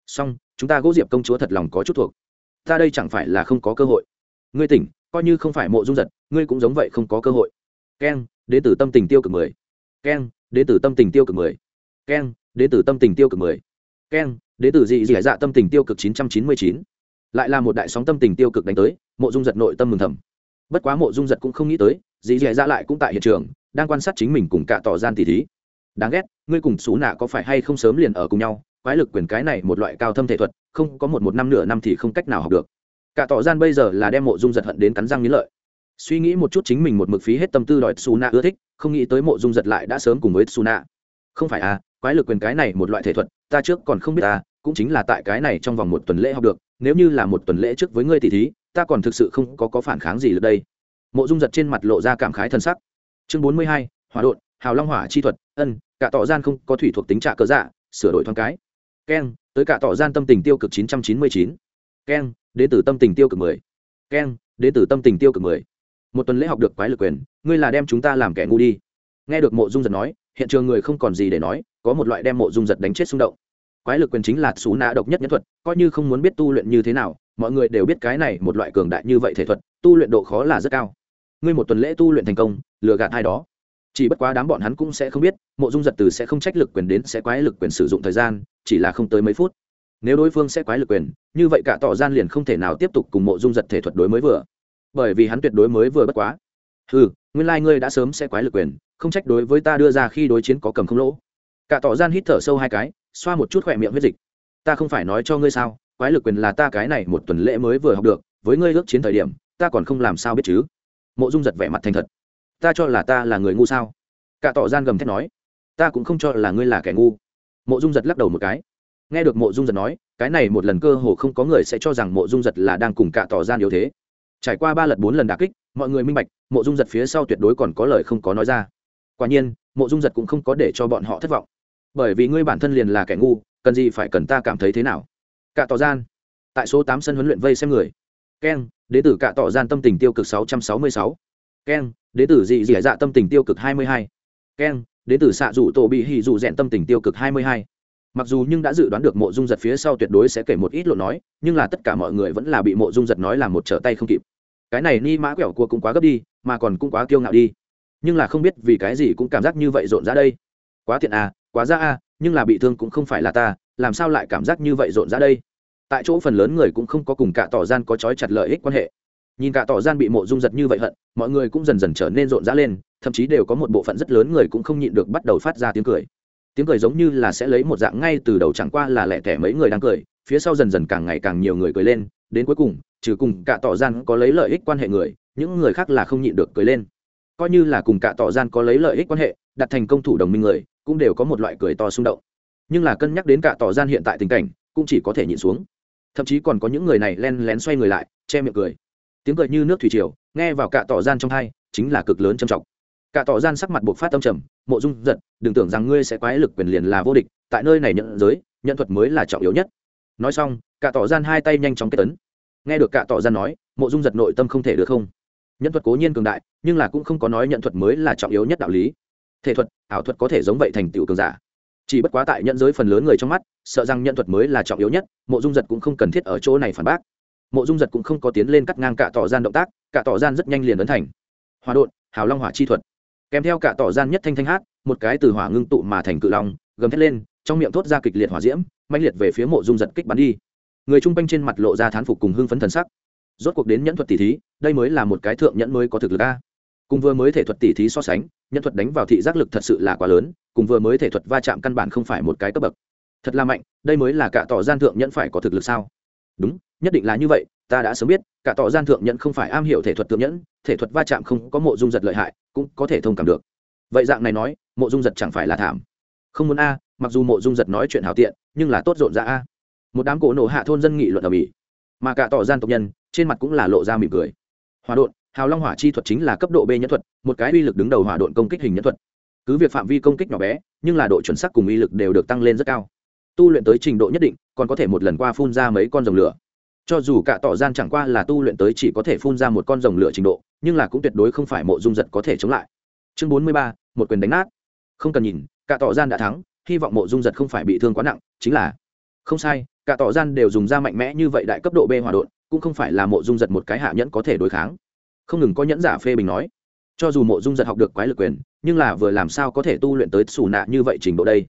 Speaker 1: Song chúng ta gỗ diệp công chúa thật lòng có chút thuộc. Ta đây chẳng phải là không có cơ hội. Ngươi tỉnh, coi như không phải mộ dung giật, ngươi cũng giống vậy không có cơ hội. Keng, đến từ tâm tình tiêu cực mười. Keng, đến từ tâm tình tiêu cực mười. Keng, đến từ tâm tình tiêu cực mười. Keng, đến từ dị dị dạ tâm tình tiêu cực chín trăm chín mươi chín lại là một đại sóng tâm tình tiêu cực đánh tới, mộ dung giật nội tâm mừng thầm. Bất quá mộ dung giật cũng không nghĩ tới, dì dị dạ lại cũng tại hiện trường, đang quan sát chính mình cùng cả tỏ gian tỷ thí. Đáng ghét, ngươi cùng xú nạ có phải hay không sớm liền ở cùng nhau, quái lực quyền cái này một loại cao thâm thể thuật, không có một một năm nửa năm thì không cách nào học được. Cả tỏ gian bây giờ là đem mộ dung giật hận đến cắn răng nghĩ lợi. Suy nghĩ một chút chính mình một mực phí hết tâm tư đòi xú nạ ưa thích, không nghĩ tới mộ dung giật lại đã sớm cùng với xú nạ. Không phải à quái lực quyền cái này một loại thể thuật, ta trước còn không biết à cũng chính là tại cái này trong vòng một tuần lễ học được nếu như là một tuần lễ trước với ngươi tỷ thí, ta còn thực sự không có có phản kháng gì được đây. Mộ dung giật trên mặt lộ ra cảm khái thân sắc. Chương bốn mươi hai, hỏa đột hào long hỏa chi thuật, ân, cả tỏ gian không có thủy thuộc tính trạ cớ dạ sửa đổi thoáng cái. Keng tới cả tỏ gian tâm tình tiêu cực chín trăm chín mươi chín. Keng đến từ tâm tình tiêu cực mười. Keng đến từ tâm tình tiêu cực mười. Một tuần lễ học được quái lực quyền, ngươi là đem chúng ta làm kẻ ngu đi. Nghe được mộ dung giật nói, hiện trường người không còn gì để nói, có một loại đem mộ dung giật đánh chết xung động quái lực quyền chính là xú nạ độc nhất nhân thuật, coi như không muốn biết tu luyện như thế nào, mọi người đều biết cái này một loại cường đại như vậy thể thuật, tu luyện độ khó là rất cao. Ngươi một tuần lễ tu luyện thành công, lừa gạt hai đó. Chỉ bất quá đám bọn hắn cũng sẽ không biết, mộ dung giật từ sẽ không trách lực quyền đến sẽ quái lực quyền sử dụng thời gian, chỉ là không tới mấy phút. Nếu đối phương sẽ quái lực quyền, như vậy cả tỏ gian liền không thể nào tiếp tục cùng mộ dung giật thể thuật đối mới vừa. Bởi vì hắn tuyệt đối mới vừa bất quá. Ừ nguyên lai、like、ngươi đã sớm sẽ quái lực quyền, không trách đối với ta đưa ra khi đối chiến có cầm không lỗ. Cả tỏ gian hít thở sâu hai cái xoa một chút khỏe miệng huyết dịch. Ta không phải nói cho ngươi sao, quái lực quyền là ta cái này một tuần lễ mới vừa học được, với ngươi ước chiến thời điểm, ta còn không làm sao biết chứ. Mộ dung giật vẻ mặt thành thật. Ta cho là ta là người ngu sao? Cả tỏ gian gầm thét nói. Ta cũng không cho là ngươi là kẻ ngu. Mộ dung giật lắc đầu một cái. Nghe được mộ dung giật nói, cái này một lần cơ hồ không có người sẽ cho rằng mộ dung giật là đang cùng cả tỏ gian yếu thế. Trải qua ba lần bốn lần đà kích, mọi người minh bạch, mộ dung giật phía sau tuyệt đối còn có lời không có nói ra. Quả nhiên, mộ dung giật cũng không có để cho bọn họ thất vọng bởi vì ngươi bản thân liền là kẻ ngu, cần gì phải cần ta cảm thấy thế nào? Cả tỏ gian, tại số tám sân huấn luyện vây xem người. Keng, đế tử cả tỏ gian tâm tình tiêu cực sáu trăm sáu mươi sáu. Keng, đế tử dị dị dạ tâm tình tiêu cực hai mươi hai. Keng, đế tử xạ rủ tổ bị hì rủ rẽn tâm tình tiêu cực hai mươi hai. Mặc dù nhưng đã dự đoán được mộ dung giật phía sau tuyệt đối sẽ kể một ít lộ nói, nhưng là tất cả mọi người vẫn là bị mộ dung giật nói là một trở tay không kịp. Cái này ni mã quẹo cua cũng quá gấp đi, mà còn cũng quá kiêu ngạo đi. Nhưng là không biết vì cái gì cũng cảm giác như vậy rộn ra đây quá thiện à quá ra à nhưng là bị thương cũng không phải là ta, làm sao lại cảm giác như vậy rộn ra đây? Tại chỗ phần lớn người cũng không có cùng cả tỏ gian có trói chặt lợi ích quan hệ. Nhìn cả tỏ gian bị mộ dung giật như vậy hận, mọi người cũng dần dần trở nên rộn rã lên, thậm chí đều có một bộ phận rất lớn người cũng không nhịn được bắt đầu phát ra tiếng cười. Tiếng cười giống như là sẽ lấy một dạng ngay từ đầu chẳng qua là lẻ tẻ mấy người đang cười, phía sau dần dần càng ngày càng nhiều người cười lên, đến cuối cùng, trừ cùng cả tỏ gian có lấy lợi ích quan hệ người, những người khác là không nhịn được cười lên. Coi như là cùng cả tỏ gian có lấy lợi ích quan hệ, đặt thành công thủ đồng minh người cũng đều có một loại cười to xung động. Nhưng là cân nhắc đến cả tỏ gian hiện tại tình cảnh, cũng chỉ có thể nhịn xuống. Thậm chí còn có những người này len lén xoay người lại, che miệng cười. Tiếng cười như nước thủy triều, nghe vào cả tỏ gian trong hai, chính là cực lớn trầm trọng. Cả tỏ gian sắc mặt buộc phát tâm trầm, mộ dung giật, đừng tưởng rằng ngươi sẽ quái lực quyền liền là vô địch, tại nơi này nhận giới, nhận thuật mới là trọng yếu nhất. Nói xong, cả tỏ gian hai tay nhanh chóng kết tấn. Nghe được cả tỏ gian nói, mộ dung giật nội tâm không thể được không. Nhận thuật cố nhiên cường đại, nhưng là cũng không có nói nhận thuật mới là trọng yếu nhất đạo lý thể thuật, ảo thuật có thể giống vậy thành tựu cường giả. Chỉ bất quá tại nhận giới phần lớn người trong mắt, sợ rằng nhận thuật mới là trọng yếu nhất, mộ dung giật cũng không cần thiết ở chỗ này phản bác. Mộ dung giật cũng không có tiến lên cắt ngang cả tỏ gian động tác, cả tỏ gian rất nhanh liền ấn thành. Hòa đột hào long hỏa chi thuật. Kèm theo cả tỏ gian nhất thanh thanh hát, một cái từ hỏa ngưng tụ mà thành cự long, gầm thét lên, trong miệng thốt ra kịch liệt hỏa diễm mạnh liệt về phía mộ dung giật kích bắn đi. Người chung quanh trên mặt lộ ra thán phục cùng hưng phấn thần sắc. Rốt cuộc đến nhẫn thuật tỷ thí, đây mới là một cái thượng nhẫn mới có thực lực a cùng vừa mới thể thuật tỷ thí so sánh, nhân thuật đánh vào thị giác lực thật sự là quá lớn, cùng vừa mới thể thuật va chạm căn bản không phải một cái cấp bậc. Thật là mạnh, đây mới là cả tỏ gian thượng nhẫn phải có thực lực sao? Đúng, nhất định là như vậy, ta đã sớm biết, cả tỏ gian thượng nhẫn không phải am hiểu thể thuật thượng nhẫn, thể thuật va chạm không có mộ dung giật lợi hại, cũng có thể thông cảm được. Vậy dạng này nói, mộ dung giật chẳng phải là thảm. Không muốn a, mặc dù mộ dung giật nói chuyện hào tiện, nhưng là tốt rộn ra a. Một đám cổ nổ hạ thôn dân nghị luận ở mỹ mà cả tỏ gian tộc nhân, trên mặt cũng là lộ ra mỉm cười. Hòa đột hào long hỏa chi thuật chính là cấp độ b nhân thuật, một cái uy lực đứng đầu hỏa độn công kích hình nhân thuật. Cứ việc phạm vi công kích nhỏ bé, nhưng là độ chuẩn xác cùng uy lực đều được tăng lên rất cao. Tu luyện tới trình độ nhất định, còn có thể một lần qua phun ra mấy con rồng lửa. Cho dù cả tỏ gian chẳng qua là tu luyện tới chỉ có thể phun ra một con rồng lửa trình độ, nhưng là cũng tuyệt đối không phải mộ dung giật có thể chống lại. Chương bốn mươi ba, một quyền đánh nát. Không cần nhìn, cả tỏ gian đã thắng, hy vọng mộ dung giật không phải bị thương quá nặng, chính là không sai, cả tỏ gian đều dùng ra mạnh mẽ như vậy đại cấp độ b hòa đột cũng không phải là mộ dung giật một cái hạ nhẫn có thể đối kháng không ngừng có nhẫn giả phê bình nói. Cho dù mộ dung giật học được quái lực quyền, nhưng là vừa làm sao có thể tu luyện tới xù nạ như vậy trình độ đây?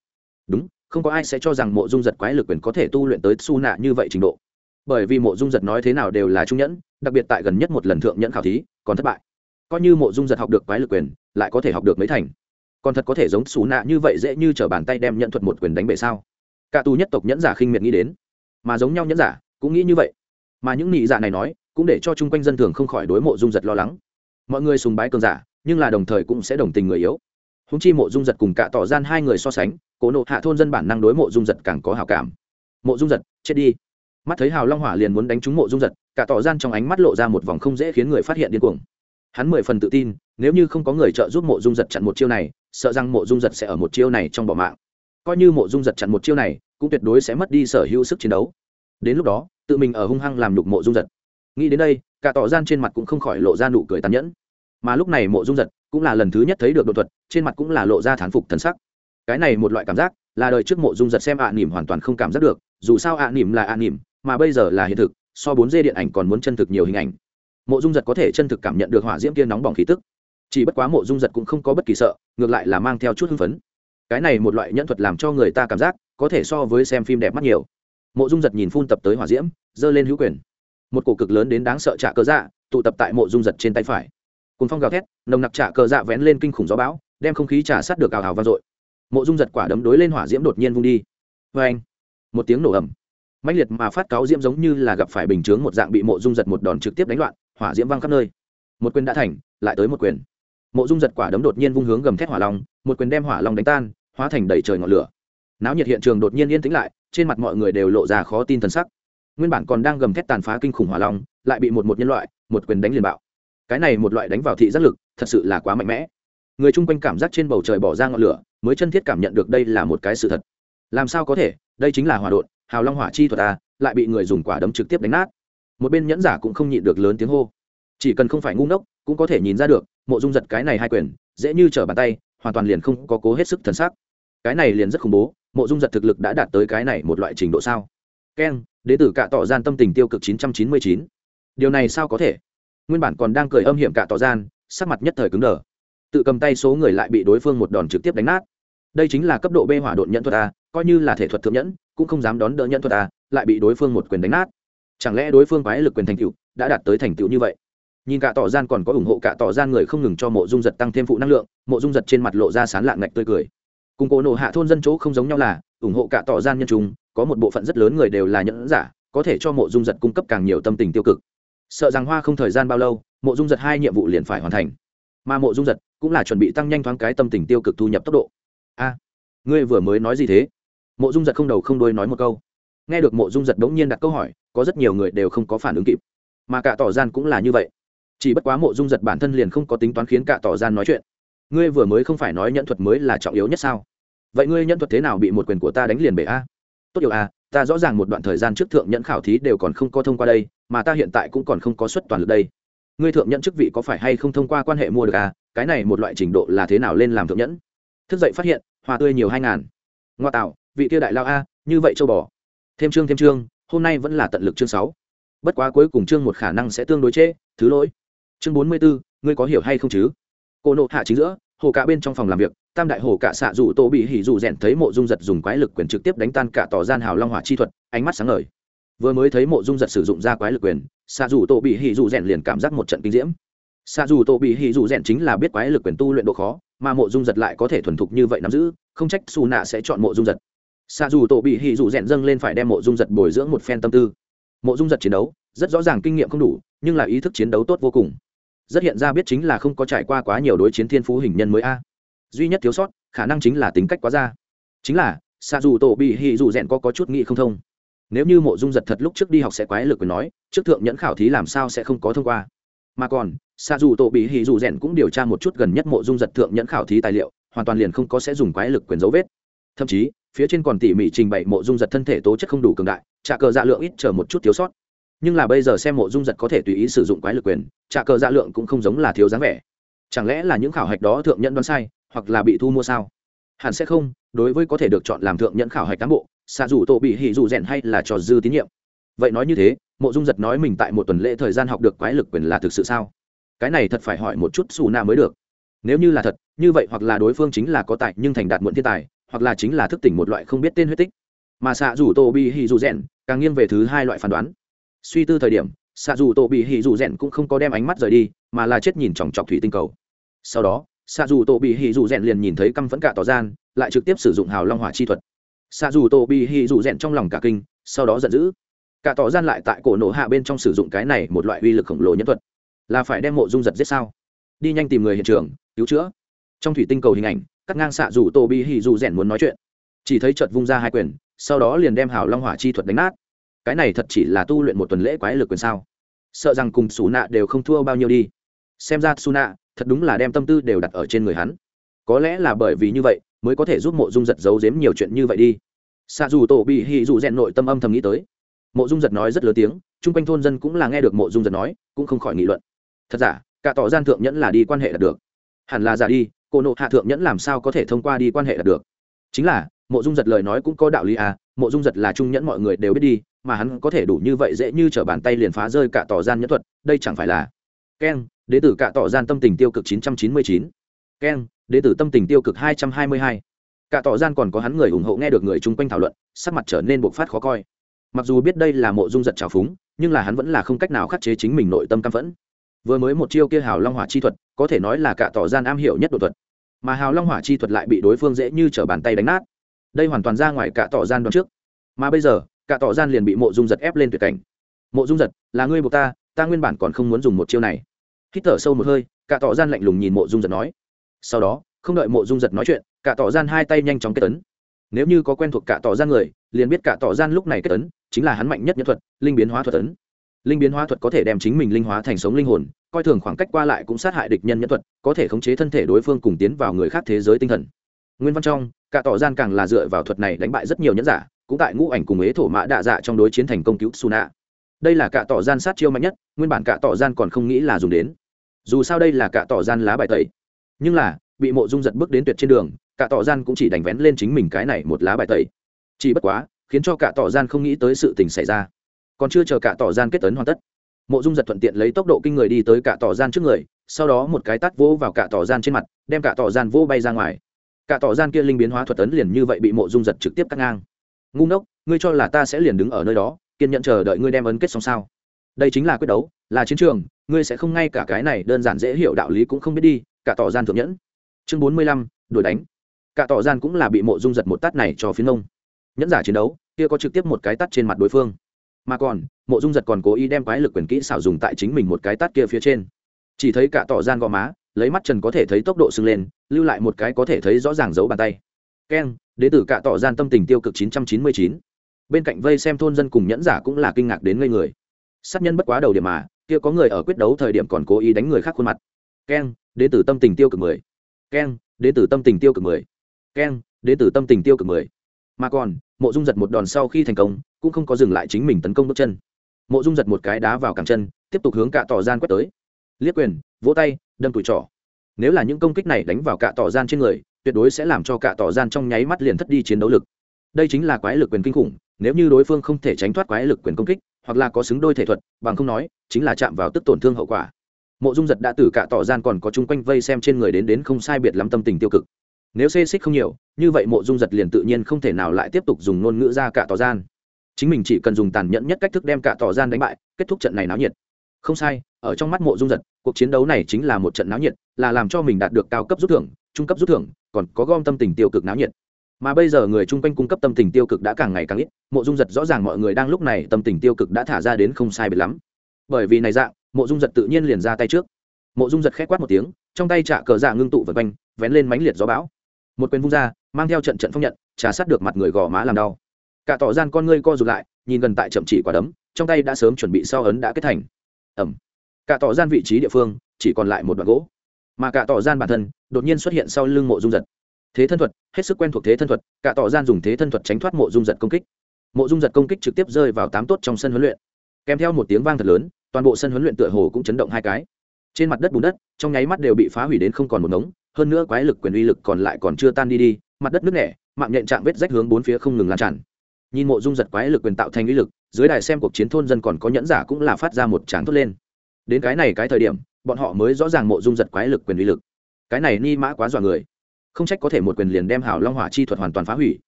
Speaker 1: Đúng, không có ai sẽ cho rằng mộ dung giật quái lực quyền có thể tu luyện tới xù nạ như vậy trình độ. Bởi vì mộ dung giật nói thế nào đều là trung nhẫn, đặc biệt tại gần nhất một lần thượng nhẫn khảo thí, còn thất bại. Coi như mộ dung giật học được quái lực quyền, lại có thể học được mấy thành? Còn thật có thể giống xù nạ như vậy dễ như t r ở bàn tay đem nhận thuật một quyền đánh bể sao? Cả tù nhất tộc nhẫn giả khinh miệt nghĩ đến. Mà giống nhau nhẫn giả cũng nghĩ như vậy. Mà những nị giả này nói cũng để cho chung quanh dân thường không khỏi đối mộ dung giật lo lắng. Mọi người sùng bái cường giả, nhưng là đồng thời cũng sẽ đồng tình người yếu. Húng chi mộ dung giật cùng cả tỏ gian hai người so sánh, cố nộ hạ thôn dân bản năng đối mộ dung giật càng có hào cảm. Mộ dung giật, chết đi. Mắt thấy hào long hỏa liền muốn đánh trúng mộ dung giật, cả tỏ gian trong ánh mắt lộ ra một vòng không dễ khiến người phát hiện điên cuồng. Hắn mười phần tự tin, nếu như không có người trợ giúp mộ dung giật chặn một chiêu này, sợ rằng mộ dung giật sẽ ở một chiêu này trong bỏ mạng. Coi như mộ dung giật chặn một chiêu này, cũng tuyệt đối sẽ mất đi sở hữu sức chiến đấu. Đến lúc đó, tự mình ở hung hăng làm nhục mộ dung giật nghĩ đến đây, cả tỏ gian trên mặt cũng không khỏi lộ ra nụ cười tàn nhẫn. Mà lúc này mộ dung giật cũng là lần thứ nhất thấy được đột thuật, trên mặt cũng là lộ ra thán phục thần sắc. Cái này một loại cảm giác là đời trước mộ dung giật xem ạ à nỉm hoàn toàn không cảm giác được, dù sao ạ à nỉm là ạ à nỉm mà bây giờ là hiện thực, so bốn d điện ảnh còn muốn chân thực nhiều hình ảnh. Mộ dung giật có thể chân thực cảm nhận được hỏa diễm kia nóng bỏng khí tức. Chỉ bất quá mộ dung giật cũng không có bất kỳ sợ, ngược lại là mang theo chút hưng phấn. Cái này một loại nhẫn thuật làm cho người ta cảm giác có thể so với xem phim đẹp mắt nhiều. Mộ dung giật nhìn phun tập tới hỏa diễm, giơ lên hữu quyền một cổ cực lớn đến đáng sợ trả cờ dạ tụ tập tại mộ dung giật trên tay phải. Cùng phong gào thét, nồng nặc trả cờ dạ vén lên kinh khủng gió bão, đem không khí trả sát được ào ào vang dội. Mộ dung giật quả đấm đối lên hỏa diễm đột nhiên vung đi. Vê anh một tiếng nổ ẩm mạnh liệt mà phát cáo diễm giống như là gặp phải bình chướng một dạng bị mộ dung giật một đòn trực tiếp đánh loạn, hỏa diễm văng khắp nơi. Một quyền đã thành, lại tới một quyền. Mộ dung giật quả đấm đột nhiên vung hướng gầm thét hỏa long, một quyền đem hỏa long đánh tan, hóa thành đầy trời ngọn lửa. Náo nhiệt hiện trường đột nhiên yên tĩnh lại, trên mặt mọi người đều lộ ra khó tin thần sắc nguyên bản còn đang gầm thét tàn phá kinh khủng hỏa long, lại bị một một nhân loại, một quyền đánh liền bạo. Cái này một loại đánh vào thị giác lực, thật sự là quá mạnh mẽ. Người chung quanh cảm giác trên bầu trời bỏ ra ngọn lửa, mới chân thiết cảm nhận được đây là một cái sự thật. Làm sao có thể? Đây chính là hòa đột hào long hỏa chi thuật à lại bị người dùng quả đấm trực tiếp đánh nát. Một bên nhẫn giả cũng không nhịn được lớn tiếng hô. Chỉ cần không phải ngu ngốc, cũng có thể nhìn ra được, mộ dung giật cái này hai quyền, dễ như trở bàn tay, hoàn toàn liền không có cố hết sức thần sắc. Cái này liền rất khủng bố, mộ dung giật thực lực đã đạt tới cái này một loại trình độ sao? Keng đ ế tử cạ tỏ gian tâm tình tiêu cực 999. điều này sao có thể? Nguyên bản còn đang cười âm hiểm cạ tỏ gian, sắc mặt nhất thời cứng đờ. Tự cầm tay số người lại bị đối phương một đòn trực tiếp đánh nát. Đây chính là cấp độ b hỏa độn nhận thuật a, coi như là thể thuật thượng nhẫn, cũng không dám đón đỡ nhận thuật a, lại bị đối phương một quyền đánh nát. Chẳng lẽ đối phương quái lực quyền thành tựu đã đạt tới thành tựu như vậy? Nhìn cả tỏ gian còn có ủng hộ cả tỏ gian người không ngừng cho mộ dung giật tăng thêm phụ năng lượng, mộ dung giật trên mặt lộ ra sán lạng ngạch tươi cười. Cùng cổ nộ hạ thôn dân chỗ không giống nhau là, ủng hộ cả tỏ gian nhân chúng có một bộ phận rất lớn người đều là nhẫn giả, có thể cho mộ dung giật cung cấp càng nhiều tâm tình tiêu cực. Sợ rằng hoa không thời gian bao lâu, mộ dung giật hai nhiệm vụ liền phải hoàn thành. Mà mộ dung giật cũng là chuẩn bị tăng nhanh thoáng cái tâm tình tiêu cực thu nhập tốc độ. A, ngươi vừa mới nói gì thế? Mộ dung giật không đầu không đuôi nói một câu. Nghe được mộ dung giật bỗng nhiên đặt câu hỏi, có rất nhiều người đều không có phản ứng kịp. Mà cả tỏ gian cũng là như vậy. Chỉ bất quá mộ dung giật bản thân liền không có tính toán khiến cả tỏ gian nói chuyện. Ngươi vừa mới không phải nói nhẫn thuật mới là trọng yếu nhất sao? Vậy ngươi nhẫn thuật thế nào bị một quyền của ta đánh liền bể a? Tốt điều à, ta rõ ràng một đoạn thời gian trước thượng nhẫn khảo thí đều còn không có thông qua đây mà ta hiện tại cũng còn không có suất toàn lực đây. Ngươi thượng nhẫn chức vị có phải hay không thông qua quan hệ mua được à? cái này một loại trình độ là thế nào lên làm thượng nhẫn? Thức dậy phát hiện hoa tươi nhiều hai ngàn. Ngoa tạo vị kia đại lao a như vậy châu bò. Thêm chương thêm chương hôm nay vẫn là tận lực chương sáu. Bất quá cuối cùng chương một khả năng sẽ tương đối chế, thứ lỗi. Chương bốn mươi bốn ngươi có hiểu hay không chứ? Cô nộ hạ chính giữa hồ cả bên trong phòng làm việc, tam đại hồ cả xạ dù tô bị hỉ dù rèn thấy mộ dung giật dùng quái lực quyền trực tiếp đánh tan cả tỏ gian hào long hỏa chi thuật, ánh mắt sáng ngời. Vừa mới thấy mộ dung giật sử dụng ra quái lực quyền, xạ dù tô bị hỉ dù rèn liền cảm giác một trận kinh diễm. Xạ dù tô bị hỉ dù rèn chính là biết quái lực quyền tu luyện độ khó, mà mộ dung giật lại có thể thuần thục như vậy nắm giữ, không trách xù nạ sẽ chọn mộ dung giật. Xạ dù tô bị hỉ dù rèn dâng lên phải đem mộ dung giật bồi dưỡng một phen tâm tư. Mộ dung giật chiến đấu, rất rõ ràng kinh nghiệm không đủ, nhưng là ý thức chiến đấu tốt vô cùng rất hiện ra biết chính là không có trải qua quá nhiều đối chiến thiên phú hình nhân mới a. Duy nhất thiếu sót khả năng chính là tính cách quá ra. Chính là xa dù tổ bị hì dù rèn có, có chút nghị không thông. Nếu như mộ dung giật thật lúc trước đi học sẽ quái lực quyền nói trước thượng nhẫn khảo thí làm sao sẽ không có thông qua. Mà còn xa dù tổ bị hì dù rèn cũng điều tra một chút gần nhất mộ dung giật thượng nhẫn khảo thí tài liệu hoàn toàn liền không có sẽ dùng quái lực quyền dấu vết. Thậm chí phía trên còn tỉ mỉ trình bày mộ dung giật thân thể tố chất không đủ cường đại trả cờ dạ lượng ít chờ một chút thiếu sót nhưng là bây giờ xem mộ dung giật có thể tùy ý sử dụng quái lực quyền, trả cờ dạ lượng cũng không giống là thiếu dáng vẻ. Chẳng lẽ là những khảo hạch đó thượng nhận đoán sai, hoặc là bị thu mua sao? Hẳn sẽ không, đối với có thể được chọn làm thượng nhận khảo hạch cán bộ, xạ dù tổ bị hỉ dù rèn hay là trò dư tín nhiệm. Vậy nói như thế, mộ dung giật nói mình tại một tuần lễ thời gian học được quái lực quyền là thực sự sao? Cái này thật phải hỏi một chút xù na mới được. Nếu như là thật, như vậy hoặc là đối phương chính là có tài nhưng thành đạt muộn thiên tài, hoặc là chính là thức tỉnh một loại không biết tên huyết tích. Mà xạ dù tô bị hỉ dù rèn, càng nghiêng về thứ hai loại phán đoán suy tư thời điểm xạ dù tổ bị hỉ dù rèn cũng không có đem ánh mắt rời đi, mà là chết nhìn chòng chọc thủy tinh cầu. Sau đó xạ dù tổ bị hỉ dù rèn liền nhìn thấy căm phẫn cả tỏ gian, lại trực tiếp sử dụng hào long hỏa chi thuật. Xạ dù tổ bị hỉ dù rèn trong lòng cả kinh, sau đó giận dữ. Cả tỏ gian lại tại cổ nổ hạ bên trong sử dụng cái này một loại uy lực khổng lồ nhân thuật. Là phải đem mộ dung giật giết sao? Đi nhanh tìm người hiện trường, cứu chữa. Trong thủy tinh cầu hình ảnh, cắt ngang xạ dù tô bi hì dù rèn muốn nói chuyện. Chỉ thấy chợt vung ra hai quyền, sau đó liền đem hảo long hỏa chi thuật đánh nát cái này thật chỉ là tu luyện một tuần lễ quái lực quyền sao? Sợ rằng cùng xù nạ đều không thua bao nhiêu đi. Xem ra xù nạ thật đúng là đem tâm tư đều đặt ở trên người hắn. Có lẽ là bởi vì như vậy mới có thể giúp mộ dung giật giấu giếm nhiều chuyện như vậy đi. Xạ dù tổ bị hì dù rèn nội tâm âm thầm nghĩ tới. Mộ dung giật nói rất lớn tiếng, chung quanh thôn dân cũng là nghe được mộ dung giật nói, cũng không khỏi nghị luận. Thật giả, cả tỏ gian thượng nhẫn là đi quan hệ đạt được. Hẳn là giả đi, cô nộ hạ thượng nhẫn làm sao có thể thông qua đi quan hệ đạt được? Chính là, mộ dung giật lời nói cũng có đạo lý à mộ dung giật là trung nhẫn mọi người đều biết đi mà hắn có thể đủ như vậy dễ như t r ở bàn tay liền phá rơi cả tỏ gian nhẫn thuật, đây chẳng phải là keng đế tử cả tỏ gian tâm tình tiêu cực chín trăm chín mươi chín. Keng đế tử tâm tình tiêu cực hai trăm hai mươi hai. Cả tỏ gian còn có hắn người ủng hộ nghe được người chung quanh thảo luận, sắc mặt trở nên bộc phát khó coi. Mặc dù biết đây là mộ dung giật trào phúng, nhưng là hắn vẫn là không cách nào khắc chế chính mình nội tâm căm phẫn. Vừa mới một chiêu kia hào long hỏa chi thuật, có thể nói là cả tỏ gian am hiểu nhất đột thuật. Mà hào long hỏa chi thuật lại bị đối phương dễ như t bàn tay đánh nát. Đây hoàn toàn ra ngoài cả tỏ gian đoạn trước. Mà bây giờ cả tỏ gian liền bị mộ dung giật ép lên tuyệt cảnh. Mộ dung giật, là ngươi buộc ta ta nguyên bản còn không muốn dùng một chiêu này. Hít thở sâu một hơi, cả tỏ gian lạnh lùng nhìn mộ dung giật nói. Sau đó, không đợi mộ dung giật nói chuyện, cả tỏ gian hai tay nhanh chóng kết tấn nếu như có quen thuộc cả tỏ gian người, liền biết cả tỏ gian lúc này kết tấn chính là hắn mạnh nhất nhân thuật, linh biến hóa thuật tấn linh biến hóa thuật có thể đem chính mình linh hóa thành sống linh hồn, coi thường khoảng cách qua lại cũng sát hại địch nhân nhân thuật, có thể khống chế thân thể đối phương cùng tiến vào người khác thế giới tinh thần. Nguyên văn trong, cả tỏ gian càng là dựa vào thuật này đánh bại rất nhiều nhẫn giả cũng tại ngũ ảnh cùng ế thổ mã đạ dạ trong đối chiến thành công cứu suna đây là cả tỏ gian sát chiêu mạnh nhất nguyên bản cả tỏ gian còn không nghĩ là dùng đến dù sao đây là cả tỏ gian lá bài tẩy nhưng là bị mộ dung giật bước đến tuyệt trên đường cả tỏ gian cũng chỉ đánh vén lên chính mình cái này một lá bài tẩy chỉ bất quá khiến cho cả tỏ gian không nghĩ tới sự tình xảy ra còn chưa chờ cả tỏ gian kết tấn hoàn tất mộ dung giật thuận tiện lấy tốc độ kinh người đi tới cả tỏ gian trước người sau đó một cái tắt vỗ vào cả tỏ gian trên mặt đem cả tỏ gian vỗ bay ra ngoài cả tỏ gian kia linh biến hóa thuật tấn liền như vậy bị mộ dung giật trực tiếp cắt ngang ngu ngốc, ngươi cho là ta sẽ liền đứng ở nơi đó, kiên nhận chờ đợi ngươi đem ấn kết xong sao? Đây chính là quyết đấu, là chiến trường, ngươi sẽ không ngay cả cái này đơn giản dễ hiểu đạo lý cũng không biết đi, cả tỏ gian thượng nhẫn. Chương bốn mươi lăm, đuổi đánh. Cả tỏ gian cũng là bị mộ dung giật một tắt này cho phiến ông. Nhẫn giả chiến đấu, kia có trực tiếp một cái tắt trên mặt đối phương. Mà còn, mộ dung giật còn cố ý đem quái lực quyền kỹ xảo dùng tại chính mình một cái tắt kia phía trên. Chỉ thấy cả tỏ gian gò má, lấy mắt trần có thể thấy tốc độ sưng lên, lưu lại một cái có thể thấy rõ ràng dấu bàn tay. Keng đế tử cạ tỏ gian tâm tình tiêu cực chín trăm chín mươi chín. Bên cạnh vây xem thôn dân cùng nhẫn giả cũng là kinh ngạc đến ngây người. Sát nhân bất quá đầu điểm mà, kia có người ở quyết đấu thời điểm còn cố ý đánh người khác khuôn mặt. Keng, đế tử tâm tình tiêu cực mười. Keng, đế tử tâm tình tiêu cực mười. Keng, đế tử tâm tình tiêu cực mười. Mà còn, mộ dung giật một đòn sau khi thành công, cũng không có dừng lại chính mình tấn công bước chân. Mộ dung giật một cái đá vào cẳng chân, tiếp tục hướng cạ tỏ gian quét tới. Liếc quyền, vỗ tay, đâm tủi trỏ. Nếu là những công kích này đánh vào cạ tỏ gian trên người tuyệt đối sẽ làm cho cả tỏ gian trong nháy mắt liền thất đi chiến đấu lực. Đây chính là quái lực quyền kinh khủng, nếu như đối phương không thể tránh thoát quái lực quyền công kích, hoặc là có xứng đôi thể thuật, bằng không nói, chính là chạm vào tức tổn thương hậu quả. Mộ dung giật đã từ cả tỏ gian còn có chung quanh vây xem trên người đến đến không sai biệt lắm tâm tình tiêu cực. Nếu xê xích không nhiều, như vậy mộ dung giật liền tự nhiên không thể nào lại tiếp tục dùng ngôn ngữ ra cả tỏ gian. Chính mình chỉ cần dùng tàn nhẫn nhất cách thức đem cả tỏ gian đánh bại, kết thúc trận này náo nhiệt. Không sai, ở trong mắt mộ dung giật, cuộc chiến đấu này chính là một trận náo nhiệt, là làm cho mình đạt được cao cấp rút thưởng, trung cấp rút thưởng còn có gom tâm tình tiêu cực náo nhiệt. Mà bây giờ người chung quanh cung cấp tâm tình tiêu cực đã càng ngày càng ít, mộ dung giật rõ ràng mọi người đang lúc này tâm tình tiêu cực đã thả ra đến không sai biệt lắm. Bởi vì này dạng, mộ dung giật tự nhiên liền ra tay trước. Mộ dung giật k h é quát một tiếng, trong tay trả cờ dạ ngưng tụ vật quanh, vén lên mánh liệt gió bão. Một quyền vung ra, mang theo trận trận phong nhận, trà sát được mặt người gò má làm đau. Cả tỏ gian con ngươi co rụt lại, nhìn gần tại chậm chỉ quả đấm, trong tay đã sớm chuẩn bị sau ấn đã kết thành. Ẩm cả tỏ gian vị trí địa phương, chỉ còn lại một đoạn gỗ mà cả tỏ gian bản thân đột nhiên xuất hiện sau lưng mộ dung giật. Thế thân thuật, hết sức quen thuộc thế thân thuật, cả tỏ gian dùng thế thân thuật tránh thoát mộ dung giật công kích. Mộ dung giật công kích trực tiếp rơi vào tám tốt trong sân huấn luyện. Kèm theo một tiếng vang thật lớn, toàn bộ sân huấn luyện tựa hồ cũng chấn động hai cái. Trên mặt đất bùn đất, trong nháy mắt đều bị phá hủy đến không còn một ngống, hơn nữa quái lực quyền uy lực còn lại còn chưa tan đi đi, mặt đất nước nẻ, mạng nhện chạm vết rách hướng bốn phía không ngừng lan tràn. Nhìn mộ dung giật quái lực quyền tạo thành uy lực, dưới đài xem cuộc chiến thôn dân còn có nhẫn giả cũng là phát ra một tràng thốt lên. Đến cái này cái thời điểm bọn họ mới rõ ràng mộ dung giật quái lực quyền uy lực. Cái này ni mã quá dọa người. Không trách có thể một quyền liền đem hảo long hỏa chi thuật hoàn toàn phá hủy.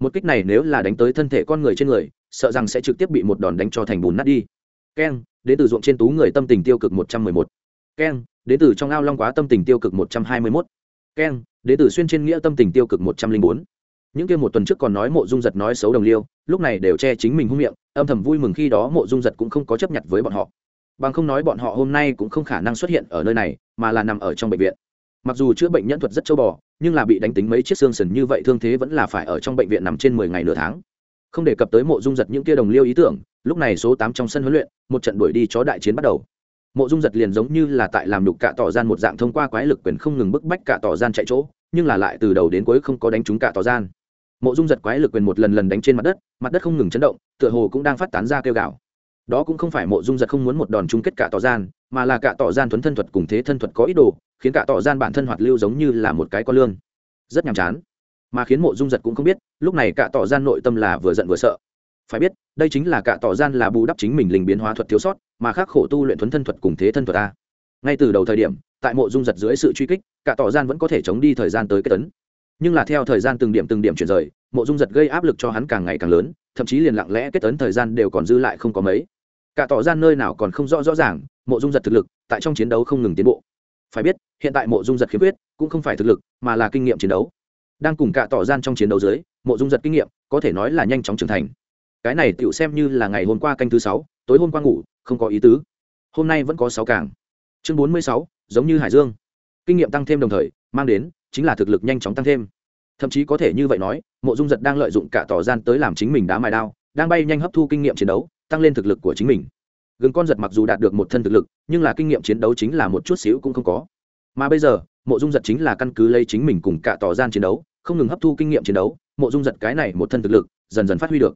Speaker 1: Một kích này nếu là đánh tới thân thể con người trên người, sợ rằng sẽ trực tiếp bị một đòn đánh cho thành bùn nát đi. Keng, đến từ ruộng trên tú người tâm tình tiêu cực một trăm mười một. Keng, đến từ trong ao long quá tâm tình tiêu cực một trăm hai mươi mốt. Keng, đến từ xuyên trên nghĩa tâm tình tiêu cực một trăm linh bốn. Những kia một tuần trước còn nói mộ dung giật nói xấu đồng liêu, lúc này đều che chính mình hung miệng, âm thầm vui mừng khi đó mộ dung giật cũng không có chấp nhận với bọn họ bằng không nói bọn họ hôm nay cũng không khả năng xuất hiện ở nơi này, mà là nằm ở trong bệnh viện. Mặc dù chữa bệnh nhân thuật rất châu bò, nhưng là bị đánh tính mấy chiếc xương sần như vậy thương thế vẫn là phải ở trong bệnh viện nằm trên mười ngày nửa tháng. Không đề cập tới mộ dung giật những kia đồng liêu ý tưởng, lúc này số tám trong sân huấn luyện, một trận đuổi đi chó đại chiến bắt đầu. Mộ dung giật liền giống như là tại làm đục cả tỏ gian một dạng thông qua quái lực quyền không ngừng bức bách cả tỏ gian chạy chỗ, nhưng là lại từ đầu đến cuối không có đánh trúng cả tỏ gian. Mộ dung giật quái lực quyền một lần lần đánh trên mặt đất mặt đất không ngừng chấn động, tựa hồ cũng đang phát tán ra kêu gạo đó cũng không phải mộ dung giật không muốn một đòn chung kết cả tỏ gian, mà là cả tỏ gian thuấn thân thuật cùng thế thân thuật có ý đồ, khiến cả tỏ gian bản thân hoạt lưu giống như là một cái con lương rất nhàm chán. Mà khiến mộ dung giật cũng không biết, lúc này cả tỏ gian nội tâm là vừa giận vừa sợ. Phải biết, đây chính là cả tỏ gian là bù đắp chính mình linh biến hóa thuật thiếu sót, mà khác khổ tu luyện thuấn thân thuật cùng thế thân thuật ta. Ngay từ đầu thời điểm, tại mộ dung giật dưới sự truy kích, cả tỏ gian vẫn có thể chống đi thời gian tới cái tấn. Nhưng là theo thời gian từng điểm từng điểm chuyển rời, mộ dung giật gây áp lực cho hắn càng ngày càng lớn, thậm chí liền lặng lẽ kết tấn thời gian đều còn dư lại không có mấy cả tỏ gian nơi nào còn không rõ rõ ràng, mộ dung giật thực lực, tại trong chiến đấu không ngừng tiến bộ. Phải biết, hiện tại mộ dung giật khiếm khuyết, cũng không phải thực lực, mà là kinh nghiệm chiến đấu. Đang cùng cả tỏ gian trong chiến đấu dưới, mộ dung giật kinh nghiệm, có thể nói là nhanh chóng trưởng thành. Cái này tựu xem như là ngày hôm qua canh thứ sáu, tối hôm qua ngủ, không có ý tứ. Hôm nay vẫn có sáu cảng chương bốn mươi sáu, giống như hải dương. Kinh nghiệm tăng thêm đồng thời, mang đến, chính là thực lực nhanh chóng tăng thêm. Thậm chí có thể như vậy nói, mộ dung giật đang lợi dụng cả tỏ gian tới làm chính mình đá mài đao, đang bay nhanh hấp thu kinh nghiệm chiến đấu tăng lên thực lực của chính mình. Gừng con giật mặc dù đạt được một thân thực lực, nhưng là kinh nghiệm chiến đấu chính là một chút xíu cũng không có. Mà bây giờ, mộ dung giật chính là căn cứ lấy chính mình cùng cả tỏ gian chiến đấu, không ngừng hấp thu kinh nghiệm chiến đấu, mộ dung giật cái này một thân thực lực, dần dần phát huy được.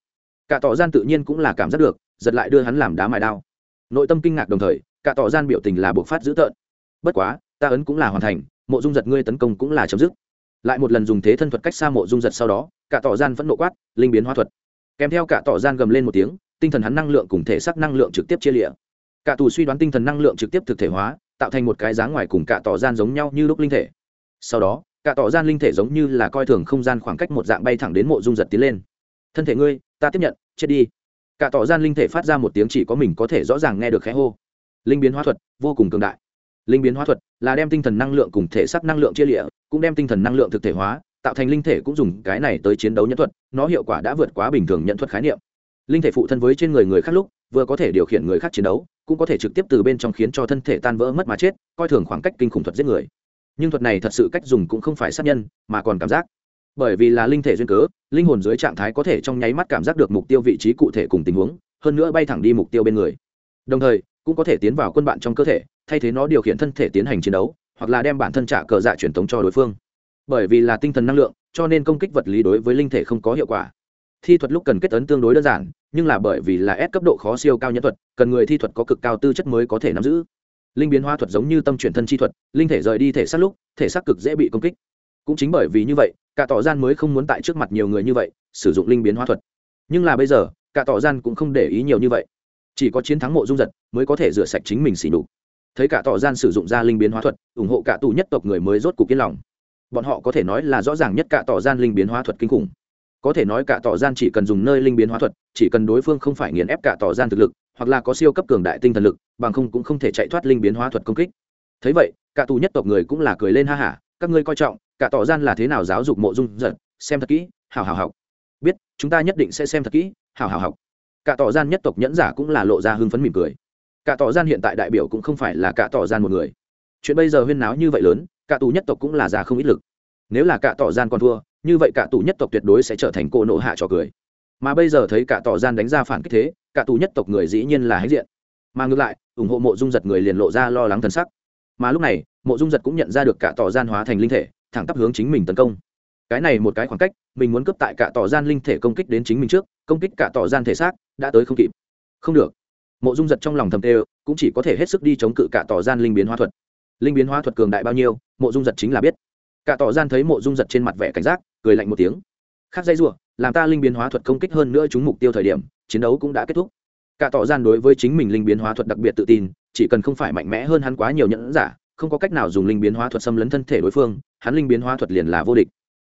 Speaker 1: Cả tỏ gian tự nhiên cũng là cảm giác được, giật lại đưa hắn làm đá mài đao. Nội tâm kinh ngạc đồng thời, cả tỏ gian biểu tình là buộc phát dữ tợn. Bất quá, ta ấn cũng là hoàn thành, mộ dung giật ngươi tấn công cũng là chấm dứt. Lại một lần dùng thế thân thuật cách xa mộ dung giật sau đó, cả tỏ gian vẫn nộ quát, linh biến hóa thuật. Kèm theo cả tỏ gian gầm lên một tiếng tinh thần hắn năng lượng cùng thể xác năng lượng trực tiếp chia lịa cả tù suy đoán tinh thần năng lượng trực tiếp thực thể hóa, tạo thành một cái dáng ngoài cùng cả tỏ gian giống nhau như lúc linh thể. Sau đó, cả tỏ gian linh thể giống như là coi thường không gian khoảng cách một dạng bay thẳng đến mộ dung giật tiến lên. Thân thể ngươi, ta tiếp nhận, chết đi. Cả tỏ gian linh thể phát ra một tiếng chỉ có mình có thể rõ ràng nghe được khẽ hô. Linh biến hóa thuật, vô cùng cường đại. Linh biến hóa thuật là đem tinh thần năng lượng cùng thể xác năng lượng chia lịa cũng đem tinh thần năng lượng thực thể hóa, tạo thành linh thể cũng dùng cái này tới chiến đấu nhân thuật, nó hiệu quả đã vượt quá bình thường nhận thuật khái niệm linh thể phụ thân với trên người người khác lúc, vừa có thể điều khiển người khác chiến đấu, cũng có thể trực tiếp từ bên trong khiến cho thân thể tan vỡ mất mà chết, coi thường khoảng cách kinh khủng thuật giết người. Nhưng thuật này thật sự cách dùng cũng không phải sát nhân, mà còn cảm giác. Bởi vì là linh thể duyên cớ, linh hồn dưới trạng thái có thể trong nháy mắt cảm giác được mục tiêu vị trí cụ thể cùng tình huống, hơn nữa bay thẳng đi mục tiêu bên người. Đồng thời, cũng có thể tiến vào quân bạn trong cơ thể, thay thế nó điều khiển thân thể tiến hành chiến đấu, hoặc là đem bản thân trả cờ dạ truyền tống cho đối phương. Bởi vì là tinh thần năng lượng, cho nên công kích vật lý đối với linh thể không có hiệu quả thi thuật lúc cần kết ấn tương đối đơn giản, nhưng là bởi vì là S cấp độ khó siêu cao nhân thuật, cần người thi thuật có cực cao tư chất mới có thể nắm giữ. Linh biến hóa thuật giống như tâm chuyển thân chi thuật, linh thể rời đi thể xác lúc, thể xác cực dễ bị công kích. Cũng chính bởi vì như vậy, cả tỏ gian mới không muốn tại trước mặt nhiều người như vậy, sử dụng linh biến hóa thuật. Nhưng là bây giờ, cả tỏ gian cũng không để ý nhiều như vậy. Chỉ có chiến thắng mộ dung giật mới có thể rửa sạch chính mình xỉ đục thấy cả tỏ gian sử dụng ra linh biến hóa thuật, ủng hộ cả tù nhất tộc người mới rốt cuộc yên lòng. Bọn họ có thể nói là rõ ràng nhất cả tỏ gian linh biến hóa thuật kinh khủng có thể nói cả tỏ gian chỉ cần dùng nơi linh biến hóa thuật, chỉ cần đối phương không phải nghiền ép cả tỏ gian thực lực, hoặc là có siêu cấp cường đại tinh thần lực, bằng không cũng không thể chạy thoát linh biến hóa thuật công kích. Thấy vậy, cả tù nhất tộc người cũng là cười lên ha hả, các ngươi coi trọng, cả tỏ gian là thế nào giáo dục mộ dung giật xem thật kỹ hào hào học. Biết, chúng ta nhất định sẽ xem thật kỹ hào hào học. Cả tỏ gian nhất tộc nhẫn giả cũng là lộ ra hưng phấn mỉm cười. Cả tỏ gian hiện tại đại biểu cũng không phải là cả tỏ gian một người. Chuyện bây giờ huyên náo như vậy lớn, cả tù nhất tộc cũng là già không ít lực. Nếu là cả tỏ gian còn thua như vậy cả tù nhất tộc tuyệt đối sẽ trở thành cô nộ hạ trò cười. Mà bây giờ thấy cả tỏ gian đánh ra phản kích thế, cả tù nhất tộc người dĩ nhiên là hãnh diện. Mà ngược lại, ủng hộ mộ dung giật người liền lộ ra lo lắng thân sắc. Mà lúc này, mộ dung giật cũng nhận ra được cả tỏ gian hóa thành linh thể, thẳng tắp hướng chính mình tấn công. Cái này một cái khoảng cách, mình muốn cấp tại cả tỏ gian linh thể công kích đến chính mình trước, công kích cả tỏ gian thể xác, đã tới không kịp. Không được. Mộ dung giật trong lòng thầm tê cũng chỉ có thể hết sức đi chống cự cả tỏ gian linh biến hóa thuật. Linh biến hóa thuật cường đại bao nhiêu, mộ dung giật chính là biết. Cả tỏ gian thấy mộ dung giật trên mặt vẻ cảnh giác cười lạnh một tiếng. Khác dây ruộng làm ta linh biến hóa thuật công kích hơn nữa chúng mục tiêu thời điểm, chiến đấu cũng đã kết thúc. Cả tỏ gian đối với chính mình linh biến hóa thuật đặc biệt tự tin, chỉ cần không phải mạnh mẽ hơn hắn quá nhiều nhẫn giả, không có cách nào dùng linh biến hóa thuật xâm lấn thân thể đối phương, hắn linh biến hóa thuật liền là vô địch.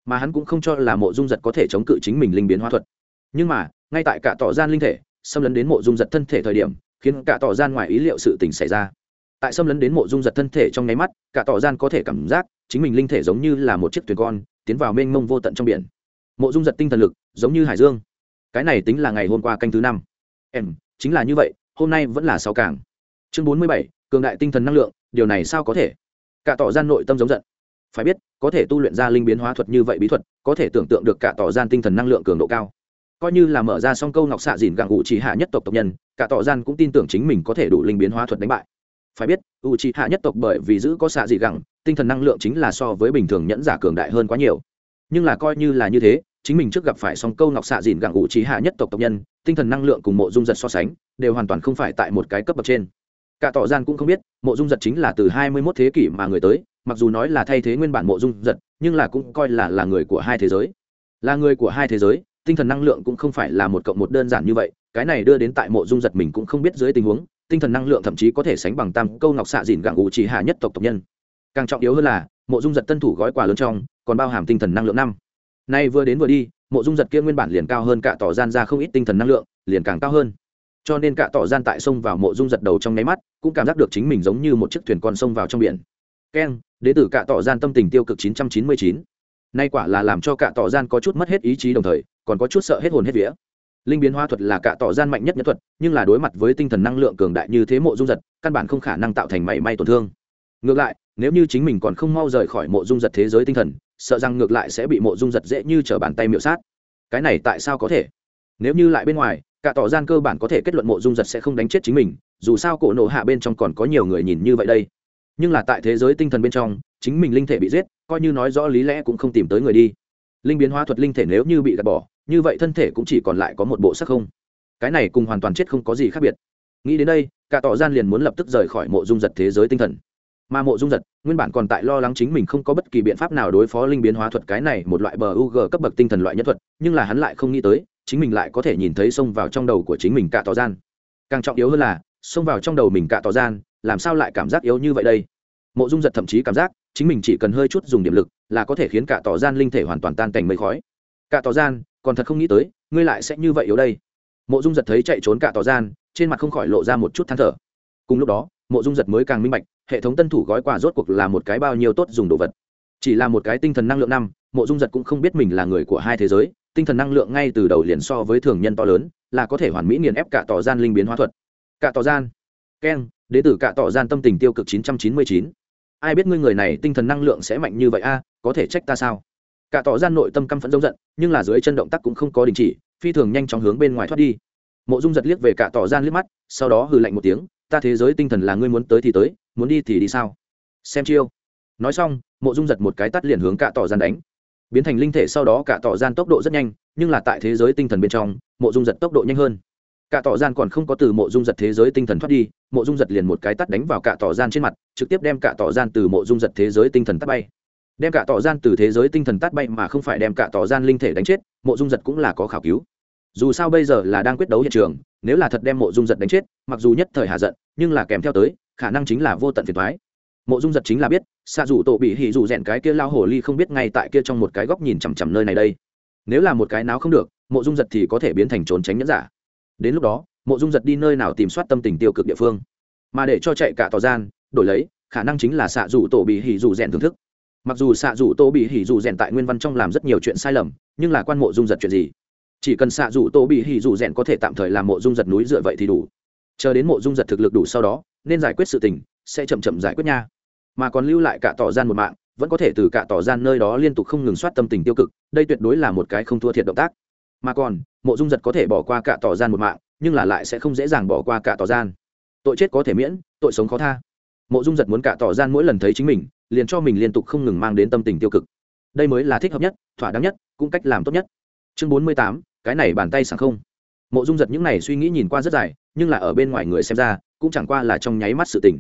Speaker 1: Mà hắn cũng không cho là mộ dung giật có thể chống cự chính mình linh biến hóa thuật. Nhưng mà, ngay tại cả tỏ gian linh thể xâm lấn đến mộ dung giật thân thể thời điểm, khiến cả tỏ gian ngoài ý liệu sự tình xảy ra. Tại xâm lấn đến mộ dung giật thân thể trong nháy mắt, cả tỏ gian có thể cảm giác chính mình linh thể giống như là một chiếc thuyền con tiến vào mênh mông vô tận trong biển. Mộ dung giật tinh thần lực, giống như hải dương. Cái này tính là ngày hôm qua canh thứ năm. Em, chính là như vậy, hôm nay vẫn là sáu cảng chương bốn mươi bảy, cường đại tinh thần năng lượng, điều này sao có thể? Cả tỏ gian nội tâm giống giận. Phải biết, có thể tu luyện ra linh biến hóa thuật như vậy bí thuật, có thể tưởng tượng được cả tỏ gian tinh thần năng lượng cường độ cao. Coi như là mở ra song câu ngọc xạ dìn gặng ủ trì hạ nhất tộc tộc nhân, cả tỏ gian cũng tin tưởng chính mình có thể đủ linh biến hóa thuật đánh bại. Phải biết ủ chỉ hạ nhất tộc bởi vì giữ có xạ dị gẳng tinh thần năng lượng chính là so với bình thường nhẫn giả cường đại hơn quá nhiều. Nhưng là coi như là như thế, chính mình trước gặp phải song câu ngọc xạ dìn gặng ủ trí hạ nhất tộc tộc nhân, tinh thần năng lượng cùng mộ dung giật so sánh, đều hoàn toàn không phải tại một cái cấp bậc trên. Cả tỏ gian cũng không biết, mộ dung giật chính là từ hai mươi 21 thế kỷ mà người tới, mặc dù nói là thay thế nguyên bản mộ dung giật, nhưng là cũng coi là là người của hai thế giới. Là người của hai thế giới, tinh thần năng lượng cũng không phải là một cộng một đơn giản như vậy, cái này đưa đến tại mộ dung giật mình cũng không biết dưới tình huống, tinh thần năng lượng thậm chí có thể sánh bằng tam câu ngọc xạ dìn gặng ủ trí hạ nhất tộc tộc nhân càng trọng yếu hơn là, mộ dung giật tân thủ gói quà lớn trong, còn bao hàm tinh thần năng lượng năm. Nay vừa đến vừa đi, mộ dung giật kia nguyên bản liền cao hơn cả tỏ gian ra không ít tinh thần năng lượng, liền càng cao hơn. Cho nên cả tỏ gian tại sông vào mộ dung giật đầu trong nháy mắt, cũng cảm giác được chính mình giống như một chiếc thuyền con sông vào trong biển. Keng, đế tử cả tỏ gian tâm tình tiêu cực 999. nay quả là làm cho cả tỏ gian có chút mất hết ý chí đồng thời, còn có chút sợ hết hồn hết vía. Linh biến hoa thuật là cả tỏ gian mạnh nhất nhất thuật, nhưng là đối mặt với tinh thần năng lượng cường đại như thế mộ dung giật, căn bản không khả năng tạo thành mảy may tổn thương. Ngược lại nếu như chính mình còn không mau rời khỏi mộ dung giật thế giới tinh thần, sợ rằng ngược lại sẽ bị mộ dung giật dễ như t bàn tay miệu sát. Cái này tại sao có thể? Nếu như lại bên ngoài, cả tỏ gian cơ bản có thể kết luận mộ dung giật sẽ không đánh chết chính mình, dù sao cổ nộ hạ bên trong còn có nhiều người nhìn như vậy đây. Nhưng là tại thế giới tinh thần bên trong, chính mình linh thể bị giết, coi như nói rõ lý lẽ cũng không tìm tới người đi. Linh biến hóa thuật linh thể nếu như bị gạt bỏ, như vậy thân thể cũng chỉ còn lại có một bộ sắc không. Cái này cùng hoàn toàn chết không có gì khác biệt. Nghĩ đến đây, cả tỏ gian liền muốn lập tức rời khỏi mộ dung giật thế giới tinh thần mà mộ dung giật nguyên bản còn tại lo lắng chính mình không có bất kỳ biện pháp nào đối phó linh biến hóa thuật cái này một loại bờ u g cấp bậc tinh thần loại nhất thuật, nhưng là hắn lại không nghĩ tới, chính mình lại có thể nhìn thấy xông vào trong đầu của chính mình cả tỏ gian. Càng trọng yếu hơn là, xông vào trong đầu mình cả tỏ gian, làm sao lại cảm giác yếu như vậy đây? Mộ dung giật thậm chí cảm giác, chính mình chỉ cần hơi chút dùng điểm lực, là có thể khiến cả tỏ gian linh thể hoàn toàn tan cảnh mây khói. Cả tỏ gian, còn thật không nghĩ tới, ngươi lại sẽ như vậy yếu đây. Mộ dung giật thấy chạy trốn cả tỏ gian, trên mặt không khỏi lộ ra một chút than thở. Cùng lúc đó, mộ dung giật mới càng minh bạch hệ thống tân thủ gói quà rốt cuộc là một cái bao nhiêu tốt dùng đồ vật. Chỉ là một cái tinh thần năng lượng năm, mộ dung giật cũng không biết mình là người của hai thế giới, tinh thần năng lượng ngay từ đầu liền so với thường nhân to lớn, là có thể hoàn mỹ nghiền ép cả tỏ gian linh biến hóa thuật. Cả tỏ gian. Keng đế tử cả tỏ gian tâm tình tiêu cực chín trăm chín mươi chín. Ai biết ngươi người này tinh thần năng lượng sẽ mạnh như vậy a, có thể trách ta sao? Cả tỏ gian nội tâm căm phẫn giống giận, nhưng là dưới chân động tác cũng không có đình chỉ, phi thường nhanh chóng hướng bên ngoài thoát đi. Mộ dung giật liếc về cả tỏ gian liếc mắt, sau đó hừ lạnh một tiếng, ta thế giới tinh thần là ngươi muốn tới thì tới muốn đi thì đi sao? Xem chiêu. Nói xong, mộ dung giật một cái tắt liền hướng cả tỏ gian đánh. Biến thành linh thể sau đó cả tỏ gian tốc độ rất nhanh, nhưng là tại thế giới tinh thần bên trong, mộ dung giật tốc độ nhanh hơn. Cả tỏ gian còn không có từ mộ dung giật thế giới tinh thần thoát đi, mộ dung giật liền một cái tắt đánh vào cả tỏ gian trên mặt, trực tiếp đem cả tỏ gian từ mộ dung giật thế giới tinh thần tắt bay. Đem cả tỏ gian từ thế giới tinh thần tắt bay mà không phải đem cả tỏ gian linh thể đánh chết, mộ dung giật cũng là có khảo cứu. Dù sao bây giờ là đang quyết đấu hiện trường, nếu là thật đem mộ dung giật đánh chết, mặc dù nhất thời hạ giận, nhưng là kèm theo tới khả năng chính là vô tận phiền thoái. Mộ dung giật chính là biết xạ dù tổ bị hỉ dù rèn cái kia lao hồ ly không biết ngay tại kia trong một cái góc nhìn chằm chằm nơi này đây. Nếu là một cái nào không được, mộ dung giật thì có thể biến thành trốn tránh nhẫn giả. Đến lúc đó, mộ dung giật đi nơi nào tìm soát tâm tình tiêu cực địa phương. Mà để cho chạy cả tỏ gian, đổi lấy, khả năng chính là xạ dù tổ bị hỉ dù rèn thưởng thức. Mặc dù xạ dù tổ bị hỉ dù rèn tại nguyên văn trong làm rất nhiều chuyện sai lầm, nhưng là quan mộ dung giật chuyện gì? Chỉ cần xạ dù tổ bị hỉ dù rèn có thể tạm thời làm mộ dung giật núi dựa vậy thì đủ. Chờ đến mộ dung giật thực lực đủ sau đó nên giải quyết sự tình, sẽ chậm chậm giải quyết nha. Mà còn lưu lại cả tỏ gian một mạng, vẫn có thể từ cả tỏ gian nơi đó liên tục không ngừng soát tâm tình tiêu cực, đây tuyệt đối là một cái không thua thiệt động tác. Mà còn, mộ dung giật có thể bỏ qua cả tỏ gian một mạng, nhưng là lại sẽ không dễ dàng bỏ qua cả tỏ gian. Tội chết có thể miễn, tội sống khó tha. Mộ dung giật muốn cả tỏ gian mỗi lần thấy chính mình, liền cho mình liên tục không ngừng mang đến tâm tình tiêu cực. Đây mới là thích hợp nhất, thỏa đáng nhất, cũng cách làm tốt nhất. Chương bốn mươi tám, cái này bàn tay sảng không. Mộ dung giật những này suy nghĩ nhìn qua rất dài, nhưng là ở bên ngoài người xem ra cũng chẳng qua là trong nháy mắt sự tình.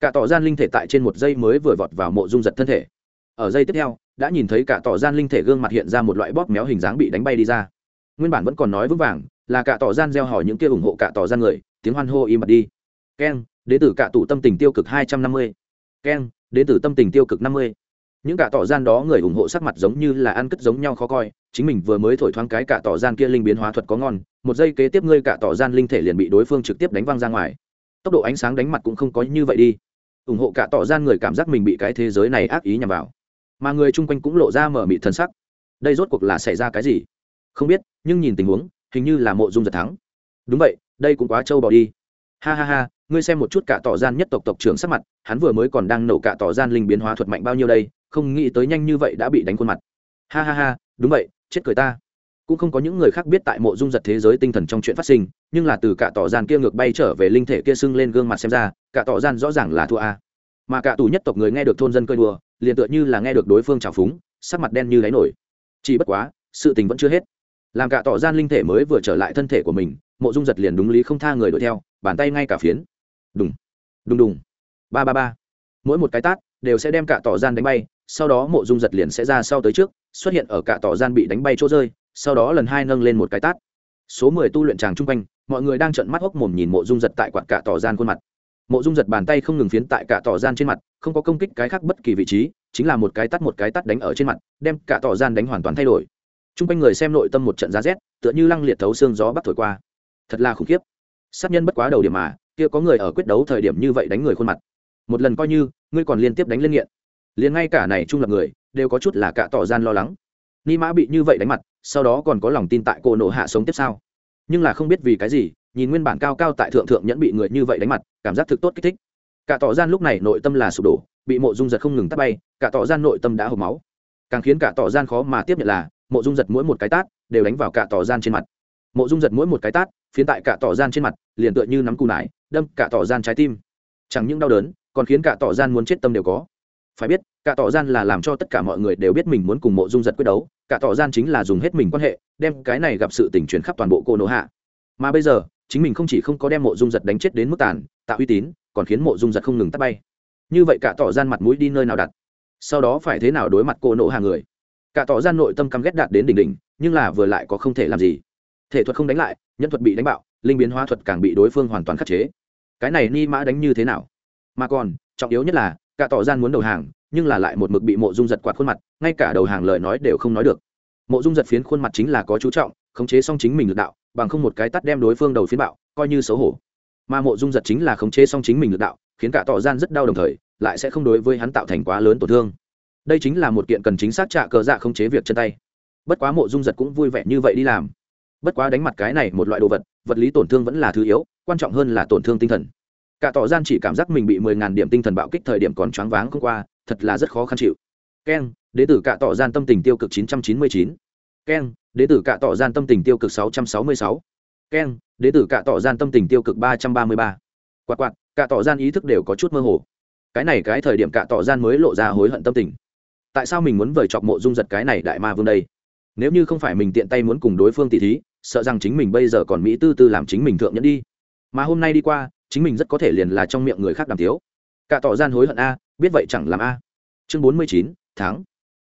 Speaker 1: Cả tỏ gian linh thể tại trên một giây mới vừa vọt vào mộ dung giật thân thể. Ở giây tiếp theo, đã nhìn thấy cả tỏ gian linh thể gương mặt hiện ra một loại bóp méo hình dáng bị đánh bay đi ra. Nguyên bản vẫn còn nói vững vàng, là cả tỏ gian gieo hỏi những kia ủng hộ cả tỏ gian người, tiếng hoan hô im bặt đi. Keng đến từ cả tụ tâm tình tiêu cực hai trăm năm mươi. Keng đến từ tâm tình tiêu cực năm mươi. Những cả tỏ gian đó người ủng hộ sắc mặt giống như là ăn cất giống nhau khó coi, chính mình vừa mới thổi thoáng cái cả tỏ gian kia linh biến hóa thuật có ngon, một giây kế tiếp ngươi cả tỏ gian linh thể liền bị đối phương trực tiếp đánh văng ra ngoài tốc độ ánh sáng đánh mặt cũng không có như vậy đi. Ủng hộ cả tỏ gian người cảm giác mình bị cái thế giới này ác ý nhằm vào. Mà người chung quanh cũng lộ ra mở mịt thân sắc. Đây rốt cuộc là xảy ra cái gì? Không biết, nhưng nhìn tình huống, hình như là mộ dung giật thắng. Đúng vậy, đây cũng quá trâu bỏ đi. Ha ha ha, ngươi xem một chút cả tỏ gian nhất tộc tộc trưởng sắc mặt, hắn vừa mới còn đang nổ cả tỏ gian linh biến hóa thuật mạnh bao nhiêu đây, không nghĩ tới nhanh như vậy đã bị đánh khuôn mặt. Ha ha ha, đúng vậy, chết cười ta cũng không có những người khác biết tại mộ dung giật thế giới tinh thần trong chuyện phát sinh, nhưng là từ cả tỏ gian kia ngược bay trở về linh thể kia sưng lên gương mặt xem ra, cả tỏ gian rõ ràng là thua a. Mà cả tù nhất tộc người nghe được thôn dân cơi đùa, liền tựa như là nghe được đối phương trào phúng, sắc mặt đen như đáy nổi. Chỉ bất quá, sự tình vẫn chưa hết. Làm cả tỏ gian linh thể mới vừa trở lại thân thể của mình, mộ dung giật liền đúng lý không tha người đuổi theo, bàn tay ngay cả phiến. Đùng đùng đùng. Ba ba ba. Mỗi một cái tát đều sẽ đem cả tỏ gian đánh bay, sau đó mộ dung giật liền sẽ ra sau tới trước, xuất hiện ở cả tỏ gian bị đánh bay chỗ rơi sau đó lần hai nâng lên một cái tát. Số mười tu luyện tràng chung quanh, mọi người đang trợn mắt hốc mồm nhìn mộ dung giật tại quạt cả tỏ gian khuôn mặt. Mộ dung giật bàn tay không ngừng phiến tại cả tỏ gian trên mặt, không có công kích cái khác bất kỳ vị trí, chính là một cái tắt một cái tắt đánh ở trên mặt, đem cả tỏ gian đánh hoàn toàn thay đổi. T r u n g quanh người xem nội tâm một trận giá rét, tựa như lăng liệt thấu xương gió bắc thổi qua. Thật là khủng khiếp. Sát nhân bất quá đầu điểm mà, kia có người ở quyết đấu thời điểm như vậy đánh người khuôn mặt. Một lần coi như, ngươi còn liên tiếp đánh lên nghiện. Liền ngay cả này trung lập người, đều có chút là cả tỏ gian lo lắng. Ni mã bị như vậy đánh mặt sau đó còn có lòng tin tại cô nộ hạ sống tiếp sau nhưng là không biết vì cái gì, nhìn nguyên bản cao cao tại thượng thượng nhẫn bị người như vậy đánh mặt, cảm giác thực tốt kích thích. Cả tỏ gian lúc này nội tâm là sụp đổ, bị mộ dung giật không ngừng tắt bay, cả tỏ gian nội tâm đã hộp máu. Càng khiến cả tỏ gian khó mà tiếp nhận là, mộ dung giật mỗi một cái tát đều đánh vào cả tỏ gian trên mặt. Mộ dung giật mỗi một cái tát, phiến tại cả tỏ gian trên mặt, liền tựa như nắm cù nải, đâm cả tỏ gian trái tim. Chẳng những đau đớn, còn khiến cả tỏ gian muốn chết tâm đều có. Phải biết cả tỏ gian là làm cho tất cả mọi người đều biết mình muốn cùng mộ dung giật quyết đấu, cả tỏ gian chính là dùng hết mình quan hệ, đem cái này gặp sự tình chuyển khắp toàn bộ cô Nỗ hạ. Mà bây giờ, chính mình không chỉ không có đem mộ dung giật đánh chết đến mức tàn, tạo uy tín, còn khiến mộ dung giật không ngừng tắt bay. Như vậy cả tỏ gian mặt mũi đi nơi nào đặt? Sau đó phải thế nào đối mặt cô Nỗ hàng người? Cả tỏ gian nội tâm căm ghét đạt đến đỉnh đỉnh, nhưng là vừa lại có không thể làm gì. Thể thuật không đánh lại, nhân thuật bị đánh bạo, linh biến hóa thuật càng bị đối phương hoàn toàn khắc chế. Cái này ni mã đánh như thế nào? Mà còn, trọng yếu nhất là, cả tỏ gian muốn đầu hàng nhưng là lại một mực bị mộ dung giật quạt khuôn mặt, ngay cả đầu hàng lời nói đều không nói được. Mộ dung giật phiến khuôn mặt chính là có chú trọng, khống chế xong chính mình lực đạo, bằng không một cái tắt đem đối phương đầu phiến bạo, coi như xấu hổ. Mà mộ dung giật chính là khống chế xong chính mình lực đạo, khiến cả tỏ gian rất đau đồng thời, lại sẽ không đối với hắn tạo thành quá lớn tổn thương. Đây chính là một kiện cần chính xác trạ cờ dạ khống chế việc chân tay. Bất quá mộ dung giật cũng vui vẻ như vậy đi làm. Bất quá đánh mặt cái này một loại đồ vật vật lý tổn thương vẫn là thứ yếu, quan trọng hơn là tổn thương tinh thần. Cả tỏ gian chỉ cảm giác mình bị mười ngàn điểm tinh thần bạo kích thời điểm còn choáng váng không qua thật là rất khó khăn chịu. Keng đế tử cạ tỏ gian tâm tình tiêu cực chín trăm chín mươi chín. Keng đế tử cạ tỏ gian tâm tình tiêu cực sáu trăm sáu mươi sáu. Keng đế tử cạ tỏ gian tâm tình tiêu cực ba trăm ba mươi ba. Quạt quạt, cạ tỏ gian ý thức đều có chút mơ hồ. Cái này cái thời điểm cạ tỏ gian mới lộ ra hối hận tâm tình. Tại sao mình muốn vời chọc mộ dung giật cái này đại ma vương đây? Nếu như không phải mình tiện tay muốn cùng đối phương tỉ thí, sợ rằng chính mình bây giờ còn mỹ tư tư làm chính mình thượng nhẫn đi. Mà hôm nay đi qua, chính mình rất có thể liền là trong miệng người khác đàm tiếu. Cả tỏ gian hối hận a biết vậy chẳng làm a. Chương bốn mươi chín tháng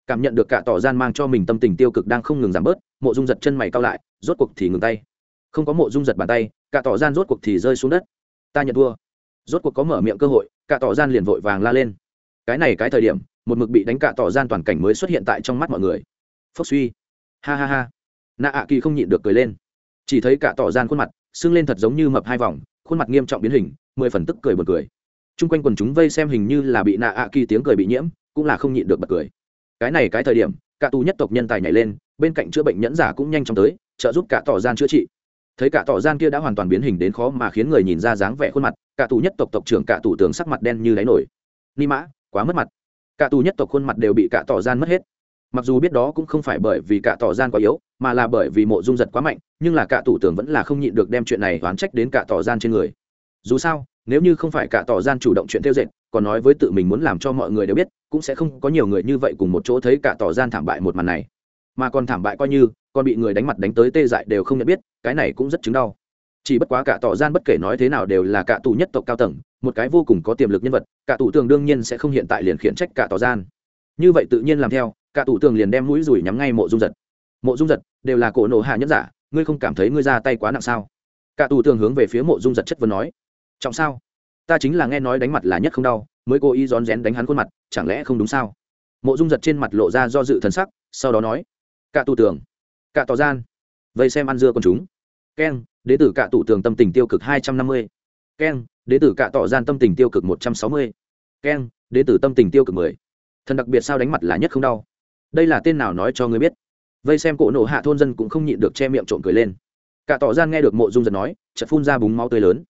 Speaker 1: cảm nhận được cả tỏ gian mang cho mình tâm tình tiêu cực đang không ngừng giảm bớt, mộ dung giật chân mày cao lại, rốt cuộc thì ngừng tay. Không có mộ dung giật bàn tay, cả tỏ gian rốt cuộc thì rơi xuống đất. Ta nhận thua. Rốt cuộc có mở miệng cơ hội, cả tỏ gian liền vội vàng la lên. Cái này cái thời điểm, một mực bị đánh cả tỏ gian toàn cảnh mới xuất hiện tại trong mắt mọi người. Phốc suy. Ha ha ha. Nạ ạ kỳ không nhịn được cười lên. Chỉ thấy cả tỏ gian khuôn mặt, sưng lên thật giống như mập hai vòng, khuôn mặt nghiêm trọng biến hình, mười phần tức cười bật cười chung quanh quần chúng vây xem hình như là bị nạ ạ kỳ tiếng cười bị nhiễm, cũng là không nhịn được bật cười. Cái này cái thời điểm, cả tù nhất tộc nhân tài nhảy lên, bên cạnh chữa bệnh nhẫn giả cũng nhanh chóng tới, trợ giúp cả tỏ gian chữa trị. Thấy cả tỏ gian kia đã hoàn toàn biến hình đến khó mà khiến người nhìn ra dáng vẻ khuôn mặt, cả tù nhất tộc tộc trưởng cả tù tướng sắc mặt đen như đáy nổi. Ni mã, quá mất mặt. Cả tù nhất tộc khuôn mặt đều bị cả tỏ gian mất hết. Mặc dù biết đó cũng không phải bởi vì cả tỏ gian quá yếu, mà là bởi vì mộ dung giật quá mạnh, nhưng là cả tù tưởng vẫn là không nhịn được đem chuyện này oán trách đến cả tỏ gian trên người. Dù sao nếu như không phải cả tỏ gian chủ động chuyện tiêu dệt, còn nói với tự mình muốn làm cho mọi người đều biết, cũng sẽ không có nhiều người như vậy cùng một chỗ thấy cả tỏ gian thảm bại một màn này. Mà còn thảm bại coi như, còn bị người đánh mặt đánh tới tê dại đều không nhận biết, cái này cũng rất chứng đau. Chỉ bất quá cả tỏ gian bất kể nói thế nào đều là cả tù nhất tộc cao tầng, một cái vô cùng có tiềm lực nhân vật, cả tù tường đương nhiên sẽ không hiện tại liền khiển trách cả tỏ gian. Như vậy tự nhiên làm theo, cả tù tường liền đem mũi rủi nhắm ngay mộ dung giật. Mộ dung giật, đều là cổ nổ hạ nhất giả, ngươi không cảm thấy ngươi ra tay quá nặng sao? Cả tù tường hướng về phía mộ dung giật chất vấn nói trọng sao? Ta chính là nghe nói đánh mặt là nhất không đau, mới cố ý rón rén đánh hắn khuôn mặt, chẳng lẽ không đúng sao? Mộ dung giật trên mặt lộ ra do dự thần sắc, sau đó nói, cả tù tường cả tò gian, vây xem ăn dưa con chúng. Keng đế tử cả tủ tường tâm tình tiêu cực hai trăm năm mươi. Keng đế tử cả tỏ gian tâm tình tiêu cực một trăm sáu mươi. Keng đế tử tâm tình tiêu cực mười. Thần đặc biệt sao đánh mặt là nhất không đau? Đây là tên nào nói cho ngươi biết? Vây xem cỗ nổ hạ thôn dân cũng không nhịn được che miệng trộm cười lên. Cả tỏ gian nghe được mộ dung giật nói, chợt phun ra búng máu tươi lớn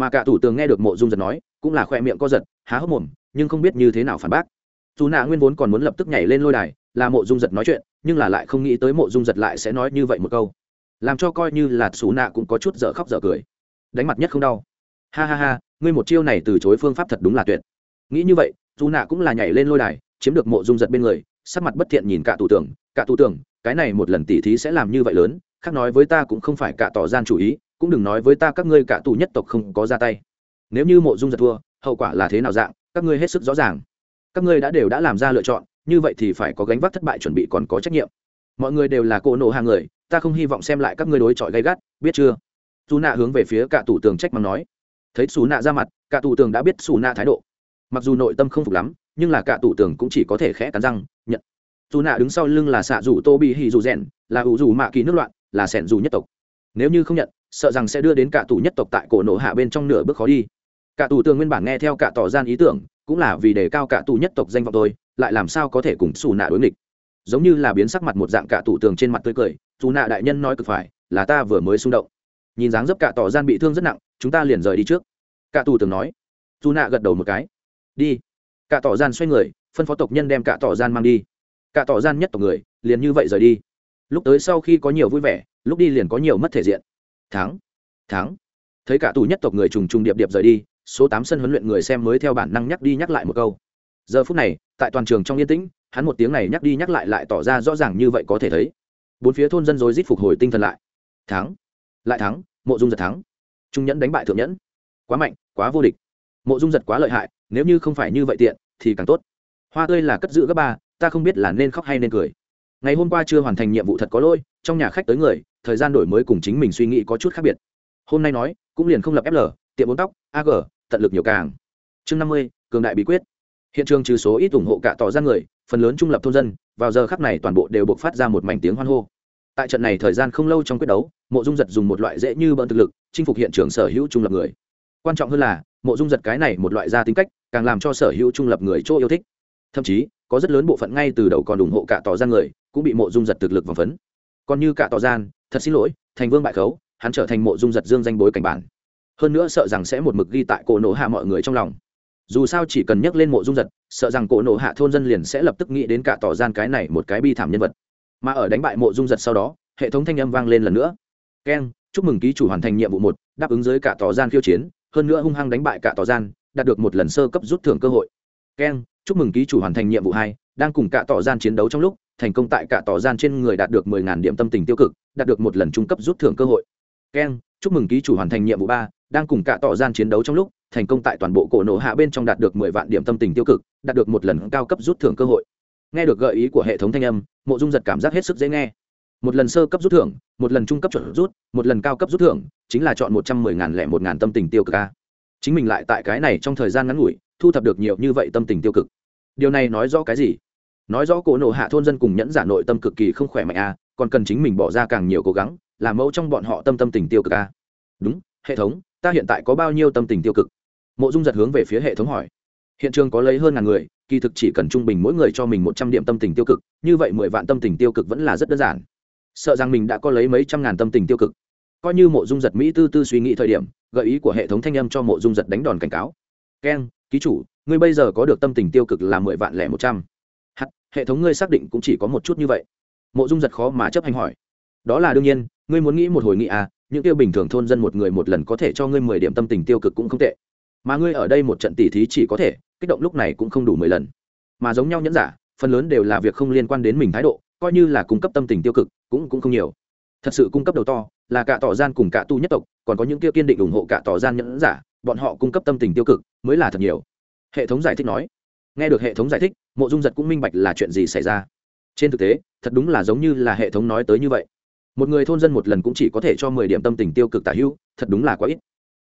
Speaker 1: mà cả thủ tường nghe được mộ dung giật nói, cũng là khoe miệng co giật, há hốc mồm, nhưng không biết như thế nào phản bác. Dù nạ nguyên vốn còn muốn lập tức nhảy lên lôi đài, là mộ dung giật nói chuyện, nhưng là lại không nghĩ tới mộ dung giật lại sẽ nói như vậy một câu. Làm cho coi như là xù nạ cũng có chút dở khóc dở cười. Đánh mặt nhất không đau. Ha ha ha, ngươi một chiêu này từ chối phương pháp thật đúng là tuyệt. Nghĩ như vậy, dù nạ cũng là nhảy lên lôi đài, chiếm được mộ dung giật bên người, sắc mặt bất thiện nhìn cả tù tưởng cả tù tưởng cái này một lần tỉ thí sẽ làm như vậy lớn, khác nói với ta cũng không phải cả tỏ gian chủ ý cũng đừng nói với ta các ngươi cả tù nhất tộc không có ra tay. Nếu như mộ dung giật thua, hậu quả là thế nào dạng, các ngươi hết sức rõ ràng. Các ngươi đã đều đã làm ra lựa chọn, như vậy thì phải có gánh vác thất bại chuẩn bị còn có trách nhiệm. Mọi người đều là cỗ nổ hàng người, ta không hy vọng xem lại các ngươi đối chọi gay gắt, biết chưa? Dù nạ hướng về phía cả tù tường trách mắng nói. Thấy xù nạ ra mặt, cả tù tường đã biết xù nạ thái độ. Mặc dù nội tâm không phục lắm, nhưng là cả tù tường cũng chỉ có thể khẽ cắn răng, nhận. Dù nạ đứng sau lưng là xạ dù tô bị hì dù rèn, là ủ dù mạ kỳ nước loạn, là sẻn dù nhất tộc. Nếu như không nhận sợ rằng sẽ đưa đến cả tù nhất tộc tại cổ nổ hạ bên trong nửa bước khó đi. Cả tù tường nguyên bản nghe theo cả tỏ gian ý tưởng, cũng là vì đề cao cả tù nhất tộc danh vọng tôi lại làm sao có thể cùng xù nạ đối nghịch. Giống như là biến sắc mặt một dạng cả tù tường trên mặt tươi cười dù nạ đại nhân nói cực phải, là ta vừa mới xung động. Nhìn dáng dấp cả tỏ gian bị thương rất nặng, chúng ta liền rời đi trước. Cả tù tường nói. Dù nạ gật đầu một cái. Đi. Cả tỏ gian xoay người, phân phó tộc nhân đem cả tỏ gian mang đi. Cả tỏ gian nhất tộc người, liền như vậy rời đi. Lúc tới sau khi có nhiều vui vẻ, lúc đi liền có nhiều mất thể diện thắng thắng. Thấy cả tù nhất tộc người trùng trùng điệp điệp rời đi, số tám sân huấn luyện người xem mới theo bản năng nhắc đi nhắc lại một câu. Giờ phút này, tại toàn trường trong yên tĩnh, hắn một tiếng này nhắc đi nhắc lại lại tỏ ra rõ ràng như vậy có thể thấy. Bốn phía thôn dân dối rít phục hồi tinh thần lại. Thắng lại thắng, mộ dung giật thắng. Trung nhẫn đánh bại thượng nhẫn. Quá mạnh, quá vô địch. Mộ dung giật quá lợi hại, nếu như không phải như vậy tiện, thì càng tốt. Hoa tươi là cất giữ gấp ba, ta không biết là nên khóc hay nên cười ngày hôm qua chưa hoàn thành nhiệm vụ thật có lỗi, trong nhà khách tới người, thời gian đổi mới cùng chính mình suy nghĩ có chút khác biệt. Hôm nay nói, cũng liền không lập fl tiệm bốn tóc ag tận lực nhiều càng. Chương năm mươi, cường đại bí quyết. Hiện trường trừ số ít ủng hộ cả tỏ ra người, phần lớn trung lập thôn dân, vào giờ khắc này toàn bộ đều buộc phát ra một mảnh tiếng hoan hô. Tại trận này thời gian không lâu trong quyết đấu, mộ dung giật dùng một loại dễ như bận thực lực, chinh phục hiện trường sở hữu trung lập người. Quan trọng hơn là, mộ dung giật cái này một loại gia tính cách, càng làm cho sở hữu trung lập người chỗ yêu thích. Thậm chí, có rất lớn bộ phận ngay từ đầu còn ủng hộ cả tỏ ra người cũng bị mộ dung giật thực lực vòng phấn. Còn như cả tỏ gian, thật xin lỗi, thành vương bại khấu, hắn trở thành mộ dung giật dương danh bối cảnh bản. Hơn nữa sợ rằng sẽ một mực ghi tại cổ nổ hạ mọi người trong lòng. Dù sao chỉ cần nhắc lên mộ dung giật, sợ rằng cổ nổ hạ thôn dân liền sẽ lập tức nghĩ đến cả tỏ gian cái này một cái bi thảm nhân vật. Mà ở đánh bại mộ dung giật sau đó, hệ thống thanh âm vang lên lần nữa. Keng, chúc mừng ký chủ hoàn thành nhiệm vụ một, đáp ứng dưới cả tỏ gian khiêu chiến, hơn nữa hung hăng đánh bại cả tỏ gian, đạt được một lần sơ cấp rút thưởng cơ hội. Keng, chúc mừng ký chủ hoàn thành nhiệm vụ hai, đang cùng cả tỏ gian chiến đấu trong lúc thành công tại cả tỏ gian trên người đạt được mười ngàn điểm tâm tình tiêu cực, đạt được một lần trung cấp rút thưởng cơ hội. Keng chúc mừng ký chủ hoàn thành nhiệm vụ ba, đang cùng cả tỏ gian chiến đấu trong lúc, thành công tại toàn bộ cổ nổ hạ bên trong đạt được mười vạn điểm tâm tình tiêu cực, đạt được một lần cao cấp rút thưởng cơ hội. Nghe được gợi ý của hệ thống thanh âm, mộ dung giật cảm giác hết sức dễ nghe. Một lần sơ cấp rút thưởng, một lần trung cấp chuẩn rút, một lần cao cấp rút thưởng, chính là chọn một trăm mười ngàn lẻ một ngàn tâm tình tiêu cực a. Chính mình lại tại cái này trong thời gian ngắn ngủi, thu thập được nhiều như vậy tâm tình tiêu cực. Điều này nói rõ cái gì? Nói rõ cổ nộ hạ thôn dân cùng nhẫn giả nội tâm cực kỳ không khỏe mạnh a, còn cần chính mình bỏ ra càng nhiều cố gắng, làm mẫu trong bọn họ tâm tâm tình tiêu cực a. Đúng, hệ thống, ta hiện tại có bao nhiêu tâm tình tiêu cực? Mộ dung giật hướng về phía hệ thống hỏi. Hiện trường có lấy hơn ngàn người, kỳ thực chỉ cần trung bình mỗi người cho mình một trăm điểm tâm tình tiêu cực, như vậy mười vạn tâm tình tiêu cực vẫn là rất đơn giản. Sợ rằng mình đã có lấy mấy trăm ngàn tâm tình tiêu cực. Coi như mộ dung giật mỹ tư tư suy nghĩ thời điểm, gợi ý của hệ thống thanh âm cho mộ dung giật đánh đòn cảnh cáo. Keng ký chủ, ngươi bây giờ có được tâm tình tiêu cực là mười vạn lẻ một trăm hệ thống ngươi xác định cũng chỉ có một chút như vậy. Mộ dung giật khó mà chấp hành hỏi. Đó là đương nhiên, ngươi muốn nghĩ một hồi nghị à những tiêu bình thường thôn dân một người một lần có thể cho ngươi mười điểm tâm tình tiêu cực cũng không tệ. Mà ngươi ở đây một trận tỉ thí chỉ có thể, kích động lúc này cũng không đủ mười lần. Mà giống nhau nhẫn giả, phần lớn đều là việc không liên quan đến mình thái độ, coi như là cung cấp tâm tình tiêu cực, cũng cũng không nhiều. Thật sự cung cấp đầu to, là cả tỏ gian cùng cả tu nhất tộc, còn có những kia kiên định ủng hộ cả tỏ gian nhẫn giả, bọn họ cung cấp tâm tình tiêu cực mới là thật nhiều. Hệ thống giải thích nói nghe được hệ thống giải thích, mộ dung giật cũng minh bạch là chuyện gì xảy ra. Trên thực tế, thật đúng là giống như là hệ thống nói tới như vậy. Một người thôn dân một lần cũng chỉ có thể cho mười điểm tâm tình tiêu cực tả hữu, thật đúng là quá ít.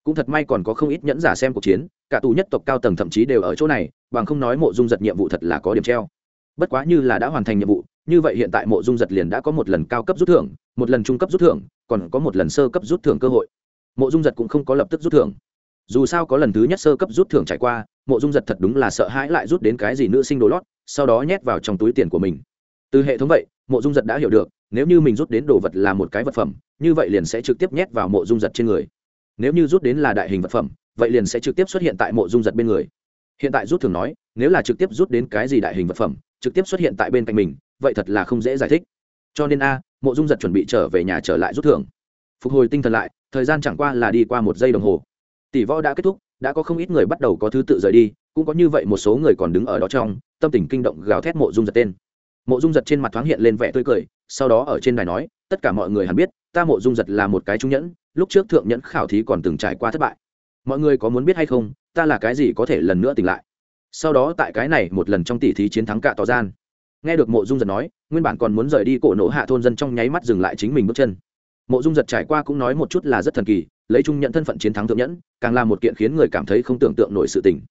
Speaker 1: Cũng thật may còn có không ít nhẫn giả xem cuộc chiến, cả tù nhất tộc cao tầng thậm chí đều ở chỗ này, bằng không nói mộ dung giật nhiệm vụ thật là có điểm treo. Bất quá như là đã hoàn thành nhiệm vụ, như vậy hiện tại mộ dung giật liền đã có một lần cao cấp rút thưởng, một lần trung cấp rút thưởng, còn có một lần sơ cấp rút thưởng cơ hội. Mộ dung giật cũng không có lập tức rút thưởng dù sao có lần thứ nhất sơ cấp rút thưởng trải qua, mộ dung giật thật đúng là sợ hãi lại rút đến cái gì nữ sinh đồ lót, sau đó nhét vào trong túi tiền của mình. Từ hệ thống vậy, mộ dung giật đã hiểu được, nếu như mình rút đến đồ vật là một cái vật phẩm, như vậy liền sẽ trực tiếp nhét vào mộ dung giật trên người. Nếu như rút đến là đại hình vật phẩm, vậy liền sẽ trực tiếp xuất hiện tại mộ dung giật bên người. Hiện tại rút thường nói, nếu là trực tiếp rút đến cái gì đại hình vật phẩm, trực tiếp xuất hiện tại bên cạnh mình, vậy thật là không dễ giải thích. Cho nên a, mộ dung giật chuẩn bị trở về nhà trở lại rút thưởng. Phục hồi tinh thần lại, thời gian chẳng qua là đi qua một giây đồng hồ tỷ võ đã kết thúc, đã có không ít người bắt đầu có thứ tự rời đi, cũng có như vậy một số người còn đứng ở đó trong, tâm tình kinh động gào thét mộ dung giật tên. Mộ dung giật trên mặt thoáng hiện lên vẻ tươi cười, sau đó ở trên đài nói, tất cả mọi người hẳn biết, ta mộ dung giật là một cái trung nhẫn, lúc trước thượng nhẫn khảo thí còn từng trải qua thất bại. Mọi người có muốn biết hay không, ta là cái gì có thể lần nữa tỉnh lại? Sau đó tại cái này một lần trong tỷ thí chiến thắng cả tỏ gian, nghe được mộ dung giật nói, nguyên bản còn muốn rời đi cổ nổ hạ thôn dân trong nháy mắt dừng lại chính mình bước chân mộ dung giật trải qua cũng nói một chút là rất thần kỳ, lấy trung nhận thân phận chiến thắng thượng nhẫn, càng là một kiện khiến người cảm thấy không tưởng tượng nổi sự tình.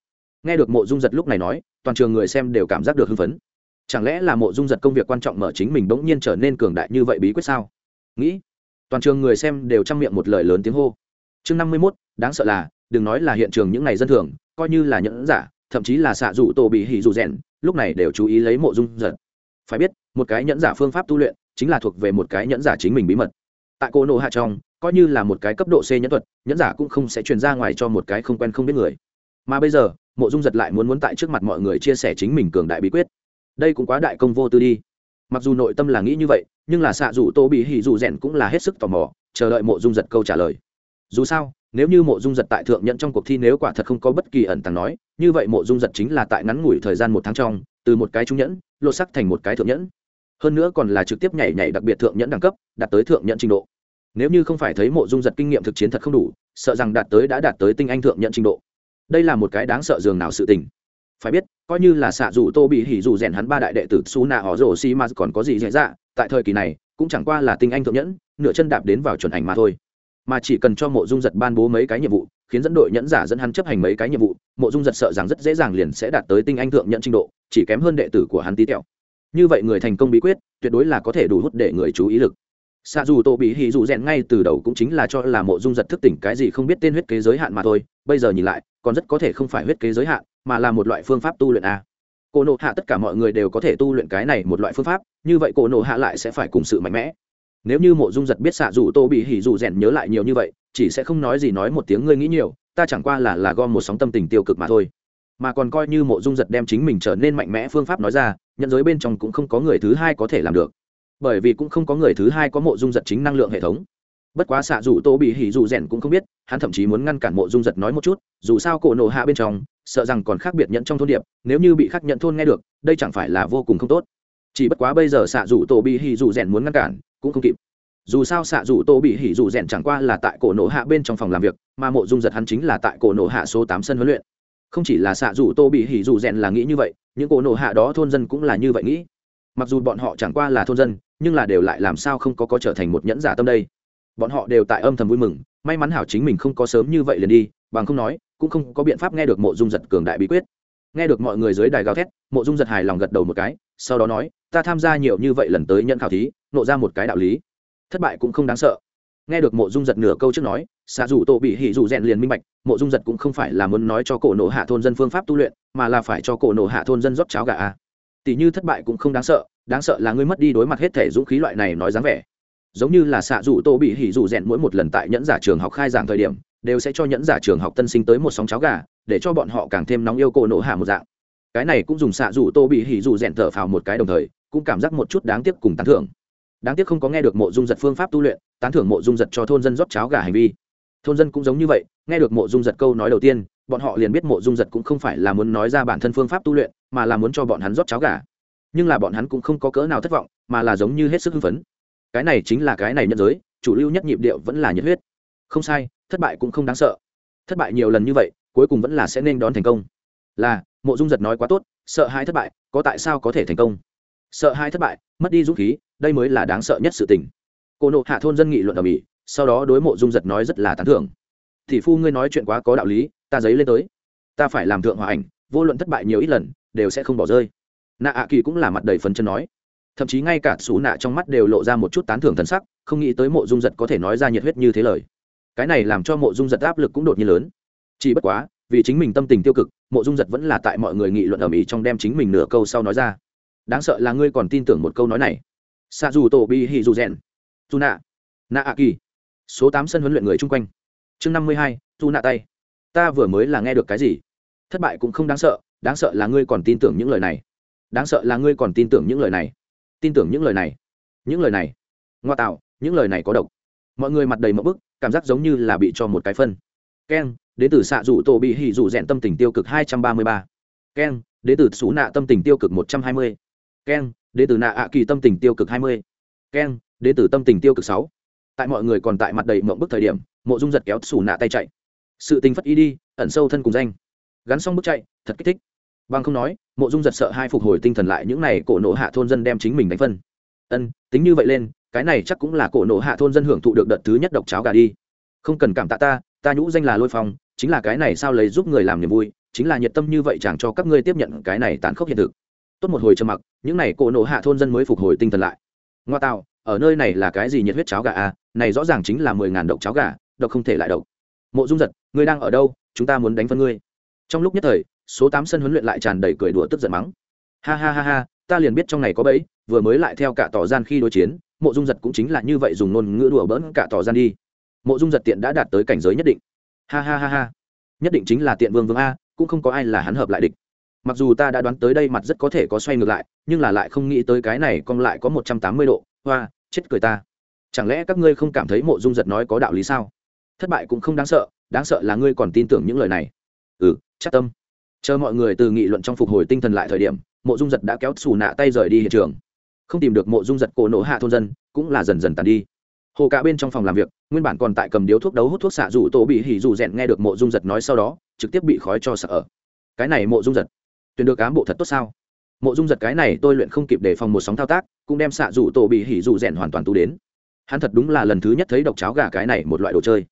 Speaker 1: Nghe được mộ dung giật lúc này nói, toàn trường người xem đều cảm giác được hưng phấn. Chẳng lẽ là mộ dung giật công việc quan trọng mở chính mình bỗng nhiên trở nên cường đại như vậy bí quyết sao? Nghĩ, toàn trường người xem đều chăm miệng một lời lớn tiếng hô. Chương năm mươi mốt, đáng sợ là, đừng nói là hiện trường những ngày dân thường, coi như là nhẫn giả, thậm chí là xạ dụ tổ bị hỉ dù rèn, lúc này đều chú ý lấy mộ dung giật. Phải biết, một cái nhẫn giả phương pháp tu luyện, chính là thuộc về một cái nhẫn giả chính mình bí mật tại cô nộ hạ trong, coi như là một cái cấp độ c nhẫn thuật, nhẫn giả cũng không sẽ truyền ra ngoài cho một cái không quen không biết người. Mà bây giờ, mộ dung giật lại muốn muốn tại trước mặt mọi người chia sẻ chính mình cường đại bí quyết. Đây cũng quá đại công vô tư đi. Mặc dù nội tâm là nghĩ như vậy, nhưng là xạ dù tô bị hỉ dù rèn cũng là hết sức tò mò, chờ đợi mộ dung giật câu trả lời. Dù sao, nếu như mộ dung giật tại thượng nhận trong cuộc thi nếu quả thật không có bất kỳ ẩn tàng nói, như vậy mộ dung giật chính là tại ngắn ngủi thời gian một tháng trong, từ một cái trung nhẫn, lột sắc thành một cái thượng nhẫn. Hơn nữa còn là trực tiếp nhảy nhảy đặc biệt thượng nhẫn đẳng cấp, đạt tới thượng nhẫn trình độ nếu như không phải thấy mộ dung giật kinh nghiệm thực chiến thật không đủ, sợ rằng đạt tới đã đạt tới tinh anh thượng nhận trình độ. Đây là một cái đáng sợ dường nào sự tình. Phải biết, coi như là xạ dù tô bị hỉ dù rèn hắn ba đại đệ tử su nạ họ rổ xi mà còn có gì dễ dạ tại thời kỳ này, cũng chẳng qua là tinh anh thượng nhẫn, nửa chân đạp đến vào chuẩn ảnh mà thôi. Mà chỉ cần cho mộ dung giật ban bố mấy cái nhiệm vụ, khiến dẫn đội nhẫn giả dẫn hắn chấp hành mấy cái nhiệm vụ, mộ dung giật sợ rằng rất dễ dàng liền sẽ đạt tới tinh anh thượng nhận trình độ, chỉ kém hơn đệ tử của hắn tí tẹo. Như vậy người thành công bí quyết, tuyệt đối là có thể đủ hút để người chú ý lực xạ dù tổ bị hỉ dù rèn ngay từ đầu cũng chính là cho là mộ dung giật thức tỉnh cái gì không biết tên huyết kế giới hạn mà thôi, bây giờ nhìn lại, còn rất có thể không phải huyết kế giới hạn, mà là một loại phương pháp tu luyện a. Cô nộ hạ tất cả mọi người đều có thể tu luyện cái này một loại phương pháp, như vậy cô nộ hạ lại sẽ phải cùng sự mạnh mẽ. Nếu như mộ dung giật biết xạ dù tô bị hỉ dù rèn nhớ lại nhiều như vậy, chỉ sẽ không nói gì nói một tiếng ngươi nghĩ nhiều, ta chẳng qua là là gom một sóng tâm tình tiêu cực mà thôi. Mà còn coi như mộ dung giật đem chính mình trở nên mạnh mẽ phương pháp nói ra nhận giới bên trong cũng không có người thứ hai có thể làm được bởi vì cũng không có người thứ hai có mộ dung giật chính năng lượng hệ thống. Bất quá xạ dù tô bị hỉ dù rèn cũng không biết, hắn thậm chí muốn ngăn cản mộ dung giật nói một chút, dù sao cổ nổ hạ bên trong, sợ rằng còn khác biệt nhận trong thôn điệp, nếu như bị khác nhận thôn nghe được, đây chẳng phải là vô cùng không tốt. Chỉ bất quá bây giờ xạ dù tô bị hỉ dù rèn muốn ngăn cản, cũng không kịp. Dù sao xạ dù tô bị hỉ dù rèn chẳng qua là tại cổ nổ hạ bên trong phòng làm việc, mà mộ dung giật hắn chính là tại cổ nổ hạ số tám sân huấn luyện. Không chỉ là xạ dù tô bị hỉ dù rèn là nghĩ như vậy, những cổ nổ hạ đó thôn dân cũng là như vậy nghĩ. Mặc dù bọn họ chẳng qua là thôn dân nhưng là đều lại làm sao không có có trở thành một nhẫn giả tâm đây? Bọn họ đều tại âm thầm vui mừng, may mắn hảo chính mình không có sớm như vậy liền đi, bằng không nói, cũng không có biện pháp nghe được mộ dung giật cường đại bí quyết. Nghe được mọi người dưới đài gào thét, mộ dung giật hài lòng gật đầu một cái, sau đó nói, ta tham gia nhiều như vậy lần tới nhận khảo thí, nộ ra một cái đạo lý. Thất bại cũng không đáng sợ. Nghe được mộ dung giật nửa câu trước nói xạ dù tổ bị hỉ dù rèn liền minh bạch, mộ dung giật cũng không phải là muốn nói cho cổ nổ hạ thôn dân phương pháp tu luyện, mà là phải cho cổ nổ hạ thôn dân rót cháo gà a. Tỷ như thất bại cũng không đáng sợ đáng sợ là ngươi mất đi đối mặt hết thể dũng khí loại này nói dáng vẻ. Giống như là xạ dù tô bị hỉ dù rèn mỗi một lần tại nhẫn giả trường học khai giảng thời điểm, đều sẽ cho nhẫn giả trường học tân sinh tới một sóng cháo gà, để cho bọn họ càng thêm nóng yêu cổ nổ hạ một dạng. Cái này cũng dùng xạ dù tô bị hỉ dù rèn thở phào một cái đồng thời, cũng cảm giác một chút đáng tiếc cùng tán thưởng. Đáng tiếc không có nghe được mộ dung giật phương pháp tu luyện, tán thưởng mộ dung giật cho thôn dân rót cháo gà hành vi. Thôn dân cũng giống như vậy, nghe được mộ dung giật câu nói đầu tiên, bọn họ liền biết mộ dung giật cũng không phải là muốn nói ra bản thân phương pháp tu luyện, mà là muốn cho bọn hắn rót cháo gà nhưng là bọn hắn cũng không có cỡ nào thất vọng, mà là giống như hết sức hưng phấn. Cái này chính là cái này nhân giới, chủ lưu nhất nhịp điệu vẫn là nhiệt huyết. Không sai, thất bại cũng không đáng sợ. Thất bại nhiều lần như vậy, cuối cùng vẫn là sẽ nên đón thành công. Là, mộ dung giật nói quá tốt, sợ hai thất bại, có tại sao có thể thành công? Sợ hai thất bại, mất đi dũng khí, đây mới là đáng sợ nhất sự tình. Cô nộ hạ thôn dân nghị luận ở mỹ, sau đó đối mộ dung giật nói rất là tán thưởng. Thì phu ngươi nói chuyện quá có đạo lý, ta giấy lên tới. Ta phải làm thượng hòa ảnh, vô luận thất bại nhiều ít lần, đều sẽ không bỏ rơi nạ ạ kỳ cũng là mặt đầy phấn chân nói. Thậm chí ngay cả xú nạ trong mắt đều lộ ra một chút tán thưởng thần sắc, không nghĩ tới mộ dung giật có thể nói ra nhiệt huyết như thế lời. Cái này làm cho mộ dung giật áp lực cũng đột nhiên lớn. Chỉ bất quá, vì chính mình tâm tình tiêu cực, mộ dung giật vẫn là tại mọi người nghị luận ở mỹ trong đem chính mình nửa câu sau nói ra. Đáng sợ là ngươi còn tin tưởng một câu nói này. Sa dù tổ bi hi dù rèn. Dù nạ. Nạ a kỳ. Số tám sân huấn luyện người chung quanh. Chương năm mươi hai, dù nạ tay. Ta vừa mới là nghe được cái gì? Thất bại cũng không đáng sợ đáng sợ là ngươi còn tin tưởng những lời này đáng sợ là ngươi còn tin tưởng những lời này. Tin tưởng những lời này. Những lời này. Ngoa tạo, những lời này có độc. Mọi người mặt đầy mẫu bức, cảm giác giống như là bị cho một cái phân. Keng đến từ xạ rủ tổ bị hỉ rủ rẽn tâm tình tiêu cực hai trăm ba mươi ba. Keng đến từ xú nạ tâm tình tiêu cực một trăm hai mươi. Keng đến từ nạ ạ kỳ tâm tình tiêu cực hai mươi. Keng đến từ tâm tình tiêu cực sáu. Tại mọi người còn tại mặt đầy mộng bức thời điểm, mộ dung giật kéo xù nạ tay chạy. Sự tình phất y đi, ẩn sâu thân cùng danh. Gắn xong bước chạy, thật kích thích bằng không nói, mộ dung giật sợ hai phục hồi tinh thần lại, những n à y cổ nộ hạ thôn dân đem chính mình đánh phân. Ân, tính như vậy lên, cái này chắc cũng là cổ nộ hạ thôn dân hưởng thụ được đợt thứ nhất độc cháo gà đi. Không cần cảm tạ ta ta nhũ danh là lôi phong, chính là cái này sao lấy giúp người làm niềm vui, chính là nhiệt tâm như vậy chẳng cho các ngươi tiếp nhận cái này tán khốc hiện thực. Tốt một hồi trầm mặc, những n à y cổ nộ hạ thôn dân mới phục hồi tinh thần lại. Ngoa tạo, ở nơi này là cái gì nhiệt huyết cháo gà à? Này rõ ràng chính là mười ngàn độc cháo gà, độc không thể lại độc. Mộ dung giật, ngươi đang ở đâu? Chúng ta muốn đánh phân ngươi. Trong lúc nhất thời số tám sân huấn luyện lại tràn đầy cười đùa tức giận mắng. Ha ha ha ha, ta liền biết trong này có bẫy, vừa mới lại theo cả tỏ gian khi đối chiến, mộ dung giật cũng chính là như vậy dùng ngôn ngữ đùa bỡn cả tỏ gian đi. Mộ dung giật tiện đã đạt tới cảnh giới nhất định. Ha ha ha ha, nhất định chính là tiện vương vương a, cũng không có ai là hắn hợp lại địch. Mặc dù ta đã đoán tới đây mặt rất có thể có xoay ngược lại, nhưng là lại không nghĩ tới cái này cong lại có một trăm tám mươi độ, hoa, chết cười ta. Chẳng lẽ các ngươi không cảm thấy mộ dung giật nói có đạo lý sao? Thất bại cũng không đáng sợ đáng sợ là ngươi còn tin tưởng những lời này. Ừ chắc tâm chờ mọi người từ nghị luận trong phục hồi tinh thần lại thời điểm, mộ dung giật đã kéo xù nạ tay rời đi hiện trường. Không tìm được mộ dung giật cổ nổ hạ thôn dân, cũng là dần dần tàn đi. Hồ cả bên trong phòng làm việc, nguyên bản còn tại cầm điếu thuốc đấu hút thuốc xạ rủ tổ bị hỉ rủ rèn nghe được mộ dung giật nói sau đó, trực tiếp bị khói cho sợ ở. Cái này mộ dung giật, tuyển được cán bộ thật tốt sao? Mộ dung giật cái này tôi luyện không kịp để phòng một sóng thao tác, cũng đem xạ rủ tổ bị hỉ rủ rèn hoàn toàn tu đến. Hắn thật đúng là lần thứ nhất thấy độc cháo gà cái này một loại đồ chơi.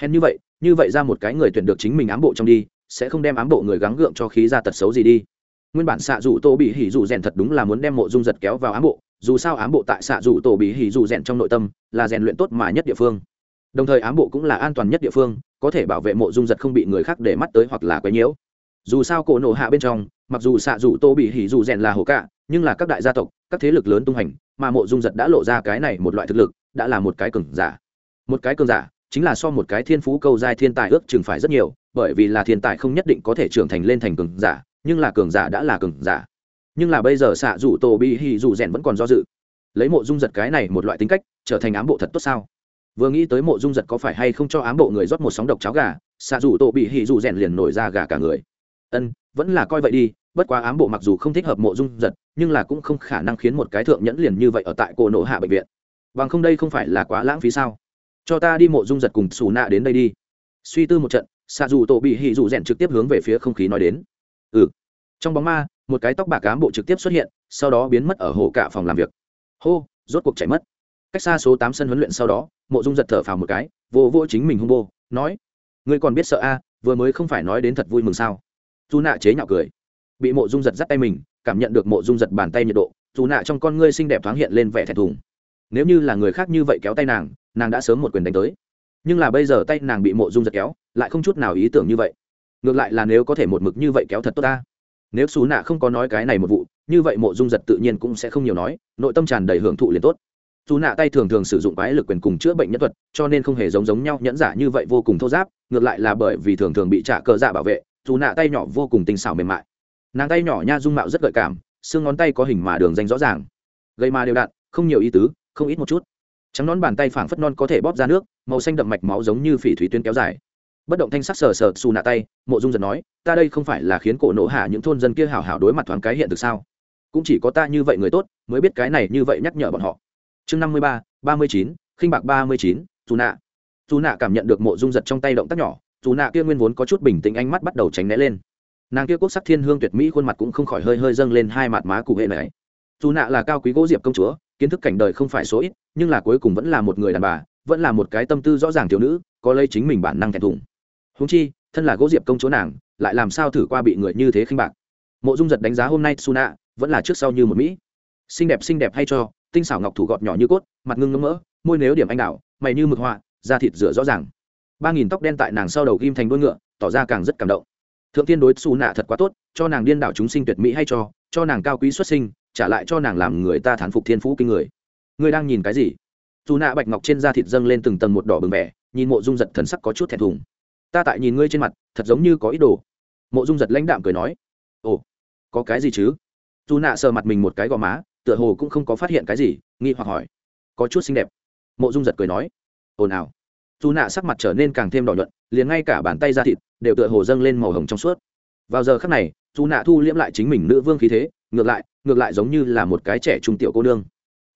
Speaker 1: Hèn như vậy như vậy ra một cái người tuyển được chính mình ám bộ trong đi sẽ không đem ám bộ người gắng gượng cho khí ra tật xấu gì đi. Nguyên bản xạ dù tô bị hỉ dù rèn thật đúng là muốn đem mộ dung giật kéo vào ám bộ dù sao ám bộ tại xạ dù tô bị hỉ dù rèn trong nội tâm là rèn luyện tốt mà nhất địa phương. Đồng thời ám bộ cũng là an toàn nhất địa phương có thể bảo vệ mộ dung giật không bị người khác để mắt tới hoặc là quấy nhiễu. Dù sao cổ nổ hạ bên trong mặc dù xạ dù tô bị hỉ dù rèn là hồ cả, nhưng là các đại gia tộc các thế lực lớn tung hành mà mộ dung giật đã lộ ra cái này một loại thực lực đã là một cái cường giả. Một cái cường giả chính là so một cái thiên phú câu giai thiên tài ước chừng phải rất nhiều bởi vì là thiên tài không nhất định có thể trưởng thành lên thành cường giả, nhưng là cường giả đã là cường giả. Nhưng là bây giờ xạ rủ tổ bị hỉ rủ rèn vẫn còn do dự. Lấy mộ dung giật cái này một loại tính cách, trở thành ám bộ thật tốt sao? Vừa nghĩ tới mộ dung giật có phải hay không cho ám bộ người rót một sóng độc cháo gà, xạ rủ tổ bị hỉ rủ rèn liền nổi ra gà cả người. Ân, vẫn là coi vậy đi, bất quá ám bộ mặc dù không thích hợp mộ dung giật, nhưng là cũng không khả năng khiến một cái thượng nhẫn liền như vậy ở tại cổ nổ hạ bệnh viện. Bằng không đây không phải là quá lãng phí sao? Cho ta đi mộ dung giật cùng xù nạ đến đây đi. Suy tư một trận xạ dù tổ bị hỉ dù rèn trực tiếp hướng về phía không khí nói đến. Ừ. Trong bóng ma, một cái tóc bạc cám bộ trực tiếp xuất hiện, sau đó biến mất ở hồ cả phòng làm việc. Hô, rốt cuộc chảy mất. Cách xa số tám sân huấn luyện sau đó, mộ dung giật thở phào một cái, vô vô chính mình hung bô, nói, ngươi còn biết sợ a, vừa mới không phải nói đến thật vui mừng sao? Dù nạ chế nhạo cười. Bị mộ dung giật dắt tay mình, cảm nhận được mộ dung giật bàn tay nhiệt độ dù nạ trong con ngươi xinh đẹp thoáng hiện lên vẻ thẹn thùng. Nếu như là người khác như vậy kéo tay nàng nàng đã sớm một quyền đánh tới nhưng là bây giờ tay nàng bị mộ dung giật kéo, lại không chút nào ý tưởng như vậy. Ngược lại là nếu có thể một mực như vậy kéo thật tốt ta. Nếu xú nạ không có nói cái này một vụ, như vậy mộ dung giật tự nhiên cũng sẽ không nhiều nói, nội tâm tràn đầy hưởng thụ liền tốt. Dù nạ tay thường thường sử dụng quái lực quyền cùng chữa bệnh nhân thuật, cho nên không hề giống giống nhau, nhẫn giả như vậy vô cùng thô giáp, ngược lại là bởi vì thường thường bị trả cờ dạ bảo vệ dù nạ tay nhỏ vô cùng tinh xảo mềm mại. Nàng tay nhỏ nha dung mạo rất gợi cảm, xương ngón tay có hình mà đường danh rõ ràng. Gây mà đều đặn, không nhiều ý tứ, không ít một chút trắng nón bàn tay phảng phất non có thể bóp ra nước, màu xanh đậm mạch máu giống như phỉ thủy tuyến kéo dài. Bất động thanh sắc sờ sờ xù nạ tay, mộ dung giật nói, ta đây không phải là khiến cổ nổ hạ những thôn dân kia hảo hảo đối mặt thoáng cái hiện thực sao? Cũng chỉ có ta như vậy người tốt, mới biết cái này như vậy nhắc nhở bọn họ. Chương năm mươi ba ba mươi chín, khinh bạc ba mươi chín dù nạ. Dù nạ cảm nhận được mộ dung giật trong tay động tác nhỏ dù nạ kia nguyên vốn có chút bình tĩnh ánh mắt bắt đầu tránh né lên. Nàng kia quốc sắc thiên hương tuyệt mỹ khuôn mặt cũng không khỏi hơi hơi dâng lên hai mặt má cụ hệ này. Dù nạ là cao quý gỗ diệp công chúa kiến thức cảnh đời không phải số ít, nhưng là cuối cùng vẫn là một người đàn bà, vẫn là một cái tâm tư rõ ràng thiếu nữ, có lấy chính mình bản năng thẹn thùng. Húng chi, thân là gỗ diệp công chúa nàng, lại làm sao thử qua bị người như thế khinh bạc. Mộ dung giật đánh giá hôm nay Suna, vẫn là trước sau như một mỹ. Xinh đẹp xinh đẹp hay cho, tinh xảo ngọc thủ gọt nhỏ như cốt, mặt ngưng ngấm mỡ, môi nếu điểm anh đào, mày như mực họa, da thịt rửa rõ ràng. Ba nghìn tóc đen tại nàng sau đầu ghim thành đuôi ngựa, tỏ ra càng rất cảm động. Thượng tiên đối xù nạ thật quá tốt, cho nàng điên đảo chúng sinh tuyệt mỹ hay cho cho nàng cao quý xuất sinh trả lại cho nàng làm người ta thán phục thiên phú kinh người. Người đang nhìn cái gì? Dù nạ bạch ngọc trên da thịt dâng lên từng tầng một đỏ bừng vẻ, nhìn mộ dung giật thần sắc có chút thẹn thùng. Ta tại nhìn ngươi trên mặt, thật giống như có ý đồ. Mộ dung giật lãnh đạm cười nói, ồ, có cái gì chứ? Dù nạ sờ mặt mình một cái gò má, tựa hồ cũng không có phát hiện cái gì, nghi hoặc hỏi, có chút xinh đẹp. Mộ dung giật cười nói ồn ào dù nạ sắc mặt trở nên càng thêm đỏ nhuận, liền ngay cả bàn tay da thịt đều tựa hồ dâng lên màu hồng trong suốt. Vào giờ khắc này, dù nạ thu liễm lại chính mình nữ vương khí thế ngược lại ngược lại giống như là một cái trẻ trung tiểu cô nương.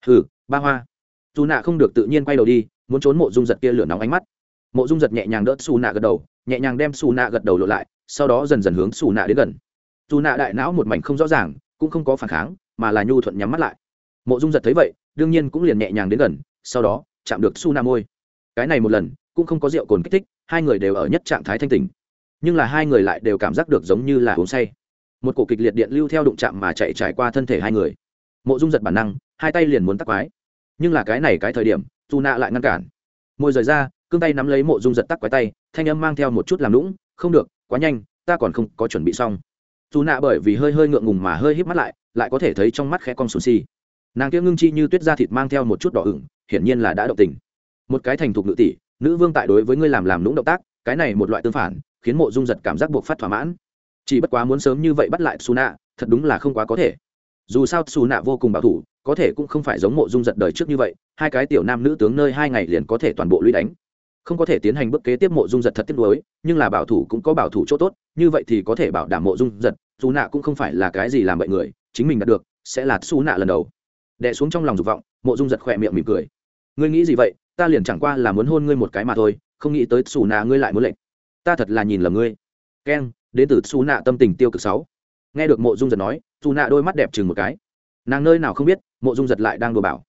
Speaker 1: Hừ, ba hoa. Dù nạ không được tự nhiên quay đầu đi, muốn trốn mộ dung giật kia lửa nóng ánh mắt. Mộ dung giật nhẹ nhàng đỡ xù nạ gật đầu, nhẹ nhàng đem xù nạ gật đầu lộ lại, sau đó dần dần hướng xù nạ đến gần. Dù nạ đại não một mảnh không rõ ràng, cũng không có phản kháng, mà là nhu thuận nhắm mắt lại. Mộ dung giật thấy vậy, đương nhiên cũng liền nhẹ nhàng đến gần, sau đó, chạm được su na môi. Cái này một lần, cũng không có rượu cồn kích thích, hai người đều ở nhất trạng thái thanh tình nhưng là hai người lại đều cảm giác được giống như là uống say một cổ kịch liệt điện lưu theo đụng chạm mà chạy trải qua thân thể hai người. Mộ dung giật bản năng, hai tay liền muốn tắc quái. Nhưng là cái này cái thời điểm, dù nạ lại ngăn cản. Môi rời ra, cương tay nắm lấy mộ dung giật tắc quái tay, thanh âm mang theo một chút làm lũng không được, quá nhanh, ta còn không có chuẩn bị xong. Dù nạ bởi vì hơi hơi ngượng ngùng mà hơi híp mắt lại lại có thể thấy trong mắt khẽ con sùn si nàng kia ngưng chi như tuyết da thịt mang theo một chút đỏ ửng, hiển nhiên là đã động tình. Một cái thành thục nữ tỷ, nữ vương tại đối với ngươi làm làm lũng động tác, cái này một loại tương phản, khiến mộ dung giật cảm giác buộc phát thỏa mãn chỉ bất quá muốn sớm như vậy bắt lại su nạ thật đúng là không quá có thể. Dù sao su nạ vô cùng bảo thủ, có thể cũng không phải giống mộ dung giật đời trước như vậy, hai cái tiểu nam nữ tướng nơi hai ngày liền có thể toàn bộ lũy đánh. Không có thể tiến hành bước kế tiếp mộ dung giật thật tiếc nuối, nhưng là bảo thủ cũng có bảo thủ chỗ tốt, như vậy thì có thể bảo đảm mộ dung giật dù nạ cũng không phải là cái gì làm bậy người, chính mình đạt được, sẽ là xù nạ lần đầu. Đẻ xuống trong lòng dục vọng, mộ dung giật khỏe miệng mỉm cười. Ngươi nghĩ gì vậy? Ta liền chẳng qua là muốn hôn ngươi một cái mà thôi, không nghĩ tới xù nạ ngươi lại muốn lệnh. Ta thật là nhìn lầm ngươi. Keng đến từ xù nạ tâm tình tiêu cực sáu. Nghe được mộ dung giật nói xù nạ đôi mắt đẹp chừng một cái. Nàng nơi nào không biết, mộ dung giật lại đang đùa bảo.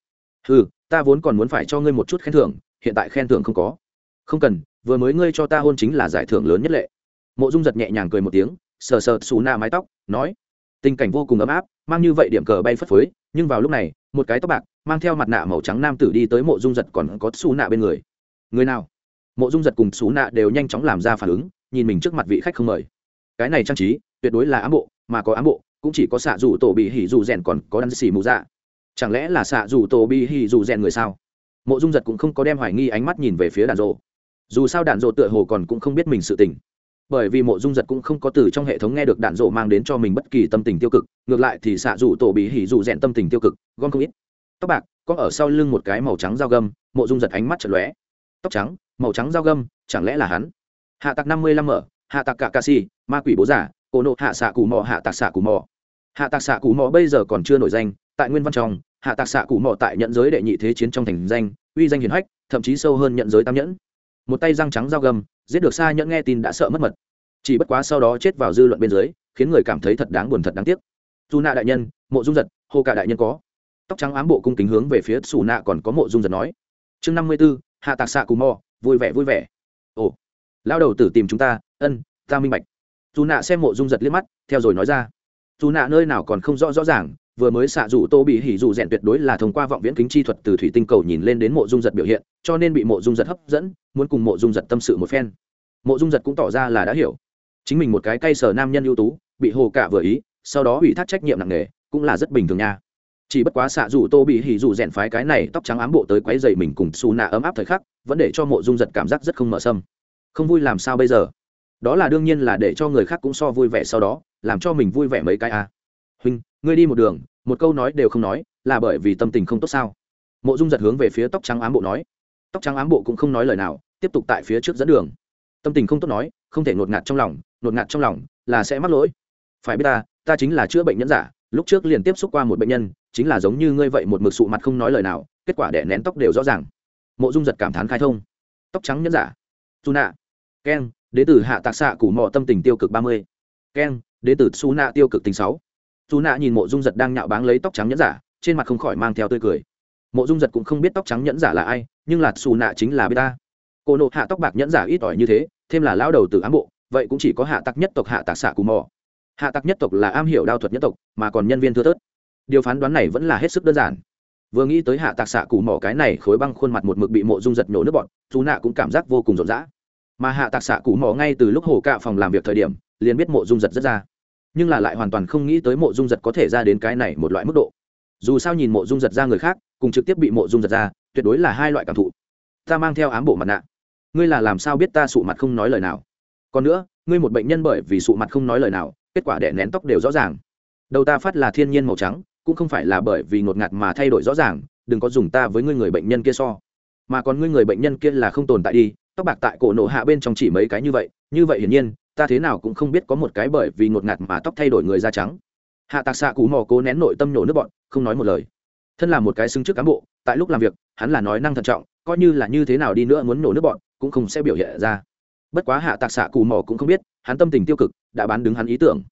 Speaker 1: Ừ ta vốn còn muốn phải cho ngươi một chút khen thưởng, hiện tại khen thưởng không có. Không cần, vừa mới ngươi cho ta hôn chính là giải thưởng lớn nhất lệ. Mộ dung giật nhẹ nhàng cười một tiếng, sờ sờ xù nạ mái tóc, nói, tình cảnh vô cùng ấm áp, mang như vậy điểm cờ bay phất phới, nhưng vào lúc này, một cái tóc bạc mang theo mặt nạ màu trắng nam tử đi tới mộ dung giật còn có xù nạ bên người. Người nào? Mộ dung giật cùng xù nạ đều nhanh chóng làm ra phản ứng, nhìn mình trước mặt vị khách không mời cái này trang trí tuyệt đối là ám bộ, mà có ám bộ, cũng chỉ có xạ dù tổ bị hỉ dù rèn còn có đan xì mù dạ. Chẳng lẽ là xạ dù tổ bị hỉ dù rèn người sao? Mộ dung giật cũng không có đem hoài nghi ánh mắt nhìn về phía đàn rộ dù sao đạn rộ tựa hồ còn cũng không biết mình sự tình. Bởi vì mộ dung giật cũng không có từ trong hệ thống nghe được đạn rộ mang đến cho mình bất kỳ tâm tình tiêu cực, ngược lại thì xạ dù tổ bị hỉ dù rèn tâm tình tiêu cực, gom không ít. Tóc bạc, có ở sau lưng một cái màu trắng dao găm, mộ dung giật ánh mắt chật lóe. Tóc trắng, màu trắng dao găm, chẳng lẽ là hắn? Hạ tặc năm mươi lăm mở, hạ tặc cả ca si ma quỷ bố giả cổ nộ hạ xạ cù mò hạ tạc xạ cù mò. Hạ tạc xạ cù mò bây giờ còn chưa nổi danh tại nguyên văn trong hạ tạc xạ cù mò tại nhận giới đệ nhị thế chiến trong thành danh uy danh hiển hách thậm chí sâu hơn nhận giới tam nhẫn. Một tay răng trắng dao gầm, giết được xa nhẫn nghe tin đã sợ mất mật. Chỉ bất quá sau đó chết vào dư luận bên dưới khiến người cảm thấy thật đáng buồn thật đáng tiếc. Dù nạ đại nhân mộ dung giật hô cả đại nhân có. Tóc trắng ám bộ cung kính hướng về phía xù nạ còn có mộ dung giật nói. Chương năm mươi b ố hạ tạc xạ cù mò vui vẻ vui vẻ. Ồ lao đầu tử tìm chúng ta ân ta minh bạch dù nạ xem mộ dung giật liếc mắt, theo rồi nói ra. Dù nạ nơi nào còn không rõ rõ ràng, vừa mới xạ rủ tô bị hỉ dù rèn tuyệt đối là thông qua vọng viễn kính chi thuật từ thủy tinh cầu nhìn lên đến mộ dung giật biểu hiện, cho nên bị mộ dung giật hấp dẫn, muốn cùng mộ dung giật tâm sự một phen. Mộ dung giật cũng tỏ ra là đã hiểu. Chính mình một cái cay sở nam nhân ưu tú, bị hồ cả vừa ý, sau đó ủy thác trách nhiệm nặng nề, cũng là rất bình thường nha. Chỉ bất quá xạ dù tô bị hỉ dù rèn phái cái này tóc trắng ám bộ tới quấy dày mình cùng xù nạ ấm áp thời khắc, vẫn để cho mộ dung giật cảm giác rất không mở sâm. Không vui làm sao bây giờ? Đó là đương nhiên là để cho người khác cũng so vui vẻ sau đó, làm cho mình vui vẻ mấy cái à. huynh, ngươi đi một đường, một câu nói đều không nói, là bởi vì tâm tình không tốt sao? Mộ dung giật hướng về phía tóc trắng ám bộ nói. Tóc trắng ám bộ cũng không nói lời nào, tiếp tục tại phía trước dẫn đường. Tâm tình không tốt nói, không thể ngột ngạt trong lòng, ngột ngạt trong lòng, là sẽ mắc lỗi. Phải biết ta ta chính là chữa bệnh nhân giả, lúc trước liền tiếp xúc qua một bệnh nhân, chính là giống như ngươi vậy một mực sụ mặt không nói lời nào, kết quả đẻ nén tóc đều rõ ràng. Mộ dung giật cảm thán khai thông. Tóc trắng nhân giả. Dù nạ. Keng đến từ hạ tạc xạ củ mò tâm tình tiêu cực ba mươi. Keng đến từ su nạ tiêu cực tình sáu. Su nạ nhìn mộ dung giật đang nhạo báng lấy tóc trắng nhẫn giả, trên mặt không khỏi mang theo tươi cười. Mộ dung giật cũng không biết tóc trắng nhẫn giả là ai, nhưng là su nạ chính là bê ta cô nộ hạ tóc bạc nhẫn giả ít ỏi như thế, thêm là lao đầu từ ám bộ, vậy cũng chỉ có hạ tặc nhất tộc hạ tạc xạ cù mò hạ tặc nhất tộc là am hiểu đao thuật nhất tộc, mà còn nhân viên thưa thớt. Điều phán đoán này vẫn là hết sức đơn giản. Vừa nghĩ tới hạ tạc xạ cù mò cái này khối băng khuôn mặt một mực bị mộ dung giật nhổ nước bọn dù nạ cũng cảm giác vô cùng rộn rã mà hạ tạc xạ cụ mò ngay từ lúc hồ cạ phòng làm việc thời điểm, liền biết mộ dung giật rất ra. Nhưng là lại hoàn toàn không nghĩ tới mộ dung giật có thể ra đến cái này một loại mức độ. Dù sao nhìn mộ dung giật ra người khác, cùng trực tiếp bị mộ dung giật ra, tuyệt đối là hai loại cảm thụ. Ta mang theo ám bộ mặt nạ. Ngươi là làm sao biết ta sụ mặt không nói lời nào? Còn nữa, ngươi một bệnh nhân bởi vì sụ mặt không nói lời nào, kết quả đẻ nén tóc đều rõ ràng. Đầu ta phát là thiên nhiên màu trắng, cũng không phải là bởi vì ngột ngạt mà thay đổi rõ ràng, đừng có dùng ta với ngươi người bệnh nhân kia so. Mà còn ngươi người bệnh nhân kia là không tồn tại đi tóc bạc tại cổ nổ hạ bên trong chỉ mấy cái như vậy như vậy hiển nhiên, ta thế nào cũng không biết có một cái bởi vì ngột ngạt mà tóc thay đổi người da trắng. Hạ tạc xạ cú mò cố nén nội tâm nhổ nước bọn, không nói một lời. Thân là một cái xứng trước cán bộ, tại lúc làm việc, hắn là nói năng thận trọng, coi như là như thế nào đi nữa muốn nổ nước bọn, cũng không sẽ biểu hiện ra. Bất quá hạ tạc xạ cù mò cũng không biết, hắn tâm tình tiêu cực, đã bán đứng hắn ý tưởng.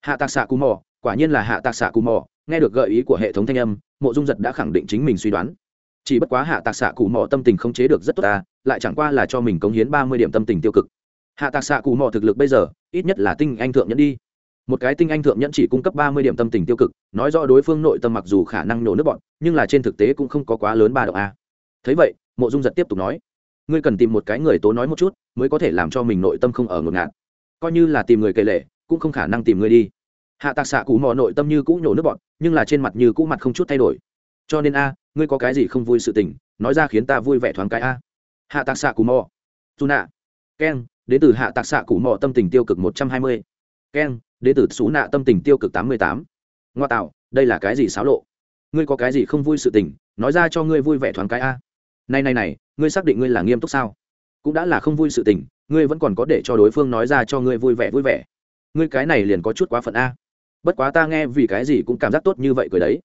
Speaker 1: Hạ tạc xạ cù mò, quả nhiên là hạ tạc xạ cù mò, nghe được gợi ý của hệ thống thanh âm, mộ dung giật đã khẳng định chính mình suy đoán chỉ bất quá hạ tạc xạ cụ mò tâm tình không chế được rất tốt ta lại chẳng qua là cho mình cống hiến ba mươi điểm tâm tình tiêu cực. Hạ tạc xạ cụ mò thực lực bây giờ, ít nhất là tinh anh thượng nhẫn đi. Một cái tinh anh thượng nhẫn chỉ cung cấp ba mươi điểm tâm tình tiêu cực, nói rõ đối phương nội tâm mặc dù khả năng nổ nước bọn, nhưng là trên thực tế cũng không có quá lớn ba độ a à. thấy vậy, mộ dung giật tiếp tục nói, ngươi cần tìm một cái người tố nói một chút, mới có thể làm cho mình nội tâm không ở ngột ngạt. Coi như là tìm người kể lệ cũng không khả năng tìm người đi. Hạ tạc xạ cụ mò nội tâm như cũ nhổ nước bọn, nhưng là trên mặt như cũ mặt không chút thay đổi cho nên a, ngươi có cái gì không vui sự tình, nói ra khiến ta vui vẻ thoáng cái a. Hạ tạc xạ cù mò. Dù nạ. Keng, đến từ hạ tạc xạ cù mò tâm tình tiêu cực một trăm hai mươi. Keng, đến từ xú nạ tâm tình tiêu cực tám mươi tám. Ngoa tạo, đây là cái gì xáo lộ? Ngươi có cái gì không vui sự tình, nói ra cho ngươi vui vẻ thoáng cái a. Này này này, ngươi xác định ngươi là nghiêm túc sao? Cũng đã là không vui sự tình, ngươi vẫn còn có để cho đối phương nói ra cho ngươi vui vẻ vui vẻ. Ngươi cái này liền có chút quá phận a. Bất quá ta nghe vì cái gì cũng cảm giác tốt như vậy cười đấy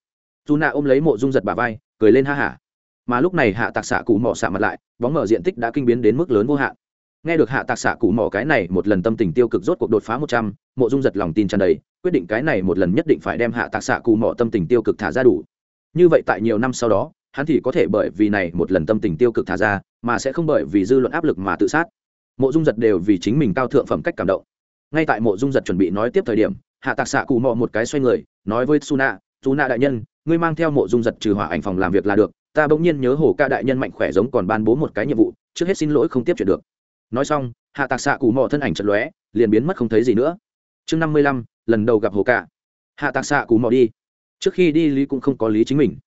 Speaker 1: dù nạ ôm lấy mộ dung giật bà vai, cười lên ha hả. Mà lúc này hạ tạc xạ cụ mỏ xạ mặt lại, bóng mở diện tích đã kinh biến đến mức lớn vô hạn. Nghe được hạ tạc xạ cụ mỏ cái này một lần tâm tình tiêu cực rốt cuộc đột phá một trăm, mộ dung giật lòng tin tràn đầy, quyết định cái này một lần nhất định phải đem hạ tạc xạ cụ mỏ tâm tình tiêu cực thả ra đủ. Như vậy tại nhiều năm sau đó, hắn thì có thể bởi vì này một lần tâm tình tiêu cực thả ra, mà sẽ không bởi vì dư luận áp lực mà tự sát. Mộ dung giật đều vì chính mình cao thượng phẩm cách cảm động. Ngay tại mộ dung giật chuẩn bị nói tiếp thời điểm, hạ tạc xạ cụ mò một cái xoay người, nói với suna suna đại nhân ngươi mang theo mộ dung giật trừ hỏa ảnh phòng làm việc là được, ta bỗng nhiên nhớ hồ ca đại nhân mạnh khỏe giống còn ban bố một cái nhiệm vụ, trước hết xin lỗi không tiếp chuyện được. Nói xong, hạ tạc xạ cụ mò thân ảnh chật lóe, liền biến mất không thấy gì nữa. Chương năm mươi lăm, lần đầu gặp hồ ca. Hạ tạc xạ cụ mò đi. Trước khi đi, lý cũng không có lý chính mình.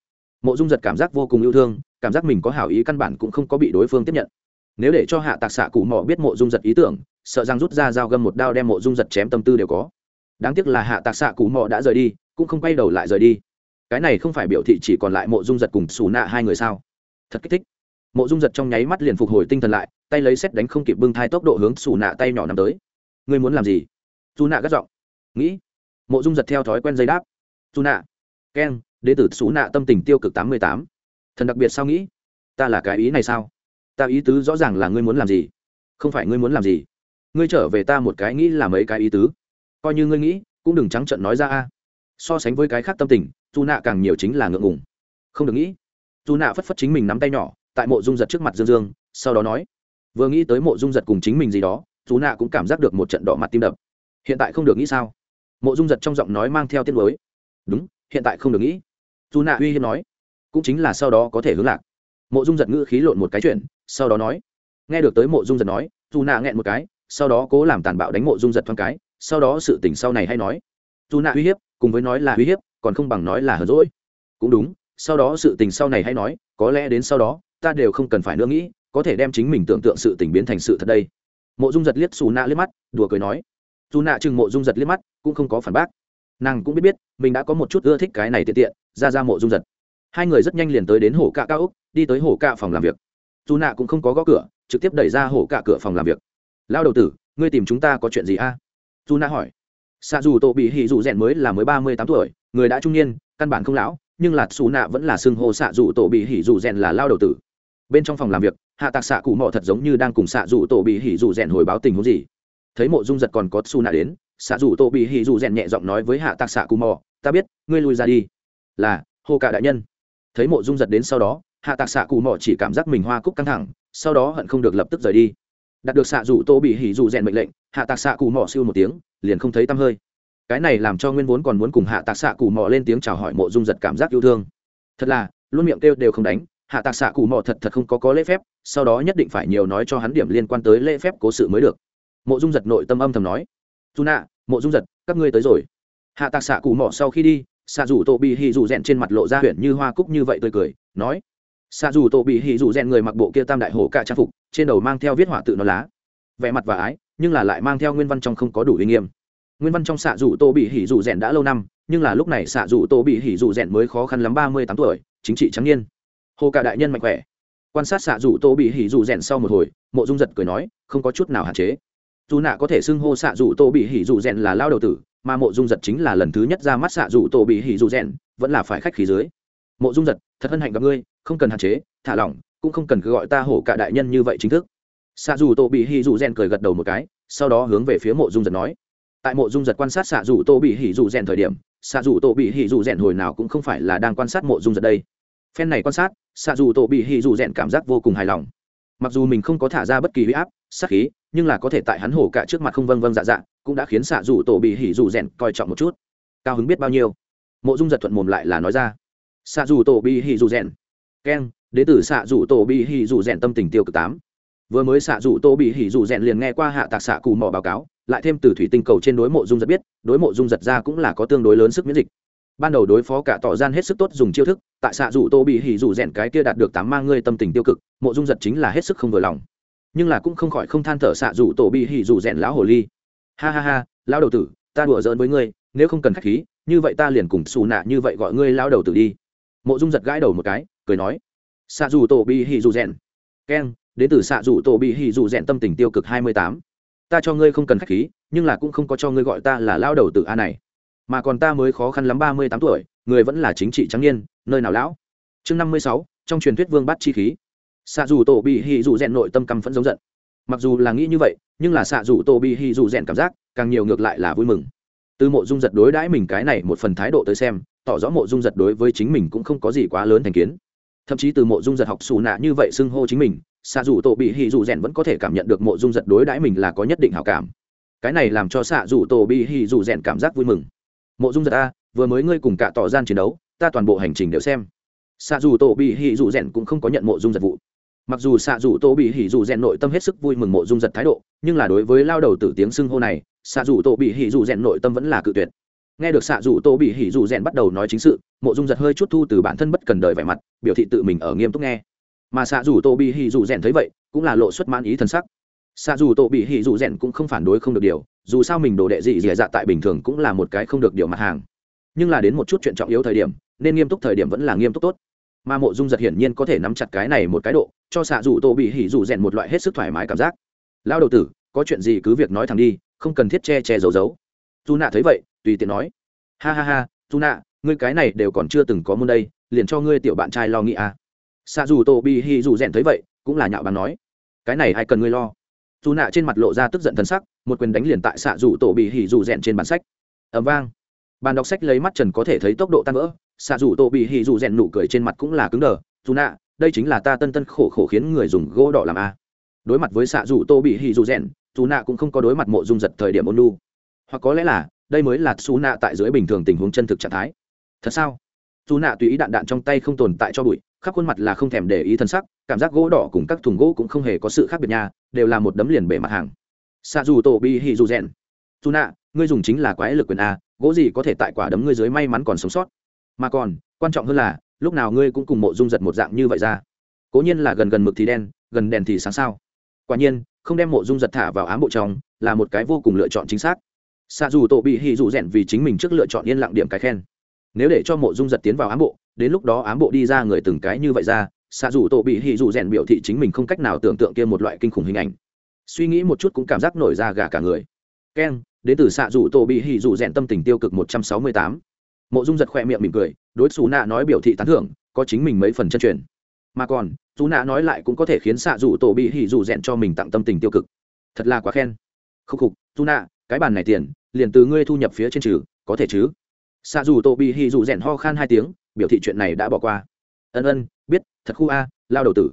Speaker 1: Mộ dung giật cảm giác vô cùng yêu thương, cảm giác mình có hảo ý căn bản cũng không có bị đối phương tiếp nhận. Nếu để cho hạ tạc xạ cụ mò biết mộ dung giật ý tưởng, sợ rằng rút ra dao găm một đao đem mộ dung giật chém tâm tư đều có. Đáng tiếc là hạ tạc xạ cụ mò đã rời đi, cũng không quay đầu lại rời đi cái này không phải biểu thị chỉ còn lại mộ dung giật cùng xù nạ hai người sao? Thật kích thích. Mộ dung giật trong nháy mắt liền phục hồi tinh thần lại, tay lấy xét đánh không kịp bưng thai tốc độ hướng xù nạ tay nhỏ nằm tới. Ngươi muốn làm gì? Dù nạ gắt giọng. Nghĩ. Mộ dung giật theo thói quen dây đáp. Dù nạ. Keng đế tử xù nạ tâm tình tiêu cực tám mươi tám. Thần đặc biệt sao nghĩ? Ta là cái ý này sao? Ta ý tứ rõ ràng là ngươi muốn làm gì? Không phải ngươi muốn làm gì? Ngươi trở về ta một cái nghĩ là mấy cái ý tứ. Coi như ngươi nghĩ, cũng đừng trắng trận nói ra a so sánh với cái khác tâm tình, dù nạ càng nhiều chính là ngượng ngùng. Không được nghĩ. Dù nạ phất phất chính mình nắm tay nhỏ, tại mộ dung giật trước mặt dương dương, sau đó nói, vừa nghĩ tới mộ dung giật cùng chính mình gì đó, dù nạ cũng cảm giác được một trận đỏ mặt tim đập. Hiện tại không được nghĩ sao? Mộ dung giật trong giọng nói mang theo tiết mới đúng, hiện tại không được nghĩ. Dù nạ uy hiếp nói, cũng chính là sau đó có thể hướng lạc. Mộ dung giật ngữ khí lộn một cái chuyện, sau đó nói, nghe được tới mộ dung giật nói, dù nạ nghẹn một cái, sau đó cố làm tàn bạo đánh mộ dung giật thoáng cái, sau đó sự tỉnh sau này hay nói. Dù nạ uy hiếp cùng với nói là uy hiếp, còn không bằng nói là hờn rỗi cũng đúng, sau đó sự tình sau này hay nói, có lẽ đến sau đó, ta đều không cần phải nữa nghĩ, có thể đem chính mình tưởng tượng sự tình biến thành sự thật đây. Mộ dung giật liếc xù nạ liếc mắt, đùa cười nói. Dù nạ chừng mộ dung giật liếc mắt, cũng không có phản bác. Nàng cũng biết biết, mình đã có một chút ưa thích cái này tiện tiện, ra ra mộ dung giật. Hai người rất nhanh liền tới đến hổ cạ cao úc đi tới hổ cạ phòng làm việc. Dù nạ cũng không có gõ cửa, trực tiếp đẩy ra hổ cạ cửa phòng làm việc. Lao đầu tử, ngươi tìm chúng ta có chuyện gì a? À? dù nạ hỏi xạ dù tổ bị hỉ dù rèn mới là mới ba mươi tám tuổi, người đã trung niên, căn bản không lão, nhưng lạt xù nạ vẫn là xưng hô xạ dù tổ bị hỉ dù rèn là lao đầu tử. Bên trong phòng làm việc, hạ tạc xạ cụ mò thật giống như đang cùng xạ dù tổ bị hỉ dù rèn hồi báo tình huống gì. Thấy mộ dung giật còn có xù nạ đến xạ dù tổ bị hỉ dù rèn nhẹ giọng nói với hạ tạc xạ cụ mò ta biết, ngươi lui ra đi. Là, hô cả đại nhân. Thấy mộ dung giật đến sau đó, hạ tạc xạ cụ mò chỉ cảm giác mình hoa cúc căng thẳng, sau đó hận không được lập tức rời đi. Đạt được xạ dù tô bị hỉ dù rèn mệnh lệnh hạ tạc xạ cụ mò siêu một tiếng, liền không thấy tăm hơi. Cái này làm cho nguyên vốn còn muốn cùng hạ tạc xạ cụ mò lên tiếng chào hỏi mộ dung giật cảm giác yêu thương. Thật là, luôn miệng kêu đều không đánh, hạ tạc xạ cụ mò thật thật không có có lễ phép, sau đó nhất định phải nhiều nói cho hắn điểm liên quan tới lễ phép cố sự mới được. Mộ dung giật nội tâm âm thầm nói, dù nạ, mộ dung giật, các ngươi tới rồi. Hạ tạc xạ cụ mò sau khi đi, xạ dù tô bị hỉ dù rèn trên mặt lộ ra huyện như hoa cúc như vậy tươi cười, nói, xạ dù tô bị hỉ dù rèn người mặc bộ kia tam đại hổ cả trang phục, trên đầu mang theo viết họa tự nó lá. Vẻ mặt và ái nhưng là lại mang theo nguyên văn trong không có đủ uy nghiêm. Nguyên văn trong xạ dù tô bị hỉ dù rèn đã lâu năm, nhưng là lúc này xạ dù tô bị hỉ dù rèn mới khó khăn lắm ba mươi tám tuổi, chính trị trắng niên. Hồ cả đại nhân mạnh khỏe. Quan sát xạ dù tô bị hỉ dù rèn sau một hồi, mộ dung giật cười nói, không có chút nào hạn chế. Dù nạ có thể xưng hô xạ dù tô bị hỉ dù rèn là lao đầu tử, mà mộ dung giật chính là lần thứ nhất ra mắt xạ dù tô bị hỉ dù rèn, vẫn là phải khách khí dưới. Mộ dung giật, thật hân hạnh gặp ngươi, không cần hạn chế, thả lỏng, cũng không cần cứ gọi ta hổ cả đại nhân như vậy chính thức xạ dù tô bị hỉ dù rèn cười gật đầu một cái, sau đó hướng về phía mộ dung giật nói. Tại mộ dung giật quan sát xạ dù tô bị hỉ dù rèn thời điểm xạ dù tô bị hỉ dù rèn hồi nào cũng không phải là đang quan sát mộ dung giật đây. Phen này quan sát xạ dù tô bị hỉ dù rèn cảm giác vô cùng hài lòng. Mặc dù mình không có thả ra bất kỳ huy áp sắc khí, nhưng là có thể tại hắn hổ cả trước mặt không vâng vâng dạ dạ cũng đã khiến xạ dù tổ bị hỉ dù rèn coi trọng một chút. Cao hứng biết bao nhiêu? Mộ dung giật thuận mồm lại là nói ra. Xạ dù tổ bị hỉ dù rèn. Keng đến từ xạ dù tổ bị hỉ dù rèn tâm tình tiêu cực tám vừa mới xạ dù tô bị hỉ dù rèn liền nghe qua hạ tạc xạ cù mò báo cáo, lại thêm từ thủy tinh cầu trên đối mộ dung giật biết, đối mộ dung giật ra cũng là có tương đối lớn sức miễn dịch. Ban đầu đối phó cả tỏ gian hết sức tốt dùng chiêu thức, tại xạ dù tô bị hỉ dù rèn cái kia đạt được tám mang ngươi tâm tình tiêu cực, mộ dung giật chính là hết sức không vừa lòng. Nhưng là cũng không khỏi không than thở xạ dù tổ bị hỉ dù rèn lão hồ ly. Ha ha ha, lão đầu tử, ta đùa giỡn với ngươi, nếu không cần khách khí, như vậy ta liền cùng xù nạ như vậy gọi ngươi lão đầu tử đi. Mộ dung giật gãi đầu một cái, cười nói. Xạ dù tổ bị hỉ dù rèn. Keng đến từ xạ rủ tổ bị hỉ dù rèn tâm tình tiêu cực hai mươi tám. Ta cho ngươi không cần khách khí, nhưng là cũng không có cho ngươi gọi ta là lao đầu tử a này. Mà còn ta mới khó khăn lắm ba mươi tám tuổi, người vẫn là chính trị trắng niên, nơi nào lão? Chương năm mươi sáu, trong truyền thuyết vương bắt chi khí. Xạ dù tổ bị hì dù rèn nội tâm căm phẫn giống giận. Mặc dù là nghĩ như vậy, nhưng là xạ dù tổ bị hì dù rèn cảm giác, càng nhiều ngược lại là vui mừng. Từ mộ dung giật đối đãi mình cái này một phần thái độ tới xem, tỏ rõ mộ dung giật đối với chính mình cũng không có gì quá lớn thành kiến thậm chí từ mộ dung giật học xù nạ như vậy xưng hô chính mình, xạ dù tổ bị hỉ dù rèn vẫn có thể cảm nhận được mộ dung giật đối đãi mình là có nhất định hảo cảm. Cái này làm cho xạ dù tổ bị hỉ dù rèn cảm giác vui mừng. Mộ dung giật a, vừa mới ngươi cùng cả tỏ gian chiến đấu, ta toàn bộ hành trình đều xem. Xạ dù tổ bị hỉ dù rèn cũng không có nhận mộ dung giật vụ. Mặc dù xạ dù tổ bị hỉ dù rèn nội tâm hết sức vui mừng mộ dung giật thái độ, nhưng là đối với lao đầu tử tiếng xưng hô này, xạ dù tổ bị hỉ dù rèn nội tâm vẫn là cự tuyệt nghe được xạ dù tô bị hỉ dù rèn bắt đầu nói chính sự, mộ dung giật hơi chút thu từ bản thân bất cần đời vẻ mặt, biểu thị tự mình ở nghiêm túc nghe. Mà xạ dù tô bị hỉ dù rèn thấy vậy, cũng là lộ xuất mãn ý t sắc. Xạ dù tô bị hỉ dù rèn cũng không phản đối không được điều, dù sao mình đồ đệ dị dì dạ tại bình thường cũng là một cái không được điều mặt hàng. Nhưng là đến một chút chuyện trọng yếu thời điểm, nên nghiêm túc thời điểm vẫn là nghiêm túc tốt. Mà mộ dung giật hiển nhiên có thể nắm chặt cái này một cái độ, cho xạ dù tô bị hỉ dù rèn một loại hết sức thoải mái cảm giác. Lao đầu tử, có chuyện gì cứ việc nói thẳng đi, không cần thiết che che giấu giấu. Dù nạ thấy vậy tùy tiện nói. Ha ha ha dù nạ ngươi cái này đều còn chưa từng có môn đây, liền cho ngươi tiểu bạn trai lo nghĩ à. Xạ dù tổ bi hỉ dù rèn thấy vậy, cũng là nhạo bàn nói. Cái này ai cần ngươi lo? Dù nạ trên mặt lộ ra tức giận thân sắc, một quyền đánh liền tại xạ dù tổ bị hỉ dù rèn trên bản sách. Ẩm vang. Bàn đọc sách lấy mắt trần có thể thấy tốc độ tan vỡ xạ dù tổ bị hỉ dù rèn nụ cười trên mặt cũng là cứng đờ. Dù nạ đây chính là ta tân tân khổ khổ khiến người dùng gỗ đỏ làm a đối mặt với xạ dù tô bị hỉ dù rèn dù nạ cũng không có đối mặt mộ dung giật thời điểm ôn lu hoặc có lẽ là đây mới là xú nạ tại dưới bình thường tình huống chân thực trạng thái. Thật sao? Dù nạ tùy ý đạn đạn trong tay không tồn tại cho bụi, khắp khuôn mặt là không thèm để ý thân sắc, cảm giác gỗ đỏ cùng các thùng gỗ cũng không hề có sự khác biệt nha, đều là một đấm liền bể mặt hàng. Xa dù tổ bi hì dù rèn. Dù nạ, ngươi dùng chính là quái lực quyền a, gỗ gì có thể tại quả đấm ngươi dưới may mắn còn sống sót. Mà còn, quan trọng hơn là, lúc nào ngươi cũng cùng mộ dung giật một dạng như vậy ra. Cố nhiên là gần gần mực thì đen, gần đèn thì sáng sao. Quả nhiên, không đem mộ dung giật thả vào ám bộ trong, là một cái vô cùng lựa chọn chính xác xạ dù tổ bị hỉ dù rèn vì chính mình trước lựa chọn yên lặng điểm cái khen. Nếu để cho mộ dung giật tiến vào ám bộ, đến lúc đó ám bộ đi ra người từng cái như vậy ra xạ dù tổ bị hỉ dù rèn biểu thị chính mình không cách nào tưởng tượng kia một loại kinh khủng hình ảnh. Suy nghĩ một chút cũng cảm giác nổi ra gà cả người. Keng đến từ xạ Dù tổ bị hỉ dù rèn tâm tình tiêu cực một trăm sáu mươi tám. Mộ dung giật khoe miệng mỉm cười, đối xù nạ nói biểu thị tán thưởng, có chính mình mấy phần chân truyền. Mà còn xù nạ nói lại cũng có thể khiến xạ Dù tổ bị hỉ dù rèn cho mình tặng tâm tình tiêu cực. Thật là quá khen. Khúc khục xù nạ cái bàn này tiền liền từ ngươi thu nhập phía trên trừ, có thể chứ? Xạ Dù Tô bị hỉ Dù rèn ho khan hai tiếng, biểu thị chuyện này đã bỏ qua. Ân ân, biết, thật khu a, lao đầu tử.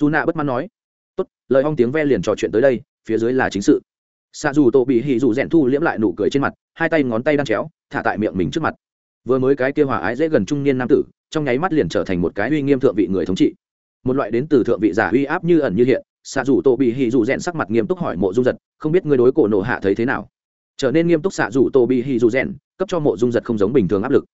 Speaker 1: Dù nạ bất mãn nói. Tốt, lời hong tiếng ve liền trò chuyện tới đây, phía dưới là chính sự. Xạ dù Tô bị hỉ dù rèn thu liễm lại nụ cười trên mặt, hai tay ngón tay đang chéo, thả tại miệng mình trước mặt. Vừa mới cái kia hòa ái dễ gần trung niên nam tử, trong nháy mắt liền trở thành một cái uy nghiêm thượng vị người thống trị. Một loại đến từ thượng vị giả uy áp như ẩn như hiện xạ dù Tô bị hỉ dù rèn sắc mặt nghiêm túc hỏi mộ dung giật, không biết ngươi đối cổ nộ hạ thấy thế nào? Trở nên nghiêm túc xạ rủ tô bị hì dù rèn, cấp cho mộ dung giật không giống bình thường áp lực.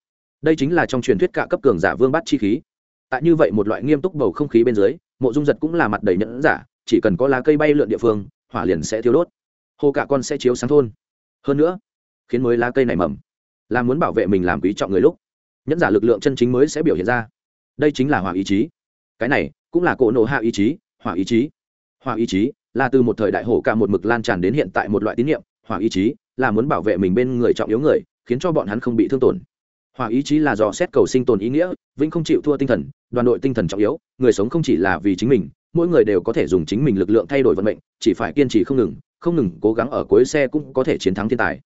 Speaker 1: Đây chính là trong truyền thuyết cả cấp cường giả vương bắt chi khí. Tại như vậy một loại nghiêm túc bầu không khí bên dưới, mộ dung giật cũng là mặt đầy nhẫn giả, chỉ cần có lá cây bay lượn địa phương, hỏa liền sẽ thiếu đốt. Hồ cả con sẽ chiếu sáng thôn. Hơn nữa, khiến mới lá cây này mầm, là muốn bảo vệ mình làm quý trọng người lúc. Nhẫn giả lực lượng chân chính mới sẽ biểu hiện ra. Đây chính là hỏa ý chí. Cái này cũng là cỗ nộ hạ ý chí, hỏa ý chí. Hỏa ý chí là từ một thời đại hổ cả một mực lan tràn đến hiện tại một loại tín nhiệm hỏa ý chí, là muốn bảo vệ mình bên người trọng yếu người, khiến cho bọn hắn không bị thương tổn. Hỏa ý chí là dò xét cầu sinh tồn ý nghĩa, vĩnh không chịu thua tinh thần, đoàn đội tinh thần trọng yếu, người sống không chỉ là vì chính mình, mỗi người đều có thể dùng chính mình lực lượng thay đổi vận mệnh, chỉ phải kiên trì không ngừng không ngừng cố gắng ở cuối xe cũng có thể chiến thắng thiên tài.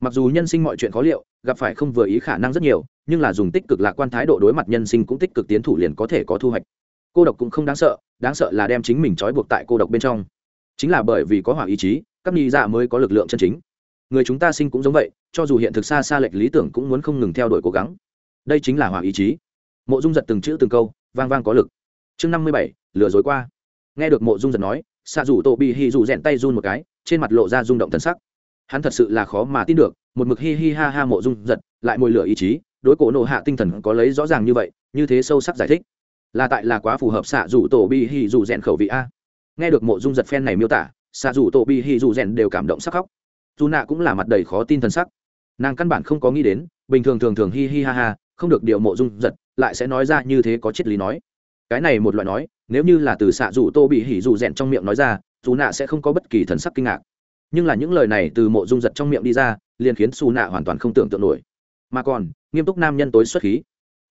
Speaker 1: Mặc dù nhân sinh mọi chuyện khó liệu, gặp phải không vừa ý khả năng rất nhiều, nhưng là dùng tích cực lạc quan thái độ đối mặt nhân sinh cũng tích cực tiến thủ liền có thể có thu hoạch. Cô độc cũng không đáng sợ đáng sợ là đem chính mình trói buộc tại cô độc bên trong. Chính là bởi vì có hỏa ý chí các nghi dạ mới có lực lượng chân chính. Người chúng ta sinh cũng giống vậy, cho dù hiện thực xa xa lệch lý tưởng cũng muốn không ngừng theo đuổi cố gắng. Đây chính là hòa ý chí. Mộ dung giật từng chữ từng câu, vang vang có lực. Chương năm mươi bảy, lừa dối qua. Nghe được mộ dung giật nói xạ rủ tổ bị hì rủ rẽn tay run một cái, trên mặt lộ ra rung động thân sắc. Hắn thật sự là khó mà tin được, một mực hi hi ha ha mộ dung giật, lại mồi lửa ý chí, đối cổ nộ hạ tinh thần có lấy rõ ràng như vậy, như thế sâu sắc giải thích. Là tại là quá phù hợp xạ rủ tổ bi hi rủ rẽn khẩu vị a. Nghe được mộ dung giật phen này miêu tả xạ rủ tổ bi hì rủ rèn đều cảm động sắc khóc. Dù nạ cũng là mặt đầy khó tin t sắc. Nàng căn bản không có nghĩ đến, bình thường thường thường hi hi ha ha, không được điệu mộ dung giật, lại sẽ nói ra như thế có triết lý nói. Cái này một loại nói, nếu như là từ xạ rủ tô bị hỉ rủ rèn trong miệng nói ra, dù nạ sẽ không có bất kỳ thần sắc kinh ngạc. Nhưng là những lời này từ mộ dung giật trong miệng đi ra, liền khiến xù nạ hoàn toàn không tưởng tượng nổi. Mà còn, nghiêm túc nam nhân tối xuất khí.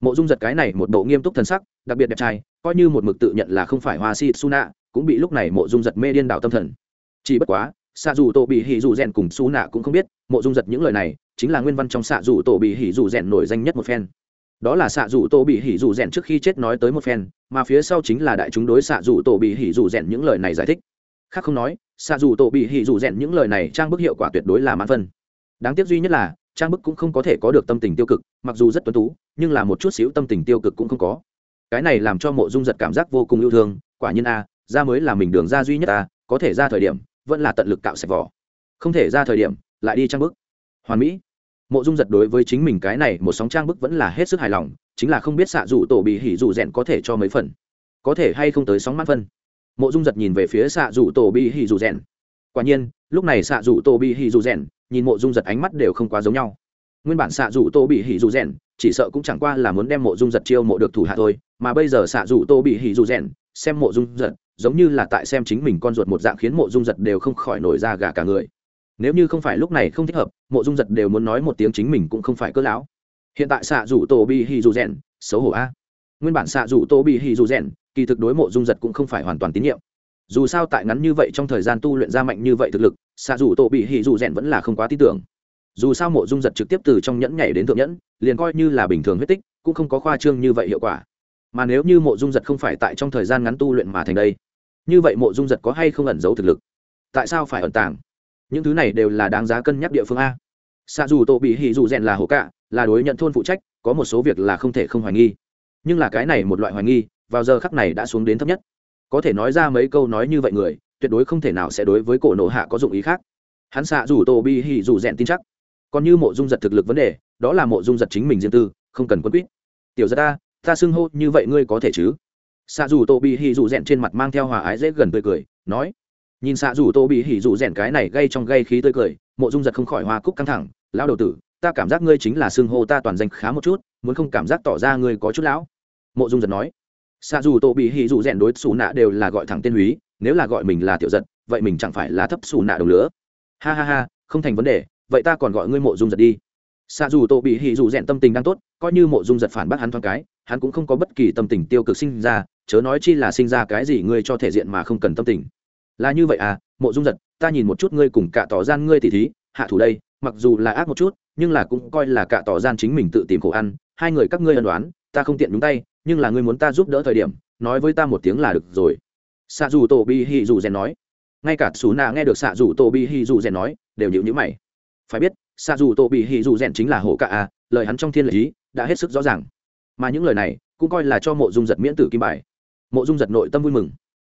Speaker 1: Mộ dung giật cái này một bộ nghiêm túc thần sắc, đặc biệt đẹp trai, coi như một mực tự nhận là không phải hoa si su nạ, cũng bị lúc này mộ dung giật mê điên đảo tâm thần chỉ bất quá xạ dù tổ bị hỉ dù rèn cùng xú nạ cũng không biết, mộ dung giật những lời này chính là nguyên văn trong xạ dù tổ bị hỉ dù rèn nổi danh nhất một phen. Đó là xạ dù tổ bị hỉ dù rèn trước khi chết nói tới một phen, mà phía sau chính là đại chúng đối xạ dù tổ bị hỉ dù rèn những lời này giải thích. Khác không nói xạ dù tổ bị hỉ dù rèn những lời này trang bức hiệu quả tuyệt đối là mãn phân. Đáng tiếc duy nhất là, trang bức cũng không có thể có được tâm tình tiêu cực, mặc dù rất tuân tú, nhưng là một chút xíu tâm tình tiêu cực cũng không có. Cái này làm cho mộ dung giật cảm giác vô cùng yêu thương, quả nhiên a, ra mới là mình đường ra duy nhất a, có thể ra thời điểm vẫn là tận lực cạo sạch vỏ. Không thể ra thời điểm, lại đi trang bức. Hoàn mỹ. Mộ dung giật đối với chính mình cái này một sóng trang bức vẫn là hết sức hài lòng, chính là không biết xạ dù tổ bị hỉ dù rèn có thể cho mấy phần. Có thể hay không tới sóng mát phân. Mộ dung giật nhìn về phía xạ dù tổ bị hỉ dù rèn. Quả nhiên, lúc này xạ dù tổ bị hỉ dù rèn, nhìn mộ dung giật ánh mắt đều không quá giống nhau. Nguyên bản xạ dù tô bị hỉ dù rèn, chỉ sợ cũng chẳng qua là muốn đem mộ dung giật chiêu mộ được thủ hạ thôi, mà bây giờ xạ dù tô bị hỉ dù rèn, xem mộ dung giật giống như là tại xem chính mình con ruột một dạng khiến mộ dung giật đều không khỏi nổi ra gà cả người. Nếu như không phải lúc này không thích hợp, mộ dung giật đều muốn nói một tiếng chính mình cũng không phải cỡ lão. Hiện tại xạ rủ tổ bị hì dù rèn, xấu hổ a. Nguyên bản xạ rủ tổ bị hì dù rèn, kỳ thực đối mộ dung giật cũng không phải hoàn toàn tín nhiệm. Dù sao tại ngắn như vậy trong thời gian tu luyện ra mạnh như vậy thực lực, xạ rủ tổ bị hì dù rèn vẫn là không quá tin tưởng. Dù sao mộ dung giật trực tiếp từ trong nhẫn nhảy đến thượng nhẫn, liền coi như là bình thường huyết tích, cũng không có khoa trương như vậy hiệu quả mà nếu như mộ dung giật không phải tại trong thời gian ngắn tu luyện mà thành đây, như vậy mộ dung giật có hay không ẩn giấu thực lực? Tại sao phải ẩn tàng? Những thứ này đều là đáng giá cân nhắc địa phương a. Xa dù tổ bị hỉ dù rèn là hổ cạ, là đối nhận thôn phụ trách, có một số việc là không thể không hoài nghi. Nhưng là cái này một loại hoài nghi, vào giờ khắc này đã xuống đến thấp nhất. Có thể nói ra mấy câu nói như vậy người, tuyệt đối không thể nào sẽ đối với cổ nổ hạ có dụng ý khác. Hắn xạ dù tô bi hỉ dù rèn tin chắc. Còn như mộ dung giật thực lực vấn đề, đó là mộ dung giật chính mình riêng tư, không cần quân quýt. Tiểu giật ta ta xưng hô như vậy ngươi có thể chứ? Xạ dù Tô bị hỉ dù rèn trên mặt mang theo hòa ái dễ gần tươi cười, nói. Nhìn xạ dù tô bị hỉ dù rèn cái này gây trong gây khí tươi cười, mộ dung giật không khỏi hoa cúc căng thẳng. Lão đầu tử, ta cảm giác ngươi chính là xưng hô ta toàn danh khá một chút, muốn không cảm giác tỏ ra ngươi có chút lão. Mộ dung giật nói. Xạ dù tô bị hỉ dù rèn đối xù nạ đều là gọi thẳng tên húy, nếu là gọi mình là tiểu giật, vậy mình chẳng phải là thấp xù nạ đồng lứa ha ha ha, không thành vấn đề, vậy ta còn gọi ngươi mộ dung giật đi. Xạ dù Tô bị hỉ dù rèn tâm tình đang tốt, coi như mộ dung giật phản bác hắn thoáng cái hắn cũng không có bất kỳ tâm tình tiêu cực sinh ra, chớ nói chi là sinh ra cái gì ngươi cho thể diện mà không cần tâm tình. Là như vậy à mộ dung giật, ta nhìn một chút ngươi cùng cả tỏ gian ngươi tỉ thí, hạ thủ đây, mặc dù là ác một chút, nhưng là cũng coi là cả tỏ gian chính mình tự tìm khổ ăn, hai người các ngươi ân đoán, ta không tiện nhúng tay, nhưng là ngươi muốn ta giúp đỡ thời điểm, nói với ta một tiếng là được rồi. Xạ dù tổ bi hì dù rèn nói. Ngay cả xú nạ nghe được xạ dù tổ bi hì dù rèn nói, đều nhịu nhữ mày. Phải biết, xạ dù tổ bi hì dù rèn chính là hổ cả à lời hắn trong thiên lệ ý đã hết sức rõ ràng mà những lời này cũng coi là cho mộ dung giật miễn tử kim bài. Mộ dung giật nội tâm vui mừng.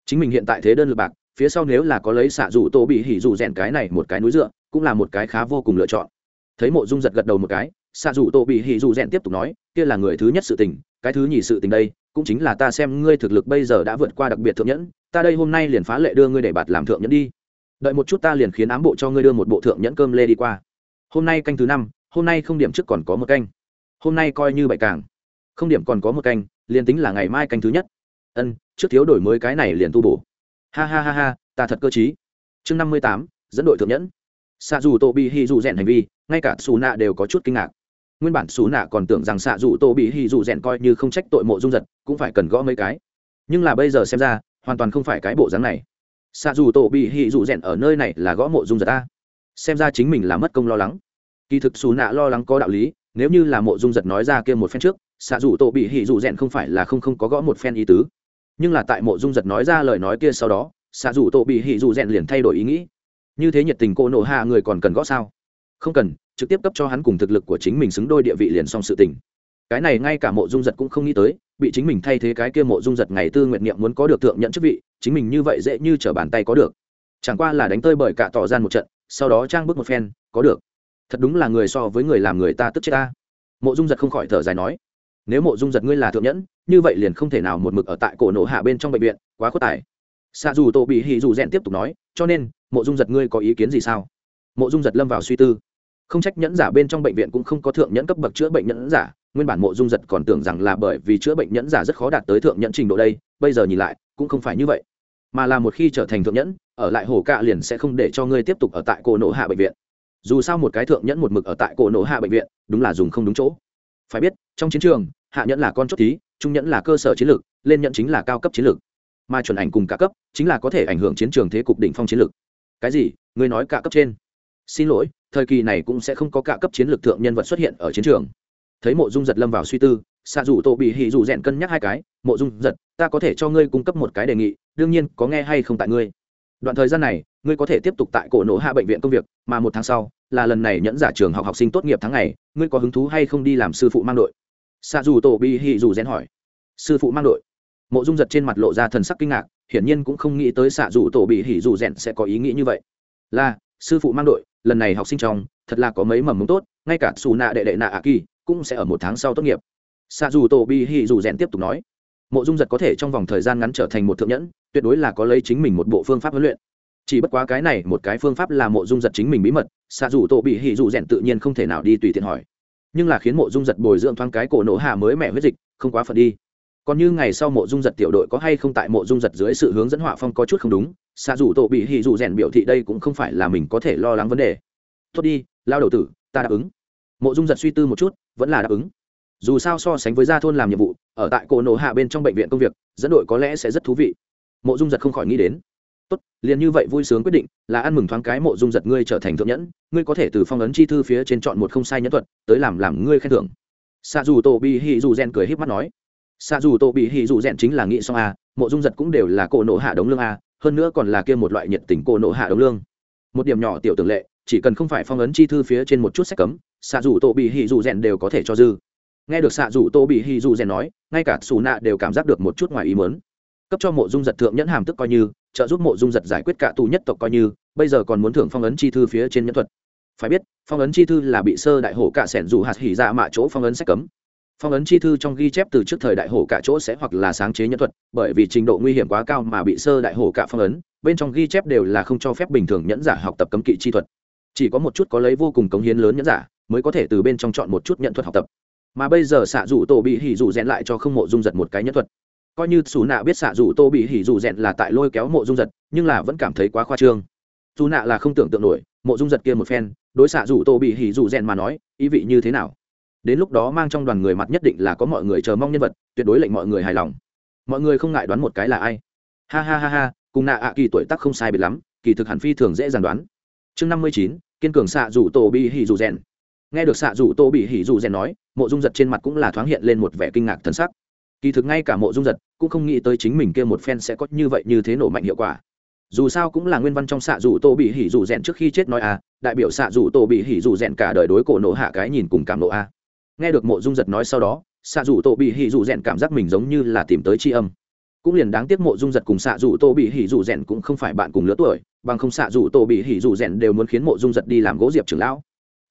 Speaker 1: Chính mình hiện tại thế đơn lực bạc, phía sau nếu là có lấy xạ dù Tô bị hỉ dù rèn cái này một cái núi dựa, cũng là một cái khá vô cùng lựa chọn. Thấy mộ dung giật gật đầu một cái, xạ dù Tô bị hỉ dù rèn tiếp tục nói, kia là người thứ nhất sự tình, cái thứ nhì sự tình đây, cũng chính là ta xem ngươi thực lực bây giờ đã vượt qua đặc biệt thượng nhẫn, ta đây hôm nay liền phá lệ đưa ngươi để bạt làm thượng nhẫn đi. Đợi một chút ta liền khiến ám bộ cho ngươi đưa một bộ thượng nhẫn cơm lê đi qua. Hôm nay canh thứ năm, hôm nay không điểm trước còn có một canh. Hôm nay coi như bại càng không điểm còn có một canh, liền tính là ngày mai canh thứ nhất. Ân, trước thiếu đổi mới cái này liền tu bổ. Ha ha ha ha, ta thật cơ t chương năm mươi tám, dẫn đội thượng nhẫn. Xạ dù tô bị hy dù rèn hành vi, ngay cả xù nạ đều có chút kinh ngạc. Nguyên bản xù nạ còn tưởng rằng xạ dù tô bị hy dù rèn coi như không trách tội mộ dung giật, cũng phải cần gõ mấy cái. Nhưng là bây giờ xem ra, hoàn toàn không phải cái bộ dáng này. Xạ dù tô bị hy dù rèn ở nơi này là gõ mộ dung giật ta xem ra chính mình là mất công lo lắng. Kỳ thực xù nạ lo lắng có đạo lý nếu như là mộ dung giật nói ra kia một phen trước, xạ dù tổ bị hỉ dù rèn không phải là không không có gõ một phen ý tứ. Nhưng là tại mộ dung giật nói ra lời nói kia sau đó, xạ dù tổ bị hỉ dù rèn liền thay đổi ý nghĩ. Như thế nhiệt tình cô nổ hạ người còn cần gõ sao? Không cần, trực tiếp cấp cho hắn cùng thực lực của chính mình xứng đôi địa vị liền xong sự tình. Cái này ngay cả mộ dung giật cũng không nghĩ tới, bị chính mình thay thế cái kia mộ dung giật ngày tư nguyện niệm muốn có được thượng nhận chức vị, chính mình như vậy dễ như t r ở bàn tay có được. Chẳng qua là đánh tơi bởi cả tỏ gian một trận, sau đó trang bước một phen, có được thật đúng là người so với người làm người ta tức chết ta. Mộ dung giật không khỏi thở dài nói, nếu mộ dung giật ngươi là thượng nhẫn, như vậy liền không thể nào một mực ở tại cổ nổ hạ bên trong bệnh viện, quá khuất tài. Xa dù tổ bị hì dù rèn tiếp tục nói, cho nên, mộ dung giật ngươi có ý kiến gì sao? Mộ dung giật lâm vào suy tư. Không trách nhẫn giả bên trong bệnh viện cũng không có thượng nhẫn cấp bậc chữa bệnh nhẫn giả, nguyên bản mộ dung giật còn tưởng rằng là bởi vì chữa bệnh nhẫn giả rất khó đạt tới thượng nhẫn trình độ đây, bây giờ nhìn lại, cũng không phải như vậy. Mà là một khi trở thành thượng nhẫn, ở lại hồ cạ liền sẽ không để cho ngươi tiếp tục ở tại cổ nổ hạ bệnh viện dù sao một cái thượng nhẫn một mực ở tại cổ nổ hạ bệnh viện, đúng là dùng không đúng chỗ. Phải biết, trong chiến trường, hạ nhẫn là con chốt thí, trung nhẫn là cơ sở chiến lược, lên nhẫn chính là cao cấp chiến lược. Mà chuẩn ảnh cùng cả cấp, chính là có thể ảnh hưởng chiến trường thế cục đỉnh phong chiến lược. Cái gì? Người nói cả cấp trên. Xin lỗi, thời kỳ này cũng sẽ không có cả cấp chiến lược thượng nhân vật xuất hiện ở chiến trường. Thấy mộ dung giật lâm vào suy tư xạ dù tổ bị hỉ dù rèn cân nhắc hai cái, mộ dung giật, ta có thể cho ngươi cung cấp một cái đề nghị, đương nhiên có nghe hay không tại ngươi đoạn thời gian này, ngươi có thể tiếp tục tại cổ nổ hạ bệnh viện công việc, mà một tháng sau, là lần này nhẫn giả trường học học sinh tốt nghiệp tháng này ngươi có hứng thú hay không đi làm sư phụ mang đội? Xạ dù tổ bi hỉ dù rèn hỏi. Sư phụ mang đội. Mộ dung giật trên mặt lộ ra thần sắc kinh ngạc, hiển nhiên cũng không nghĩ tới xạ dù tổ bị hỉ dù rèn sẽ có ý nghĩ như vậy. Là, sư phụ mang đội, lần này học sinh trong, thật là có mấy mầm mống tốt, ngay cả xù nạ đệ đệ nạ ạ kỳ cũng sẽ ở một tháng sau tốt nghiệp. Xạ dù tổ bị hỉ dù rèn tiếp tục nói mộ dung giật có thể trong vòng thời gian ngắn trở thành một thượng nhẫn, tuyệt đối là có lấy chính mình một bộ phương pháp huấn luyện. Chỉ bất quá cái này một cái phương pháp là mộ dung giật chính mình bí mật, xạ dù tổ bị hỉ dù rèn tự nhiên không thể nào đi tùy tiện hỏi. Nhưng là khiến mộ dung giật bồi dưỡng thoáng cái cổ nổ hạ mới mẹ huyết dịch, không quá phận đi. Còn như ngày sau mộ dung giật tiểu đội có hay không tại mộ dung giật dưới sự hướng dẫn họa phong có chút không đúng, xạ dù tổ bị hỉ dù rèn biểu thị đây cũng không phải là mình có thể lo lắng vấn đề. Tốt đi, lao đầu tử, ta đáp ứng. Mộ dung giật suy tư một chút, vẫn là đáp ứng. Dù sao so sánh với gia thôn làm nhiệm vụ ở tại cổ nổ hạ bên trong bệnh viện công việc, dẫn đội có lẽ sẽ rất thú vị. Mộ dung giật không khỏi nghĩ đến. Tốt, liền như vậy vui sướng quyết định, là ăn mừng thoáng cái mộ dung giật ngươi trở thành thượng nhẫn, ngươi có thể từ phong ấn chi thư phía trên chọn một không sai nhẫn thuật, tới làm làm ngươi khen thưởng. Xạ dù tổ bị hỉ dù rèn cười h í p mắt nói. Xạ dù tổ bị hỉ dù rèn chính là nghĩ xong a, mộ dung giật cũng đều là cổ nộ hạ đống lương a, hơn nữa còn là kia một loại nhiệt tình cổ nộ hạ đống lương. Một điểm nhỏ tiểu tưởng lệ, chỉ cần không phải phong ấn chi thư phía trên một chút sách cấm xạ dù tổ bị hỉ dù rèn đều có thể cho dư nghe được xạ rủ tô bị hỉ dù rèn nói, ngay cả xù nạ đều cảm giác được một chút ngoài ý mớn cấp cho mộ dung giật thượng nhẫn hàm tức coi như, trợ giúp mộ dung giật giải quyết cả tù nhất tộc coi như, bây giờ còn muốn thưởng phong ấn chi thư phía trên nhẫn thuật. Phải biết, phong ấn chi thư là bị sơ đại hổ cả sẻn dù hạt hỉ ra dạ mạ chỗ phong ấn sách cấm. Phong ấn chi thư trong ghi chép từ trước thời đại hổ cả chỗ sẽ hoặc là sáng chế nhẫn thuật, bởi vì trình độ nguy hiểm quá cao mà bị sơ đại hổ cả phong ấn, bên trong ghi chép đều là không cho phép bình thường nhẫn giả học tập cấm kỵ chi thuật. Chỉ có một chút có lấy vô cùng cống hiến lớn nhẫn giả, mới có thể từ bên trong chọn một chút nhận thuật học tập mà bây giờ xạ dù tổ bị hỉ dù rèn lại cho không mộ dung giật một cái nhân thuật. Coi như xù nạ biết xạ dù tô bị hỉ dù rèn là tại lôi kéo mộ dung giật, nhưng là vẫn cảm thấy quá khoa trương. Dù nạ là không tưởng tượng nổi, mộ dung giật kia một phen, đối xạ dù tô bị hỉ dù rèn mà nói, ý vị như thế nào? Đến lúc đó mang trong đoàn người mặt nhất định là có mọi người chờ mong nhân vật, tuyệt đối lệnh mọi người hài lòng. Mọi người không ngại đoán một cái là ai. Ha ha ha ha, cùng nạ ạ kỳ tuổi tác không sai biệt lắm, kỳ thực hẳn phi thường dễ dàng đoán. Chương năm mươi chín, kiên cường xạ dù tô bị hỉ dù rèn nghe được xạ dù tô bị hỉ dù rèn nói, mộ dung giật trên mặt cũng là thoáng hiện lên một vẻ kinh ngạc thân sắc. Kỳ thực ngay cả mộ dung giật cũng không nghĩ tới chính mình kia một phen sẽ có như vậy như thế nổ mạnh hiệu quả. Dù sao cũng là nguyên văn trong xạ dù tô bị hỉ dù rèn trước khi chết nói à đại biểu xạ dù tô bị hỉ dù rèn cả đời đối cổ nổ hạ cái nhìn cùng cảm nộ a nghe được mộ dung giật nói sau đó, xạ dù tô bị hỉ dù rèn cảm giác mình giống như là tìm tới tri âm. Cũng liền đáng tiếc mộ dung giật cùng xạ dù tô bị hỉ dù rèn cũng không phải bạn cùng lứa tuổi, bằng không xạ dù tô bị hỉ dù rèn đều muốn khiến mộ dung giật đi làm gỗ diệp trưởng lão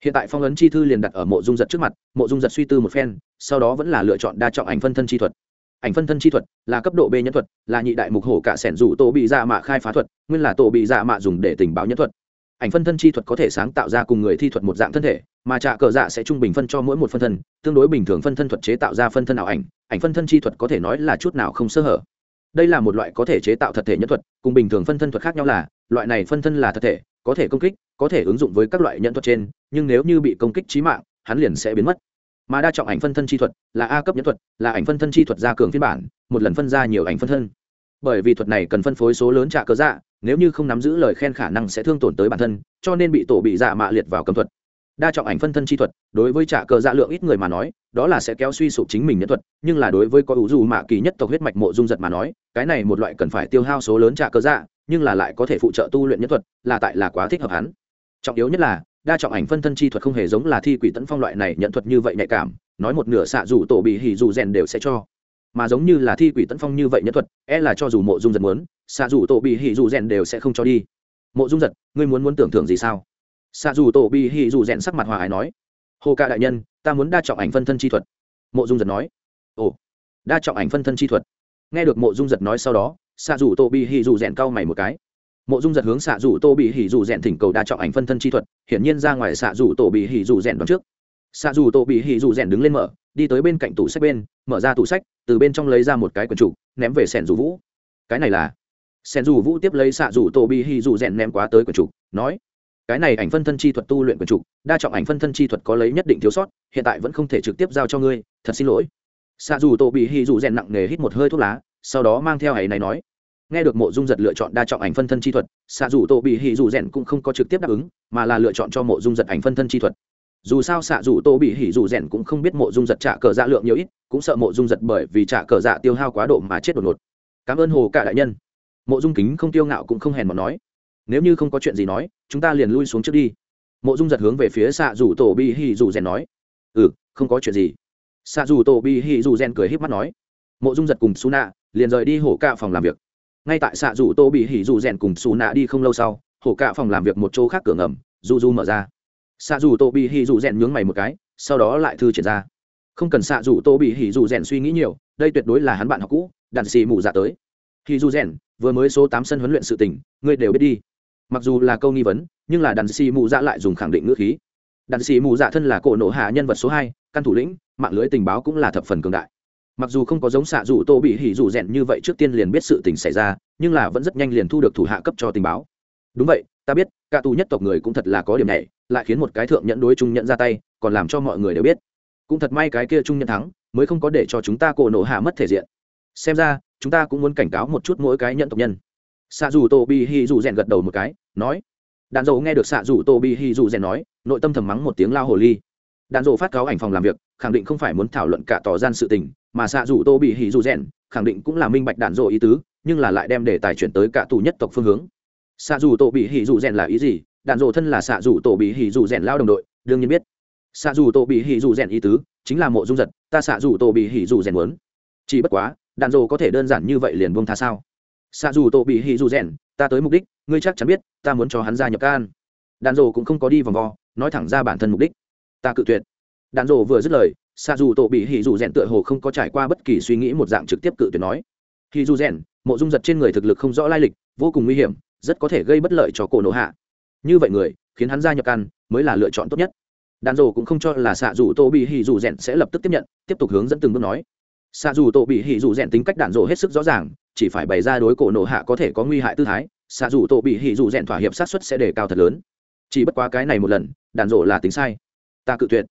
Speaker 1: hiện tại phong ấn chi thư liền đặt ở mộ dung giật trước mặt, mộ dung giật suy tư một phen, sau đó vẫn là lựa chọn đa trọng ảnh phân thân chi thuật. Ảnh phân thân chi thuật là cấp độ b nhân thuật, là nhị đại mục hổ cả sẻn rủ tổ bị dạ mạ khai phá thuật, nguyên là tổ bị dạ mạ dùng để tình báo nhân thuật. Ảnh phân thân chi thuật có thể sáng tạo ra cùng người thi thuật một dạng thân thể, mà trạ cờ dạ sẽ trung bình phân cho mỗi một phân thân, tương đối bình thường phân thân thuật chế tạo ra phân thân ảo ảnh ảnh phân thân chi thuật có thể nói là chút nào không sơ hở. Đây là một loại có thể chế tạo thật thể nhân thuật, cùng bình thường phân thân thuật khác nhau là, loại này phân thân là thật thể có thể công kích, có thể ứng dụng với các loại nhận thuật trên, nhưng nếu như bị công kích trí mạng, hắn liền sẽ biến mất. Mà đa trọng ảnh phân thân chi thuật là a cấp nhẫn thuật, là ảnh phân thân chi thuật gia cường phiên bản, một lần phân ra nhiều ảnh phân thân. Bởi vì thuật này cần phân phối số lớn trả cớ dạ nếu như không nắm giữ lời khen khả năng sẽ thương tổn tới bản thân, cho nên bị tổ bị dạ mạ liệt vào cầm thuật. Đa trọng ảnh phân thân chi thuật, đối với trả cờ dạ lượng ít người mà nói, đó là sẽ kéo suy sụp chính mình nhân thuật, nhưng là đối với có ủ dù mạ kỳ nhất tộc huyết mạch mộ dung giật mà nói, cái này một loại cần phải tiêu hao số lớn trả cờ dạ nhưng là lại có thể phụ trợ tu luyện nhân thuật, là tại là quá thích hợp hắn. Trọng yếu nhất là, đa trọng ảnh phân thân chi thuật không hề giống là thi quỷ tấn phong loại này nhận thuật như vậy nhạy cảm, nói một nửa xạ dù tổ bị hỉ dù rèn đều sẽ cho. Mà giống như là thi quỷ tấn phong như vậy nhân thuật e là cho dù mộ dung giật muốn, xạ dù tổ bị hỉ dù rèn đều sẽ không cho đi. Mộ dung giật, ngươi muốn muốn tưởng thưởng gì sao? Xạ dù tổ bị hỉ dù rèn sắc mặt hòa ái nói. Hồ ca đại nhân, ta muốn đa trọng ảnh phân thân chi thuật. Mộ dung giật nói. Ồ, đa trọng ảnh phân thân chi thuật. Nghe được mộ dung giật nói sau đó xạ rủ tô bị hỉ dù rèn cau mày một cái. Mộ dung giật hướng xạ rủ tô bị hỉ dù rèn thỉnh cầu đa trọng ảnh phân thân chi thuật, hiển nhiên ra ngoài xạ rủ tô bị hỉ dù rèn đón trước. Xạ dù tô bị hỉ dù rèn đứng lên mở, đi tới bên cạnh tủ sách bên, mở ra tủ sách, từ bên trong lấy ra một cái quần trục, ném về sẻn dù vũ. Cái này là? Sẻn dù vũ tiếp lấy xạ dù tô bị hỉ dù rèn ném quá tới quần trục, nói, cái này ảnh phân thân chi thuật tu luyện quần trục, đa trọng ảnh phân thân chi thuật có lấy nhất định thiếu sót, hiện tại vẫn không thể trực tiếp giao cho ngươi, thật xin lỗi. Xạ dù tô bị hỉ dù rèn nặng nề hít một hơi thuốc lá sau đó mang theo hãy này nói. Nghe được mộ dung giật lựa chọn đa trọng ảnh phân thân chi thuật, xạ dù tổ bị hỉ dù rèn cũng không có trực tiếp đáp ứng, mà là lựa chọn cho mộ dung giật ảnh phân thân chi thuật. Dù sao xạ dù tô bị hỉ dù rèn cũng không biết mộ dung giật trả cờ dạ lượng nhiều ít, cũng sợ mộ dung giật bởi vì trả cờ dạ tiêu hao quá độ mà chết đột ngột. Cảm ơn hồ cả đại nhân. Mộ dung kính không tiêu ngạo cũng không hèn mà nói. Nếu như không có chuyện gì nói, chúng ta liền lui xuống trước đi. Mộ dung giật hướng về phía xạ dù tổ bị hỉ dù rèn nói. Ừ không có chuyện gì. Xạ dù tổ bị hỉ dù rèn cười h í p mắt nói. Mộ dung giật cùng su nạ liền rời đi hổ cạ phòng làm việc. Ngay tại xạ dù tô bị hỉ dù rèn cùng xù nạ đi không lâu sau, hổ cạ phòng làm việc một chỗ khác cửa ngầm du du mở ra. Xạ dù tô bị hỉ dù rèn nhướng mày một cái, sau đó lại thư triển ra. Không cần xạ dù tô bị hỉ dù rèn suy nghĩ nhiều, đây tuyệt đối là hắn bạn học cũ đạn xì mù dạ tới. Hỉ dù rèn, vừa mới số tám sân huấn luyện sự tình, ngươi đều biết đi. Mặc dù là câu nghi vấn, nhưng là đạn xì mù dạ lại dùng khẳng định ngữ khí. Đạn xì mù dạ thân là cổ nộ hạ nhân vật số hai, căn thủ lĩnh, mạng lưới tình báo cũng là thập phần cường đại mặc dù không có giống xạ dù tô bị hỉ dù rèn như vậy trước tiên liền biết sự tình xảy ra, nhưng là vẫn rất nhanh liền thu được thủ hạ cấp cho tình báo. Đúng vậy, ta biết, cả tù nhất tộc người cũng thật là có điểm này lại khiến một cái thượng nhận đối trung nhận ra tay, còn làm cho mọi người đều biết. Cũng thật may cái kia trung nhận thắng, mới không có để cho chúng ta cổ nổ hạ mất thể diện. Xem ra, chúng ta cũng muốn cảnh cáo một chút mỗi cái nhận tộc nhân. Xạ dù tô bị hỉ dù rèn gật đầu một cái, nói. Đàn dầu nghe được xạ dù tô bị hỉ dù rèn nói, nội tâm thầm mắng một tiếng lao hồ ly đàn rộ phát cáo ảnh phòng làm việc, khẳng định không phải muốn thảo luận cả tỏ gian sự tình, mà xạ dù tô bị hỉ dù rèn khẳng định cũng là minh bạch đàn rộ ý tứ, nhưng là lại đem đề tài chuyển tới cả tù nhất tộc phương hướng. Xạ dù tô bị hỉ dù rèn là ý gì? Đàn rộ thân là xạ dù tổ bị hỉ dù rèn lao đồng đội, đương nhiên biết. Xạ dù tổ bị hỉ dù rèn ý tứ, chính là mộ dung giật, ta xạ dù tổ bị hỉ dù rèn muốn. Chỉ bất quá đàn rộ có thể đơn giản như vậy liền buông tha sao? Xạ dù tổ bị hỉ dù rèn ta tới mục đích, ngươi chắc chắn biết, ta muốn cho hắn ra nhập can. Đàn rộ cũng không có đi vòng vo, nói thẳng ra bản thân mục đích ta cự tuyệt. Đàn rộ vừa dứt lời xa dù tổ bị hỉ dù rèn tựa hồ không có trải qua bất kỳ suy nghĩ một dạng trực tiếp cự tuyệt nói. Hỉ dù rèn, mộ dung giật trên người thực lực không rõ lai lịch, vô cùng nguy hiểm, rất có thể gây bất lợi cho cổ nộ hạ. Như vậy người, khiến hắn gia nhập căn, mới là lựa chọn tốt nhất. Đàn rồ cũng không cho là xạ dù tô bị hỉ dù rèn sẽ lập tức tiếp nhận, tiếp tục hướng dẫn từng bước nói. Xạ dù tô bị hỉ dù rèn tính cách đàn rồ hết sức rõ ràng, chỉ phải bày ra đối cổ nổ hạ có thể có nguy hại tư thái xạ dù tổ bị hỉ dù rèn thỏa hiệp sát xuất sẽ đề cao thật lớn. Chỉ bất quá cái này một lần đàn rồ là tính sai ta cự tuyệt.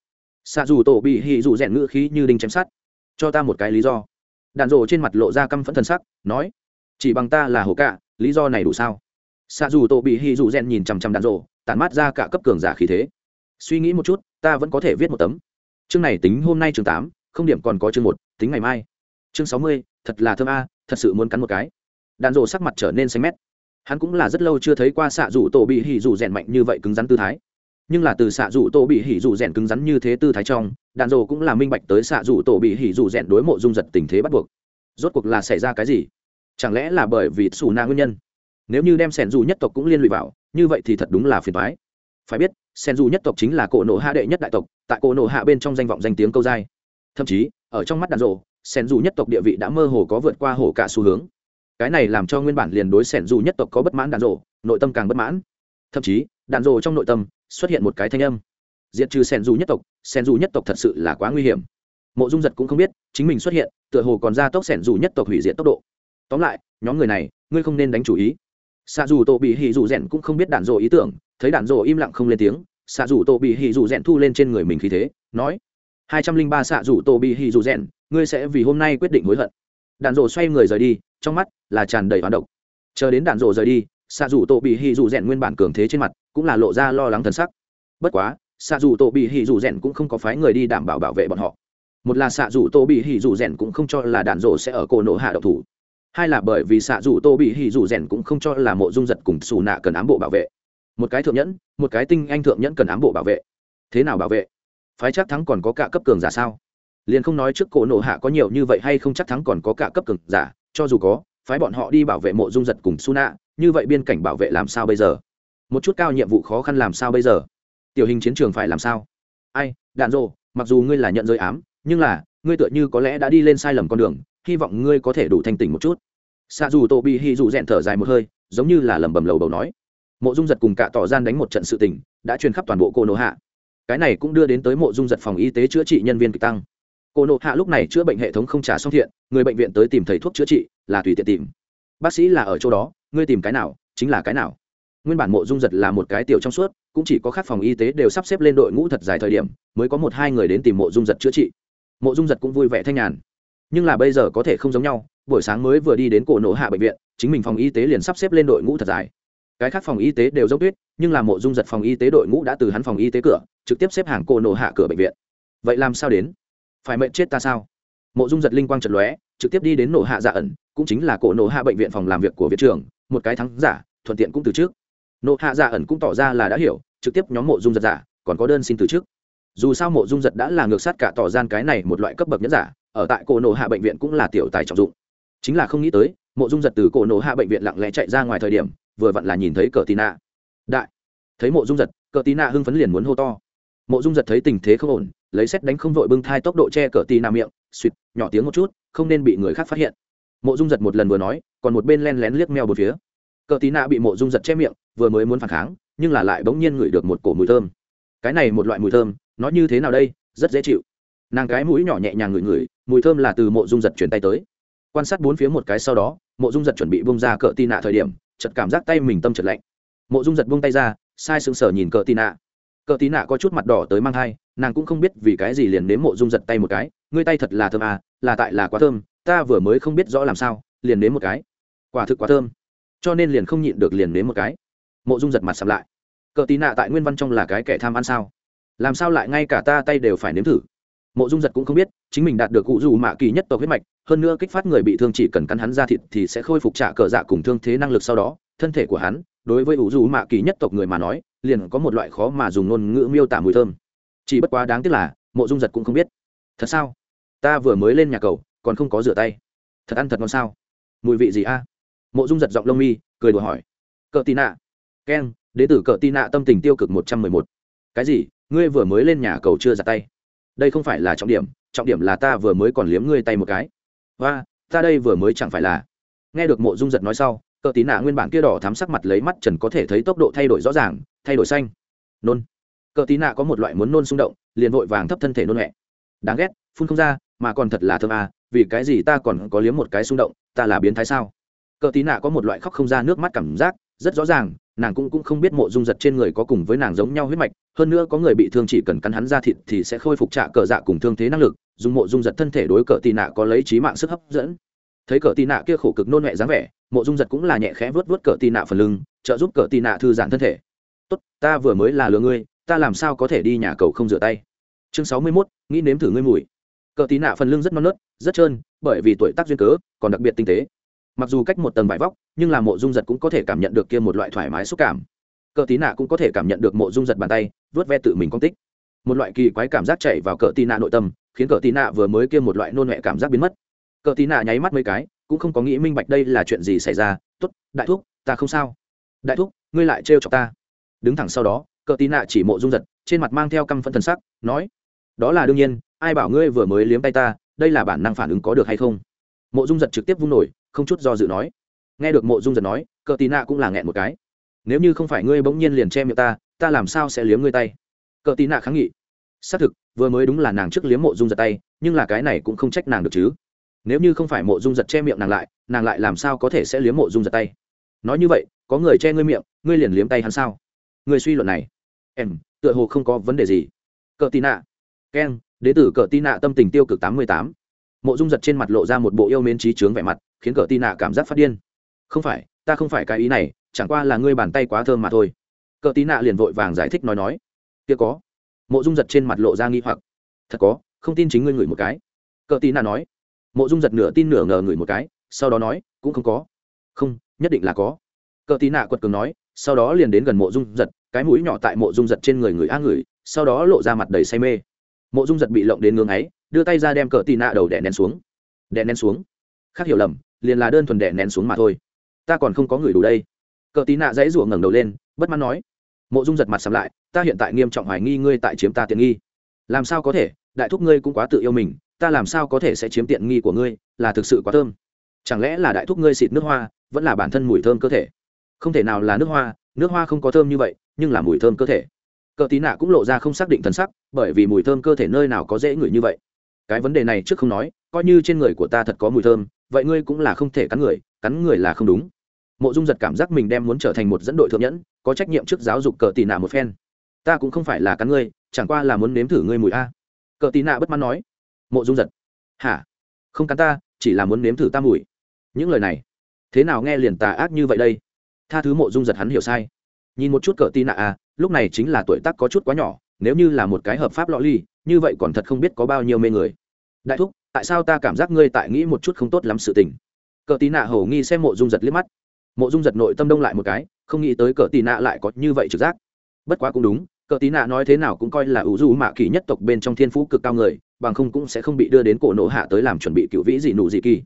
Speaker 1: Xạ dù tổ bị hỉ dù rèn ngữ khí như đinh chém sắt. Cho ta một cái lý do. Đạn rộ trên mặt lộ ra căm phẫn thần sắc, nói, chỉ bằng ta là hồ cạ, lý do này đủ sao? Xạ dù tổ bị hỉ dù rèn nhìn chằm chằm đạn rộ tản mát ra cả cấp cường giả khí thế. Suy nghĩ một chút, ta vẫn có thể viết một tấm. Chương này tính hôm nay chương tám, không điểm còn có chương một, tính ngày mai. Chương sáu mươi, thật là thơm a, thật sự muốn cắn một cái. Đạn rộ sắc mặt trở nên xanh mét. Hắn cũng là rất lâu chưa thấy qua xạ dù tổ bị hỉ dù rèn mạnh như vậy cứng rắn tư thái nhưng là từ xạ dụ tổ bị hỉ dụ rèn cứng rắn như thế tư thái trong, đạn rồ cũng là minh bạch tới xạ dụ tổ bị hỉ dụ rèn đối mộ dung giật tình thế bắt buộc. Rốt cuộc là xảy ra cái gì? Chẳng lẽ là bởi vì xù na nguyên nhân? Nếu như đem sẻn dù nhất tộc cũng liên lụy vào, như vậy thì thật đúng là phiền thoái phải biết sen dù nhất tộc chính là cổ nộ hạ đệ nhất đại tộc, tại cổ nộ hạ bên trong danh vọng danh tiếng câu dai. Thậm chí, ở trong mắt đàn rộ sen dù nhất tộc địa vị đã mơ hồ có vượt qua hồ cả xu hướng. Cái này làm cho nguyên bản liền đối sen dù nhất tộc có bất mãn đàn rộ nội tâm càng bất mãn. Thậm chí đàn rộ trong nội tâm xuất hiện một cái thanh âm. Diệt trừ sen du nhất tộc, sen du nhất tộc thật sự là quá nguy hiểm. Mộ dung giật cũng không biết, chính mình xuất hiện, tựa hồ còn ra tốc sen dù nhất tộc hủy diệt tốc độ. Tóm lại, nhóm người này, ngươi không nên đánh chủ ý. Xạ dù tổ bị hỉ dù rèn cũng không biết đạn rộ ý tưởng, thấy đạn rộ im lặng không lên tiếng xạ dù tổ bị hỉ dù rèn thu lên trên người mình khí thế, nói, hai trăm linh ba xạ dù tổ bị hỉ dù rèn, ngươi sẽ vì hôm nay quyết định hối hận. Đạn rộ xoay người rời đi, trong mắt là tràn đầy hoán độc. Chờ đến đạn rộ rời đi xạ dù tổ bị hỉ dù rèn nguyên bản cường thế trên mặt cũng là lộ ra lo lắng thần sắc. Bất quá xạ dù tổ bị hỉ dù rèn cũng không có phái người đi đảm bảo bảo vệ bọn họ. Một là xạ dù tổ bị hỉ dù rèn cũng không cho là đạn rổ sẽ ở cổ nổ hạ độc thủ. Hai là bởi vì xạ dù tô bị hỉ dù rèn cũng không cho là mộ dung giật cùng xù nạ cần ám bộ bảo vệ. Một cái thượng nhẫn, một cái tinh anh thượng nhẫn cần ám bộ bảo vệ. Thế nào bảo vệ? Phái chắc thắng còn có cả cấp cường giả sao? Liền không nói trước cổ nổ hạ có nhiều như vậy hay không chắc thắng còn có cả cấp cường giả, cho dù có, phái bọn họ đi bảo vệ mộ dung giật cùng su nạ, như vậy biên cảnh bảo vệ làm sao bây giờ? Một chút cao nhiệm vụ khó khăn làm sao bây giờ? Tiểu hình chiến trường phải làm sao? Ai, đạn rộ mặc dù ngươi là nhận rơi ám, nhưng là, ngươi tựa như có lẽ đã đi lên sai lầm con đường, hy vọng ngươi có thể đủ thanh tỉnh một chút. Xạ dù tổ bị hy dù rẽn thở dài một hơi, giống như là lẩm bẩm lầu bầu nói. Mộ dung giật cùng cả tỏ gian đánh một trận sự tình, đã truyền khắp toàn bộ cô nô hạ. Cái này cũng đưa đến tới mộ dung giật phòng y tế chữa trị nhân viên kịch tăng. Cô nô hạ lúc này chữa bệnh hệ thống không trả xong thiện, người bệnh viện tới tìm thầy thuốc chữa trị, là tùy tiện tìm. Bác sĩ là ở chỗ đó, ngươi tìm cái nào, chính là cái nào nguyên bản mộ dung giật là một cái tiểu trong suốt, cũng chỉ có các phòng y tế đều sắp xếp lên đội ngũ thật dài thời điểm, mới có một hai người đến tìm mộ dung giật chữa trị. Mộ dung giật cũng vui vẻ thanh nhàn. Nhưng là bây giờ có thể không giống nhau, buổi sáng mới vừa đi đến cổ nổ hạ bệnh viện, chính mình phòng y tế liền sắp xếp lên đội ngũ thật dài. Cái khác phòng y tế đều dốc tuyết, nhưng là mộ dung giật phòng y tế đội ngũ đã từ hắn phòng y tế cửa, trực tiếp xếp hàng cổ nổ hạ cửa bệnh viện. Vậy làm sao đến? Phải mệnh chết ta sao? Mộ dung giật linh quang trật lóe, trực tiếp đi đến nổ hạ dạ ẩn, cũng chính là cổ nổ hạ bệnh viện phòng làm việc của viện trưởng, một cái thắng giả, thuận tiện cũng từ trước nộ hạ dạ ẩn cũng tỏ ra là đã hiểu, trực tiếp nhóm mộ dung giật giả, còn có đơn xin từ trước dù sao mộ dung giật đã là ngược sát cả tỏ gian cái này một loại cấp bậc nhẫn giả, ở tại cổ nộ hạ bệnh viện cũng là tiểu tài trọng dụng. Chính là không nghĩ tới, mộ dung giật từ cổ nộ hạ bệnh viện lặng lẽ chạy ra ngoài thời điểm, vừa vặn là nhìn thấy cờ tì nạ. Đại! Thấy mộ dung giật, cờ tì nạ hưng phấn liền muốn hô to. Mộ dung giật thấy tình thế không ổn, lấy xét đánh không vội bưng thai tốc độ che cờ tì nạ miệng suỵt nhỏ tiếng một chút, không nên bị người khác phát hiện. Mộ dung giật một lần vừa nói, còn một bên len lén liếc mèo một phía cờ tí nạ bị mộ dung giật che miệng, vừa mới muốn phản kháng, nhưng là lại bỗng nhiên ngửi được một cổ mùi thơm. Cái này một loại mùi thơm, nó như thế nào đây? Rất dễ chịu. Nàng cái mũi nhỏ nhẹ nhàng ngửi ngửi, mùi thơm là từ mộ dung giật chuyển tay tới. Quan sát bốn phía một cái sau đó, mộ dung giật chuẩn bị bông ra cờ tì nạ thời điểm chật cảm giác tay mình tâm chật lạnh. Mộ dung giật bông tay ra, sai sững sờ nhìn cờ tì nạ. Cờ tì nạ có chút mặt đỏ tới mang hai nàng cũng không biết vì cái gì liền nếm mộ dung giật tay một cái. Ngươi tay thật là thơm à là tại là quá thơm, ta vừa mới không biết rõ làm sao, liền nếm một cái. Quả thực quá thơm cho nên liền không nhịn được liền nếm một cái. Mộ dung giật mặt sầm lại. Cờ tí nạ tại nguyên văn trong là cái kẻ tham ăn sao? Làm sao lại ngay cả ta tay đều phải nếm thử? Mộ dung giật cũng không biết, chính mình đạt được cụ dù mạ kỳ nhất tộc huyết mạch, hơn nữa kích phát người bị thương chỉ cần cắn hắn ra thịt thì sẽ khôi phục trả cờ dạ cùng thương thế năng lực sau đó, thân thể của hắn, đối với ủ dù mạ kỳ nhất tộc người mà nói, liền có một loại khó mà dùng ngôn ngữ miêu tả mùi thơm. Chỉ bất quá đáng tiếc là, mộ dung giật cũng không biết. Thật sao? Ta vừa mới lên nhà cầu, còn không có rửa tay. Thật ăn thật ngon sao? Mùi vị gì a? Mộ dung giật giọng lông mi, cười đùa hỏi. Cờ tì nạ. Keng đ tử cờ tì nạ tâm tình tiêu cực một trăm mười một. Cái gì? Ngươi vừa mới lên nhà cầu chưa giặt tay? Đây không phải là trọng điểm trọng điểm là ta vừa mới còn liếm ngươi tay một cái. Và, ta đây vừa mới chẳng phải là. Nghe được mộ dung giật nói sau, cờ tí nạ nguyên bản kia đỏ thám sắc mặt lấy mắt trần có thể thấy tốc độ thay đổi rõ ràng, thay đổi xanh. Nôn. Cờ tí nạ có một loại muốn nôn xung động, liền vội vàng thấp thân thể nôn mẹ đáng ghét, phun không ra, mà còn thật là thơm à vì cái gì ta còn có liếm một cái xung động, ta là biến thái sao? Cờ tí nạ có một loại khóc không ra nước mắt cảm giác, rất rõ ràng, nàng cũng cũng không biết mộ dung giật trên người có cùng với nàng giống nhau huyết mạch, hơn nữa có người bị thương chỉ cần cắn hắn ra thịt thì sẽ khôi phục trả cờ dạ cùng thương thế năng lực, dùng mộ dung giật thân thể đối cờ tì nạ có lấy trí mạng sức hấp dẫn. Thấy cờ tì nạ kia khổ cực nôn mẹ dáng vẻ, mộ dung giật cũng là nhẹ khẽ vớt vớt cờ tì nạ phần lưng, trợ giúp cờ tì nạ thư giãn thân thể. Tốt, ta vừa mới là lừa ngươi, ta làm sao có thể đi nhà cầu không rửa tay? Chương sáu mươi mốt, nghĩ nếm thử ngươi mùi. Cờ tì nạ phần lưng rất non nớt, rất trơn, bởi vì tuổi tác duyên cớ, còn đặc biệt tinh tế mặc dù cách một tầng vải vóc, nhưng là mộ dung giật cũng có thể cảm nhận được kia một loại thoải mái xúc cảm. Cờ tí nạ cũng có thể cảm nhận được mộ dung giật bàn tay vớt ve tự mình con tích. Một loại kỳ quái cảm giác chạy vào cờ tí nạ nội tâm, khiến cờ tí nạ vừa mới kia một loại nôn mẹ cảm giác biến mất. Cờ tí nạ nháy mắt mấy cái, cũng không có nghĩ minh bạch đây là chuyện gì xảy ra. T ố t đại thúc, ta không sao. Đại thúc, ngươi lại trêu chọc ta. Đứng thẳng sau đó, cờ tí nạ chỉ mộ dung giật, trên mặt mang theo căm phân thần sắc, nói, đó là đương nhiên, ai bảo ngươi vừa mới liếm tay ta, đây là bản năng phản ứng có được hay không? Mộ dung giật trực tiếp vung nổi không chút do dự nói. Nghe được mộ dung giật nói, cờ tì nạ cũng là nghẹn một cái. Nếu như không phải ngươi bỗng nhiên liền che miệng ta ta làm sao sẽ liếm ngươi tay? Cờ tì nạ kháng nghị. Xác thực, vừa mới đúng là nàng trước liếm mộ dung giật tay, nhưng là cái này cũng không trách nàng được chứ. Nếu như không phải mộ dung giật che miệng nàng lại nàng lại làm sao có thể sẽ liếm mộ dung giật tay? Nói như vậy, có người che ngươi miệng, ngươi liền liếm tay hắn sao? Người suy luận này. Em, tựa hồ không có vấn đề gì. Cờ tì nạ. Keng đế tử cờ tì nạ tâm tình tiêu cực tám mươi tám. Mộ dung giật trên mặt lộ ra một bộ yêu mến trí trướng vẻ mặt khiến cờ tì nạ cảm giác phát điên. Không phải, ta không phải cái ý này, chẳng qua là ngươi bàn tay quá thơm mà thôi. Cờ tì nạ liền vội vàng giải thích nói nói. Kia có. Mộ dung giật trên mặt lộ ra nghi hoặc. Thật có, không tin chính ngươi ngửi một cái. Cờ tì nạ nói. Mộ dung giật nửa tin nửa ngờ ngửi một cái, sau đó nói, cũng không có. Không, nhất định là có. Cờ tì nạ quật cường nói, sau đó liền đến gần mộ dung giật, cái mũi nhỏ tại mộ dung giật trên người người a ngửi, sau đó lộ ra mặt đầy say mê. Mộ dung giật bị lộng đến ngưng ấy, đưa tay ra đem cờ tì nạ đầu đè nén xuống. Đè nén xuống. Khác hiểu lầm liền là đơn thuần đè nén xuống mà thôi. Ta còn không có người đủ đây. Cờ tí nạ dãy rủa ngẩng đầu lên, bất mãn nói, mộ dung giật mặt sầm lại, ta hiện tại nghiêm trọng hoài nghi ngươi tại chiếm ta tiện nghi. Làm sao có thể? Đại thúc ngươi cũng quá tự yêu mình, ta làm sao có thể sẽ chiếm tiện nghi của ngươi? Là thực sự quá thơm. Chẳng lẽ là đại thúc ngươi xịt nước hoa, vẫn là bản thân mùi thơm cơ thể? Không thể nào là nước hoa nước hoa không có thơm như vậy, nhưng là mùi thơm cơ thể. Cờ tí nạ cũng lộ ra không xác định thân sắc, bởi vì mùi thơm cơ thể nơi nào có dễ ngửi như vậy. Cái vấn đề này trước không nói, coi như trên người của ta thật có mùi thơm vậy ngươi cũng là không thể cắn người cắn người là không đúng. Mộ dung giật cảm giác mình đem muốn trở thành một dẫn đội thượng nhẫn, có trách nhiệm trước giáo dục cờ tì nạ một phen. Ta cũng không phải là cắn ngươi, chẳng qua là muốn nếm thử ngươi mùi a. Cờ tì nạ bất mãn nói. Mộ dung giật. Hả? Không cắn ta, chỉ là muốn nếm thử ta mùi. Những lời này. Thế nào nghe liền tà ác như vậy đây? Tha thứ mộ dung giật hắn hiểu sai. Nhìn một chút cờ tì nạ à lúc này chính là tuổi tác có chút quá nhỏ, nếu như là một cái hợp pháp lọ ly, như vậy còn thật không biết có bao nhiêu mê người. Đại thúc tại sao ta cảm giác ngươi tại nghĩ một chút không tốt lắm sự tình? Cờ tí nạ hầu nghi xem mộ dung giật liếc mắt. Mộ dung giật nội tâm đông lại một cái, không nghĩ tới cờ tí nạ lại có như vậy trực giác. Bất quá cũng đúng, cờ tí nạ nói thế nào cũng coi là ủ du mạ kỳ nhất tộc bên trong thiên phú cực cao người, bằng không cũng sẽ không bị đưa đến cổ nộ hạ tới làm chuẩn bị cựu vĩ dị nụ dị kỳ.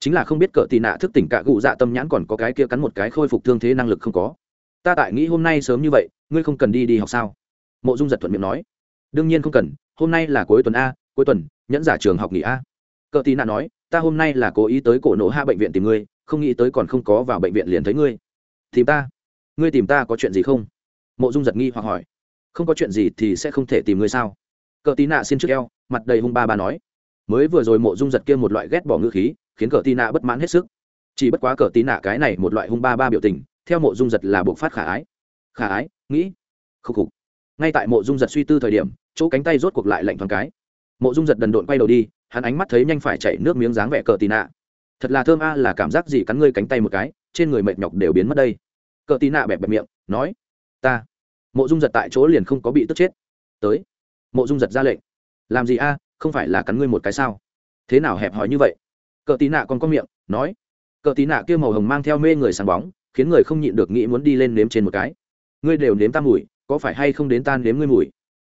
Speaker 1: Chính là không biết cờ tì nạ thức tỉnh cả gụ dạ tâm nhãn còn có cái kia cắn một cái khôi phục thương thế năng lực không có. Ta tại nghĩ hôm nay sớm như vậy, ngươi không cần đi đi học sao? Mộ dung giật thuận miệng nói. Đương nhiên không cần, hôm nay là cuối tuần a, cuối tuần, nhẫn giả trường học nghỉ a cờ tí nạ nói, ta hôm nay là cố ý tới cổ nổ hạ bệnh viện tìm ngươi, không nghĩ tới còn không có vào bệnh viện liền thấy ngươi. Tìm ta? Ngươi tìm ta có chuyện gì không? Mộ dung giật nghi hoặc hỏi. Không có chuyện gì thì sẽ không thể tìm ngươi sao? Cờ tí nạ xin trước eo, mặt đầy hung ba ba nói. Mới vừa rồi mộ dung giật kia một loại ghét bỏ ngữ khí, khiến cờ tí nạ bất mãn hết sức. Chỉ bất quá cờ tí nạ cái này một loại hung ba ba biểu tình, theo mộ dung giật là buộc phát khả ái. Khả ái? Nghĩ? Khúc khục. Ngay tại mộ dung giật suy tư thời điểm, chỗ cánh tay rốt cuộc lại lạnh thoáng cái. Mộ dung giật đần độn quay đầu đi hắn ánh mắt thấy nhanh phải chạy nước miếng dáng vẻ cờ tì nạ. Thật là thơm a, là cảm giác gì cắn ngươi cánh tay một cái, trên người mệt nhọc đều biến mất đây. Cờ tì nạ bẹp bẹp miệng, nói, ta. Mộ dung giật tại chỗ liền không có bị tức chết. Tới. Mộ dung giật ra lệnh, làm gì a, không phải là cắn ngươi một cái sao? Thế nào hẹp hòi như vậy? Cờ tì nạ còn có miệng, nói, cờ tì nạ kia màu hồng mang theo mê người sáng bóng, khiến người không nhịn được nghĩ muốn đi lên nếm trên một cái. Ngươi đều nếm ta mùi, có phải hay không đến tan nếm ngươi mùi?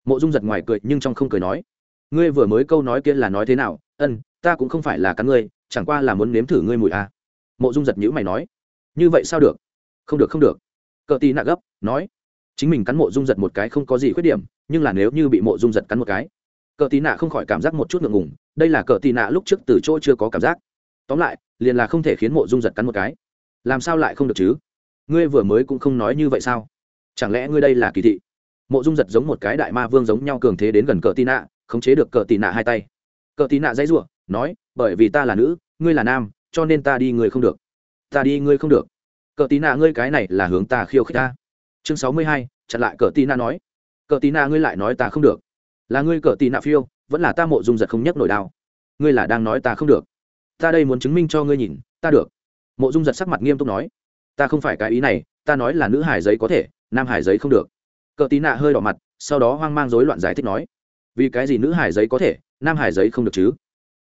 Speaker 1: Mộ dung giật ngoài cười nhưng trong không cười nói ngươi vừa mới câu nói kia là nói thế nào? Ân, ta cũng không phải là cắn ngươi, chẳng qua là muốn nếm thử ngươi mùi à. mộ dung giật nhữ mày nói. Như vậy sao được? Không được không được. Cờ tì nạ gấp, nói. Chính mình cắn mộ dung giật một cái không có gì khuyết điểm, nhưng là nếu như bị mộ dung giật cắn một cái, cờ tì nạ không khỏi cảm giác một chút ngượng ngùng. Đây là cờ tì nạ lúc trước từ chỗ chưa có cảm giác. Tóm lại, liền là không thể khiến mộ dung giật cắn một cái. Làm sao lại không được chứ? Ngươi vừa mới cũng không nói như vậy sao? Chẳng lẽ ngươi đây là kỳ thị? Mộ dung giật giống một cái đại ma vương giống nhau cường thế đến gần cờ tì nạ khống chế được cờ tì nạ hai tay. Cờ tì nạ dãy r nói, bởi vì ta là nữ, ngươi là nam, cho nên ta đi ngươi không được. Ta đi ngươi không được. Cờ tì nạ, ngươi cái này là hướng ta khiêu khích ta. Chương sáu mươi hai, chặn lại cờ tì nạ nói. Cờ tì nạ, ngươi lại nói ta không được. Là ngươi cờ tì nạ phiêu, vẫn là ta mộ dung giật không nhấc nổi đao ngươi là đang nói ta không được. Ta đây muốn chứng minh cho ngươi nhìn, ta được. Mộ dung giật sắc mặt nghiêm túc nói. Ta không phải cái ý này, ta nói là nữ hải giấy có thể, nam hải giấy không được. Cờ tí nạ hơi đỏ mặt, sau đó hoang mang rối loạn giải thích nói vì cái gì nữ hải giấy có thể, nam hải giấy không được chứ?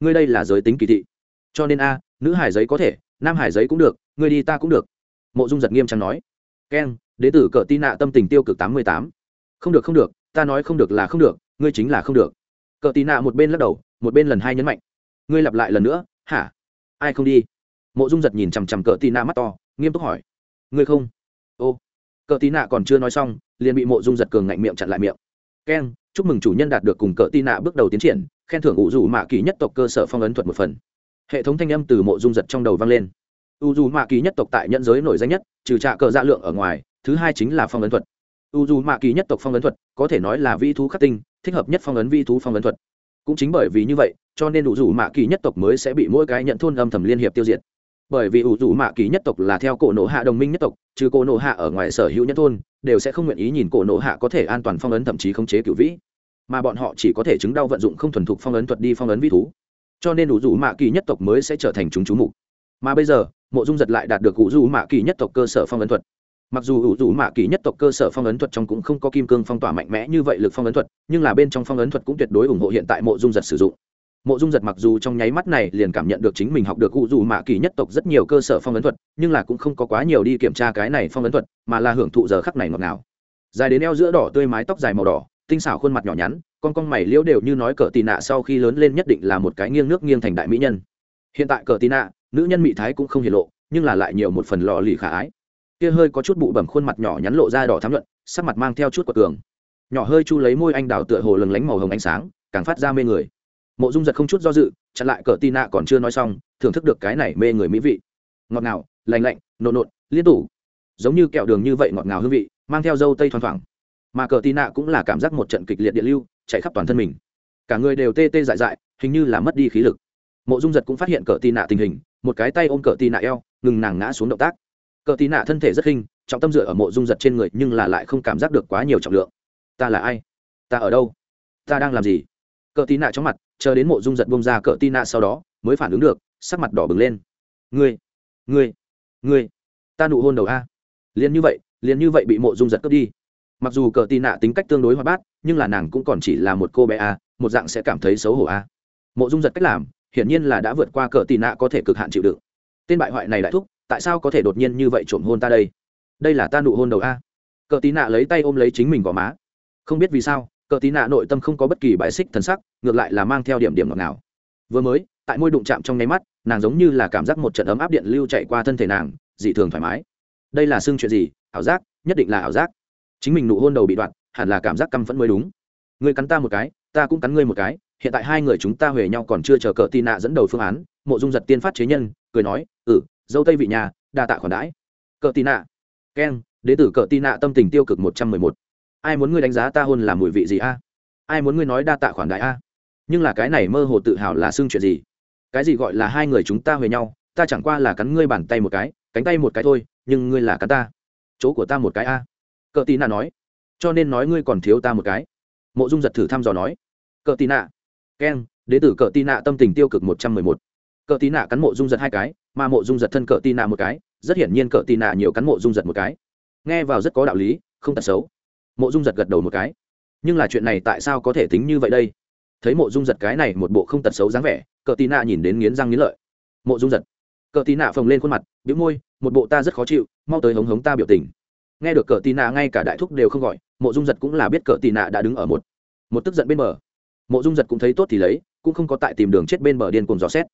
Speaker 1: Ngươi đây là giới tính kỳ thị. Cho nên a, nữ hải giấy có thể, nam hải giấy cũng được, ngươi đi ta cũng được. Mộ dung giật nghiêm trang nói. Keng đế tử cờ tin nạ tâm tình tiêu cực tám mươi tám. Không được không được, ta nói không được là không được, ngươi chính là không được. Cờ tin nạ một bên lắc đầu, một bên lần hai nhấn mạnh. Ngươi lặp lại lần nữa, hả? Ai không đi? Mộ dung giật nhìn chằm chằm cờ tin nạ mắt to, nghiêm túc hỏi. Ngươi không? Ô. Cờ tin nạ còn chưa nói xong, liền bị mộ dung giật cường ngạnh miệng chặn lại miệng keng chúc mừng chủ nhân đạt được cùng cờ tin nạ bước đầu tiến triển, khen thưởng ủ dù mạ kỳ nhất tộc cơ sở phong ấn thuật một phần. Hệ thống thanh âm từ mộ dung giật trong đầu vang lên. U dù mạ kỳ nhất tộc tại nhân giới nổi danh nhất, trừ trạ cờ dạ lượng ở ngoài, thứ hai chính là phong ấn thuật. U dù mạ kỳ nhất tộc phong ấn thuật, có thể nói là vi thú khắc tinh, thích hợp nhất phong ấn vi thú phong ấn thuật. Cũng chính bởi vì như vậy, cho nên u dù mạ kỳ nhất tộc mới sẽ bị mỗi cái nhận thôn âm thầm liên hiệp tiêu diệt bởi vì ủ rủ mạ kỳ nhất tộc là theo cổ nổ hạ đồng minh nhất tộc, trừ cổ nổ hạ ở ngoài sở hữu nhất thôn, đều sẽ không nguyện ý nhìn cổ nổ hạ có thể an toàn phong ấn thậm chí khống chế cửu vĩ. Mà bọn họ chỉ có thể chứng đau vận dụng không thuần thục phong ấn thuật đi phong ấn vi thú. Cho nên ủ rủ mạ kỳ nhất tộc mới sẽ trở thành chúng chú mục. Mà bây giờ, mộ dung giật lại đạt được ủ rủ mạ kỳ nhất tộc cơ sở phong ấn thuật. Mặc dù ủ rủ mạ kỳ nhất tộc cơ sở phong ấn thuật trong cũng không có kim cương phong tỏa mạnh mẽ như vậy lực phong ấn thuật, nhưng là bên trong phong ấn thuật cũng tuyệt đối ủng hộ hiện tại mộ dung giật sử dụng mộ dung giật mặc dù trong nháy mắt này liền cảm nhận được chính mình học được cụ dù mạ kỳ nhất tộc rất nhiều cơ sở phong ấn thuật, nhưng là cũng không có quá nhiều đi kiểm tra cái này phong ấn thuật, mà là hưởng thụ giờ khắc này ngọt ngào. Dài đến eo giữa đỏ tươi mái tóc dài màu đỏ, tinh xảo khuôn mặt nhỏ nhắn, con con mày liễu đều như nói cờ tì nạ sau khi lớn lên nhất định là một cái nghiêng nước nghiêng thành đại mỹ nhân. Hiện tại cờ tì nạ, nữ nhân mỹ thái cũng không hiển lộ, nhưng là lại nhiều một phần lò lì khả ái. Kia hơi có chút bụ bẩm khuôn mặt nhỏ nhắn lộ ra đỏ thám luận sắc mặt mang theo chút quả cường. Nhỏ hơi chu lấy môi anh đào tựa hồ lừng lánh màu hồng ánh sáng, càng phát ra mê người mộ dung giật không chút do dự, chặn lại cờ tì nạ còn chưa nói xong, thưởng thức được cái này mê người mỹ vị. Ngọt ngào, lành lạnh, nộn nộn, liên tủ giống như kẹo đường như vậy ngọt ngào hương vị, mang theo dâu tây thoang thoảng. Mà cờ tì nạ cũng là cảm giác một trận kịch liệt điện lưu, chạy khắp toàn thân mình. Cả người đều tê tê dại dại, hình như là mất đi khí lực. Mộ dung giật cũng phát hiện cờ tì nạ tình hình, một cái tay ôm cờ tì nạ eo, ngừng nàng ngã xuống động tác. Cờ tì nạ thân thể rất khinh trọng tâm dựa ở mộ dung giật trên người, nhưng là lại không cảm giác được quá nhiều trọng lượng. Ta là ai? Ta ở đâu? Ta đang làm gì? Cờ tì nạ trong mặt, chờ đến mộ dung giật bông ra cờ tì nạ sau đó, mới phản ứng được, sắc mặt đỏ bừng lên. Ngươi ngươi ngươi, ta nụ hôn đầu a. Liền như vậy, liền như vậy bị mộ dung giật cướp đi. Mặc dù cờ tì nạ tính cách tương đối hoa bát, nhưng là nàng cũng còn chỉ là một cô bé a, một dạng sẽ cảm thấy xấu hổ a. Mộ dung giật cách làm, hiển nhiên là đã vượt qua cờ tì nạ có thể cực hạn chịu đựng. Tên bại hoại này đại thúc, tại sao có thể đột nhiên như vậy trộm hôn ta đây? Đây là ta nụ hôn đầu a. Cờ tì nạ lấy tay ôm lấy chính mình gò má. Không biết vì sao cờ tí nạ nội tâm không có bất kỳ bài xích thần sắc, ngược lại là mang theo điểm điểm ngọt nào vừa mới, tại môi đụng chạm trong nháy mắt, nàng giống như là cảm giác một trận ấm áp điện lưu chạy qua thân thể nàng, dị thường thoải mái. Đây là xương chuyện gì? Ảo giác, nhất định là ảo giác. Chính mình nụ hôn đầu bị đoạn, hẳn là cảm giác căm phẫn mới đúng. Ngươi cắn ta một cái, ta cũng cắn ngươi một cái, hiện tại hai người chúng ta huề nhau còn chưa chờ cờ tì nạ dẫn đầu phương án, mộ dung giật tiên phát chế nhân, cười nói ừ dâu tây vị nhà, đa tạ khoản đãi. Cờ tì nạ. Keng, đế tử cờ tì nạ tâm tình tiêu cực một trăm mười một ai muốn ngươi đánh giá ta hôn là mùi vị gì a? Ai muốn ngươi nói đa tạ khoản đại a? Nhưng là cái này mơ hồ tự hào là xương chuyện gì? Cái gì gọi là hai người chúng ta huề nhau, ta chẳng qua là cắn ngươi bàn tay một cái, cánh tay một cái thôi, nhưng ngươi là cắn ta. Chỗ của ta một cái a. Cờ Tí nạ nói. Cho nên nói ngươi còn thiếu ta một cái. Mộ dung giật thử thăm dò nói. Cờ Tí nạ. Keng đế tử cờ Tí nạ tâm tình tiêu cực một trăm mười một. Cờ Tí nạ cắn mộ dung giật hai cái, mà mộ dung giật thân cờ Tí nạ một cái, rất hiển nhiên cờ Tí nạ nhiều cắn mộ dung giật một cái. Nghe vào rất có đạo lý, không tật xấu mộ dung giật gật đầu một cái. Nhưng là chuyện này tại sao có thể tính như vậy đây? Thấy mộ dung giật cái này một bộ không tật xấu dáng vẻ, cờ tì nạ nhìn đến nghiến răng nghiến lợi. Mộ dung giật. Cờ tì nạ phồng lên khuôn mặt b môi, một bộ ta rất khó chịu, mau tới hống hống ta biểu tình. Nghe được cờ tì nạ ngay cả đại thúc đều không gọi, mộ dung giật cũng là biết cờ tì nạ đã đứng ở một một tức giận bên bờ. Mộ dung giật cũng thấy tốt thì lấy, cũng không có tại tìm đường chết bên bờ điên cùng dò xét.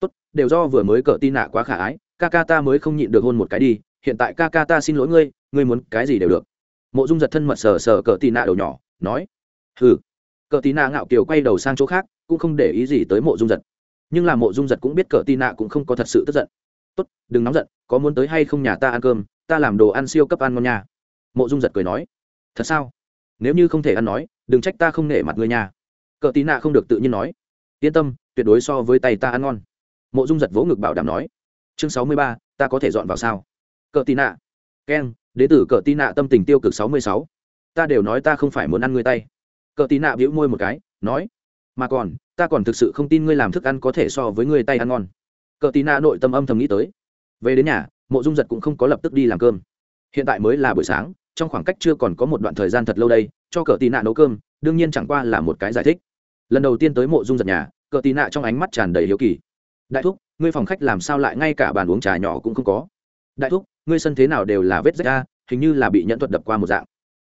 Speaker 1: Tốt, đều do vừa mới cờ tì nạ quá khả ái, ca ca ta mới không nhịn được hôn một cái đi, hiện tại ca ca ta xin lỗi ngươi ngươi muốn cái gì đều được mộ dung giật thân mật sờ sờ cờ tì nạ đầu nhỏ, nói, hừ. Cờ tì nạ ngạo kiều quay đầu sang chỗ khác, cũng không để ý gì tới mộ dung giật. Nhưng là mộ dung giật cũng biết cờ tì nạ cũng không có thật sự tức giận. Tốt, đừng nóng giận, có muốn tới hay không nhà ta ăn cơm, ta làm đồ ăn siêu cấp ăn ngon nha. Mộ dung giật cười nói, thật sao? Nếu như không thể ăn nói, đừng trách ta không nể mặt người nhà. Cờ tí nạ không được tự nhiên nói, yên tâm, tuyệt đối so với tay ta ăn ngon. Mộ dung giật vỗ ngực bảo đảm nói, chương sáu mươi ba, ta có thể dọn vào sao? Cờ tì nạ, keng đế tử cờ tì nạ tâm tình tiêu cực sáu mươi sáu. Ta đều nói ta không phải muốn ăn ngươi tay. Cờ tì nạ bĩu môi một cái, nói, mà còn, ta còn thực sự không tin ngươi làm thức ăn có thể so với ngươi tay ăn ngon. Cờ tì nạ nội tâm âm thầm nghĩ tới. Về đến nhà, mộ dung giật cũng không có lập tức đi làm cơm. Hiện tại mới là buổi sáng, trong khoảng cách chưa còn có một đoạn thời gian thật lâu đây, cho cờ tì nạ nấu cơm, đương nhiên chẳng qua là một cái giải thích. Lần đầu tiên tới mộ dung giật nhà, cờ tì nạ trong ánh mắt tràn đầy hiếu kỳ. Đại thúc, ngươi phòng khách làm sao lại ngay cả bàn uống trà nhỏ cũng không có? Đại thúc ngươi sân thế nào đều là vết rách ra hình như là bị nhận thuật đập qua một dạng.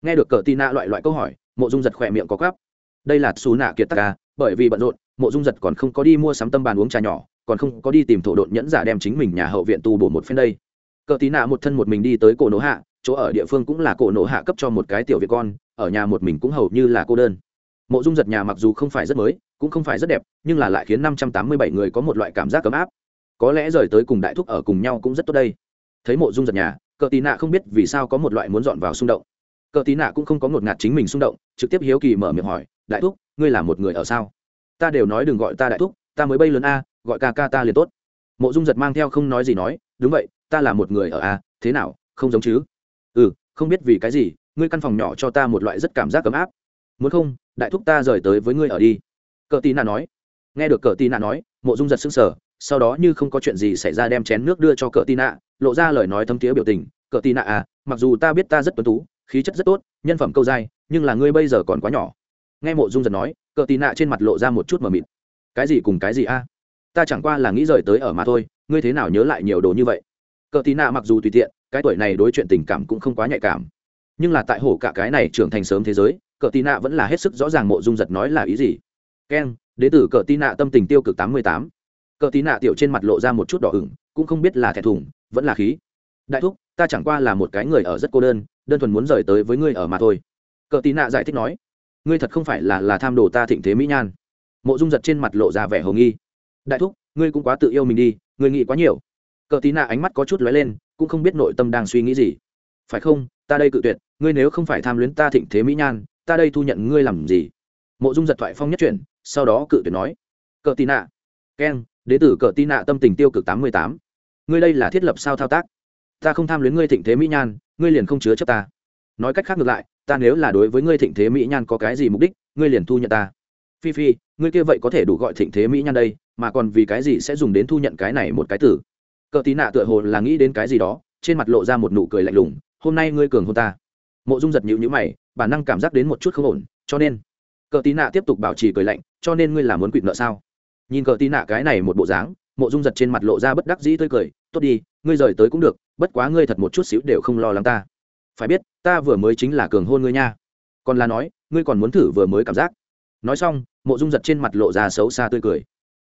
Speaker 1: Nghe được cờ tì nạ loại loại câu hỏi, mộ dung giật khỏe miệng có gắp đây là xù nạ kiệt tắc ca bởi vì bận rộn, mộ dung giật còn không có đi mua sắm tâm bàn uống trà nhỏ, còn không có đi tìm thổ độn nhẫn giả đem chính mình nhà hậu viện tu bổ một phen đây. Cờ tì nạ một thân một mình đi tới cổ nổ hạ, chỗ ở địa phương cũng là cổ nổ hạ cấp cho một cái tiểu việt con, ở nhà một mình cũng hầu như là cô đơn. Mộ dung giật nhà mặc dù không phải rất mới, cũng không phải rất đẹp, nhưng là lại khiến năm trăm tám mươi bảy người có một loại cảm giác ấm áp. Có lẽ rời tới cùng đại thúc ở cùng nhau cũng rất tốt đây thấy mộ dung giật nhà, cờ tì nạ không biết vì sao có một loại muốn dọn vào xung động. Cờ tì nạ cũng không có ngột ngạt chính mình xung động, trực tiếp hiếu kỳ mở miệng hỏi, đại thúc, ngươi là một người ở sao? Ta đều nói đừng gọi ta đại thúc, ta mới bay lớn a, gọi ca ca ta liền tốt. Mộ dung giật mang theo không nói gì nói, đúng vậy, ta là một người ở a, thế nào, không giống chứ? Ừ không biết vì cái gì, ngươi căn phòng nhỏ cho ta một loại rất cảm giác ấm áp. Muốn không, đại thúc ta rời tới với ngươi ở đi. Cờ tì nạ nói. Nghe được cờ tì nạ nói, mộ dung giật sững sờ sau đó như không có chuyện gì xảy ra đem chén nước đưa cho cờ tì nạ, lộ ra lời nói thâm tía biểu tình. Cờ tì nạ à mặc dù ta biết ta rất tuấn tú, khí chất rất tốt, nhân phẩm câu dai, nhưng là ngươi bây giờ còn quá nhỏ. Nghe mộ dung giật nói, cờ tì nạ trên mặt lộ ra một chút mờ mịt. Cái gì cùng cái gì a? Ta chẳng qua là nghĩ rời tới ở mà thôi, ngươi thế nào nhớ lại nhiều đồ như vậy? Cờ tí nạ mặc dù tùy tiện, cái tuổi này đối chuyện tình cảm cũng không quá nhạy cảm. Nhưng là tại hổ cả cái này trưởng thành sớm thế giới, cờ tí nạ vẫn là hết sức rõ ràng mộ dung giật nói là ý gì. Keng đế tử cờ tí nạ tâm tình tiêu cực tám mươi tám cờ tí nạ tiểu trên mặt lộ ra một chút đỏ ửng cũng không biết là thẻ thủng, vẫn là khí. Đại thúc ta chẳng qua là một cái người ở rất cô đơn đơn thuần muốn rời tới với ngươi ở mà thôi. Cờ tí nạ giải thích nói ngươi thật không phải là là tham đồ ta thịnh thế mỹ nhan. Mộ dung giật trên mặt lộ ra vẻ hồ nghi. Đại thúc ngươi cũng quá tự yêu mình đi ngươi nghĩ quá nhiều. Cờ tí nạ ánh mắt có chút lóe lên cũng không biết nội tâm đang suy nghĩ gì. Phải không ta đây cự tuyệt ngươi nếu không phải tham luyến ta thịnh thế mỹ nhan ta đây thu nhận ngươi làm gì? Mộ dung giật thoại phong nhất chuyển sau đó cự tuyệt nói cờ tí nạ keng đế tử cờ tin nạ tâm tình tiêu cực tám mươi tám. Ngươi đây là thiết lập sao thao tác? Ta không tham luyến ngươi thịnh thế mỹ nhan, ngươi liền không chứa chấp ta. Nói cách khác ngược lại, ta nếu là đối với ngươi thịnh thế mỹ nhan có cái gì mục đích, ngươi liền thu nhận ta. Phi phi, ngươi kia vậy có thể đủ gọi thịnh thế mỹ nhan đây, mà còn vì cái gì sẽ dùng đến thu nhận cái này một cái tử? Cờ tí nạ tựa hồ là nghĩ đến cái gì đó, trên mặt lộ ra một nụ cười lạnh lùng, hôm nay ngươi cường hôn ta. Mộ dung giật nhịu nhữ mày, bản năng cảm giác đến một chút không ổn, cho nên cờ tí nạ tiếp tục bảo trì cười lạnh, cho nên ngươi là muốn quỵt nợ sao? Nhìn cờ tí nạ cái này một bộ dáng, mộ dung giật trên mặt lộ ra bất đắc dĩ tươi cười, tốt đi, ngươi rời tới cũng được, bất quá ngươi thật một chút xíu đều không lo lắng ta. Phải biết, ta vừa mới chính là cường hôn ngươi nha. Còn là nói, ngươi còn muốn thử vừa mới cảm giác. Nói xong, mộ dung giật trên mặt lộ ra xấu xa tươi cười.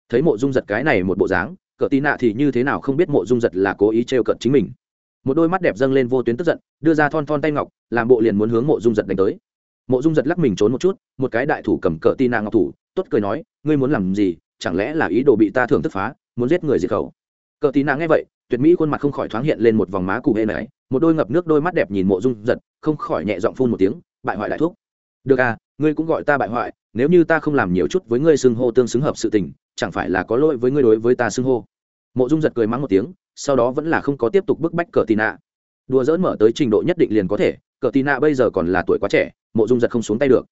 Speaker 1: Thấy mộ dung giật cái này một bộ dáng, cờ tí nạ thì như thế nào không biết mộ dung giật là cố ý trêu cận chính mình. Một đôi mắt đẹp dâng lên vô tuyến tức giận, đưa ra thon thon tay ngọc, làm bộ liền muốn hướng mộ dung giật đánh tới. Mộ dung giật lắc mình trốn một chút, một cái đại thủ cầm cờ tin nạ ngọc thủ, tốt cười nói, ngươi muốn làm gì chẳng lẽ là ý đồ bị ta thưởng thức phá, muốn giết người diệt khẩu? Cờ tí nạ nghe vậy, tuyệt mỹ khuôn mặt không khỏi thoáng hiện lên một vòng má cụ hê này, một đôi ngập nước đôi mắt đẹp nhìn mộ dung giật, không khỏi nhẹ giọng phun một tiếng, bại hoại đại thúc. Được à ngươi cũng gọi ta bại hoại, nếu như ta không làm nhiều chút với ngươi xưng hô tương xứng hợp sự tình, chẳng phải là có lỗi với ngươi đối với ta xưng hô? Mộ dung giật cười mắng một tiếng, sau đó vẫn là không có tiếp tục bức bách cờ tì nạ. Đùa dỡn mở tới trình độ nhất định liền có thể, cờ tì nạ bây giờ còn là tuổi quá trẻ, mộ dung giật không xuống tay được.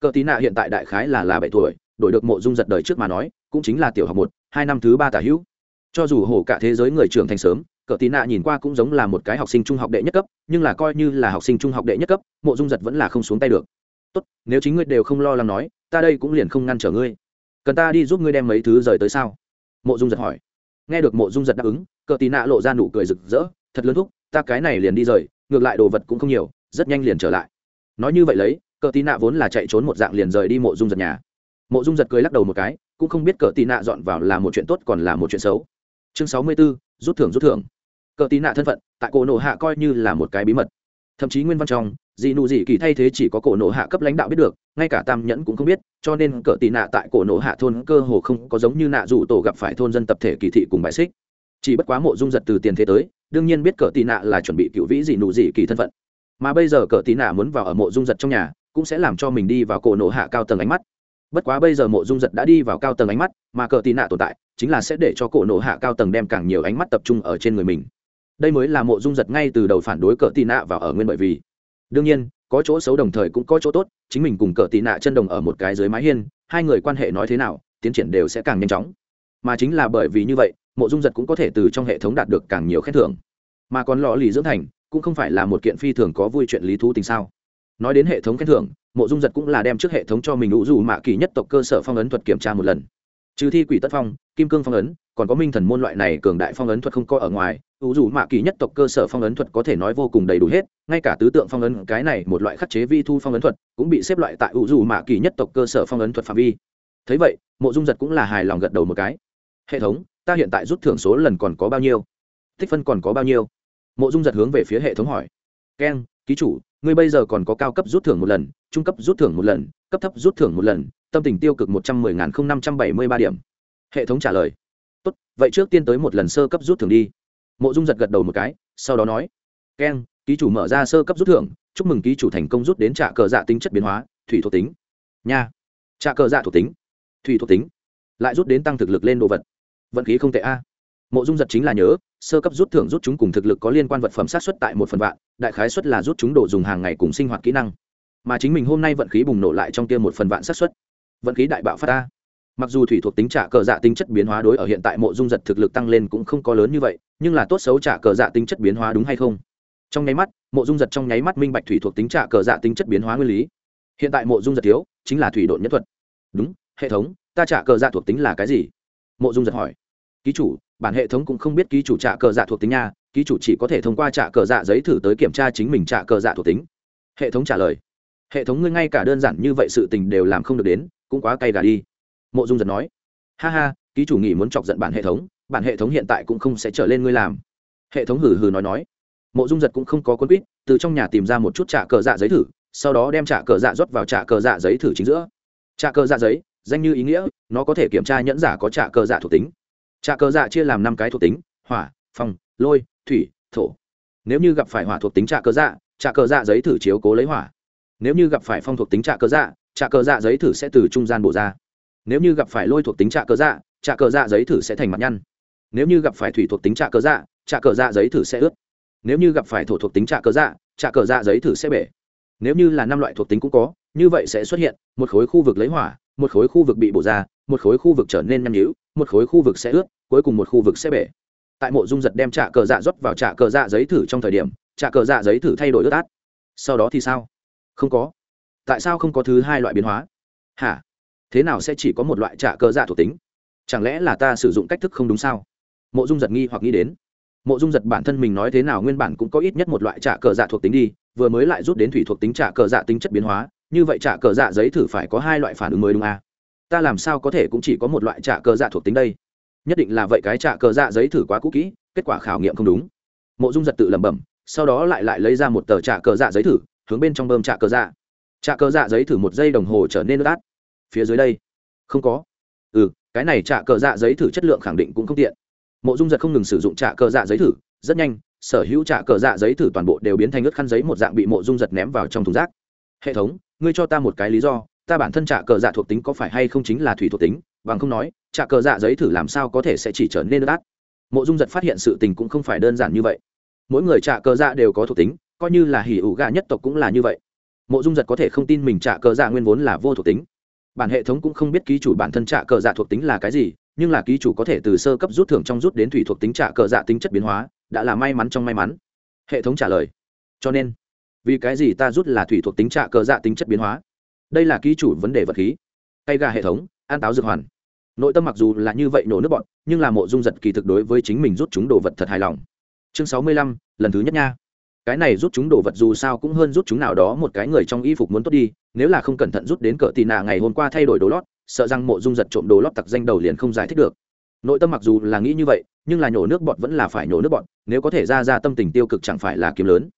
Speaker 1: Cờ tì nạ hiện tại đại khái là là bảy tuổi, đổi được mộ dung giật đời trước mà nói cũng chính là tiểu học một, hai năm thứ ba tả hữu. Cho dù hổ cả thế giới người trưởng thành sớm, cờ tì nạ nhìn qua cũng giống là một cái học sinh trung học đệ nhất cấp, nhưng là coi như là học sinh trung học đệ nhất cấp, mộ dung giật vẫn là không xuống tay được. Tốt, nếu chính ngươi đều không lo lắng nói, ta đây cũng liền không ngăn trở ngươi. Cần ta đi giúp ngươi đem mấy thứ rời tới sao? Mộ dung giật hỏi. Nghe được mộ dung giật đáp ứng, cờ tì nạ lộ ra nụ cười rực rỡ, thật lớn thúc, ta cái này liền đi rời, ngược lại đồ vật cũng không nhiều, rất nhanh liền trở lại. Nói như vậy lấy, cờ tì nạ vốn là chạy trốn một dạng liền rời đi mộ dung giật nhà. Mộ dung giật cười lắc đầu một cái cũng không biết cờ tị nạ dọn vào là một chuyện tốt còn là một chuyện xấu. Chương sáu mươi b ố rút thưởng rút thưởng. Cờ tị nạ thân phận, tại cổ nộ hạ coi như là một cái bí mật. Thậm chí nguyên văn trong, dị nụ dị kỳ thay thế chỉ có cổ nộ hạ cấp lãnh đạo biết được, ngay cả tam nhẫn cũng không biết, cho nên cờ tị nạ tại cổ nộ hạ thôn cơ hồ không có giống như nạ rủ tổ gặp phải thôn dân tập thể kỳ thị cùng bài xích. Chỉ bất quá mộ dung giật từ tiền thế tới, đương nhiên biết cờ tị nạ là chuẩn bị cựu vĩ dị nụ dị kỳ thân phận. Mà bây giờ cờ tị nạ muốn vào ở mộ dung giật trong nhà, cũng sẽ làm cho mình đi vào cổ nộ hạ cao tầng ánh mắt bất quá bây giờ mộ dung giật đã đi vào cao tầng ánh mắt, mà cờ tì nạ tồn tại, chính là sẽ để cho cổ nộ hạ cao tầng đem càng nhiều ánh mắt tập trung ở trên người mình. Đây mới là mộ dung giật ngay từ đầu phản đối cờ tì nạ và ở nguyên bởi vì. Đương nhiên, có chỗ xấu đồng thời cũng có chỗ tốt, chính mình cùng cờ tì nạ chân đồng ở một cái dưới mái hiên, hai người quan hệ nói thế nào, tiến triển đều sẽ càng nhanh chóng. Mà chính là bởi vì như vậy, mộ dung giật cũng có thể từ trong hệ thống đạt được càng nhiều khen thưởng. Mà còn lò lì dưỡng thành, cũng không phải là một kiện phi thường có vui chuyện lý thú tình sao. Nói đến hệ thống khen thưởng mộ dung giật cũng là đem trước hệ thống cho mình ủ dù mạ kỳ nhất tộc cơ sở phong ấn thuật kiểm tra một lần. Trừ thi quỷ tất phong, kim cương phong ấn, còn có minh thần môn loại này cường đại phong ấn thuật không có ở ngoài, ủ dù mạ kỳ nhất tộc cơ sở phong ấn thuật có thể nói vô cùng đầy đủ hết, ngay cả tứ tượng phong ấn, cái này một loại khắc chế vi thu phong ấn thuật cũng bị xếp loại tại ủ dù mạ kỳ nhất tộc cơ sở phong ấn thuật phạm vi. Thấy vậy, mộ dung giật cũng là hài lòng gật đầu một cái. Hệ thống, ta hiện tại rút thưởng số lần còn có bao nhiêu? Tích phân còn có bao nhiêu? Mộ dung giật hướng về phía hệ thống hỏi. Keng ký chủ ngươi bây giờ còn có cao cấp rút thưởng một lần, trung cấp rút thưởng một lần, cấp thấp rút thưởng một lần, tâm tình tiêu cực một trăm mười nghìn năm trăm bảy mươi ba điểm. Hệ thống trả lời. Tốt, vậy trước tiên tới một lần sơ cấp rút thưởng đi. Mộ dung giật gật đầu một cái, sau đó nói. Keng ký chủ mở ra sơ cấp rút thưởng, chúc mừng ký chủ thành công rút đến trả cờ dạ tính chất biến hóa, thủy thuộc tính. Nha. Trả cờ dạ thuộc tính. Thủy thuộc tính. Lại rút đến tăng thực lực lên đồ vật. Vận khí không tệ a mộ dung giật chính là nhớ, sơ cấp rút thưởng rút chúng cùng thực lực có liên quan vật phẩm sát xuất tại một phần vạn, đại khái xuất là rút chúng đồ dùng hàng ngày cùng sinh hoạt kỹ năng. Mà chính mình hôm nay vận khí bùng nổ lại trong kia một phần vạn sát xuất vận khí đại bạo phát ta. Mặc dù thủy thuộc tính trả cờ dạ tính chất biến hóa đối ở hiện tại mộ dung giật thực lực tăng lên cũng không có lớn như vậy, nhưng là tốt xấu trả cờ dạ tính chất biến hóa đúng hay không? Trong nháy mắt, mộ dung giật trong nháy mắt minh bạch thủy thuộc tính trả cờ dạ tính chất biến hóa nguyên lý. Hiện tại mộ dung giật thiếu, chính là thủy độn nhất thuật. Đúng, hệ thống, ta trả cờ dạ thuộc tính là cái gì? Mộ dung giật hỏi. Ký chủ bản hệ thống cũng không biết ký chủ trả cờ dạ thuộc tính nha, ký chủ chỉ có thể thông qua trả cờ dạ giấy thử tới kiểm tra chính mình trả cờ dạ thuộc tính. Hệ thống trả lời. Hệ thống ngươi ngay cả đơn giản như vậy sự tình đều làm không được đến, cũng quá cay gà đi. Mộ dung giật nói. Ha ha, ký chủ nghỉ muốn chọc giận bản hệ thống, bản hệ thống hiện tại cũng không sẽ trở lên ngươi làm. Hệ thống hừ hừ nói nói. Mộ dung giật cũng không có quân quýt, từ trong nhà tìm ra một chút trả cờ dạ giấy thử, sau đó đem trả cờ dạ rót vào trả cờ dạ giấy thử chính giữa. Trả cờ dạ giấy, danh như ý nghĩa, nó có thể kiểm tra nhẫn giả có trả cờ dạ thuộc tính trà cờ dạ chia làm năm cái thuộc tính hỏa phong lôi thủy thổ nếu như gặp phải hỏa thuộc tính trà cờ dạ trà cờ dạ giấy thử chiếu cố lấy hỏa nếu như gặp phải phong thuộc tính trà cờ dạ trà cờ dạ giấy thử sẽ từ trung gian bổ ra nếu như gặp phải lôi thuộc tính trà cờ dạ trà cờ dạ giấy thử sẽ thành mặt nhăn nếu như gặp phải thủy thuộc tính trà cờ dạ trà cờ dạ giấy thử sẽ ướt nếu như gặp phải thổ thuộc tính trà cờ dạ trà cờ dạ giấy thử sẽ bể nếu như là năm loại thuộc tính cũng có như vậy sẽ xuất hiện một khối khu vực lấy hỏa một khối khu vực bị bổ ra một khối khu vực trở nên nhăn nhữ một khối khu vực sẽ ướt, cuối cùng một khu vực sẽ bể. Tại mộ dung giật đem trả cờ dạ rót vào trả cờ dạ giấy thử trong thời điểm trả cờ dạ giấy thử thay đổi ướt át. Sau đó thì sao? Không có. Tại sao không có thứ hai loại biến hóa? Hả? Thế nào sẽ chỉ có một loại trả cờ dạ thuộc tính? Chẳng lẽ là ta sử dụng cách thức không đúng sao? Mộ dung giật nghi hoặc nghĩ đến. Mộ dung giật bản thân mình nói thế nào nguyên bản cũng có ít nhất một loại trả cờ dạ thuộc tính đi, vừa mới lại rút đến thủy thuộc tính trả cờ dạ tính chất biến hóa, như vậy trả cờ dạ giấy thử phải có hai loại phản ứng mới đúng à? Ta làm sao có thể cũng chỉ có một loại trả cờ dạ thuộc tính đây? Nhất định là vậy cái trả cờ dạ giấy thử quá cũ kỹ, kết quả khảo nghiệm không đúng. Mộ dung giật tự lẩm bẩm, sau đó lại lại lấy ra một tờ trả cờ dạ giấy thử, hướng bên trong bơm trả cờ dạ. Trả cờ dạ giấy thử một giây đồng hồ trở nên nước át phía dưới đây, không có. Ừ cái này trả cờ dạ giấy thử chất lượng khẳng định cũng không tiện. Mộ dung giật không ngừng sử dụng trả cờ dạ giấy thử, rất nhanh, sở hữu trả cờ dạ giấy thử toàn bộ đều biến thành ướt khăn giấy một dạng bị mộ dung giật ném vào trong thùng rác. Hệ thống, ngươi cho ta một cái lý do ta bản thân trả cờ dạ thuộc tính có phải hay không chính là thủy thuộc tính, bằng không nói trả cờ dạ giấy thử làm sao có thể sẽ chỉ trở nên đắt? mộ dung giật phát hiện sự tình cũng không phải đơn giản như vậy. Mỗi người trả cờ dạ đều có thuộc tính, coi như là hỉ ủ gà nhất tộc cũng là như vậy. Mộ dung giật có thể không tin mình trả cờ dạ nguyên vốn là vô thuộc tính. Bản hệ thống cũng không biết ký chủ bản thân trả cờ dạ thuộc tính là cái gì, nhưng là ký chủ có thể từ sơ cấp rút thưởng trong rút đến thủy thuộc tính trả cờ dạ tính chất biến hóa, đã là may mắn trong may mắn. Hệ thống trả lời. Cho nên, vì cái gì ta rút là thủy thuộc tính trả cờ dạ tính chất biến hóa? Đây là ký chủ vấn đề vật khí. Cây gà hệ thống, an táo dược hoàn. Nội tâm mặc dù là như vậy nổ nước bọn, nhưng là mộ dung giật kỳ thực đối với chính mình rút chúng đồ vật thật hài lòng. Chương sáu mươi lăm, lần thứ nhất nha. Cái này rút chúng đồ vật dù sao cũng hơn rút chúng nào đó một cái người trong y phục muốn tốt đi, nếu là không cẩn thận rút đến cỡ tì nạ ngày hôm qua thay đổi đồ lót, sợ rằng mộ dung giật trộm đồ lót tặc danh đầu liền không giải thích được. Nội tâm mặc dù là nghĩ như vậy, nhưng là nhổ nước bọt vẫn là phải nhổ nước bọt nếu có thể ra ra tâm tình tiêu cực chẳng phải là kiếm lớn.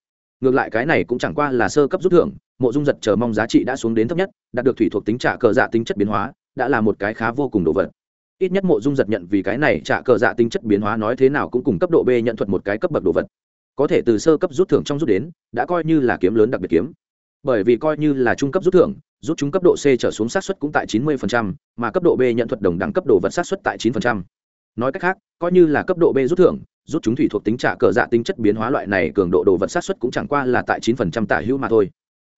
Speaker 1: Ngược lại cái này cũng chẳng qua là sơ cấp rút thưởng mộ dung giật chờ mong giá trị đã xuống đến thấp nhất đạt được thủy thuộc tính trả cờ dạ tính chất biến hóa đã là một cái khá vô cùng đồ vật. Ít nhất mộ dung giật nhận vì cái này trả cờ dạ tính chất biến hóa nói thế nào cũng cùng cấp độ b nhận thuật một cái cấp bậc đồ vật. Có thể từ sơ cấp rút thưởng trong rút đến đã coi như là kiếm lớn đặc biệt kiếm. Bởi vì coi như là trung cấp rút thưởng rút chúng cấp độ c trở xuống sát xuất cũng tại 90%, mà cấp độ b nhận thuật đồng đẳng cấp độ vật sát xuất tại 9%. nói cách khác coi như là cấp độ b rút thưởng rút chúng thủy thuộc tính trả cờ dạ tính chất biến hóa loại này cường độ đồ vật sát xuất cũng chẳng qua là tại 9% tả hữu mà thôi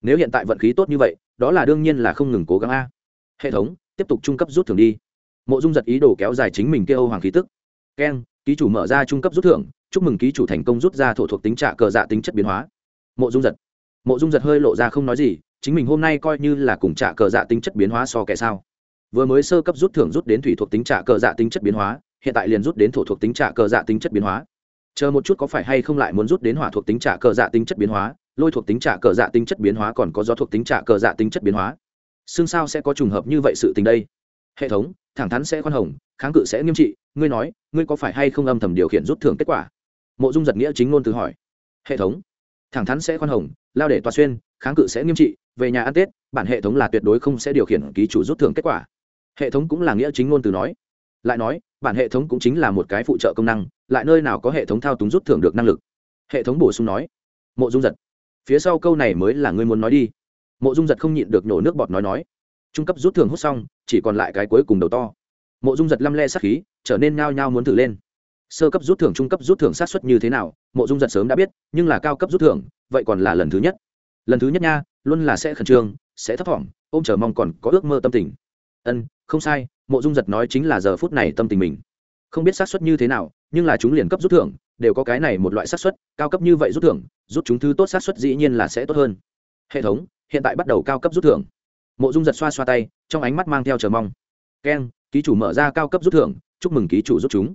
Speaker 1: nếu hiện tại vận khí tốt như vậy, đó là đương nhiên là không ngừng cố gắng a. Hệ thống, tiếp tục trung cấp rút thưởng đi. Mộ dung giật ý đồ kéo dài chính mình kêu âu hoàng khí tức. Keng ký chủ mở ra trung cấp rút thưởng, chúc mừng ký chủ thành công rút ra thổ thuộc tính trả cờ dạ tính chất biến hóa. Mộ dung giật. Mộ dung giật hơi lộ ra không nói gì, chính mình hôm nay coi như là cùng trả cờ dạ tính chất biến hóa so kẻ sao. Vừa mới sơ cấp rút thưởng rút đến thủy thuộc tính trả cờ dạ tính chất biến hóa, hiện tại liền rút đến thổ thuộc tính trả cờ dạ tính chất biến hóa. Chờ một chút có phải hay không lại muốn rút đến hỏa thuộc tính trả cờ dạ tính chất biến hóa lôi thuộc tính trả cờ dạ tính chất biến hóa còn có gió thuộc tính trả cờ dạ tính chất biến hóa. Xương sao sẽ có trùng hợp như vậy sự tình đây? Hệ thống, thẳng thắn sẽ khoan hồng, kháng cự sẽ nghiêm trị. Ngươi nói, ngươi có phải hay không âm thầm điều khiển rút thưởng kết quả? Mộ dung giật nghĩa chính ngôn từ hỏi. Hệ thống, thẳng thắn sẽ khoan hồng, lao để tòa xuyên, kháng cự sẽ nghiêm trị. Về nhà ăn tết, bản hệ thống là tuyệt đối không sẽ điều khiển ký chủ rút thưởng kết quả. Hệ thống cũng là nghĩa chính ngôn từ nói. Lại nói, bản hệ thống cũng chính là một cái phụ trợ công năng, lại nơi nào có hệ thống thao túng rút thưởng được năng lực? Hệ thống bổ sung nói. Mộ dung giật phía sau câu này mới là ngươi muốn nói đi. Mộ dung giật không nhịn được nhổ nước bọt nói nói. Trung cấp rút thưởng hút xong, chỉ còn lại cái cuối cùng đầu to. Mộ dung giật lăm le sát khí, trở nên ngao nhao muốn thử lên. Sơ cấp rút thưởng, trung cấp rút thưởng sát xuất như thế nào, mộ dung giật sớm đã biết, nhưng là cao cấp rút thưởng, vậy còn là lần thứ nhất. Lần thứ nhất nha, luôn là sẽ khẩn trương, sẽ thấp thỏm, ôm chờ mong còn có ước mơ tâm tình. Ân, không sai, mộ dung giật nói chính là giờ phút này tâm tình mình. Không biết sát suất như thế nào, nhưng là chúng liền cấp rút thưởng đều có cái này một loại xác suất, cao cấp như vậy rút thưởng, rút chúng thứ tốt xác suất dĩ nhiên là sẽ tốt hơn. Hệ thống, hiện tại bắt đầu cao cấp rút thưởng. Mộ dung giật xoa xoa tay, trong ánh mắt mang theo chờ mong. Keng ký chủ mở ra cao cấp rút thưởng, chúc mừng ký chủ rút chúng.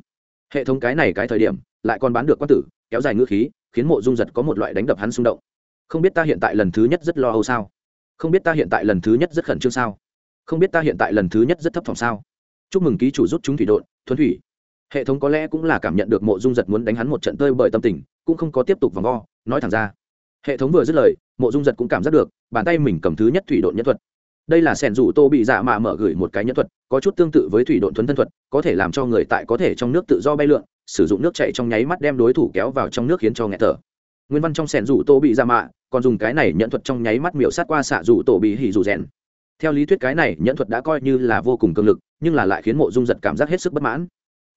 Speaker 1: Hệ thống cái này cái thời điểm, lại còn bán được quan tử, kéo dài ngữ khí, khiến mộ dung giật có một loại đánh đập hắn xung động. Không biết ta hiện tại lần thứ nhất rất lo âu sao? Không biết ta hiện tại lần thứ nhất rất khẩn trương sao? Không biết ta hiện tại lần thứ nhất rất thấp phòng sao? Chúc mừng ký chủ rút chúng thủy độn, thuần thủy hệ thống có lẽ cũng là cảm nhận được mộ dung giật muốn đánh hắn một trận tơi bởi tâm tình, cũng không có tiếp tục vòng vo, nói thẳng ra. Hệ thống vừa dứt lời, mộ dung giật cũng cảm giác được, bàn tay mình cầm thứ nhất thủy độn nhất thuật. Đây là sẻn rủ tô bị dạ mạ mở gửi một cái nhất thuật, có chút tương tự với thủy độn thuấn thân thuật, có thể làm cho người tại có thể trong nước tự do bay lượn, sử dụng nước chạy trong nháy mắt đem đối thủ kéo vào trong nước khiến cho nghẹt thở. Nguyên văn trong sẻn rủ tô bị dạ mạ, còn dùng cái này nhận thuật trong nháy mắt miểu sát qua xạ rủ tổ bị hỉ rủ rèn. Theo lý thuyết cái này nhẫn thuật đã coi như là vô cùng cường lực, nhưng là lại khiến mộ dung giật cảm giác hết sức bất mãn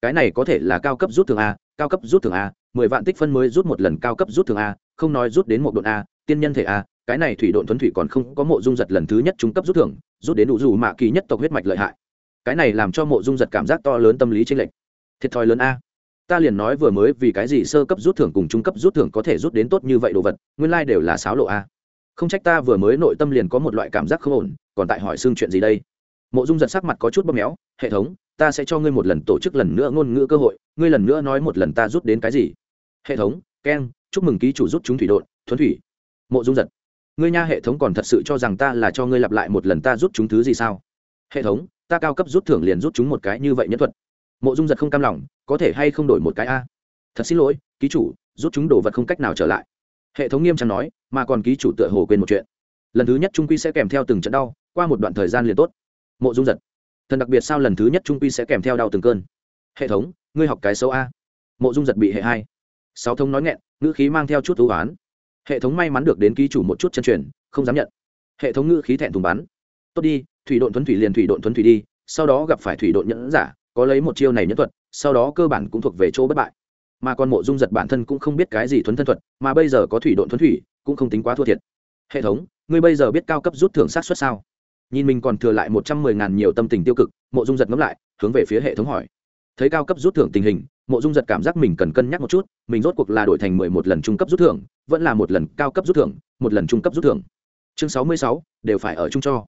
Speaker 1: cái này có thể là cao cấp rút thường a cao cấp rút thường a mười vạn tích phân mới rút một lần cao cấp rút thường a không nói rút đến một độn a tiên nhân thể a cái này thủy độn thuấn thủy còn không có mộ dung giật lần thứ nhất trung cấp rút thưởng rút đến đủ dù mạ kỳ nhất tộc huyết mạch lợi hại. Cái này làm cho mộ dung giật cảm giác to lớn tâm lý trên lệch, thiệt thòi lớn a. Ta liền nói vừa mới vì cái gì sơ cấp rút thưởng cùng trung cấp rút thưởng có thể rút đến tốt như vậy đồ vật nguyên lai、like、đều là sáo lộ a. Không trách ta vừa mới nội tâm liền có một loại cảm giác không ổn còn tại hỏi xương chuyện gì đây? Mộ dung giật sắc mặt có chút bóp méo hệ thống ta sẽ cho ngươi một lần tổ chức lần nữa ngôn ngữ cơ hội, ngươi lần nữa nói một lần ta rút đến cái gì? Hệ thống keng chúc mừng ký chủ rút chúng thủy đột thuấn thủy. Mộ dung giật. Ngươi nha hệ thống còn thật sự cho rằng ta là cho ngươi lặp lại một lần ta rút chúng thứ gì sao? Hệ thống, ta cao cấp rút thưởng liền rút chúng một cái như vậy nhất thuật. Mộ dung giật không cam lòng, có thể hay không đổi một cái a? Thật xin lỗi, ký chủ, rút chúng đồ vật không cách nào trở lại. Hệ thống nghiêm trọng nói, mà còn ký chủ tựa hồ quên một chuyện. Lần thứ nhất trung quy sẽ kèm theo từng trận đau, qua một đoạn thời gian liền tốt. Mộ dung giật thần đặc biệt sao lần thứ nhất trung quy sẽ kèm theo đau từng cơn. Hệ thống, ngươi học cái xấu a. Mộ dung giật bị hệ hai. Sáu thông nói nghẹn, ngữ khí mang theo chút thú oán. Hệ thống may mắn được đến ký chủ một chút chân truyền, không dám nhận. Hệ thống ngữ khí thẹn thùng bắn. Tốt đi, thủy độn thuấn thủy liền thủy độn thuấn thủy đi, sau đó gặp phải thủy độn nhẫn giả, có lấy một chiêu này nhẫn thuật, sau đó cơ bản cũng thuộc về chỗ bất bại. Mà còn mộ dung giật bản thân cũng không biết cái gì thuấn thân thuật, mà bây giờ có thủy độn thuấn thủy, cũng không tính quá thua thiệt. Hệ thống, ngươi bây giờ biết cao cấp rút thưởng sát xuất sao? Nhìn mình còn thừa lại một trăm mười ngàn nhiều tâm tình tiêu cực, mộ dung giật ngẫm lại, hướng về phía hệ thống hỏi. Thấy cao cấp rút thưởng tình hình, mộ dung giật cảm giác mình cần cân nhắc một chút, mình rốt cuộc là đổi thành mười một lần trung cấp rút thưởng, vẫn là một lần cao cấp rút thưởng, một lần trung cấp rút thưởng. Chương sáu mươi sáu, đều phải ở chung cho.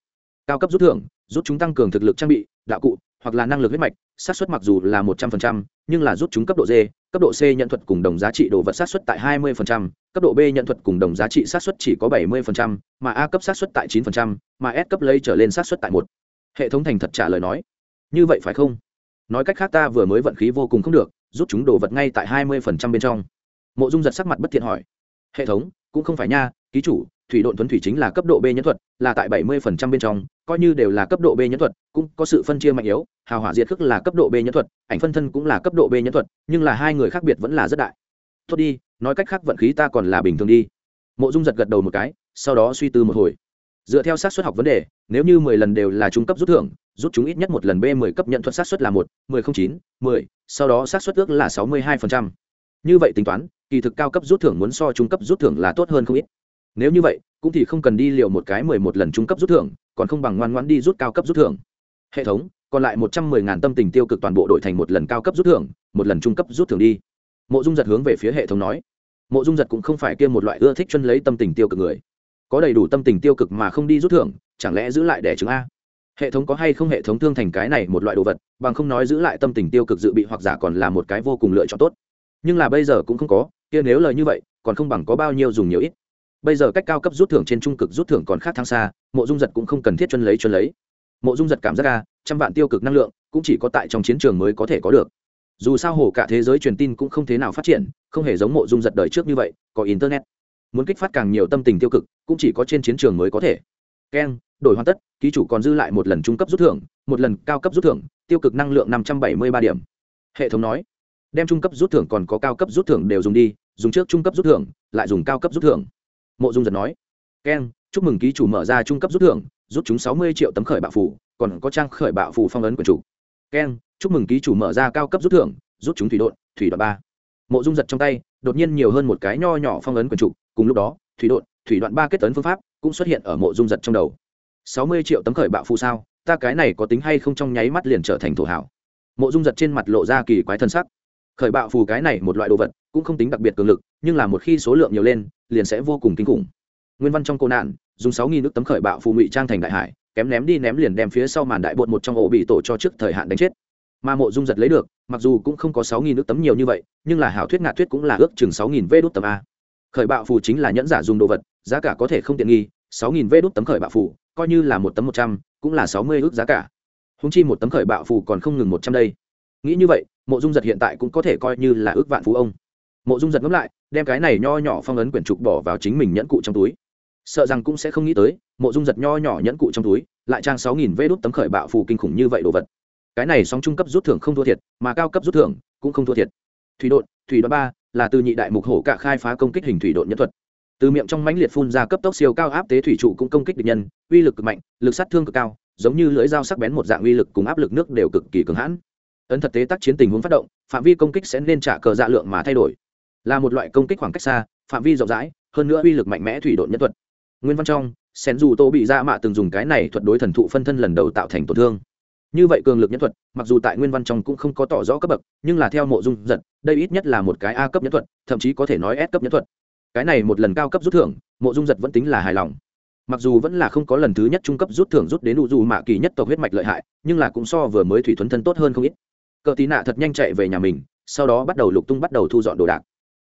Speaker 1: Cao cấp rút thưởng rút chúng tăng cường thực lực trang bị, đạo cụ hoặc là năng lực huyết mạch sát xuất mặc dù là một trăm phần trăm, nhưng là rút chúng cấp độ d, cấp độ c nhận thuật cùng đồng giá trị đồ vật sát xuất tại hai mươi phần trăm, cấp độ b nhận thuật cùng đồng giá trị sát xuất chỉ có bảy mươi phần trăm, mà a cấp sát xuất tại chín phần trăm, mà s cấp lấy trở lên sát xuất tại một. Hệ thống thành thật trả lời nói. Như vậy phải không? Nói cách khác ta vừa mới vận khí vô cùng không được rút chúng đồ vật ngay tại hai mươi phần trăm bên trong. Mộ dung giật sắc mặt bất thiện hỏi. Hệ thống, cũng không phải nha, ký chủ thủy độn thuấn thủy chính là cấp độ b nhân thuật, là tại bảy mươi phần trăm bên trong, coi như đều là cấp độ b nhân thuật, cũng có sự phân chia mạnh yếu, hào hỏa diệt khước là cấp độ b nhân thuật, ảnh phân thân cũng là cấp độ b nhân thuật, nhưng là hai người khác biệt vẫn là rất đại. Thôi đi, nói cách khác vận khí ta còn là bình thường đi. Mộ dung giật gật đầu một cái, sau đó suy tư một hồi. Dựa theo xác suất học vấn đề, nếu như mười lần đều là trung cấp rút thưởng, rút chúng ít nhất một lần b mười cấp nhận thuật xác suất là một, mười không chín, mười, sau đó xác suất ước là sáu mươi hai phần trăm. Như vậy tính toán, kỳ thực cao cấp rút thưởng muốn so trung cấp rút thưởng là tốt hơn không ít nếu như vậy, cũng thì không cần đi liệu một cái mười một lần trung cấp rút thưởng, còn không bằng ngoan ngoãn đi rút cao cấp rút thưởng. Hệ thống, còn lại một trăm mười ngàn tâm tình tiêu cực toàn bộ đổi thành một lần cao cấp rút thưởng, một lần trung cấp rút thưởng đi. Mộ dung giật hướng về phía hệ thống nói. Mộ dung giật cũng không phải kia một loại ưa thích chân lấy tâm tình tiêu cực người. Có đầy đủ tâm tình tiêu cực mà không đi rút thưởng, chẳng lẽ giữ lại đẻ chứng a? Hệ thống có hay không hệ thống thương thành cái này một loại đồ vật, bằng không nói giữ lại tâm tình tiêu cực dự bị hoặc giả còn là một cái vô cùng lựa chọn tốt. Nhưng là bây giờ cũng không có, kia nếu lời như vậy, còn không bằng có bao nhiêu dùng nhiều ít bây giờ cách cao cấp rút thưởng trên trung cực rút thưởng còn khác thang xa, mộ dung giật cũng không cần thiết chân lấy chân lấy. Mộ dung giật cảm giác ra, trăm vạn tiêu cực năng lượng cũng chỉ có tại trong chiến trường mới có thể có được. Dù sao hồ cả thế giới truyền tin cũng không thế nào phát triển, không hề giống mộ dung giật đời trước như vậy, có internet. Muốn kích phát càng nhiều tâm tình tiêu cực, cũng chỉ có trên chiến trường mới có thể. Keng, đổi hoàn tất, ký chủ còn dư lại một lần trung cấp rút thưởng, một lần cao cấp rút thưởng, tiêu cực năng lượng năm trăm bảy mươi ba điểm. Hệ thống nói, đem trung cấp rút thưởng còn có cao cấp rút thưởng đều dùng đi, dùng trước trung cấp rút thưởng, lại dùng cao cấp rút thưởng mộ dung giật nói keng chúc mừng ký chủ mở ra trung cấp rút thưởng, rút chúng sáu mươi triệu tấm khởi bạo phủ còn có trang khởi bạo phủ phong ấn của chủ. Keng chúc mừng ký chủ mở ra cao cấp rút thưởng, rút chúng thủy đội thủy đoạn ba. Mộ dung giật trong tay, đột nhiên nhiều hơn một cái nho nhỏ phong ấn quần trục cùng lúc đó, thủy đội thủy đoạn ba kết tấn phương pháp cũng xuất hiện ở mộ dung giật trong đầu. Sáu mươi triệu tấm khởi bạo phụ sao? Ta cái này có tính hay không trong nháy mắt liền trở thành thổ hảo. Mộ dung giật trên mặt lộ ra kỳ quái thân sắc khởi bạo phù cái này một loại đồ vật cũng không tính đặc biệt cường lực, nhưng là một khi số lượng nhiều lên, liền sẽ vô cùng kinh khủng. Nguyên văn trong cô nạn, dùng sáu nghìn nước tấm khởi bạo phù ngụy trang thành đại hải, kém ném đi ném liền đem phía sau màn đại bột một trong ổ bị tổ cho trước thời hạn đánh chết. Mà mộ dung giật lấy được, mặc dù cũng không có sáu nghìn nước tấm nhiều như vậy, nhưng là hảo thuyết ngạt thuyết cũng là ước chừng sáu nghìn vê đốt tấm a. Khởi bạo phù chính là nhẫn giả dùng đồ vật, giá cả có thể không tiện nghi, sáu nghìn vê đốt tấm khởi bạo phù, coi như là một tấm một trăm, cũng là sáu mươi ước giá cả. Húng chi một tấm khởi bạo phù còn không ngừng một trăm đây nghĩ như vậy, mộ dung giật hiện tại cũng có thể coi như là ước vạn phú ông. Mộ dung giật ngẫm lại, đem cái này nho nhỏ phong ấn quyển trục bỏ vào chính mình nhẫn cụ trong túi. Sợ rằng cũng sẽ không nghĩ tới, mộ dung giật nho nhỏ nhẫn cụ trong túi, lại trang sáu nghìn vê đốt tấm khởi bạo phù kinh khủng như vậy đồ vật. Cái này sóng trung cấp rút thưởng không thua thiệt, mà cao cấp rút thưởng cũng không thua thiệt. Thủy đột thủy đoạn ba là từ nhị đại mục hổ cả khai phá công kích hình thủy đột nhân thuật. Từ miệng trong mãnh liệt phun ra cấp tốc siêu cao áp tế thủy trụ cũng công kích địch nhân, uy lực cực mạnh, lực sát thương cực cao, giống như lưỡi dao sắc bén một dạng uy lực cùng áp lực nước đều cực kỳ cường hãn ấn thật tế tác chiến tình huống phát động, phạm vi công kích sẽ nên trả cờ dạ lượng mà thay đổi. Là một loại công kích khoảng cách xa, phạm vi rộng rãi, hơn nữa uy lực mạnh mẽ thủy độn nhân thuật. Nguyên văn trong, sen dù tô bị ra mạ từng dùng cái này thuật đối thần thụ phân thân lần đầu tạo thành tổn thương. Như vậy cường lực nhân thuật, mặc dù tại nguyên văn trong cũng không có tỏ rõ cấp bậc, nhưng là theo mộ dung giật, đây ít nhất là một cái a cấp nhân thuật, thậm chí có thể nói s cấp nhân thuật. Cái này một lần cao cấp rút thưởng, mộ dung giật vẫn tính là hài lòng. Mặc dù vẫn là không có lần thứ nhất trung cấp rút thưởng rút đến đủ dù mạ kỳ nhất tộc huyết mạch lợi hại, nhưng là cũng so vừa mới thủy thuấn thân tốt hơn không ít cờ tí nạ thật nhanh chạy về nhà mình, sau đó bắt đầu lục tung bắt đầu thu dọn đồ đạc.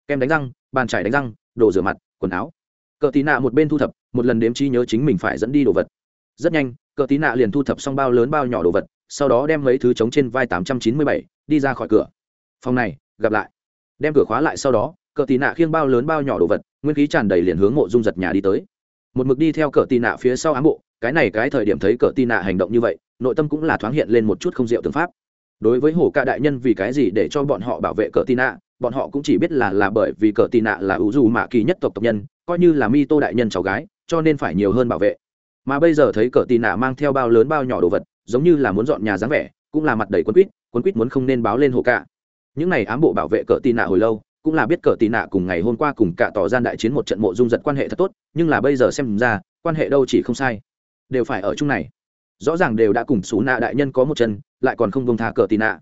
Speaker 1: Kem đánh răng, bàn chải đánh răng, đồ rửa mặt, quần áo. Cờ tí nạ một bên thu thập, một lần đếm trí nhớ chính mình phải dẫn đi đồ vật. Rất nhanh, cờ tí nạ liền thu thập xong bao lớn bao nhỏ đồ vật, sau đó đem mấy thứ trống trên vai tám trăm chín mươi bảy, đi ra khỏi cửa. Phòng này, gặp lại. Đem cửa khóa lại sau đó, cờ tí nạ khiêng bao lớn bao nhỏ đồ vật, nguyên khí tràn đầy liền hướng mộ dung giật nhà đi tới. Một mực đi theo cờ tì nạ phía sau ám bộ, cái này cái thời điểm thấy cờ tì nạ hành động như vậy, nội tâm cũng là thoáng hiện lên một chút không diệu tương pháp đối với hồ ca đại nhân vì cái gì để cho bọn họ bảo vệ cờ tì nạ, bọn họ cũng chỉ biết là là bởi vì cờ tì nạ là ủ dù mạ kỳ nhất tộc tộc nhân, coi như là mi tô đại nhân cháu gái, cho nên phải nhiều hơn bảo vệ. Mà bây giờ thấy cờ tì nạ mang theo bao lớn bao nhỏ đồ vật, giống như là muốn dọn nhà dáng vẻ, cũng là mặt đầy quân quýt quân quýt muốn không nên báo lên hồ cả những này ám bộ bảo vệ cờ tì nạ hồi lâu, cũng là biết cờ tì nạ cùng ngày hôm qua cùng cả tỏ gian đại chiến một trận mộ dung giật quan hệ thật tốt, nhưng là bây giờ xem ra, quan hệ đâu chỉ không sai. Đều phải ở chung này rõ ràng đều đã cùng xú nạ đại nhân có một chân, lại còn không bông tha cờ tì nạ.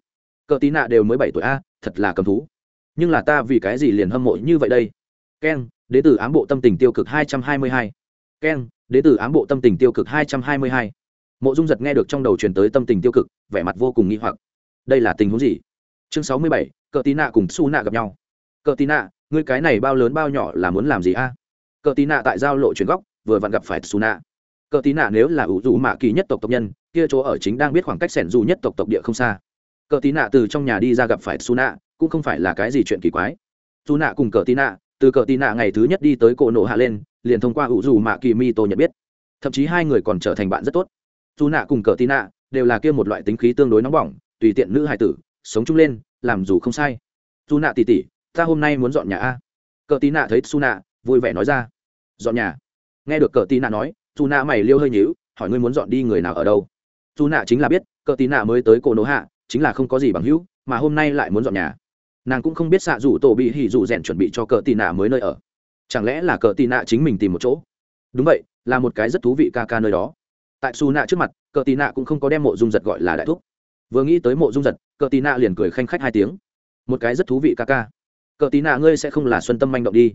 Speaker 1: Cờ tì nạ đều mới bảy tuổi a, thật là cầm thú. Nhưng là ta vì cái gì liền hâm mộ như vậy đây? Keng đế tử ám bộ tâm tình tiêu cực hai trăm hai mươi hai. Keng đế tử ám bộ tâm tình tiêu cực hai trăm hai mươi hai. Mộ dung giật nghe được trong đầu truyền tới tâm tình tiêu cực, vẻ mặt vô cùng nghi hoặc. Đây là tình huống gì? Chương sáu mươi bảy, cờ tí nạ cùng su nạ gặp nhau. Cờ tí nạ, ngươi cái này bao lớn bao nhỏ là muốn làm gì a? Cờ tí nạ tại giao lộ chuyển góc, vừa vặn gặp phải su nạ cờ tí nạ nếu là ủ dù mạ kỳ nhất tộc tộc nhân, kia chỗ ở chính đang biết khoảng cách sẻn dù nhất tộc tộc địa không xa. Cờ tí nạ từ trong nhà đi ra gặp phải su nạ, cũng không phải là cái gì chuyện kỳ quái. Su nạ cùng cờ tí nạ, từ cờ tí nạ ngày thứ nhất đi tới cổ nổ hạ lên, liền thông qua ủ dù mạ kỳ mi tô nhận biết. Thậm chí hai người còn trở thành bạn rất tốt. Su nạ cùng cờ tí nạ đều là kia một loại tính khí tương đối nóng bỏng, tùy tiện nữ hài tử, sống chung lên, làm dù không sai. Su nạ tỉ tỉ, ta hôm nay muốn dọn nhà a. Cờ tí nạ thấy su nạ, vui vẻ nói ra. Dọn nhà? Nghe được cờ tí nạ nói dù nạ mày liêu hơi nhíu, hỏi ngươi muốn dọn đi người nào ở đâu? Dù nạ chính là biết, cờ tí nạ mới tới cổ nỗ hạ, chính là không có gì bằng hữu, mà hôm nay lại muốn dọn nhà. Nàng cũng không biết xạ rủ tổ bị hỉ rủ rèn chuẩn bị cho cờ tì nạ mới nơi ở. Chẳng lẽ là cờ tì nạ chính mình tìm một chỗ? Đúng vậy, là một cái rất thú vị ca ca nơi đó. Tại xù nạ trước mặt, cờ tì nạ cũng không có đem mộ dung giật gọi là đại thúc. Vừa nghĩ tới mộ dung giật, cờ tì nạ liền cười khanh khách hai tiếng. Một cái rất thú vị ca ca. Cờ tì nạ ngươi sẽ không là xuân tâm manh động đi.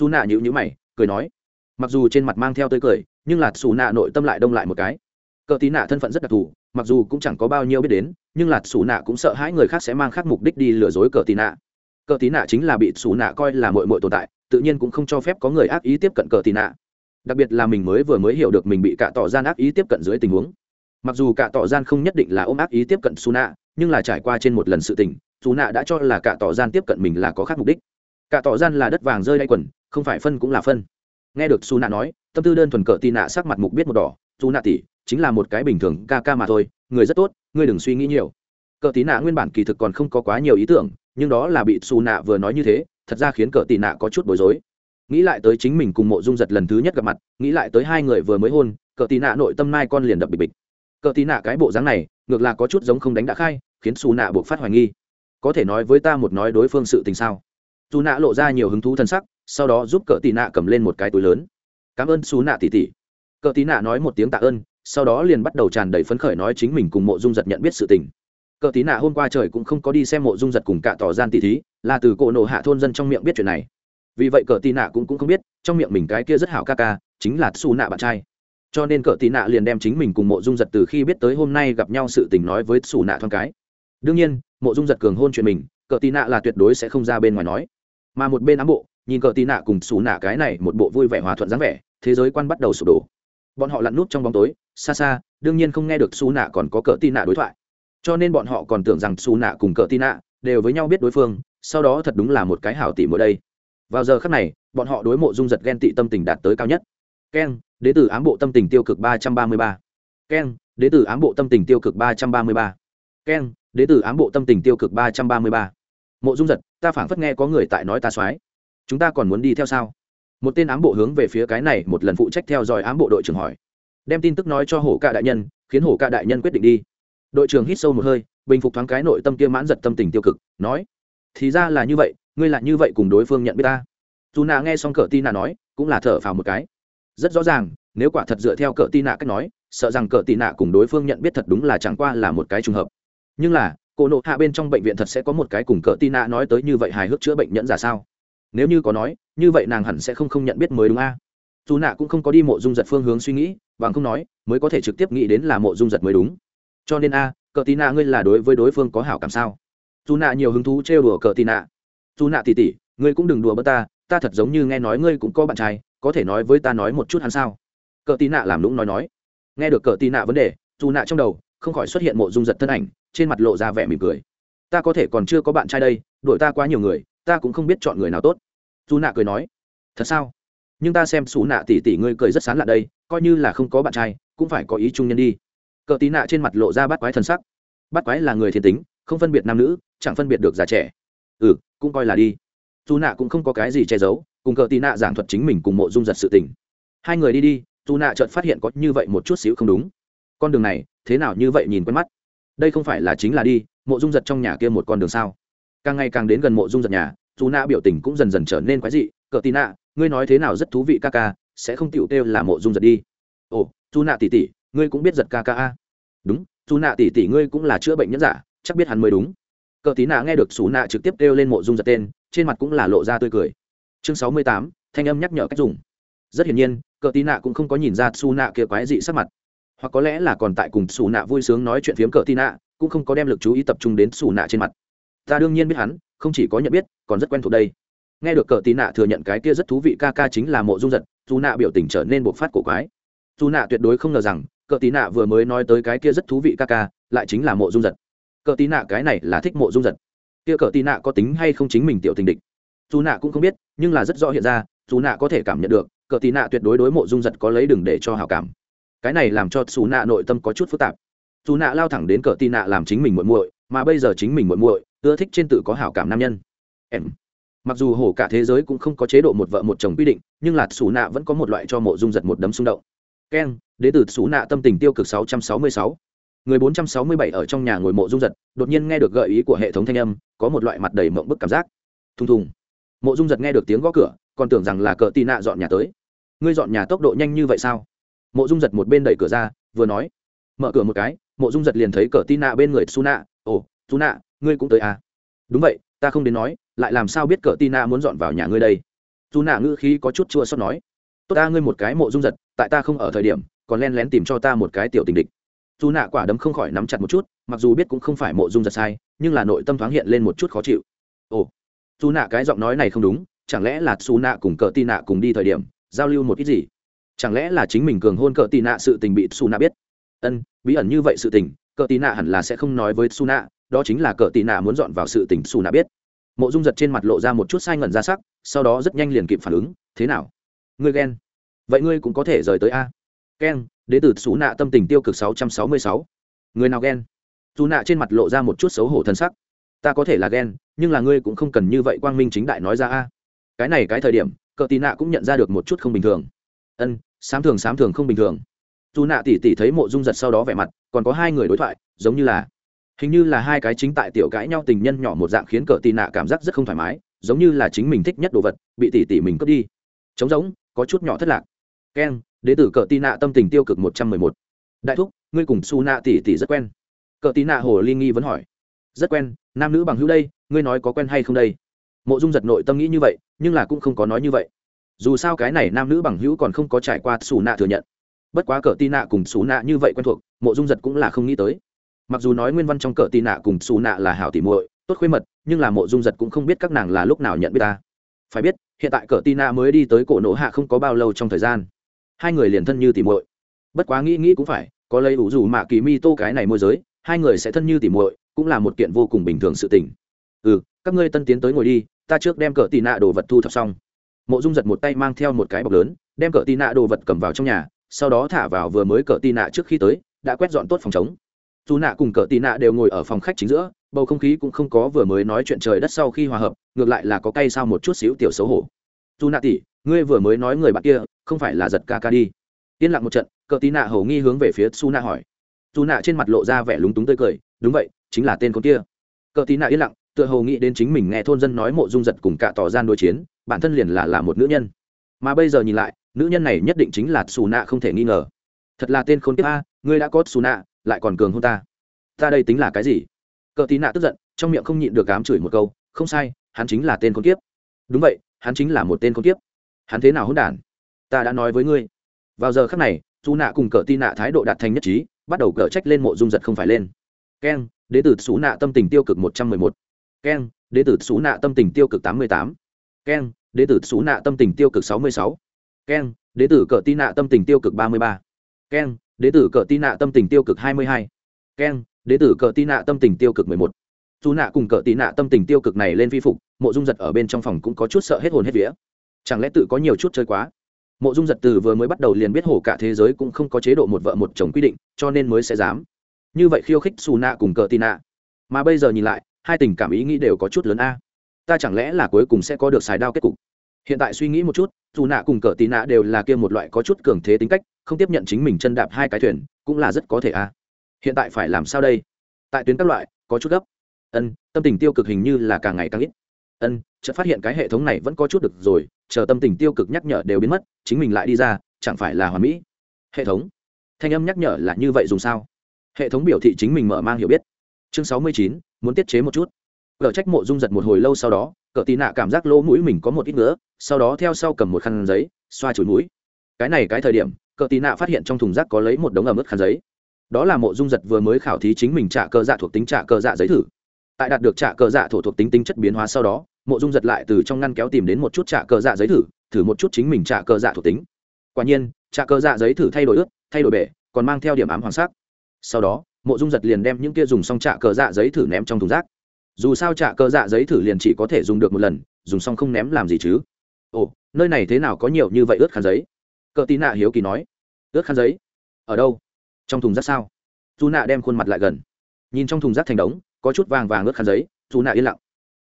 Speaker 1: Dù nạ nhữ nhữ mày, cười nói. Mặc dù trên mặt mang theo tươi cười nhưng là xù nạ nội tâm lại đông lại một cái. Cờ tí nạ thân phận rất đặc thù, mặc dù cũng chẳng có bao nhiêu biết đến, nhưng là xù nạ cũng sợ hãi người khác sẽ mang khác mục đích đi lừa dối cờ tí nạ. Cờ tí nạ chính là bị xù nạ coi là mội mội tồn tại, tự nhiên cũng không cho phép có người ác ý tiếp cận cờ tí nạ. Đặc biệt là mình mới vừa mới hiểu được mình bị cả tỏ gian ác ý tiếp cận dưới tình huống. Mặc dù cả tỏ gian không nhất định là ôm ác ý tiếp cận xù nạ, nhưng là trải qua trên một lần sự tình, xù nạ đã cho là cả tỏ gian tiếp cận mình là có khác mục đích. Cả tỏ gian là đất vàng rơi đay quần, không phải phân cũng là phân. Nghe được xù nạ nói tâm tư đơn thuần cờ tì nạ sắc mặt mục biết một đỏ, dù nạ tỷ chính là một cái bình thường ca ca mà thôi, người rất tốt, ngươi đừng suy nghĩ nhiều. Cờ tì nạ nguyên bản kỳ thực còn không có quá nhiều ý tưởng, nhưng đó là bị xù nạ vừa nói như thế, thật ra khiến cờ tì nạ có chút bối rối. Nghĩ lại tới chính mình cùng mộ dung giật lần thứ nhất gặp mặt, nghĩ lại tới hai người vừa mới hôn, cờ tì nạ nội tâm nai con liền đập bịch bịch. Cờ tì nạ cái bộ dáng này, ngược là có chút giống không đánh đã khai, khiến xù nạ buộc phát hoài nghi. Có thể nói với ta một nói đối phương sự tình sao? Dù nạ lộ ra nhiều hứng thú t sắc, sau đó giúp cờ tì nạ cầm lên một cái túi lớn cảm ơn xú nạ tỉ tỉ. Cờ tí nạ nói một tiếng tạ ơn sau đó liền bắt đầu tràn đầy phấn khởi nói chính mình cùng mộ dung giật nhận biết sự tình. Cờ tí nạ hôm qua trời cũng không có đi xem mộ dung giật cùng cả tỏ gian tỷ thí là từ cổ nộ hạ thôn dân trong miệng biết chuyện này. Vì vậy cờ tí nạ cũng, cũng không biết trong miệng mình cái kia rất hảo ca ca chính là xú nạ bạn trai. Cho nên cờ tí nạ liền đem chính mình cùng mộ dung giật từ khi biết tới hôm nay gặp nhau sự tình nói với xù nạ thoáng cái. Đương nhiên mộ dung giật cường hôn chuyện mình cờ tí nạ là tuyệt đối sẽ không ra bên ngoài nói. Mà một bên ám bộ nhìn cờ tì nạ cùng xù nạ cái này một bộ vui vẻ hòa thuận dáng vẻ, thế giới quan bắt đầu sụp đổ. Bọn họ lặn nút trong bóng tối, xa xa, đương nhiên không nghe được xù nạ còn có cờ tì nạ đối thoại. Cho nên bọn họ còn tưởng rằng xù nạ cùng cờ tì nạ đều với nhau biết đối phương, sau đó thật đúng là một cái hảo tỉ mỗi đây. Vào giờ khắc này, bọn họ đối mộ dung giật ghen tị tâm tình đạt tới cao nhất. Keng, đế tử ám bộ tâm tình tiêu cực ba trăm ba mươi ba. Keng, đế tử ám bộ tâm tình tiêu cực ba trăm ba mươi ba. Keng, đế tử ám bộ tâm tình tiêu cực ba trăm ba mươi ba. Mộ dung giật, ta phảng phất nghe có người tại nói ta soái chúng ta còn muốn đi theo sao? Một tên ám bộ hướng về phía cái này một lần phụ trách theo dõi ám bộ đội trưởng hỏi. Đem tin tức nói cho hổ ca đại nhân, khiến hổ ca đại nhân quyết định đi. Đội trưởng hít sâu một hơi, bình phục thoáng cái nội tâm kia mãn giật tâm tình tiêu cực, nói, thì ra là như vậy, ngươi lại như vậy cùng đối phương nhận biết ta. Dù nà nghe xong cỡ tin nà nói, cũng là thở phào một cái. Rất rõ ràng, nếu quả thật dựa theo cỡ tin nà cách nói, sợ rằng cỡ tin nà cùng đối phương nhận biết thật đúng là chẳng qua là một cái trùng hợp. Nhưng là, cô nộ hạ bên trong bệnh viện thật sẽ có một cái cùng cỡ tin nà nói tới như vậy hài hước chữa bệnh nhẫn giả sao? Nếu như có nói, như vậy nàng hẳn sẽ không không nhận biết mới đúng a. Dù nạ cũng không có đi mộ dung giật phương hướng suy nghĩ, bằng không nói, mới có thể trực tiếp nghĩ đến là mộ dung giật mới đúng. Cho nên a, cờ tí nạ ngươi là đối với đối phương có hảo cảm sao? Dù nạ nhiều hứng thú trêu đùa cờ tí nạ. Dù nạ tỉ tỉ, ngươi cũng đừng đùa bớt ta ta thật giống như nghe nói ngươi cũng có bạn trai, có thể nói với ta nói một chút hắn sao? Cờ tí nạ làm lũng nói nói. Nghe được cờ tí nạ vấn đề, dù nạ trong đầu không khỏi xuất hiện mộ dung giật thân ảnh, trên mặt lộ ra vẻ mỉm cười. Ta có thể còn chưa có bạn trai đây đổi ta quá nhiều người ta cũng không biết chọn người nào tốt. Dù nạ cười nói, thật sao? Nhưng ta xem xù nạ tỉ tỉ ngươi cười rất sán lạ đây, coi như là không có bạn trai, cũng phải có ý trung nhân đi. Cờ tí nạ trên mặt lộ ra bắt quái thân sắc. Bắt quái là người thiên tính, không phân biệt nam nữ, chẳng phân biệt được già trẻ. Ừ cũng coi là đi. Dù nạ cũng không có cái gì che giấu, cùng cờ tí nạ giảng thuật chính mình cùng mộ dung giật sự tình. Hai người đi đi dù nạ chợt phát hiện có như vậy một chút xíu không đúng. Con đường này, thế nào như vậy nhìn quen mắt? Đây không phải là chính là đi, mộ dung giật trong nhà kia một con đường sao? Càng ngày càng đến gần mộ dung giật nhà, dù nạ biểu tình cũng dần dần trở nên quái dị. Cờ tì nạ, ngươi nói thế nào rất thú vị ca ca, sẽ không tựu kêu là mộ dung giật đi. Ồ, dù nạ tỉ tỉ ngươi cũng biết giật ca ca a. Đúng, dù nạ tỉ tỉ ngươi cũng là chữa bệnh nhân giả dạ, chắc biết hắn mới đúng. Cờ tí nạ nghe được xù nạ trực tiếp kêu lên mộ dung giật tên, trên mặt cũng là lộ ra tươi cười. Chương sáu mươi tám, thanh âm nhắc nhở cách dùng. Rất hiển nhiên, cờ tí nạ cũng không có nhìn ra xù nạ kia quái dị sắc mặt. Hoặc có lẽ là còn tại cùng xù nạ vui sướng nói chuyện phiếm cờ tí nạ, cũng không có đem lực chú ý tập trung đến xù nạ trên mặt ta đương nhiên biết hắn, không chỉ có nhận biết, còn rất quen thuộc đây. Nghe được cờ tí nạ thừa nhận cái kia rất thú vị ca ca chính là mộ dung giật, dù nạ biểu tình trở nên bộc phát cổ quái. Dù nạ tuyệt đối không ngờ rằng, cờ tí nạ vừa mới nói tới cái kia rất thú vị ca ca, lại chính là mộ dung giật. Cờ tí nạ cái này là thích mộ dung giật. Kia cờ tí nạ có tính hay không chính mình tiểu tình địch? Dù nạ cũng không biết, nhưng là rất rõ hiện ra, dù nạ có thể cảm nhận được, cờ tí nạ tuyệt đối đối mộ dung giật có lấy đừng để cho hào cảm. Cái này làm cho xù nạ nội tâm có chút phức tạp. Dù nạ lao thẳng đến cờ tí nạ làm chính mình muội muội, mà bây giờ chính mình muội muội ưa thích trên tự có hảo cảm nam nhân. Em. Mặc dù hổ cả thế giới cũng không có chế độ một vợ một chồng quy định, nhưng là xù nạ vẫn có một loại cho mộ dung giật một đấm xung động. Keng đế tử xù nạ tâm tình tiêu cực 666. người 467 ở trong nhà ngồi mộ dung giật, đột nhiên nghe được gợi ý của hệ thống thanh âm, có một loại mặt đầy mộng bức cảm giác. Thùng thùng. Mộ dung giật nghe được tiếng gõ cửa, còn tưởng rằng là cờ tị nạ dọn nhà tới. Ngươi dọn nhà tốc độ nhanh như vậy sao? Mộ dung giật một bên đẩy cửa ra, vừa nói. Mở cửa một cái, mộ dung giật liền thấy cờ tị nạ bên người su nạ. Ồ dù nạ, ngươi cũng tới à? Đúng vậy, ta không đến nói, lại làm sao biết cờ tina nạ muốn dọn vào nhà ngươi đây? Dù nạ ngữ khí có chút chua xót nói. Tốt ta, ngươi một cái mộ dung giật, tại ta không ở thời điểm, còn len lén tìm cho ta một cái tiểu tình địch. Dù nạ quả đấm không khỏi nắm chặt một chút, mặc dù biết cũng không phải mộ dung giật sai, nhưng là nội tâm thoáng hiện lên một chút khó chịu. Ồ dù nạ cái giọng nói này không đúng, chẳng lẽ là xù nạ cùng cờ tì nạ cùng đi thời điểm, giao lưu một ít gì? Chẳng lẽ là chính mình cường hôn cờ tì nạ sự tình bị xù nạ biết? Ân, bí ẩn như vậy sự tình, cờ tì nạ hẳn là sẽ không nói với xù nạ đó chính là cờ tì nạ muốn dọn vào sự tình xù nạ biết. Mộ dung giật trên mặt lộ ra một chút sai ngẩn ra sắc, sau đó rất nhanh liền kịp phản ứng, thế nào? Ngươi ghen? Vậy ngươi cũng có thể rời tới a? Ghen? Đế tử xù nạ tâm tình tiêu cực sáu trăm sáu mươi sáu. Người nào ghen? Dù nạ trên mặt lộ ra một chút xấu hổ thân sắc. Ta có thể là ghen, nhưng là ngươi cũng không cần như vậy quang minh chính đại nói ra a. Cái này cái thời điểm, cờ tì nạ cũng nhận ra được một chút không bình thường. Ân, sám thường sám thường không bình thường. Dù nạ tỉ tỉ thấy mộ dung giật sau đó vẻ mặt, còn có hai người đối thoại, giống như là hình như là hai cái chính tại tiểu cãi nhau tình nhân nhỏ một dạng khiến cờ tì nạ cảm giác rất không thoải mái, giống như là chính mình thích nhất đồ vật, bị tỉ tỉ mình cướp đi. Trống giống có chút nhỏ thất lạc. Keng đế tử cờ tì nạ tâm tình tiêu cực một trăm mười một. Đại thúc, ngươi cùng su nạ tỉ tỉ rất quen. Cờ tì nạ hồ ly nghi vẫn hỏi. Rất quen, nam nữ bằng hữu đây, ngươi nói có quen hay không đây? Mộ dung giật nội tâm nghĩ như vậy, nhưng là cũng không có nói như vậy. Dù sao cái này nam nữ bằng hữu còn không có trải qua xù nạ thừa nhận. Bất quá cờ tì nạ cùng xù nạ như vậy quen thuộc, mộ dung giật cũng là không nghĩ tới mặc dù nói nguyên văn trong cờ tì nạ cùng xù nạ là hảo tỉ muội, tốt khuê mật, nhưng là mộ dung giật cũng không biết các nàng là lúc nào nhận biết ta. Phải biết, hiện tại cờ tì nạ mới đi tới cổ nổ hạ không có bao lâu trong thời gian. Hai người liền thân như tỉ muội. Bất quá nghĩ nghĩ cũng phải, có lấy ủ dù mạ kỳ mi tô cái này môi giới, hai người sẽ thân như tỉ muội, cũng là một kiện vô cùng bình thường sự tình. Ừ các ngươi tân tiến tới ngồi đi, ta trước đem cờ tì nạ đồ vật thu thập xong. Mộ dung giật một tay mang theo một cái bọc lớn, đem cờ tì nạ đồ vật cầm vào trong nhà, sau đó thả vào vừa mới cờ tì nạ trước khi tới, đã quét dọn tốt phòng chống dù nạ cùng cờ Tỷ nạ đều ngồi ở phòng khách chính giữa, bầu không khí cũng không có vừa mới nói chuyện trời đất sau khi hòa hợp, ngược lại là có cay sao một chút xíu tiểu xấu hổ. Dù nạ tỉ ngươi vừa mới nói người bạn kia, không phải là giật ca ca đi. Yên lặng một trận, cờ Tỷ nạ hầu nghi hướng về phía su nạ hỏi. Dù nạ trên mặt lộ ra vẻ lúng túng tươi cười, đúng vậy, chính là tên con kia. Cờ Tỷ nạ yên lặng, tựa hồ nghĩ đến chính mình nghe thôn dân nói mộ dung giật cùng cả tỏ gian đối chiến, bản thân liền là là một nữ nhân. Mà bây giờ nhìn lại, nữ nhân này nhất định chính là xù nạ không thể nghi ngờ. Thật là tên khốn kiếp a, ngươi đã có xù nạ lại còn cường hơn ta. Ta đây tính là cái gì? Cờ tí nạ tức giận, trong miệng không nhịn được cám chửi một câu, không sai, hắn chính là tên con kiếp. Đúng vậy, hắn chính là một tên con kiếp. Hắn thế nào hôn đản? Ta đã nói với ngươi. Vào giờ khắc này dù nạ cùng cờ tí nạ thái độ đạt thành nhất trí, bắt đầu cờ trách lên mộ dung giật không phải lên. Keng, đế tử xú nạ tâm tình tiêu cực một trăm mười một. Keng, đế tử xú nạ tâm tình tiêu cực tám mươi tám. Keng, đế tử xú nạ tâm tình tiêu cực sáu mươi sáu. Keng, đế tử cờ tí nạ tâm tình tiêu cực ba mươi ba. Keng đế tử cờ tin nạ tâm tình tiêu cực hai mươi hai. Keng đế tử cờ tin nạ tâm tình tiêu cực mười một. Dù nạ cùng cờ tị nạ tâm tình tiêu cực này lên vi phục, mộ dung giật ở bên trong phòng cũng có chút sợ hết hồn hết vía. Chẳng lẽ tự có nhiều chút chơi quá? Mộ dung giật từ vừa mới bắt đầu liền biết hổ cả thế giới cũng không có chế độ một vợ một chồng quy định, cho nên mới sẽ dám. Như vậy khiêu khích xù nạ cùng cờ tị nạ mà bây giờ nhìn lại, hai tình cảm ý nghĩ đều có chút lớn a. Ta chẳng lẽ là cuối cùng sẽ có được xài đao kết cục? Hiện tại suy nghĩ một chút dù nạ cùng cờ tì nạ đều là kia một loại có chút cường thế tính cách, không tiếp nhận chính mình chân đạp hai cái thuyền, cũng là rất có thể a hiện tại phải làm sao đây? Tại tuyến các loại, có chút gấp. Ân, tâm tình tiêu cực hình như là càng ngày càng ít. Ân, chợt phát hiện cái hệ thống này vẫn có chút được rồi, chờ tâm tình tiêu cực nhắc nhở đều biến mất, chính mình lại đi ra, chẳng phải là hoàn mỹ? Hệ thống. Thanh âm nhắc nhở là như vậy dùng sao? Hệ thống biểu thị chính mình mở mang hiểu biết. Chương sáu mươi chín, muốn tiết chế một chút cờ trách mộ dung giật một hồi lâu sau đó, cờ tì nạ cảm giác lỗ mũi mình có một ít nữa sau đó theo sau cầm một khăn giấy, xoa chùi mũi. Cái này cái thời điểm, cờ tì nạ phát hiện trong thùng rác có lấy một đống ẩm ướt khăn giấy. Đó là mộ dung giật vừa mới khảo thí chính mình trả cơ dạ thuộc tính trả cơ dạ giấy thử. Tại đạt được trả cơ dạ thổ thuộc tính tính chất biến hóa sau đó, mộ dung giật lại từ trong ngăn kéo tìm đến một chút trả cơ dạ giấy thử thử một chút chính mình trả cơ dạ thuộc tính. Quả nhiên, trả cơ dạ giấy thử thay đổi ướt, thay đổi bể, còn mang theo điểm ám hoàng sắc. Sau đó, mộ dung giật liền đem những kia dùng xong trả cờ dạ giấy thử ném trong thùng rác dù sao trả cờ dạ giấy thử liền chỉ có thể dùng được một lần, dùng xong không ném làm gì chứ? Ồ, nơi này thế nào có nhiều như vậy ướt khăn giấy? Cờ tí nạ hiếu kỳ nói. Ướt khăn giấy? Ở đâu? Trong thùng rác sao? Dù nạ đem khuôn mặt lại gần. Nhìn trong thùng rác thành đống, có chút vàng vàng ướt khăn giấy, dù nạ yên lặng.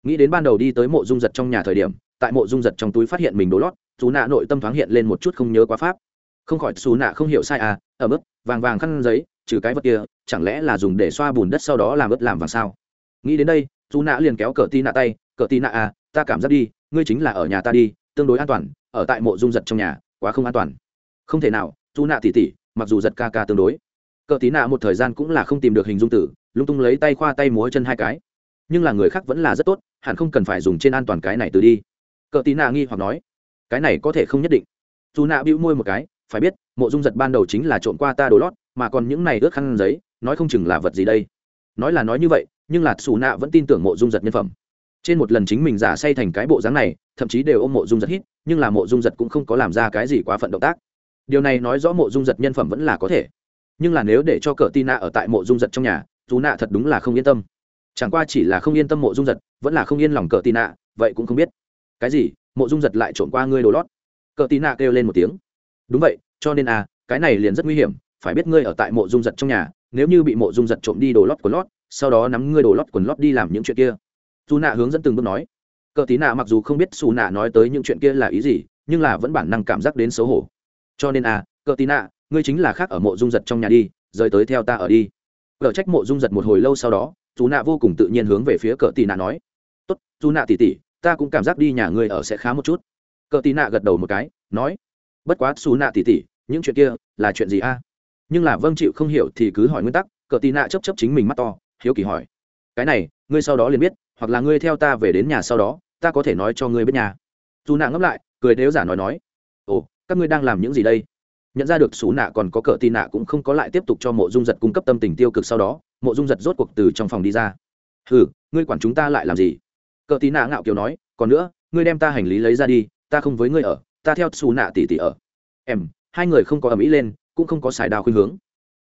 Speaker 1: Nghĩ đến ban đầu đi tới mộ dung giật trong nhà thời điểm, tại mộ dung giật trong túi phát hiện mình đổ lót, dù nạ nội tâm thoáng hiện lên một chút không nhớ quá pháp. Không khỏi xù nạ không hiểu sai à ở mức, vàng vàng khăn giấy, trừ cái vật kia, chẳng lẽ là dùng để xoa bùn đất sau đó làm ướt làm vàng sao? Nghĩ đến đây dù nạ liền kéo cờ tì nạ tay, cờ tì nạ à ta cảm giác đi, ngươi chính là ở nhà ta đi, tương đối an toàn, ở tại mộ dung giật trong nhà, quá không an toàn. Không thể nào dù nạ tỉ tỉ mặc dù giật ca ca tương đối. Cờ tì nạ một thời gian cũng là không tìm được hình dung tử, lung tung lấy tay khoa tay múa chân hai cái. Nhưng là người khác vẫn là rất tốt, hẳn không cần phải dùng trên an toàn cái này từ đi. Cờ tì nạ nghi hoặc nói, cái này có thể không nhất định. Dù nạ bĩu môi một cái, phải biết, mộ dung giật ban đầu chính là trộm qua ta đồ lót, mà còn những này ướt khăn giấy, nói không chừng là vật gì đây? Nói là nói như vậy nhưng là xù nạ vẫn tin tưởng mộ dung giật nhân phẩm. Trên một lần chính mình giả say thành cái bộ dáng này, thậm chí đều ôm mộ dung giật hít, nhưng là mộ dung giật cũng không có làm ra cái gì quá phận động tác. Điều này nói rõ mộ dung giật nhân phẩm vẫn là có thể. Nhưng là nếu để cho cờ tin nạ ở tại mộ dung giật trong nhà, dù nạ thật đúng là không yên tâm. Chẳng qua chỉ là không yên tâm mộ dung giật, vẫn là không yên lòng cờ tin nạ vậy cũng không biết. Cái gì? Mộ dung giật lại trộm qua ngươi đồ lót. Cờ tin nạ kêu lên một tiếng. Đúng vậy, cho nên à cái này liền rất nguy hiểm, phải biết ngươi ở tại mộ dung giật trong nhà, nếu như bị mộ dung giật trộm đi đồ lót của lót sau đó nắm ngươi đổ lót quần lót đi làm những chuyện kia. Dù nạ hướng dẫn từng bước nói. Cờ tí nạ mặc dù không biết xù nạ nói tới những chuyện kia là ý gì, nhưng là vẫn bản năng cảm giác đến xấu hổ. Cho nên à cờ tí nạ, ngươi chính là khác ở mộ dung giật trong nhà đi, rời tới theo ta ở đi. Cờ trách mộ dung giật một hồi lâu sau đó dù nạ vô cùng tự nhiên hướng về phía cờ tì nạ nói. Tốt dù nạ tỉ tỉ ta cũng cảm giác đi nhà ngươi ở sẽ khá một chút. Cờ tì nạ gật đầu một cái, nói. Bất quá xù nạ tỉ tỉ những chuyện kia là chuyện gì a? Nhưng là vâng chịu không hiểu thì cứ hỏi nguyên tắc, cờ tì nạ chấp chấp chính mình mắt to hiếu kỳ hỏi. Cái này, ngươi sau đó liền biết, hoặc là ngươi theo ta về đến nhà sau đó, ta có thể nói cho ngươi biết nhà. Dù nạ ngẫm lại, cười nếu giả nói nói. Ồ, các ngươi đang làm những gì đây? Nhận ra được xú nạ còn có cờ tì nạ cũng không có lại tiếp tục cho mộ dung giật cung cấp tâm tình tiêu cực sau đó, mộ dung giật rốt cuộc từ trong phòng đi ra. Hừ, ngươi quản chúng ta lại làm gì? Cờ tì nạ ngạo kiều nói, còn nữa, ngươi đem ta hành lý lấy ra đi, ta không với ngươi ở, ta theo xù nạ tỉ tỉ ở. Em, hai người không có ầm ĩ lên, cũng không có xài đào khuyên hướng.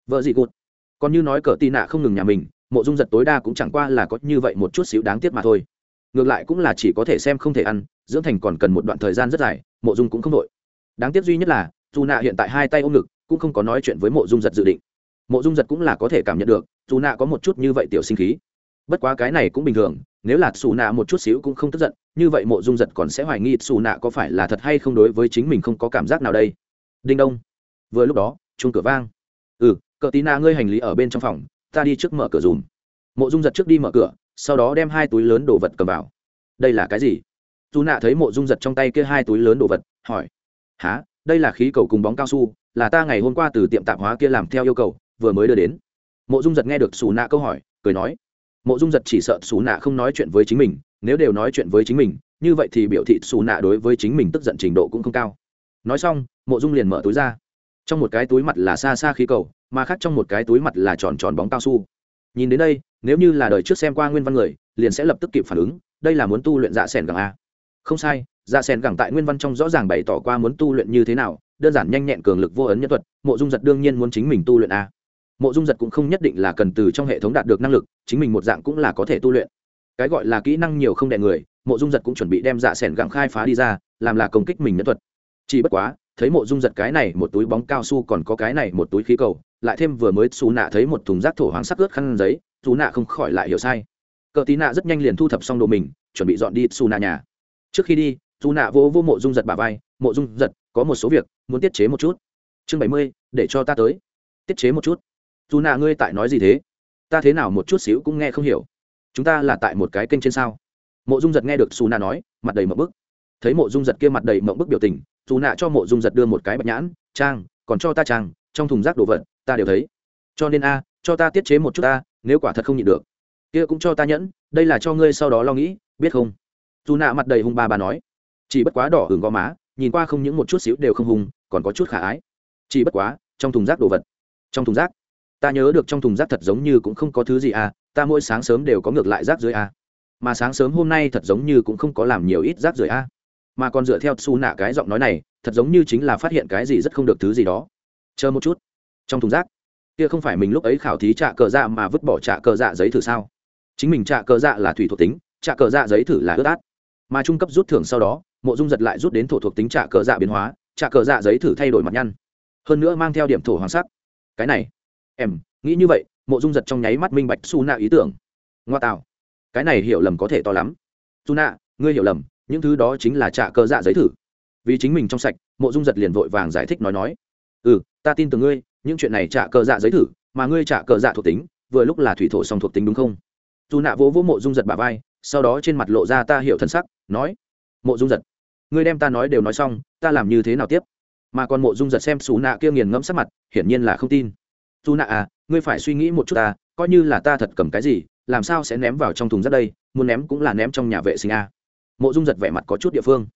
Speaker 1: Vợ gì cụt còn như nói cờ tì nạ không ngừng nhà mình mộ dung giật tối đa cũng chẳng qua là có như vậy một chút xíu đáng tiếc mà thôi. Ngược lại cũng là chỉ có thể xem không thể ăn, dưỡng thành còn cần một đoạn thời gian rất dài, mộ dung cũng không đội đáng tiếc duy nhất là, dù nạ hiện tại hai tay ôm ngực, cũng không có nói chuyện với mộ dung giật dự định. Mộ dung giật cũng là có thể cảm nhận được, dù nạ có một chút như vậy tiểu sinh khí. Bất quá cái này cũng bình thường, nếu là xù nạ một chút xíu cũng không tức giận, như vậy mộ dung giật còn sẽ hoài nghi xù nạ có phải là thật hay không đối với chính mình không có cảm giác nào đây. Đinh đông. Vừa lúc đó chung cửa vang. Ừ cờ tí nạ ngươi hành lý ở bên trong phòng ta đi trước mở cửa dùm. Mộ dung giật trước đi mở cửa, sau đó đem hai túi lớn đồ vật cầm vào. Đây là cái gì? Dù nạ thấy mộ dung giật trong tay kia hai túi lớn đồ vật, hỏi. Há đây là khí cầu cùng bóng cao su, là ta ngày hôm qua từ tiệm tạp hóa kia làm theo yêu cầu, vừa mới đưa đến. Mộ dung giật nghe được xù nạ câu hỏi, cười nói. Mộ dung giật chỉ sợ xù nạ không nói chuyện với chính mình, nếu đều nói chuyện với chính mình, như vậy thì biểu thị xù nạ đối với chính mình tức giận trình độ cũng không cao. Nói xong, mộ dung liền mở túi ra trong một cái túi mặt là xa xa khí cầu, mà khác trong một cái túi mặt là tròn tròn bóng cao su. Nhìn đến đây, nếu như là đời trước xem qua nguyên văn người, liền sẽ lập tức kịp phản ứng, đây là muốn tu luyện dạ sẻn gẳng a. Không sai dạ sẻn gẳng tại nguyên văn trong rõ ràng bày tỏ qua muốn tu luyện như thế nào, đơn giản nhanh nhẹn cường lực vô ấn nhân thuật, mộ dung giật đương nhiên muốn chính mình tu luyện a. Mộ dung giật cũng không nhất định là cần từ trong hệ thống đạt được năng lực, chính mình một dạng cũng là có thể tu luyện. Cái gọi là kỹ năng nhiều không đẻ người, mộ dung giật cũng chuẩn bị đem dạ sẻn gẳng khai phá đi ra, làm là công kích mình nhân thuật. Chỉ bất quá thấy mộ dung giật cái này một túi bóng cao su còn có cái này một túi khí cầu, lại thêm vừa mới xù nạ thấy một thùng rác thổ hoàng sắc ướt khăn giấy, xù nạ không khỏi lại hiểu sai. Cờ tí nạ rất nhanh liền thu thập xong đồ mình, chuẩn bị dọn đi xù nạ nhà. Trước khi đi, xù nạ vô vô mộ dung giật bà vai, mộ dung giật, có một số việc, muốn tiết chế một chút. Chương bảy mươi, để cho ta tới. Tiết chế một chút? Dù nạ ngươi tại nói gì thế? Ta thế nào một chút xíu cũng nghe không hiểu. Chúng ta là tại một cái kênh trên sao? Mộ dung giật nghe được xù nạ nói, mặt đầy mậu bức thấy mộ dung giật kia mặt đầy mộng bức biểu tình dù nạ cho mộ dung giật đưa một cái bạch nhãn trang còn cho ta trang trong thùng rác đồ vật ta đều thấy. Cho nên a cho ta tiết chế một chút ta nếu quả thật không nhịn được. Kia cũng cho ta nhẫn đây là cho ngươi sau đó lo nghĩ biết không? Dù nạ mặt đầy hung ba bà nói. Chỉ bất quá đỏ hừng gò má nhìn qua không những một chút xíu đều không hùng, còn có chút khả ái. Chỉ bất quá trong thùng rác đồ vật. Trong thùng rác. Ta nhớ được trong thùng rác thật giống như cũng không có thứ gì à ta mỗi sáng sớm đều có ngược lại rác dưới à mà sáng sớm hôm nay thật giống như cũng không có làm nhiều ít rác rưởi a mà còn dựa theo su nạ cái giọng nói này, thật giống như chính là phát hiện cái gì rất không được thứ gì đó. Chờ một chút. Trong thùng rác. Kia không phải mình lúc ấy khảo thí trạ cờ dạ mà vứt bỏ trạ cờ dạ giấy thử sao? Chính mình trạ cờ dạ là thủy thuộc tính, trạ cờ dạ giấy thử là ướt át. Mà trung cấp rút thưởng sau đó, mộ dung giật lại rút đến thổ thuộc tính trạ cờ dạ biến hóa, trạ cờ dạ giấy thử thay đổi mặt nhăn. Hơn nữa mang theo điểm thổ hoàng sắc. Cái này. Em, nghĩ như vậy, mộ dung giật trong nháy mắt minh bạch su nạ ý tưởng. Ngoa tạo. Cái này hiểu lầm có thể to lắm. Su nạ, ngươi hiểu lầm những thứ đó chính là trạ cơ dạ giấy thử. Vì chính mình trong sạch mộ dung giật liền vội vàng giải thích nói nói. Ừ, ta tin tưởng ngươi những chuyện này trả cờ dạ giấy thử mà ngươi trả cờ dạ thuộc tính vừa lúc là thủy thổ song thuộc tính đúng không? Dù nạ vỗ vỗ mộ dung giật bà vai sau đó trên mặt lộ ra ta hiểu thân sắc nói mộ dung giật ngươi đem ta nói đều nói xong ta làm như thế nào tiếp? Mà còn mộ dung giật xem xù nạ kia nghiền ngẫm sắc mặt hiển nhiên là không tin. Dù nạ à ngươi phải suy nghĩ một chút ta coi như là ta thật cầm cái gì làm sao sẽ ném vào trong thùng rác đây muốn ném cũng là ném trong nhà vệ sinh a mộ dung giật vẻ mặt có chút địa phương.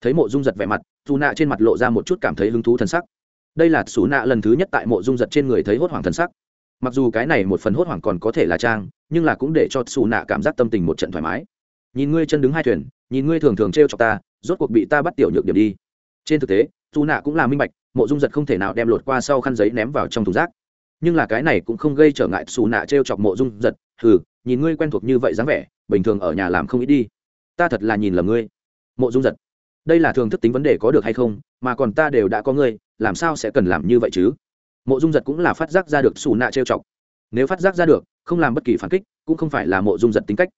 Speaker 1: Thấy mộ dung giật vẻ mặt dù nạ trên mặt lộ ra một chút cảm thấy hứng thú thân sắc. Đây là xù nạ lần thứ nhất tại mộ dung giật trên người thấy hốt hoảng thân sắc. Mặc dù cái này một phần hốt hoảng còn có thể là trang nhưng là cũng để cho xù nạ cảm giác tâm tình một trận thoải mái. Nhìn ngươi chân đứng hai thuyền nhìn ngươi thường thường t r e o cho ta rốt cuộc bị ta bắt tiểu nhược điểm đi. Trên thực tế dù nạ cũng là minh bạch mộ dung giật không thể nào đem lột qua sau khăn giấy ném vào trong thùng rác. Nhưng là cái này cũng không gây trở ngại xù nạ t r e o chọc mộ dung giật ừ, nhìn ngươi quen thuộc như vậy dáng vẻ bình thường ở nhà làm không ít đi ta thật là nhìn lầm ngươi. Mộ dung giật, đây là thường thức tính vấn đề có được hay không, mà còn ta đều đã có ngươi, làm sao sẽ cần làm như vậy chứ? Mộ dung giật cũng là phát giác ra được xù nạ trêu chọc. Nếu phát giác ra được, không làm bất kỳ phản kích, cũng không phải là mộ dung giật tính cách.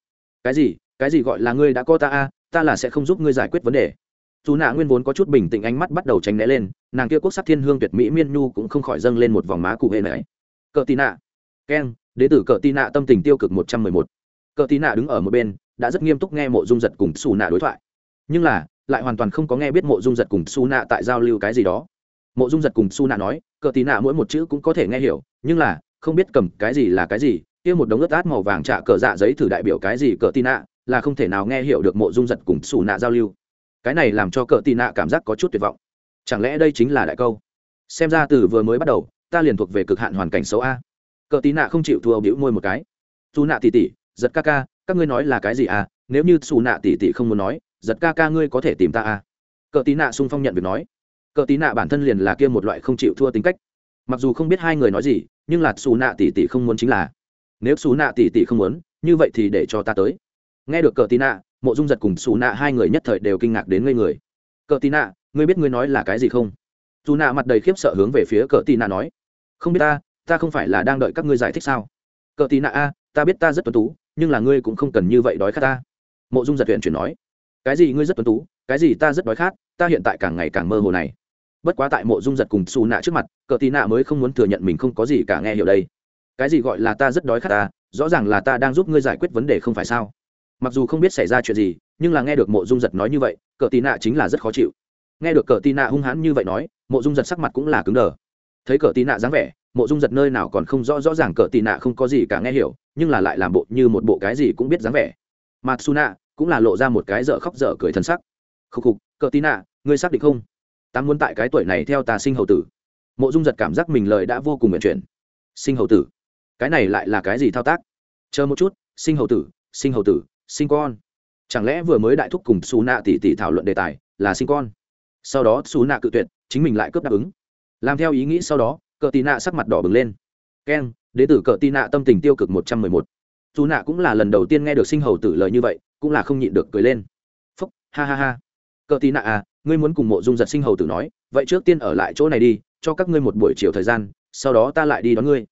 Speaker 1: Cái gì? Cái gì gọi là ngươi đã có ta a, ta là sẽ không giúp ngươi giải quyết vấn đề. Dù nạ nguyên vốn có chút bình tĩnh ánh mắt bắt đầu tránh né lên, nàng kia quốc sắc thiên hương tuyệt mỹ miên nhu cũng không khỏi dâng lên một vòng má cụ hệ nãy cờ tì nạ. Keng đế tử cờ tì nạ tâm tình tiêu cực một trăm mười một. Cờ tì nạ đứng ở một bên đã rất nghiêm túc nghe mộ dung giật cùng xù nạ đối thoại. Nhưng là, lại hoàn toàn không có nghe biết mộ dung giật cùng xù nạ tại giao lưu cái gì đó. Mộ dung giật cùng xù nạ nói, cờ tì nạ mỗi một chữ cũng có thể nghe hiểu, nhưng là, không biết cầm cái gì là cái gì, kia một đống ướt át màu vàng trả cờ dạ giấy thử đại biểu cái gì cờ tì nạ, là không thể nào nghe hiểu được mộ dung giật cùng xù nạ giao lưu. Cái này làm cho cờ tì nạ cảm giác có chút tuyệt vọng. Chẳng lẽ đây chính là đại câu? Xem ra từ vừa mới bắt đầu, ta liền thuộc về cực hạn hoàn cảnh xấu a. Cờ tì nạ không chịu thua bĩu môi một cái. Xù nạ tỉ tỉ giật ca ca các ngươi nói là cái gì à? Nếu như xù nạ tỉ tỉ không muốn nói, giật ca ca ngươi có thể tìm ta à? Cờ tí nạ sung phong nhận việc nói. Cờ tí nạ bản thân liền là kia một loại không chịu thua tính cách. Mặc dù không biết hai người nói gì, nhưng là xù nạ tỉ tỉ không muốn chính là. Nếu xù nạ tỉ tỉ không muốn, như vậy thì để cho ta tới. Nghe được cờ tí nạ, mộ dung giật cùng xù nạ hai người nhất thời đều kinh ngạc đến ngây người. Cờ tí nạ, ngươi biết ngươi nói là cái gì không? Dù nạ mặt đầy khiếp sợ hướng về phía cờ tí nạ nói. Không biết ta ta không phải là đang đợi các ngươi giải thích sao? Cờ tí nạ, a, ta biết ta rất tuân tú nhưng là ngươi cũng không cần như vậy đói khát ta. Mộ dung giật huyện chuyển nói, cái gì ngươi rất tuân tú, cái gì ta rất đói khát, ta hiện tại càng ngày càng mơ hồ này. Bất quá tại mộ dung giật cùng xù nạ trước mặt, cờ tì nạ mới không muốn thừa nhận mình không có gì cả nghe hiểu đây. Cái gì gọi là ta rất đói khát ta, rõ ràng là ta đang giúp ngươi giải quyết vấn đề không phải sao? Mặc dù không biết xảy ra chuyện gì, nhưng là nghe được mộ dung giật nói như vậy, cờ tì nạ chính là rất khó chịu. Nghe được cờ tì nạ hung hãn như vậy nói, mộ dung giật sắc mặt cũng là cứng đờ. Thấy cờ tì nạ dáng vẻ mộ dung giật nơi nào còn không rõ rõ ràng cờ tì nạ không có gì cả nghe hiểu, nhưng là lại làm bộ như một bộ cái gì cũng biết dáng vẻ. Mặt su nạ cũng là lộ ra một cái dở khóc dở cười thân sắc. Khúc khục, cờ tì nạ, ngươi xác định không? Ta muốn tại cái tuổi này theo ta sinh hầu tử. Mộ dung giật cảm giác mình lời đã vô cùng nguyện chuyển. Sinh hầu tử? Cái này lại là cái gì thao tác? Chờ một chút, sinh hầu tử, sinh hầu tử, sinh con. Chẳng lẽ vừa mới đại thúc cùng xù nạ tỷ tỷ thảo luận đề tài là sinh con? Sau đó xù nạ cự tuyệt, chính mình lại cướp đáp ứng. Làm theo ý nghĩ sau đó cờ tì nạ sắc mặt đỏ bừng lên. Keng đế tử cờ tì nạ tâm tình tiêu cực một trăm mười một. Dù nạ cũng là lần đầu tiên nghe được sinh hầu tử lời như vậy, cũng là không nhịn được cười lên. Phúc, ha ha ha. Cờ tì nạ à ngươi muốn cùng mộ dung giật sinh hầu tử nói, vậy trước tiên ở lại chỗ này đi, cho các ngươi một buổi chiều thời gian, sau đó ta lại đi đón ngươi.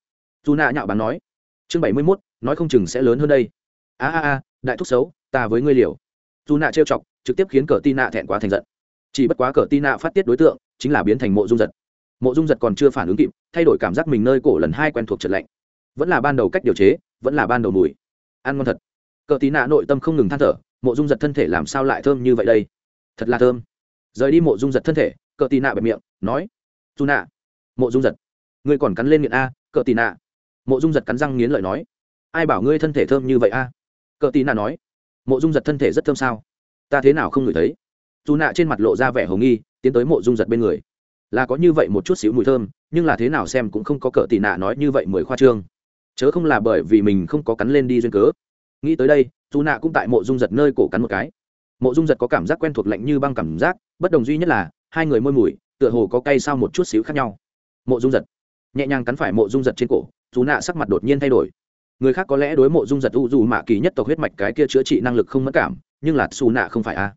Speaker 1: Dù nạ nhạo bán nói. Chương bảy mươi mốt, nói không chừng sẽ lớn hơn đây. A a a, đại thúc xấu, ta với ngươi liều. Dù nạ trêu chọc, trực tiếp khiến cờ tì nạ thẹn quá thành giận. Chỉ bất quá cờ tì nạ phát tiết đối tượng, chính là biến thành mộ dung giật mộ dung giật còn chưa phản ứng kịp, thay đổi cảm giác mình nơi cổ lần hai quen thuộc trật lạnh. Vẫn là ban đầu cách điều chế, vẫn là ban đầu mùi. Ăn ngon thật. Cờ tí nạ nội tâm không ngừng than thở, mộ dung giật thân thể làm sao lại thơm như vậy đây? Thật là thơm. Rời đi mộ dung giật thân thể, cờ tí nạ bẹp miệng, nói dù nạ, mộ dung giật, ngươi còn cắn lên miệng a, cờ tí nạ. Mộ dung giật cắn răng nghiến lợi nói, ai bảo ngươi thân thể thơm như vậy a? Cờ tí nạ nói, mộ dung giật thân thể rất thơm sao? Ta thế nào không ngửi thấy? Dù nạ trên mặt lộ ra vẻ hồng nghi, tiến tới mộ dung giật bên người là có như vậy một chút xíu mùi thơm, nhưng là thế nào xem cũng không có cỡ tị nạ nói như vậy mười khoa trương. Chớ không là bởi vì mình không có cắn lên đi duyên cớ. Nghĩ tới đây, dù nạ cũng tại mộ dung giật nơi cổ cắn một cái. Mộ dung giật có cảm giác quen thuộc lạnh như băng cảm giác, bất đồng duy nhất là, hai người môi mùi, tựa hồ có cay sao một chút xíu khác nhau. Mộ dung giật. Nhẹ nhàng cắn phải mộ dung giật trên cổ, dù nạ sắc mặt đột nhiên thay đổi. Người khác có lẽ đối mộ dung giật u dù mạ kỳ nhất tộc huyết mạch cái kia chữa trị năng lực không mất cảm, nhưng là xù nạ không phải a. À.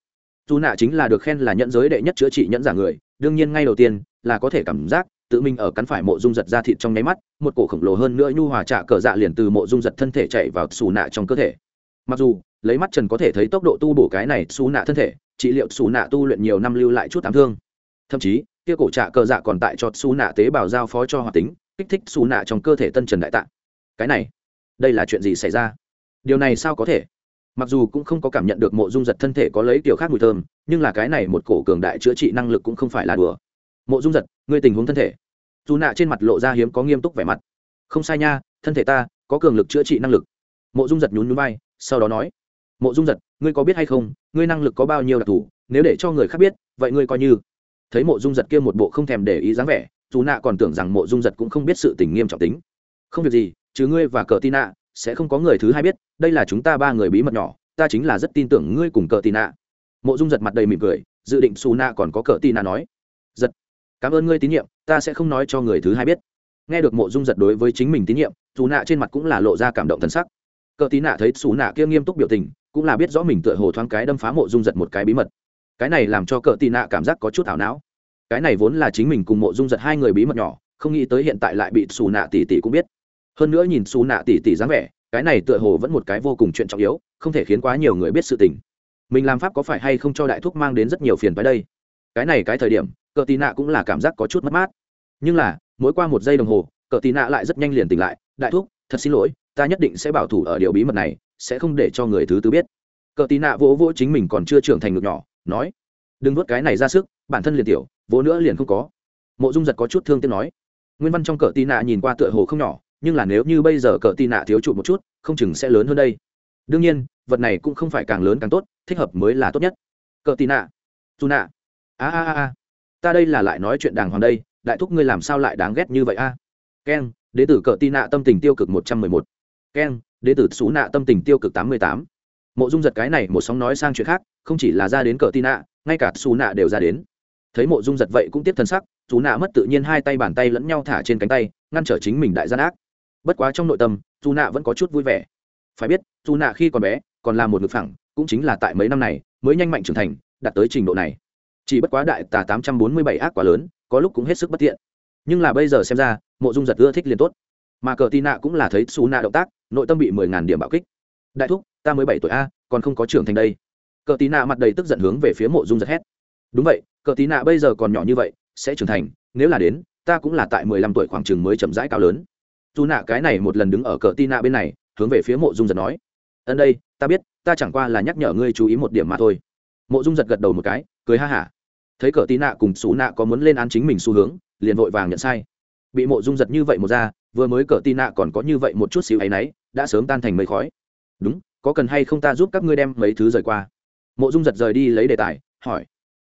Speaker 1: xù nạ chính là được khen là nhẫn giới đệ nhất chữa trị nhẫn giả người đương nhiên ngay đầu tiên là có thể cảm giác tự mình ở cắn phải mộ dung giật ra thịt trong nháy mắt, một cổ khổng lồ hơn nữa nhu hòa trả cờ dạ liền từ mộ dung giật thân thể chạy vào xù nạ trong cơ thể. Mặc dù, lấy mắt trần có thể thấy tốc độ tu bổ cái này xù nạ thân thể, trị liệu xù nạ tu luyện nhiều năm lưu lại chút tám thương. Thậm chí, kia cổ trả cờ dạ còn tại cho xù nạ tế bào giao phó cho hoạt tính, kích thích xù nạ trong cơ thể tân trần đại tạng cái này, đây là chuyện gì xảy ra? Điều này sao có thể? Mặc dù cũng không có cảm nhận được mộ dung giật thân thể có lấy kiểu khác mùi thơm, nhưng là cái này một cổ cường đại chữa trị năng lực cũng không phải là đùa. Mộ dung giật, ngươi tình huống thân thể. Dù nạ trên mặt lộ ra hiếm có nghiêm túc vẻ mặt. Không sai nha, thân thể ta có cường lực chữa trị năng lực. Mộ dung giật nhún nhún bay sau đó nói. Mộ dung giật, ngươi có biết hay không, ngươi năng lực có bao nhiêu đặc thù, nếu để cho người khác biết, vậy ngươi coi như. Thấy mộ dung giật kia một bộ không thèm để ý dáng vẻ, dù nạ còn tưởng rằng mộ dung giật cũng không biết sự tình nghiêm trọng tính. Không việc gì chứ ngươi và cờ tin nạ sẽ không có người thứ hai biết, đây là chúng ta ba người bí mật nhỏ, ta chính là rất tin tưởng ngươi cùng cờ tì nạ. Mộ dung giật mặt đầy mỉm cười, dự định xù nạ còn có cờ tì nạ nói. Giật, cảm ơn ngươi tín nhiệm, ta sẽ không nói cho người thứ hai biết. Nghe được mộ dung giật đối với chính mình tín nhiệm, xù nạ trên mặt cũng là lộ ra cảm động thân sắc. Cờ tì nạ thấy xù nạ kia nghiêm túc biểu tình, cũng là biết rõ mình tựa hồ thoáng cái đâm phá mộ dung giật một cái bí mật. Cái này làm cho cờ tì nạ cảm giác có chút ảo não. Cái này vốn là chính mình cùng mộ dung giật hai người bí mật nhỏ, không nghĩ tới hiện tại lại bị xù nạ tỷ tỷ cũng biết hơn nữa nhìn xù nạ tỷ tỷ dáng vẻ, cái này tựa hồ vẫn một cái vô cùng chuyện trọng yếu, không thể khiến quá nhiều người biết sự tình. Mình làm pháp có phải hay không cho đại thúc mang đến rất nhiều phiền tới đây? Cái này cái thời điểm, cờ tì nạ cũng là cảm giác có chút mất mát. Nhưng là, mỗi qua một giây đồng hồ, cờ tì nạ lại rất nhanh liền tỉnh lại, đại thúc, thật xin lỗi, ta nhất định sẽ bảo thủ ở điều bí mật này, sẽ không để cho người thứ tư biết. Cờ tì nạ vỗ vỗ chính mình còn chưa trưởng thành ngực nhỏ, nói, đừng vớt cái này ra sức, bản thân liền tiểu, vỗ nữa liền không có. Mộ dung giật có chút thương tiếc nói. Nguyên văn trong cờ tì nạ nhìn qua tựa hồ không nhỏ nhưng là nếu như bây giờ cờ tì nạ thiếu trụ một chút, không chừng sẽ lớn hơn đây. Đương nhiên, vật này cũng không phải càng lớn càng tốt, thích hợp mới là tốt nhất. Cờ tì nạ, dù nạ. A a a ta đây là lại nói chuyện đàng hoàng đây, đại thúc ngươi làm sao lại đáng ghét như vậy a? Keng đế tử cờ tì nạ tâm tình tiêu cực một trăm mười một. Keng đế tử xú nạ tâm tình tiêu cực tám mươi tám. Mộ dung giật cái này một sóng nói sang chuyện khác, không chỉ là ra đến cờ tì nạ, ngay cả xú nạ đều ra đến. Thấy mộ dung giật vậy cũng tiếp thân sắc, xú nạ mất tự nhiên hai tay bàn tay lẫn nhau thả trên cánh tay, ngăn trở chính mình đại gian ác bất quá trong nội tâm dù nạ vẫn có chút vui vẻ. Phải biết dù nạ khi còn bé, còn là một ngực phẳng, cũng chính là tại mấy năm này, mới nhanh mạnh trưởng thành, đạt tới trình độ này. Chỉ bất quá đại tà tám trăm bốn mươi bảy ác quá lớn, có lúc cũng hết sức bất tiện. Nhưng là bây giờ xem ra, mộ dung giật ưa thích liền tốt. Mà cờ tì nạ cũng là thấy xù nạ động tác, nội tâm bị mười ngàn điểm bạo kích. Đại thúc, ta mới bảy tuổi a, còn không có trưởng thành đây. Cờ tì nạ mặt đầy tức giận hướng về phía mộ dung giật hét. Đúng vậy, cờ tì nạ bây giờ còn nhỏ như vậy, sẽ trưởng thành, nếu là đến, ta cũng là tại mười lăm tuổi khoảng chừng mới chậm rãi cao lớn dù nạ cái này một lần đứng ở cờ tina nạ bên này, hướng về phía mộ dung giật nói, ân đây, ta biết, ta chẳng qua là nhắc nhở ngươi chú ý một điểm mà thôi. Mộ dung giật gật đầu một cái, cười ha hả. Thấy cờ tina nạ cùng xú nạ có muốn lên án chính mình xu hướng, liền vội vàng nhận sai. Bị mộ dung giật như vậy một ra, vừa mới cờ tina nạ còn có như vậy một chút xíu áy náy đã sớm tan thành mây khói. Đúng, có cần hay không ta giúp các ngươi đem mấy thứ rời qua? Mộ dung giật rời đi lấy đề tài, hỏi,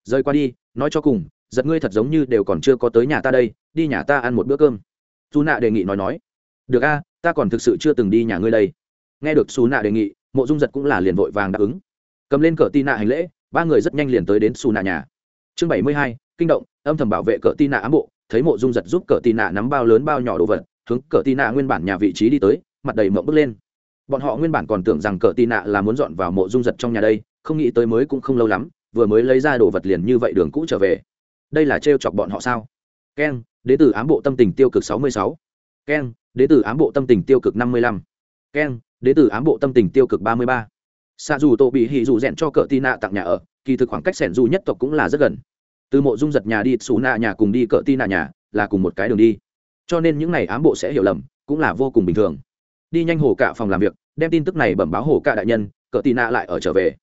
Speaker 1: rời qua đi, nói cho cùng, giật ngươi thật giống như đều còn chưa có tới nhà ta đây, đi nhà ta ăn một bữa cơm. Dù nạ đề nghị nói nói được a, ta còn thực sự chưa từng đi nhà ngươi đây. Nghe được xù nạ đề nghị, mộ dung giật cũng là liền vội vàng đáp ứng. Cầm lên cờ tin nạ hành lễ, ba người rất nhanh liền tới đến xù nạ nhà. Chương bảy mươi hai, kinh động, âm thầm bảo vệ cờ tin nạ ám bộ, thấy mộ dung giật giúp cờ tin nạ nắm bao lớn bao nhỏ đồ vật, hướng cờ tin nạ nguyên bản nhà vị trí đi tới, mặt đầy mộng bước lên. Bọn họ nguyên bản còn tưởng rằng cờ tin nạ là muốn dọn vào mộ dung giật trong nhà đây, không nghĩ tới mới cũng không lâu lắm, vừa mới lấy ra đồ vật liền như vậy đường cũ trở về. Đây là trêu chọc bọn họ sao? Keng đ ế từ ám bộ tâm tình tiêu cực sáu mươi sáu. Keng đế tử ám bộ tâm tình tiêu cực năm mươi lăm. Keng đế tử ám bộ tâm tình tiêu cực ba mươi ba. Xạ dù tổ bị hỉ dù rèn cho cờ tì nạ tặng nhà ở, kỳ thực khoảng cách sẻn dù nhất tộc cũng là rất gần. Từ mộ dung giật nhà đi, xù nạ nhà cùng đi cờ tì nạ nhà là cùng một cái đường đi. Cho nên những n à y ám bộ sẽ hiểu lầm, cũng là vô cùng bình thường. Đi nhanh hồ cả phòng làm việc, đem tin tức này bẩm báo hồ cả đại nhân, cờ tì nạ lại ở trở về.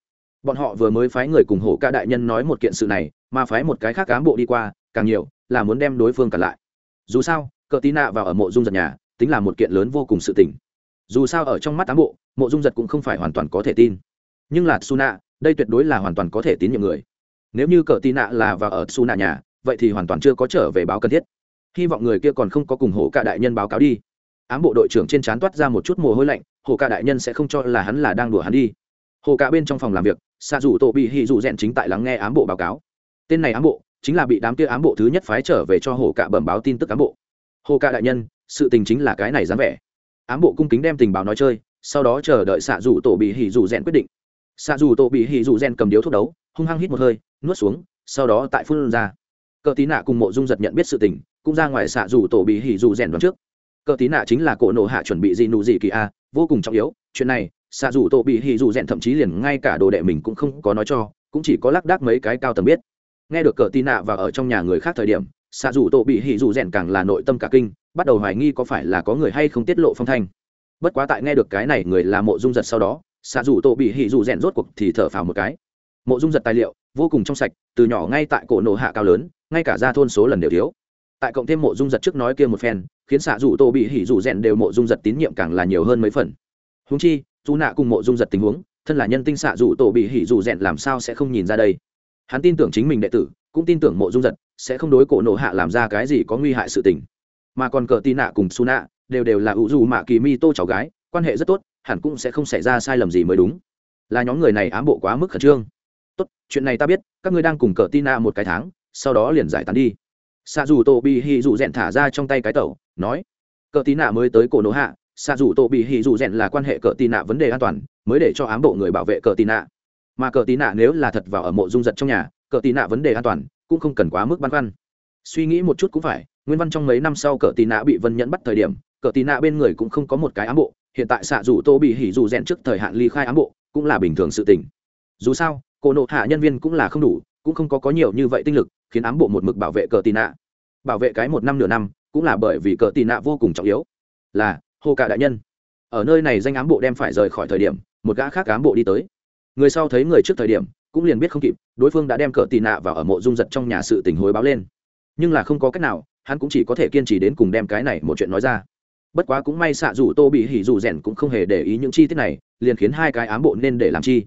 Speaker 1: Bọn họ vừa mới phái người cùng hồ cả đại nhân nói một kiện sự này, mà phái một cái khác ám bộ đi qua, càng nhiều là muốn đem đối phương cản lại. Dù sao, cờ tì nạ vào ở mộ dung giật nhà tính là một kiện lớn vô cùng sự tình. Dù sao ở trong mắt ám bộ, mộ dung giật cũng không phải hoàn toàn có thể tin. Nhưng là suna đây tuyệt đối là hoàn toàn có thể tín nhiệm người. Nếu như cờ tì nạ là vào ở suna nhà, vậy thì hoàn toàn chưa có trở về báo cần thiết. Hy vọng người kia còn không có cùng hổ cả đại nhân báo cáo đi. Ám bộ đội trưởng trên trán toát ra một chút mồ hôi lạnh hổ cả đại nhân sẽ không cho là hắn là đang đùa hắn đi. Hồ cả bên trong phòng làm việc xa dù tổ bị hì dù rèn chính tại lắng nghe ám bộ báo cáo. Tên này ám bộ chính là bị đám kia ám bộ thứ nhất phái trở về cho hồ cả bẩm báo tin tức ám bộ. Hồ cả đại nhân sự tình chính là cái này dám vẻ. Ám bộ cung kính đem tình báo nói chơi, sau đó chờ đợi xạ dù tổ bị hỉ dù rèn quyết định. Xạ dù tổ bị hỉ dù rèn cầm điếu thuốc đấu, hung hăng hít một hơi, nuốt xuống, sau đó tại phun ra. Cờ tí nạ cùng mộ dung giật nhận biết sự tình, cũng ra ngoài xạ dù tổ bị hỉ dù rèn đoán trước. Cờ tí nạ chính là cổ nổ hạ chuẩn bị gì nụ gì kỳ a, vô cùng trọng yếu, chuyện này, xạ dù tổ bị hỉ dù rèn thậm chí liền ngay cả đồ đệ mình cũng không có nói cho, cũng chỉ có lác đác mấy cái cao tầng biết. Nghe được cờ tí nạ và ở trong nhà người khác thời điểm xạ dù tổ bị hỉ dù rèn càng là nội tâm cả kinh, bắt đầu hoài nghi có phải là có người hay không tiết lộ phong thanh. Bất quá tại nghe được cái này người là mộ dung giật sau đó, xạ dù tổ bị hỉ dù rèn rốt cuộc thì thở phào một cái. Mộ dung giật tài liệu, vô cùng trong sạch, từ nhỏ ngay tại cổ nổ hạ cao lớn, ngay cả ra thôn số lần đều thiếu. Tại cộng thêm mộ dung giật trước nói kia một phen, khiến xạ dù tổ bị hỉ dù rèn đều mộ dung giật tín nhiệm càng là nhiều hơn mấy phần. Húng chi dù nạ cùng mộ dung giật tình huống, thân là nhân tinh xạ dù tổ bị hỉ dù rèn làm sao sẽ không nhìn ra đây. Hắn tin tưởng chính mình đệ tử, cũng tin tưởng mộ dung giật sẽ không đối cổ nộ hạ làm ra cái gì có nguy hại sự tình. Mà còn cờ tì nạ cùng su nạ đều đều là ủ dù mạ kỳ mi tô cháu gái, quan hệ rất tốt, hẳn cũng sẽ không xảy ra sai lầm gì mới đúng. Là nhóm người này ám bộ quá mức khẩn trương. Tốt, chuyện này ta biết, các ngươi đang cùng cờ tì nạ một cái tháng, sau đó liền giải tán đi. Xạ dù tổ bị hì dù rèn thả ra trong tay cái tẩu, nói, cờ tì nạ mới tới cổ nộ hạ xạ dù tổ bị hì dù rèn là quan hệ cờ tì nạ vấn đề an toàn, mới để cho ám bộ người bảo vệ cờ tì nạ. Mà cờ tì nạ nếu là thật vào ở mộ dung giật trong nhà, cờ tì nạ vấn đề an toàn cũng không cần quá mức băn khoăn. Suy nghĩ một chút cũng phải, nguyên văn trong mấy năm sau cờ tì nạ bị vân nhẫn bắt thời điểm, cờ tì nạ bên người cũng không có một cái ám bộ, hiện tại xạ dù tô bị hỉ dù rèn trước thời hạn ly khai ám bộ, cũng là bình thường sự tình. Dù sao cổ nộ hạ nhân viên cũng là không đủ, cũng không có có nhiều như vậy tinh lực, khiến ám bộ một mực bảo vệ cờ tì nạ. Bảo vệ cái một năm nửa năm, cũng là bởi vì cờ tì nạ vô cùng trọng yếu. Là, hồ cả đại nhân. Ở nơi này danh ám bộ đem phải rời khỏi thời điểm, một gã khác ám bộ đi tới. Người sau thấy người trước thời điểm cũng liền biết không kịp, đối phương đã đem cờ tì nạ vào ở mộ dung giật trong nhà sự tình hối báo lên. Nhưng là không có cách nào, hắn cũng chỉ có thể kiên trì đến cùng đem cái này một chuyện nói ra. Bất quá cũng may xạ dù tô bị hỉ dù rèn cũng không hề để ý những chi tiết này, liền khiến hai cái ám bộ nên để làm chi.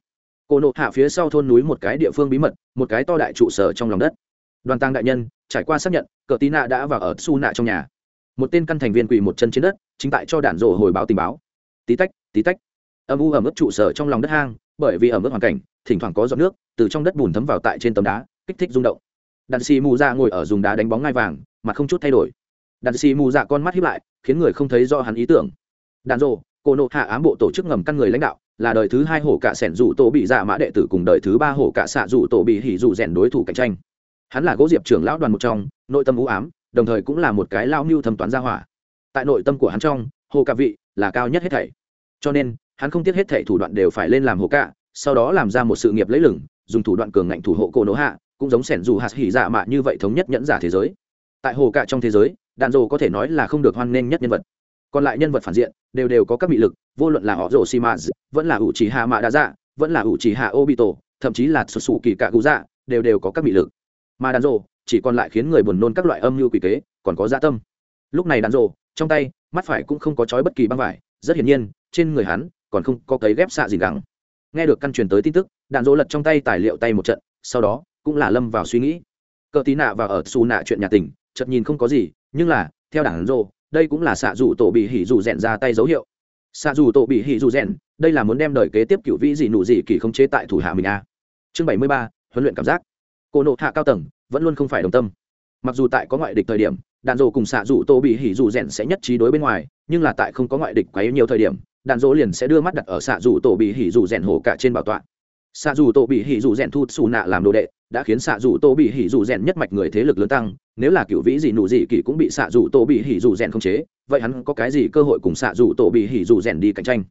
Speaker 1: Cô nộ hạ phía sau thôn núi một cái địa phương bí mật, một cái to đại trụ sở trong lòng đất. Đoàn tăng đại nhân, trải qua xác nhận, cờ tí nạ đã vào ở su nạ trong nhà. Một tên căn thành viên quỳ một chân trên đất, chính tại cho đạn rổ hồi báo tình báo. Tí tách tí tách. Âm u ẩm ướt trụ sở trong lòng đất hang, bởi vì ẩm ướt hoàn cảnh thỉnh thoảng có giọt nước từ trong đất bùn thấm vào tại trên tấm đá, kích thích rung động. Đàn xì mù ra ngồi ở dùng đá đánh bóng ngai vàng, mặt không chút thay đổi. Đàn xì mù dạ con mắt hiếp lại, khiến người không thấy do hắn ý tưởng. Đàn rộ cô nộ hạ ám bộ tổ chức ngầm căn người lãnh đạo, là đời thứ hai hổ cả sẻn rủ tổ bị dạ mã đệ tử cùng đời thứ ba hổ cả xạ rủ tổ bị hỉ rủ rèn đối thủ cạnh tranh. Hắn là gỗ diệp trưởng lão đoàn một trong, nội tâm ưu ám, đồng thời cũng là một cái lao mưu thẩm toán gia hỏa. Tại nội tâm của hắn trong hồ cả vị là cao nhất hết thảy. Cho nên, hắn không tiếc hết thảy thủ đoạn đều phải lên làm hồ cả sau đó làm ra một sự nghiệp lấy lửng dùng thủ đoạn cường ngạnh thủ hộ cổ nỗ hạ, cũng giống sẻn dù hạt hỉ dạ mạ như vậy thống nhất nhẫn giả thế giới. Tại hồ cạ trong thế giới, đạn dồ có thể nói là không được hoan nghênh nhất nhân vật. Còn lại nhân vật phản diện, đều đều có các bị lực, vô luận là họ rồ xi mã, vẫn là ủ chỉ hạ mạ đa dạ vẫn là ủ chỉ hạ obito, thậm chí là sụt sù kỳ cạ cụ dạ đều đều có các bị lực. Mà đàn rồ chỉ còn lại khiến người buồn nôn các loại âm mưu quỷ kế, còn có dạ tâm. Lúc này đàn rồ trong tay, mắt phải cũng không có trói bất kỳ băng vải, rất hiển nhiên, trên người hắn, còn không có cấy ghép xạ gì gắng nghe được căn truyền tới tin tức, đạn dỗ lật trong tay tài liệu tay một trận, sau đó, cũng là lâm vào suy nghĩ. Cờ tí nạ và ở xù nạ chuyện nhà tình, chợt nhìn không có gì, nhưng là, theo đảng dỗ, đây cũng là xạ dù tổ bị hỉ dù rèn ra tay dấu hiệu. Xạ dù tổ bị hỉ dù rèn, đây là muốn đem đời kế tiếp cựu vĩ gì nụ gì kỳ không chế tại thủ hạ mình a. À. chương bảy mươi ba, huấn luyện cảm giác. Cô nộ hạ cao tầng, vẫn luôn không phải đồng tâm. Mặc dù tại có ngoại địch thời điểm, đạn dỗ cùng xạ dù tổ bị hỉ dù rèn sẽ nhất trí đối bên ngoài, nhưng là tại không có ngoại địch quá nhiều thời điểm đạn dỗ liền sẽ đưa mắt đặt ở xạ dù tổ bị hỉ dù rèn hổ cả trên bảo tọa. Xạ dù tổ bị hỉ dù rèn thu xù nạ làm đồ đệ, đã khiến xạ dù tổ bị hỉ dù rèn nhất mạch người thế lực lớn tăng. Nếu là cựu vĩ gì nụ gì kỳ cũng bị xạ dù tổ bị hỉ dù rèn không chế, vậy hắn có cái gì cơ hội cùng xạ dù tổ bị hỉ dù rèn đi cạnh tranh?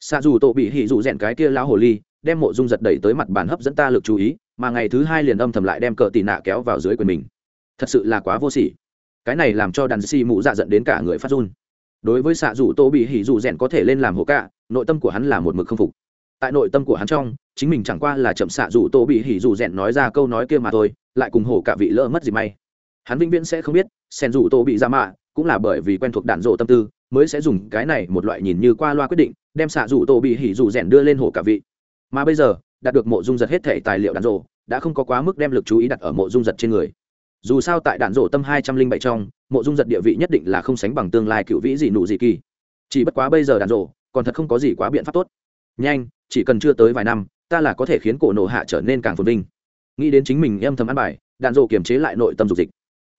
Speaker 1: Xạ dù tổ bị hỉ dù rèn cái kia lão hồ ly, đem mộ dung giật đẩy tới mặt bàn hấp dẫn ta lực chú ý, mà ngày thứ hai liền âm thầm lại đem cờ tì nạ kéo vào dưới quyền mình. Thật sự là quá vô sỉ. Cái này làm cho đàn xì mụ dạ dẫn đến cả người phát run đối với xạ dù tô bị hỉ dù rèn có thể lên làm hộ cả, nội tâm của hắn là một mực không phục. Tại nội tâm của hắn trong, chính mình chẳng qua là chậm xạ dù tô bị hỉ dù rèn nói ra câu nói kia mà thôi, lại cùng hổ cả vị lỡ mất gì may. Hắn vĩnh viễn sẽ không biết sen dù tô bị ra mạ, cũng là bởi vì quen thuộc đạn rộ tâm tư, mới sẽ dùng cái này một loại nhìn như qua loa quyết định, đem xạ dù tô bị hỉ dù rèn đưa lên hổ cả vị. Mà bây giờ, đạt được mộ dung giật hết thể tài liệu đạn rộ, đã không có quá mức đem lực chú ý đặt ở mộ dung giật trên người dù sao tại đạn rộ tâm hai trăm linh bảy trong, mộ dung giật địa vị nhất định là không sánh bằng tương lai cựu vĩ gì nụ gì kỳ. Chỉ bất quá bây giờ đạn rộ còn thật không có gì quá biện pháp tốt. Nhanh, chỉ cần chưa tới vài năm, ta là có thể khiến cổ nộ hạ trở nên càng phồn vinh. Nghĩ đến chính mình em thầm ăn bài, đạn rộ kiềm chế lại nội tâm dục dịch.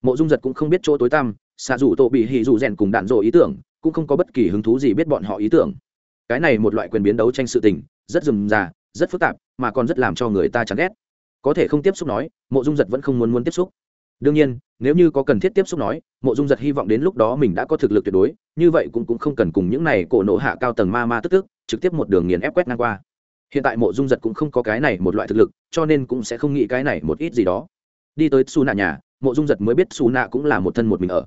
Speaker 1: Mộ dung giật cũng không biết chỗ tối tăm, xạ dù tổ bị hì dù rèn cùng đạn rộ ý tưởng, cũng không có bất kỳ hứng thú gì biết bọn họ ý tưởng. Cái này một loại quyền biến đấu tranh sự tình, rất rườm rà, rất phức tạp, mà còn rất làm cho người ta chán ghét. Có thể không tiếp xúc nói, mộ dung giật vẫn không muốn muốn tiếp xúc đương nhiên nếu như có cần thiết tiếp xúc nói mộ dung giật hy vọng đến lúc đó mình đã có thực lực tuyệt đối như vậy cũng, cũng không cần cùng những này cổ nộ hạ cao tầng ma ma tức tức trực tiếp một đường nghiền ép quét ngang qua. Hiện tại mộ dung giật cũng không có cái này một loại thực lực cho nên cũng sẽ không nghĩ cái này một ít gì đó. Đi tới xù nạ nhà mộ dung giật mới biết xù nạ cũng là một thân một mình ở.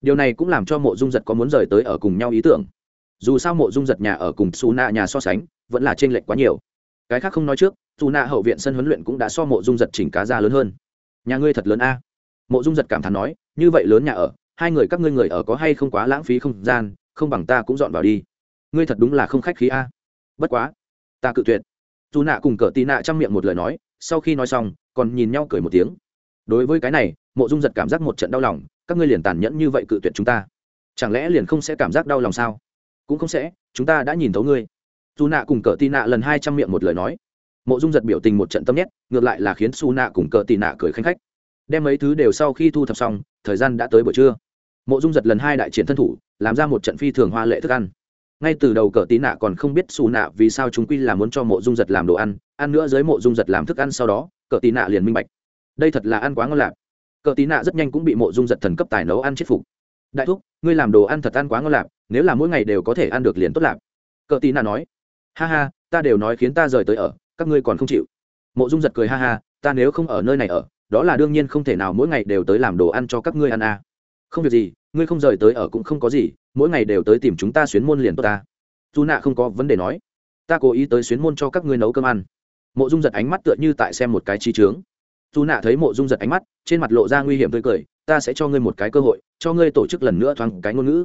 Speaker 1: Điều này cũng làm cho mộ dung giật có muốn rời tới ở cùng nhau ý tưởng. Dù sao mộ dung giật nhà ở cùng xù nạ nhà so sánh vẫn là t r ê n lệch quá nhiều. Cái khác không nói trước dù nạ hậu viện sân huấn luyện cũng đã so mộ dung giật chỉnh cá ra lớn hơn. Nhà ngươi thật lớn a mộ dung giật cảm thán nói, như vậy lớn nhà ở, hai người các ngươi người ở có hay không quá lãng phí không gian, không bằng ta cũng dọn vào đi. Ngươi thật đúng là không khách khí a. Bất quá, ta cự tuyệt. Dù nạ cùng cờ tì nạ trong miệng một lời nói, sau khi nói xong, còn nhìn nhau cười một tiếng. Đối với cái này, mộ dung giật cảm giác một trận đau lòng, các ngươi liền tàn nhẫn như vậy cự tuyệt chúng ta, chẳng lẽ liền không sẽ cảm giác đau lòng sao? Cũng không sẽ, chúng ta đã nhìn thấu ngươi. Dù nạ cùng cờ tì nạ lần hai trăm miệng một lời nói. Mộ dung giật biểu tình một trận tâm nhét, ngược lại là khiến su nạ cùng cờ tì nạ cười khanh khách đem mấy thứ đều sau khi thu thập xong, thời gian đã tới buổi trưa. Mộ dung giật lần hai đại triển thân thủ, làm ra một trận phi thường hoa lệ thức ăn. Ngay từ đầu cờ tí nạ còn không biết xù nạ vì sao chúng quy là muốn cho mộ dung giật làm đồ ăn ăn nữa dưới mộ dung giật làm thức ăn sau đó, cờ tí nạ liền minh bạch. Đây thật là ăn quá ngon lạc cờ tí nạ rất nhanh cũng bị mộ dung giật thần cấp tài nấu ăn chết phục. Đại thúc, ngươi làm đồ ăn thật ăn quá ngon lạc nếu là mỗi ngày đều có thể ăn được liền tốt lạc cờ tí nạ nói, ha ha, ta đều nói khiến ta rời tới ở, các ngươi còn không chịu. Mộ dung giật cười ha ha, ta nếu không ở nơi này ở đó là đương nhiên không thể nào mỗi ngày đều tới làm đồ ăn cho các ngươi ăn à. không việc gì, ngươi không rời tới ở cũng không có gì, mỗi ngày đều tới tìm chúng ta xuyến môn liền tốt ta. Dù nạ không có vấn đề nói. Ta cố ý tới xuyến môn cho các ngươi nấu cơm ăn. Mộ dung giật ánh mắt tựa như tại xem một cái chi trướng dù nạ thấy mộ dung giật ánh mắt, trên mặt lộ ra nguy hiểm tươi cười, ta sẽ cho ngươi một cái cơ hội, cho ngươi tổ chức lần nữa thoáng cái ngôn ngữ.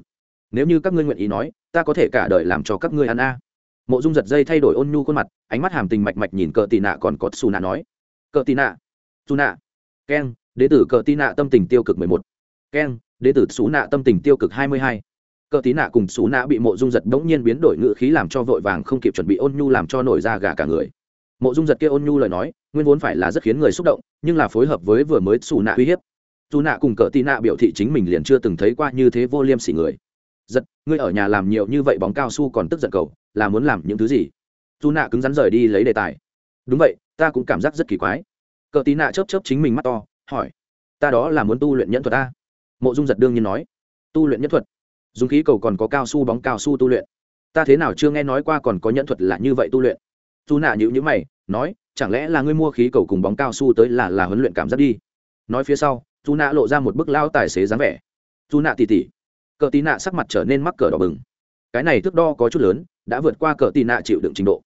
Speaker 1: Nếu như các ngươi nguyện ý nói, ta có thể cả đời làm cho các ngươi ăn a. Mộ dung giật dây thay đổi ôn nhu khuôn mặt, ánh mắt hàm tình mạch mạch nhìn cờ tì nạ còn có xù nạ nói. Cờ tì nạ dù nạ keng đế tử cờ tí nạ tâm tình tiêu cực mười một. Keng đế tử xú nạ tâm tình tiêu cực hai mươi hai. Cờ tí nạ cùng xú nạ bị mộ dung giật bỗng nhiên biến đổi ngự khí làm cho vội vàng không kịp chuẩn bị ôn nhu làm cho nổi ra gà cả người. Mộ dung giật kia ôn nhu lời nói, nguyên vốn phải là rất khiến người xúc động, nhưng là phối hợp với vừa mới xù nạ uy hiếp. Dù nạ cùng cờ tí nạ biểu thị chính mình liền chưa từng thấy qua như thế vô liêm sỉ người. Giật, ngươi ở nhà làm nhiều như vậy bóng cao su còn tức giận cầu là muốn làm những thứ gì? Dù nạ cứng rắn rời đi lấy đề tài. Đúng vậy, ta cũng cảm giác rất kỳ quái cờ tí nạ chớp chớp chính mình mắt to, hỏi, ta đó là muốn tu luyện nhẫn thuật ta mộ dung giật đương nhiên nói, tu luyện nhẫn thuật? Dùng khí cầu còn có cao su bóng cao su tu luyện. Ta thế nào chưa nghe nói qua còn có nhẫn thuật là như vậy tu luyện? Dù nạ nhữ nhữ mày, nói, chẳng lẽ là ngươi mua khí cầu cùng bóng cao su tới là là huấn luyện cảm giác đi? Nói phía sau dù nạ lộ ra một bức lao tài xế dáng vẻ. Dù nạ tỉ tỉ cờ tí nạ sắc mặt trở nên mắc cờ đỏ bừng. Cái này thước đo có chút lớn, đã vượt qua cờ tì nạ chịu đựng trình độ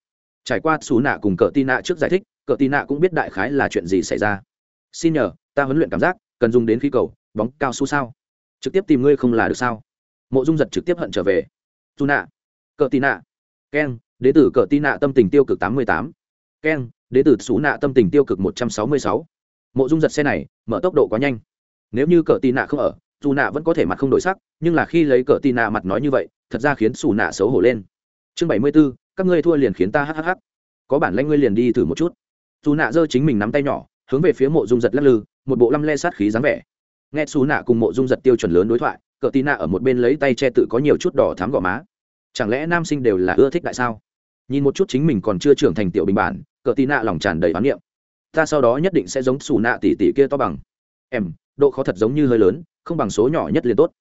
Speaker 1: trải qua xù nạ cùng cờ tì nạ trước giải thích, cờ tì nạ cũng biết đại khái là chuyện gì xảy ra. Xin nhờ, ta huấn luyện cảm giác, cần dùng đến khí cầu, bóng, cao su sao? Trực tiếp tìm ngươi không là được sao? Mộ dung giật trực tiếp hận trở về. Dù nạ, cờ tì nạ. Keng đế tử cờ tì nạ tâm tình tiêu cực tám mươi tám. Keng đế tử xú nạ tâm tình tiêu cực một trăm sáu mươi sáu. Mộ dung giật xe này, mở tốc độ quá nhanh. Nếu như cờ tì nạ không ở dù nạ vẫn có thể mặt không đổi sắc, nhưng là khi lấy cờ tì nạ mặt nói như vậy, thật ra khiến xù nạ xấu hổ lên. Chương bảy mươi b ố các ngươi thua liền khiến ta hhh có bản lanh ngươi liền đi thử một chút. Dù nạ giơ chính mình nắm tay nhỏ, hướng về phía mộ dung giật lắc lư, một bộ lăm le sát khí dáng vẻ. Nghe xù nạ cùng mộ dung giật tiêu chuẩn lớn đối thoại, cờ tì nạ ở một bên lấy tay che tự có nhiều chút đỏ thám gò má. Chẳng lẽ nam sinh đều là ưa thích tại sao? Nhìn một chút chính mình còn chưa trưởng thành tiểu bình bản, cờ tì nạ lòng tràn đầy oán niệm. Ta sau đó nhất định sẽ giống xù nạ tỷ tỷ kia to bằng. Em, độ khó thật giống như hơi lớn, không bằng số nhỏ nhất liền tốt.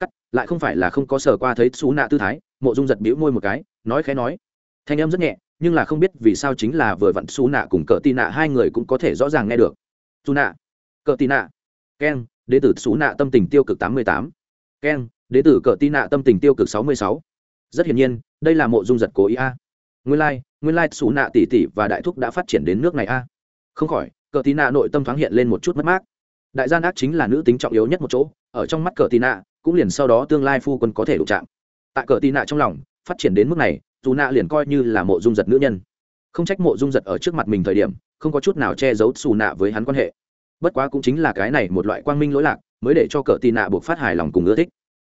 Speaker 1: Cắt, lại không phải là không có sờ qua thấy xú nạ tư thái, mộ dung giật bĩu môi một cái, nói khẽ nói thanh em rất nhẹ nhưng là không biết vì sao chính là vừa vặn xú nạ cùng cờ tì nạ hai người cũng có thể rõ ràng nghe được. Xú nạ cờ tì nạ keng đế tử xú nạ tâm tình tiêu cực tám mươi tám. Keng đế tử cờ tì nạ tâm tình tiêu cực sáu mươi sáu. Rất hiển nhiên đây là mộ dung giật cố ý a. Nguyên lai、like, nguyên lai、like、xú nạ tỷ tỷ và đại thúc đã phát triển đến nước này a. Không khỏi cờ tì nạ nội tâm thoáng hiện lên một chút mất mát. Đại gian ác chính là nữ tính trọng yếu nhất một chỗ ở trong mắt cờ tì nạ cũng liền sau đó tương lai phu quân có thể đụng chạm. Tại cờ tì nạ trong lòng phát triển đến mức này dù nạ liền coi như là mộ dung giật nữ nhân. Không trách mộ dung giật ở trước mặt mình thời điểm, không có chút nào che giấu xù nạ với hắn quan hệ. Bất quá cũng chính là cái này một loại quang minh lỗi lạc, mới để cho cờ tì nạ buộc phát hài lòng cùng ưa thích.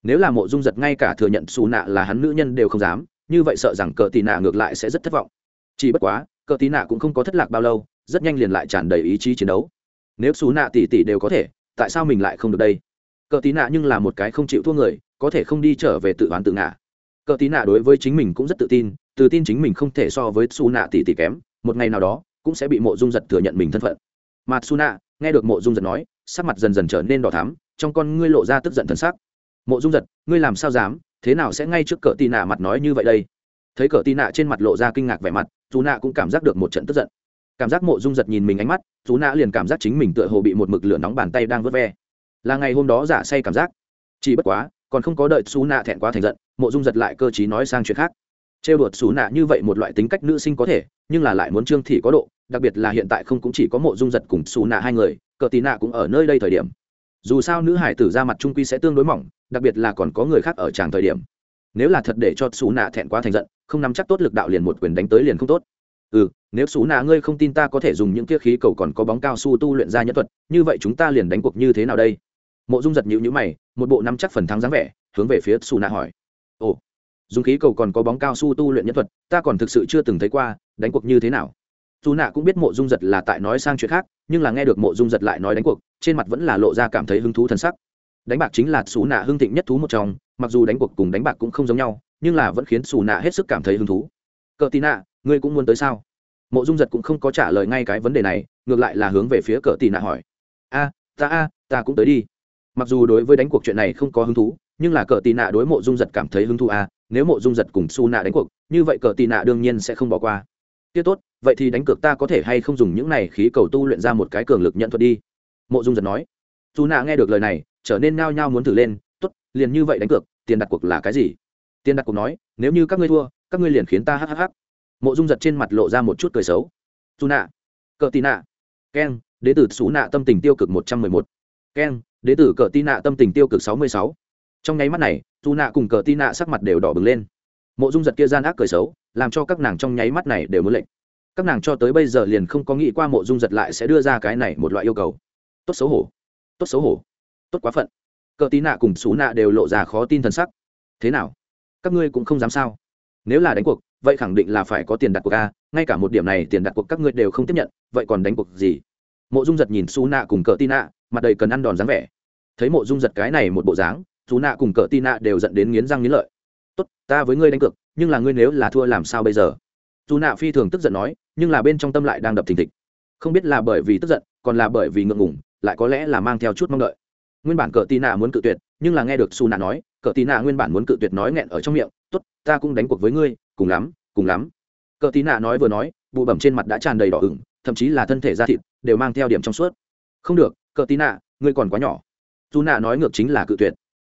Speaker 1: Nếu là mộ dung giật ngay cả thừa nhận xù nạ là hắn nữ nhân đều không dám, như vậy sợ rằng cờ tì nạ ngược lại sẽ rất thất vọng. Chỉ bất quá, cờ tì nạ cũng không có thất lạc bao lâu, rất nhanh liền lại tràn đầy ý chí chiến đấu. Nếu xù nạ tỷ tỷ đều có thể, tại sao mình lại không được đây? Cờ tì nạ nhưng là một cái không chịu thua người, có thể không đi trở về tự oán tự ngã cờ tí nạ đối với chính mình cũng rất tự tin tự tin chính mình không thể so với su nạ tỷ tỷ kém, một ngày nào đó, cũng sẽ bị mộ dung giật thừa nhận mình thân phận. Mà su nạ, nghe được mộ dung giật nói, sắc mặt dần dần trở nên đỏ thắm, trong con ngươi lộ ra tức giận thân sắc. Mộ dung giật, ngươi làm sao dám, thế nào sẽ ngay trước cờ tì nạ mặt nói như vậy đây? Thấy cờ tì nạ trên mặt lộ ra kinh ngạc vẻ mặt dù nạ cũng cảm giác được một trận tức giận. Cảm giác mộ dung giật nhìn mình ánh mắt dù nạ liền cảm giác chính mình tựa hồ bị một mực lửa nóng bàn tay đang vớt ve. Là ngày hôm đó giả say cảm giác. Chỉ bất quá còn không có đợi xú nạ thẹn quá thành giận, mộ dung giật lại cơ t nói sang chuyện khác. Trêu đuột xú nạ như vậy một loại tính cách nữ sinh có thể, nhưng là lại muốn trương thị có độ, đặc biệt là hiện tại không cũng chỉ có mộ dung giật cùng xú nạ hai người, cờ tì nạ cũng ở nơi đây thời điểm. Dù sao nữ hải tử ra mặt trung quy sẽ tương đối mỏng, đặc biệt là còn có người khác ở tràng thời điểm. Nếu là thật để cho xú nạ thẹn quá thành giận, không nắm chắc tốt lực đạo liền một quyền đánh tới liền không tốt. Ừ nếu xú nạ ngươi không tin ta có thể dùng những kia khí cầu còn có bóng cao su tu luyện ra nhất thuật, như vậy chúng ta liền đánh cuộc như thế nào đây? Mộ dung giật nhịu nhữ mày, một bộ nắm chắc phần thắng dáng vẻ, hướng về phía xù nạ hỏi. Ồ, dùng khí cầu còn có bóng cao su tu luyện nhân thuật, ta còn thực sự chưa từng thấy qua, đánh cuộc như thế nào? Dù nạ cũng biết mộ dung giật là tại nói sang chuyện khác, nhưng là nghe được mộ dung giật lại nói đánh cuộc, trên mặt vẫn là lộ ra cảm thấy hứng thú t sắc. Đánh bạc chính là xù nạ hưng thịnh nhất thú một trong, mặc dù đánh cuộc cùng đánh bạc cũng không giống nhau, nhưng là vẫn khiến xù nạ hết sức cảm thấy hứng thú. Cờ tì nạ, ngươi cũng muốn tới sao? Mộ dung giật cũng không có trả lời ngay cái vấn đề này, ngược lại là hướng về phía cờ tì nạ hỏi. A, ta a, ta cũng tới đi mặc dù đối với đánh cuộc chuyện này không có hứng thú, nhưng là cờ tì nạ đối mộ dung giật cảm thấy hứng thú à nếu mộ dung giật cùng su nạ đánh cuộc, như vậy cờ tì nạ đương nhiên sẽ không bỏ qua. Tiết tốt, vậy thì đánh cược ta có thể hay không dùng những này khí cầu tu luyện ra một cái cường lực nhận thuật đi? Mộ dung giật nói. Su nạ nghe được lời này, trở nên nao nhao muốn thử lên, tốt, liền như vậy đánh cược, tiền đặt cuộc là cái gì? Tiền đặt cuộc nói, nếu như các ngươi thua, các ngươi liền khiến ta hhh mộ dung giật trên mặt lộ ra một chút cười xấu. Su nạ, cờ tì nạ. Keng, đế tử xú nạ tâm tình tiêu cực một trăm mười một. Keng đế tử cờ tin nạ tâm tình tiêu cực sáu mươi sáu. Trong nháy mắt này dù nạ cùng cờ tin nạ sắc mặt đều đỏ bừng lên. Mộ dung giật kia gian ác cười xấu, làm cho các nàng trong nháy mắt này đều muốn lệnh. Các nàng cho tới bây giờ liền không có nghĩ qua mộ dung giật lại sẽ đưa ra cái này một loại yêu cầu. Tốt xấu hổ. Tốt xấu hổ. Tốt quá phận. Cờ tí nạ cùng xú nạ đều lộ ra khó tin thần sắc. Thế nào? Các ngươi cũng không dám sao? Nếu là đánh cuộc, vậy khẳng định là phải có tiền đặt cuộc a, ngay cả một điểm này tiền đặt cuộc các ngươi đều không tiếp nhận, vậy còn đánh cuộc gì? Mộ dung giật nhìn xú nạ cùng cờ tí nạ mặt đầy cần ăn đòn dáng vẻ. Thấy mộ dung giật cái này một bộ dáng dù nạ cùng cờ tin nạ đều dẫn đến nghiến răng nghiến lợi. Tốt ta với ngươi đánh cược nhưng là ngươi nếu là thua làm sao bây giờ? Dù nạ phi thường tức giận nói nhưng là bên trong tâm lại đang đập thình thịch. Không biết là bởi vì tức giận còn là bởi vì ngượng ngùng lại có lẽ là mang theo chút mong đợi. Nguyên bản cờ tin nạ muốn cự tuyệt nhưng là nghe được su nạ nói cờ tin nạ nguyên bản muốn cự tuyệt nói nghẹn ở trong miệng Tốt, ta cũng đánh cuộc với ngươi cùng lắm cùng lắm. Cờ tì nạ nói vừa nói bụ bẩm trên mặt đã tràn đầy đỏ ửng thậm chí là thân thể da thịt đều mang theo điểm trong suốt. Không được cờ tì nạ, ngươi còn quá nhỏ. Dù nạ nói ngược chính là cự tuyệt.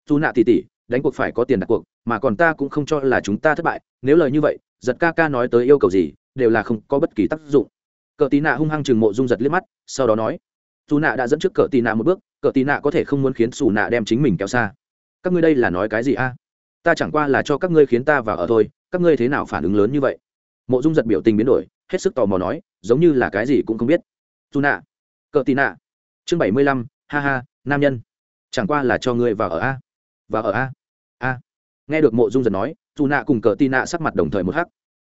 Speaker 1: Dù nạ tỉ tỉ, đánh cuộc phải có tiền đặt cuộc, mà còn ta cũng không cho là chúng ta thất bại. Nếu lời như vậy, giật ca ca nói tới yêu cầu gì, đều là không có bất kỳ tác dụng. Cờ tì nạ hung hăng chừng mộ dung giật liếc mắt, sau đó nói, dù nạ đã dẫn trước cờ tì nạ một bước, cờ tì nạ có thể không muốn khiến xù nạ đem chính mình kéo xa. Các ngươi đây là nói cái gì a? Ta chẳng qua là cho các ngươi khiến ta vào ở thôi, các ngươi thế nào phản ứng lớn như vậy? Mộ dung giật biểu tình biến đổi, hết sức tò mò nói, giống như là cái gì cũng không biết. Dù nạ, cờ tì nạ chương bảy mươi lăm, ha ha, nam nhân. Chẳng qua là cho ngươi vào ở a. Vào ở a. A. Nghe được mộ dung giật nói, dù nạ cùng cờ tì nạ sắc mặt đồng thời một hắc.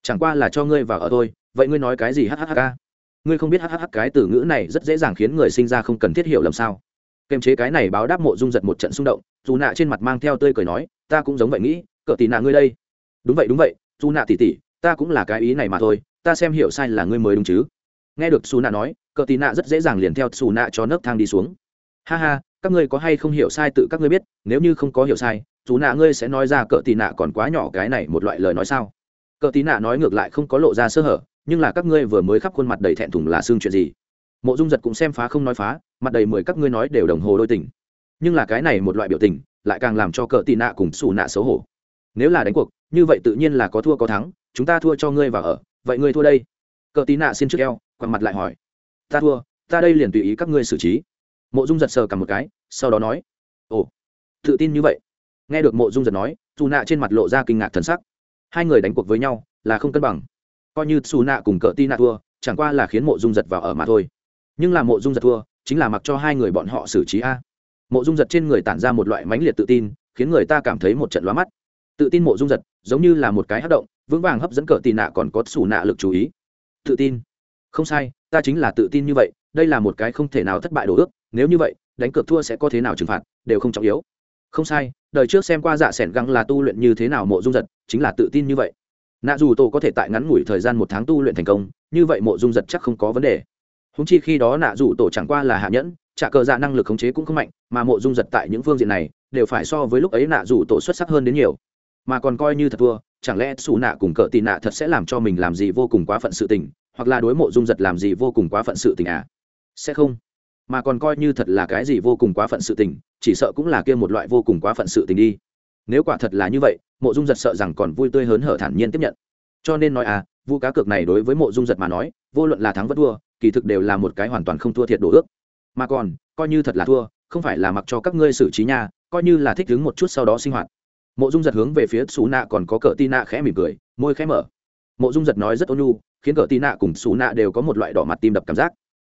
Speaker 1: Chẳng qua là cho ngươi vào ở thôi, vậy ngươi nói cái gì hhk ngươi không biết hhh cái từ ngữ này rất dễ dàng khiến người sinh ra không cần thiết hiểu lầm sao? Kềm chế cái này báo đáp mộ dung giật một trận xung động, dù nạ trên mặt mang theo tươi cười nói, ta cũng giống vậy nghĩ, cờ tì nạ ngươi đây. Đúng vậy đúng vậy, dù nạ tỉ tỉ, ta cũng là cái ý này mà thôi, ta xem hiểu sai là ngươi mới đúng chứ nghe được xù nạ nói, cờ tì nạ rất dễ dàng liền theo xù nạ cho nấc thang đi xuống. Ha ha, các ngươi có hay không hiểu sai tự các ngươi biết, nếu như không có hiểu sai dù nạ ngươi sẽ nói ra cờ tì nạ còn quá nhỏ cái này một loại lời nói sao? Cờ tì nạ nói ngược lại không có lộ ra sơ hở, nhưng là các ngươi vừa mới khắp khuôn mặt đầy thẹn thùng là xương chuyện gì? Mộ dung giật cũng xem phá không nói phá, mặt đầy mười các ngươi nói đều đồng hồ đôi tình. Nhưng là cái này một loại biểu tình, lại càng làm cho cờ tì nạ cùng xù nạ xấu hổ. Nếu là đánh cuộc, như vậy tự nhiên là có thua có thắng, chúng ta thua cho ngươi và ở, vậy ngươi thua đây. Cờ tí nạ xin trước eo, quặn mặt lại hỏi. Ta thua, ta đây liền tùy ý các ngươi xử trí. Mộ dung giật sờ cầm một cái, sau đó nói. Ồ, tự tin như vậy. Nghe được mộ dung giật nói dù nạ trên mặt lộ ra kinh ngạc thần sắc. Hai người đánh cuộc với nhau là không cân bằng. Coi như xù nạ cùng Cờ Tí nạ thua, chẳng qua là khiến mộ dung giật vào ở mà thôi. Nhưng là mộ dung giật thua, chính là mặc cho hai người bọn họ xử trí a. Mộ dung giật trên người tản ra một loại mãnh liệt tự tin, khiến người ta cảm thấy một trận lóa mắt. Tự tin mộ dung giật, giống như là một cái hát động, vững vàng hấp dẫn Cờ tì nạ còn có xù nạ lực chú ý tự tin. Không sai, ta chính là tự tin như vậy, đây là một cái không thể nào thất bại đồ ước, nếu như vậy, đánh cược thua sẽ có thế nào trừng phạt, đều không trọng yếu. Không sai, đời trước xem qua dạ s ẻ n găng là tu luyện như thế nào mộ dung giật, chính là tự tin như vậy. Nạ dù tổ có thể tại ngắn ngủi thời gian một tháng tu luyện thành công, như vậy mộ dung giật chắc không có vấn đề. Húng chi khi đó nạ dù tổ chẳng qua là hạ nhẫn, trả cờ dạ năng lực khống chế cũng không mạnh, mà mộ dung giật tại những phương diện này, đều phải so với lúc ấy nạ dù tổ xuất sắc hơn đến nhiều. Mà còn coi như thật thua chẳng lẽ xù nạ cùng cờ tị nạ thật sẽ làm cho mình làm gì vô cùng quá phận sự tình, hoặc là đối mộ dung giật làm gì vô cùng quá phận sự tình à? Sẽ không. Mà còn coi như thật là cái gì vô cùng quá phận sự tình, chỉ sợ cũng là kia một loại vô cùng quá phận sự tình đi. Nếu quả thật là như vậy, mộ dung giật sợ rằng còn vui tươi hớn hở thản nhiên tiếp nhận. Cho nên nói à vụ cá cược này đối với mộ dung giật mà nói, vô luận là thắng vẫn thua, kỳ thực đều là một cái hoàn toàn không thua thiệt đổ ước. Mà còn, coi như thật là thua, không phải là mặc cho các ngươi xử trí nha, coi như là thích đứng một chút sau đó sinh hoạt mộ dung giật hướng về phía xù nạ còn có cỡ Tì nạ khẽ mỉm cười, môi khẽ mở. Mộ dung giật nói rất ôn nhu, khiến cỡ Tì nạ cùng xù nạ đều có một loại đỏ mặt tim đập cảm giác.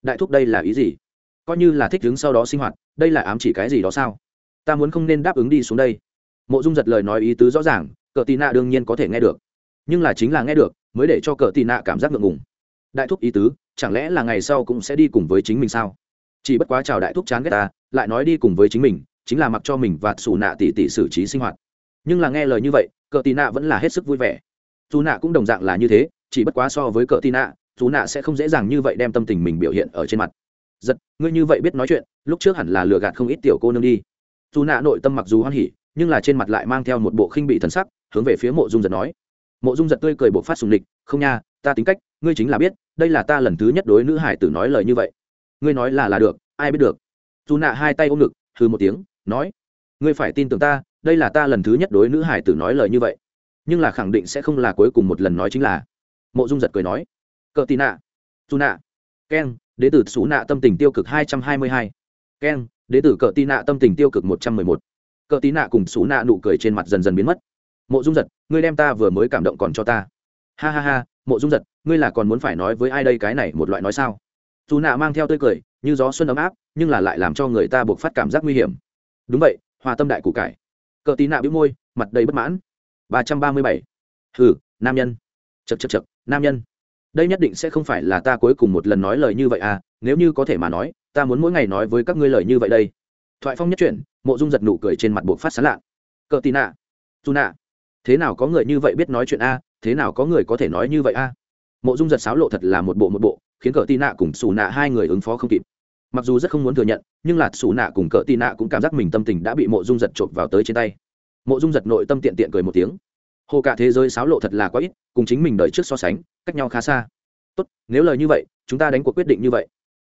Speaker 1: Đại thúc đây là ý gì? Coi như là thích đứng sau đó sinh hoạt, đây là ám chỉ cái gì đó sao? Ta muốn không nên đáp ứng đi xuống đây. Mộ dung giật lời nói ý tứ rõ ràng, cỡ Tì nạ đương nhiên có thể nghe được. Nhưng là chính là nghe được, mới để cho cỡ Tì nạ cảm giác ngượng ngùng. Đại thúc ý tứ, chẳng lẽ là ngày sau cũng sẽ đi cùng với chính mình sao? Chỉ bất quá chào đại thúc chán ghét ta, lại nói đi cùng với chính mình, chính là mặc cho mình và xù nạ tỉ tỉ xử trí sinh hoạt nhưng là nghe lời như vậy, cờ tì nạ vẫn là hết sức vui vẻ. Dù nạ cũng đồng dạng là như thế, chỉ bất quá so với cờ tì nạ, dù nạ sẽ không dễ dàng như vậy đem tâm tình mình biểu hiện ở trên mặt. Giật, ngươi như vậy biết nói chuyện, lúc trước hẳn là lừa gạt không ít tiểu cô nương đi. Dù nạ nội tâm mặc dù hoan hỉ, nhưng là trên mặt lại mang theo một bộ khinh bị thần sắc, hướng về phía mộ dung giật nói. Mộ dung giật tươi cười bộ phát sùng địch không nha, ta tính cách, ngươi chính là biết, đây là ta lần thứ nhất đối nữ hải tử nói lời như vậy. Ngươi nói là là được, ai biết được. Dù nạ hai tay ôm ngực hư một tiếng, nói, ngươi phải tin tưởng ta đây là ta lần thứ nhất đối nữ hải tử nói lời như vậy. Nhưng là khẳng định sẽ không là cuối cùng một lần nói chính là. Mộ dung giật cười nói, cờ tì nạ, dù nạ, keng, đế tử xú nạ tâm tình tiêu cực hai trăm hai mươi hai. Keng, đế tử cờ tì nạ tâm tình tiêu cực một trăm mười một. Cờ tì nạ cùng xú nạ nụ cười trên mặt dần dần biến mất. Mộ dung giật, ngươi đem ta vừa mới cảm động còn cho ta. Ha ha ha, mộ dung giật, ngươi là còn muốn phải nói với ai đây cái này một loại nói sao? Dù nạ mang theo tươi cười, như gió xuân ấm áp, nhưng là lại làm cho người ta buộc phát cảm giác nguy hiểm. Đúng vậy, hòa tâm đại củ cải cờ tí nạ bĩu môi, mặt đầy bất mãn. Ba trăm ba mươi bảy. Hừ, nam nhân. Chật chật chật nam nhân. Đây nhất định sẽ không phải là ta cuối cùng một lần nói lời như vậy à nếu như có thể mà nói, ta muốn mỗi ngày nói với các ngươi lời như vậy đây. Thoại phong nhất chuyển, mộ dung giật nụ cười trên mặt buộc phát sán lạ. Cờ tí nạ. Dù nạ. Thế nào có người như vậy biết nói chuyện a, thế nào có người có thể nói như vậy a? Mộ dung giật sáo lộ thật là một bộ một bộ, khiến cờ tì nạ cùng xù nạ hai người ứng phó không kịp mặc dù rất không muốn thừa nhận, nhưng là xù nạ cùng cờ tì nạ cũng cảm giác mình tâm tình đã bị mộ dung giật chộp vào tới trên tay. Mộ dung giật nội tâm tiện tiện cười một tiếng. Hồ cả thế giới sáo lộ thật là quá ít, cùng chính mình đợi trước so sánh, cách nhau khá xa. Tốt, nếu lời như vậy, chúng ta đánh cuộc quyết định như vậy.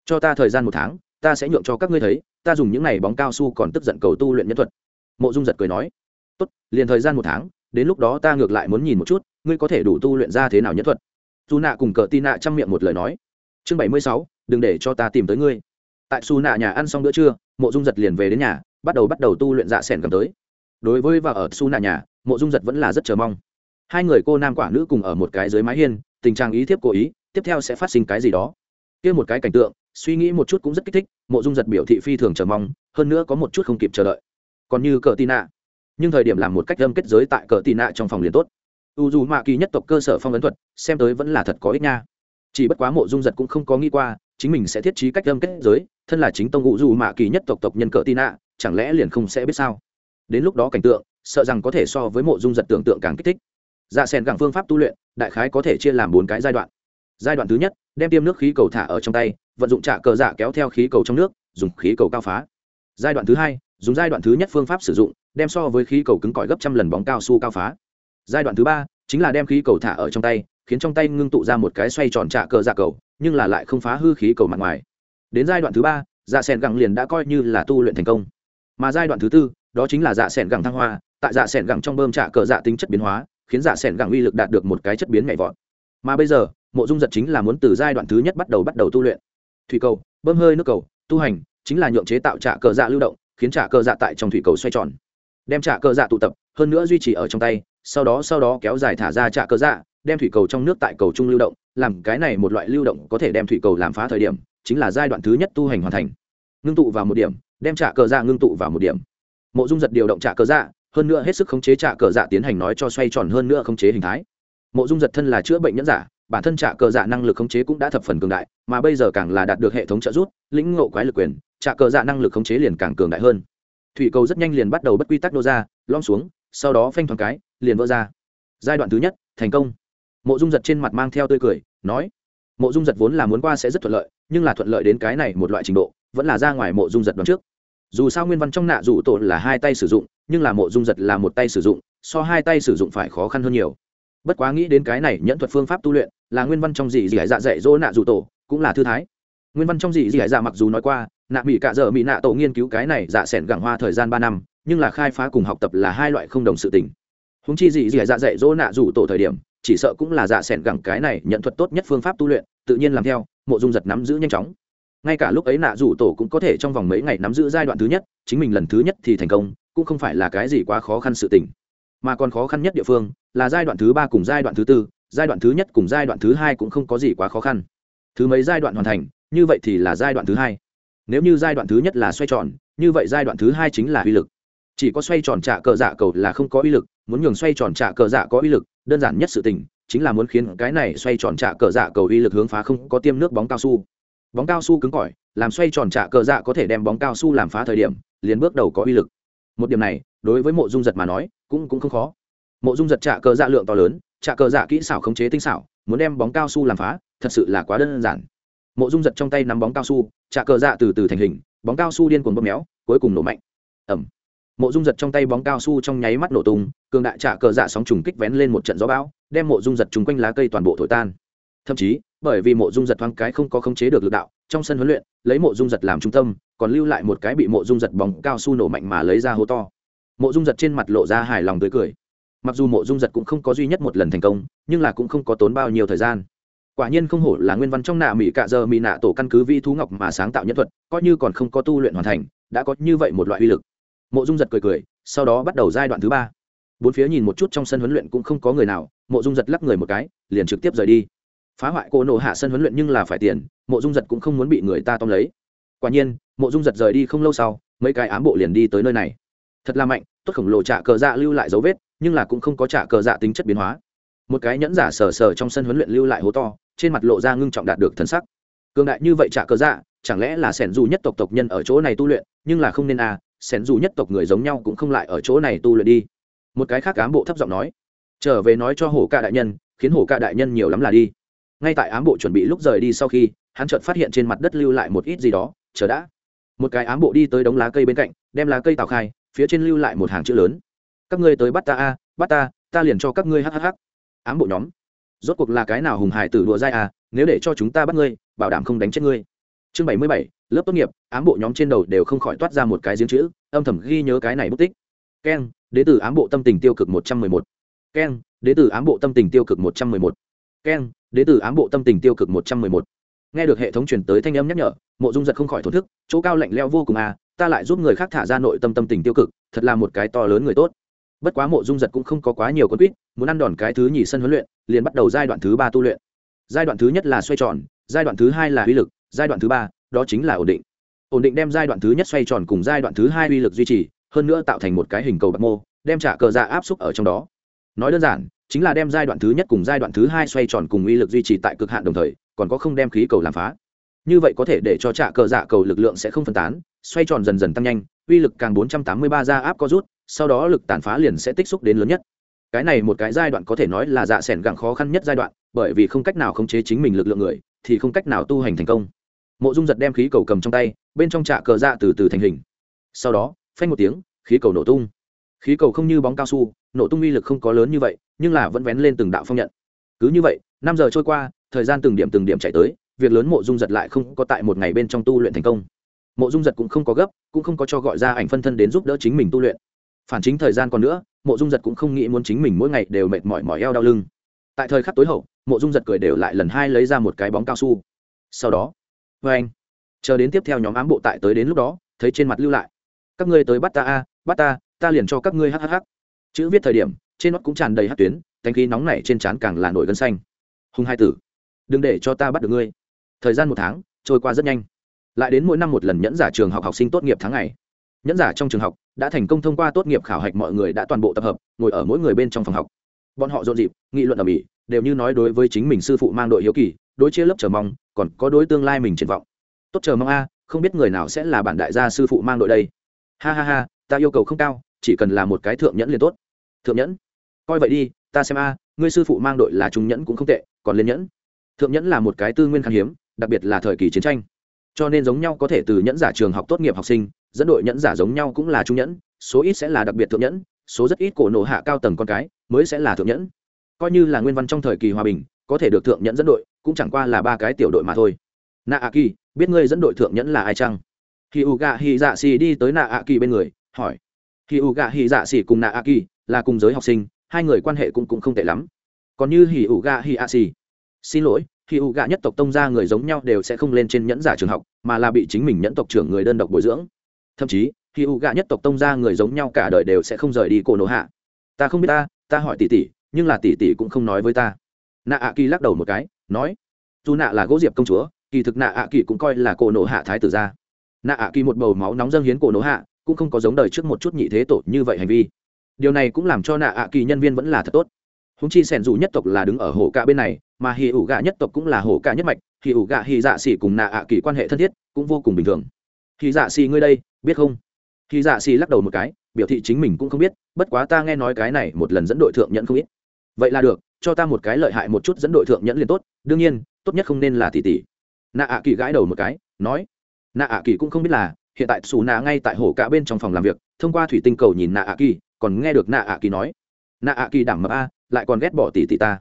Speaker 1: Cho ta thời gian một tháng, ta sẽ nhượng cho các ngươi thấy, ta dùng những này bóng cao su còn tức giận cầu tu luyện nhân thuật. Mộ dung giật cười nói. Tốt, liền thời gian một tháng, đến lúc đó ta ngược lại muốn nhìn một chút, ngươi có thể đủ tu luyện ra thế nào nhân thuật. Dù nạ cùng cờ tin nạ chăm miệng một lời nói. Chương bảy mươi sáu, đừng để cho ta tìm tới ngươi tại xù nạ nhà ăn xong bữa trưa, mộ dung giật liền về đến nhà, bắt đầu bắt đầu tu luyện dạ s ẻ n cầm tới. Đối với và ở xù nạ nhà, mộ dung giật vẫn là rất chờ mong. Hai người cô nam quả nữ cùng ở một cái dưới mái hiên, tình trạng ý thiếp cố ý, tiếp theo sẽ phát sinh cái gì đó. Kia một cái cảnh tượng, suy nghĩ một chút cũng rất kích thích, mộ dung giật biểu thị phi thường chờ mong, hơn nữa có một chút không kịp chờ đợi. Còn như cờ tị nạ. Nhưng thời điểm làm một cách lâm kết giới tại cờ tị nạ trong phòng liền tốt. U dù mạ kỳ nhất tộc cơ sở phong ấn thuật, xem tới vẫn là thật có ích nha. Chỉ bất quá mộ dung giật cũng không có nghĩ qua, chính mình sẽ thiết trí cách lâm kết giới thân là chính tông ngũ dù mạ kỳ nhất tộc tộc nhân cờ tin ạ, chẳng lẽ liền không sẽ biết sao? Đến lúc đó cảnh tượng, sợ rằng có thể so với mộ dung giật tưởng tượng càng kích thích. Dạ sen gẳng phương pháp tu luyện, đại khái có thể chia làm bốn cái giai đoạn. Giai đoạn thứ nhất, đem tiêm nước khí cầu thả ở trong tay, vận dụng trạ cờ dạ kéo theo khí cầu trong nước, dùng khí cầu cao phá. Giai đoạn thứ hai, dùng giai đoạn thứ nhất phương pháp sử dụng, đem so với khí cầu cứng cỏi gấp trăm lần bóng cao su cao phá. Giai đoạn thứ ba, chính là đem khí cầu thả ở trong tay, khiến trong tay ngưng tụ ra một cái xoay tròn trạ cờ dạ cầu, nhưng là lại không phá hư khí cầu mặt ngoài đến giai đoạn thứ ba dạ s ẻ n gẳng liền đã coi như là tu luyện thành công. Mà giai đoạn thứ tư, đó chính là dạ s ẻ n gẳng thăng hoa, tại dạ s ẻ n gẳng trong bơm trạ cờ dạ tính chất biến hóa, khiến dạ s ẻ n gẳng uy lực đạt được một cái chất biến nhảy vọt. Mà bây giờ, mộ dung giật chính là muốn từ giai đoạn thứ nhất bắt đầu bắt đầu tu luyện. Thủy cầu, bơm hơi nước cầu, tu hành, chính là nhượng chế tạo trạ cờ dạ lưu động, khiến trạ cờ dạ tại trong thủy cầu xoay tròn. Đem trạ cờ dạ tụ tập, hơn nữa duy trì ở trong tay, sau đó sau đó kéo dài thả ra trạ cờ dạ đem thủy cầu trong nước tại cầu trung lưu động, làm cái này một loại lưu động có thể đem thủy cầu làm phá thời điểm chính là giai đoạn thứ nhất tu hành hoàn thành. Ngưng tụ vào một điểm, đem trả cờ dạ ngưng tụ vào một điểm. Mộ dung giật điều động trả cờ dạ hơn nữa hết sức khống chế trả cờ dạ tiến hành nói cho xoay tròn hơn nữa khống chế hình thái. Mộ dung giật thân là chữa bệnh nhẫn giả, bản thân trả cờ dạ năng lực khống chế cũng đã thập phần cường đại, mà bây giờ càng là đạt được hệ thống trợ giúp, lĩnh ngộ quái lực quyền, trả cờ dạ năng lực khống chế liền càng cường đại hơn. Thủy cầu rất nhanh liền bắt đầu bất quy tắc nô ra lom xuống, sau đó phanh thoáng cái, liền vỡ ra. Giai đoạn thứ nhất, thành công. Mộ dung giật trên mặt mang theo tươi cười, nói mộ dung giật vốn là muốn qua sẽ rất thuận lợi, nhưng là thuận lợi đến cái này một loại trình độ, vẫn là ra ngoài mộ dung giật đón trước. Dù sao nguyên văn trong nạ rủ tổ là hai tay sử dụng, nhưng là mộ dung giật là một tay sử dụng, so hai tay sử dụng phải khó khăn hơn nhiều. Bất quá nghĩ đến cái này nhẫn thuật phương pháp tu luyện, là nguyên văn trong gì gì hải dạ dạy dỗ nạ dù tổ, cũng là thư thái. Nguyên văn trong gì gì hải dạ mặc dù nói qua, nạ mỹ cạ dợ mỹ nạ tổ nghiên cứu cái này dạ s ẻ n gẳng hoa thời gian ba năm, nhưng là khai phá cùng học tập là hai loại không đồng sự tình. Húng chi gì dị dạ dạy dỗ nạ dù tổ thời điểm chỉ sợ cũng là dạ s ẻ n gẳng cái này nhận thuật tốt nhất phương pháp tu luyện, tự nhiên làm theo, mộ dung giật nắm giữ nhanh chóng. Ngay cả lúc ấy nạ rủ tổ cũng có thể trong vòng mấy ngày nắm giữ giai đoạn thứ nhất, chính mình lần thứ nhất thì thành công, cũng không phải là cái gì quá khó khăn sự tình. Mà còn khó khăn nhất địa phương, là giai đoạn thứ ba cùng giai đoạn thứ tư, giai đoạn thứ nhất cùng giai đoạn thứ hai cũng không có gì quá khó khăn. Thứ mấy giai đoạn hoàn thành, như vậy thì là giai đoạn thứ hai. Nếu như giai đoạn thứ nhất là xoay tròn, như vậy giai đoạn thứ hai chính là uy lực. Chỉ có xoay tròn trả cờ dạ cầu là không có uy lực, muốn nhường xoay tròn trả cờ dạ có uy lực đơn giản nhất sự tình chính là muốn khiến cái này xoay tròn trả cờ dạ cầu uy lực hướng phá không có tiêm nước bóng cao su. Bóng cao su cứng cỏi, làm xoay tròn trả cờ dạ có thể đem bóng cao su làm phá thời điểm, liền bước đầu có uy lực. Một điểm này, đối với mộ dung giật mà nói, cũng cũng không khó. Mộ dung giật trả cờ dạ lượng to lớn, trả cờ dạ kỹ xảo khống chế tinh xảo, muốn đem bóng cao su làm phá, thật sự là quá đơn giản. Mộ dung giật trong tay nắm bóng cao su, trả cờ dạ từ từ thành hình, bóng cao su điên cuồng bóp méo, cuối cùng nổ mạnh. Ẩm mộ dung giật trong tay bóng cao su trong nháy mắt nổ tung cường đại trả cờ dạ sóng trùng kích vén lên một trận gió bão, đem mộ dung giật chung quanh lá cây toàn bộ thổi tan. Thậm chí, bởi vì mộ dung giật thoáng cái không có khống chế được lực đạo, trong sân huấn luyện, lấy mộ dung giật làm trung tâm, còn lưu lại một cái bị mộ dung giật bóng cao su nổ mạnh mà lấy ra hố to. Mộ dung giật trên mặt lộ ra hài lòng tươi cười. Mặc dù mộ dung giật cũng không có duy nhất một lần thành công, nhưng là cũng không có tốn bao nhiêu thời gian. Quả nhiên không hổ là nguyên văn trong nạ mỹ cạ giờ mỹ nạ tổ căn cứ vi thú ngọc mà sáng tạo nhân thuật, coi như còn không có tu luyện hoàn thành, đã có như vậy một loại uy lực. Mộ dung giật cười cười, sau đó bắt đầu giai đoạn thứ ba bốn phía nhìn một chút trong sân huấn luyện cũng không có người nào, mộ dung giật lắc người một cái, liền trực tiếp rời đi. Phá hoại cô nổ hạ sân huấn luyện nhưng là phải tiền, mộ dung giật cũng không muốn bị người ta tóm lấy. Quả nhiên, mộ dung giật rời đi không lâu sau, mấy cái ám bộ liền đi tới nơi này. Thật là mạnh, tốt khổng lồ trả cờ dạ lưu lại dấu vết, nhưng là cũng không có trả cờ dạ tính chất biến hóa. Một cái nhẫn giả sờ sờ trong sân huấn luyện lưu lại hố to, trên mặt lộ ra ngưng trọng đạt được thần sắc. Cường đại như vậy trả cờ dạ chẳng lẽ là sẻn dù nhất tộc tộc nhân ở chỗ này tu luyện, nhưng là không nên à sẻn dù nhất tộc người giống nhau cũng không lại ở chỗ này tu luyện đi một cái khác ám bộ thấp giọng nói, trở về nói cho hổ ca đại nhân, khiến hổ ca đại nhân nhiều lắm là đi. Ngay tại ám bộ chuẩn bị lúc rời đi sau khi, hắn chợt phát hiện trên mặt đất lưu lại một ít gì đó, chờ đã. Một cái ám bộ đi tới đống lá cây bên cạnh, đem lá cây tào khai, phía trên lưu lại một hàng chữ lớn, các ngươi tới bắt ta a, bắt ta ta liền cho các ngươi hhh ám bộ nhóm, rốt cuộc là cái nào hùng hải tử đùa dai à nếu để cho chúng ta bắt ngươi, bảo đảm không đánh chết ngươi. Chương bảy mươi bảy, lớp tốt nghiệp, ám bộ nhóm trên đầu đều không khỏi toát ra một cái giếng chữ, âm thầm ghi nhớ cái này bút tích. Keng đế tử ám bộ tâm tình tiêu cực một trăm mười một. Keng ám bộ tâm tình tiêu cực một trăm mười một. Keng ám bộ tâm tình tiêu cực một trăm mười một. Nghe được hệ thống truyền tới thanh âm nhắc nhở, mộ dung giật không khỏi thổ thức, chỗ cao lạnh leo vô cùng à ta lại giúp người khác thả ra nội tâm tâm tình tiêu cực, thật là một cái to lớn người tốt. Bất quá mộ dung giật cũng không có quá nhiều con quýt, muốn ăn đòn cái thứ nhì sân huấn luyện, liền bắt đầu giai đoạn thứ ba tu luyện. Giai đoạn thứ nhất là xoay tròn, giai đoạn thứ hai là uy lực, giai đoạn thứ ba, đó chính là ổn định. Ổn định đem giai đoạn thứ nhất xoay tròn cùng giai đoạn thứ hai uy lực duy trì hơn nữa tạo thành một cái hình cầu bạc mô, đem trả cờ dạ áp xúc ở trong đó. Nói đơn giản, chính là đem giai đoạn thứ nhất cùng giai đoạn thứ hai xoay tròn cùng uy lực duy trì tại cực hạn đồng thời, còn có không đem khí cầu làm phá. Như vậy có thể để cho trả cờ dạ cầu lực lượng sẽ không phân tán, xoay tròn dần dần tăng nhanh, uy lực càng 483 ra áp có rút, sau đó lực tàn phá liền sẽ tích xúc đến lớn nhất. Cái này một cái giai đoạn có thể nói là dạ s ẻ n gặng khó khăn nhất giai đoạn, bởi vì không cách nào khống chế chính mình lực lượng người, thì không cách nào tu hành thành công. Mộ dung giật đem khí cầu cầm trong tay, bên trong trạ cờ dạ từ từ thành hình. Sau đó phanh một tiếng, khí cầu nổ tung. Khí cầu không như bóng cao su, nổ tung uy lực không có lớn như vậy, nhưng là vẫn vén lên từng đạo phong nhận. Cứ như vậy, năm giờ trôi qua, thời gian từng điểm từng điểm chạy tới, việc lớn mộ dung giật lại không có tại một ngày bên trong tu luyện thành công. Mộ dung giật cũng không có gấp, cũng không có cho gọi ra ảnh phân thân đến giúp đỡ chính mình tu luyện. Phản chính thời gian còn nữa, mộ dung giật cũng không nghĩ muốn chính mình mỗi ngày đều mệt mỏi mỏi eo đau lưng. Tại thời khắc tối hậu, mộ dung giật cười đều lại lần hai lấy ra một cái bóng cao su. Sau đó vê anh chờ đến tiếp theo nhóm ám bộ tại tới đến lúc đó, thấy trên mặt lưu lại các ngươi tới bắt ta a, bắt ta ta liền cho các ngươi hhh chữ viết thời điểm, trên nót cũng tràn đầy hát tuyến, cánh khí nóng này trên trán càng là nổi gân xanh. Hùng hai tử, đừng để cho ta bắt được ngươi. Thời gian một tháng, trôi qua rất nhanh. Lại đến mỗi năm một lần nhẫn giả trường học học sinh tốt nghiệp tháng ngày. Nhẫn giả trong trường học đã thành công thông qua tốt nghiệp khảo hạch mọi người đã toàn bộ tập hợp, ngồi ở mỗi người bên trong phòng học. Bọn họ rộn dịp, nghị luận ở mỹ đều như nói đối với chính mình sư phụ mang đội hiếu kỳ, đối chia lớp chờ mong, còn có đối tương lai mình triển vọng. Tốt chờ mong a, không biết người nào sẽ là bản đại gia sư phụ mang đội đây ha ha ha, ta yêu cầu không cao, chỉ cần là một cái thượng nhẫn liền tốt. Thượng nhẫn? Coi vậy đi, ta xem a, ngươi sư phụ mang đội là trung nhẫn cũng không tệ, còn liên nhẫn? Thượng nhẫn là một cái tư nguyên khan hiếm, đặc biệt là thời kỳ chiến tranh. Cho nên giống nhau có thể từ nhẫn giả trường học tốt nghiệp học sinh, dẫn đội nhẫn giả giống nhau cũng là trung nhẫn, số ít sẽ là đặc biệt thượng nhẫn, số rất ít cổ nổ hạ cao tầng con cái mới sẽ là thượng nhẫn. Coi như là nguyên văn trong thời kỳ hòa bình, có thể được thượng nhẫn dẫn đội, cũng chẳng qua là ba cái tiểu đội mà thôi. Nạ a kỳ biết ngươi dẫn đội thượng nhẫn là ai chăng? Hỉ u gạ Hỉ dạ xì đi tới nạ ạ kỳ bên người, hỏi. Hỉ u gạ Hỉ dạ xì cùng nạ ạ kỳ là cùng giới học sinh, hai người quan hệ cũng cũng không tệ lắm. Còn như hì ủ gạ hì ạ xì xin lỗi hì ủ gạ nhất tộc tông ra người giống nhau đều sẽ không lên trên nhẫn giả trường học, mà là bị chính mình nhẫn tộc trưởng người đơn độc bồi dưỡng. Thậm chí hì ủ gạ nhất tộc tông ra người giống nhau cả đời đều sẽ không rời đi cổ nổ hạ. Ta không biết ta ta hỏi tỷ tỷ, nhưng là tỷ tỷ cũng không nói với ta. Nạ ạ kỳ lắc đầu một cái, nói. Dù nạ là gỗ diệp công chúa, kỳ thực nạ ạ kỳ cũng coi là cổ nổ hạ thái tử gia nạ ạ kỳ một bầu máu nóng dâng hiến cổ nổ hạ, cũng không có giống đời trước một chút nhị thế tổ như vậy hành vi. Điều này cũng làm cho nạ ạ kỳ nhân viên vẫn là thật tốt. Húng chi sẻn dù nhất tộc là đứng ở hồ cả bên này, mà hì ủ gạ nhất tộc cũng là hồ cả nhất mạch. Hì ủ gạ, hì dạ xỉ cùng nạ ạ kỳ quan hệ thân thiết cũng vô cùng bình thường. Hì dạ xỉ ngươi đây, biết không? Hì dạ xỉ lắc đầu một cái, biểu thị chính mình cũng không biết, bất quá ta nghe nói cái này một lần dẫn đội thượng nhẫn không ít. Vậy là được, cho ta một cái lợi hại một chút dẫn đội thượng nhẫn liền tốt, đương nhiên, tốt nhất không nên là tỷ tỷ. Nạ ạ kỳ gãi đầu một cái, nói nạ ạ kỳ cũng không biết là, hiện tại xù nạ ngay tại hồ cả bên trong phòng làm việc, thông qua thủy tinh cầu nhìn nạ ạ kỳ, còn nghe được nạ ạ kỳ nói. Nạ ạ kỳ đảm mập a, lại còn ghét bỏ tỷ tỷ ta.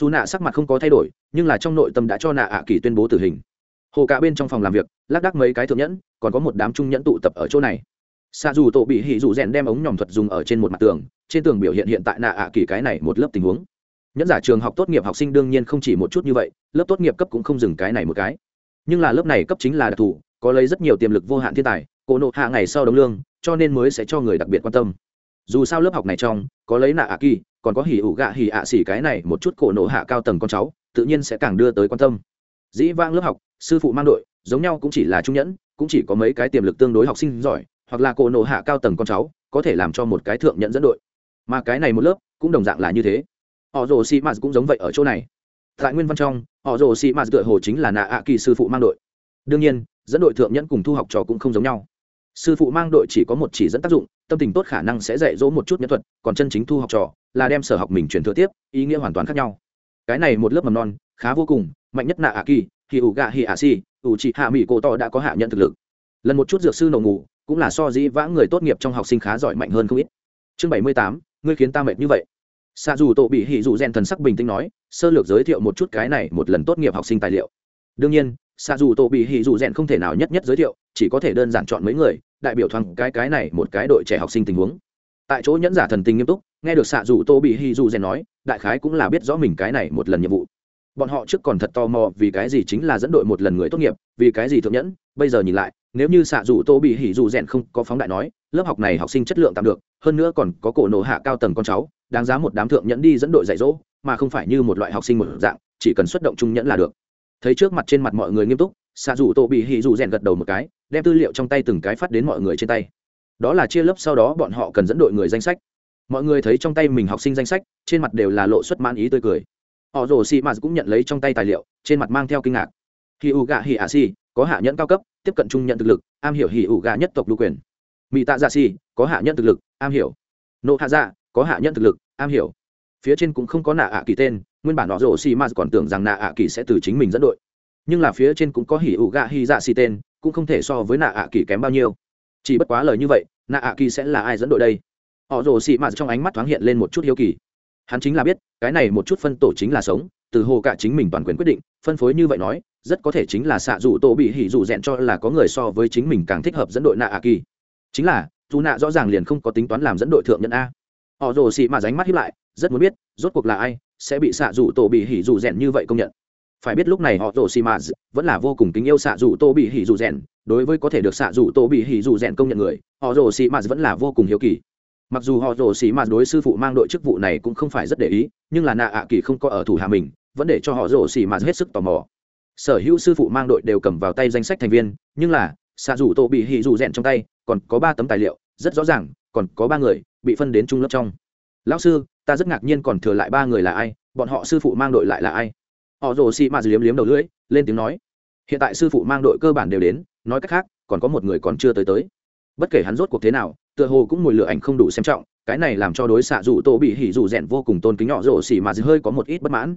Speaker 1: Dù nạ sắc mặt không có thay đổi, nhưng là trong nội tâm đã cho nạ ạ kỳ tuyên bố tử hình. Hồ cả bên trong phòng làm việc, lác đác mấy cái thượng nhẫn, còn có một đám trung nhẫn tụ tập ở chỗ này. Xa dù tổ bị hỉ dù rèn đem ống nhòm thuật dùng ở trên một mặt tường, trên tường biểu hiện hiện tại nạ ạ kỳ cái này một lớp tình huống. Nhẫn giả trường học tốt nghiệp học sinh đương nhiên không chỉ một chút như vậy, lớp tốt nghiệp cấp cũng không dừng cái này một cái. Nhưng là lớp này cấp chính là đặc thù có lấy rất nhiều tiềm lực vô hạn thiên tài, cổ nộ hạ ngày sau đóng lương, cho nên mới sẽ cho người đặc biệt quan tâm. Dù sao lớp học này trong, có lấy nạ ạ kỳ, còn có hỉ ủ gạ hỉ ạ xỉ cái này một chút cổ nộ hạ cao tầng con cháu, tự nhiên sẽ càng đưa tới quan tâm. Dĩ vang lớp học, sư phụ mang đội, giống nhau cũng chỉ là trung nhẫn, cũng chỉ có mấy cái tiềm lực tương đối học sinh giỏi, hoặc là cổ nộ hạ cao tầng con cháu, có thể làm cho một cái thượng nhận dẫn đội. Mà cái này một lớp, cũng đồng dạng là như thế. Họ rồ xì mạt cũng giống vậy ở chỗ này. Tại nguyên văn trong, họ rồ xì mạt tựa hồ chính là nạ ạ kỳ sư phụ mang đội. Đương nhiên dẫn đội thượng nhẫn cùng thu học trò cũng không giống nhau. Sư phụ mang đội chỉ có một chỉ dẫn tác dụng, tâm tình tốt khả năng sẽ dạy dỗ một chút nhân thuật, còn chân chính thu học trò là đem sở học mình truyền thừa tiếp, ý nghĩa hoàn toàn khác nhau. Cái này một lớp mầm non, khá vô cùng, mạnh nhất nạ ạ kỳ thì ủ gạ hì ạ si ủ chị hạ mỹ cổ to đã có hạ nhận thực lực. Lần một chút dược sư nổ ngủ, cũng là so dĩ vãng người tốt nghiệp trong học sinh khá giỏi mạnh hơn không ít. Chương bảy mươi tám, ngươi khiến ta mệt như vậy. Xa dù tổ bị hỉ dù rèn thần sắc bình tĩnh nói, sơ lược giới thiệu một chút cái này một lần tốt nghiệp học sinh tài liệu. Đương nhiên xa dù tổ bị hỉ dù rèn không thể nào nhất nhất giới thiệu, chỉ có thể đơn giản chọn mấy người, đại biểu thoáng cái cái này một cái đội trẻ học sinh tình huống. Tại chỗ nhẫn giả thần tình nghiêm túc, nghe được xạ dù tô bị hỉ dù rèn nói, đại khái cũng là biết rõ mình cái này một lần nhiệm vụ. Bọn họ trước còn thật tò mò vì cái gì chính là dẫn đội một lần người tốt nghiệp, vì cái gì thượng nhẫn, bây giờ nhìn lại, nếu như xạ dù tô bị hỉ dù rèn không có phóng đại nói, lớp học này học sinh chất lượng tạm được, hơn nữa còn có cổ nổ hạ cao tầng con cháu, đáng giá một đám thượng nhẫn đi dẫn đội dạy dỗ, mà không phải như một loại học sinh một dạng, chỉ cần xuất động trung nhẫn là được thấy trước mặt trên mặt mọi người nghiêm túc xạ dù tô bị hỉ dù rèn gật đầu một cái, đem tư liệu trong tay từng cái phát đến mọi người trên tay. Đó là chia lớp sau đó bọn họ cần dẫn đội người danh sách. Mọi người thấy trong tay mình học sinh danh sách, trên mặt đều là lộ xuất mãn ý tươi cười. Họ rồ xì mạt cũng nhận lấy trong tay tài liệu, trên mặt mang theo kinh ngạc. Hì ù gạ hỉ ạ xì, có hạ nhẫn cao cấp, tiếp cận trung nhận thực lực, am hiểu hì ù gà nhất tộc lưu quyền. Mỹ tạ dạ xì, có hạ nhẫn thực lực, am hiểu. Nộ hạ dạ có hạ nhẫn thực lực, am hiểu. Phía trên cũng không có nạ ạ kỳ tên nguyên bản họ rổ xì ma còn tưởng rằng nạ ạ kỳ sẽ từ chính mình dẫn đội. Nhưng là phía trên cũng có hỉ ủ gạ hy dạ xì tên, cũng không thể so với nạ ạ kỳ kém bao nhiêu. Chỉ bất quá lời như vậy, nạ ạ kỳ sẽ là ai dẫn đội đây? Họ rồ xì ma trong ánh mắt thoáng hiện lên một chút hiếu kỳ. Hắn chính là biết, cái này một chút phân tổ chính là sống, từ hồ cả chính mình toàn quyền quyết định, phân phối như vậy nói, rất có thể chính là xạ dù tổ bị hỉ dù rèn cho là có người so với chính mình càng thích hợp dẫn đội nạ ạ kỳ. Chính là, dù nạ rõ ràng liền không có tính toán làm dẫn đội thượng nhân a họ rồ xị mà ránh mắt hiếp lại, rất muốn biết, rốt cuộc là ai sẽ bị xạ rủ tổ bị hỉ dù rèn như vậy công nhận. Phải biết lúc này họ rồ xị mà vẫn là vô cùng kính yêu xạ rủ tổ bị hỉ dù rèn đối với có thể được xạ rủ tổ bị hỉ dù rèn công nhận người, họ rồ xị mà vẫn là vô cùng hiếu kỳ. Mặc dù họ rồ xị mà đối sư phụ mang đội chức vụ này cũng không phải rất để ý, nhưng là nạ ạ kỳ không có ở thủ hạ mình, vẫn để cho họ rồ xị mà hết sức tò mò. Sở hữu sư phụ mang đội đều cầm vào tay danh sách thành viên, nhưng là, xạ dù tổ bị hỉ dù rèn trong tay, còn có ba tấm tài liệu, rất rõ ràng còn có ba người, bị phân đến trung lớp trong. Lão sư, ta rất ngạc nhiên còn thừa lại ba người là ai, bọn họ sư phụ mang đội lại là ai? Họ rồ xị mạt liếm liếm đầu lưỡi, lên tiếng nói. Hiện tại sư phụ mang đội cơ bản đều đến, nói cách khác, còn có một người còn chưa tới tới. Bất kể hắn rốt cuộc thế nào, tựa hồ cũng mùi lửa ảnh không đủ xem trọng, cái này làm cho đối xạ dù tổ bị hỉ dù rèn vô cùng tôn kính nhỏ rồ xì mà hơi có một ít bất mãn.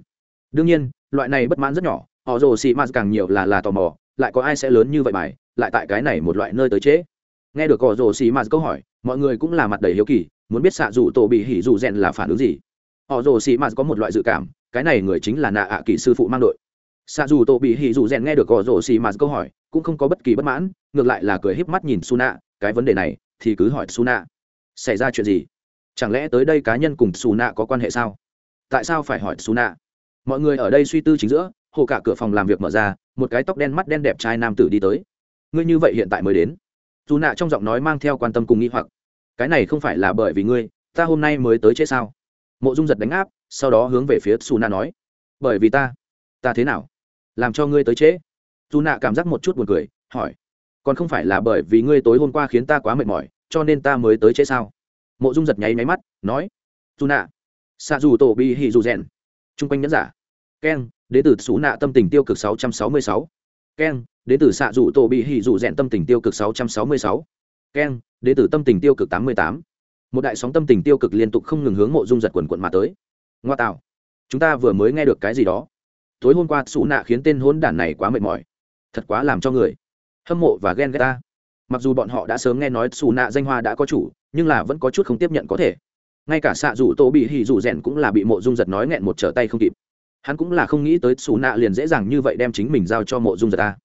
Speaker 1: Đương nhiên, loại này bất mãn rất nhỏ, họ rồ xì mạt càng nhiều là là tò mò, lại có ai sẽ lớn như vậy bài, lại tại cái này một loại nơi tới chế nghe được họ rồ xì mạt câu hỏi, mọi người cũng là mặt đầy hiếu kỳ, muốn biết xạ dù tổ bị hỉ dù rèn là phản ứng gì. Họ rồ xì mạt có một loại dự cảm, cái này người chính là nạ ạ kỳ sư phụ mang đội. Xạ dù tổ bị hỉ dù rèn nghe được gò rổ xì mà câu hỏi, cũng không có bất kỳ bất mãn, ngược lại là cười híp mắt nhìn su nạ cái vấn đề này thì cứ hỏi su nạ xảy ra chuyện gì? Chẳng lẽ tới đây cá nhân cùng su nạ có quan hệ sao? Tại sao phải hỏi su nạ mọi người ở đây suy tư chính giữa, hồ cả cửa phòng làm việc mở ra, một cái tóc đen mắt đen đẹp trai nam tử đi tới. Ngươi như vậy hiện tại mới đến dù nạ trong giọng nói mang theo quan tâm cùng nghi hoặc. Cái này không phải là bởi vì ngươi, ta hôm nay mới tới chế sao? Mộ dung giật đánh áp, sau đó hướng về phía xù nạ nói. Bởi vì ta ta thế nào? Làm cho ngươi tới chế dù nạ cảm giác một chút buồn cười, hỏi. Còn không phải là bởi vì ngươi tối hôm qua khiến ta quá mệt mỏi, cho nên ta mới tới chế sao? Mộ dung giật nháy máy mắt, nói. Dù nạ xạ dù tổ bi hì dù rèn. Chung quanh nhẫn giả. Keng đến từ xú nạ tâm tình tiêu cực 666. keng đến từ xạ rủ tổ bị hỉ rủ rèn tâm tình tiêu cực 666. keng đến từ tâm tình tiêu cực 88. một đại sóng tâm tình tiêu cực liên tục không ngừng hướng mộ dung giật quần quận mà tới. Ngoa tạo. Chúng ta vừa mới nghe được cái gì đó. Tối hôm qua sủ nạ khiến tên hôn đản này quá mệt mỏi. Thật quá làm cho người hâm mộ và ghen ghét ta. Mặc dù bọn họ đã sớm nghe nói xù nạ danh hoa đã có chủ, nhưng là vẫn có chút không tiếp nhận có thể. Ngay cả xạ rủ tổ bị hỉ rủ rèn cũng là bị mộ dung giật nói nghẹn một trở tay không kịp. Hắn cũng là không nghĩ tới xù nạ liền dễ dàng như vậy đem chính mình giao cho mộ dung giật ta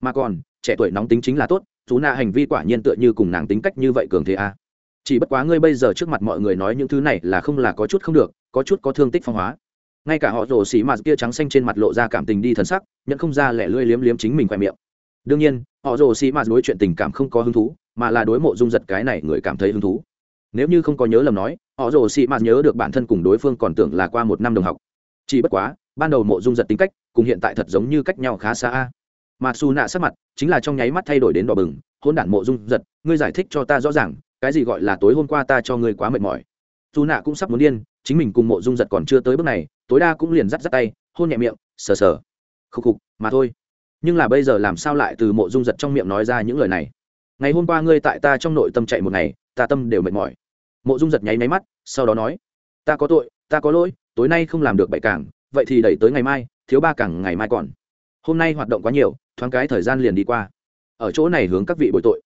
Speaker 1: mà còn, trẻ tuổi nóng tính chính là tốt, chú nạ hành vi quả nhiên tựa như cùng nàng tính cách như vậy cường thế a. Chỉ bất quá ngươi bây giờ trước mặt mọi người nói những thứ này là không là có chút không được, có chút có thương tích phong hóa. Ngay cả họ rổ xỉ mà kia trắng xanh trên mặt lộ ra cảm tình đi thần sắc, nhận không ra lẻ lươi liếm liếm chính mình khoe miệng. Đương nhiên, họ rồ xì mạt đối chuyện tình cảm không có hứng thú, mà là đối mộ dung giật cái này người cảm thấy hứng thú. Nếu như không có nhớ lầm nói, họ rồ xì mạt nhớ được bản thân cùng đối phương còn tưởng là qua một năm đồng học. Chỉ bất quá, ban đầu mộ dung giật tính cách cùng hiện tại thật giống như cách nhau khá xa mà su nạ sắc mặt chính là trong nháy mắt thay đổi đến đỏ bừng hôn đản mộ dung giật, ngươi giải thích cho ta rõ ràng, cái gì gọi là tối hôm qua ta cho ngươi quá mệt mỏi. Su nạ cũng sắp muốn điên, chính mình cùng mộ dung giật còn chưa tới bước này, tối đa cũng liền dắt dắt tay, hôn nhẹ miệng, sờ sờ. Khục khục, mà thôi. Nhưng là bây giờ làm sao lại từ mộ dung giật trong miệng nói ra những lời này? Ngày hôm qua ngươi tại ta trong nội tâm chạy một ngày, ta tâm đều mệt mỏi. Mộ dung giật nháy máy mắt, sau đó nói, ta có tội, ta có lỗi, tối nay không làm được bảy cảng vậy thì đẩy tới ngày mai, thiếu ba cảng ngày mai còn hôm nay hoạt động quá nhiều, thoáng cái thời gian liền đi qua. Ở chỗ này hướng các vị bội tội.